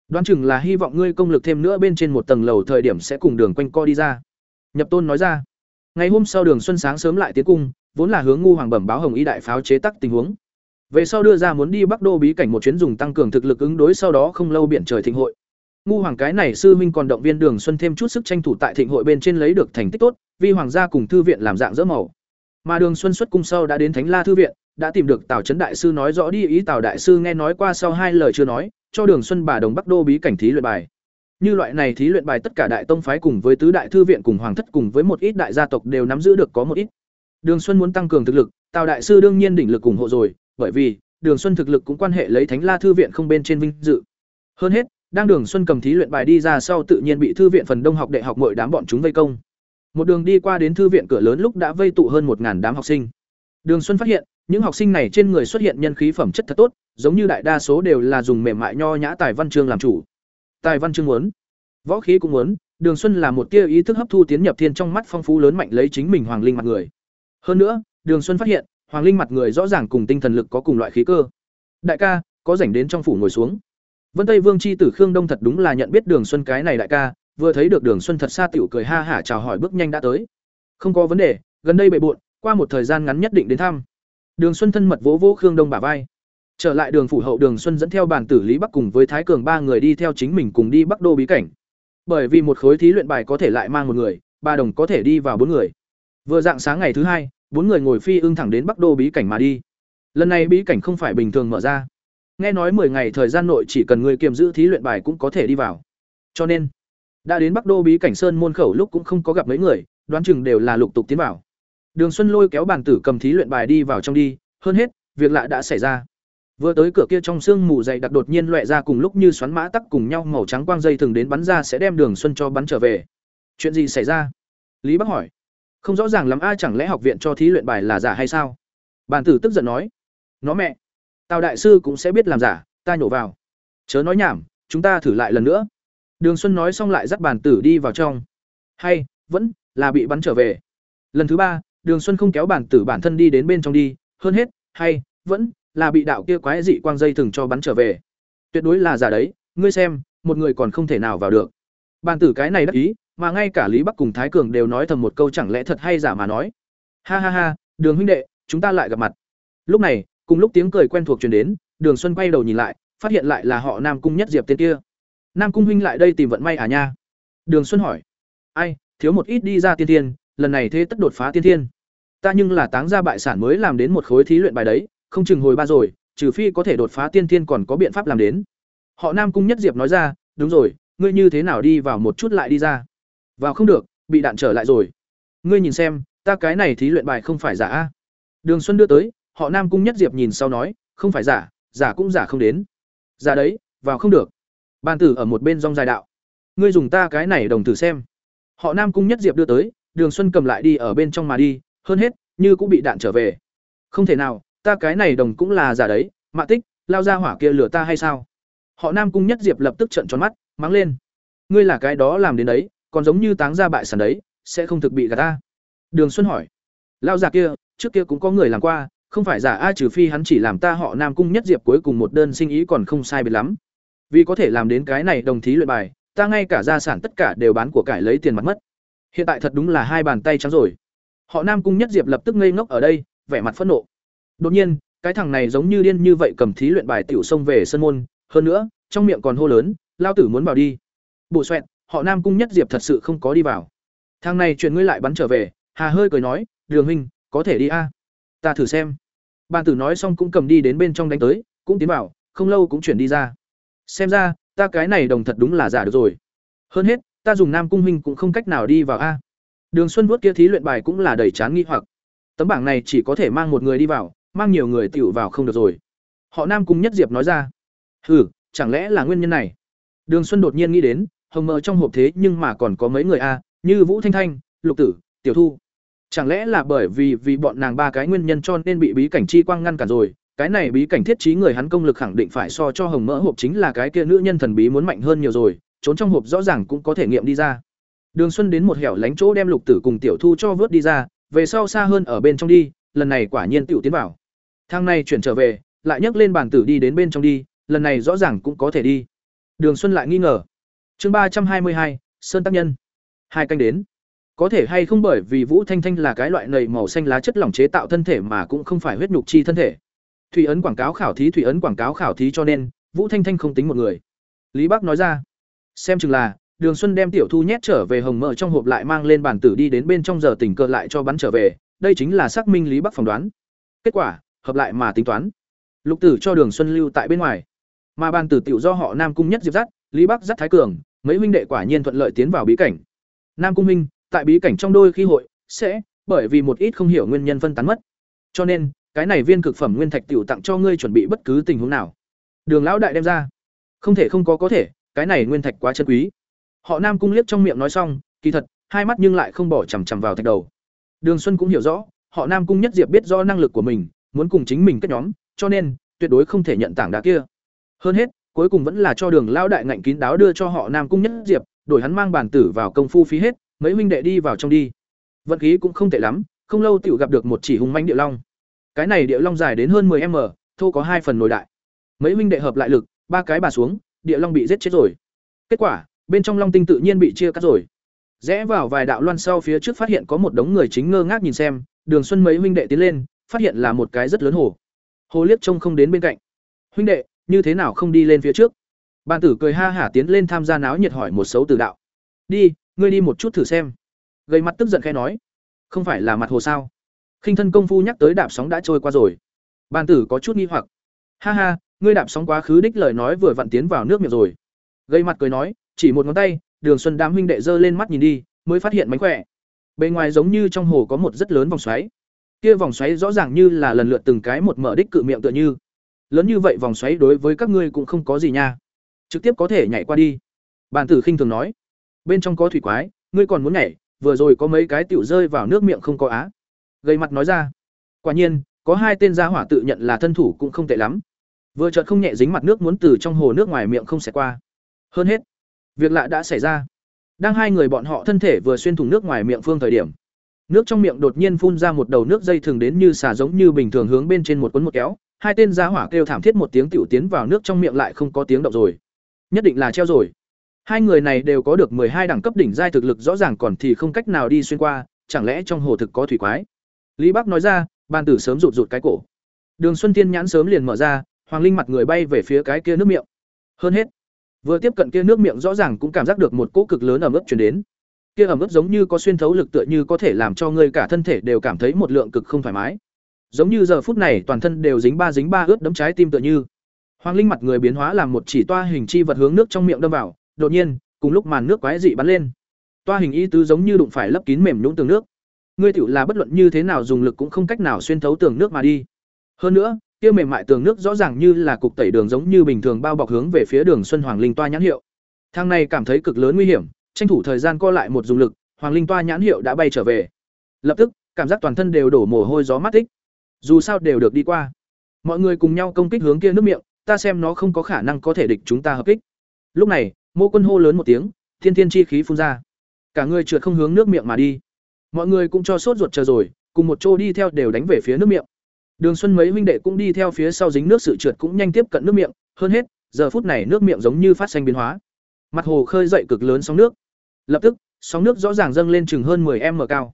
Đoán chừng là hy vọng ngươi công lực thêm nữa bên trên một tầng lầu thời điểm sẽ cùng đường quanh co đi ra. Nhập tôn nói ra. Ngày hôm sau đường xuân sáng sớm lại tiến cung, vốn là hướng ngu hoàng bẩm báo hồng y đại pháo chế tắc tình huống. Về sau đưa ra muốn đi bắc đô bí cảnh một chuyến dùng tăng cường thực lực ứng đối sau đó không lâu biển trời thịnh hội ngu hoàng cái này sư huynh còn động viên đường xuân thêm chút sức tranh thủ tại thịnh hội bên trên lấy được thành tích tốt, vì hoàng gia cùng thư viện làm dạng dỡ màu. Mà đường xuân xuất cung sau đã đến thánh la thư viện, đã tìm được tào trấn đại sư nói rõ đi, ý tào đại sư nghe nói qua sau hai lời chưa nói, cho đường xuân bà đồng bắc đô bí cảnh thí luyện bài. Như loại này thí luyện bài tất cả đại tông phái cùng với tứ đại thư viện cùng hoàng thất cùng với một ít đại gia tộc đều nắm giữ được có một ít. Đường xuân muốn tăng cường thực lực, tào đại sư đương nhiên đỉnh lực ủng hộ rồi, bởi vì đường xuân thực lực cũng quan hệ lấy thánh la thư viện không bên trên vinh dự. Hơn hết đang đường xuân cầm thí luyện bài đi ra sau tự nhiên bị thư viện phần đông học đại học mọi đám bọn chúng vây công. Một đường đi qua đến thư viện cửa lớn lúc đã vây tụ hơn một đám học sinh. Đường xuân phát hiện, những học sinh này trên người xuất hiện nhân khí phẩm chất thật tốt, giống như đại đa số đều là dùng mềm mại nho nhã tài văn chương làm chủ. Tài văn chương muốn, võ khí cũng muốn, đường xuân là một tia ý thức hấp thu tiến nhập thiên trong mắt phong phú lớn mạnh lấy chính mình hoàng linh mặt người. Hơn nữa, đường xuân phát hiện, hoàng linh mặt người rõ ràng cùng tinh thần lực có cùng loại khí cơ. Đại ca, có rảnh đến trong phủ ngồi xuống vân tây vương Chi tử khương đông thật đúng là nhận biết đường xuân cái này đại ca, vừa thấy được đường xuân thật xa tiểu cười ha hả chào hỏi bước nhanh đã tới. Không có vấn đề, gần đây bệ bộn, qua một thời gian ngắn nhất định đến thăm. Đường xuân thân mật vỗ vỗ khương đông bả vai. Trở lại đường phủ hậu đường xuân dẫn theo bản tử lý bắc cùng với thái cường ba người đi theo chính mình cùng đi bắc đô bí cảnh. Bởi vì một khối thí luyện bài có thể lại mang một người, ba đồng có thể đi vào bốn người. Vừa dạng sáng ngày thứ hai, bốn người ngồi phi ưng thẳng đến bắc đô bí cảnh mà đi. Lần này bí cảnh không phải bình thường mở ra nghe nói 10 ngày thời gian nội chỉ cần người kiềm giữ thí luyện bài cũng có thể đi vào. Cho nên, đã đến Bắc Đô bí cảnh sơn môn khẩu lúc cũng không có gặp mấy người, đoán chừng đều là lục tục tiến vào. Đường Xuân lôi kéo bàn tử cầm thí luyện bài đi vào trong đi, hơn hết, việc lạ đã xảy ra. Vừa tới cửa kia trong sương mù dày đặc đột nhiên loẹt ra cùng lúc như xoắn mã tắc cùng nhau màu trắng quang dây thường đến bắn ra sẽ đem Đường Xuân cho bắn trở về. Chuyện gì xảy ra? Lý Bắc hỏi. Không rõ ràng lắm ai chẳng lẽ học viện cho thí luyện bài là giả hay sao? bàn tử tức giận nói. Nó mẹ, Tào đại sư cũng sẽ biết làm giả, ta nhổ vào. Chớ nói nhảm, chúng ta thử lại lần nữa. Đường Xuân nói xong lại dắt bản tử đi vào trong. Hay, vẫn là bị bắn trở về. Lần thứ ba, Đường Xuân không kéo bản tử bản thân đi đến bên trong đi, hơn hết, hay, vẫn là bị đạo kia quái dị quang dây thừng cho bắn trở về. Tuyệt đối là giả đấy, ngươi xem, một người còn không thể nào vào được. Bản tử cái này đắc ý, mà ngay cả Lý Bắc cùng Thái Cường đều nói thầm một câu chẳng lẽ thật hay giả mà nói. Ha ha ha, Đường huynh đệ, chúng ta lại gặp mặt. Lúc này, cùng lúc tiếng cười quen thuộc truyền đến, Đường Xuân quay đầu nhìn lại, phát hiện lại là họ Nam cung Nhất Diệp tên kia. Nam cung huynh lại đây tìm vận may à nha? Đường Xuân hỏi. Ai, thiếu một ít đi ra tiên thiên, lần này thế tất đột phá tiên thiên. Ta nhưng là táng ra bại sản mới làm đến một khối thí luyện bài đấy, không chừng hồi ba rồi, trừ phi có thể đột phá tiên thiên còn có biện pháp làm đến. Họ Nam cung Nhất Diệp nói ra, đúng rồi, ngươi như thế nào đi vào một chút lại đi ra? Vào không được, bị đạn trở lại rồi. Ngươi nhìn xem, ta cái này thí luyện bài không phải giả a. Đường Xuân đưa tới, họ Nam cung Nhất Diệp nhìn sau nói, không phải giả, giả cũng giả không đến. Giả đấy, vào không được. Ban tử ở một bên rong dài đạo. Ngươi dùng ta cái này đồng thử xem. Họ Nam cung Nhất Diệp đưa tới, Đường Xuân cầm lại đi ở bên trong mà đi, hơn hết, như cũng bị đạn trở về. Không thể nào, ta cái này đồng cũng là giả đấy, Mạ Tích, lao ra hỏa kia lửa ta hay sao? Họ Nam cung Nhất Diệp lập tức trợn tròn mắt, mắng lên. Ngươi là cái đó làm đến đấy, còn giống như táng ra bại sản đấy, sẽ không thực bị gà ta. Đường Xuân hỏi. Lao già kia, trước kia cũng có người làm qua, không phải giả a trừ phi hắn chỉ làm ta họ Nam cung nhất diệp cuối cùng một đơn sinh ý còn không sai biệt lắm. Vì có thể làm đến cái này đồng thí luyện bài, ta ngay cả gia sản tất cả đều bán của cải lấy tiền mặt mất. Hiện tại thật đúng là hai bàn tay trắng rồi. Họ Nam cung nhất diệp lập tức ngây ngốc ở đây, vẻ mặt phẫn nộ. Đột nhiên, cái thằng này giống như điên như vậy cầm thí luyện bài tiểu xông về sân môn, hơn nữa, trong miệng còn hô lớn, lao tử muốn vào đi. Bộ xoẹt, họ Nam cung nhất diệp thật sự không có đi vào. Thằng này chuyện ngươi lại bắn trở về, Hà hơi cười nói, "Đường huynh, có thể đi a?" Ta thử xem. Bàn tử nói xong cũng cầm đi đến bên trong đánh tới, cũng tiến vào, không lâu cũng chuyển đi ra. Xem ra, ta cái này đồng thật đúng là giả được rồi. Hơn hết, ta dùng Nam cung huynh cũng không cách nào đi vào a. Đường Xuân vuốt kia thí luyện bài cũng là đầy chán nghi hoặc. Tấm bảng này chỉ có thể mang một người đi vào, mang nhiều người tiểu vào không được rồi. Họ Nam cung Nhất Diệp nói ra. Hừ, chẳng lẽ là nguyên nhân này? Đường Xuân đột nhiên nghĩ đến, hồng mờ trong hộp thế nhưng mà còn có mấy người a, như Vũ Thanh Thanh, Lục Tử, Tiểu Thu. Chẳng lẽ là bởi vì vì bọn nàng ba cái nguyên nhân cho nên bị bí cảnh chi quang ngăn cản rồi, cái này bí cảnh thiết trí người hắn công lực khẳng định phải so cho hồng mỡ hộp chính là cái kia nữ nhân thần bí muốn mạnh hơn nhiều rồi, trốn trong hộp rõ ràng cũng có thể nghiệm đi ra. Đường Xuân đến một hẻo lánh chỗ đem Lục Tử cùng Tiểu Thu cho vớt đi ra, về sau xa hơn ở bên trong đi, lần này quả nhiên tiểu tiến vào. Thang này chuyển trở về, lại nhấc lên bàn tử đi đến bên trong đi, lần này rõ ràng cũng có thể đi. Đường Xuân lại nghi ngờ. Chương ba trăm hai mươi hai Sơn tác nhân. Hai canh đến. Có thể hay không bởi vì Vũ Thanh Thanh là cái loại nầy màu xanh lá chất lỏng chế tạo thân thể mà cũng không phải huyết nhục chi thân thể. Thủy ấn quảng cáo khảo thí thủy ấn quảng cáo khảo thí cho nên, Vũ Thanh Thanh không tính một người. Lý Bắc nói ra. Xem chừng là, Đường Xuân đem tiểu thu nhét trở về hồng mỡ trong hộp lại mang lên bàn tử đi đến bên trong giờ tỉnh cờ lại cho bắn trở về, đây chính là xác minh Lý Bắc phỏng đoán. Kết quả, hợp lại mà tính toán. Lục Tử cho Đường Xuân lưu tại bên ngoài, mà bàn tử tiểu do họ Nam cung nhất diệp dắt, Lý Bắc dắt Thái Cường, mấy huynh đệ quả nhiên thuận lợi tiến vào bí cảnh. Nam cung minh, tại bí cảnh trong đôi khi hội sẽ bởi vì một ít không hiểu nguyên nhân phân tán mất. Cho nên, cái này viên cực phẩm nguyên thạch tiểu tặng cho ngươi chuẩn bị bất cứ tình huống nào. Đường lão đại đem ra. Không thể không có có thể, cái này nguyên thạch quá chân quý. Họ Nam cung liếc trong miệng nói xong, kỳ thật, hai mắt nhưng lại không bỏ chằm chằm vào thạch đầu. Đường Xuân cũng hiểu rõ, họ Nam cung nhất diệp biết do năng lực của mình, muốn cùng chính mình kết nhóm, cho nên tuyệt đối không thể nhận tảng đá kia. Hơn hết, cuối cùng vẫn là cho Đường lão đại ngạnh kín đáo đưa cho họ Nam cung nhất diệp, đổi hắn mang bản tử vào công phu phí hết, mấy huynh đệ đi vào trong đi. Vận khí cũng không tệ lắm, không lâu tiểu gặp được một chỉ hùng manh địa long. Cái này địa long dài đến hơn 10 m thô có hai phần nổi đại. Mấy huynh đệ hợp lại lực, ba cái bà xuống, địa long bị giết chết rồi. Kết quả, bên trong long tinh tự nhiên bị chia cắt rồi. Rẽ vào vài đạo loan sau phía trước phát hiện có một đống người chính ngơ ngác nhìn xem, đường xuân mấy huynh đệ tiến lên, phát hiện là một cái rất lớn hồ. Hồ liếc trông không đến bên cạnh. Huynh đệ, như thế nào không đi lên phía trước? Bàn tử cười ha hả tiến lên tham gia náo nhiệt hỏi một xấu từ đạo. Đi ngươi đi một chút thử xem. Gây mặt tức giận khẽ nói, không phải là mặt hồ sao? Khinh thân công phu nhắc tới đạp sóng đã trôi qua rồi. Bàn tử có chút nghi hoặc. Ha ha, ngươi đạp sóng quá khứ đích lời nói vừa vặn tiến vào nước miệng rồi. Gây mặt cười nói, chỉ một ngón tay, đường xuân đám huynh đệ giơ lên mắt nhìn đi, mới phát hiện mánh khỏe. Bề ngoài giống như trong hồ có một rất lớn vòng xoáy. Kia vòng xoáy rõ ràng như là lần lượt từng cái một mở đích cự miệng tựa như. Lớn như vậy vòng xoáy đối với các ngươi cũng không có gì nha. Trực tiếp có thể nhảy qua đi. Bàn tử khinh thường nói bên trong có thủy quái, ngươi còn muốn nhảy, vừa rồi có mấy cái tiểu rơi vào nước miệng không có á. Gây mặt nói ra. Quả nhiên, có hai tên gia hỏa tự nhận là thân thủ cũng không tệ lắm. Vừa chợt không nhẹ dính mặt nước muốn từ trong hồ nước ngoài miệng không xẻ qua. Hơn hết, việc lạ đã xảy ra. Đang hai người bọn họ thân thể vừa xuyên thủng nước ngoài miệng phương thời điểm, nước trong miệng đột nhiên phun ra một đầu nước dây thường đến như xà giống như bình thường hướng bên trên một cuốn một kéo. Hai tên gia hỏa kêu thảm thiết một tiếng tiểu tiến vào nước trong miệng lại không có tiếng động rồi. Nhất định là treo rồi hai người này đều có được hai đẳng cấp đỉnh giai thực lực, rõ ràng còn thì không cách nào đi xuyên qua, chẳng lẽ trong hồ thực có thủy quái? Lý bắc nói ra ban tử sớm rụt rụt cái cổ. Đường xuân tiên nhãn sớm liền mở ra, hoàng linh mặt người bay về phía cái kia nước miệng. Hơn hết, vừa tiếp cận kia nước miệng rõ ràng cũng cảm giác được một cỗ cực lớn ẩm ướt truyền đến. Kia ẩm ướt giống như có xuyên thấu lực tựa như có thể làm cho người cả thân thể đều cảm thấy một lượng cực không thoải mái. Giống như giờ phút này toàn thân đều dính ba dính ba ướt đấm trái tim tựa như. Hoàng linh mặt người biến hóa làm một chỉ toa hình chi vật hướng nước trong miệng đâm vào đột nhiên, cùng lúc màn nước quái dị bắn lên. Toa hình y tứ giống như đụng phải lấp kín mềm nhũng tường nước. Ngươi tựu là bất luận như thế nào dùng lực cũng không cách nào xuyên thấu tường nước mà đi. Hơn nữa, kia mềm mại tường nước rõ ràng như là cục tẩy đường giống như bình thường bao bọc hướng về phía đường xuân hoàng linh toa nhãn hiệu. Thang này cảm thấy cực lớn nguy hiểm, tranh thủ thời gian co lại một dùng lực, hoàng linh toa nhãn hiệu đã bay trở về. Lập tức, cảm giác toàn thân đều đổ mồ hôi gió mát thích dù sao đều được đi qua. Mọi người cùng nhau công kích hướng kia nước miệng, ta xem nó không có khả năng có thể địch chúng ta hợp kích. Lúc này mô quân hô lớn một tiếng, thiên thiên chi khí phun ra. Cả người trượt không hướng nước miệng mà đi. Mọi người cũng cho sốt ruột chờ rồi, cùng một chỗ đi theo đều đánh về phía nước miệng. Đường xuân mấy huynh đệ cũng đi theo phía sau dính nước sự trượt cũng nhanh tiếp cận nước miệng. Hơn hết, giờ phút này nước miệng giống như phát xanh biến hóa. Mặt hồ khơi dậy cực lớn sóng nước. Lập tức, sóng nước rõ ràng dâng lên chừng hơn 10 m cao.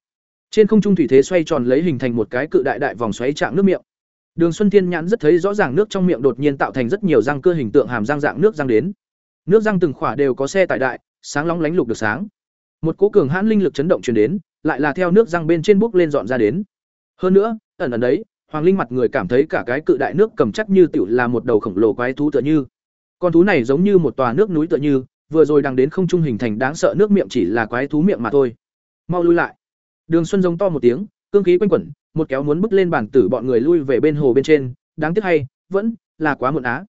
Trên không trung thủy thế xoay tròn lấy hình thành một cái cự đại đại vòng xoáy trạng nước miệng. Đường xuân thiên nhãn rất thấy rõ ràng nước trong miệng đột nhiên tạo thành rất nhiều răng cơ hình tượng hàm răng dạng nước răng đến nước răng từng khỏa đều có xe tải đại, sáng long lánh lục được sáng. Một cỗ cường hãn linh lực chấn động truyền đến, lại là theo nước răng bên trên bước lên dọn ra đến. Hơn nữa, ẩn ẩn đấy, hoàng linh mặt người cảm thấy cả cái cự đại nước cầm chắc như tiểu là một đầu khổng lồ quái thú tựa như. Con thú này giống như một tòa nước núi tựa như, vừa rồi đang đến không trung hình thành đáng sợ nước miệng chỉ là quái thú miệng mà thôi. Mau lui lại. Đường xuân giống to một tiếng, cương khí quanh quẩn, một kéo muốn bước lên bản tử bọn người lui về bên hồ bên trên. Đáng tiếc hay, vẫn là quá muộn á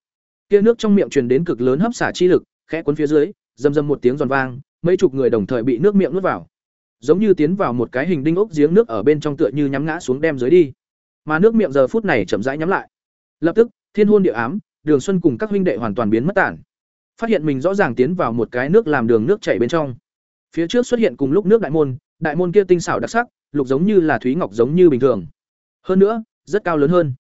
kia nước trong miệng truyền đến cực lớn hấp xả chi lực, khẽ cuốn phía dưới, rầm rầm một tiếng giòn vang, mấy chục người đồng thời bị nước miệng nuốt vào. Giống như tiến vào một cái hình đinh ốc giếng nước ở bên trong tựa như nhắm ngã xuống đem dưới đi. Mà nước miệng giờ phút này chậm rãi nhắm lại. Lập tức, thiên hôn địa ám, đường xuân cùng các huynh đệ hoàn toàn biến mất tản. Phát hiện mình rõ ràng tiến vào một cái nước làm đường nước chảy bên trong. Phía trước xuất hiện cùng lúc nước đại môn đại môn kia tinh xảo đặc sắc, lục giống như là thúy ngọc giống như bình thường. Hơn nữa, rất cao lớn hơn.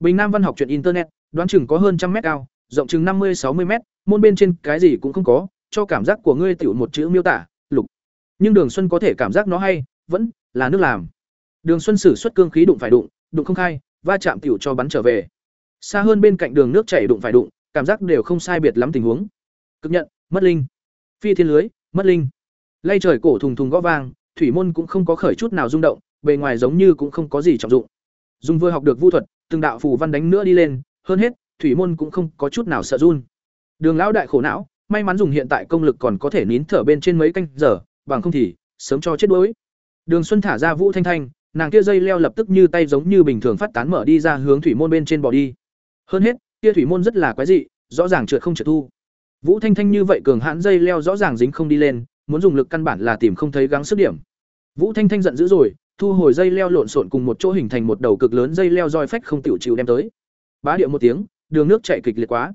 Bình nam văn học chuyện internet, đoán chừng có hơn trăm mét cao rộng chừng năm mươi, sáu mươi mét, môn bên trên cái gì cũng không có, cho cảm giác của ngươi tiểu một chữ miêu tả, lục. Nhưng đường xuân có thể cảm giác nó hay, vẫn là nước làm. Đường xuân sử xuất cương khí đụng phải đụng đụng không khai, va chạm tiểu cho bắn trở về. Xa hơn bên cạnh đường nước chảy đụng phải đụng, cảm giác đều không sai biệt lắm tình huống. Cực nhận, mất linh. Phi thiên lưới, mất linh. Lay trời cổ thùng thùng gõ vang, thủy môn cũng không có khởi chút nào rung động, bề ngoài giống như cũng không có gì trọng dụng. Dùng vừa học được vu thuật, từng đạo phù văn đánh nữa đi lên, hơn hết thủy môn cũng không có chút nào sợ run. Đường lão đại khổ não, may mắn dùng hiện tại công lực còn có thể nín thở bên trên mấy canh giờ, bằng không thì sớm cho chết đuối. Đường xuân thả ra vũ thanh thanh, nàng kia dây leo lập tức như tay giống như bình thường phát tán mở đi ra hướng thủy môn bên trên bỏ đi. Hơn hết, kia thủy môn rất là quái dị, rõ ràng trượt không trượt thu. Vũ thanh thanh như vậy cường hãn dây leo rõ ràng dính không đi lên, muốn dùng lực căn bản là tìm không thấy gắng sức điểm. Vũ thanh thanh giận dữ rồi, thu hồi dây leo lộn xộn cùng một chỗ hình thành một đầu cực lớn dây leo roi phách không tiểu chịu đem tới. Bá điệu một tiếng đường nước chạy kịch liệt quá.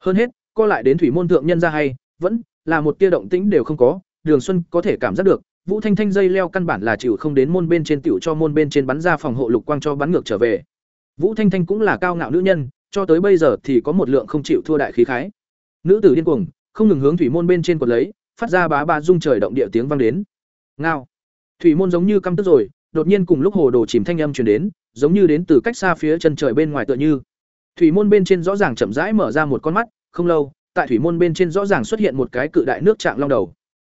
Hơn hết, co lại đến thủy môn thượng nhân ra hay, vẫn là một tia động tĩnh đều không có, đường xuân có thể cảm giác được, vũ thanh thanh dây leo căn bản là chịu không đến môn bên trên tiểu cho môn bên trên bắn ra phòng hộ lục quang cho bắn ngược trở về. Vũ thanh thanh cũng là cao ngạo nữ nhân, cho tới bây giờ thì có một lượng không chịu thua đại khí khái. Nữ tử điên cuồng, không ngừng hướng thủy môn bên trên quật lấy, phát ra bá ba rung trời động địa tiếng vang đến. Ngao. Thủy môn giống như căm tức rồi, đột nhiên cùng lúc hồ đồ chìm thanh âm truyền đến, giống như đến từ cách xa phía chân trời bên ngoài tựa như thủy môn bên trên rõ ràng chậm rãi mở ra một con mắt không lâu tại thủy môn bên trên rõ ràng xuất hiện một cái cự đại nước trạng long đầu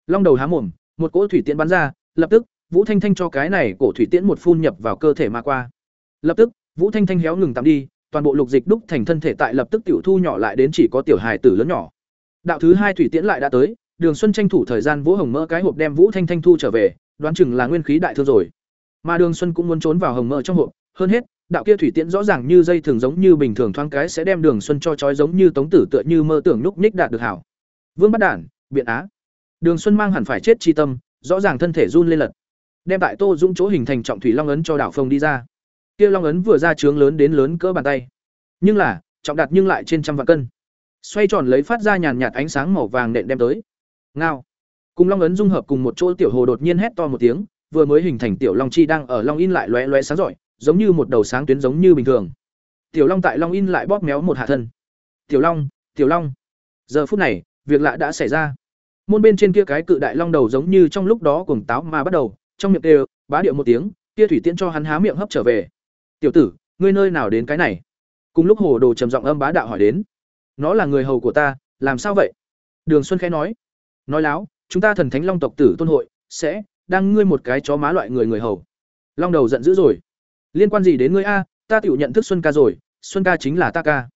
long đầu há mồm một cỗ thủy tiễn bắn ra lập tức vũ thanh thanh cho cái này cổ thủy tiễn một phun nhập vào cơ thể mà qua lập tức vũ thanh thanh héo ngừng tắm đi toàn bộ lục dịch đúc thành thân thể tại lập tức tiểu thu nhỏ lại đến chỉ có tiểu hài tử lớn nhỏ. Đạo thứ hai thủy tiễn lại đã tới, Đường Xuân tranh thủ thời gian vỗ hồng mỡ cái hộp đem Vũ Thanh Thanh thu trở về, đoán chừng là nguyên khí đại thương rồi. Mà Đường Xuân cũng muốn trốn vào hồng mỡ trong hộp, hơn hết, đạo kia thủy tiễn rõ ràng như dây thường giống như bình thường thoáng cái sẽ đem Đường Xuân cho chói giống như tống tử tựa như mơ tưởng lúc ních đạt được hảo. Vương Bắt Đản, biện á. Đường Xuân mang hẳn phải chết chi tâm, rõ ràng thân thể run lên lật. Đem tại Tô Dũng chỗ hình thành trọng thủy long ấn cho đảo phong đi ra. Kia long ấn vừa ra trướng lớn đến lớn cỡ bàn tay. Nhưng là, trọng đặt nhưng lại trên trăm vạn cân. Xoay tròn lấy phát ra nhàn nhạt ánh sáng màu vàng nện đem tới. Ngao. Cùng long ấn dung hợp cùng một chỗ tiểu hồ đột nhiên hét to một tiếng, vừa mới hình thành tiểu long chi đang ở long in lại lóe lóe sáng rọi, giống như một đầu sáng tuyến giống như bình thường. Tiểu long tại long in lại bóp méo một hạ thân. Tiểu long, tiểu long. Giờ phút này, việc lạ đã xảy ra. Môn bên trên kia cái cự đại long đầu giống như trong lúc đó cuồng táo mà bắt đầu, trong miệng đều, bá điệu một tiếng, kia thủy tiễn cho hắn há miệng hấp trở về. "Tiểu tử, ngươi nơi nào đến cái này?" Cùng lúc Hồ Đồ trầm giọng âm bá đạo hỏi đến. "Nó là người hầu của ta, làm sao vậy?" Đường Xuân khẽ nói. "Nói láo, chúng ta thần thánh long tộc tử tôn hội sẽ đang ngươi một cái chó má loại người người hầu." Long đầu giận dữ rồi. "Liên quan gì đến ngươi a, ta tiểu nhận thức Xuân ca rồi, Xuân ca chính là ta ca."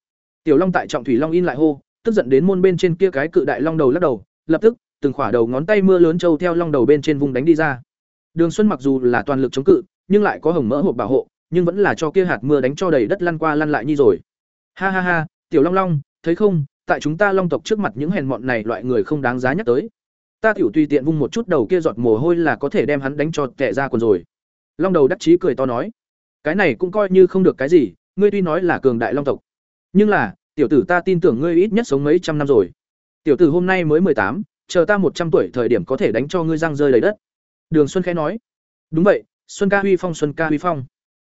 Tiểu Long tại trọng thủy long in lại hô, tức giận đến môn bên trên kia cái cự đại long đầu lắc đầu, lập tức, từng khỏa đầu ngón tay mưa lớn trâu theo long đầu bên trên vùng đánh đi ra. Đường Xuân mặc dù là toàn lực chống cự, nhưng lại có hồng mỡ hộp bảo hộ, nhưng vẫn là cho kia hạt mưa đánh cho đầy đất lăn qua lăn lại như rồi. Ha ha ha, tiểu Long Long, thấy không, tại chúng ta Long tộc trước mặt những hèn mọn này loại người không đáng giá nhắc tới. Ta tiểu tùy tiện vung một chút đầu kia giọt mồ hôi là có thể đem hắn đánh cho tệ ra quần rồi. Long đầu đắc chí cười to nói, cái này cũng coi như không được cái gì, ngươi tuy nói là cường đại Long tộc, nhưng là, tiểu tử ta tin tưởng ngươi ít nhất sống mấy trăm năm rồi. Tiểu tử hôm nay mới mười tám, chờ ta một trăm tuổi thời điểm có thể đánh cho ngươi răng rơi đầy đất. Đường Xuân khẽ nói. Đúng vậy, Xuân ca huy phong Xuân ca huy phong.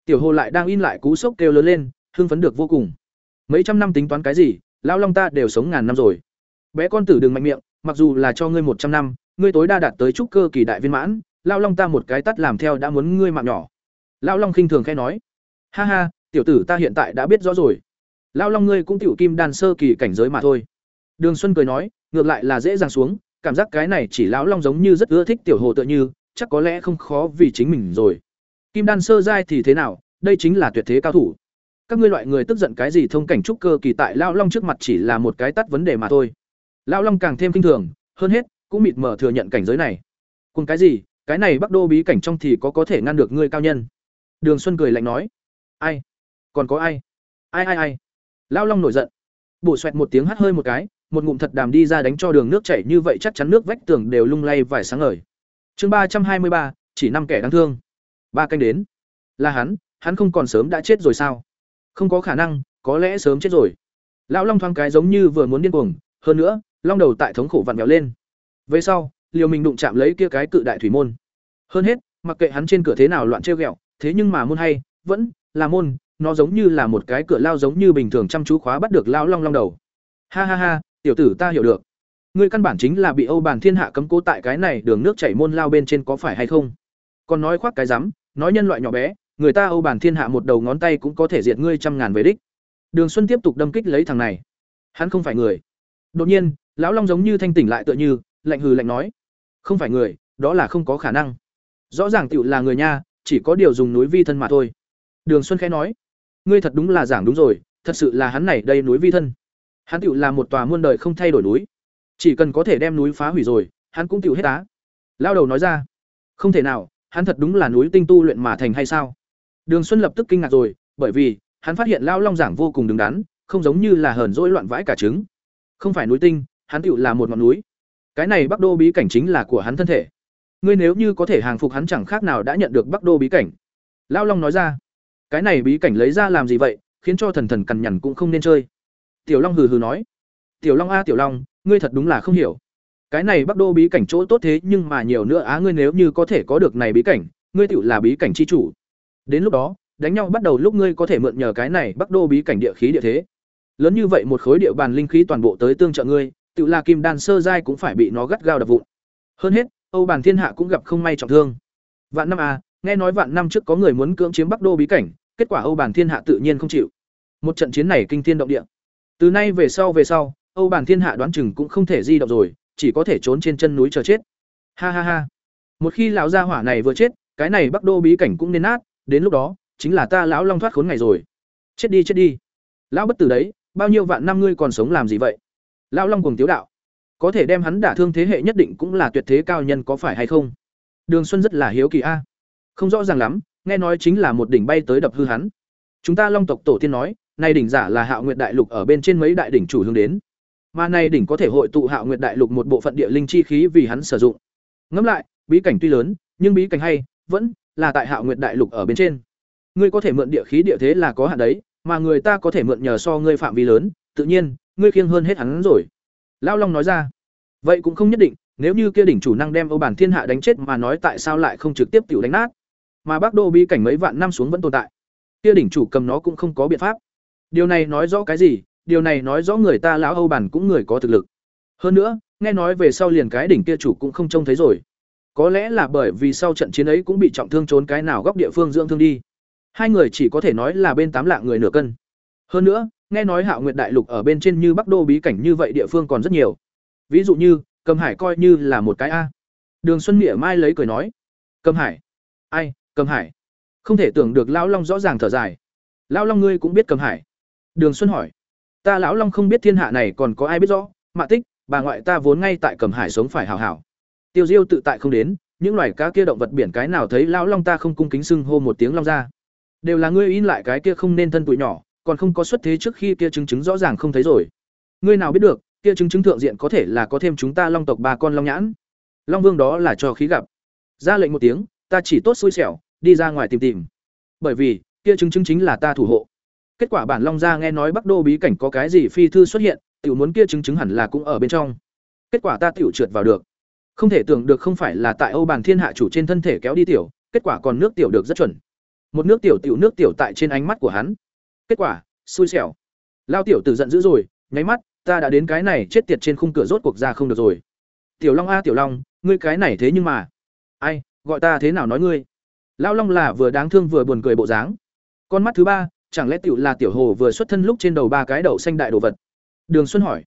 Tiểu Hồ lại đang in lại cú sốc kêu lớn lên, hưng phấn được vô cùng. Mấy trăm năm tính toán cái gì, lão long ta đều sống ngàn năm rồi. Bé con tử đừng mạnh miệng, mặc dù là cho ngươi một trăm năm, ngươi tối đa đạt tới trúc cơ kỳ đại viên mãn, lao long ta một cái tắt làm theo đã muốn ngươi mạng nhỏ. Lão long khinh thường khẽ nói. Ha ha, tiểu tử ta hiện tại đã biết rõ rồi. Lão long ngươi cũng tiểu kim đan sơ kỳ cảnh giới mà thôi. Đường Xuân cười nói, ngược lại là dễ dàng xuống, cảm giác cái này chỉ lão long giống như rất ưa thích tiểu hồ tựa như, chắc có lẽ không khó vì chính mình rồi. Kim đan sơ giai thì thế nào, đây chính là tuyệt thế cao thủ. Các ngươi loại người tức giận cái gì thông cảnh trúc cơ kỳ tại lão long trước mặt chỉ là một cái tắt vấn đề mà thôi. Lão long càng thêm kinh thường, hơn hết, cũng mịt mờ thừa nhận cảnh giới này. Cùng cái gì, cái này Bắc Đô bí cảnh trong thì có có thể ngăn được ngươi cao nhân. Đường Xuân cười lạnh nói, ai? Còn có ai? Ai ai ai? Lão long nổi giận, bổ xoẹt một tiếng hắt hơi một cái, một ngụm thật đàm đi ra đánh cho đường nước chảy như vậy chắc chắn nước vách tường đều lung lay vài sáng ngời. Chương ba trăm hai mươi ba, chỉ năm kẻ đáng thương. Ba canh đến. Là hắn, hắn không còn sớm đã chết rồi sao? Không có khả năng, có lẽ sớm chết rồi. Lão Long thoáng cái giống như vừa muốn điên cuồng, hơn nữa, long đầu tại thống khổ vặn vẹo lên. Về sau, liều mình đụng chạm lấy kia cái cự đại thủy môn. Hơn hết, mặc kệ hắn trên cửa thế nào loạn trêu ghẹo, thế nhưng mà môn hay, vẫn là môn, nó giống như là một cái cửa lao giống như bình thường chăm chú khóa bắt được lão long long đầu. Ha ha ha, tiểu tử ta hiểu được. Ngươi căn bản chính là bị âu bàn thiên hạ cấm cố tại cái này đường nước chảy môn lao bên trên có phải hay không? Còn nói khoác cái rắm nói nhân loại nhỏ bé người ta âu bàn thiên hạ một đầu ngón tay cũng có thể diệt ngươi trăm ngàn về đích. Đường xuân tiếp tục đâm kích lấy thằng này. Hắn không phải người. Đột nhiên lão long giống như thanh tỉnh lại tựa như lạnh hừ lạnh nói. Không phải người đó là không có khả năng. Rõ ràng tựu là người nha chỉ có điều dùng núi vi thân mà thôi đường xuân khẽ nói ngươi thật đúng là giảng đúng rồi thật sự là hắn này đây núi vi thân Hắn tựu là một tòa muôn đời không thay đổi núi. Chỉ cần có thể đem núi phá hủy rồi, hắn cũng tựu hết á. Lao đầu nói ra, không thể nào, hắn thật đúng là núi tinh tu luyện mà thành hay sao? Đường Xuân lập tức kinh ngạc rồi, bởi vì hắn phát hiện Lao Long giảng vô cùng đứng đắn, không giống như là hờn dỗi loạn vãi cả trứng. Không phải núi tinh, hắn tựu là một ngọn núi. Cái này Bắc Đô bí cảnh chính là của hắn thân thể. Ngươi nếu như có thể hàng phục hắn chẳng khác nào đã nhận được Bắc Đô bí cảnh. Lão Long nói ra, cái này bí cảnh lấy ra làm gì vậy, khiến cho thần thần cằn nhằn cũng không nên chơi. Tiểu Long hừ hừ nói: "Tiểu Long a Tiểu Long, ngươi thật đúng là không hiểu. Cái này Bắc Đô bí cảnh chỗ tốt thế nhưng mà nhiều nữa á ngươi nếu như có thể có được này bí cảnh, ngươi tự là bí cảnh chi chủ. Đến lúc đó, đánh nhau bắt đầu lúc ngươi có thể mượn nhờ cái này Bắc Đô bí cảnh địa khí địa thế. Lớn như vậy một khối địa bàn linh khí toàn bộ tới tương trợ ngươi, tự là kim đan sơ giai cũng phải bị nó gắt gao đập vụn. Hơn hết, Âu Bàn Thiên Hạ cũng gặp không may trọng thương. Vạn năm a, nghe nói vạn năm trước có người muốn cưỡng chiếm Bắc Đô bí cảnh, kết quả Âu Bàn Thiên Hạ tự nhiên không chịu. Một trận chiến này kinh thiên động địa. Từ nay về sau về sau, Âu Bàn Thiên Hạ đoán chừng cũng không thể di động rồi, chỉ có thể trốn trên chân núi chờ chết. Ha ha ha. Một khi lão gia hỏa này vừa chết, cái này Bắc Đô bí cảnh cũng nên nát, đến lúc đó, chính là ta lão long thoát khốn ngày rồi. Chết đi chết đi. lão bất tử đấy bao nhiêu vạn năm ngươi còn sống làm gì vậy lão long cuồng tiếu đạo có thể đem hắn đả thương thế hệ nhất định cũng là tuyệt thế cao nhân có phải hay không? Đường xuân rất là hiếu kỳ a. Không rõ ràng lắm, nghe nói chính là một đỉnh bay tới đập hư hắn. Chúng ta long tộc tổ tiên nói, nay đỉnh giả là hạo nguyệt đại lục ở bên trên mấy đại đỉnh chủ hướng đến. Mà nay đỉnh có thể hội tụ hạo nguyệt đại lục một bộ phận địa linh chi khí vì hắn sử dụng. Ngẫm lại, bí cảnh tuy lớn, nhưng bí cảnh hay, vẫn là tại hạo nguyệt đại lục ở bên trên. Ngươi có thể mượn địa khí địa thế là có hạn đấy, mà người ta có thể mượn nhờ so ngươi phạm vi lớn, tự nhiên, ngươi khiêng hơn hết hắn rồi. Lão Long nói ra. Vậy cũng không nhất định, nếu như kia đỉnh chủ năng đem Âu Bản Thiên Hạ đánh chết mà nói tại sao lại không trực tiếp tiểu đánh nát? Mà Bắc Đô bí cảnh mấy vạn năm xuống vẫn tồn tại. Kia đỉnh chủ cầm nó cũng không có biện pháp. Điều này nói rõ cái gì? Điều này nói rõ người ta lão Âu Bản cũng người có thực lực. Hơn nữa, nghe nói về sau liền cái đỉnh kia chủ cũng không trông thấy rồi. Có lẽ là bởi vì sau trận chiến ấy cũng bị trọng thương trốn cái nào góc địa phương dưỡng thương đi. Hai người chỉ có thể nói là bên tám lạng người nửa cân. Hơn nữa, nghe nói Hạo Nguyệt Đại Lục ở bên trên như Bắc Đô bí cảnh như vậy địa phương còn rất nhiều. Ví dụ như, Cầm Hải coi như là một cái a. Đường Xuân Nghĩa mai lấy cười nói, Cầm Hải? Ai, Cầm Hải? Không thể tưởng được lão Long rõ ràng thở dài. Lão Long ngươi cũng biết Cầm Hải? Đường Xuân hỏi, ta lão Long không biết thiên hạ này còn có ai biết rõ, Mạ Tích, bà ngoại ta vốn ngay tại Cầm Hải sống phải hảo hảo. Tiêu Diêu tự tại không đến, những loài cá kia động vật biển cái nào thấy lão Long ta không cung kính xưng hô một tiếng long ra. Đều là ngươi in lại cái kia không nên thân tuổi nhỏ, còn không có xuất thế trước khi kia chứng chứng rõ ràng không thấy rồi. Ngươi nào biết được, kia chứng chứng thượng diện có thể là có thêm chúng ta long tộc ba con long nhãn. Long Vương đó là cho khí gặp. Ra lệnh một tiếng, ta chỉ tốt xui xẻo, đi ra ngoài tìm tìm. Bởi vì, kia chứng chứng chính là ta thủ hộ. Kết quả bản Long gia nghe nói Bắc Đô bí cảnh có cái gì phi thư xuất hiện, tiểu muốn kia chứng chứng hẳn là cũng ở bên trong. Kết quả ta tiểu trượt vào được. Không thể tưởng được không phải là tại Âu bàn Thiên Hạ chủ trên thân thể kéo đi tiểu, kết quả còn nước tiểu được rất chuẩn. Một nước tiểu tiểu nước tiểu tại trên ánh mắt của hắn kết quả, xui xẻo. Lao tiểu tử giận dữ rồi, nháy mắt, ta đã đến cái này chết tiệt trên khung cửa rốt cuộc ra không được rồi. Tiểu long a, tiểu long, ngươi cái này thế nhưng mà. Ai, gọi ta thế nào nói ngươi? Lao long là vừa đáng thương vừa buồn cười bộ dáng. Con mắt thứ ba, chẳng lẽ tiểu là tiểu hồ vừa xuất thân lúc trên đầu ba cái đậu xanh đại đồ vật? Đường xuân hỏi.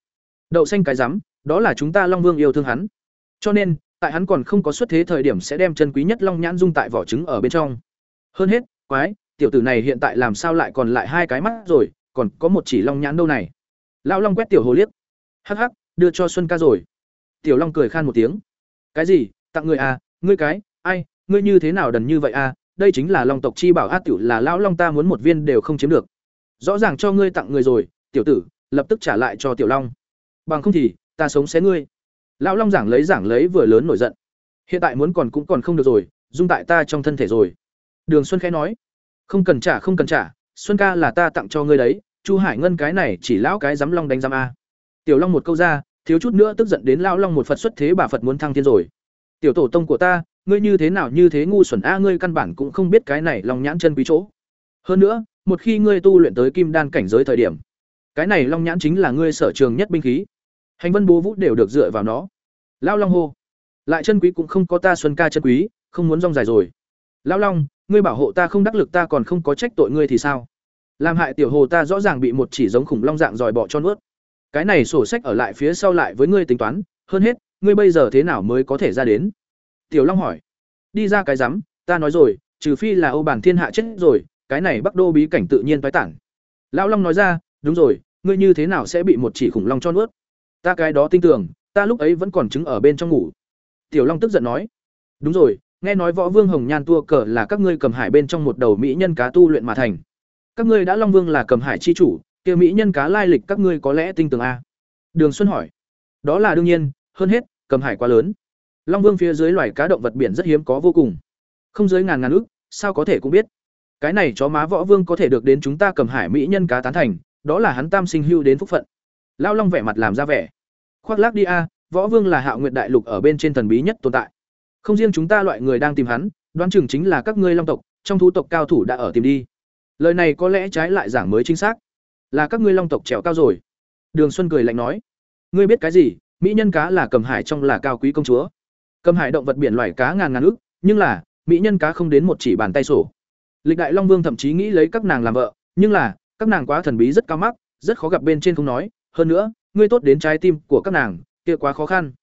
Đậu xanh cái rắm, đó là chúng ta long vương yêu thương hắn. Cho nên, tại hắn còn không có xuất thế thời điểm sẽ đem chân quý nhất long nhãn dung tại vỏ trứng ở bên trong. Hơn hết, quái tiểu tử này hiện tại làm sao lại còn lại hai cái mắt rồi, còn có một chỉ long nhãn đâu này. Lão long quét tiểu hồ liếc. Hắc hắc, đưa cho xuân ca rồi. Tiểu long cười khan một tiếng. Cái gì? Tặng người à? Ngươi cái? Ai? Ngươi như thế nào đần như vậy à? Đây chính là long tộc chi bảo át tiểu là lão long ta muốn một viên đều không chiếm được. Rõ ràng cho ngươi tặng người rồi, tiểu tử, lập tức trả lại cho tiểu long. Bằng không thì, ta sống xé ngươi. Lão long giảng lấy giảng lấy vừa lớn nổi giận. Hiện tại muốn còn cũng còn không được rồi, dung tại ta trong thân thể rồi. Đường xuân khẽ nói không cần trả, không cần trả, xuân ca là ta tặng cho ngươi đấy, chu hải ngân cái này chỉ lão cái dám long đánh giam a. Tiểu long một câu ra, thiếu chút nữa tức giận đến lão long một phật xuất thế bà phật muốn thăng thiên rồi. Tiểu tổ tông của ta, ngươi như thế nào như thế ngu xuẩn a, ngươi căn bản cũng không biết cái này long nhãn chân quý chỗ. Hơn nữa, một khi ngươi tu luyện tới kim đan cảnh giới thời điểm, cái này long nhãn chính là ngươi sở trường nhất binh khí. Hành vân bố vũ đều được dựa vào nó. Lão long hô, lại chân quý cũng không có ta xuân ca chân quý, không muốn rong dài rồi. Lão long ngươi bảo hộ ta không đắc lực ta còn không có trách tội ngươi thì sao? Làm hại tiểu hồ ta rõ ràng bị một chỉ giống khủng long dạng dòi bỏ cho nuốt. Cái này sổ sách ở lại phía sau lại với ngươi tính toán, hơn hết, ngươi bây giờ thế nào mới có thể ra đến? Tiểu long hỏi. Đi ra cái rắm, ta nói rồi, trừ phi là âu bản thiên hạ chết rồi, cái này bắc đô bí cảnh tự nhiên tái tản. Lão long nói ra, đúng rồi, ngươi như thế nào sẽ bị một chỉ khủng long cho nuốt? Ta cái đó tin tưởng, ta lúc ấy vẫn còn trứng ở bên trong ngủ. Tiểu long tức giận nói. Đúng rồi nghe nói võ vương hồng nhan tua cờ là các ngươi cầm hải bên trong một đầu mỹ nhân cá tu luyện mà thành. Các ngươi đã long vương là cầm hải chi chủ, kia mỹ nhân cá lai lịch các ngươi có lẽ tinh tường a? Đường xuân hỏi. Đó là đương nhiên, hơn hết, cầm hải quá lớn. Long vương phía dưới loài cá động vật biển rất hiếm có vô cùng. Không dưới ngàn ngàn ước sao có thể cũng biết. Cái này chó má võ vương có thể được đến chúng ta cầm hải mỹ nhân cá tán thành, đó là hắn tam sinh hưu đến phúc phận. Lao long vẻ mặt làm ra vẻ. Khoác lác đi a, võ vương là hạo nguyện đại lục ở bên trên thần bí nhất tồn tại không riêng chúng ta loại người đang tìm hắn, đoán chừng chính là các ngươi long tộc, trong thú tộc cao thủ đã ở tìm đi. Lời này có lẽ trái lại giảng mới chính xác. Là các ngươi long tộc trèo cao rồi. Đường Xuân cười lạnh nói, ngươi biết cái gì? Mỹ nhân cá là cầm hải trong là cao quý công chúa. Cầm hải động vật biển loài cá ngàn ngàn ức, nhưng là, mỹ nhân cá không đến một chỉ bàn tay sổ. Lịch đại Long Vương thậm chí nghĩ lấy các nàng làm vợ, nhưng là, các nàng quá thần bí rất cao mắc, rất khó gặp bên trên không nói, hơn nữa, ngươi tốt đến trái tim của các nàng, kia quá khó khăn.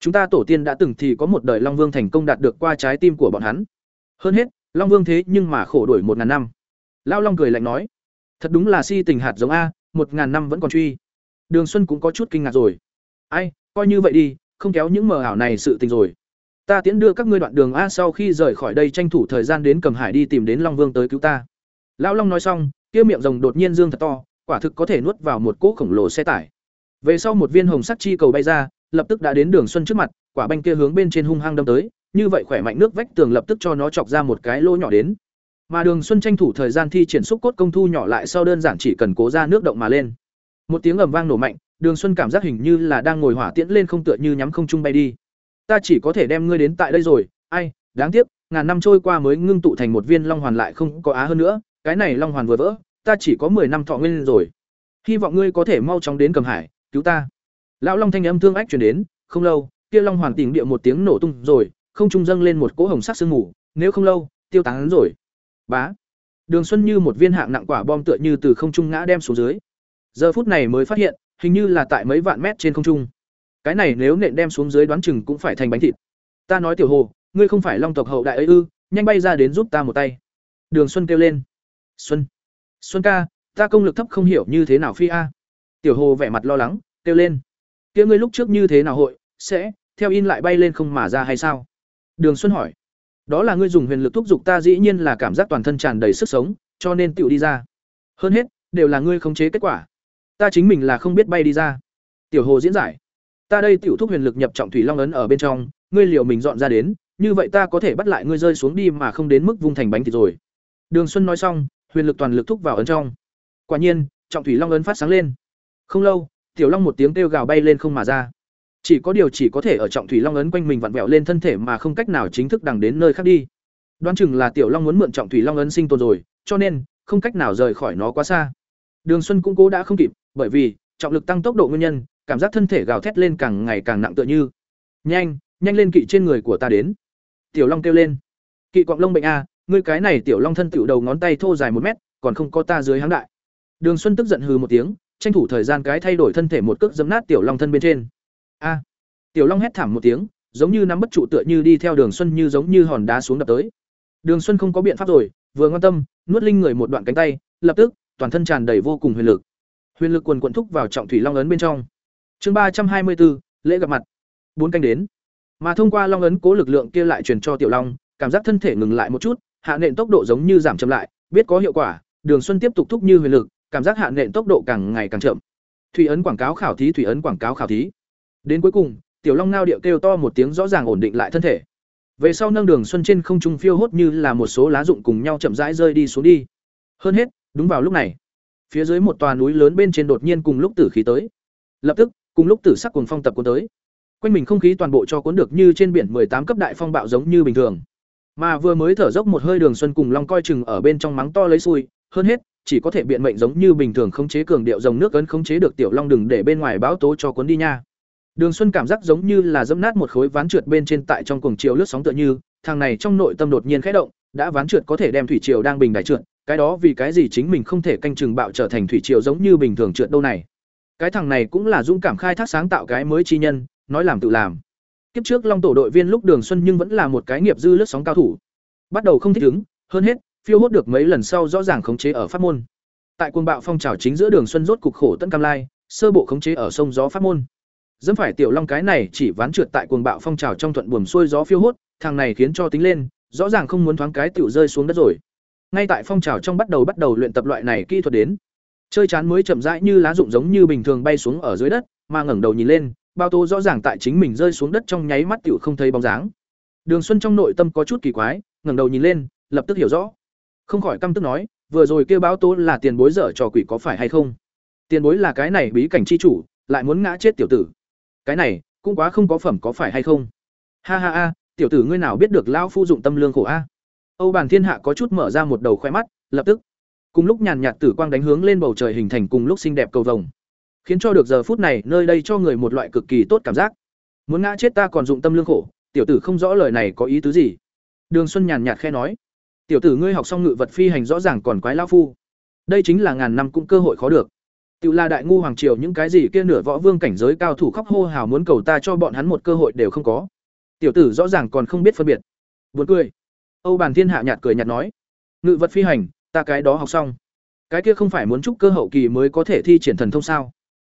Chúng ta tổ tiên đã từng thì có một đời Long Vương thành công đạt được qua trái tim của bọn hắn. Hơn hết, Long Vương thế nhưng mà khổ đuổi một ngàn năm. Lao Long cười lạnh nói, thật đúng là si tình hạt giống a, một ngàn năm vẫn còn truy. Đường xuân cũng có chút kinh ngạc rồi. Ai coi như vậy đi không kéo những mờ ảo này sự tình rồi. Ta tiễn đưa các ngươi đoạn đường a sau khi rời khỏi đây tranh thủ thời gian đến cầm hải đi tìm đến long vương tới cứu ta. Lão long nói xong kia miệng rồng đột nhiên dương thật to quả thực có thể nuốt vào một cỗ khổng lồ xe tải. Về sau một viên hồng sắc chi cầu bay ra lập tức đã đến đường xuân trước mặt, quả banh kia hướng bên trên hung hăng đâm tới, như vậy khỏe mạnh nước vách tường lập tức cho nó chọc ra một cái lỗ nhỏ đến. Mà đường xuân tranh thủ thời gian thi triển xúc cốt công thu nhỏ lại sau đơn giản chỉ cần cố ra nước động mà lên. Một tiếng ầm vang nổ mạnh, đường xuân cảm giác hình như là đang ngồi hỏa tiễn lên không tựa như nhắm không trung bay đi. Ta chỉ có thể đem ngươi đến tại đây rồi, ai, đáng tiếc, ngàn năm trôi qua mới ngưng tụ thành một viên long hoàn lại không có á hơn nữa, cái này long hoàn vừa vỡ, ta chỉ có mười năm thọ nguyên rồi. Hy vọng ngươi có thể mau chóng đến cầm hải, cứu ta lão long thanh âm thương ách truyền đến, không lâu, kia long hoàn tỉnh địa một tiếng nổ tung rồi, không trung dâng lên một cỗ hồng sắc sương mù, nếu không lâu, tiêu tán rồi. Bá. Đường xuân như một viên hạng nặng quả bom tựa như từ không trung ngã đem xuống dưới. Giờ phút này mới phát hiện, hình như là tại mấy vạn mét trên không trung. Cái này nếu nện đem xuống dưới đoán chừng cũng phải thành bánh thịt. Ta nói tiểu hồ, ngươi không phải long tộc hậu đại ấy ư, nhanh bay ra đến giúp ta một tay. Đường xuân kêu lên. Xuân xuân ca, ta công lực thấp không hiểu như thế nào phi a. Tiểu hồ vẻ mặt lo lắng, kêu lên kia ngươi lúc trước như thế nào hội, sẽ, theo in lại bay lên không mà ra hay sao? Đường xuân hỏi. Đó là ngươi dùng huyền lực thúc giục ta dĩ nhiên là cảm giác toàn thân tràn đầy sức sống, cho nên tựu đi ra. Hơn hết, đều là ngươi khống chế kết quả. Ta chính mình là không biết bay đi ra. Tiểu hồ diễn giải. Ta đây tiểu thúc huyền lực nhập trọng thủy long ấn ở bên trong, ngươi liệu mình dọn ra đến, như vậy ta có thể bắt lại ngươi rơi xuống đi mà không đến mức vung thành bánh thịt rồi. Đường xuân nói xong, huyền lực toàn lực thúc vào ấn trong. Quả nhiên, trọng thủy long ấn phát sáng lên. Không lâu tiểu long một tiếng kêu gào bay lên không mà ra. Chỉ có điều chỉ có thể ở trọng thủy long ấn quanh mình vặn vẹo lên thân thể mà không cách nào chính thức đằng đến nơi khác đi. Đoán chừng là tiểu long muốn mượn trọng thủy long ấn sinh tồn rồi, cho nên, không cách nào rời khỏi nó quá xa. Đường xuân cũng cố đã không kịp, bởi vì, trọng lực tăng tốc độ nguyên nhân, cảm giác thân thể gào thét lên càng ngày càng nặng tựa như. Nhanh nhanh lên kỵ trên người của ta đến. Tiểu long kêu lên. Kỵ cọng lông bệnh a, ngươi cái này tiểu long thân tiểu đầu ngón tay thô dài một mét, còn không có ta dưới háng đại. Đường xuân tức giận hừ một tiếng tranh thủ thời gian cái thay đổi thân thể một cước dấm nát tiểu long thân bên trên. A. Tiểu long hét thảm một tiếng, giống như nắm bất trụ tựa như đi theo đường xuân như giống như hòn đá xuống đập tới. Đường xuân không có biện pháp rồi, vừa ngoan tâm, nuốt linh người một đoạn cánh tay, lập tức, toàn thân tràn đầy vô cùng huyền lực. Huyền lực quần quận thúc vào trọng thủy long ấn bên trong. Chương ba trăm hai mươi bốn, lễ gặp mặt. Bốn canh đến. Mà thông qua long ấn cố lực lượng kia lại truyền cho tiểu long, cảm giác thân thể ngừng lại một chút, hạ nện tốc độ giống như giảm chậm lại, biết có hiệu quả, đường xuân tiếp tục thúc như huyền lực cảm giác hạ nện tốc độ càng ngày càng chậm. Thủy ấn quảng cáo khảo thí, thủy ấn quảng cáo khảo thí. Đến cuối cùng, tiểu long nao điệu kêu to một tiếng rõ ràng ổn định lại thân thể. Về sau nâng đường xuân trên không trung phiêu hốt như là một số lá rụng cùng nhau chậm rãi rơi đi xuống đi. Hơn hết, đúng vào lúc này, phía dưới một tòa núi lớn bên trên đột nhiên cùng lúc tử khí tới. Lập tức, cùng lúc tử sắc cuồng phong tập cuốn tới. Quanh mình không khí toàn bộ cho cuốn được như trên biển tám cấp đại phong bạo giống như bình thường. Mà vừa mới thở dốc một hơi đường xuân cùng long coi chừng ở bên trong mắng to lấy xui, hơn hết chỉ có thể biện mệnh giống như bình thường khống chế cường điệu dòng nước ấn khống chế được tiểu long đừng để bên ngoài báo tố cho cuốn đi nha. Đường xuân cảm giác giống như là dẫm nát một khối ván trượt bên trên tại trong cuồng chiều lướt sóng tựa như, thằng này trong nội tâm đột nhiên khẽ động, đã ván trượt có thể đem thủy triều đang bình đại trượt, cái đó vì cái gì chính mình không thể canh chừng bạo trở thành thủy triều giống như bình thường trượt đâu này. Cái thằng này cũng là dũng cảm khai thác sáng tạo cái mới chi nhân, nói làm tự làm. Kiếp trước long tổ đội viên lúc đường xuân nhưng vẫn là một cái nghiệp dư lướt sóng cao thủ. Bắt đầu không thích ứng, hơn hết phiêu hốt được mấy lần sau rõ ràng khống chế ở pháp môn. Tại quân bạo phong trào chính giữa đường xuân rốt cục khổ tận cam lai, sơ bộ khống chế ở sông gió pháp môn. Dẫm phải tiểu long cái này chỉ ván trượt tại cuồng bạo phong trào trong thuận buồm xuôi gió phiêu hốt, thằng này khiến cho tính lên, rõ ràng không muốn thoáng cái tiểu rơi xuống đất rồi. Ngay tại phong trào trong bắt đầu bắt đầu luyện tập loại này kỹ thuật đến. Chơi chán mới chậm rãi như lá rụng giống như bình thường bay xuống ở dưới đất, mà ngẩng đầu nhìn lên, bao tô rõ ràng tại chính mình rơi xuống đất trong nháy mắt tiểu không thấy bóng dáng. Đường xuân trong nội tâm có chút kỳ quái, ngẩng đầu nhìn lên, lập tức hiểu rõ không khỏi căm tức nói, vừa rồi kêu báo tố là tiền bối dở trò quỷ có phải hay không? Tiền bối là cái này bí cảnh chi chủ, lại muốn ngã chết tiểu tử. Cái này, cũng quá không có phẩm có phải hay không? Ha ha ha, tiểu tử ngươi nào biết được lão phu dụng tâm lương khổ a? Âu bản thiên hạ có chút mở ra một đầu khoe mắt, lập tức, cùng lúc nhàn nhạt tử quang đánh hướng lên bầu trời hình thành cùng lúc xinh đẹp cầu vồng. Khiến cho được giờ phút này, nơi đây cho người một loại cực kỳ tốt cảm giác. Muốn ngã chết ta còn dụng tâm lương khổ, tiểu tử không rõ lời này có ý tứ gì. Đường xuân nhàn nhạt khe nói tiểu tử ngươi học xong ngự vật phi hành rõ ràng còn quái lão phu đây chính là ngàn năm cũng cơ hội khó được tự là đại ngu hoàng triều những cái gì kia nửa võ vương cảnh giới cao thủ khóc hô hào muốn cầu ta cho bọn hắn một cơ hội đều không có. Tiểu tử rõ ràng còn không biết phân biệt. Buồn cười. Âu Bàn Thiên hạ nhạt cười nhạt nói, ngự vật phi hành, ta cái đó học xong. Cái kia không phải muốn chúc cơ hậu kỳ mới có thể thi triển thần thông sao?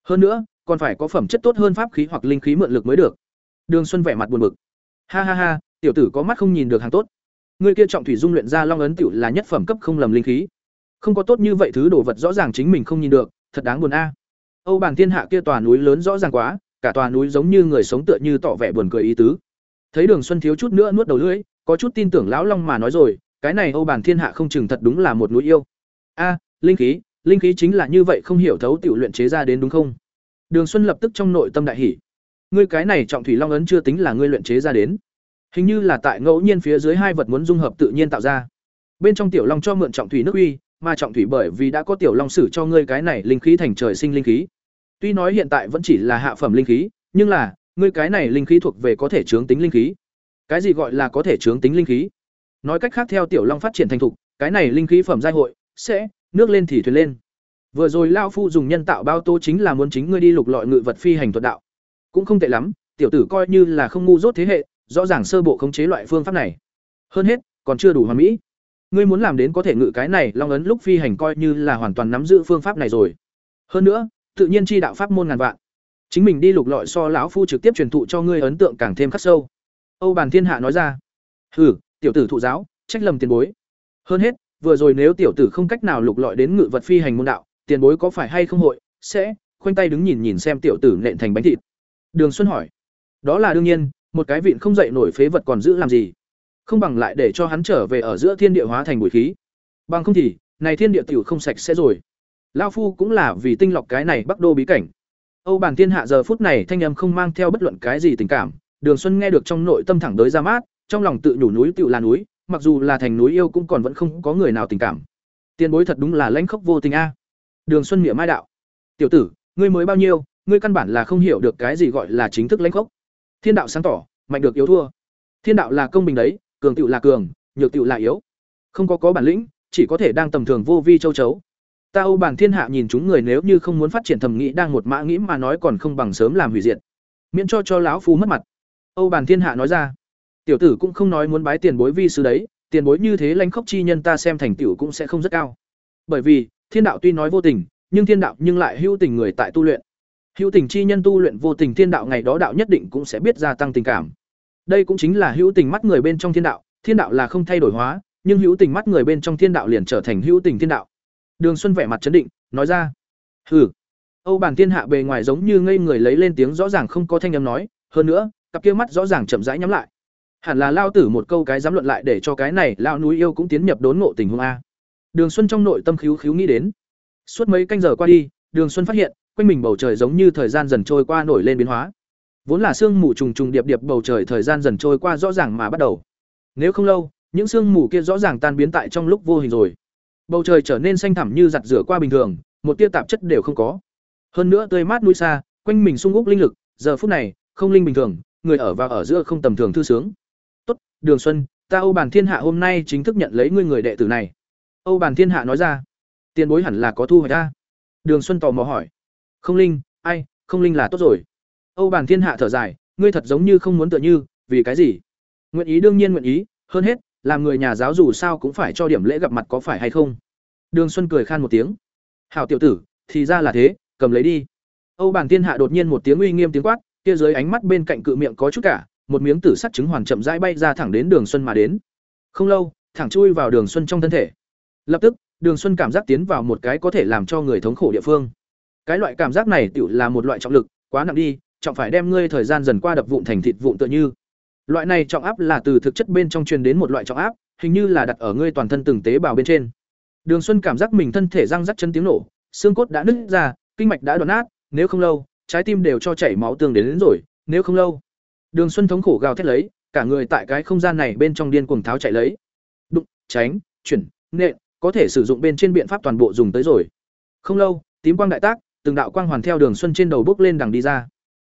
Hơn nữa, còn phải có phẩm chất tốt hơn pháp khí hoặc linh khí mượn lực mới được. Đường Xuân vẻ mặt buồn bực. Ha ha ha, tiểu tử có mắt không nhìn được hàng tốt. Người kia trọng thủy dung luyện ra long ấn tiểu là nhất phẩm cấp không lầm linh khí. Không có tốt như vậy thứ đồ vật rõ ràng chính mình không nhìn được, thật đáng buồn a. Âu Bàng Thiên Hạ kia tòa núi lớn rõ ràng quá, cả tòa núi giống như người sống tựa như tỏ vẻ buồn cười ý tứ. Thấy Đường Xuân thiếu chút nữa nuốt đầu lưỡi, có chút tin tưởng lão long mà nói rồi, cái này Âu Bàng Thiên Hạ không chừng thật đúng là một núi yêu. A, linh khí, linh khí chính là như vậy không hiểu thấu tiểu luyện chế ra đến đúng không? Đường Xuân lập tức trong nội tâm đại hỉ. Ngươi cái này trọng thủy long ấn chưa tính là ngươi luyện chế ra đến. Hình như là tại ngẫu nhiên phía dưới hai vật muốn dung hợp tự nhiên tạo ra. Bên trong tiểu long cho mượn trọng thủy nước uy, mà trọng thủy bởi vì đã có tiểu long sử cho ngươi cái này linh khí thành trời sinh linh khí. Tuy nói hiện tại vẫn chỉ là hạ phẩm linh khí, nhưng là, ngươi cái này linh khí thuộc về có thể chướng tính linh khí. Cái gì gọi là có thể chướng tính linh khí? Nói cách khác theo tiểu long phát triển thành thục, cái này linh khí phẩm giai hội sẽ nước lên thì thuyền lên. Vừa rồi lão phu dùng nhân tạo bao tô chính là muốn chính ngươi đi lục lọi ngự vật phi hành thuật đạo. Cũng không tệ lắm, tiểu tử coi như là không ngu dốt thế hệ, rõ ràng sơ bộ khống chế loại phương pháp này. Hơn hết, còn chưa đủ hoàn mỹ. Ngươi muốn làm đến có thể ngự cái này long ấn lúc phi hành coi như là hoàn toàn nắm giữ phương pháp này rồi. Hơn nữa, tự nhiên chi đạo pháp môn ngàn vạn. Chính mình đi lục lọi so lão phu trực tiếp truyền thụ cho ngươi ấn tượng càng thêm khắc sâu. Âu Bàn Thiên Hạ nói ra. "Hừ, tiểu tử thụ giáo, trách lầm tiền bối. Hơn hết, vừa rồi nếu tiểu tử không cách nào lục lọi đến ngự vật phi hành môn đạo, tiền bối có phải hay không hội sẽ khoanh tay đứng nhìn nhìn xem tiểu tử nện thành bánh thịt." Đường Xuân hỏi. "Đó là đương nhiên, một cái vịn không dậy nổi phế vật còn giữ làm gì? Không bằng lại để cho hắn trở về ở giữa thiên địa hóa thành bụi khí. Bằng không thì, này thiên địa tiểu không sạch sẽ rồi." Lão phu cũng là vì tinh lọc cái này Bắc Đô bí cảnh. Âu Bản Thiên Hạ giờ phút này thanh âm không mang theo bất luận cái gì tình cảm, Đường Xuân nghe được trong nội tâm thẳng tới ra mát, trong lòng tự nhủ núi tiểu là núi, mặc dù là thành núi yêu cũng còn vẫn không có người nào tình cảm. Tiên bối thật đúng là lãnh khốc vô tình a. Đường Xuân miệng mai đạo. Tiểu tử, ngươi mới bao nhiêu, ngươi căn bản là không hiểu được cái gì gọi là chính thức lãnh khốc. Thiên đạo sáng tỏ, mạnh được yếu thua. Thiên đạo là công bình đấy, cường tựu là cường, nhược tựu là yếu. Không có có bản lĩnh, chỉ có thể đang tầm thường vô vi châu chấu. Ta Âu Bản Thiên Hạ nhìn chúng người nếu như không muốn phát triển thẩm nghĩ đang một mã nghĩ mà nói còn không bằng sớm làm hủy diệt. Miễn cho cho lão phu mất mặt. Âu Bản Thiên Hạ nói ra. Tiểu tử cũng không nói muốn bái tiền bối vi sư đấy, tiền bối như thế lãnh khốc chi nhân ta xem thành tiểu cũng sẽ không rất cao. Bởi vì, thiên đạo tuy nói vô tình, nhưng thiên đạo nhưng lại hữu tình người tại tu luyện. Hữu tình chi nhân tu luyện vô tình thiên đạo ngày đó đạo nhất định cũng sẽ biết gia tăng tình cảm. Đây cũng chính là hữu tình mắt người bên trong thiên đạo, thiên đạo là không thay đổi hóa, nhưng hữu tình mắt người bên trong thiên đạo liền trở thành hữu tình thiên đạo. Đường Xuân vẻ mặt chấn định, nói ra: "Hừ." Âu Bản Thiên Hạ bề ngoài giống như ngây người lấy lên tiếng rõ ràng không có thanh âm nói, hơn nữa, cặp kia mắt rõ ràng chậm rãi nhắm lại. Hẳn là lao tử một câu cái dám luận lại để cho cái này lao núi yêu cũng tiến nhập đốn ngộ tình huống a. Đường Xuân trong nội tâm khiếu khiếu nghĩ đến. Suốt mấy canh giờ qua đi, Đường Xuân phát hiện, quanh mình bầu trời giống như thời gian dần trôi qua nổi lên biến hóa. Vốn là sương mù trùng trùng điệp điệp bầu trời thời gian dần trôi qua rõ ràng mà bắt đầu. Nếu không lâu, những sương mù kia rõ ràng tan biến tại trong lúc vô hình rồi. Bầu trời trở nên xanh thẳm như giặt rửa qua bình thường, một tia tạp chất đều không có. Hơn nữa tươi mát núi xa, quanh mình sung úc linh lực, giờ phút này, không linh bình thường, người ở và ở giữa không tầm thường thư sướng. "Tốt, Đường Xuân, ta Âu Bàn Thiên Hạ hôm nay chính thức nhận lấy ngươi người đệ tử này." Âu Bàn Thiên Hạ nói ra. "Tiền bối hẳn là có thu hoạch ta Đường Xuân tò mò hỏi. "Không linh, ai, không linh là tốt rồi." Âu Bàn Thiên Hạ thở dài, "Ngươi thật giống như không muốn tựa như, vì cái gì?" "Nguyện ý đương nhiên nguyện ý, hơn hết, làm người nhà giáo dù sao cũng phải cho điểm lễ gặp mặt có phải hay không?" Đường Xuân cười khan một tiếng. "Hảo tiểu tử, thì ra là thế, cầm lấy đi." Âu Bàn Thiên Hạ đột nhiên một tiếng uy nghiêm tiếng quát, kia dưới ánh mắt bên cạnh cự miệng có chút cả, một miếng tử sắt trứng hoàn chậm rãi bay ra thẳng đến Đường Xuân mà đến. Không lâu, thẳng chui vào Đường Xuân trong thân thể. Lập tức, Đường Xuân cảm giác tiến vào một cái có thể làm cho người thống khổ địa phương. Cái loại cảm giác này tựu là một loại trọng lực, quá nặng đi, trọng phải đem ngươi thời gian dần qua đập vụn thành thịt vụn tựa như. Loại này trọng áp là từ thực chất bên trong truyền đến một loại trọng áp, hình như là đặt ở ngươi toàn thân từng tế bào bên trên. Đường Xuân cảm giác mình thân thể răng rắc chân tiếng nổ, xương cốt đã nứt ra, kinh mạch đã đoạn nát, nếu không lâu, trái tim đều cho chảy máu tương đến, đến rồi, nếu không lâu. Đường Xuân thống khổ gào thét lấy, cả người tại cái không gian này bên trong điên cuồng tháo chạy lấy. Đụng, tránh, chuyển, nện, có thể sử dụng bên trên biện pháp toàn bộ dùng tới rồi. Không lâu, tím quang đại tác, từng đạo quang hoàn theo Đường Xuân trên đầu bước lên đằng đi ra.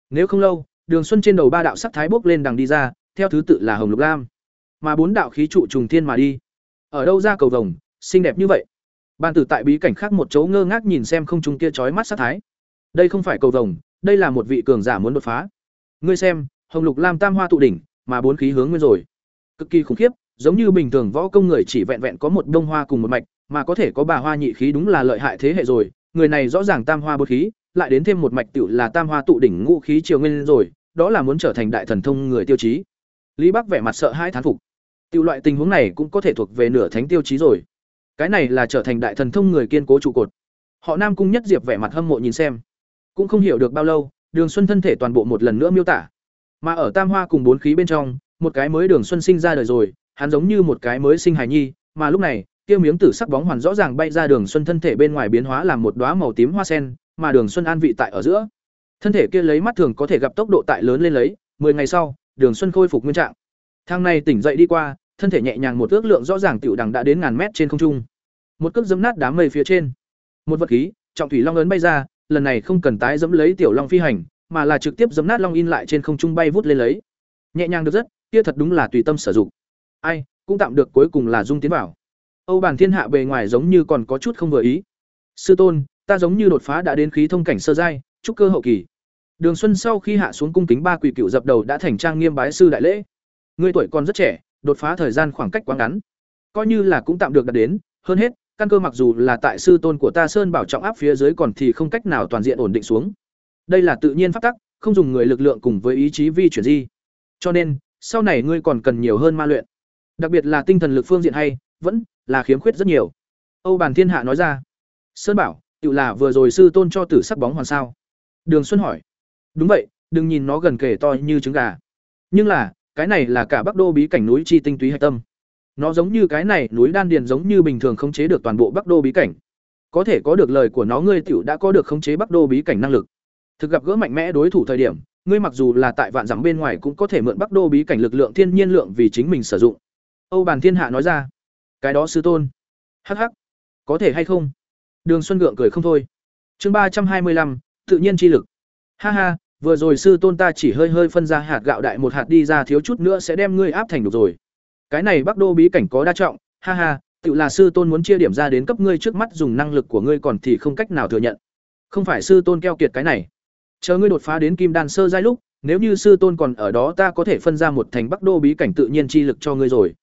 Nếu không lâu, Đường Xuân trên đầu ba đạo sắc thái bước lên đằng đi ra, theo thứ tự là hồng lục lam, mà bốn đạo khí trụ trùng thiên mà đi. Ở đâu ra cầu vồng, xinh đẹp như vậy? Ban tử tại bí cảnh khác một chỗ ngơ ngác nhìn xem không trung kia chói mắt sắc thái. Đây không phải cầu vồng, đây là một vị cường giả muốn đột phá. Ngươi xem, hồng lục lam tam hoa tụ đỉnh, mà bốn khí hướng nguyên rồi. Cực kỳ khủng khiếp, giống như bình thường võ công người chỉ vẹn vẹn có một đông hoa cùng một mạch, mà có thể có bà hoa nhị khí đúng là lợi hại thế hệ rồi, người này rõ ràng tam hoa bột khí, lại đến thêm một mạch tiểu là tam hoa tụ đỉnh ngũ khí triều nguyên rồi, đó là muốn trở thành đại thần thông người tiêu chí. Lý Bắc vẻ mặt sợ hãi thán phục. Tiểu loại tình huống này cũng có thể thuộc về nửa thánh tiêu chí rồi. Cái này là trở thành đại thần thông người kiên cố trụ cột. Họ Nam cung nhất diệp vẻ mặt hâm mộ nhìn xem, cũng không hiểu được bao lâu, Đường Xuân thân thể toàn bộ một lần nữa miêu tả. Mà ở Tam Hoa cùng bốn khí bên trong, một cái mới Đường Xuân sinh ra đời rồi, hắn giống như một cái mới sinh hài nhi, mà lúc này, kia miếng tử sắc bóng hoàn rõ ràng bay ra Đường Xuân thân thể bên ngoài biến hóa làm một đóa màu tím hoa sen, mà Đường Xuân an vị tại ở giữa. Thân thể kia lấy mắt thường có thể gặp tốc độ tại lớn lên lấy, 10 ngày sau, Đường Xuân khôi phục nguyên trạng. Thang này tỉnh dậy đi qua, thân thể nhẹ nhàng một ước lượng rõ ràng tiểu đằng đã đến ngàn mét trên không trung. Một cước giẫm nát đám mây phía trên. Một vật khí, trọng thủy long ấn bay ra, lần này không cần tái giẫm lấy tiểu long phi hành, mà là trực tiếp giẫm nát long in lại trên không trung bay vút lên lấy. Nhẹ nhàng được rất, kia thật đúng là tùy tâm sử dụng. Ai, cũng tạm được cuối cùng là dung tiến vào. Âu Bản Thiên Hạ bề ngoài giống như còn có chút không vừa ý. Sư tôn, ta giống như đột phá đã đến khí thông cảnh sơ giai, trúc cơ hậu kỳ. Đường Xuân sau khi hạ xuống cung kính ba quỷ cựu dập đầu đã thành trang nghiêm bái sư đại lễ. Ngươi tuổi còn rất trẻ, đột phá thời gian khoảng cách quá ngắn. Coi như là cũng tạm được đạt đến, hơn hết, căn cơ mặc dù là tại sư tôn của ta Sơn Bảo trọng áp phía dưới còn thì không cách nào toàn diện ổn định xuống. Đây là tự nhiên pháp tắc, không dùng người lực lượng cùng với ý chí vi chuyển di. Cho nên, sau này ngươi còn cần nhiều hơn ma luyện. Đặc biệt là tinh thần lực phương diện hay, vẫn là khiếm khuyết rất nhiều. Âu Bàn Thiên Hạ nói ra. Sơn Bảo, tự là vừa rồi sư tôn cho tử sắc bóng hoàn sao? Đường Xuân hỏi. Đúng vậy, đừng nhìn nó gần kể to như trứng gà. Nhưng là, cái này là cả Bắc Đô bí cảnh núi chi tinh túy hạch tâm. Nó giống như cái này, núi đan điền giống như bình thường khống chế được toàn bộ Bắc Đô bí cảnh. Có thể có được lời của nó ngươi tiểu đã có được khống chế Bắc Đô bí cảnh năng lực. Thực gặp gỡ mạnh mẽ đối thủ thời điểm, ngươi mặc dù là tại vạn dặm bên ngoài cũng có thể mượn Bắc Đô bí cảnh lực lượng thiên nhiên lượng vì chính mình sử dụng. Âu Bàn Thiên Hạ nói ra. Cái đó sư tôn. Hắc hắc. Có thể hay không? Đường Xuân Gượng cười không thôi. Chương ba trăm hai mươi lăm tự nhiên chi lực. Ha ha, vừa rồi sư tôn ta chỉ hơi hơi phân ra hạt gạo đại một hạt đi ra thiếu chút nữa sẽ đem ngươi áp thành được rồi. Cái này Bắc Đô bí cảnh có đa trọng, ha ha, tự là sư tôn muốn chia điểm ra đến cấp ngươi trước mắt dùng năng lực của ngươi còn thì không cách nào thừa nhận. Không phải sư tôn keo kiệt cái này. Chờ ngươi đột phá đến kim đan sơ giai lúc, nếu như sư tôn còn ở đó ta có thể phân ra một thành Bắc Đô bí cảnh tự nhiên chi lực cho ngươi rồi.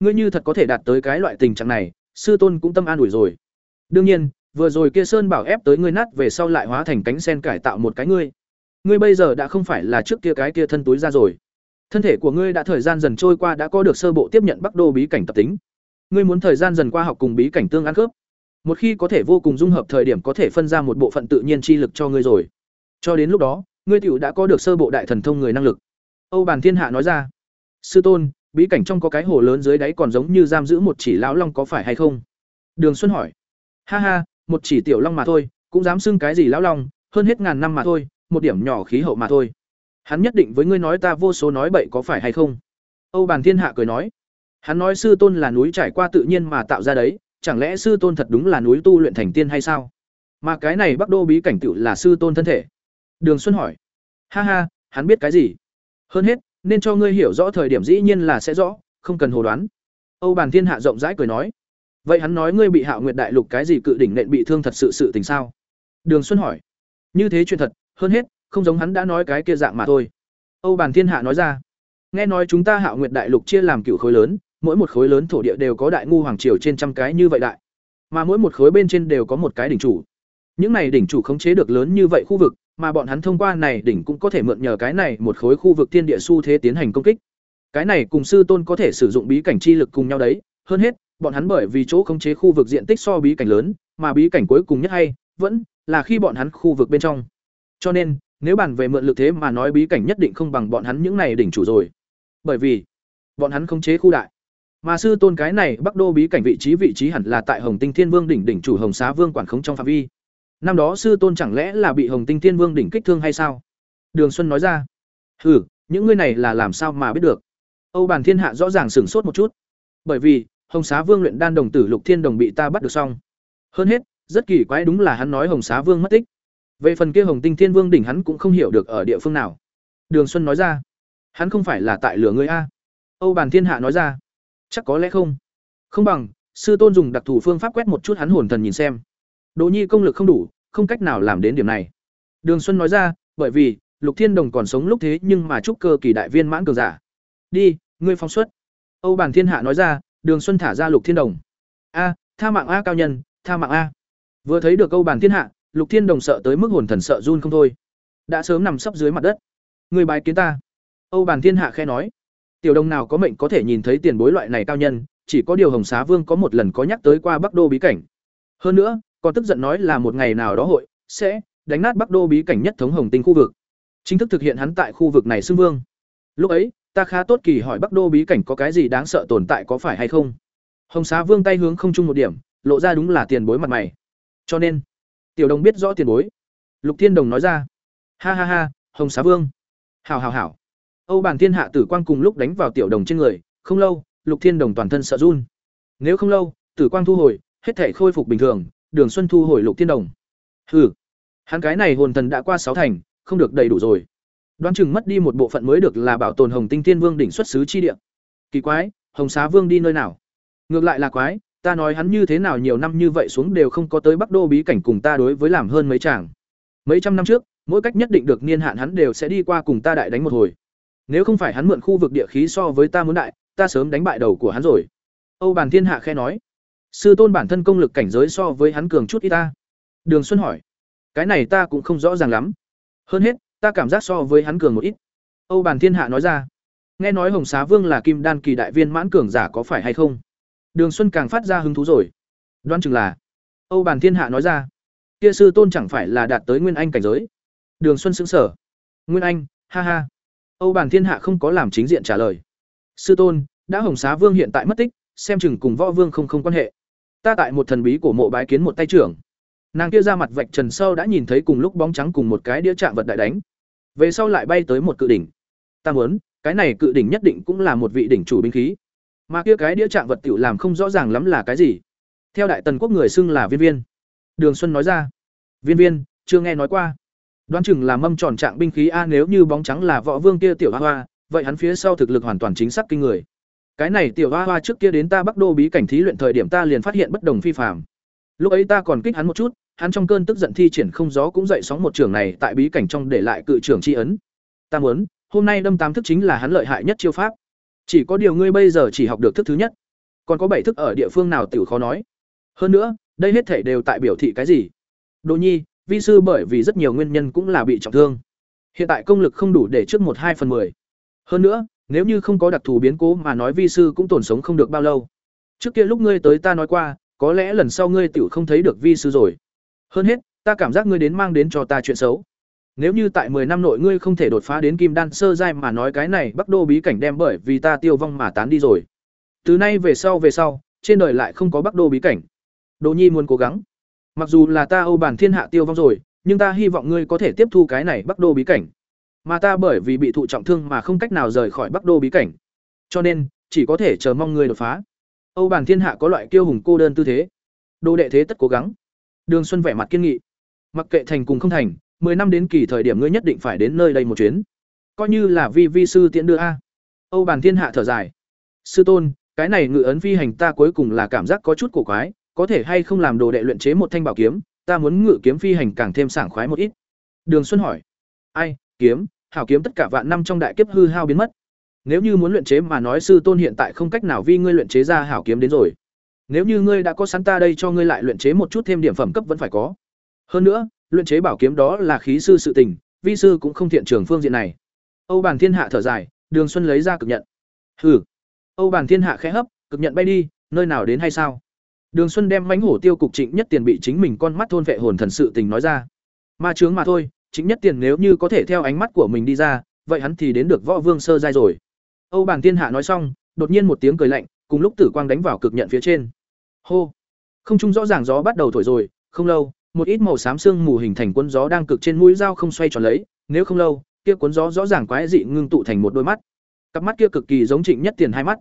Ngươi như thật có thể đạt tới cái loại tình trạng này, sư tôn cũng tâm an ủi rồi. Đương nhiên, vừa rồi kia sơn bảo ép tới ngươi nát về sau lại hóa thành cánh sen cải tạo một cái ngươi. Ngươi bây giờ đã không phải là trước kia cái kia thân túi ra rồi. Thân thể của ngươi đã thời gian dần trôi qua đã có được sơ bộ tiếp nhận Bắc Đô bí cảnh tập tính. Ngươi muốn thời gian dần qua học cùng bí cảnh tương ăn khớp. Một khi có thể vô cùng dung hợp thời điểm có thể phân ra một bộ phận tự nhiên chi lực cho ngươi rồi. Cho đến lúc đó, ngươi tiểu đã có được sơ bộ đại thần thông người năng lực. Âu Bàn Thiên Hạ nói ra. Sư tôn, bí cảnh trong có cái hồ lớn dưới đáy còn giống như giam giữ một chỉ lão long có phải hay không? Đường Xuân hỏi. Ha ha, một chỉ tiểu long mà thôi, cũng dám xưng cái gì lão long, hơn hết ngàn năm mà thôi, một điểm nhỏ khí hậu mà thôi. Hắn nhất định với ngươi nói ta vô số nói bậy có phải hay không? Âu Bàn Thiên Hạ cười nói. Hắn nói sư tôn là núi trải qua tự nhiên mà tạo ra đấy, chẳng lẽ sư tôn thật đúng là núi tu luyện thành tiên hay sao? Mà cái này Bắc Đô bí cảnh tựu là sư tôn thân thể. Đường Xuân hỏi. Ha ha, hắn biết cái gì? Hơn hết, nên cho ngươi hiểu rõ thời điểm dĩ nhiên là sẽ rõ, không cần hồ đoán. Âu Bàn Thiên Hạ rộng rãi cười nói. Vậy hắn nói ngươi bị Hạo Nguyệt Đại Lục cái gì cự đỉnh nện bị thương thật sự sự tình sao? Đường Xuân hỏi. Như thế chuyện thật, hơn hết, không giống hắn đã nói cái kia dạng mà thôi. Âu Bàn Thiên Hạ nói ra. Nghe nói chúng ta Hạo Nguyệt Đại Lục chia làm cựu khối lớn, mỗi một khối lớn thổ địa đều có đại ngu hoàng triều trên trăm cái như vậy đại, mà mỗi một khối bên trên đều có một cái đỉnh chủ. Những này đỉnh chủ khống chế được lớn như vậy khu vực, mà bọn hắn thông qua này đỉnh cũng có thể mượn nhờ cái này một khối khu vực thiên địa xu thế tiến hành công kích. Cái này cùng sư tôn có thể sử dụng bí cảnh chi lực cùng nhau đấy, hơn hết, bọn hắn bởi vì chỗ khống chế khu vực diện tích so bí cảnh lớn, mà bí cảnh cuối cùng nhất hay, vẫn là khi bọn hắn khu vực bên trong. Cho nên, nếu bàn về mượn lực thế mà nói bí cảnh nhất định không bằng bọn hắn những này đỉnh chủ rồi. Bởi vì, bọn hắn khống chế khu đại. Mà sư tôn cái này Bắc Đô bí cảnh vị trí vị trí hẳn là tại Hồng Tinh Thiên Vương đỉnh đỉnh chủ Hồng Xá Vương quản khống trong phạm vi. Năm đó sư tôn chẳng lẽ là bị Hồng Tinh Thiên Vương đỉnh kích thương hay sao? Đường Xuân nói ra. "Hừ, những ngươi này là làm sao mà biết được?" Âu Bàn Thiên Hạ rõ ràng sửng sốt một chút. Bởi vì, Hồng Xá Vương luyện đan đồng tử Lục Thiên Đồng bị ta bắt được xong. Hơn hết, rất kỳ quái đúng là hắn nói Hồng Xá Vương mất tích. Về phần kia Hồng Tinh Thiên Vương đỉnh hắn cũng không hiểu được ở địa phương nào. Đường Xuân nói ra, hắn không phải là tại lửa ngươi a. Âu Bàn Thiên Hạ nói ra, chắc có lẽ không. Không bằng, sư tôn dùng đặc thù phương pháp quét một chút hắn hồn thần nhìn xem. Đỗ Nhi công lực không đủ, không cách nào làm đến điểm này. Đường Xuân nói ra, bởi vì Lục Thiên Đồng còn sống lúc thế nhưng mà trúc cơ kỳ đại viên mãn cường giả. Đi, ngươi phóng xuất. Âu Bàng Thiên Hạ nói ra, Đường Xuân thả ra Lục Thiên Đồng. A, tha mạng a cao nhân tha mạng a vừa thấy được câu Bàng thiên hạ lục thiên đồng sợ tới mức hồn thần sợ run không thôi đã sớm nằm sấp dưới mặt đất người bài kiến ta âu Bàng thiên hạ khe nói tiểu đồng nào có mệnh có thể nhìn thấy tiền bối loại này cao nhân chỉ có điều hồng xá vương có một lần có nhắc tới qua bắc đô bí cảnh hơn nữa còn tức giận nói là một ngày nào đó hội sẽ đánh nát bắc đô bí cảnh nhất thống hồng tinh khu vực. Chính thức thực hiện hắn tại khu vực này xưng vương. Lúc ấy, ta khá tốt kỳ hỏi bắc đô bí cảnh có cái gì đáng sợ tồn tại có phải hay không? Hồng xá vương tay hướng không chung một điểm, lộ ra đúng là tiền bối mặt mày. Cho nên, tiểu đồng biết rõ tiền bối. Lục thiên đồng nói ra. Ha ha ha, hồng xá vương. Hảo hảo hảo. Âu bản thiên hạ tử quang cùng lúc đánh vào tiểu đồng trên người, không lâu, lục thiên đồng toàn thân sợ run. Nếu không lâu, tử quang thu hồi, hết thể khôi phục bình thường đường xuân thu hồi lục thiên đồng. Hừ, hắn cái này hồn thần đã qua sáu thành, không được đầy đủ rồi. Đoán chừng mất đi một bộ phận mới được là bảo tồn hồng tinh thiên vương đỉnh xuất xứ chi địa. Kỳ quái, hồng xá vương đi nơi nào? Ngược lại là quái, ta nói hắn như thế nào nhiều năm như vậy xuống đều không có tới bắc đô bí cảnh cùng ta đối với làm hơn mấy chàng. Mấy trăm năm trước, mỗi cách nhất định được niên hạn hắn đều sẽ đi qua cùng ta đại đánh một hồi. Nếu không phải hắn mượn khu vực địa khí so với ta muốn đại, ta sớm đánh bại đầu của hắn rồi. Âu bàn thiên hạ khẽ nói sư tôn bản thân công lực cảnh giới so với hắn cường chút ít ta. Đường xuân hỏi. Cái này ta cũng không rõ ràng lắm. Hơn hết, ta cảm giác so với hắn cường một ít. Âu bàn thiên hạ nói ra. Nghe nói hồng xá vương là kim đan kỳ đại viên mãn cường giả có phải hay không? Đường xuân càng phát ra hứng thú rồi. Đoan chừng là. Âu bàn thiên hạ nói ra. Kia sư tôn chẳng phải là đạt tới nguyên anh cảnh giới? Đường xuân xứng sở nguyên anh, ha ha. Âu bàn thiên hạ không có làm chính diện trả lời. Sư tôn, đã hồng xá vương hiện tại mất tích, xem chừng cùng võ vương không không quan hệ ta tại một thần bí của mộ bái kiến một tay trưởng. Nàng kia ra mặt vạch trần sâu đã nhìn thấy cùng lúc bóng trắng cùng một cái đĩa chạm vật đại đánh. Về sau lại bay tới một cự đỉnh. Ta muốn, cái này cự đỉnh nhất định cũng là một vị đỉnh chủ binh khí. Mà kia cái đĩa chạm vật tiểu làm không rõ ràng lắm là cái gì. Theo đại tần quốc người xưng là viên viên. Đường xuân nói ra. Viên viên, chưa nghe nói qua. Đoán chừng là mâm tròn trạng binh khí a nếu như bóng trắng là võ vương kia tiểu hoa hoa, vậy hắn phía sau thực lực hoàn toàn chính xác kinh người cái này tiểu hoa hoa trước kia đến ta bắc đô bí cảnh thí luyện thời điểm ta liền phát hiện bất đồng phi phạm lúc ấy ta còn kích hắn một chút, hắn trong cơn tức giận thi triển không gió cũng dậy sóng một trường này tại bí cảnh trong để lại cự trưởng tri ấn. Ta muốn, hôm nay đâm tám thức chính là hắn lợi hại nhất chiêu pháp. Chỉ có điều ngươi bây giờ chỉ học được thức thứ nhất. Còn có bảy thức ở địa phương nào tiểu khó nói. Hơn nữa, đây hết thể đều tại biểu thị cái gì? Đồ nhi, vi sư bởi vì rất nhiều nguyên nhân cũng là bị trọng thương. Hiện tại công lực không đủ để trước một hai phần mười. Hơn nữa nếu như không có đặc thù biến cố mà nói vi sư cũng tổn sống không được bao lâu trước kia lúc ngươi tới ta nói qua có lẽ lần sau ngươi tiểu không thấy được vi sư rồi hơn hết ta cảm giác ngươi đến mang đến cho ta chuyện xấu nếu như tại 10 năm nội ngươi không thể đột phá đến kim đan sơ giai mà nói cái này Bắc Đô bí cảnh đem bởi vì ta tiêu vong mà tán đi rồi. Từ nay về sau về sau, trên đời lại không có Bắc Đô bí cảnh. Đỗ Nhi muốn cố gắng. Mặc dù là ta Âu bản thiên hạ tiêu vong rồi, nhưng ta hy vọng ngươi có thể tiếp thu cái này Bắc Đô bí cảnh. Mà ta bởi vì bị thụ trọng thương mà không cách nào rời khỏi Bắc Đô bí cảnh. Cho nên, chỉ có thể chờ mong ngươi đột phá. Âu bản thiên hạ có loại kiêu hùng cô đơn tư thế. Đô đệ thế tất cố gắng. Đường Xuân vẻ mặt kiên nghị. Mặc kệ thành cùng không thành, 10 năm đến kỳ thời điểm ngươi nhất định phải đến nơi đây một chuyến. Coi như là vi vi sư tiễn đưa a. Âu Bàn Thiên hạ thở dài. Sư tôn, cái này ngự ấn phi hành ta cuối cùng là cảm giác có chút cổ quái, có thể hay không làm đồ đệ luyện chế một thanh bảo kiếm, ta muốn ngự kiếm phi hành càng thêm sảng khoái một ít. Đường Xuân hỏi. Ai, kiếm, hảo kiếm tất cả vạn năm trong đại kiếp hư hao biến mất. Nếu như muốn luyện chế mà nói sư tôn hiện tại không cách nào vi ngươi luyện chế ra hảo kiếm đến rồi. Nếu như ngươi đã có sẵn ta đây cho ngươi lại luyện chế một chút thêm điểm phẩm cấp vẫn phải có. Hơn nữa, luyện chế bảo kiếm đó là khí sư sự tình vi sư cũng không thiện trường phương diện này âu bàn thiên hạ thở dài đường xuân lấy ra cực nhận hừ âu bàn thiên hạ khẽ hấp cực nhận bay đi nơi nào đến hay sao đường xuân đem mánh hổ tiêu cục trịnh nhất tiền bị chính mình con mắt thôn vệ hồn thần sự tình nói ra ma chướng mà thôi chính nhất tiền nếu như có thể theo ánh mắt của mình đi ra vậy hắn thì đến được võ vương sơ giai rồi âu bàn thiên hạ nói xong đột nhiên một tiếng cười lạnh cùng lúc tử quang đánh vào cực nhận phía trên hô không trung rõ ràng gió bắt đầu thổi rồi không lâu một ít màu xám sương mù hình thành cuốn gió đang cực trên mũi dao không xoay tròn lấy, nếu không lâu, kia cuốn gió rõ ràng quái dị ngưng tụ thành một đôi mắt. Cặp mắt kia cực kỳ giống Trịnh Nhất Tiền hai mắt.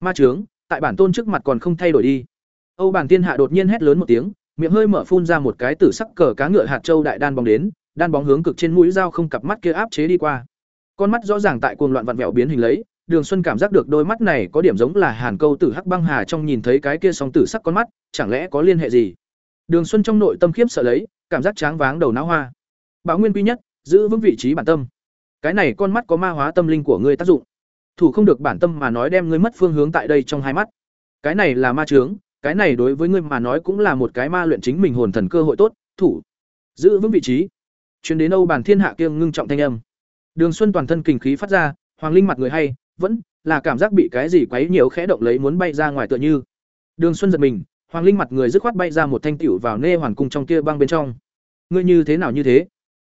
Ma trướng, tại bản tôn trước mặt còn không thay đổi đi. Âu bàn thiên Hạ đột nhiên hét lớn một tiếng, miệng hơi mở phun ra một cái tử sắc cờ cá ngựa hạt châu đại đan bóng đến, đan bóng hướng cực trên mũi dao không cặp mắt kia áp chế đi qua. Con mắt rõ ràng tại cuồng loạn vặn vẹo biến hình lấy, Đường Xuân cảm giác được đôi mắt này có điểm giống là Hàn Câu Tử Hắc Băng Hà trong nhìn thấy cái kia song tử sắc con mắt, chẳng lẽ có liên hệ gì? Đường Xuân trong nội tâm khiếp sợ lấy, cảm giác tráng váng đầu não hoa. Báo nguyên quy nhất, giữ vững vị trí bản tâm. Cái này con mắt có ma hóa tâm linh của ngươi tác dụng. Thủ không được bản tâm mà nói đem ngươi mất phương hướng tại đây trong hai mắt. Cái này là ma chướng, cái này đối với ngươi mà nói cũng là một cái ma luyện chính mình hồn thần cơ hội tốt thủ giữ vững vị trí chuyến đến âu bàn thiên hạ kia ngưng trọng thanh âm. Đường xuân toàn thân kình khí phát ra, hoàng linh mặt người hay, vẫn là cảm giác bị cái gì quấy nhiều khẽ động lấy muốn bay ra ngoài tựa như. Đường xuân giật mình, hoàng linh mặt người dứt khoát bay ra một thanh tiểu vào nê hoàn cung trong kia băng bên trong. Ngươi như thế nào như thế?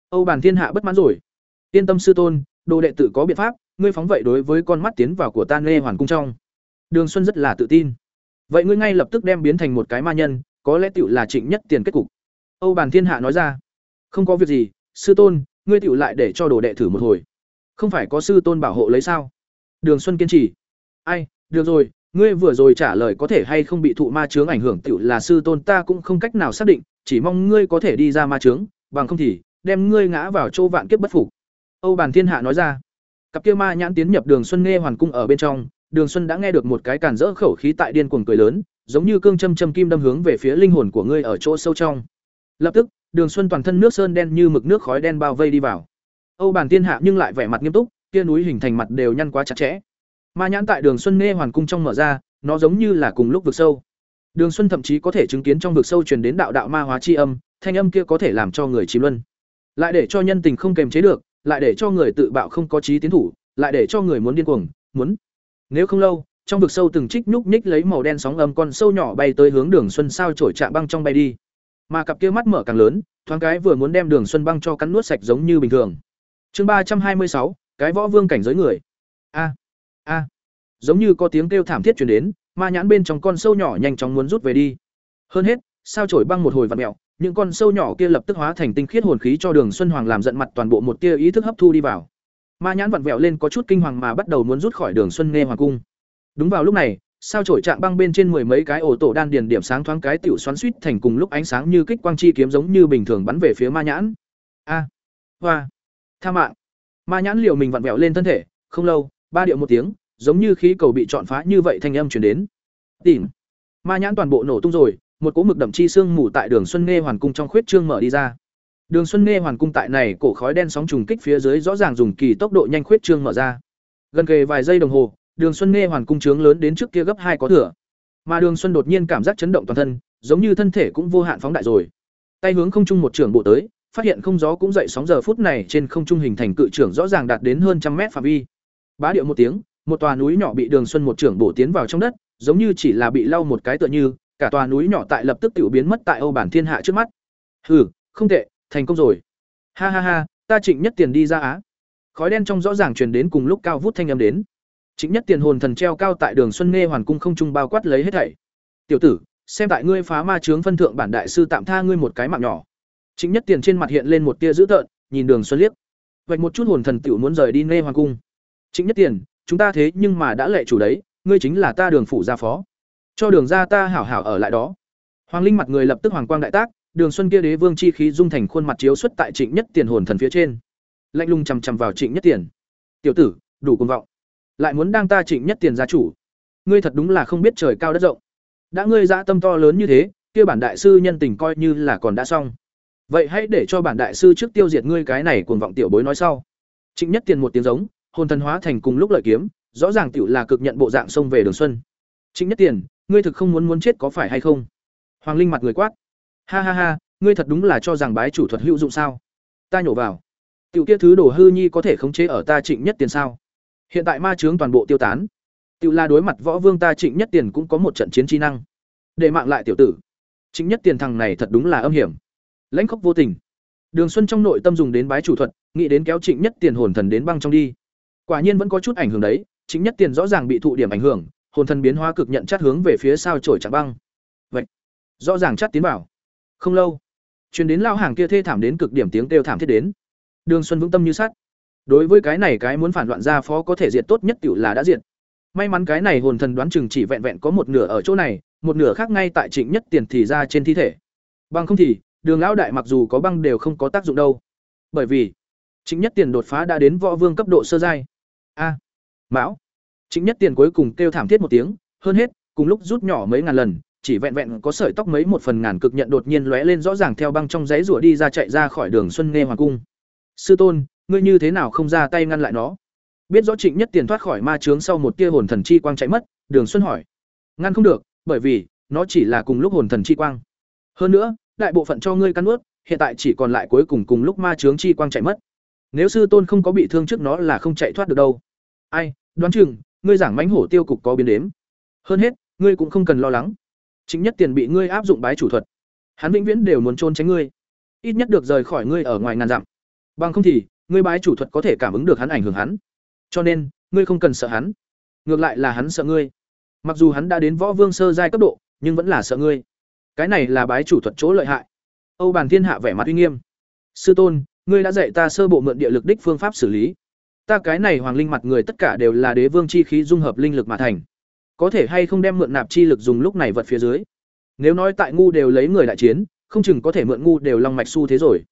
Âu bàn thiên hạ bất mãn rồi. Yên tâm sư tôn, đồ đệ tử có biện pháp, ngươi phóng vậy đối với con mắt tiến vào của ta nê hoàn cung trong. Đường xuân rất là tự tin. Vậy ngươi ngay lập tức đem biến thành một cái ma nhân, có lẽ tiểu là trịnh nhất tiền kết cục. Âu bàn thiên hạ nói ra. Không có việc gì sư tôn, ngươi tựu lại để cho đồ đệ thử một hồi. Không phải có sư tôn bảo hộ lấy sao? Đường xuân kiên trì. Ai, được rồi, ngươi vừa rồi trả lời có thể hay không bị thụ ma chướng ảnh hưởng tựu là sư tôn ta cũng không cách nào xác định, chỉ mong ngươi có thể đi ra ma chướng, bằng không thì đem ngươi ngã vào chỗ vạn kiếp bất phục. Âu bàn thiên hạ nói ra. Cặp kia ma nhãn tiến nhập đường xuân nghe hoàn cung ở bên trong, đường xuân đã nghe được một cái càn rỡ khẩu khí tại điên cuồng cười lớn, giống như cương châm châm kim đâm hướng về phía linh hồn của ngươi ở chỗ sâu trong. Lập tức đường xuân toàn thân nước sơn đen như mực nước khói đen bao vây đi vào. Âu bàn thiên hạ nhưng lại vẻ mặt nghiêm túc, kia núi hình thành mặt đều nhăn quá chặt chẽ. Ma nhãn tại đường xuân nghe hoàn cung trong mở ra, nó giống như là cùng lúc vực sâu. Đường xuân thậm chí có thể chứng kiến trong vực sâu truyền đến đạo đạo ma hóa chi âm, thanh âm kia có thể làm cho người chìm luân. Lại để cho nhân tình không kềm chế được, lại để cho người tự bạo không có trí tiến thủ, lại để cho người muốn điên cuồng, muốn. Nếu không lâu, trong vực sâu từng trích nhúc nhích lấy màu đen sóng âm con sâu nhỏ bay tới hướng đường xuân sao chổi chạm băng trong bay đi mà cặp kia mắt mở càng lớn, thoáng cái vừa muốn đem đường xuân băng cho cắn nuốt sạch giống như bình thường. Chương ba trăm hai mươi sáu, cái võ vương cảnh giới người. A a. Giống như có tiếng kêu thảm thiết chuyển đến, ma nhãn bên trong con sâu nhỏ nhanh chóng muốn rút về đi. Hơn hết, sao trổi băng một hồi vặn mẹo những con sâu nhỏ kia lập tức hóa thành tinh khiết hồn khí cho đường xuân hoàng làm giận mặt toàn bộ một tia ý thức hấp thu đi vào. Ma nhãn vặn vẹo lên có chút kinh hoàng mà bắt đầu muốn rút khỏi đường xuân nghe hoàng cung. Đúng vào lúc này sao trổi trạng băng bên trên mười mấy cái ổ tổ đan điền điểm sáng thoáng cái tiểu xoắn suýt thành cùng lúc ánh sáng như kích quang chi kiếm giống như bình thường bắn về phía ma nhãn. A, hoa, tha mạng. Ma nhãn liều mình vặn vẹo lên thân thể, không lâu, ba điệu một tiếng, giống như khí cầu bị chọn phá như vậy thanh âm chuyển đến. Tìm. Ma nhãn toàn bộ nổ tung rồi, một cỗ mực đậm chi xương mù tại đường xuân nghe hoàn cung trong khuyết trương mở đi ra. Đường xuân nghe hoàn cung tại này, cổ khói đen sóng trùng kích phía dưới rõ ràng dùng kỳ tốc độ nhanh khuyết trương mở ra. Gần kề vài giây đồng hồ đường xuân nghe hoàn cung trướng lớn đến trước kia gấp hai có thừa. Mà đường xuân đột nhiên cảm giác chấn động toàn thân, giống như thân thể cũng vô hạn phóng đại rồi. Tay hướng không trung một trưởng bộ tới, phát hiện không gió cũng dậy sóng giờ phút này trên không trung hình thành cự trưởng rõ ràng đạt đến hơn trăm mét phạm vi. Bá điệu một tiếng, một tòa núi nhỏ bị đường xuân một trưởng bổ tiến vào trong đất, giống như chỉ là bị lau một cái tựa như, cả tòa núi nhỏ tại lập tức tiểu biến mất tại âu bản thiên hạ trước mắt. Hừ, không tệ, thành công rồi. Ha ha ha, ta trịnh nhất tiền đi ra á. Khói đen trong rõ ràng truyền đến cùng lúc cao vút thanh âm đến trịnh nhất tiền hồn thần treo cao tại đường xuân nghe hoàn cung không trung bao quát lấy hết thảy. Tiểu tử, xem tại ngươi phá ma trướng phân thượng bản đại sư tạm tha ngươi một cái mạng nhỏ. Trịnh nhất tiền trên mặt hiện lên một tia dữ tợn, nhìn đường xuân liếc. Vạch một chút hồn thần tiểu muốn rời đi nghe hoàng cung. Trịnh nhất tiền, chúng ta thế nhưng mà đã lệ chủ đấy, ngươi chính là ta đường phủ gia phó. Cho đường ra ta hảo hảo ở lại đó. Hoàng linh mặt người lập tức hoàng quang đại tác, đường xuân kia đế vương chi khí dung thành khuôn mặt chiếu xuất tại trịnh nhất tiền hồn thần phía trên. Lạnh lùng chằm chằm vào trịnh nhất tiền. Tiểu tử, đủ cuồng vọng lại muốn đang ta trịnh nhất tiền gia chủ. Ngươi thật đúng là không biết trời cao đất rộng. Đã ngươi dã tâm to lớn như thế, kia bản đại sư nhân tình coi như là còn đã xong. Vậy hãy để cho bản đại sư trước tiêu diệt ngươi cái này cuồng vọng tiểu bối nói sau. Trịnh nhất tiền một tiếng giống, hồn thần hóa thành cùng lúc lợi kiếm, rõ ràng tiểu là cực nhận bộ dạng xông về đường xuân. Trịnh nhất tiền, ngươi thực không muốn muốn chết có phải hay không? Hoàng linh mặt người quát. Ha ha ha, ngươi thật đúng là cho rằng bái chủ thuật hữu dụng sao? Ta nhổ vào. Tiểu kia thứ đồ hư nhi có thể khống chế ở ta trịnh nhất tiền sao? Hiện tại ma chướng toàn bộ tiêu tán. Tiểu là đối mặt võ vương ta trịnh nhất tiền cũng có một trận chiến trí năng. Để mạng lại tiểu tử. Trịnh nhất tiền thằng này thật đúng là âm hiểm. Lãnh khốc vô tình. Đường xuân trong nội tâm dùng đến bái chủ thuật, nghĩ đến kéo trịnh nhất tiền hồn thần đến băng trong đi. Quả nhiên vẫn có chút ảnh hưởng đấy, trịnh nhất tiền rõ ràng bị thụ điểm ảnh hưởng, hồn thần biến hóa cực nhận chát hướng về phía sao trổi chặt băng. Vậy, rõ ràng chát tiến vào. Không lâu, truyền đến lao hàng kia thê thảm đến cực điểm tiếng kêu thảm thiết đến. Đường xuân vững tâm như sắt đối với cái này cái muốn phản loạn ra phó có thể diệt tốt nhất tiểu là đã diệt. May mắn cái này hồn thần đoán chừng chỉ vẹn vẹn có một nửa ở chỗ này, một nửa khác ngay tại trịnh nhất tiền thì ra trên thi thể. Bằng không thì, đường lão đại mặc dù có băng đều không có tác dụng đâu. Bởi vì, trịnh nhất tiền đột phá đã đến võ vương cấp độ sơ giai. A, mão. Trịnh nhất tiền cuối cùng kêu thảm thiết một tiếng, hơn hết, cùng lúc rút nhỏ mấy ngàn lần, chỉ vẹn vẹn có sợi tóc mấy một phần ngàn cực nhận đột nhiên lóe lên rõ ràng theo băng trong giấy rủa đi ra chạy ra khỏi đường xuân nghe hoàng cung. Sư tôn ngươi như thế nào không ra tay ngăn lại nó biết rõ trịnh nhất tiền thoát khỏi ma trướng sau một tia hồn thần chi quang chạy mất đường xuân hỏi ngăn không được bởi vì nó chỉ là cùng lúc hồn thần chi quang. Hơn nữa, đại bộ phận cho ngươi căn nuốt, hiện tại chỉ còn lại cuối cùng cùng lúc ma trướng chi quang chạy mất. Nếu sư tôn không có bị thương trước nó là không chạy thoát được đâu. Ai, đoán chừng, ngươi giảng mãnh hổ tiêu cục có biến đếm. Hơn hết, ngươi cũng không cần lo lắng. Chính nhất tiền bị ngươi áp dụng bái chủ thuật. Hắn vĩnh viễn đều muốn trốn tránh ngươi. Ít nhất được rời khỏi ngươi ở ngoài ngàn dặm. Bằng không thì, ngươi bái chủ thuật có thể cảm ứng được hắn ảnh hưởng hắn. Cho nên, ngươi không cần sợ hắn. Ngược lại là hắn sợ ngươi. Mặc dù hắn đã đến võ vương sơ giai cấp độ, nhưng vẫn là sợ ngươi. Cái này là bái chủ thuật chỗ lợi hại. Âu Bàn Thiên Hạ vẻ mặt uy nghiêm. Sư tôn, ngươi đã dạy ta sơ bộ mượn địa lực đích phương pháp xử lý. Ta cái này hoàng linh mặt người tất cả đều là đế vương chi khí dung hợp linh lực mà thành. Có thể hay không đem mượn nạp chi lực dùng lúc này vật phía dưới. Nếu nói tại ngu đều lấy người đại chiến, không chừng có thể mượn ngu đều long mạch su thế rồi.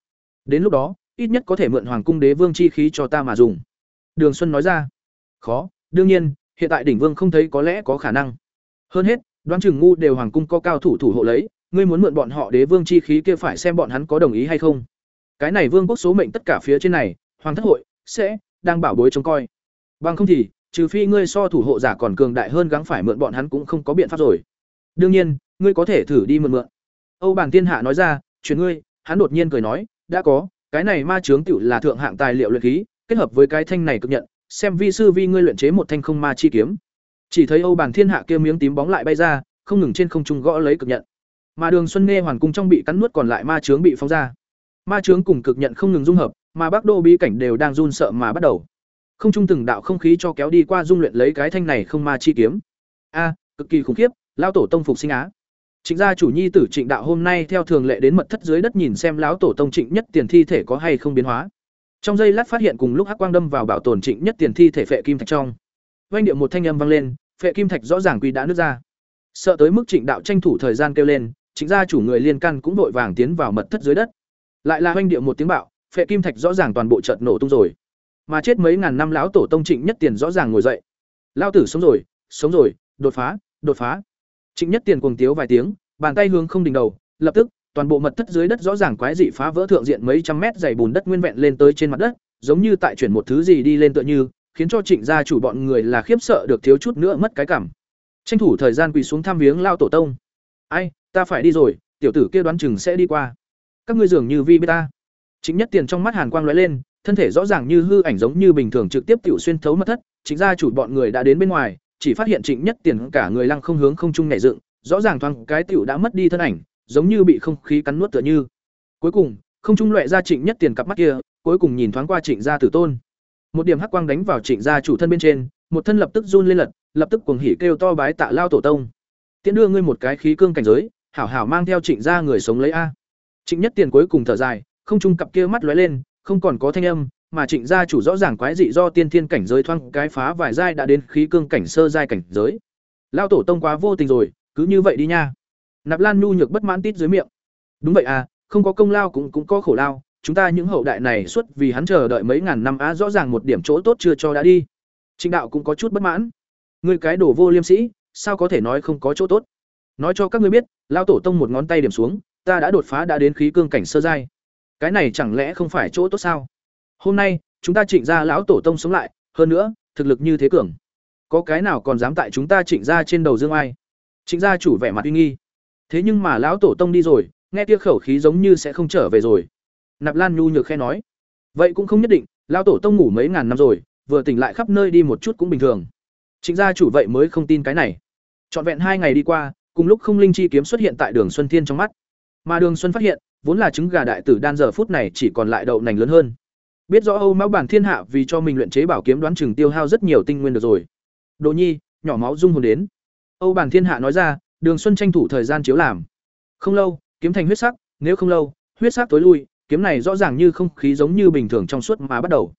Đến lúc đó, ít nhất có thể mượn hoàng cung đế vương chi khí cho ta mà dùng. Đường Xuân nói ra. Khó, đương nhiên, hiện tại đỉnh vương không thấy có lẽ có khả năng. Hơn hết, đoán chừng ngu đều hoàng cung có cao thủ thủ hộ lấy, ngươi muốn mượn bọn họ đế vương chi khí kia phải xem bọn hắn có đồng ý hay không. Cái này vương quốc số mệnh tất cả phía trên này, hoàng thất hội sẽ đang bảo bối trông coi. Bằng không thì, trừ phi ngươi so thủ hộ giả còn cường đại hơn gắng phải mượn bọn hắn cũng không có biện pháp rồi. Đương nhiên, ngươi có thể thử đi mượn mượn. Âu Bản Thiên Hạ nói ra, "Chuyển ngươi." Hắn đột nhiên cười nói, "Đã có, cái này ma chướng tiểu là thượng hạng tài liệu luyện khí, kết hợp với cái thanh này cực nhận, xem vi sư vi ngươi luyện chế một thanh không ma chi kiếm." Chỉ thấy Âu Bàn Thiên Hạ kia miếng tím bóng lại bay ra, không ngừng trên không trung gõ lấy cực nhận. Mà Đường Xuân Nghe hoàn cung trong bị cắn nuốt còn lại ma chướng bị phóng ra. Ma chướng cùng cực nhận không ngừng dung hợp, mà Bắc Đô bí cảnh đều đang run sợ mà bắt đầu. Không trung từng đạo không khí cho kéo đi qua dung luyện lấy cái thanh này không ma chi kiếm. A, cực kỳ khủng khiếp, lao tổ tông phục sinh á. Trịnh gia chủ nhi tử Trịnh đạo hôm nay theo thường lệ đến mật thất dưới đất nhìn xem lão tổ tông Trịnh Nhất Tiền thi thể có hay không biến hóa. Trong giây lát phát hiện cùng lúc hắc quang đâm vào bảo tồn Trịnh Nhất Tiền thi thể phệ kim thạch trong. Vang điệu một thanh âm vang lên, phệ kim thạch rõ ràng quy đã nứt ra. Sợ tới mức Trịnh đạo tranh thủ thời gian kêu lên, Trịnh gia chủ người liên can cũng vội vàng tiến vào mật thất dưới đất. Lại là hoanh điệu một tiếng bạo, phệ kim thạch rõ ràng toàn bộ chợt nổ tung rồi. Mà chết mấy ngàn năm lão tổ tông Trịnh Nhất Tiền rõ ràng ngồi dậy. Lão tử sống rồi, sống rồi, đột phá, đột phá. Trịnh Nhất Tiền cuồng tiếu vài tiếng, bàn tay hướng không đỉnh đầu, lập tức, toàn bộ mật thất dưới đất rõ ràng quái dị phá vỡ thượng diện mấy trăm mét dày bùn đất nguyên vẹn lên tới trên mặt đất, giống như tại chuyển một thứ gì đi lên tựa như, khiến cho Trịnh gia chủ bọn người là khiếp sợ được thiếu chút nữa mất cái cảm. Tranh thủ thời gian quỳ xuống thăm viếng lao tổ tông. "Ai, ta phải đi rồi, tiểu tử kia đoán chừng sẽ đi qua." Các ngươi dường như vi biết ta. Trịnh Nhất Tiền trong mắt hàn quang lóe lên, thân thể rõ ràng như hư ảnh giống như bình thường trực tiếp tiểu xuyên thấu mật thất, chính gia chủ bọn người đã đến bên ngoài, chỉ phát hiện Trịnh Nhất Tiền cả người lăng không hướng không trung nhảy dựng, rõ ràng thoáng cái tiểu đã mất đi thân ảnh, giống như bị không khí cắn nuốt tựa như. Cuối cùng, không trung loẹt ra Trịnh Nhất Tiền cặp mắt kia, cuối cùng nhìn thoáng qua Trịnh gia tử tôn. Một điểm hắc quang đánh vào Trịnh gia chủ thân bên trên, một thân lập tức run lên lật, lập tức cuồng hỉ kêu to bái tạ lao tổ tông. Tiễn đưa ngươi một cái khí cương cảnh giới, hảo hảo mang theo Trịnh gia người sống lấy a. Trịnh Nhất Tiền cuối cùng thở dài, không trung cặp kia mắt lóe lên, không còn có thanh âm, mà Trịnh gia chủ rõ ràng quái dị do tiên thiên cảnh giới thoang cái phá vài giai đã đến khí cương cảnh sơ giai cảnh giới. Lao tổ tông quá vô tình rồi, cứ như vậy đi nha. Nạp Lan nhu nhược bất mãn tít dưới miệng. Đúng vậy à, không có công lao cũng cũng có khổ lao, chúng ta những hậu đại này suốt vì hắn chờ đợi mấy ngàn năm á rõ ràng một điểm chỗ tốt chưa cho đã đi. Trịnh đạo cũng có chút bất mãn. Ngươi cái đồ vô liêm sĩ, sao có thể nói không có chỗ tốt? Nói cho các ngươi biết, lao tổ tông một ngón tay điểm xuống, ta đã đột phá đã đến khí cương cảnh sơ giai. Cái này chẳng lẽ không phải chỗ tốt sao? Hôm nay, chúng ta Trịnh gia lão tổ tông sống lại, hơn nữa, thực lực như thế cường. Có cái nào còn dám tại chúng ta Trịnh gia trên đầu dương ai? Trịnh gia chủ vẻ mặt uy nghi. Thế nhưng mà lão tổ tông đi rồi, nghe kia khẩu khí giống như sẽ không trở về rồi. Nạp Lan nhu nhược khe nói, vậy cũng không nhất định, lão tổ tông ngủ mấy ngàn năm rồi, vừa tỉnh lại khắp nơi đi một chút cũng bình thường. Trịnh gia chủ vậy mới không tin cái này. Trọn vẹn hai ngày đi qua, cùng lúc không linh chi kiếm xuất hiện tại Đường Xuân Thiên trong mắt. Mà Đường Xuân phát hiện, vốn là trứng gà đại tử đan giờ phút này chỉ còn lại đậu nành lớn hơn. Biết rõ Âu Mão bản thiên hạ vì cho mình luyện chế bảo kiếm đoán chừng tiêu hao rất nhiều tinh nguyên được rồi. Đồ Nhi, nhỏ máu dung hồn đến. Âu bản thiên hạ nói ra, Đường Xuân tranh thủ thời gian chiếu làm. Không lâu, kiếm thành huyết sắc, nếu không lâu, huyết sắc tối lui, kiếm này rõ ràng như không khí giống như bình thường trong suốt mà bắt đầu.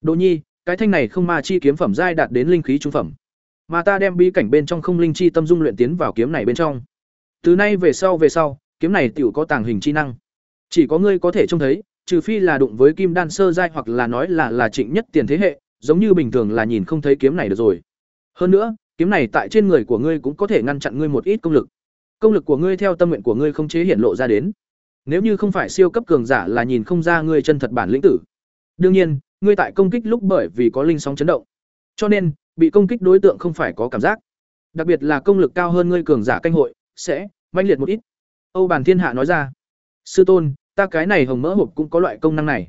Đồ Nhi, cái thanh này không ma chi kiếm phẩm giai đạt đến linh khí trung phẩm. Mà ta đem bí cảnh bên trong không linh chi tâm dung luyện tiến vào kiếm này bên trong. Từ nay về sau về sau, kiếm này tiểu có tàng hình chi năng. Chỉ có ngươi có thể trông thấy, trừ phi là đụng với kim đan sơ giai hoặc là nói là là trịnh nhất tiền thế hệ, giống như bình thường là nhìn không thấy kiếm này được rồi. Hơn nữa, kiếm này tại trên người của ngươi cũng có thể ngăn chặn ngươi một ít công lực. Công lực của ngươi theo tâm nguyện của ngươi không chế hiện lộ ra đến. Nếu như không phải siêu cấp cường giả là nhìn không ra ngươi chân thật bản lĩnh tử. Đương nhiên, ngươi tại công kích lúc bởi vì có linh sóng chấn động. Cho nên, bị công kích đối tượng không phải có cảm giác. Đặc biệt là công lực cao hơn ngươi cường giả canh hội, sẽ manh liệt một ít âu bàn thiên hạ nói ra sư tôn ta cái này hồng mỡ hộp cũng có loại công năng này.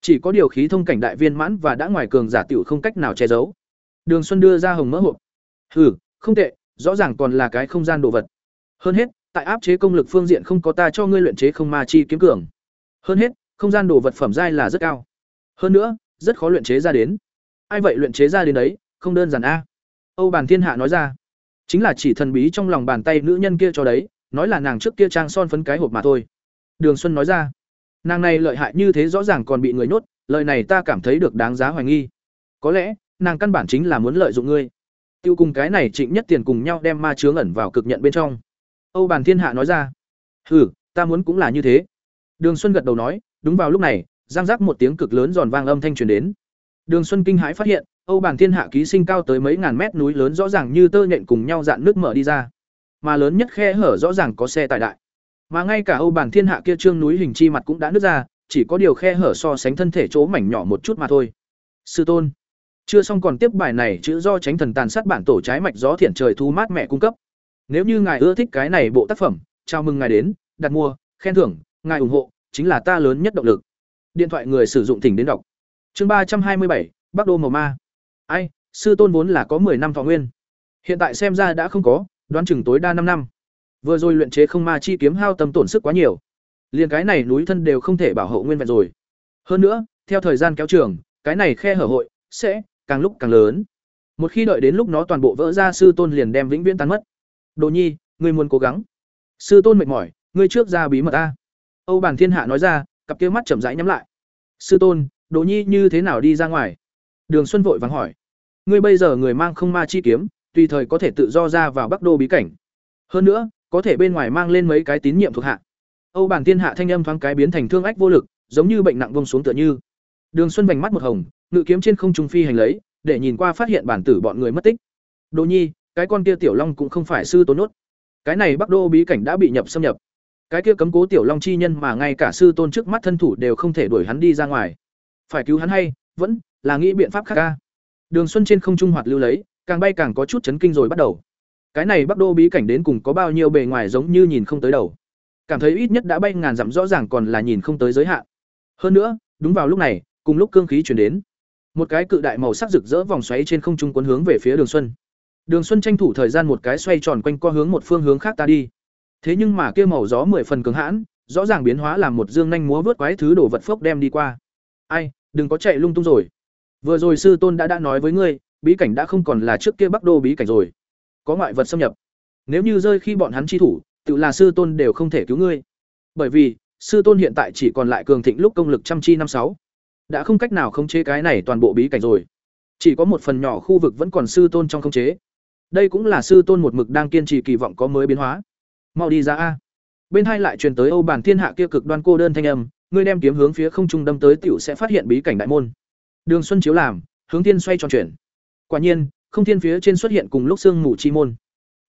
Chỉ có điều khí thông cảnh đại viên mãn và đã ngoài cường giả tiểu không cách nào che giấu. Đường xuân đưa ra hồng mỡ hộp. Hừ, không tệ, rõ ràng còn là cái không gian đồ vật. Hơn hết, tại áp chế công lực phương diện không có ta cho ngươi luyện chế không ma chi kiếm cường. Hơn hết, không gian đồ vật phẩm giai là rất cao. Hơn nữa, rất khó luyện chế ra đến. Ai vậy luyện chế ra đến đấy, không đơn giản a. Âu bàn thiên hạ nói ra. Chính là chỉ thần bí trong lòng bàn tay nữ nhân kia cho đấy, nói là nàng trước kia trang son phấn cái hộp mà thôi đường xuân nói ra, nàng này lợi hại như thế rõ ràng còn bị người nhốt, lời này ta cảm thấy được đáng giá hoài nghi. Có lẽ, nàng căn bản chính là muốn lợi dụng ngươi. Tiêu cùng cái này trịnh nhất tiền cùng nhau đem ma chướng ẩn vào cực nhận bên trong. Âu bàn thiên hạ nói ra, hừ, ta muốn cũng là như thế. Đường xuân gật đầu nói, đúng vào lúc này giang giác một tiếng cực lớn giòn vang âm thanh truyền đến. Đường xuân kinh hãi phát hiện, âu bàn thiên hạ ký sinh cao tới mấy ngàn mét núi lớn rõ ràng như tơ nhện cùng nhau dạn nước mở đi ra. Mà lớn nhất khe hở rõ ràng có xe tải đại mà ngay cả âu bàn thiên hạ kia trương núi hình chi mặt cũng đã nứt ra, chỉ có điều khe hở so sánh thân thể chỗ mảnh nhỏ một chút mà thôi. Sư tôn. Chưa xong còn tiếp bài này, chữ do tránh thần tàn sát bản tổ trái mạch gió thiện trời thu mát mẹ cung cấp. Nếu như ngài ưa thích cái này bộ tác phẩm, chào mừng ngài đến, đặt mua, khen thưởng, ngài ủng hộ, chính là ta lớn nhất động lực. Điện thoại người sử dụng thỉnh đến đọc. Chương ba trăm hai mươi bảy, bắc đô màu ma. Ai, sư tôn vốn là có 10 năm thọ nguyên. Hiện tại xem ra đã không có, đoán chừng tối đa năm năm vừa rồi luyện chế không ma chi kiếm hao tâm tổn sức quá nhiều. Liền cái này núi thân đều không thể bảo hộ nguyên vẹn rồi. Hơn nữa, theo thời gian kéo trường, cái này khe hở hội sẽ càng lúc càng lớn. Một khi đợi đến lúc nó toàn bộ vỡ ra, sư tôn liền đem vĩnh viễn tan mất. Đồ nhi, ngươi muốn cố gắng. Sư tôn mệt mỏi, ngươi trước ra bí mật ta. Âu bản thiên hạ nói ra, cặp kia mắt chậm rãi nhắm lại. Sư tôn, đồ nhi như thế nào đi ra ngoài? Đường xuân vội vắng hỏi. Ngươi bây giờ người mang không ma chi kiếm, tùy thời có thể tự do ra vào bắc đô bí cảnh. Hơn nữa có thể bên ngoài mang lên mấy cái tín nhiệm thuộc hạ. Âu bản thiên hạ thanh âm thoáng cái biến thành thương ách vô lực, giống như bệnh nặng vông xuống tựa như. Đường xuân vành mắt một hồng, ngự kiếm trên không trung phi hành lấy, để nhìn qua phát hiện bản tử bọn người mất tích. Đồ nhi, cái con kia tiểu long cũng không phải sư tôn nốt. Cái này bắc đô bí cảnh đã bị nhập xâm nhập. Cái kia cấm cố tiểu long chi nhân mà ngay cả sư tôn trước mắt thân thủ đều không thể đuổi hắn đi ra ngoài. Phải cứu hắn hay, vẫn là nghĩ biện pháp khác ca đường xuân trên không trung hoạt lưu lấy, càng bay càng có chút chấn kinh rồi bắt đầu cái này bắc đô bí cảnh đến cùng có bao nhiêu bề ngoài giống như nhìn không tới đầu. Cảm thấy ít nhất đã bay ngàn dặm rõ ràng còn là nhìn không tới giới hạn. Hơn nữa, đúng vào lúc này, cùng lúc cương khí chuyển đến. Một cái cự đại màu sắc rực rỡ vòng xoáy trên không trung cuốn hướng về phía đường xuân. Đường xuân tranh thủ thời gian một cái xoay tròn quanh qua hướng một phương hướng khác ta đi. Thế nhưng mà kia màu gió mười phần cứng hãn, rõ ràng biến hóa làm một dương nhanh múa vớt quái thứ đổ vật phốc đem đi qua. Ai, đừng có chạy lung tung rồi. Vừa rồi sư tôn đã đã nói với ngươi, bí cảnh đã không còn là trước kia bắc đô bí cảnh rồi có ngoại vật xâm nhập. Nếu như rơi khi bọn hắn chi thủ, tự là sư tôn đều không thể cứu ngươi. Bởi vì, sư tôn hiện tại chỉ còn lại cường thịnh lúc công lực trăm chi năm sáu. Đã không cách nào khống chế cái này toàn bộ bí cảnh rồi. Chỉ có một phần nhỏ khu vực vẫn còn sư tôn trong khống chế. Đây cũng là sư tôn một mực đang kiên trì kỳ vọng có mới biến hóa. Mau đi ra a. Bên hai lại truyền tới âu bản thiên hạ kia cực đoan cô đơn thanh âm, ngươi đem kiếm hướng phía không trung đâm tới tiểu sẽ phát hiện bí cảnh đại môn. Đường xuân chiếu làm, hướng thiên xoay tròn chuyển. Quả nhiên không thiên phía trên xuất hiện cùng lúc sương mù chi môn.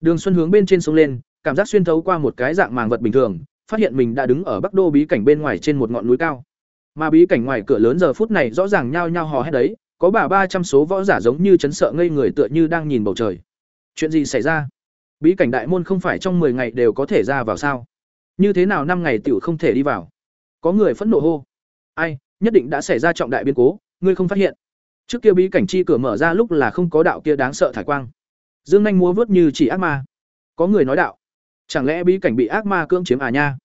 Đường xuân hướng bên trên sông lên, cảm giác xuyên thấu qua một cái dạng màng vật bình thường, phát hiện mình đã đứng ở bắc đô bí cảnh bên ngoài trên một ngọn núi cao. Mà bí cảnh ngoài cửa lớn giờ phút này rõ ràng nhao nhao hò hét đấy, có bà ba trăm số võ giả giống như chấn sợ ngây người tựa như đang nhìn bầu trời. Chuyện gì xảy ra? Bí cảnh đại môn không phải trong 10 ngày đều có thể ra vào sao? Như thế nào năm ngày tiểu không thể đi vào? Có người phẫn nộ hô. Ai, nhất định đã xảy ra trọng đại biến cố, ngươi không phát hiện trước kia bí cảnh chi cửa mở ra lúc là không có đạo kia đáng sợ thải quang. Dương nhanh múa vớt như chỉ ác ma. Có người nói đạo, chẳng lẽ bí cảnh bị ác ma cưỡng chiếm à nha?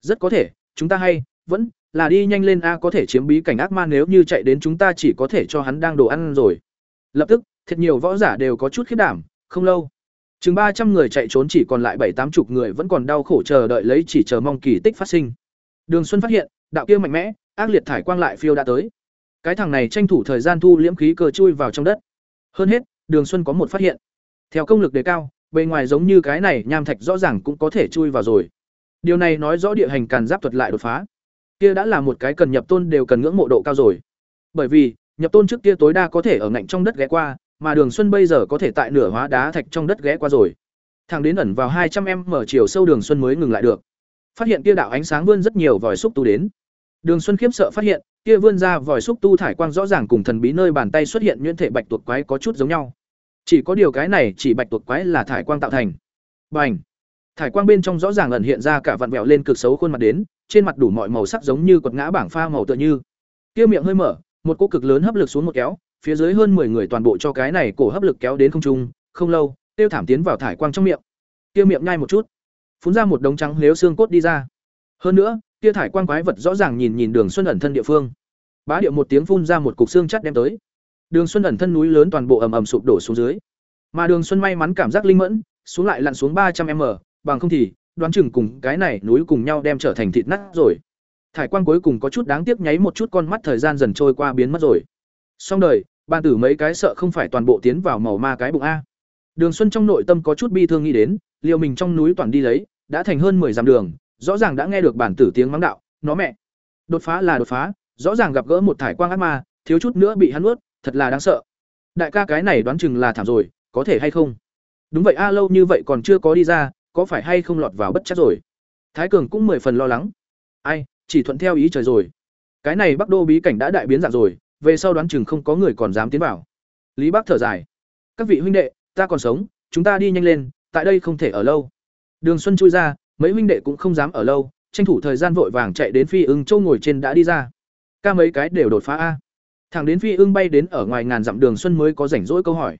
Rất có thể, chúng ta hay, vẫn là đi nhanh lên a, có thể chiếm bí cảnh ác ma nếu như chạy đến chúng ta chỉ có thể cho hắn đang đồ ăn rồi. Lập tức, thật nhiều võ giả đều có chút khiết đảm, không lâu. Chừng ba trăm người chạy trốn chỉ còn lại bảy tám chục người vẫn còn đau khổ chờ đợi lấy chỉ chờ mong kỳ tích phát sinh. Đường xuân phát hiện, đạo kia mạnh mẽ, ác liệt thải quang lại phiêu đã tới cái thằng này tranh thủ thời gian thu liễm khí cơ chui vào trong đất. Hơn hết, đường xuân có một phát hiện. Theo công lực đề cao, bề ngoài giống như cái này nham thạch rõ ràng cũng có thể chui vào rồi. Điều này nói rõ địa hình càn giáp thuật lại đột phá. Kia đã là một cái cần nhập tôn đều cần ngưỡng mộ độ cao rồi. Bởi vì, nhập tôn trước kia tối đa có thể ở ngạnh trong đất ghé qua, mà đường xuân bây giờ có thể tại nửa hóa đá thạch trong đất ghé qua rồi. Thẳng đến ẩn vào hai trăm em mở chiều sâu đường xuân mới ngừng lại được. Phát hiện kia đạo ánh sáng vươn rất nhiều vòi xúc tu đến đường xuân khiếp sợ phát hiện, kia vươn ra vòi xúc tu thải quang rõ ràng cùng thần bí nơi bàn tay xuất hiện nhuyễn thể bạch tuộc quái có chút giống nhau. Chỉ có điều cái này chỉ bạch tuộc quái là thải quang tạo thành. Bành! Thải quang bên trong rõ ràng ẩn hiện ra cả vặn vẹo lên cực xấu khuôn mặt đến, trên mặt đủ mọi màu sắc giống như quật ngã bảng pha màu tựa như. Kia miệng hơi mở, một cỗ cực lớn hấp lực xuống một kéo, phía dưới hơn 10 người toàn bộ cho cái này cổ hấp lực kéo đến không trung, không lâu, tiêu thảm tiến vào thải quang trong miệng. Kia miệng nhai một chút, phun ra một đống trắng nếu xương cốt đi ra. Hơn nữa kia thải quang quái vật rõ ràng nhìn nhìn đường xuân ẩn thân địa phương. Bá điệu một tiếng phun ra một cục xương chắt đem tới. Đường xuân ẩn thân núi lớn toàn bộ ầm ầm sụp đổ xuống dưới. Mà đường xuân may mắn cảm giác linh mẫn, xuống lại lặn xuống ba trăm m, bằng không thì, đoán chừng cùng cái này núi cùng nhau đem trở thành thịt nát rồi. Thải quang cuối cùng có chút đáng tiếc nháy một chút con mắt thời gian dần trôi qua biến mất rồi. Xong đời, ban tử mấy cái sợ không phải toàn bộ tiến vào màu ma cái bụng a. Đường xuân trong nội tâm có chút bi thương nghĩ đến liệu mình trong núi toàn đi lấy, đã thành hơn mười dặm đường rõ ràng đã nghe được bản tử tiếng mắng đạo, nó mẹ, đột phá là đột phá, rõ ràng gặp gỡ một thải quang ác ma, thiếu chút nữa bị hắn nuốt, thật là đáng sợ. Đại ca cái này đoán chừng là thảm rồi, có thể hay không? Đúng vậy a, lâu như vậy còn chưa có đi ra, có phải hay không lọt vào bất chắc rồi? Thái cường cũng mười phần lo lắng. Ai, chỉ thuận theo ý trời rồi. Cái này bắc đô bí cảnh đã đại biến dạng rồi, về sau đoán chừng không có người còn dám tiến vào. Lý bắc thở dài. Các vị huynh đệ, ta còn sống, chúng ta đi nhanh lên, tại đây không thể ở lâu. Đường xuân chui ra mấy huynh đệ cũng không dám ở lâu, tranh thủ thời gian vội vàng chạy đến phi ưng châu ngồi trên đã đi ra. Ca mấy cái đều đột phá a. Thằng đến phi ưng bay đến ở ngoài ngàn dặm đường xuân mới có rảnh rỗi câu hỏi.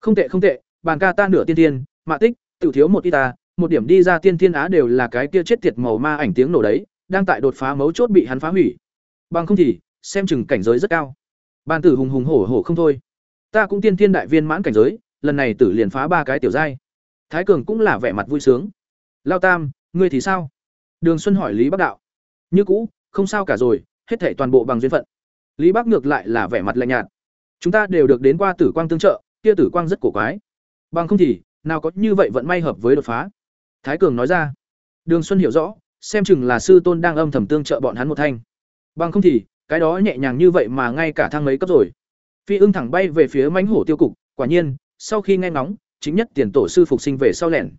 Không tệ không tệ, bàn ca ta nửa tiên tiên, mạ tích tự thiếu một y ta, một điểm đi ra tiên thiên á đều là cái kia chết tiệt màu ma ảnh tiếng nổ đấy, đang tại đột phá mấu chốt bị hắn phá hủy. Bằng không thì, xem chừng cảnh giới rất cao. Bàn tử hùng hùng hổ hổ không thôi. Ta cũng tiên thiên đại viên mãn cảnh giới, lần này tử liền phá ba cái tiểu giai. Thái cường cũng là vẻ mặt vui sướng. Lao tam ngươi thì sao? Đường xuân hỏi lý bắc đạo. Như cũ, không sao cả rồi, hết thể toàn bộ bằng duyên phận. Lý bắc ngược lại là vẻ mặt lạnh nhạt. Chúng ta đều được đến qua tử quang tương trợ, kia tử quang rất cổ quái. Bằng không thì, nào có như vậy vận may hợp với đột phá? Thái cường nói ra. Đường xuân hiểu rõ, xem chừng là sư tôn đang âm thầm tương trợ bọn hắn một thanh. Bằng không thì, cái đó nhẹ nhàng như vậy mà ngay cả thang mấy cấp rồi. Phi ưng thẳng bay về phía mánh hổ tiêu cục, quả nhiên, sau khi nghe ngóng, chính nhất tiền tổ sư phục sinh về sau lẻn.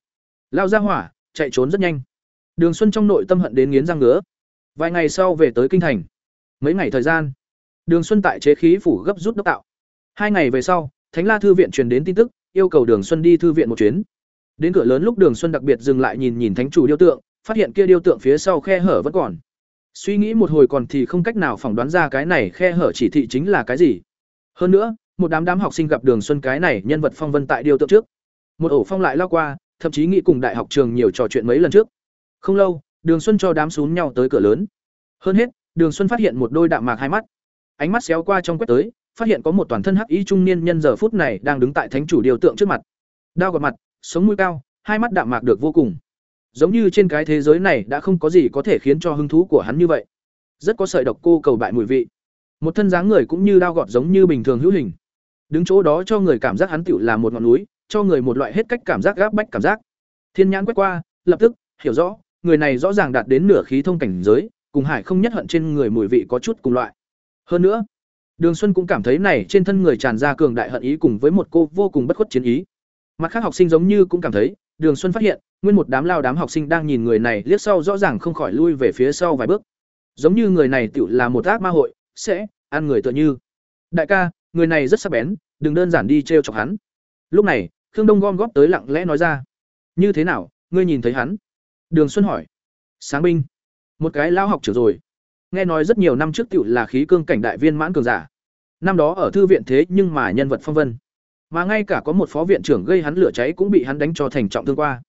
Lao ra hỏa chạy trốn rất nhanh. Đường xuân trong nội tâm hận đến nghiến răng ngứa. Vài ngày sau về tới kinh thành. Mấy ngày thời gian, đường xuân tại chế khí phủ gấp rút đốc tạo. Hai ngày về sau, thánh la thư viện truyền đến tin tức, yêu cầu đường xuân đi thư viện một chuyến. Đến cửa lớn lúc đường xuân đặc biệt dừng lại nhìn nhìn thánh chủ điêu tượng, phát hiện kia điêu tượng phía sau khe hở vẫn còn. Suy nghĩ một hồi còn thì không cách nào phỏng đoán ra cái này khe hở chỉ thị chính là cái gì. Hơn nữa, một đám đám học sinh gặp đường xuân cái này nhân vật phong vân tại điêu tượng trước. Một ổ phong lại lao qua thậm chí nghĩ cùng đại học trường nhiều trò chuyện mấy lần trước. Không lâu, đường xuân cho đám xuống nhau tới cửa lớn. Hơn hết, đường xuân phát hiện một đôi đạm mạc hai mắt. Ánh mắt xéo qua trong quét tới, phát hiện có một toàn thân hắc y trung niên nhân giờ phút này đang đứng tại thánh chủ điều tượng trước mặt. Đao gọt mặt, sống mũi cao, hai mắt đạm mạc được vô cùng. Giống như trên cái thế giới này đã không có gì có thể khiến cho hứng thú của hắn như vậy. Rất có sợi độc cô cầu bại mùi vị. Một thân dáng người cũng như đao gọt giống như bình thường hữu hình. Đứng chỗ đó cho người cảm giác hắn tiểu là một ngọn núi cho người một loại hết cách cảm giác gáp bách cảm giác. Thiên nhãn quét qua, lập tức, hiểu rõ, người này rõ ràng đạt đến nửa khí thông cảnh giới, cùng hải không nhất hận trên người mùi vị có chút cùng loại. Hơn nữa, đường xuân cũng cảm thấy này trên thân người tràn ra cường đại hận ý cùng với một cô vô cùng bất khuất chiến ý. Mặt khác học sinh giống như cũng cảm thấy, đường xuân phát hiện, nguyên một đám lao đám học sinh đang nhìn người này liếc sau rõ ràng không khỏi lui về phía sau vài bước. Giống như người này tựu là một ác ma hội, sẽ ăn người tựa như. Đại ca, người này rất sắc bén, đừng đơn giản đi trêu chọc hắn. Lúc này khương đông gom góp tới lặng lẽ nói ra. Như thế nào, ngươi nhìn thấy hắn? Đường xuân hỏi. Sáng binh. Một cái lao học trưởng rồi. Nghe nói rất nhiều năm trước tựu là khí cương cảnh đại viên mãn cường giả. Năm đó ở thư viện thế nhưng mà nhân vật phong vân. Mà ngay cả có một phó viện trưởng gây hắn lửa cháy cũng bị hắn đánh cho thành trọng thương qua.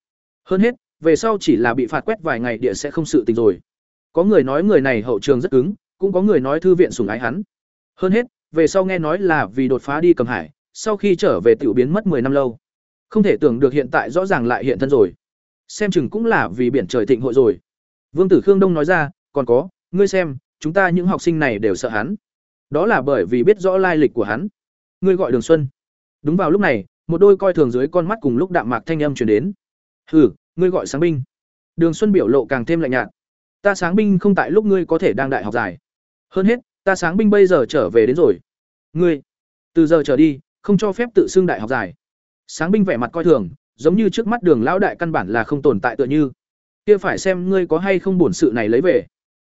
Hơn hết, về sau chỉ là bị phạt quét vài ngày địa sẽ không sự tình rồi. Có người nói người này hậu trường rất cứng, cũng có người nói thư viện sùng ái hắn. Hơn hết, về sau nghe nói là vì đột phá đi cầm hải, sau khi trở về tiểu biến mất 10 năm lâu không thể tưởng được hiện tại rõ ràng lại hiện thân rồi. Xem chừng cũng là vì biển trời thịnh hội rồi. Vương tử khương đông nói ra, còn có, ngươi xem, chúng ta những học sinh này đều sợ hắn. Đó là bởi vì biết rõ lai lịch của hắn. Ngươi gọi đường xuân. Đúng vào lúc này, một đôi coi thường dưới con mắt cùng lúc đạm mạc thanh âm chuyển đến. Hừ, ngươi gọi sáng binh. Đường xuân biểu lộ càng thêm lạnh nhạt. Ta sáng binh không tại lúc ngươi có thể đang đại học dài. Hơn hết, ta sáng binh bây giờ trở về đến rồi. Ngươi, từ giờ trở đi, không cho phép tự xưng đại học dài sáng binh vẻ mặt coi thường giống như trước mắt đường lão đại căn bản là không tồn tại tựa như kia phải xem ngươi có hay không bổn sự này lấy về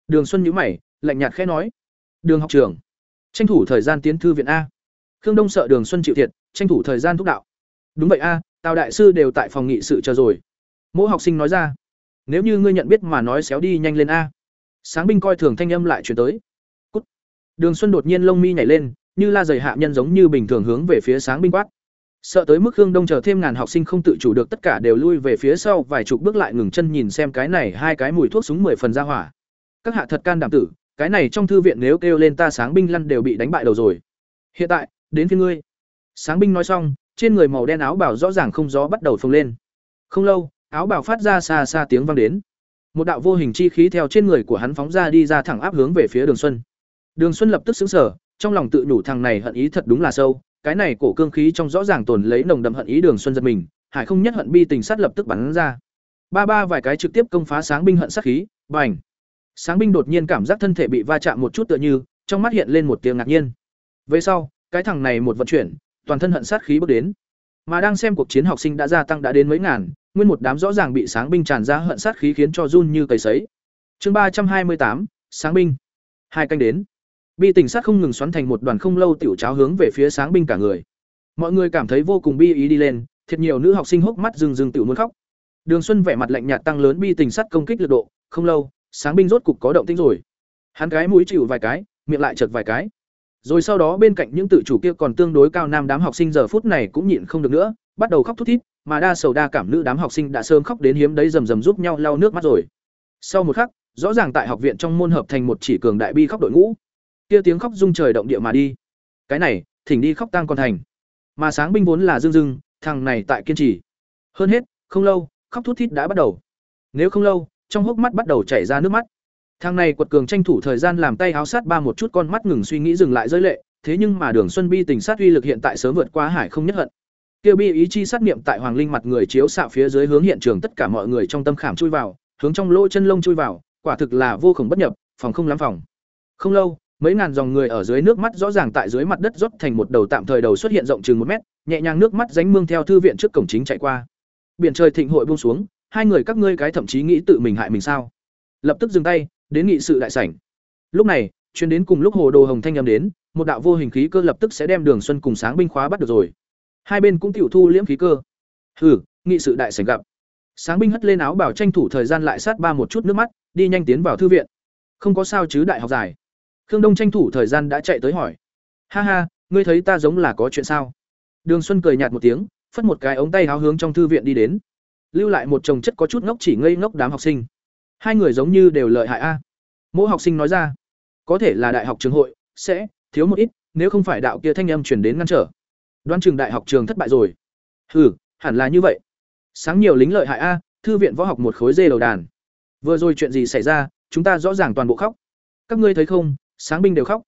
đường xuân nhíu mày lạnh nhạt khẽ nói đường học trường tranh thủ thời gian tiến thư viện a khương đông sợ đường xuân chịu thiệt tranh thủ thời gian thúc đạo đúng vậy a tào đại sư đều tại phòng nghị sự chờ rồi Mỗi học sinh nói ra. Nếu như ngươi nhận biết mà nói xéo đi nhanh lên a. Sáng binh coi thường thanh âm lại chuyển tới. Cút. Đường Xuân đột nhiên lông mi nhảy lên, như la giày hạ nhân giống như bình thường hướng về phía sáng binh quát. Sợ tới mức hương Đông chờ thêm ngàn học sinh không tự chủ được tất cả đều lui về phía sau vài chục bước lại ngừng chân nhìn xem cái này hai cái mùi thuốc súng mười phần ra hỏa. Các hạ thật can đảm tử, cái này trong thư viện nếu kêu lên ta sáng binh lăn đều bị đánh bại đầu rồi. Hiện tại, đến phía ngươi. Sáng binh nói xong, trên người màu đen áo bảo rõ ràng không gió bắt đầu phồng lên. Không lâu, áo bảo phát ra xa xa tiếng vang đến. Một đạo vô hình chi khí theo trên người của hắn phóng ra đi ra thẳng áp hướng về phía Đường Xuân. Đường Xuân lập tức sững sờ, trong lòng tự nhủ thằng này hận ý thật đúng là sâu, cái này cổ cương khí trong rõ ràng tồn lấy nồng đậm hận ý Đường Xuân giật mình, hải không nhất hận bi tình sát lập tức bắn ra. Ba ba vài cái trực tiếp công phá sáng binh hận sát khí, bành. Sáng binh đột nhiên cảm giác thân thể bị va chạm một chút tựa như, trong mắt hiện lên một tiếng ngạc nhiên. Về sau, cái thằng này một vận chuyển, toàn thân hận sát khí bước đến. Mà đang xem cuộc chiến học sinh đã gia tăng đã đến mấy ngàn, nguyên một đám rõ ràng bị sáng binh tràn ra hận sát khí khiến cho run như cầy sấy. Chương ba trăm hai mươi tám, sáng binh. Hai canh đến. Bi tình sát không ngừng xoắn thành một đoàn không lâu tiểu cháo hướng về phía sáng binh cả người. Mọi người cảm thấy vô cùng bi ý đi lên, thiệt nhiều nữ học sinh hốc mắt rưng rưng tiểu muốn khóc. Đường Xuân vẻ mặt lạnh nhạt tăng lớn bi tình sát công kích lực độ, không lâu, sáng binh rốt cục có động tĩnh rồi. Hắn cái mũi chịu vài cái, miệng lại chật vài cái. Rồi sau đó bên cạnh những tự chủ kia còn tương đối cao nam đám học sinh giờ phút này cũng nhịn không được nữa, bắt đầu khóc thút thít, mà đa sầu đa cảm nữ đám học sinh đã sớm khóc đến hiếm đấy rầm rầm giúp nhau lau nước mắt rồi. Sau một khắc, rõ ràng tại học viện trong môn hợp thành một chỉ cường đại bi khóc đội ngũ. Kia tiếng khóc rung trời động địa mà đi. Cái này, thỉnh đi khóc tang con thành. Mà sáng binh vốn là dương dưng, thằng này tại kiên trì. Hơn hết, không lâu, khóc thút thít đã bắt đầu. Nếu không lâu, trong hốc mắt bắt đầu chảy ra nước mắt. Thằng này quật cường tranh thủ thời gian làm tay áo sát ba một chút con mắt ngừng suy nghĩ dừng lại rơi lệ, thế nhưng mà Đường Xuân Bi tình sát uy lực hiện tại sớm vượt qua hải không nhất hận. Kêu bi ý chi sát niệm tại Hoàng Linh mặt người chiếu xạ phía dưới hướng hiện trường tất cả mọi người trong tâm khảm chui vào, hướng trong lỗ chân lông chui vào, quả thực là vô cùng bất nhập, phòng không lắm phòng. Không lâu, mấy ngàn dòng người ở dưới nước mắt rõ ràng tại dưới mặt đất rót thành một đầu tạm thời đầu xuất hiện rộng chừng một mét, nhẹ nhàng nước mắt ránh mương theo thư viện trước cổng chính chạy qua. Biển trời thịnh hội buông xuống, hai người các ngươi cái thậm chí nghĩ tự mình hại mình sao? Lập tức dừng tay, đến nghị sự đại sảnh. Lúc này, chuyến đến cùng lúc Hồ Đồ Hồng thanh nhầm đến, một đạo vô hình khí cơ lập tức sẽ đem Đường Xuân cùng Sáng binh khóa bắt được rồi. Hai bên cũng tiểu thu liễm khí cơ. Hừ, nghị sự đại sảnh gặp. Sáng binh hất lên áo bảo tranh thủ thời gian lại sát ba một chút nước mắt, đi nhanh tiến vào thư viện. Không có sao chứ đại học giải. Khương Đông tranh thủ thời gian đã chạy tới hỏi. Ha ha, ngươi thấy ta giống là có chuyện sao? Đường Xuân cười nhạt một tiếng, phất một cái ống tay áo hướng trong thư viện đi đến. Lưu lại một chồng chất có chút ngốc chỉ ngây ngốc đám học sinh. Hai người giống như đều lợi hại a. Mỗi học sinh nói ra, có thể là đại học trường hội sẽ thiếu một ít, nếu không phải đạo kia thanh âm truyền đến ngăn trở. đoan trường đại học trường thất bại rồi. Hừ, hẳn là như vậy. Sáng nhiều lính lợi hại a, thư viện võ học một khối dê đầu đàn. Vừa rồi chuyện gì xảy ra, chúng ta rõ ràng toàn bộ khóc. Các ngươi thấy không, sáng binh đều khóc.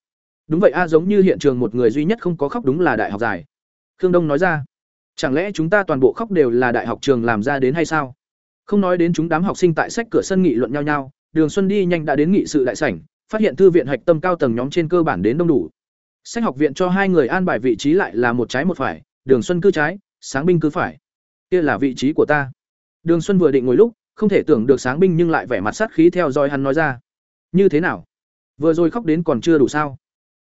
Đúng vậy a, giống như hiện trường một người duy nhất không có khóc đúng là đại học giải. Khương Đông nói ra. Chẳng lẽ chúng ta toàn bộ khóc đều là đại học trường làm ra đến hay sao? Không nói đến chúng đám học sinh tại sách cửa sân nghị luận nhau nhau, Đường Xuân đi nhanh đã đến nghị sự đại sảnh, phát hiện thư viện hạch tâm cao tầng nhóm trên cơ bản đến đông đủ. Sách học viện cho hai người an bài vị trí lại là một trái một phải, Đường Xuân cứ trái, Sáng binh cứ phải. Kia là vị trí của ta. Đường Xuân vừa định ngồi lúc, không thể tưởng được Sáng binh nhưng lại vẻ mặt sát khí theo dõi hắn nói ra. Như thế nào? Vừa rồi khóc đến còn chưa đủ sao?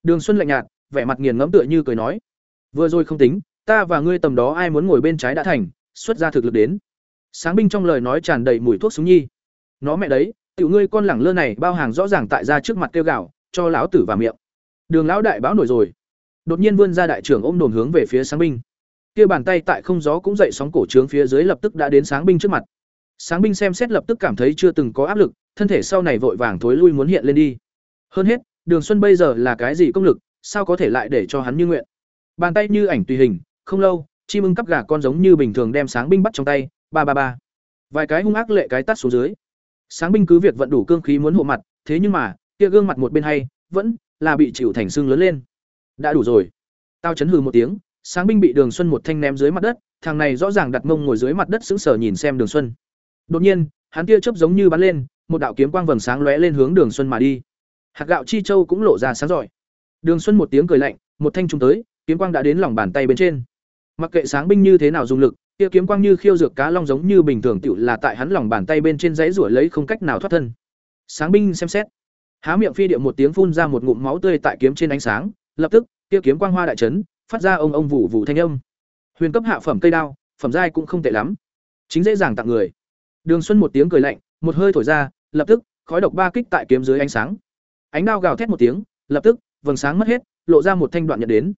Đường Xuân lạnh nhạt, vẻ mặt nghiền ngẫm tựa như cười nói. Vừa rồi không tính, ta và ngươi tầm đó ai muốn ngồi bên trái đã thành, xuất ra thực lực đến. Sáng binh trong lời nói tràn đầy mùi thuốc súng nhi. Nó mẹ đấy, tiểu ngươi con lẳng lơ này bao hàng rõ ràng tại ra trước mặt kêu gạo, cho lão tử vào miệng. Đường lão đại báo nổi rồi. Đột nhiên vươn ra đại trưởng ôm đồn hướng về phía sáng binh. Kia bàn tay tại không gió cũng dậy sóng cổ trướng phía dưới lập tức đã đến sáng binh trước mặt. Sáng binh xem xét lập tức cảm thấy chưa từng có áp lực, thân thể sau này vội vàng thối lui muốn hiện lên đi. Hơn hết, Đường Xuân bây giờ là cái gì công lực, sao có thể lại để cho hắn như nguyện. Bàn tay như ảnh tùy hình, không lâu, chim ưng cắp gà con giống như bình thường đem sáng binh bắt trong tay, ba ba ba. Vài cái hung ác lệ cái tắt xuống dưới. Sáng binh cứ việc vận đủ cương khí muốn hộ mặt, thế nhưng mà, kia gương mặt một bên hay, vẫn là bị chịu thành xương lớn lên. Đã đủ rồi. Tao chấn hừ một tiếng, sáng binh bị Đường Xuân một thanh ném dưới mặt đất, thằng này rõ ràng đặt mông ngồi dưới mặt đất sững sờ nhìn xem Đường Xuân. Đột nhiên, hắn tia chớp giống như bắn lên, một đạo kiếm quang vầng sáng lóe lên hướng Đường Xuân mà đi. Hạt gạo chi châu cũng lộ ra sáng giỏi Đường Xuân một tiếng cười lạnh, một thanh trùng tới, kiếm quang đã đến lòng bàn tay bên trên. Mặc kệ sáng binh như thế nào dùng lực, kia kiếm quang như khiêu dược cá long giống như bình thường tựu là tại hắn lòng bàn tay bên trên dãy rủa lấy không cách nào thoát thân. Sáng binh xem xét, há miệng phi điệu một tiếng phun ra một ngụm máu tươi tại kiếm trên ánh sáng, lập tức, kia kiếm quang hoa đại chấn, phát ra ông ông vụ vụ thanh âm. Huyền cấp hạ phẩm cây đao, phẩm giai cũng không tệ lắm, chính dễ dàng tặng người. Đường Xuân một tiếng cười lạnh, một hơi thổi ra, lập tức, khói độc ba kích tại kiếm dưới ánh sáng. Ánh đao gào thét một tiếng, lập tức, vầng sáng mất hết, lộ ra một thanh đoạn nhận đến.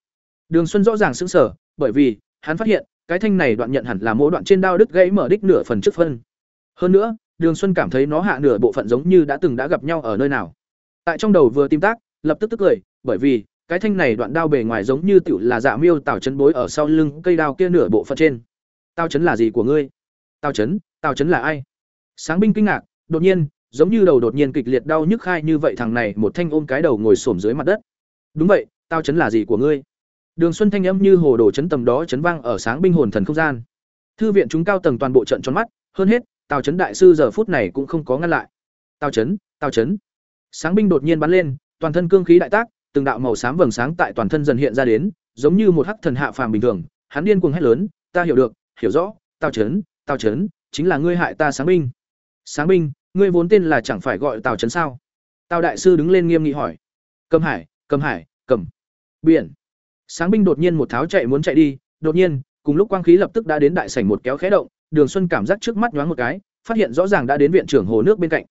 Đường Xuân rõ ràng sững sờ, bởi vì hắn phát hiện, cái thanh này đoạn nhận hẳn là mỗi đoạn trên đao đứt gãy mở đích nửa phần trước phân. Hơn nữa, Đường Xuân cảm thấy nó hạ nửa bộ phận giống như đã từng đã gặp nhau ở nơi nào. Tại trong đầu vừa tìm tác, lập tức tức cười, bởi vì cái thanh này đoạn đao bề ngoài giống như tiểu là dạ miêu tào chấn bối ở sau lưng cây đao kia nửa bộ phận trên. Tao chấn là gì của ngươi? Tao chấn, tao chấn là ai? Sáng binh kinh ngạc, đột nhiên, giống như đầu đột nhiên kịch liệt đau nhức khai như vậy thằng này một thanh ôm cái đầu ngồi xổm dưới mặt đất. Đúng vậy, tao chấn là gì của ngươi? Đường Xuân thanh âm như hồ đồ chấn tầm đó chấn vang ở sáng binh hồn thần không gian. Thư viện chúng cao tầng toàn bộ trận tròn mắt, hơn hết, Tào chấn đại sư giờ phút này cũng không có ngăn lại. Tào chấn, Tào chấn. Sáng binh đột nhiên bắn lên, toàn thân cương khí đại tác, từng đạo màu xám vầng sáng tại toàn thân dần hiện ra đến, giống như một hắc thần hạ phàm bình thường, hắn điên cuồng hét lớn, "Ta hiểu được, hiểu rõ, Tào chấn, Tào chấn, chính là ngươi hại ta sáng binh." Sáng binh, ngươi vốn tên là chẳng phải gọi Tào chấn sao? Tào đại sư đứng lên nghiêm nghị hỏi. Cầm Hải, Cầm Hải, Cầm. Biển. Sáng binh đột nhiên một tháo chạy muốn chạy đi, đột nhiên, cùng lúc quang khí lập tức đã đến đại sảnh một kéo khẽ động, Đường Xuân cảm giác trước mắt nhoáng một cái, phát hiện rõ ràng đã đến viện trưởng hồ nước bên cạnh.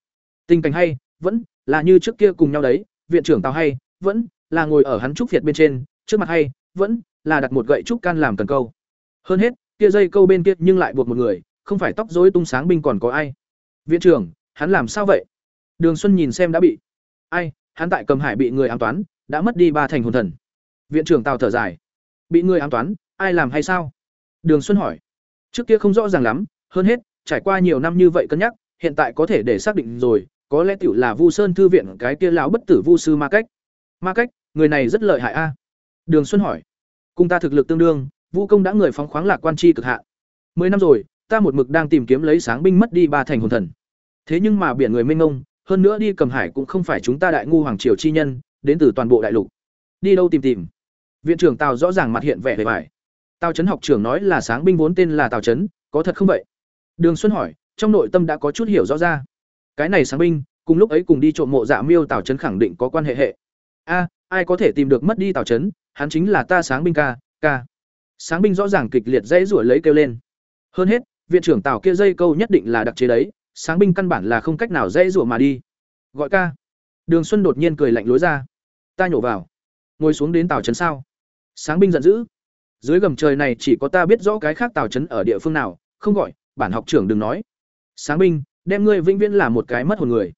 Tình cảnh hay, vẫn là như trước kia cùng nhau đấy, viện trưởng Tào hay, vẫn là ngồi ở hắn trúc việt bên trên, trước mặt hay, vẫn là đặt một gậy trúc can làm cần câu. Hơn hết, kia dây câu bên kia nhưng lại buộc một người, không phải tóc rối tung sáng binh còn có ai. Viện trưởng, hắn làm sao vậy? Đường Xuân nhìn xem đã bị. Ai, hắn tại Cầm Hải bị người ám toán, đã mất đi ba thành hồn thần. Viện trưởng Tào thở dài. Bị người ám toán, ai làm hay sao? Đường Xuân hỏi. Trước kia không rõ ràng lắm, hơn hết, trải qua nhiều năm như vậy cân nhắc, hiện tại có thể để xác định rồi, có lẽ tiểu là Vu Sơn thư viện cái kia lão bất tử Vu sư Ma Cách. Ma Cách, người này rất lợi hại a. Đường Xuân hỏi. Cùng ta thực lực tương đương, Vu công đã người phóng khoáng lạc quan chi cực hạ. Mười năm rồi, ta một mực đang tìm kiếm lấy sáng binh mất đi ba thành hồn thần. Thế nhưng mà biển người mênh mông, hơn nữa đi cầm hải cũng không phải chúng ta đại ngu hoàng triều chi nhân, đến từ toàn bộ đại lục. Đi đâu tìm tìm? Viện trưởng Tào rõ ràng mặt hiện vẻ vẻ vải. Tào Trấn học trưởng nói là sáng binh vốn tên là Tào Trấn, có thật không vậy? Đường Xuân hỏi, trong nội tâm đã có chút hiểu rõ ra. Cái này sáng binh, cùng lúc ấy cùng đi trộm mộ Dạ Miêu Tào Trấn khẳng định có quan hệ hệ. A, ai có thể tìm được mất đi Tào Trấn, hắn chính là ta sáng binh ca, ca. Sáng binh rõ ràng kịch liệt dãy rủa lấy kêu lên. Hơn hết, viện trưởng Tào kia dây câu nhất định là đặc chế đấy, sáng binh căn bản là không cách nào dễ rủa mà đi. Gọi ca. Đường Xuân đột nhiên cười lạnh lối ra. Ta nhổ vào. Ngồi xuống đến tàu Trấn sao? Sáng binh giận dữ. Dưới gầm trời này chỉ có ta biết rõ cái khác tàu Trấn ở địa phương nào, không gọi, bản học trưởng đừng nói. Sáng binh, đem ngươi vĩnh viễn là một cái mất hồn người.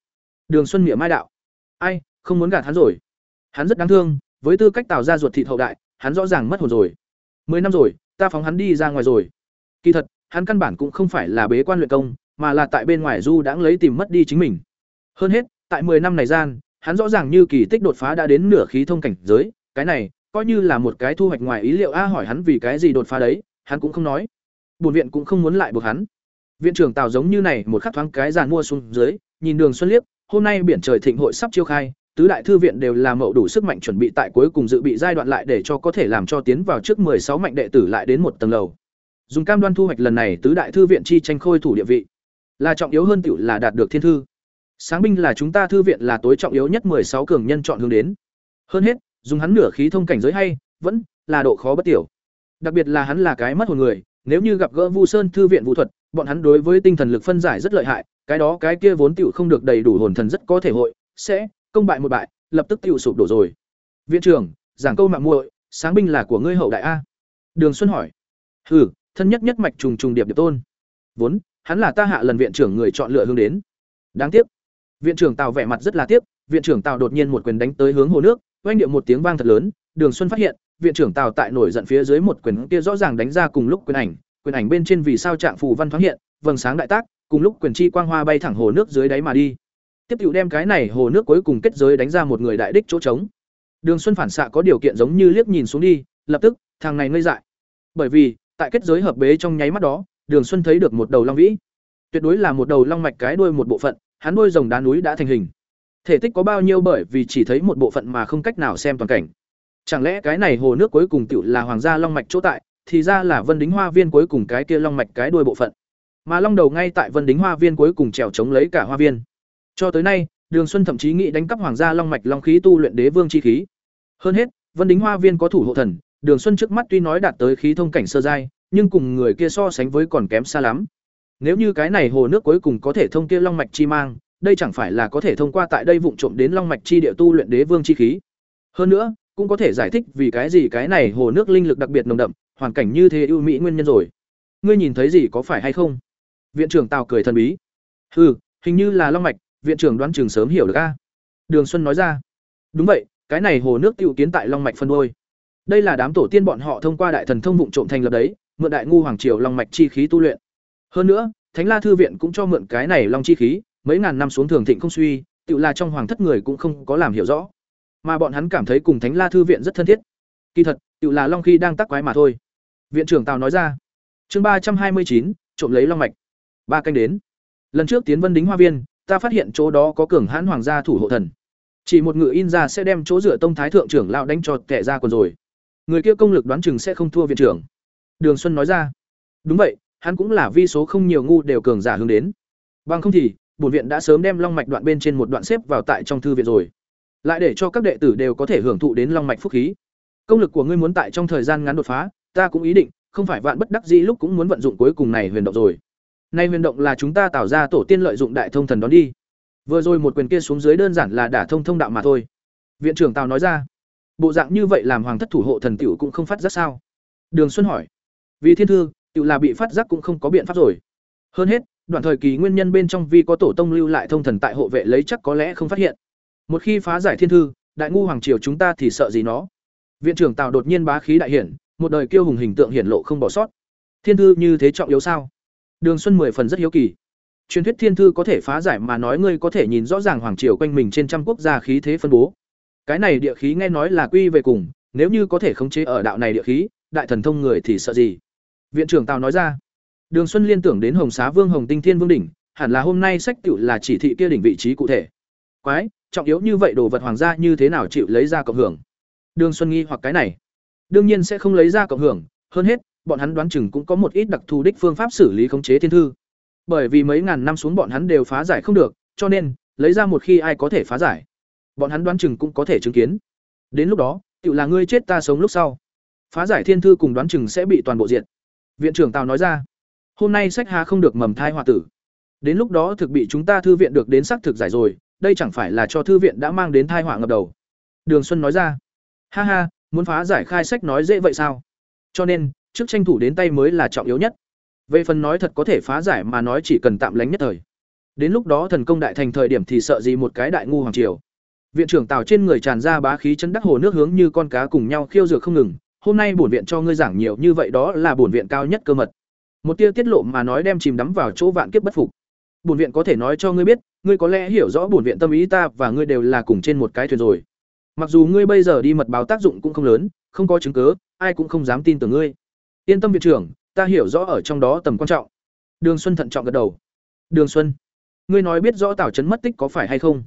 Đường Xuân Miệng mai đạo. Ai, không muốn gạt hắn rồi. Hắn rất đáng thương, với tư cách tạo ra ruột thịt hậu đại, hắn rõ ràng mất hồn rồi. Mười năm rồi, ta phóng hắn đi ra ngoài rồi. Kỳ thật, hắn căn bản cũng không phải là bế quan luyện công, mà là tại bên ngoài du đãng lấy tìm mất đi chính mình. Hơn hết, tại mười năm này gian, hắn rõ ràng như kỳ tích đột phá đã đến nửa khí thông cảnh giới, cái này coi như là một cái thu hoạch ngoài ý liệu a hỏi hắn vì cái gì đột phá đấy, hắn cũng không nói. Buồn viện cũng không muốn lại buộc hắn. Viện trưởng Tào giống như này một khắc thoáng cái giàn mua xuống dưới, nhìn Đường Xuân liếc, hôm nay biển trời thịnh hội sắp chiêu khai, tứ đại thư viện đều là mậu đủ sức mạnh chuẩn bị tại cuối cùng dự bị giai đoạn lại để cho có thể làm cho tiến vào trước sáu mạnh đệ tử lại đến một tầng lầu. Dùng cam đoan thu hoạch lần này tứ đại thư viện chi tranh khôi thủ địa vị, là trọng yếu hơn tiểu là đạt được thiên thư. Sáng binh là chúng ta thư viện là tối trọng yếu nhất sáu cường nhân chọn hướng đến. Hơn hết, dùng hắn nửa khí thông cảnh giới hay, vẫn là độ khó bất tiểu. Đặc biệt là hắn là cái mất hồn người, nếu như gặp gỡ Vu Sơn thư viện vũ thuật, bọn hắn đối với tinh thần lực phân giải rất lợi hại, cái đó cái kia vốn tiểu không được đầy đủ hồn thần rất có thể hội sẽ công bại một bại, lập tức tiểu sụp đổ rồi. Viện trưởng, giảng câu mạng muội, sáng binh là của ngươi hậu đại a. Đường Xuân hỏi. ừ, thân nhất nhất mạch trùng trùng điệp điệp tôn. Vốn, hắn là ta hạ lần viện trưởng người chọn lựa hướng đến. Đáng tiếc. Viện trưởng Tào vẻ mặt rất là tiếc, viện trưởng Tào đột nhiên một quyền đánh tới hướng hồ nước, oanh điệu một tiếng vang thật lớn, Đường Xuân phát hiện, viện trưởng Tào tại nổi giận phía dưới một quyền kia rõ ràng đánh ra cùng lúc quyền ảnh, quyền ảnh bên trên vì sao trạng phù văn thoáng hiện, vầng sáng đại tác, cùng lúc quyền chi quang hoa bay thẳng hồ nước dưới đáy mà đi. Tiếp tục đem cái này hồ nước cuối cùng kết giới đánh ra một người đại đích chỗ trống. Đường Xuân phản xạ có điều kiện giống như liếc nhìn xuống đi, lập tức, thằng này ngây dại. Bởi vì, tại kết giới hợp bế trong nháy mắt đó, Đường Xuân thấy được một đầu long vĩ. Tuyệt đối là một đầu long mạch cái đuôi một bộ phận, hắn đuôi rồng đá núi đã thành hình. Thể tích có bao nhiêu bởi vì chỉ thấy một bộ phận mà không cách nào xem toàn cảnh. Chẳng lẽ cái này hồ nước cuối cùng tiểu là hoàng gia long mạch chỗ tại, thì ra là Vân Đính Hoa Viên cuối cùng cái kia long mạch cái đuôi bộ phận. Mà long đầu ngay tại Vân Đính Hoa Viên cuối cùng trèo chống lấy cả hoa viên. Cho tới nay, Đường Xuân thậm chí nghĩ đánh cắp hoàng gia long mạch long khí tu luyện đế vương chi khí. Hơn hết, Vân Đính Hoa Viên có thủ hộ thần, Đường Xuân trước mắt tuy nói đạt tới khí thông cảnh sơ giai, nhưng cùng người kia so sánh với còn kém xa lắm. Nếu như cái này hồ nước cuối cùng có thể thông kia long mạch chi mang, đây chẳng phải là có thể thông qua tại đây vụng trộm đến long mạch chi địa tu luyện đế vương chi khí. Hơn nữa, cũng có thể giải thích vì cái gì cái này hồ nước linh lực đặc biệt nồng đậm, hoàn cảnh như thế ưu mỹ nguyên nhân rồi. Ngươi nhìn thấy gì có phải hay không? Viện trưởng Tào cười thần bí. Hừ, hình như là long mạch, viện trưởng đoán chừng sớm hiểu được a. Đường Xuân nói ra. Đúng vậy, cái này hồ nước tiểu kiến tại long mạch phân đôi. Đây là đám tổ tiên bọn họ thông qua đại thần thông vụng trộm thành lập đấy, mượn đại ngu hoàng triều long mạch chi khí tu luyện. Hơn nữa, Thánh La thư viện cũng cho mượn cái này long chi khí, mấy ngàn năm xuống thường thịnh không suy, tự là trong hoàng thất người cũng không có làm hiểu rõ. Mà bọn hắn cảm thấy cùng Thánh La thư viện rất thân thiết. Kỳ thật, tự là long khi đang tắc quái mà thôi. Viện trưởng Tào nói ra. Chương ba trăm hai mươi chín trộm lấy long mạch. Ba canh đến. Lần trước tiến Vân Đính Hoa Viên, ta phát hiện chỗ đó có cường hãn hoàng gia thủ hộ thần. Chỉ một ngự in ra sẽ đem chỗ dựa tông thái thượng trưởng lão đánh cho kẻ ra quần rồi. Người kia công lực đoán chừng sẽ không thua viện trưởng. Đường Xuân nói ra. Đúng vậy, hắn cũng là vi số không nhiều ngu đều cường giả hướng đến. Bằng không thì, bổn viện đã sớm đem long mạch đoạn bên trên một đoạn xếp vào tại trong thư viện rồi. Lại để cho các đệ tử đều có thể hưởng thụ đến long mạch phúc khí. Công lực của ngươi muốn tại trong thời gian ngắn đột phá, ta cũng ý định, không phải vạn bất đắc dĩ lúc cũng muốn vận dụng cuối cùng này huyền động rồi. Nay huyền động là chúng ta tạo ra tổ tiên lợi dụng đại thông thần đón đi. Vừa rồi một quyền kia xuống dưới đơn giản là đả thông thông đạo mà thôi. Viện trưởng Tào nói ra. Bộ dạng như vậy làm hoàng thất thủ hộ thần tiểu cũng không phát giác sao? Đường Xuân hỏi. Vì thiên thư, tự là bị phát giác cũng không có biện pháp rồi. Hơn hết, đoạn thời kỳ nguyên nhân bên trong vi có tổ tông lưu lại thông thần tại hộ vệ lấy chắc có lẽ không phát hiện. Một khi phá giải thiên thư, đại ngu hoàng triều chúng ta thì sợ gì nó? Viện trưởng Tào đột nhiên bá khí đại hiển, một đời kiêu hùng hình tượng hiển lộ không bỏ sót. Thiên thư như thế trọng yếu sao? Đường Xuân mười phần rất hiếu kỳ. Truyền thuyết thiên thư có thể phá giải mà nói ngươi có thể nhìn rõ ràng hoàng triều quanh mình trên trăm quốc gia khí thế phân bố. Cái này địa khí nghe nói là quy về cùng, nếu như có thể khống chế ở đạo này địa khí, đại thần thông người thì sợ gì? Viện trưởng Tào nói ra. Đường Xuân liên tưởng đến Hồng Xá Vương Hồng Tinh Thiên Vương đỉnh, hẳn là hôm nay sách tựu là chỉ thị kia đỉnh vị trí cụ thể. Quái, trọng yếu như vậy đồ vật hoàng gia như thế nào chịu lấy ra cộng hưởng? Đường Xuân nghi hoặc cái này, đương nhiên sẽ không lấy ra cộng hưởng, hơn hết, bọn hắn đoán chừng cũng có một ít đặc thù đích phương pháp xử lý khống chế thiên thư. Bởi vì mấy ngàn năm xuống bọn hắn đều phá giải không được, cho nên lấy ra một khi ai có thể phá giải, bọn hắn đoán chừng cũng có thể chứng kiến. Đến lúc đó, tiểu là ngươi chết ta sống lúc sau. Phá giải thiên thư cùng đoán chừng sẽ bị toàn bộ diệt. Viện trưởng Tào nói ra, hôm nay sách hà không được mầm thai hoa tử. Đến lúc đó thực bị chúng ta thư viện được đến xác thực giải rồi, đây chẳng phải là cho thư viện đã mang đến thai họa ngập đầu. Đường Xuân nói ra, ha ha, muốn phá giải khai sách nói dễ vậy sao? Cho nên, trước tranh thủ đến tay mới là trọng yếu nhất. Về phần nói thật có thể phá giải mà nói chỉ cần tạm lánh nhất thời. Đến lúc đó thần công đại thành thời điểm thì sợ gì một cái đại ngu hoàng triều. Viện trưởng Tào trên người tràn ra bá khí chân đắc hồ nước hướng như con cá cùng nhau khiêu dược không ngừng, hôm nay bổn viện cho ngươi giảng nhiều như vậy đó là bổn viện cao nhất cơ mật. Một tia tiết lộ mà nói đem chìm đắm vào chỗ vạn kiếp bất phục. Bổn viện có thể nói cho ngươi biết, ngươi có lẽ hiểu rõ bổn viện tâm ý ta và ngươi đều là cùng trên một cái thuyền rồi. Mặc dù ngươi bây giờ đi mật báo tác dụng cũng không lớn, không có chứng cứ, ai cũng không dám tin tưởng ngươi. Yên tâm viện trưởng, ta hiểu rõ ở trong đó tầm quan trọng. Đường Xuân thận trọng gật đầu. Đường Xuân, ngươi nói biết rõ Tào Trấn mất tích có phải hay không?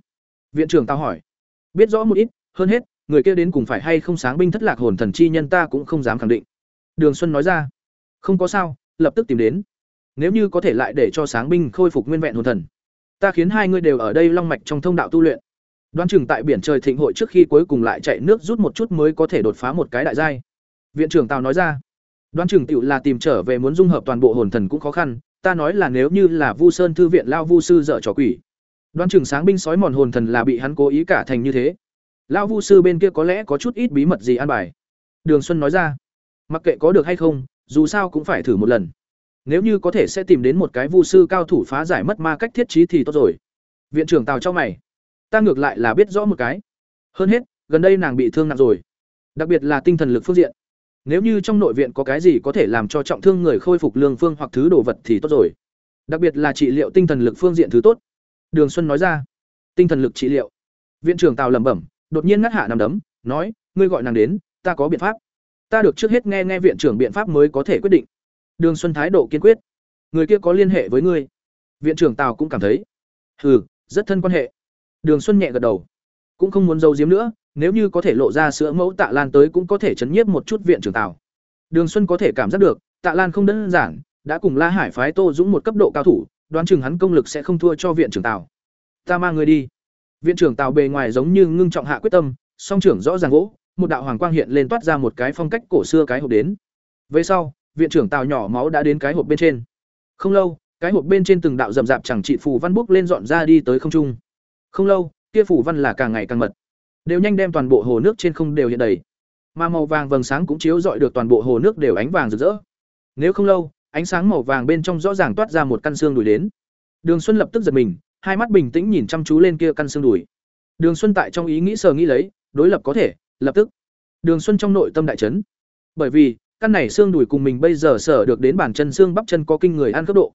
Viện trưởng tao hỏi. Biết rõ một ít, hơn hết, người kia đến cùng phải hay không sáng binh thất lạc hồn thần chi nhân ta cũng không dám khẳng định. Đường Xuân nói ra. Không có sao, lập tức tìm đến. Nếu như có thể lại để cho sáng binh khôi phục nguyên vẹn hồn thần, ta khiến hai ngươi đều ở đây long mạch trong thông đạo tu luyện. Đoán chừng tại biển trời thịnh hội trước khi cuối cùng lại chạy nước rút một chút mới có thể đột phá một cái đại giai. Viện trưởng Tào nói ra. Đoán chừng tựu là tìm trở về muốn dung hợp toàn bộ hồn thần cũng khó khăn, ta nói là nếu như là Vu Sơn thư viện lao Vu sư dở trò quỷ. Đoán chừng sáng binh sói mòn hồn thần là bị hắn cố ý cả thành như thế. Lão Vu sư bên kia có lẽ có chút ít bí mật gì an bài. Đường Xuân nói ra, mặc kệ có được hay không, dù sao cũng phải thử một lần. Nếu như có thể sẽ tìm đến một cái Vu sư cao thủ phá giải mất ma cách thiết trí thì tốt rồi. Viện trưởng Tào cho mày, ta ngược lại là biết rõ một cái. Hơn hết, gần đây nàng bị thương nặng rồi, đặc biệt là tinh thần lực phương diện. Nếu như trong nội viện có cái gì có thể làm cho trọng thương người khôi phục lương phương hoặc thứ đồ vật thì tốt rồi. Đặc biệt là trị liệu tinh thần lực phương diện thứ tốt. Đường Xuân nói ra. Tinh thần lực trị liệu. Viện trưởng Tào lẩm bẩm, đột nhiên ngắt hạ nằm đấm, nói, ngươi gọi nàng đến, ta có biện pháp. Ta được trước hết nghe nghe viện trưởng biện pháp mới có thể quyết định. Đường Xuân thái độ kiên quyết. Người kia có liên hệ với ngươi. Viện trưởng Tào cũng cảm thấy, hừ, rất thân quan hệ. Đường Xuân nhẹ gật đầu, cũng không muốn giấu giếm nữa, nếu như có thể lộ ra sữa mẫu Tạ Lan tới cũng có thể chấn nhiếp một chút viện trưởng Tào. Đường Xuân có thể cảm giác được, Tạ Lan không đơn giản, đã cùng La Hải phái Tô Dũng một cấp độ cao thủ, đoán chừng hắn công lực sẽ không thua cho viện trưởng Tào. Ta mang người đi. Viện trưởng Tào bề ngoài giống như ngưng trọng hạ quyết tâm, song trưởng rõ ràng gỗ, một đạo hoàng quang hiện lên toát ra một cái phong cách cổ xưa cái hộp đến. Về sau, viện trưởng Tào nhỏ máu đã đến cái hộp bên trên. Không lâu, cái hộp bên trên từng đạo rậm rạp chẳng trị phù văn bốc lên dọn ra đi tới không trung. Không lâu kia phủ văn là càng ngày càng mật. Đều nhanh đem toàn bộ hồ nước trên không đều hiện đầy. Mà màu vàng vầng sáng cũng chiếu dọi được toàn bộ hồ nước đều ánh vàng rực rỡ. Nếu không lâu ánh sáng màu vàng bên trong rõ ràng toát ra một căn xương đùi đến. Đường xuân lập tức giật mình hai mắt bình tĩnh nhìn chăm chú lên kia căn xương đùi. Đường xuân tại trong ý nghĩ sờ nghĩ lấy, đối lập có thể, lập tức. Đường xuân trong nội tâm đại chấn. Bởi vì, căn này xương đùi cùng mình bây giờ sở được đến bàn chân xương bắp chân có kinh người ăn cấp độ.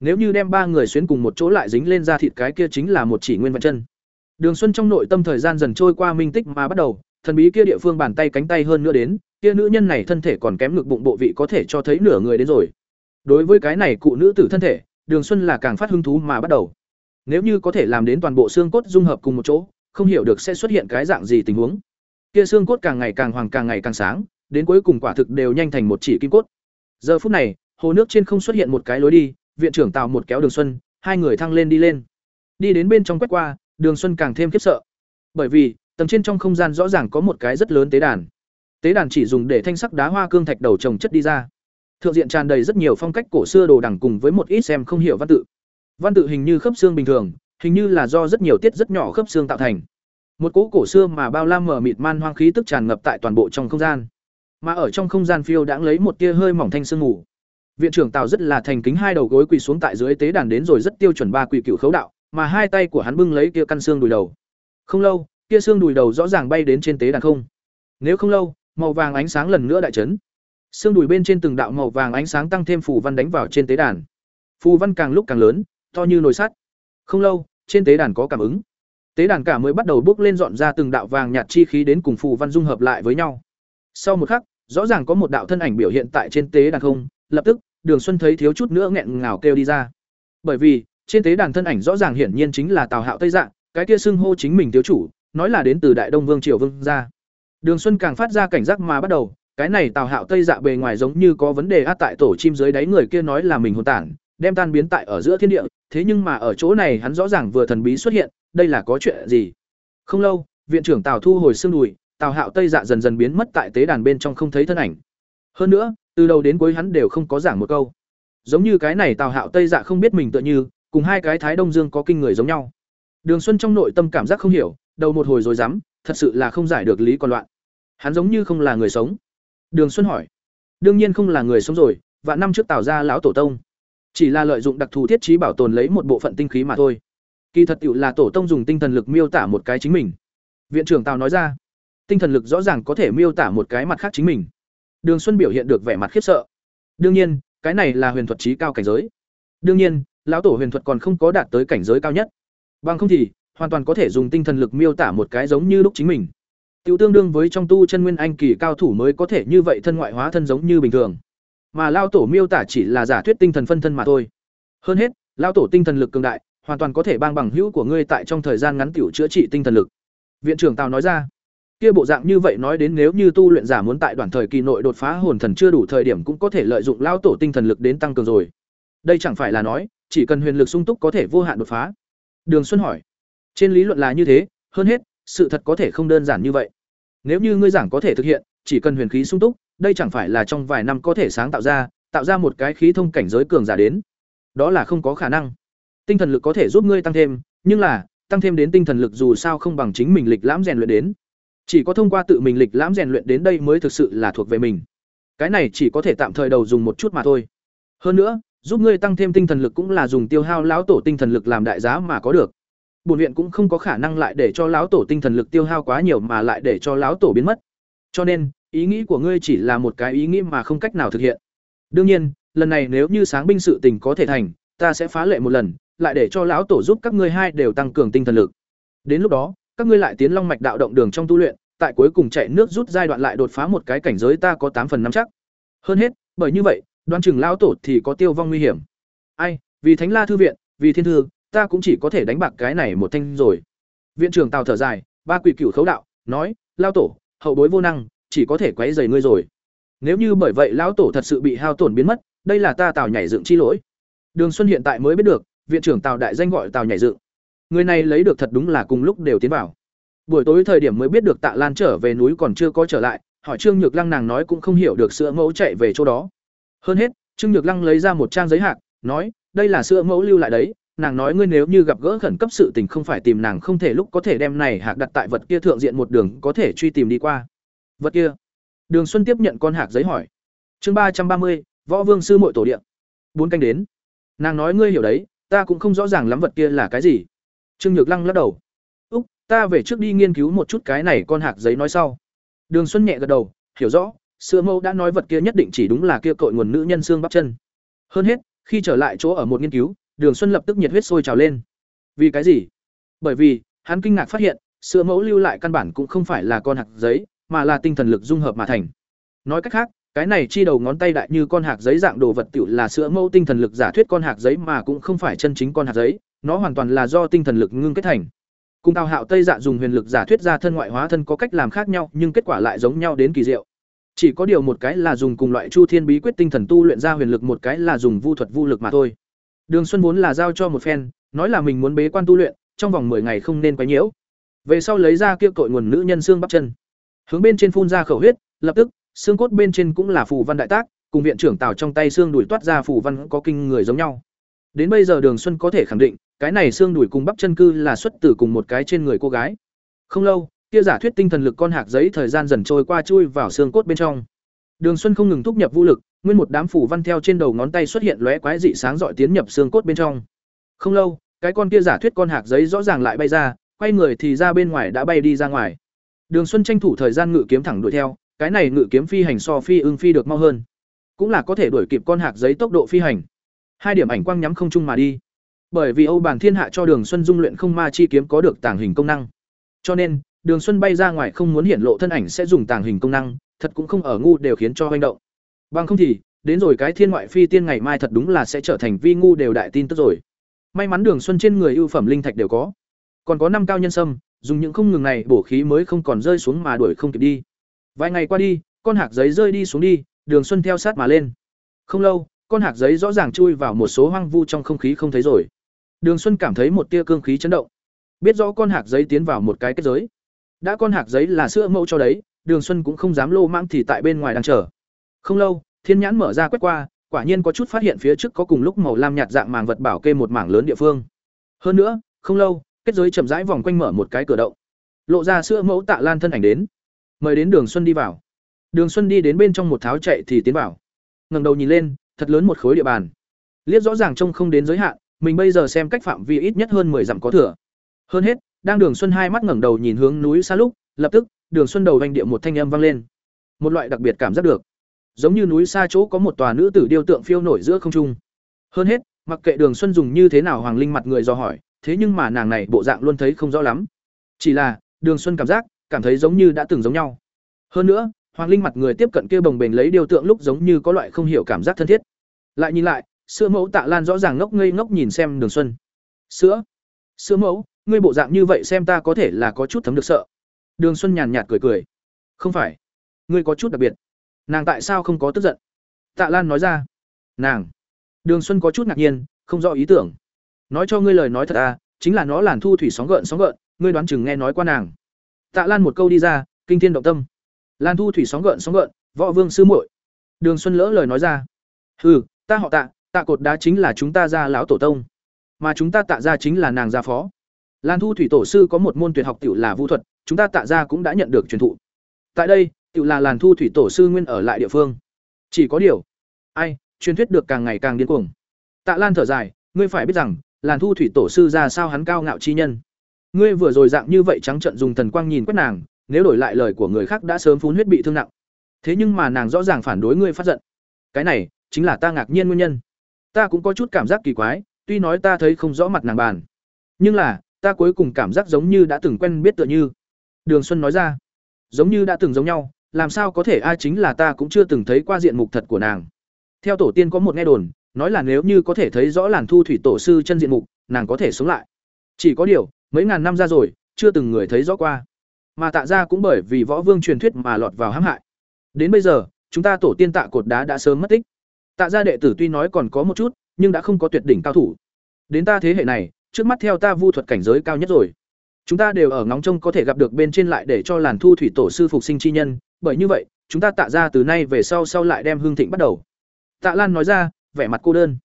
Nếu như đem ba người xuyến cùng một chỗ lại dính lên da thịt cái kia chính là một chỉ nguyên vật chân. Đường xuân trong nội tâm thời gian dần trôi qua minh tích mà bắt đầu, thần bí kia địa phương bàn tay cánh tay hơn nữa đến, kia nữ nhân này thân thể còn kém ngực bụng bộ vị có thể cho thấy nửa người đến rồi. Đối với cái này cụ nữ tử thân thể, đường xuân là càng phát hứng thú mà bắt đầu nếu như có thể làm đến toàn bộ xương cốt dung hợp cùng một chỗ, không hiểu được sẽ xuất hiện cái dạng gì tình huống. Kia xương cốt càng ngày càng hoàng, càng ngày càng sáng, đến cuối cùng quả thực đều nhanh thành một chỉ kim cốt. Giờ phút này, hồ nước trên không xuất hiện một cái lối đi, viện trưởng tạo một kéo đường xuân, hai người thăng lên đi lên. Đi đến bên trong quét qua, đường xuân càng thêm khiếp sợ. Bởi vì, tầng trên trong không gian rõ ràng có một cái rất lớn tế đàn. Tế đàn chỉ dùng để thanh sắc đá hoa cương thạch đầu trồng chất đi ra. Thượng diện tràn đầy rất nhiều phong cách cổ xưa đồ đẳng cùng với một ít xem không hiểu văn tự văn tự hình như khớp xương bình thường, hình như là do rất nhiều tiết rất nhỏ khớp xương tạo thành. Một cỗ cổ xưa mà bao la mở mịt man hoang khí tức tràn ngập tại toàn bộ trong không gian. Mà ở trong không gian phiêu đãng lấy một tia hơi mỏng thanh sương ngủ. viện trưởng tào rất là thành kính hai đầu gối quỳ xuống tại dưới tế đàn đến rồi rất tiêu chuẩn ba quỳ cựu khấu đạo, mà hai tay của hắn bưng lấy kia căn xương đùi đầu. Không lâu, kia xương đùi đầu rõ ràng bay đến trên tế đàn không. Nếu không lâu, màu vàng ánh sáng lần nữa đại chấn. Xương đùi bên trên từng đạo màu vàng ánh sáng tăng thêm phù văn đánh vào trên tế đàn. Phù văn càng lúc càng lớn to như nồi sắt. Không lâu, trên tế đàn có cảm ứng. Tế đàn cả mới bắt đầu bước lên dọn ra từng đạo vàng nhạt chi khí đến cùng phù văn dung hợp lại với nhau. Sau một khắc, rõ ràng có một đạo thân ảnh biểu hiện tại trên tế đàn không, lập tức, đường xuân thấy thiếu chút nữa nghẹn ngào kêu đi ra. Bởi vì, trên tế đàn thân ảnh rõ ràng hiển nhiên chính là tào hạo tây dạng cái kia xưng hô chính mình thiếu chủ, nói là đến từ đại đông vương triều vương gia. Đường xuân càng phát ra cảnh giác mà bắt đầu, cái này tào hạo tây dạ bề ngoài giống như có vấn đề át tại tổ chim dưới đáy người kia nói là mình hồn tản đem tan biến tại ở giữa thiên địa, thế nhưng mà ở chỗ này hắn rõ ràng vừa thần bí xuất hiện, đây là có chuyện gì? Không lâu, viện trưởng tào thu hồi xương đùi, tào hạo tây dạ dần dần biến mất tại tế đàn bên trong không thấy thân ảnh. Hơn nữa, từ đầu đến cuối hắn đều không có giảng một câu. Giống như cái này tào hạo tây dạ không biết mình tựa như, cùng hai cái thái đông dương có kinh người giống nhau. Đường xuân trong nội tâm cảm giác không hiểu, đầu một hồi rồi dám, thật sự là không giải được lý còn loạn. Hắn giống như không là người sống. Đường xuân hỏi. Đương nhiên không là người sống rồi và năm trước tào gia lão tổ tông chỉ là lợi dụng đặc thù thiết trí bảo tồn lấy một bộ phận tinh khí mà thôi. Kỳ thật tựu là tổ tông dùng tinh thần lực miêu tả một cái chính mình. Viện trưởng tào nói ra, tinh thần lực rõ ràng có thể miêu tả một cái mặt khác chính mình. Đường xuân biểu hiện được vẻ mặt khiếp sợ. Đương nhiên, cái này là huyền thuật trí cao cảnh giới. Đương nhiên, lão tổ huyền thuật còn không có đạt tới cảnh giới cao nhất. Bằng không thì, hoàn toàn có thể dùng tinh thần lực miêu tả một cái giống như lúc chính mình. Tiểu tương đương với trong tu chân nguyên anh kỳ cao thủ mới có thể như vậy thân ngoại hóa thân giống như bình thường. Mà lao tổ miêu tả chỉ là giả thuyết tinh thần phân thân mà thôi. Hơn hết, lao tổ tinh thần lực cường đại, hoàn toàn có thể bang bằng hữu của ngươi tại trong thời gian ngắn tiểu chữa trị tinh thần lực. Viện trưởng Tào nói ra. Kia bộ dạng như vậy nói đến nếu như tu luyện giả muốn tại đoạn thời kỳ nội đột phá hồn thần chưa đủ thời điểm cũng có thể lợi dụng lao tổ tinh thần lực đến tăng cường rồi. Đây chẳng phải là nói, chỉ cần huyền lực sung túc có thể vô hạn đột phá. Đường Xuân hỏi. Trên lý luận là như thế, hơn hết, sự thật có thể không đơn giản như vậy. Nếu như ngươi giảng có thể thực hiện, chỉ cần huyền khí sung túc, đây chẳng phải là trong vài năm có thể sáng tạo ra, tạo ra một cái khí thông cảnh giới cường giả đến. Đó là không có khả năng. Tinh thần lực có thể giúp ngươi tăng thêm, nhưng là, tăng thêm đến tinh thần lực dù sao không bằng chính mình lịch lãm rèn luyện đến. Chỉ có thông qua tự mình lịch lãm rèn luyện đến đây mới thực sự là thuộc về mình. Cái này chỉ có thể tạm thời đầu dùng một chút mà thôi. Hơn nữa, giúp ngươi tăng thêm tinh thần lực cũng là dùng tiêu hao lão tổ tinh thần lực làm đại giá mà có được bổn viện cũng không có khả năng lại để cho lão tổ tinh thần lực tiêu hao quá nhiều mà lại để cho lão tổ biến mất cho nên ý nghĩ của ngươi chỉ là một cái ý nghĩ mà không cách nào thực hiện. Đương nhiên, lần này nếu như sáng binh sự tình có thể thành, ta sẽ phá lệ một lần, lại để cho lão tổ giúp các ngươi hai đều tăng cường tinh thần lực. Đến lúc đó, các ngươi lại tiến long mạch đạo động đường trong tu luyện, tại cuối cùng chạy nước rút giai đoạn lại đột phá một cái cảnh giới ta có tám phần năm chắc. Hơn hết, bởi như vậy, đoan chừng lão tổ thì có tiêu vong nguy hiểm. Ai, vì thánh la thư viện, vì thiên thư, ta cũng chỉ có thể đánh bạc cái này một thanh rồi. Viện trưởng tào thở dài, ba quỷ cửu khấu đạo, nói lao tổ, hậu bối vô năng chỉ có thể quấy rầy ngươi rồi. Nếu như bởi vậy lão tổ thật sự bị hao tổn biến mất, đây là ta tào nhảy dựng chi lỗi. Đường xuân hiện tại mới biết được, viện trưởng tào đại danh gọi tào nhảy dựng. Người này lấy được thật đúng là cùng lúc đều tiến vào. Buổi tối thời điểm mới biết được tạ lan trở về núi còn chưa có trở lại, hỏi trương nhược lăng nàng nói cũng không hiểu được sữa mẫu chạy về chỗ đó. Hơn hết, trương nhược lăng lấy ra một trang giấy hạc, nói, đây là sữa mẫu lưu lại đấy, nàng nói ngươi nếu như gặp gỡ khẩn cấp sự tình không phải tìm nàng không thể lúc có thể đem này hạc đặt tại vật kia thượng diện một đường, có thể truy tìm đi qua vật kia. Đường xuân tiếp nhận con hạc giấy hỏi. Chương ba trăm ba mươi, võ vương sư mội tổ điện bốn canh đến. Nàng nói ngươi hiểu đấy, ta cũng không rõ ràng lắm vật kia là cái gì. Trương nhược lăng lắc đầu. Úc, ta về trước đi nghiên cứu một chút cái này con hạc giấy nói sau. Đường xuân nhẹ gật đầu, hiểu rõ, sữa mẫu đã nói vật kia nhất định chỉ đúng là kia cội nguồn nữ nhân xương bắp chân. Hơn hết, khi trở lại chỗ ở một nghiên cứu, đường xuân lập tức nhiệt huyết sôi trào lên. Vì cái gì? Bởi vì, hắn kinh ngạc phát hiện, sữa mẫu lưu lại căn bản cũng không phải là con hạt giấy mà là tinh thần lực dung hợp mà thành. Nói cách khác, cái này chi đầu ngón tay đại như con hạt giấy dạng đồ vật tiểu là sữa mẫu tinh thần lực giả thuyết con hạt giấy mà cũng không phải chân chính con hạt giấy, nó hoàn toàn là do tinh thần lực ngưng kết thành. Cùng tào hạo tây dạ dùng huyền lực giả thuyết ra thân ngoại hóa thân có cách làm khác nhau, nhưng kết quả lại giống nhau đến kỳ diệu. Chỉ có điều một cái là dùng cùng loại chu thiên bí quyết tinh thần tu luyện ra huyền lực, một cái là dùng vu thuật vu lực mà thôi. Đường xuân vốn là giao cho một phen, nói là mình muốn bế quan tu luyện, trong vòng 10 ngày không nên quấy nhiễu. Về sau lấy ra kia cội nguồn nữ nhân xương bắp chân hướng bên trên phun ra khẩu huyết, lập tức, xương cốt bên trên cũng là phù văn đại tác, cùng viện trưởng tào trong tay xương đùi toát ra phù văn có kinh người giống nhau. Đến bây giờ đường xuân có thể khẳng định, cái này xương đùi cùng bắp chân cư là xuất từ cùng một cái trên người cô gái. Không lâu, kia giả thuyết tinh thần lực con hạc giấy thời gian dần trôi qua chui vào xương cốt bên trong. Đường xuân không ngừng thúc nhập vũ lực, nguyên một đám phủ văn theo trên đầu ngón tay xuất hiện lóe quái dị sáng dọi tiến nhập xương cốt bên trong. Không lâu, cái con kia giả thuyết con hạc giấy rõ ràng lại bay ra, quay người thì ra bên ngoài đã bay đi ra ngoài đường xuân tranh thủ thời gian ngự kiếm thẳng đuổi theo, cái này ngự kiếm phi hành so phi ưng phi được mau hơn. Cũng là có thể đuổi kịp con hạc giấy tốc độ phi hành. Hai điểm ảnh quang nhắm không chung mà đi. Bởi vì âu bản thiên hạ cho đường xuân dung luyện không ma chi kiếm có được tàng hình công năng. Cho nên, đường xuân bay ra ngoài không muốn hiển lộ thân ảnh sẽ dùng tàng hình công năng, thật cũng không ở ngu đều khiến cho hoành động. Bằng không thì, đến rồi cái thiên ngoại phi tiên ngày mai thật đúng là sẽ trở thành vi ngu đều đại tin tức rồi. May mắn đường xuân trên người ưu phẩm linh thạch đều có. Còn có năm cao nhân sâm dùng những không ngừng này bổ khí mới không còn rơi xuống mà đuổi không kịp đi. Vài ngày qua đi, con hạc giấy rơi đi xuống đi, đường xuân theo sát mà lên. Không lâu, con hạc giấy rõ ràng chui vào một số hoang vu trong không khí không thấy rồi. Đường xuân cảm thấy một tia cương khí chấn động. Biết rõ con hạc giấy tiến vào một cái kết giới. Đã con hạc giấy là sữa mẫu cho đấy, đường xuân cũng không dám lô mang thì tại bên ngoài đang chờ. Không lâu, thiên nhãn mở ra quét qua, quả nhiên có chút phát hiện phía trước có cùng lúc màu lam nhạt dạng màng vật bảo kê một mảng lớn địa phương. Hơn nữa, không lâu kết giới chậm rãi vòng quanh mở một cái cửa động. Lộ ra sữa mẫu tạ lan thân ảnh đến. Mời đến đường xuân đi vào. Đường xuân đi đến bên trong một tháo chạy thì tiến vào. Ngẩng đầu nhìn lên, thật lớn một khối địa bàn. Liếc rõ ràng trông không đến giới hạn, mình bây giờ xem cách phạm vi ít nhất hơn 10 dặm có thừa. Hơn hết, đang đường xuân hai mắt ngẩng đầu nhìn hướng núi xa lúc, lập tức, đường xuân đầu vanh địa một thanh âm vang lên. Một loại đặc biệt cảm giác được. Giống như núi xa chỗ có một tòa nữ tử điêu tượng phiêu nổi giữa không trung. Hơn hết, mặc kệ đường xuân dùng như thế nào hoàng linh mặt người do hỏi thế nhưng mà nàng này bộ dạng luôn thấy không rõ lắm. Chỉ là, đường xuân cảm giác, cảm thấy giống như đã từng giống nhau. Hơn nữa, hoàng linh mặt người tiếp cận kia bồng bềnh lấy điêu tượng lúc giống như có loại không hiểu cảm giác thân thiết. Lại nhìn lại, sữa mẫu tạ lan rõ ràng ngốc ngây ngốc nhìn xem đường xuân. Sữa sữa mẫu, ngươi bộ dạng như vậy xem ta có thể là có chút thấm được sợ. Đường xuân nhàn nhạt cười cười. Không phải, ngươi có chút đặc biệt. Nàng tại sao không có tức giận? Tạ lan nói ra. Nàng. Đường xuân có chút ngạc nhiên, không rõ ý tưởng nói cho ngươi lời nói thật à chính là nó làn thu thủy sóng gợn sóng gợn, ngươi đoán chừng nghe nói qua nàng. Tạ lan một câu đi ra, kinh thiên động tâm. Lan thu thủy sóng gợn sóng gợn, võ vương sư muội. Đường xuân lỡ lời nói ra. Hừ, ta họ tạ tạ cột đá chính là chúng ta ra lão tổ tông. Mà chúng ta tạ ra chính là nàng gia phó. Lan thu thủy tổ sư có một môn tuyệt học tiểu là vũ thuật, chúng ta tạ ra cũng đã nhận được truyền thụ. Tại đây tự là làn thu thủy tổ sư nguyên ở lại địa phương. Chỉ có điều, ai, truyền thuyết được càng ngày càng điên cuồng. Tạ lan thở dài, ngươi phải biết rằng làn thu thủy tổ sư ra sao hắn cao ngạo chi nhân. Ngươi vừa rồi dạng như vậy trắng trận dùng thần quang nhìn quét nàng, nếu đổi lại lời của người khác đã sớm phun huyết bị thương nặng. Thế nhưng mà nàng rõ ràng phản đối ngươi phát giận. Cái này, chính là ta ngạc nhiên nguyên nhân. Ta cũng có chút cảm giác kỳ quái, tuy nói ta thấy không rõ mặt nàng bàn. Nhưng là, ta cuối cùng cảm giác giống như đã từng quen biết tựa như. Đường xuân nói ra, giống như đã từng giống nhau, làm sao có thể ai chính là ta cũng chưa từng thấy qua diện mục thật của nàng. Theo tổ tiên có một nghe đồn nói là nếu như có thể thấy rõ làn thu thủy tổ sư chân diện mục, nàng có thể sống lại. Chỉ có điều, mấy ngàn năm ra rồi, chưa từng người thấy rõ qua. Mà tạ ra cũng bởi vì võ vương truyền thuyết mà lọt vào hãm hại. Đến bây giờ, chúng ta tổ tiên tạ cột đá đã sớm mất tích. Tạ gia đệ tử tuy nói còn có một chút, nhưng đã không có tuyệt đỉnh cao thủ. Đến ta thế hệ này, trước mắt theo ta vu thuật cảnh giới cao nhất rồi. Chúng ta đều ở ngóng trông có thể gặp được bên trên lại để cho làn thu thủy tổ sư phục sinh chi nhân. Bởi như vậy, chúng ta tạ ra từ nay về sau sau lại đem hương thịnh bắt đầu. Tạ lan nói ra vẻ mặt cô đơn.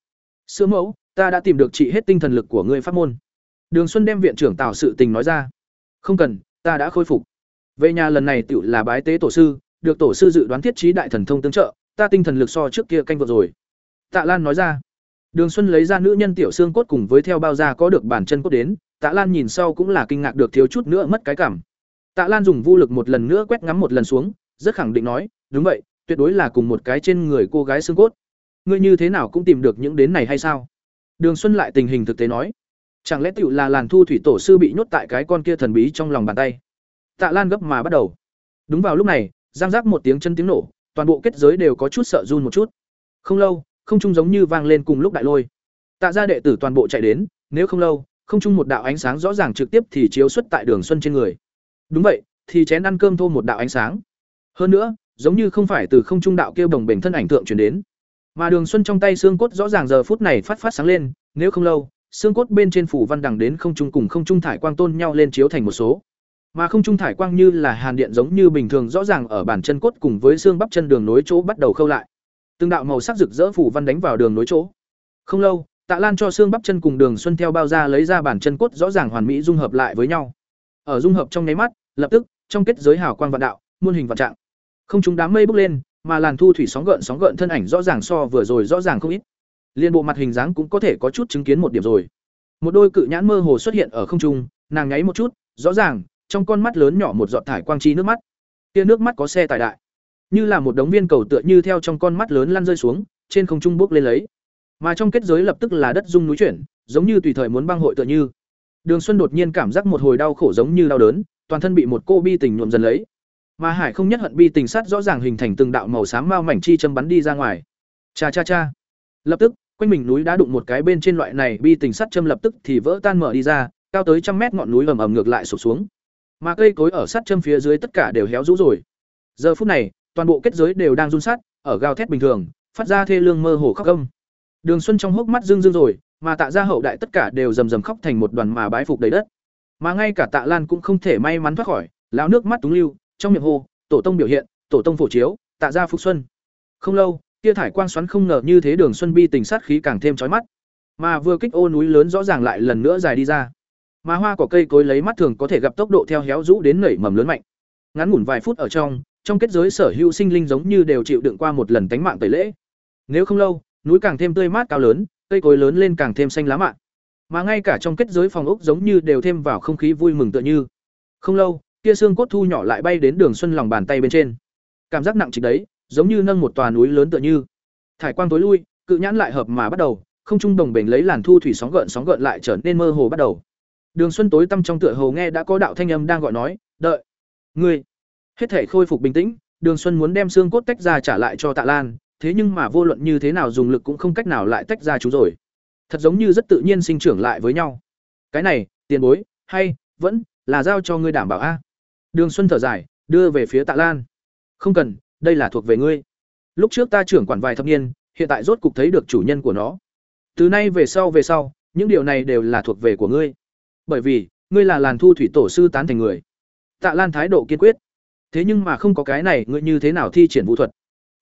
Sữa mẫu, ta đã tìm được trị hết tinh thần lực của ngươi pháp môn. Đường xuân đem viện trưởng tào sự tình nói ra. Không cần, ta đã khôi phục. Về nhà lần này tựu là bái tế tổ sư, được tổ sư dự đoán thiết trí đại thần thông tương trợ, ta tinh thần lực so trước kia canh vượt rồi. Tạ lan nói ra. Đường xuân lấy ra nữ nhân tiểu xương cốt cùng với theo bao da có được bản chân cốt đến, tạ lan nhìn sau cũng là kinh ngạc được thiếu chút nữa mất cái cảm. Tạ lan dùng vô lực một lần nữa quét ngắm một lần xuống, rất khẳng định nói, đúng vậy, tuyệt đối là cùng một cái trên người cô gái xương cốt ngươi như thế nào cũng tìm được những đến này hay sao? Đường xuân lại tình hình thực tế nói. Chẳng lẽ tựu là làn thu thủy tổ sư bị nhốt tại cái con kia thần bí trong lòng bàn tay? Tạ lan gấp mà bắt đầu. Đúng vào lúc này, giang giác một tiếng chân tiếng nổ, toàn bộ kết giới đều có chút sợ run một chút. Không lâu, không trung giống như vang lên cùng lúc đại lôi. Tạ ra đệ tử toàn bộ chạy đến, nếu không lâu, không trung một đạo ánh sáng rõ ràng trực tiếp thì chiếu xuất tại đường xuân trên người. Đúng vậy, thì chén ăn cơm thô một đạo ánh sáng. Hơn nữa, giống như không phải từ không trung đạo kêu bồng bềnh thân ảnh tượng chuyển đến mà đường xuân trong tay xương cốt rõ ràng giờ phút này phát phát sáng lên, nếu không lâu, xương cốt bên trên phủ văn đằng đến không trung cùng không trung thải quang tôn nhau lên chiếu thành một số. Mà không trung thải quang như là hàn điện giống như bình thường rõ ràng ở bản chân cốt cùng với xương bắp chân đường nối chỗ bắt đầu khâu lại. Từng đạo màu sắc rực rỡ phủ văn đánh vào đường nối chỗ. Không lâu, tạ lan cho xương bắp chân cùng đường xuân theo bao ra lấy ra bản chân cốt rõ ràng hoàn mỹ dung hợp lại với nhau. Ở dung hợp trong nháy mắt, lập tức, trong kết giới hào quang vạn đạo, muôn hình vạn trạng. Không chúng đám mây bốc lên mà làn thu thủy sóng gợn sóng gợn thân ảnh rõ ràng so vừa rồi rõ ràng không ít. Liên bộ mặt hình dáng cũng có thể có chút chứng kiến một điểm rồi. Một đôi cự nhãn mơ hồ xuất hiện ở không trung, nàng nháy một chút, rõ ràng, trong con mắt lớn nhỏ một giọt thải quang chi nước mắt. Tia nước mắt có xe tải đại. Như là một đống viên cầu tựa như theo trong con mắt lớn lăn rơi xuống, trên không trung bốc lên lấy. Mà trong kết giới lập tức là đất rung núi chuyển, giống như tùy thời muốn băng hội tựa như. Đường xuân đột nhiên cảm giác một hồi đau khổ giống như đau đớn, toàn thân bị một cô bi tình nhuộm dần lấy mà hải không nhất hận bi tình sát rõ ràng hình thành từng đạo màu xám mao mảnh chi châm bắn đi ra ngoài. Cha cha cha. Lập tức quanh mình núi đã đụng một cái bên trên loại này bi tình sắt châm lập tức thì vỡ tan mở đi ra cao tới trăm mét ngọn núi ầm ầm ngược lại sụp xuống. Mà cây cối ở sắt châm phía dưới tất cả đều héo rũ rồi. Giờ phút này toàn bộ kết giới đều đang run sát, ở gào thét bình thường phát ra thê lương mơ hồ khóc gâm đường xuân trong hốc mắt rưng rưng rồi mà tạ gia hậu đại tất cả đều rầm rầm khóc thành một đoàn mà bái phục đầy đất. Mà ngay cả tạ lan cũng không thể may mắn thoát khỏi lão nước mắt túng lưu trong miệng hô, tổ tông biểu hiện, tổ tông phổ chiếu, tạ gia phục xuân. Không lâu kia thải quang xoắn không ngờ như thế đường xuân bi tình sát khí càng thêm chói mắt. Mà vừa kích ô núi lớn rõ ràng lại lần nữa dài đi ra. Mà hoa cỏ cây cối lấy mắt thường có thể gặp tốc độ theo héo rũ đến nảy mầm lớn mạnh. Ngắn ngủn vài phút ở trong trong kết giới sở hữu sinh linh giống như đều chịu đựng qua một lần tánh mạng tẩy lễ. Nếu không lâu, núi càng thêm tươi mát cao lớn, cây cối lớn lên càng thêm xanh lá mạ. Mà ngay cả trong kết giới phòng ốc giống như đều thêm vào không khí vui mừng tựa như. Không lâu kia xương cốt thu nhỏ lại bay đến đường xuân lòng bàn tay bên trên. Cảm giác nặng trịch đấy, giống như nâng một tòa núi lớn tựa như. Thải quang tối lui, cự nhãn lại hợp mà bắt đầu, không trung đồng bền lấy làn thu thủy sóng gợn sóng gợn lại trở nên mơ hồ bắt đầu. Đường xuân tối tăm trong tựa hồ nghe đã có đạo thanh âm đang gọi nói, đợi, ngươi. Hết thể khôi phục bình tĩnh, đường xuân muốn đem xương cốt tách ra trả lại cho tạ lan, thế nhưng mà vô luận như thế nào dùng lực cũng không cách nào lại tách ra chúng rồi. Thật giống như rất tự nhiên sinh trưởng lại với nhau. Cái này, tiền bối, hay, vẫn là giao cho ngươi đảm bảo a đường xuân thở dài, đưa về phía tạ lan. Không cần, đây là thuộc về ngươi. Lúc trước ta trưởng quản vài thập niên, hiện tại rốt cục thấy được chủ nhân của nó. Từ nay về sau về sau, những điều này đều là thuộc về của ngươi. Bởi vì, ngươi là làn thu thủy tổ sư tán thành người. Tạ lan thái độ kiên quyết. Thế nhưng mà không có cái này, ngươi như thế nào thi triển vũ thuật?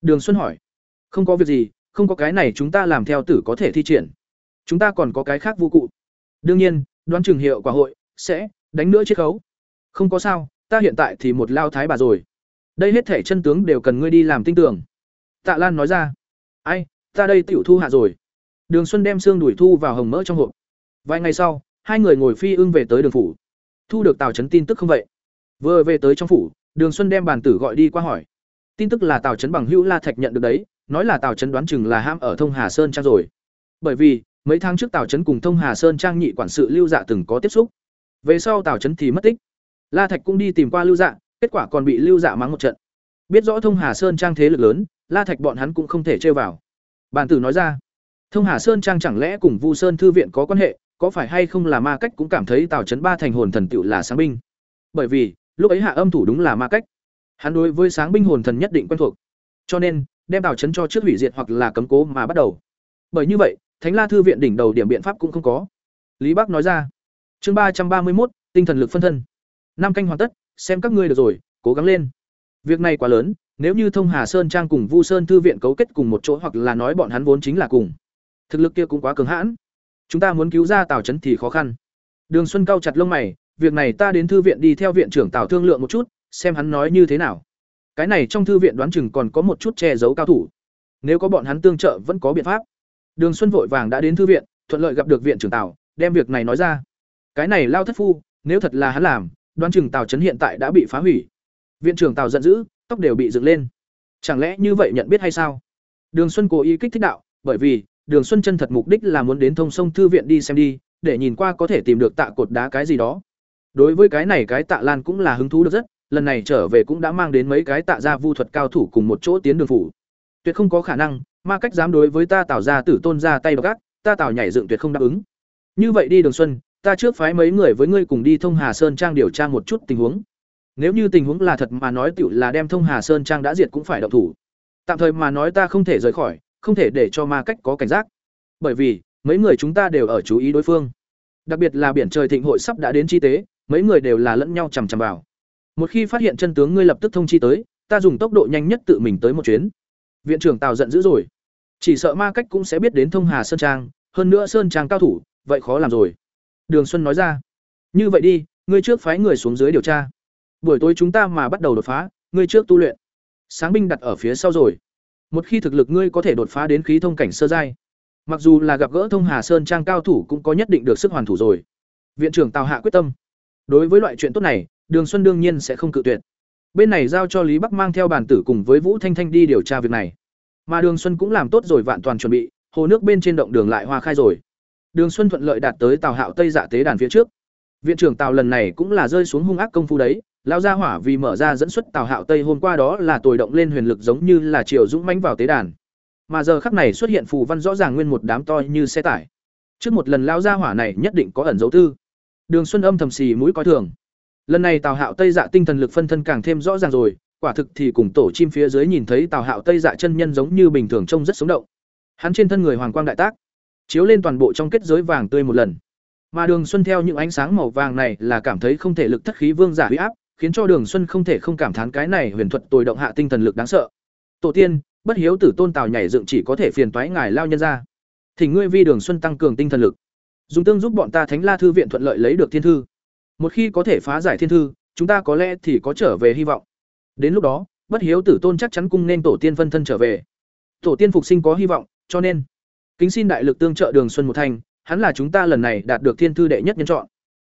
Đường xuân hỏi. Không có việc gì, không có cái này chúng ta làm theo tử có thể thi triển. Chúng ta còn có cái khác vô cụ. Đương nhiên, đoán trường hiệu quả hội sẽ đánh nữa chiết khấu. Không có sao ta hiện tại thì một lao thái bà rồi. Đây hết thể chân tướng đều cần ngươi đi làm tinh tưởng. Tạ lan nói ra. Ai, ta đây tiểu thu hạ rồi. Đường xuân đem xương đuổi thu vào hồng mỡ trong hộp. Vài ngày sau, hai người ngồi phi ưng về tới đường phủ. Thu được tào trấn tin tức không vậy? Vừa về tới trong phủ, đường xuân đem bàn tử gọi đi qua hỏi. Tin tức là tào trấn bằng hữu la thạch nhận được đấy, nói là tào trấn đoán chừng là ham ở thông hà sơn trang rồi. Bởi vì, mấy tháng trước tào trấn cùng thông hà sơn trang nhị quản sự lưu dạ từng có tiếp xúc. Về sau tào trấn thì mất tích la thạch cũng đi tìm qua lưu dạ kết quả còn bị lưu dạ mắng một trận. Biết rõ thông hà sơn trang thế lực lớn, la thạch bọn hắn cũng không thể chơi vào. Bàn tử nói ra, thông hà sơn trang chẳng lẽ cùng vu sơn thư viện có quan hệ, có phải hay không là ma cách cũng cảm thấy tào chấn ba thành hồn thần tựu là sáng binh. Bởi vì, lúc ấy hạ âm thủ đúng là ma cách. Hắn đối với sáng binh hồn thần nhất định quen thuộc. Cho nên, đem tào chấn cho trước hủy diệt hoặc là cấm cố mà bắt đầu. Bởi như vậy, thánh la thư viện đỉnh đầu điểm biện pháp cũng không có. Lý bắc nói ra, chương ba trăm ba mươi một tinh thần lực phân thân năm canh hoàn tất, xem các ngươi được rồi, cố gắng lên. Việc này quá lớn, nếu như thông hà sơn trang cùng vu sơn thư viện cấu kết cùng một chỗ hoặc là nói bọn hắn vốn chính là cùng. Thực lực kia cũng quá cường hãn. Chúng ta muốn cứu ra tào trấn thì khó khăn. Đường xuân cao chặt lông mày, việc này ta đến thư viện đi theo viện trưởng tào thương lượng một chút, xem hắn nói như thế nào. Cái này trong thư viện đoán chừng còn có một chút che giấu cao thủ. Nếu có bọn hắn tương trợ vẫn có biện pháp. Đường xuân vội vàng đã đến thư viện, thuận lợi gặp được viện trưởng tào, đem việc này nói ra. Cái này lao thất phu, nếu thật là hắn làm đoán chừng tào trấn hiện tại đã bị phá hủy. Viện trưởng tào giận dữ, tóc đều bị dựng lên. Chẳng lẽ như vậy nhận biết hay sao? Đường xuân cố ý kích thích đạo, bởi vì, đường xuân chân thật mục đích là muốn đến thông sông thư viện đi xem đi, để nhìn qua có thể tìm được tạ cột đá cái gì đó. Đối với cái này cái tạ lan cũng là hứng thú được rất, lần này trở về cũng đã mang đến mấy cái tạ gia vu thuật cao thủ cùng một chỗ tiến đường phủ. Tuyệt không có khả năng, ma cách dám đối với ta tạo ra tử tôn ra tay đ gác ta tạo nhảy dựng tuyệt không đáp ứng. Như vậy đi đường xuân ta trước phái mấy người với ngươi cùng đi thông hà sơn trang điều tra một chút tình huống. Nếu như tình huống là thật mà nói tựu là đem thông hà sơn trang đã diệt cũng phải động thủ. Tạm thời mà nói ta không thể rời khỏi, không thể để cho ma cách có cảnh giác. Bởi vì, mấy người chúng ta đều ở chú ý đối phương. Đặc biệt là biển trời thịnh hội sắp đã đến chi tế, mấy người đều là lẫn nhau chằm chằm vào. Một khi phát hiện chân tướng ngươi lập tức thông chi tới, ta dùng tốc độ nhanh nhất tự mình tới một chuyến. Viện trưởng tào giận dữ rồi. Chỉ sợ ma cách cũng sẽ biết đến thông hà sơn trang, hơn nữa sơn trang cao thủ, vậy khó làm rồi đường xuân nói ra. Như vậy đi, ngươi trước phái người xuống dưới điều tra. Buổi tối chúng ta mà bắt đầu đột phá, ngươi trước tu luyện. Sáng binh đặt ở phía sau rồi. Một khi thực lực ngươi có thể đột phá đến khí thông cảnh sơ giai, mặc dù là gặp gỡ thông hà sơn trang cao thủ cũng có nhất định được sức hoàn thủ rồi. Viện trưởng tào hạ quyết tâm. Đối với loại chuyện tốt này, đường xuân đương nhiên sẽ không cự tuyệt. Bên này giao cho lý bắc mang theo bản tử cùng với vũ thanh thanh đi điều tra việc này. Mà đường xuân cũng làm tốt rồi vạn toàn chuẩn bị, hồ nước bên trên động đường lại hoa khai rồi đường xuân thuận lợi đạt tới tào hạo tây dạ tế đàn phía trước. Viện trưởng tào lần này cũng là rơi xuống hung ác công phu đấy lao gia hỏa vì mở ra dẫn xuất tào hạo tây hôm qua đó là tồi động lên huyền lực giống như là triều dũng mãnh vào tế đàn. Mà giờ khắc này xuất hiện phù văn rõ ràng nguyên một đám to như xe tải. Trước một lần lao gia hỏa này nhất định có ẩn dấu tư. Đường xuân âm thầm xì mũi coi thường. Lần này tào hạo tây dạ tinh thần lực phân thân càng thêm rõ ràng rồi, quả thực thì cùng tổ chim phía dưới nhìn thấy tào hạo tây dạ chân nhân giống như bình thường trông rất sống động. Hắn trên thân người hoàng quang đại tác chiếu lên toàn bộ trong kết giới vàng tươi một lần. Mà đường xuân theo những ánh sáng màu vàng này là cảm thấy không thể lực thất khí vương giả huy áp, khiến cho đường xuân không thể không cảm thán cái này huyền thuật tồi động hạ tinh thần lực đáng sợ. Tổ tiên, bất hiếu tử tôn tào nhảy dựng chỉ có thể phiền toái ngài lao nhân ra. Thì ngươi vi đường xuân tăng cường tinh thần lực. Dùng tương giúp bọn ta thánh la thư viện thuận lợi lấy được thiên thư. Một khi có thể phá giải thiên thư, chúng ta có lẽ thì có trở về hy vọng. Đến lúc đó, bất hiếu tử tôn chắc chắn cung nên tổ tiên phân thân trở về. Tổ tiên phục sinh có hy vọng, cho nên kính xin đại lực tương trợ đường xuân một Thanh, hắn là chúng ta lần này đạt được thiên thư đệ nhất nhân chọn.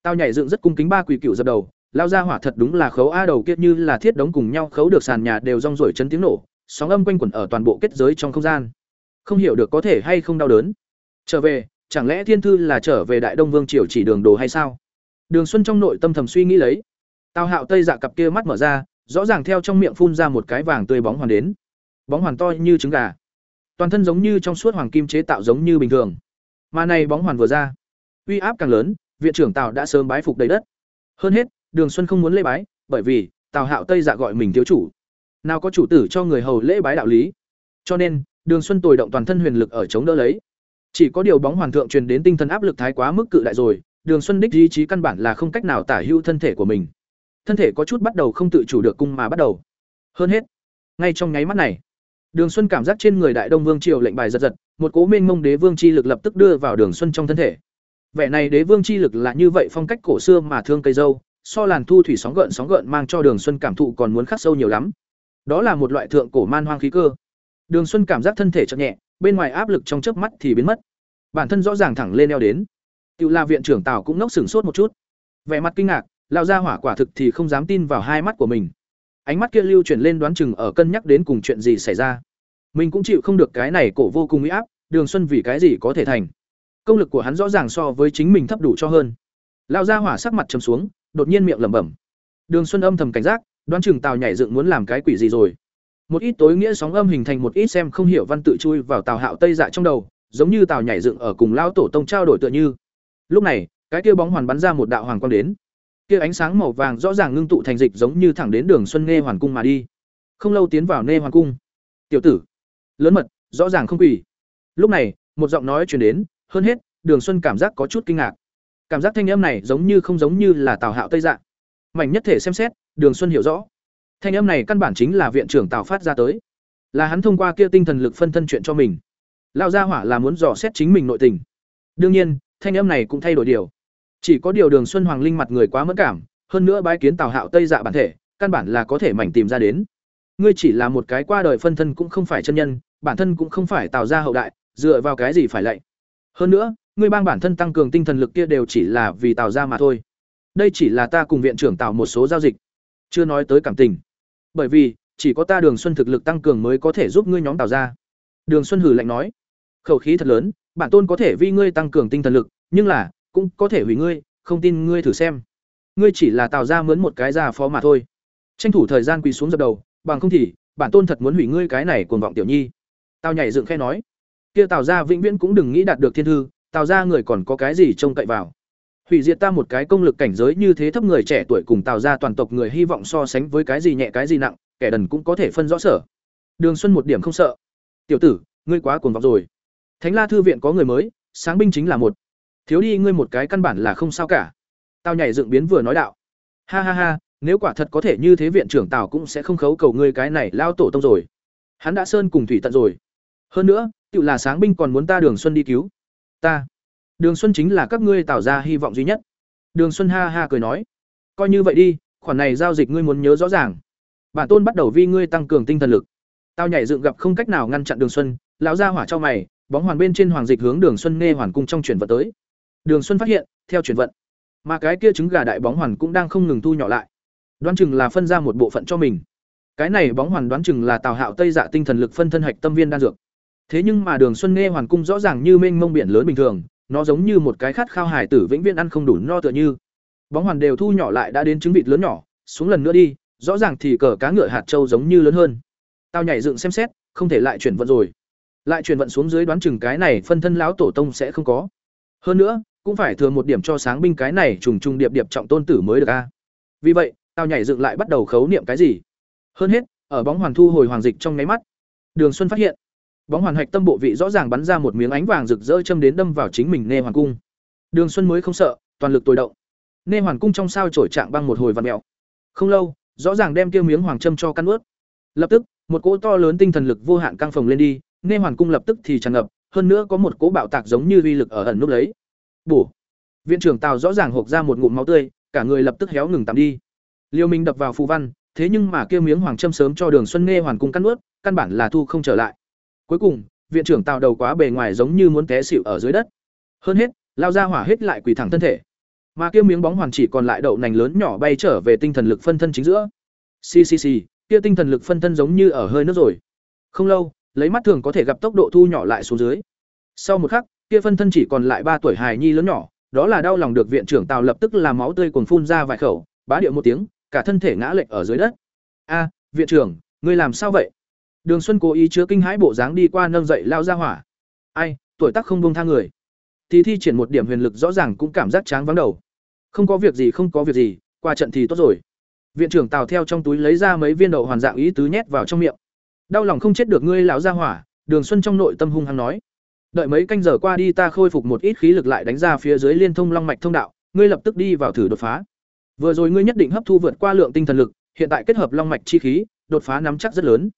Tao nhảy dựng rất cung kính ba quỷ cựu dập đầu lao ra hỏa thật đúng là khấu a đầu kiết như là thiết đóng cùng nhau khấu được sàn nhà đều rong rổi chấn tiếng nổ sóng âm quanh quẩn ở toàn bộ kết giới trong không gian. Không hiểu được có thể hay không đau đớn. Trở về chẳng lẽ thiên thư là trở về đại đông vương triều chỉ đường đồ hay sao? Đường xuân trong nội tâm thầm suy nghĩ lấy. Tao hạo tây dạ cặp kia mắt mở ra rõ ràng theo trong miệng phun ra một cái vàng tươi bóng hoàn đến. Bóng hoàn to như trứng gà toàn thân giống như trong suốt hoàng kim chế tạo giống như bình thường. Mà này bóng hoàn vừa ra, uy áp càng lớn, viện trưởng tào đã sớm bái phục đầy đất. Hơn hết, đường xuân không muốn lễ bái, bởi vì tào hạo tây dạ gọi mình thiếu chủ. Nào có chủ tử cho người hầu lễ bái đạo lý. Cho nên, đường xuân tồi động toàn thân huyền lực ở chống đỡ lấy. Chỉ có điều bóng hoàn thượng truyền đến tinh thần áp lực thái quá mức cự đại rồi, đường xuân đích ý chí căn bản là không cách nào tả hữu thân thể của mình. Thân thể có chút bắt đầu không tự chủ được cung mà bắt đầu. Hơn hết, ngay trong nháy mắt này đường xuân cảm giác trên người đại đông vương triều lệnh bài giật giật, một cố mênh mông đế vương chi lực lập tức đưa vào đường xuân trong thân thể. Vẻ này đế vương chi lực là như vậy phong cách cổ xưa mà thương cây dâu, so làn thu thủy sóng gợn sóng gợn mang cho đường xuân cảm thụ còn muốn khắc sâu nhiều lắm. Đó là một loại thượng cổ man hoang khí cơ. Đường xuân cảm giác thân thể chợt nhẹ, bên ngoài áp lực trong chớp mắt thì biến mất. Bản thân rõ ràng thẳng lên eo đến. Tiểu La viện trưởng tào cũng nốc sửng sốt một chút. Vẻ mặt kinh ngạc lao ra hỏa quả thực thì không dám tin vào hai mắt của mình ánh mắt kia lưu chuyển lên đoán chừng ở cân nhắc đến cùng chuyện gì xảy ra. Mình cũng chịu không được cái này cổ vô cùng uy áp, đường xuân vì cái gì có thể thành? Công lực của hắn rõ ràng so với chính mình thấp đủ cho hơn. Lao ra hỏa sắc mặt trầm xuống, đột nhiên miệng lẩm bẩm. Đường xuân âm thầm cảnh giác, đoán chừng tào nhảy dựng muốn làm cái quỷ gì rồi. Một ít tối nghĩa sóng âm hình thành một ít xem không hiểu văn tự chui vào tào hạo tây dạ trong đầu, giống như tào nhảy dựng ở cùng lao tổ tông trao đổi tựa như. Lúc này, cái kia bóng hoàn bắn ra một đạo hoàng quang đến kia ánh sáng màu vàng rõ ràng ngưng tụ thành dịch giống như thẳng đến đường xuân nghe hoàn cung mà đi. Không lâu tiến vào nê hoàn cung. Tiểu tử, lớn mật, rõ ràng không quỳ lúc này, một giọng nói chuyển đến, hơn hết, đường xuân cảm giác có chút kinh ngạc. Cảm giác thanh âm này giống như không giống như là tào hạo tây dạng mảnh nhất thể xem xét, đường xuân hiểu rõ. Thanh âm này căn bản chính là viện trưởng tào phát ra tới. Là hắn thông qua kia tinh thần lực phân thân chuyện cho mình. Lao ra hỏa là muốn dò xét chính mình nội tình. Đương nhiên, thanh âm này cũng thay đổi điều chỉ có điều đường xuân hoàng linh mặt người quá mất cảm, hơn nữa bái kiến tào hạo tây dạ bản thể, căn bản là có thể mảnh tìm ra đến. Ngươi chỉ là một cái qua đời phân thân cũng không phải chân nhân, bản thân cũng không phải tạo ra hậu đại, dựa vào cái gì phải lạy? Hơn nữa, ngươi bang bản thân tăng cường tinh thần lực kia đều chỉ là vì tạo ra mà thôi. Đây chỉ là ta cùng viện trưởng tạo một số giao dịch. Chưa nói tới cảm tình. Bởi vì, chỉ có ta đường xuân thực lực tăng cường mới có thể giúp ngươi nhóm tạo ra đường xuân hử lạnh nói. Khẩu khí thật lớn, bản tôn có thể vì ngươi tăng cường tinh thần lực, nhưng là cũng có thể hủy ngươi, không tin ngươi thử xem. Ngươi chỉ là tạo ra mướn một cái già phó mà thôi. Tranh thủ thời gian quỳ xuống dập đầu, bằng không thì, bản tôn thật muốn hủy ngươi cái này cuồng vọng tiểu nhi. Tao nhảy dựng khe nói, kia tào ra vĩnh viễn cũng đừng nghĩ đạt được thiên thư, tào ra người còn có cái gì trông cậy vào? Hủy diệt ta một cái công lực cảnh giới như thế thấp người trẻ tuổi cùng tào ra toàn tộc người hy vọng so sánh với cái gì nhẹ cái gì nặng, kẻ đần cũng có thể phân rõ sở. Đường xuân một điểm không sợ, tiểu tử, ngươi quá cuồng vọng rồi. Thánh la thư viện có người mới, sáng binh chính là một thiếu đi ngươi một cái căn bản là không sao cả. Tao nhảy dựng biến vừa nói đạo. Ha ha ha, nếu quả thật có thể như thế viện trưởng tào cũng sẽ không khấu cầu ngươi cái này lao tổ tông rồi. Hắn đã sơn cùng thủy tận rồi. Hơn nữa, tự là sáng binh còn muốn ta đường xuân đi cứu. Ta. Đường xuân chính là các ngươi tạo ra hy vọng duy nhất. Đường xuân ha ha cười nói. Coi như vậy đi, khoản này giao dịch ngươi muốn nhớ rõ ràng. Bản tôn bắt đầu vi ngươi tăng cường tinh thần lực. Tao nhảy dựng gặp không cách nào ngăn chặn đường xuân, lão ra hỏa cho mày, bóng hoàn bên trên hoàng dịch hướng đường xuân nghe hoàn cung trong chuyển vật tới đường xuân phát hiện, theo chuyển vận, mà cái kia trứng gà đại bóng hoàn cũng đang không ngừng thu nhỏ lại. Đoán chừng là phân ra một bộ phận cho mình. Cái này bóng hoàn đoán chừng là tào hạo tây dạ tinh thần lực phân thân hạch tâm viên đan dược. Thế nhưng mà đường xuân nghe hoàn cung rõ ràng như mênh mông biển lớn bình thường, nó giống như một cái khát khao hải tử vĩnh viễn ăn không đủ no tựa như. Bóng hoàn đều thu nhỏ lại đã đến trứng vịt lớn nhỏ, xuống lần nữa đi, rõ ràng thì cờ cá ngựa hạt châu giống như lớn hơn. Tao nhảy dựng xem xét, không thể lại chuyển vận rồi. Lại chuyển vận xuống dưới đoán chừng cái này phân thân lão tổ tông sẽ không có. Hơn nữa cũng phải thừa một điểm cho sáng binh cái này trùng trùng điệp điệp trọng tôn tử mới được a. Vì vậy, tao nhảy dựng lại bắt đầu khấu niệm cái gì? Hơn hết, ở bóng hoàn thu hồi hoàng dịch trong nháy mắt, đường xuân phát hiện, bóng hoàn hạch tâm bộ vị rõ ràng bắn ra một miếng ánh vàng rực rỡ châm đến đâm vào chính mình nê hoàng cung. Đường xuân mới không sợ, toàn lực tối động. Nê hoàng cung trong sao trổi trạng băng một hồi vặn mèo. Không lâu, rõ ràng đem kia miếng hoàng châm cho căn ướt. Lập tức, một cỗ to lớn tinh thần lực vô hạn căng phồng lên đi, nê hoàng cung lập tức thì tràn ngập, hơn nữa có một cỗ bạo tạc giống như uy lực ở ẩn núp lấy bổ. Viện trưởng tào rõ ràng hộp ra một ngụm máu tươi, cả người lập tức héo ngừng tạm đi. Liêu minh đập vào phù văn, thế nhưng mà kia miếng hoàng châm sớm cho đường xuân nghe hoàn cung cắt ướt căn bản là thu không trở lại. Cuối cùng, viện trưởng tào đầu quá bề ngoài giống như muốn té xịu ở dưới đất. Hơn hết, lao ra hỏa hết lại quỳ thẳng thân thể. Mà kia miếng bóng hoàn chỉ còn lại đậu nành lớn nhỏ bay trở về tinh thần lực phân thân chính giữa. Ccc kia tinh thần lực phân thân giống như ở hơi nước rồi. Không lâu, lấy mắt thường có thể gặp tốc độ thu nhỏ lại xuống dưới. Sau một khắc kia phân thân chỉ còn lại ba tuổi hài nhi lớn nhỏ, đó là đau lòng được viện trưởng tào lập tức làm máu tươi cuồn phun ra vài khẩu, bá điệu một tiếng, cả thân thể ngã lệch ở dưới đất. A, viện trưởng, ngươi làm sao vậy? Đường xuân cố ý chứa kinh hãi bộ dáng đi qua nâng dậy lao ra hỏa. Ai, tuổi tác không buông tha người. Thì thi triển một điểm huyền lực rõ ràng cũng cảm giác tráng vắng đầu. Không có việc gì, không có việc gì, qua trận thì tốt rồi. Viện trưởng tào theo trong túi lấy ra mấy viên đậu hoàn dạng ý tứ nhét vào trong miệng. Đau lòng không chết được ngươi lão ra hỏa, đường xuân trong nội tâm hung hăng nói đợi mấy canh giờ qua đi ta khôi phục một ít khí lực lại đánh ra phía dưới liên thông long mạch thông đạo, ngươi lập tức đi vào thử đột phá. Vừa rồi ngươi nhất định hấp thu vượt qua lượng tinh thần lực, hiện tại kết hợp long mạch chi khí, đột phá nắm chắc rất lớn.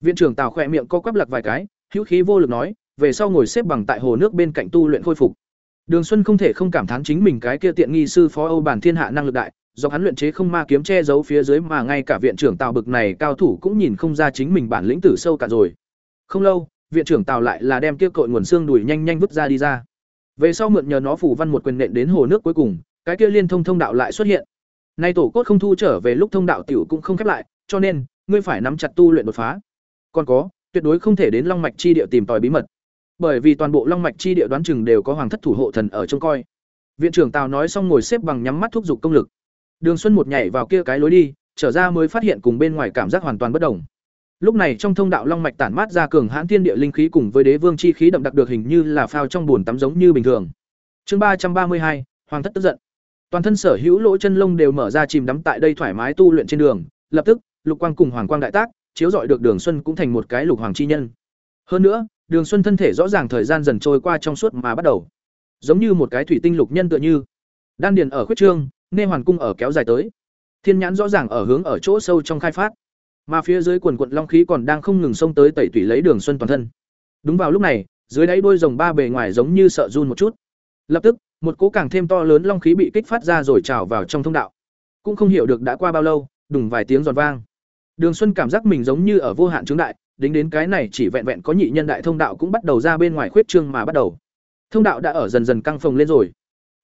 Viện trưởng tào khỏe miệng co quắp lặc vài cái, hữu khí vô lực nói, về sau ngồi xếp bằng tại hồ nước bên cạnh tu luyện khôi phục. Đường xuân không thể không cảm thán chính mình cái kia tiện nghi sư phó âu bản thiên hạ năng lực đại, do hắn luyện chế không ma kiếm che giấu phía dưới mà ngay cả viện trưởng tào bực này cao thủ cũng nhìn không ra chính mình bản lĩnh tử sâu cả rồi. Không lâu viện trưởng tào lại là đem kia cội nguồn xương đùi nhanh nhanh vứt ra đi ra. Về sau mượn nhờ nó phủ văn một quyền nện đến hồ nước cuối cùng, cái kia liên thông thông đạo lại xuất hiện. Nay tổ cốt không thu trở về lúc thông đạo tiểu cũng không khép lại, cho nên, ngươi phải nắm chặt tu luyện đột phá. Còn có, tuyệt đối không thể đến long mạch chi địa tìm tòi bí mật. Bởi vì toàn bộ long mạch chi địa đoán chừng đều có hoàng thất thủ hộ thần ở trông coi. Viện trưởng tào nói xong ngồi xếp bằng nhắm mắt thúc giục công lực. Đường xuân một nhảy vào kia cái lối đi, trở ra mới phát hiện cùng bên ngoài cảm giác hoàn toàn bất đồng lúc này trong thông đạo long mạch tản mát ra cường hãn thiên địa linh khí cùng với đế vương chi khí đậm đặc được hình như là phao trong bùn tắm giống như bình thường. Chương ba trăm ba mươi hai, hoàng thất tức giận. Toàn thân sở hữu lỗ chân lông đều mở ra chìm đắm tại đây thoải mái tu luyện trên đường. Lập tức, lục quang cùng hoàng quang đại tác, chiếu dọi được đường xuân cũng thành một cái lục hoàng chi nhân. Hơn nữa, đường xuân thân thể rõ ràng thời gian dần trôi qua trong suốt mà bắt đầu. Giống như một cái thủy tinh lục nhân tựa như. Đan điền ở khuyết trương, nê hoàn cung ở kéo dài tới. Thiên nhãn rõ ràng ở hướng ở chỗ sâu trong khai phát mà phía dưới quần quận long khí còn đang không ngừng xông tới tẩy tủy lấy đường xuân toàn thân đúng vào lúc này dưới đáy đôi rồng ba bề ngoài giống như sợ run một chút Lập tức, một cỗ càng thêm to lớn long khí bị kích phát ra rồi trào vào trong thông đạo. Cũng không hiểu được đã qua bao lâu, đùng vài tiếng giòn vang. Đường Xuân cảm giác mình giống như ở vô hạn trướng đại, đính đến cái này chỉ vẹn vẹn có nhị nhân đại thông đạo cũng bắt đầu ra bên ngoài khuyết trương mà bắt đầu. Thông đạo đã ở dần dần căng phồng lên rồi.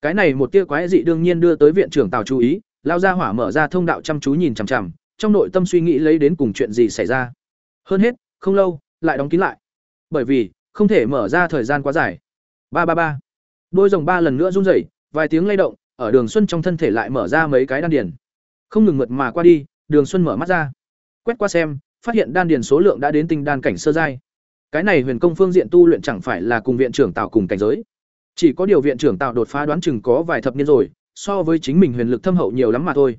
Cái này một tia quái dị đương nhiên đưa tới viện trưởng Tào chú ý, lao ra hỏa mở ra thông đạo chăm chú nhìn chằm chằm, trong nội tâm suy nghĩ lấy đến cùng chuyện gì xảy ra. Hơn hết, không lâu, lại đóng kín lại. Bởi vì, không thể mở ra thời gian quá dài. Ba ba ba. Đôi rồng ba lần nữa run rẩy, vài tiếng lay động, ở Đường Xuân trong thân thể lại mở ra mấy cái đan điền. Không ngừng mượt mà qua đi, Đường Xuân mở mắt ra. Quét qua xem, phát hiện đan điền số lượng đã đến tinh đan cảnh sơ giai. Cái này huyền công phương diện tu luyện chẳng phải là cùng viện trưởng tạo cùng cảnh giới. Chỉ có điều viện trưởng tạo đột phá đoán chừng có vài thập niên rồi, so với chính mình huyền lực thâm hậu nhiều lắm mà thôi.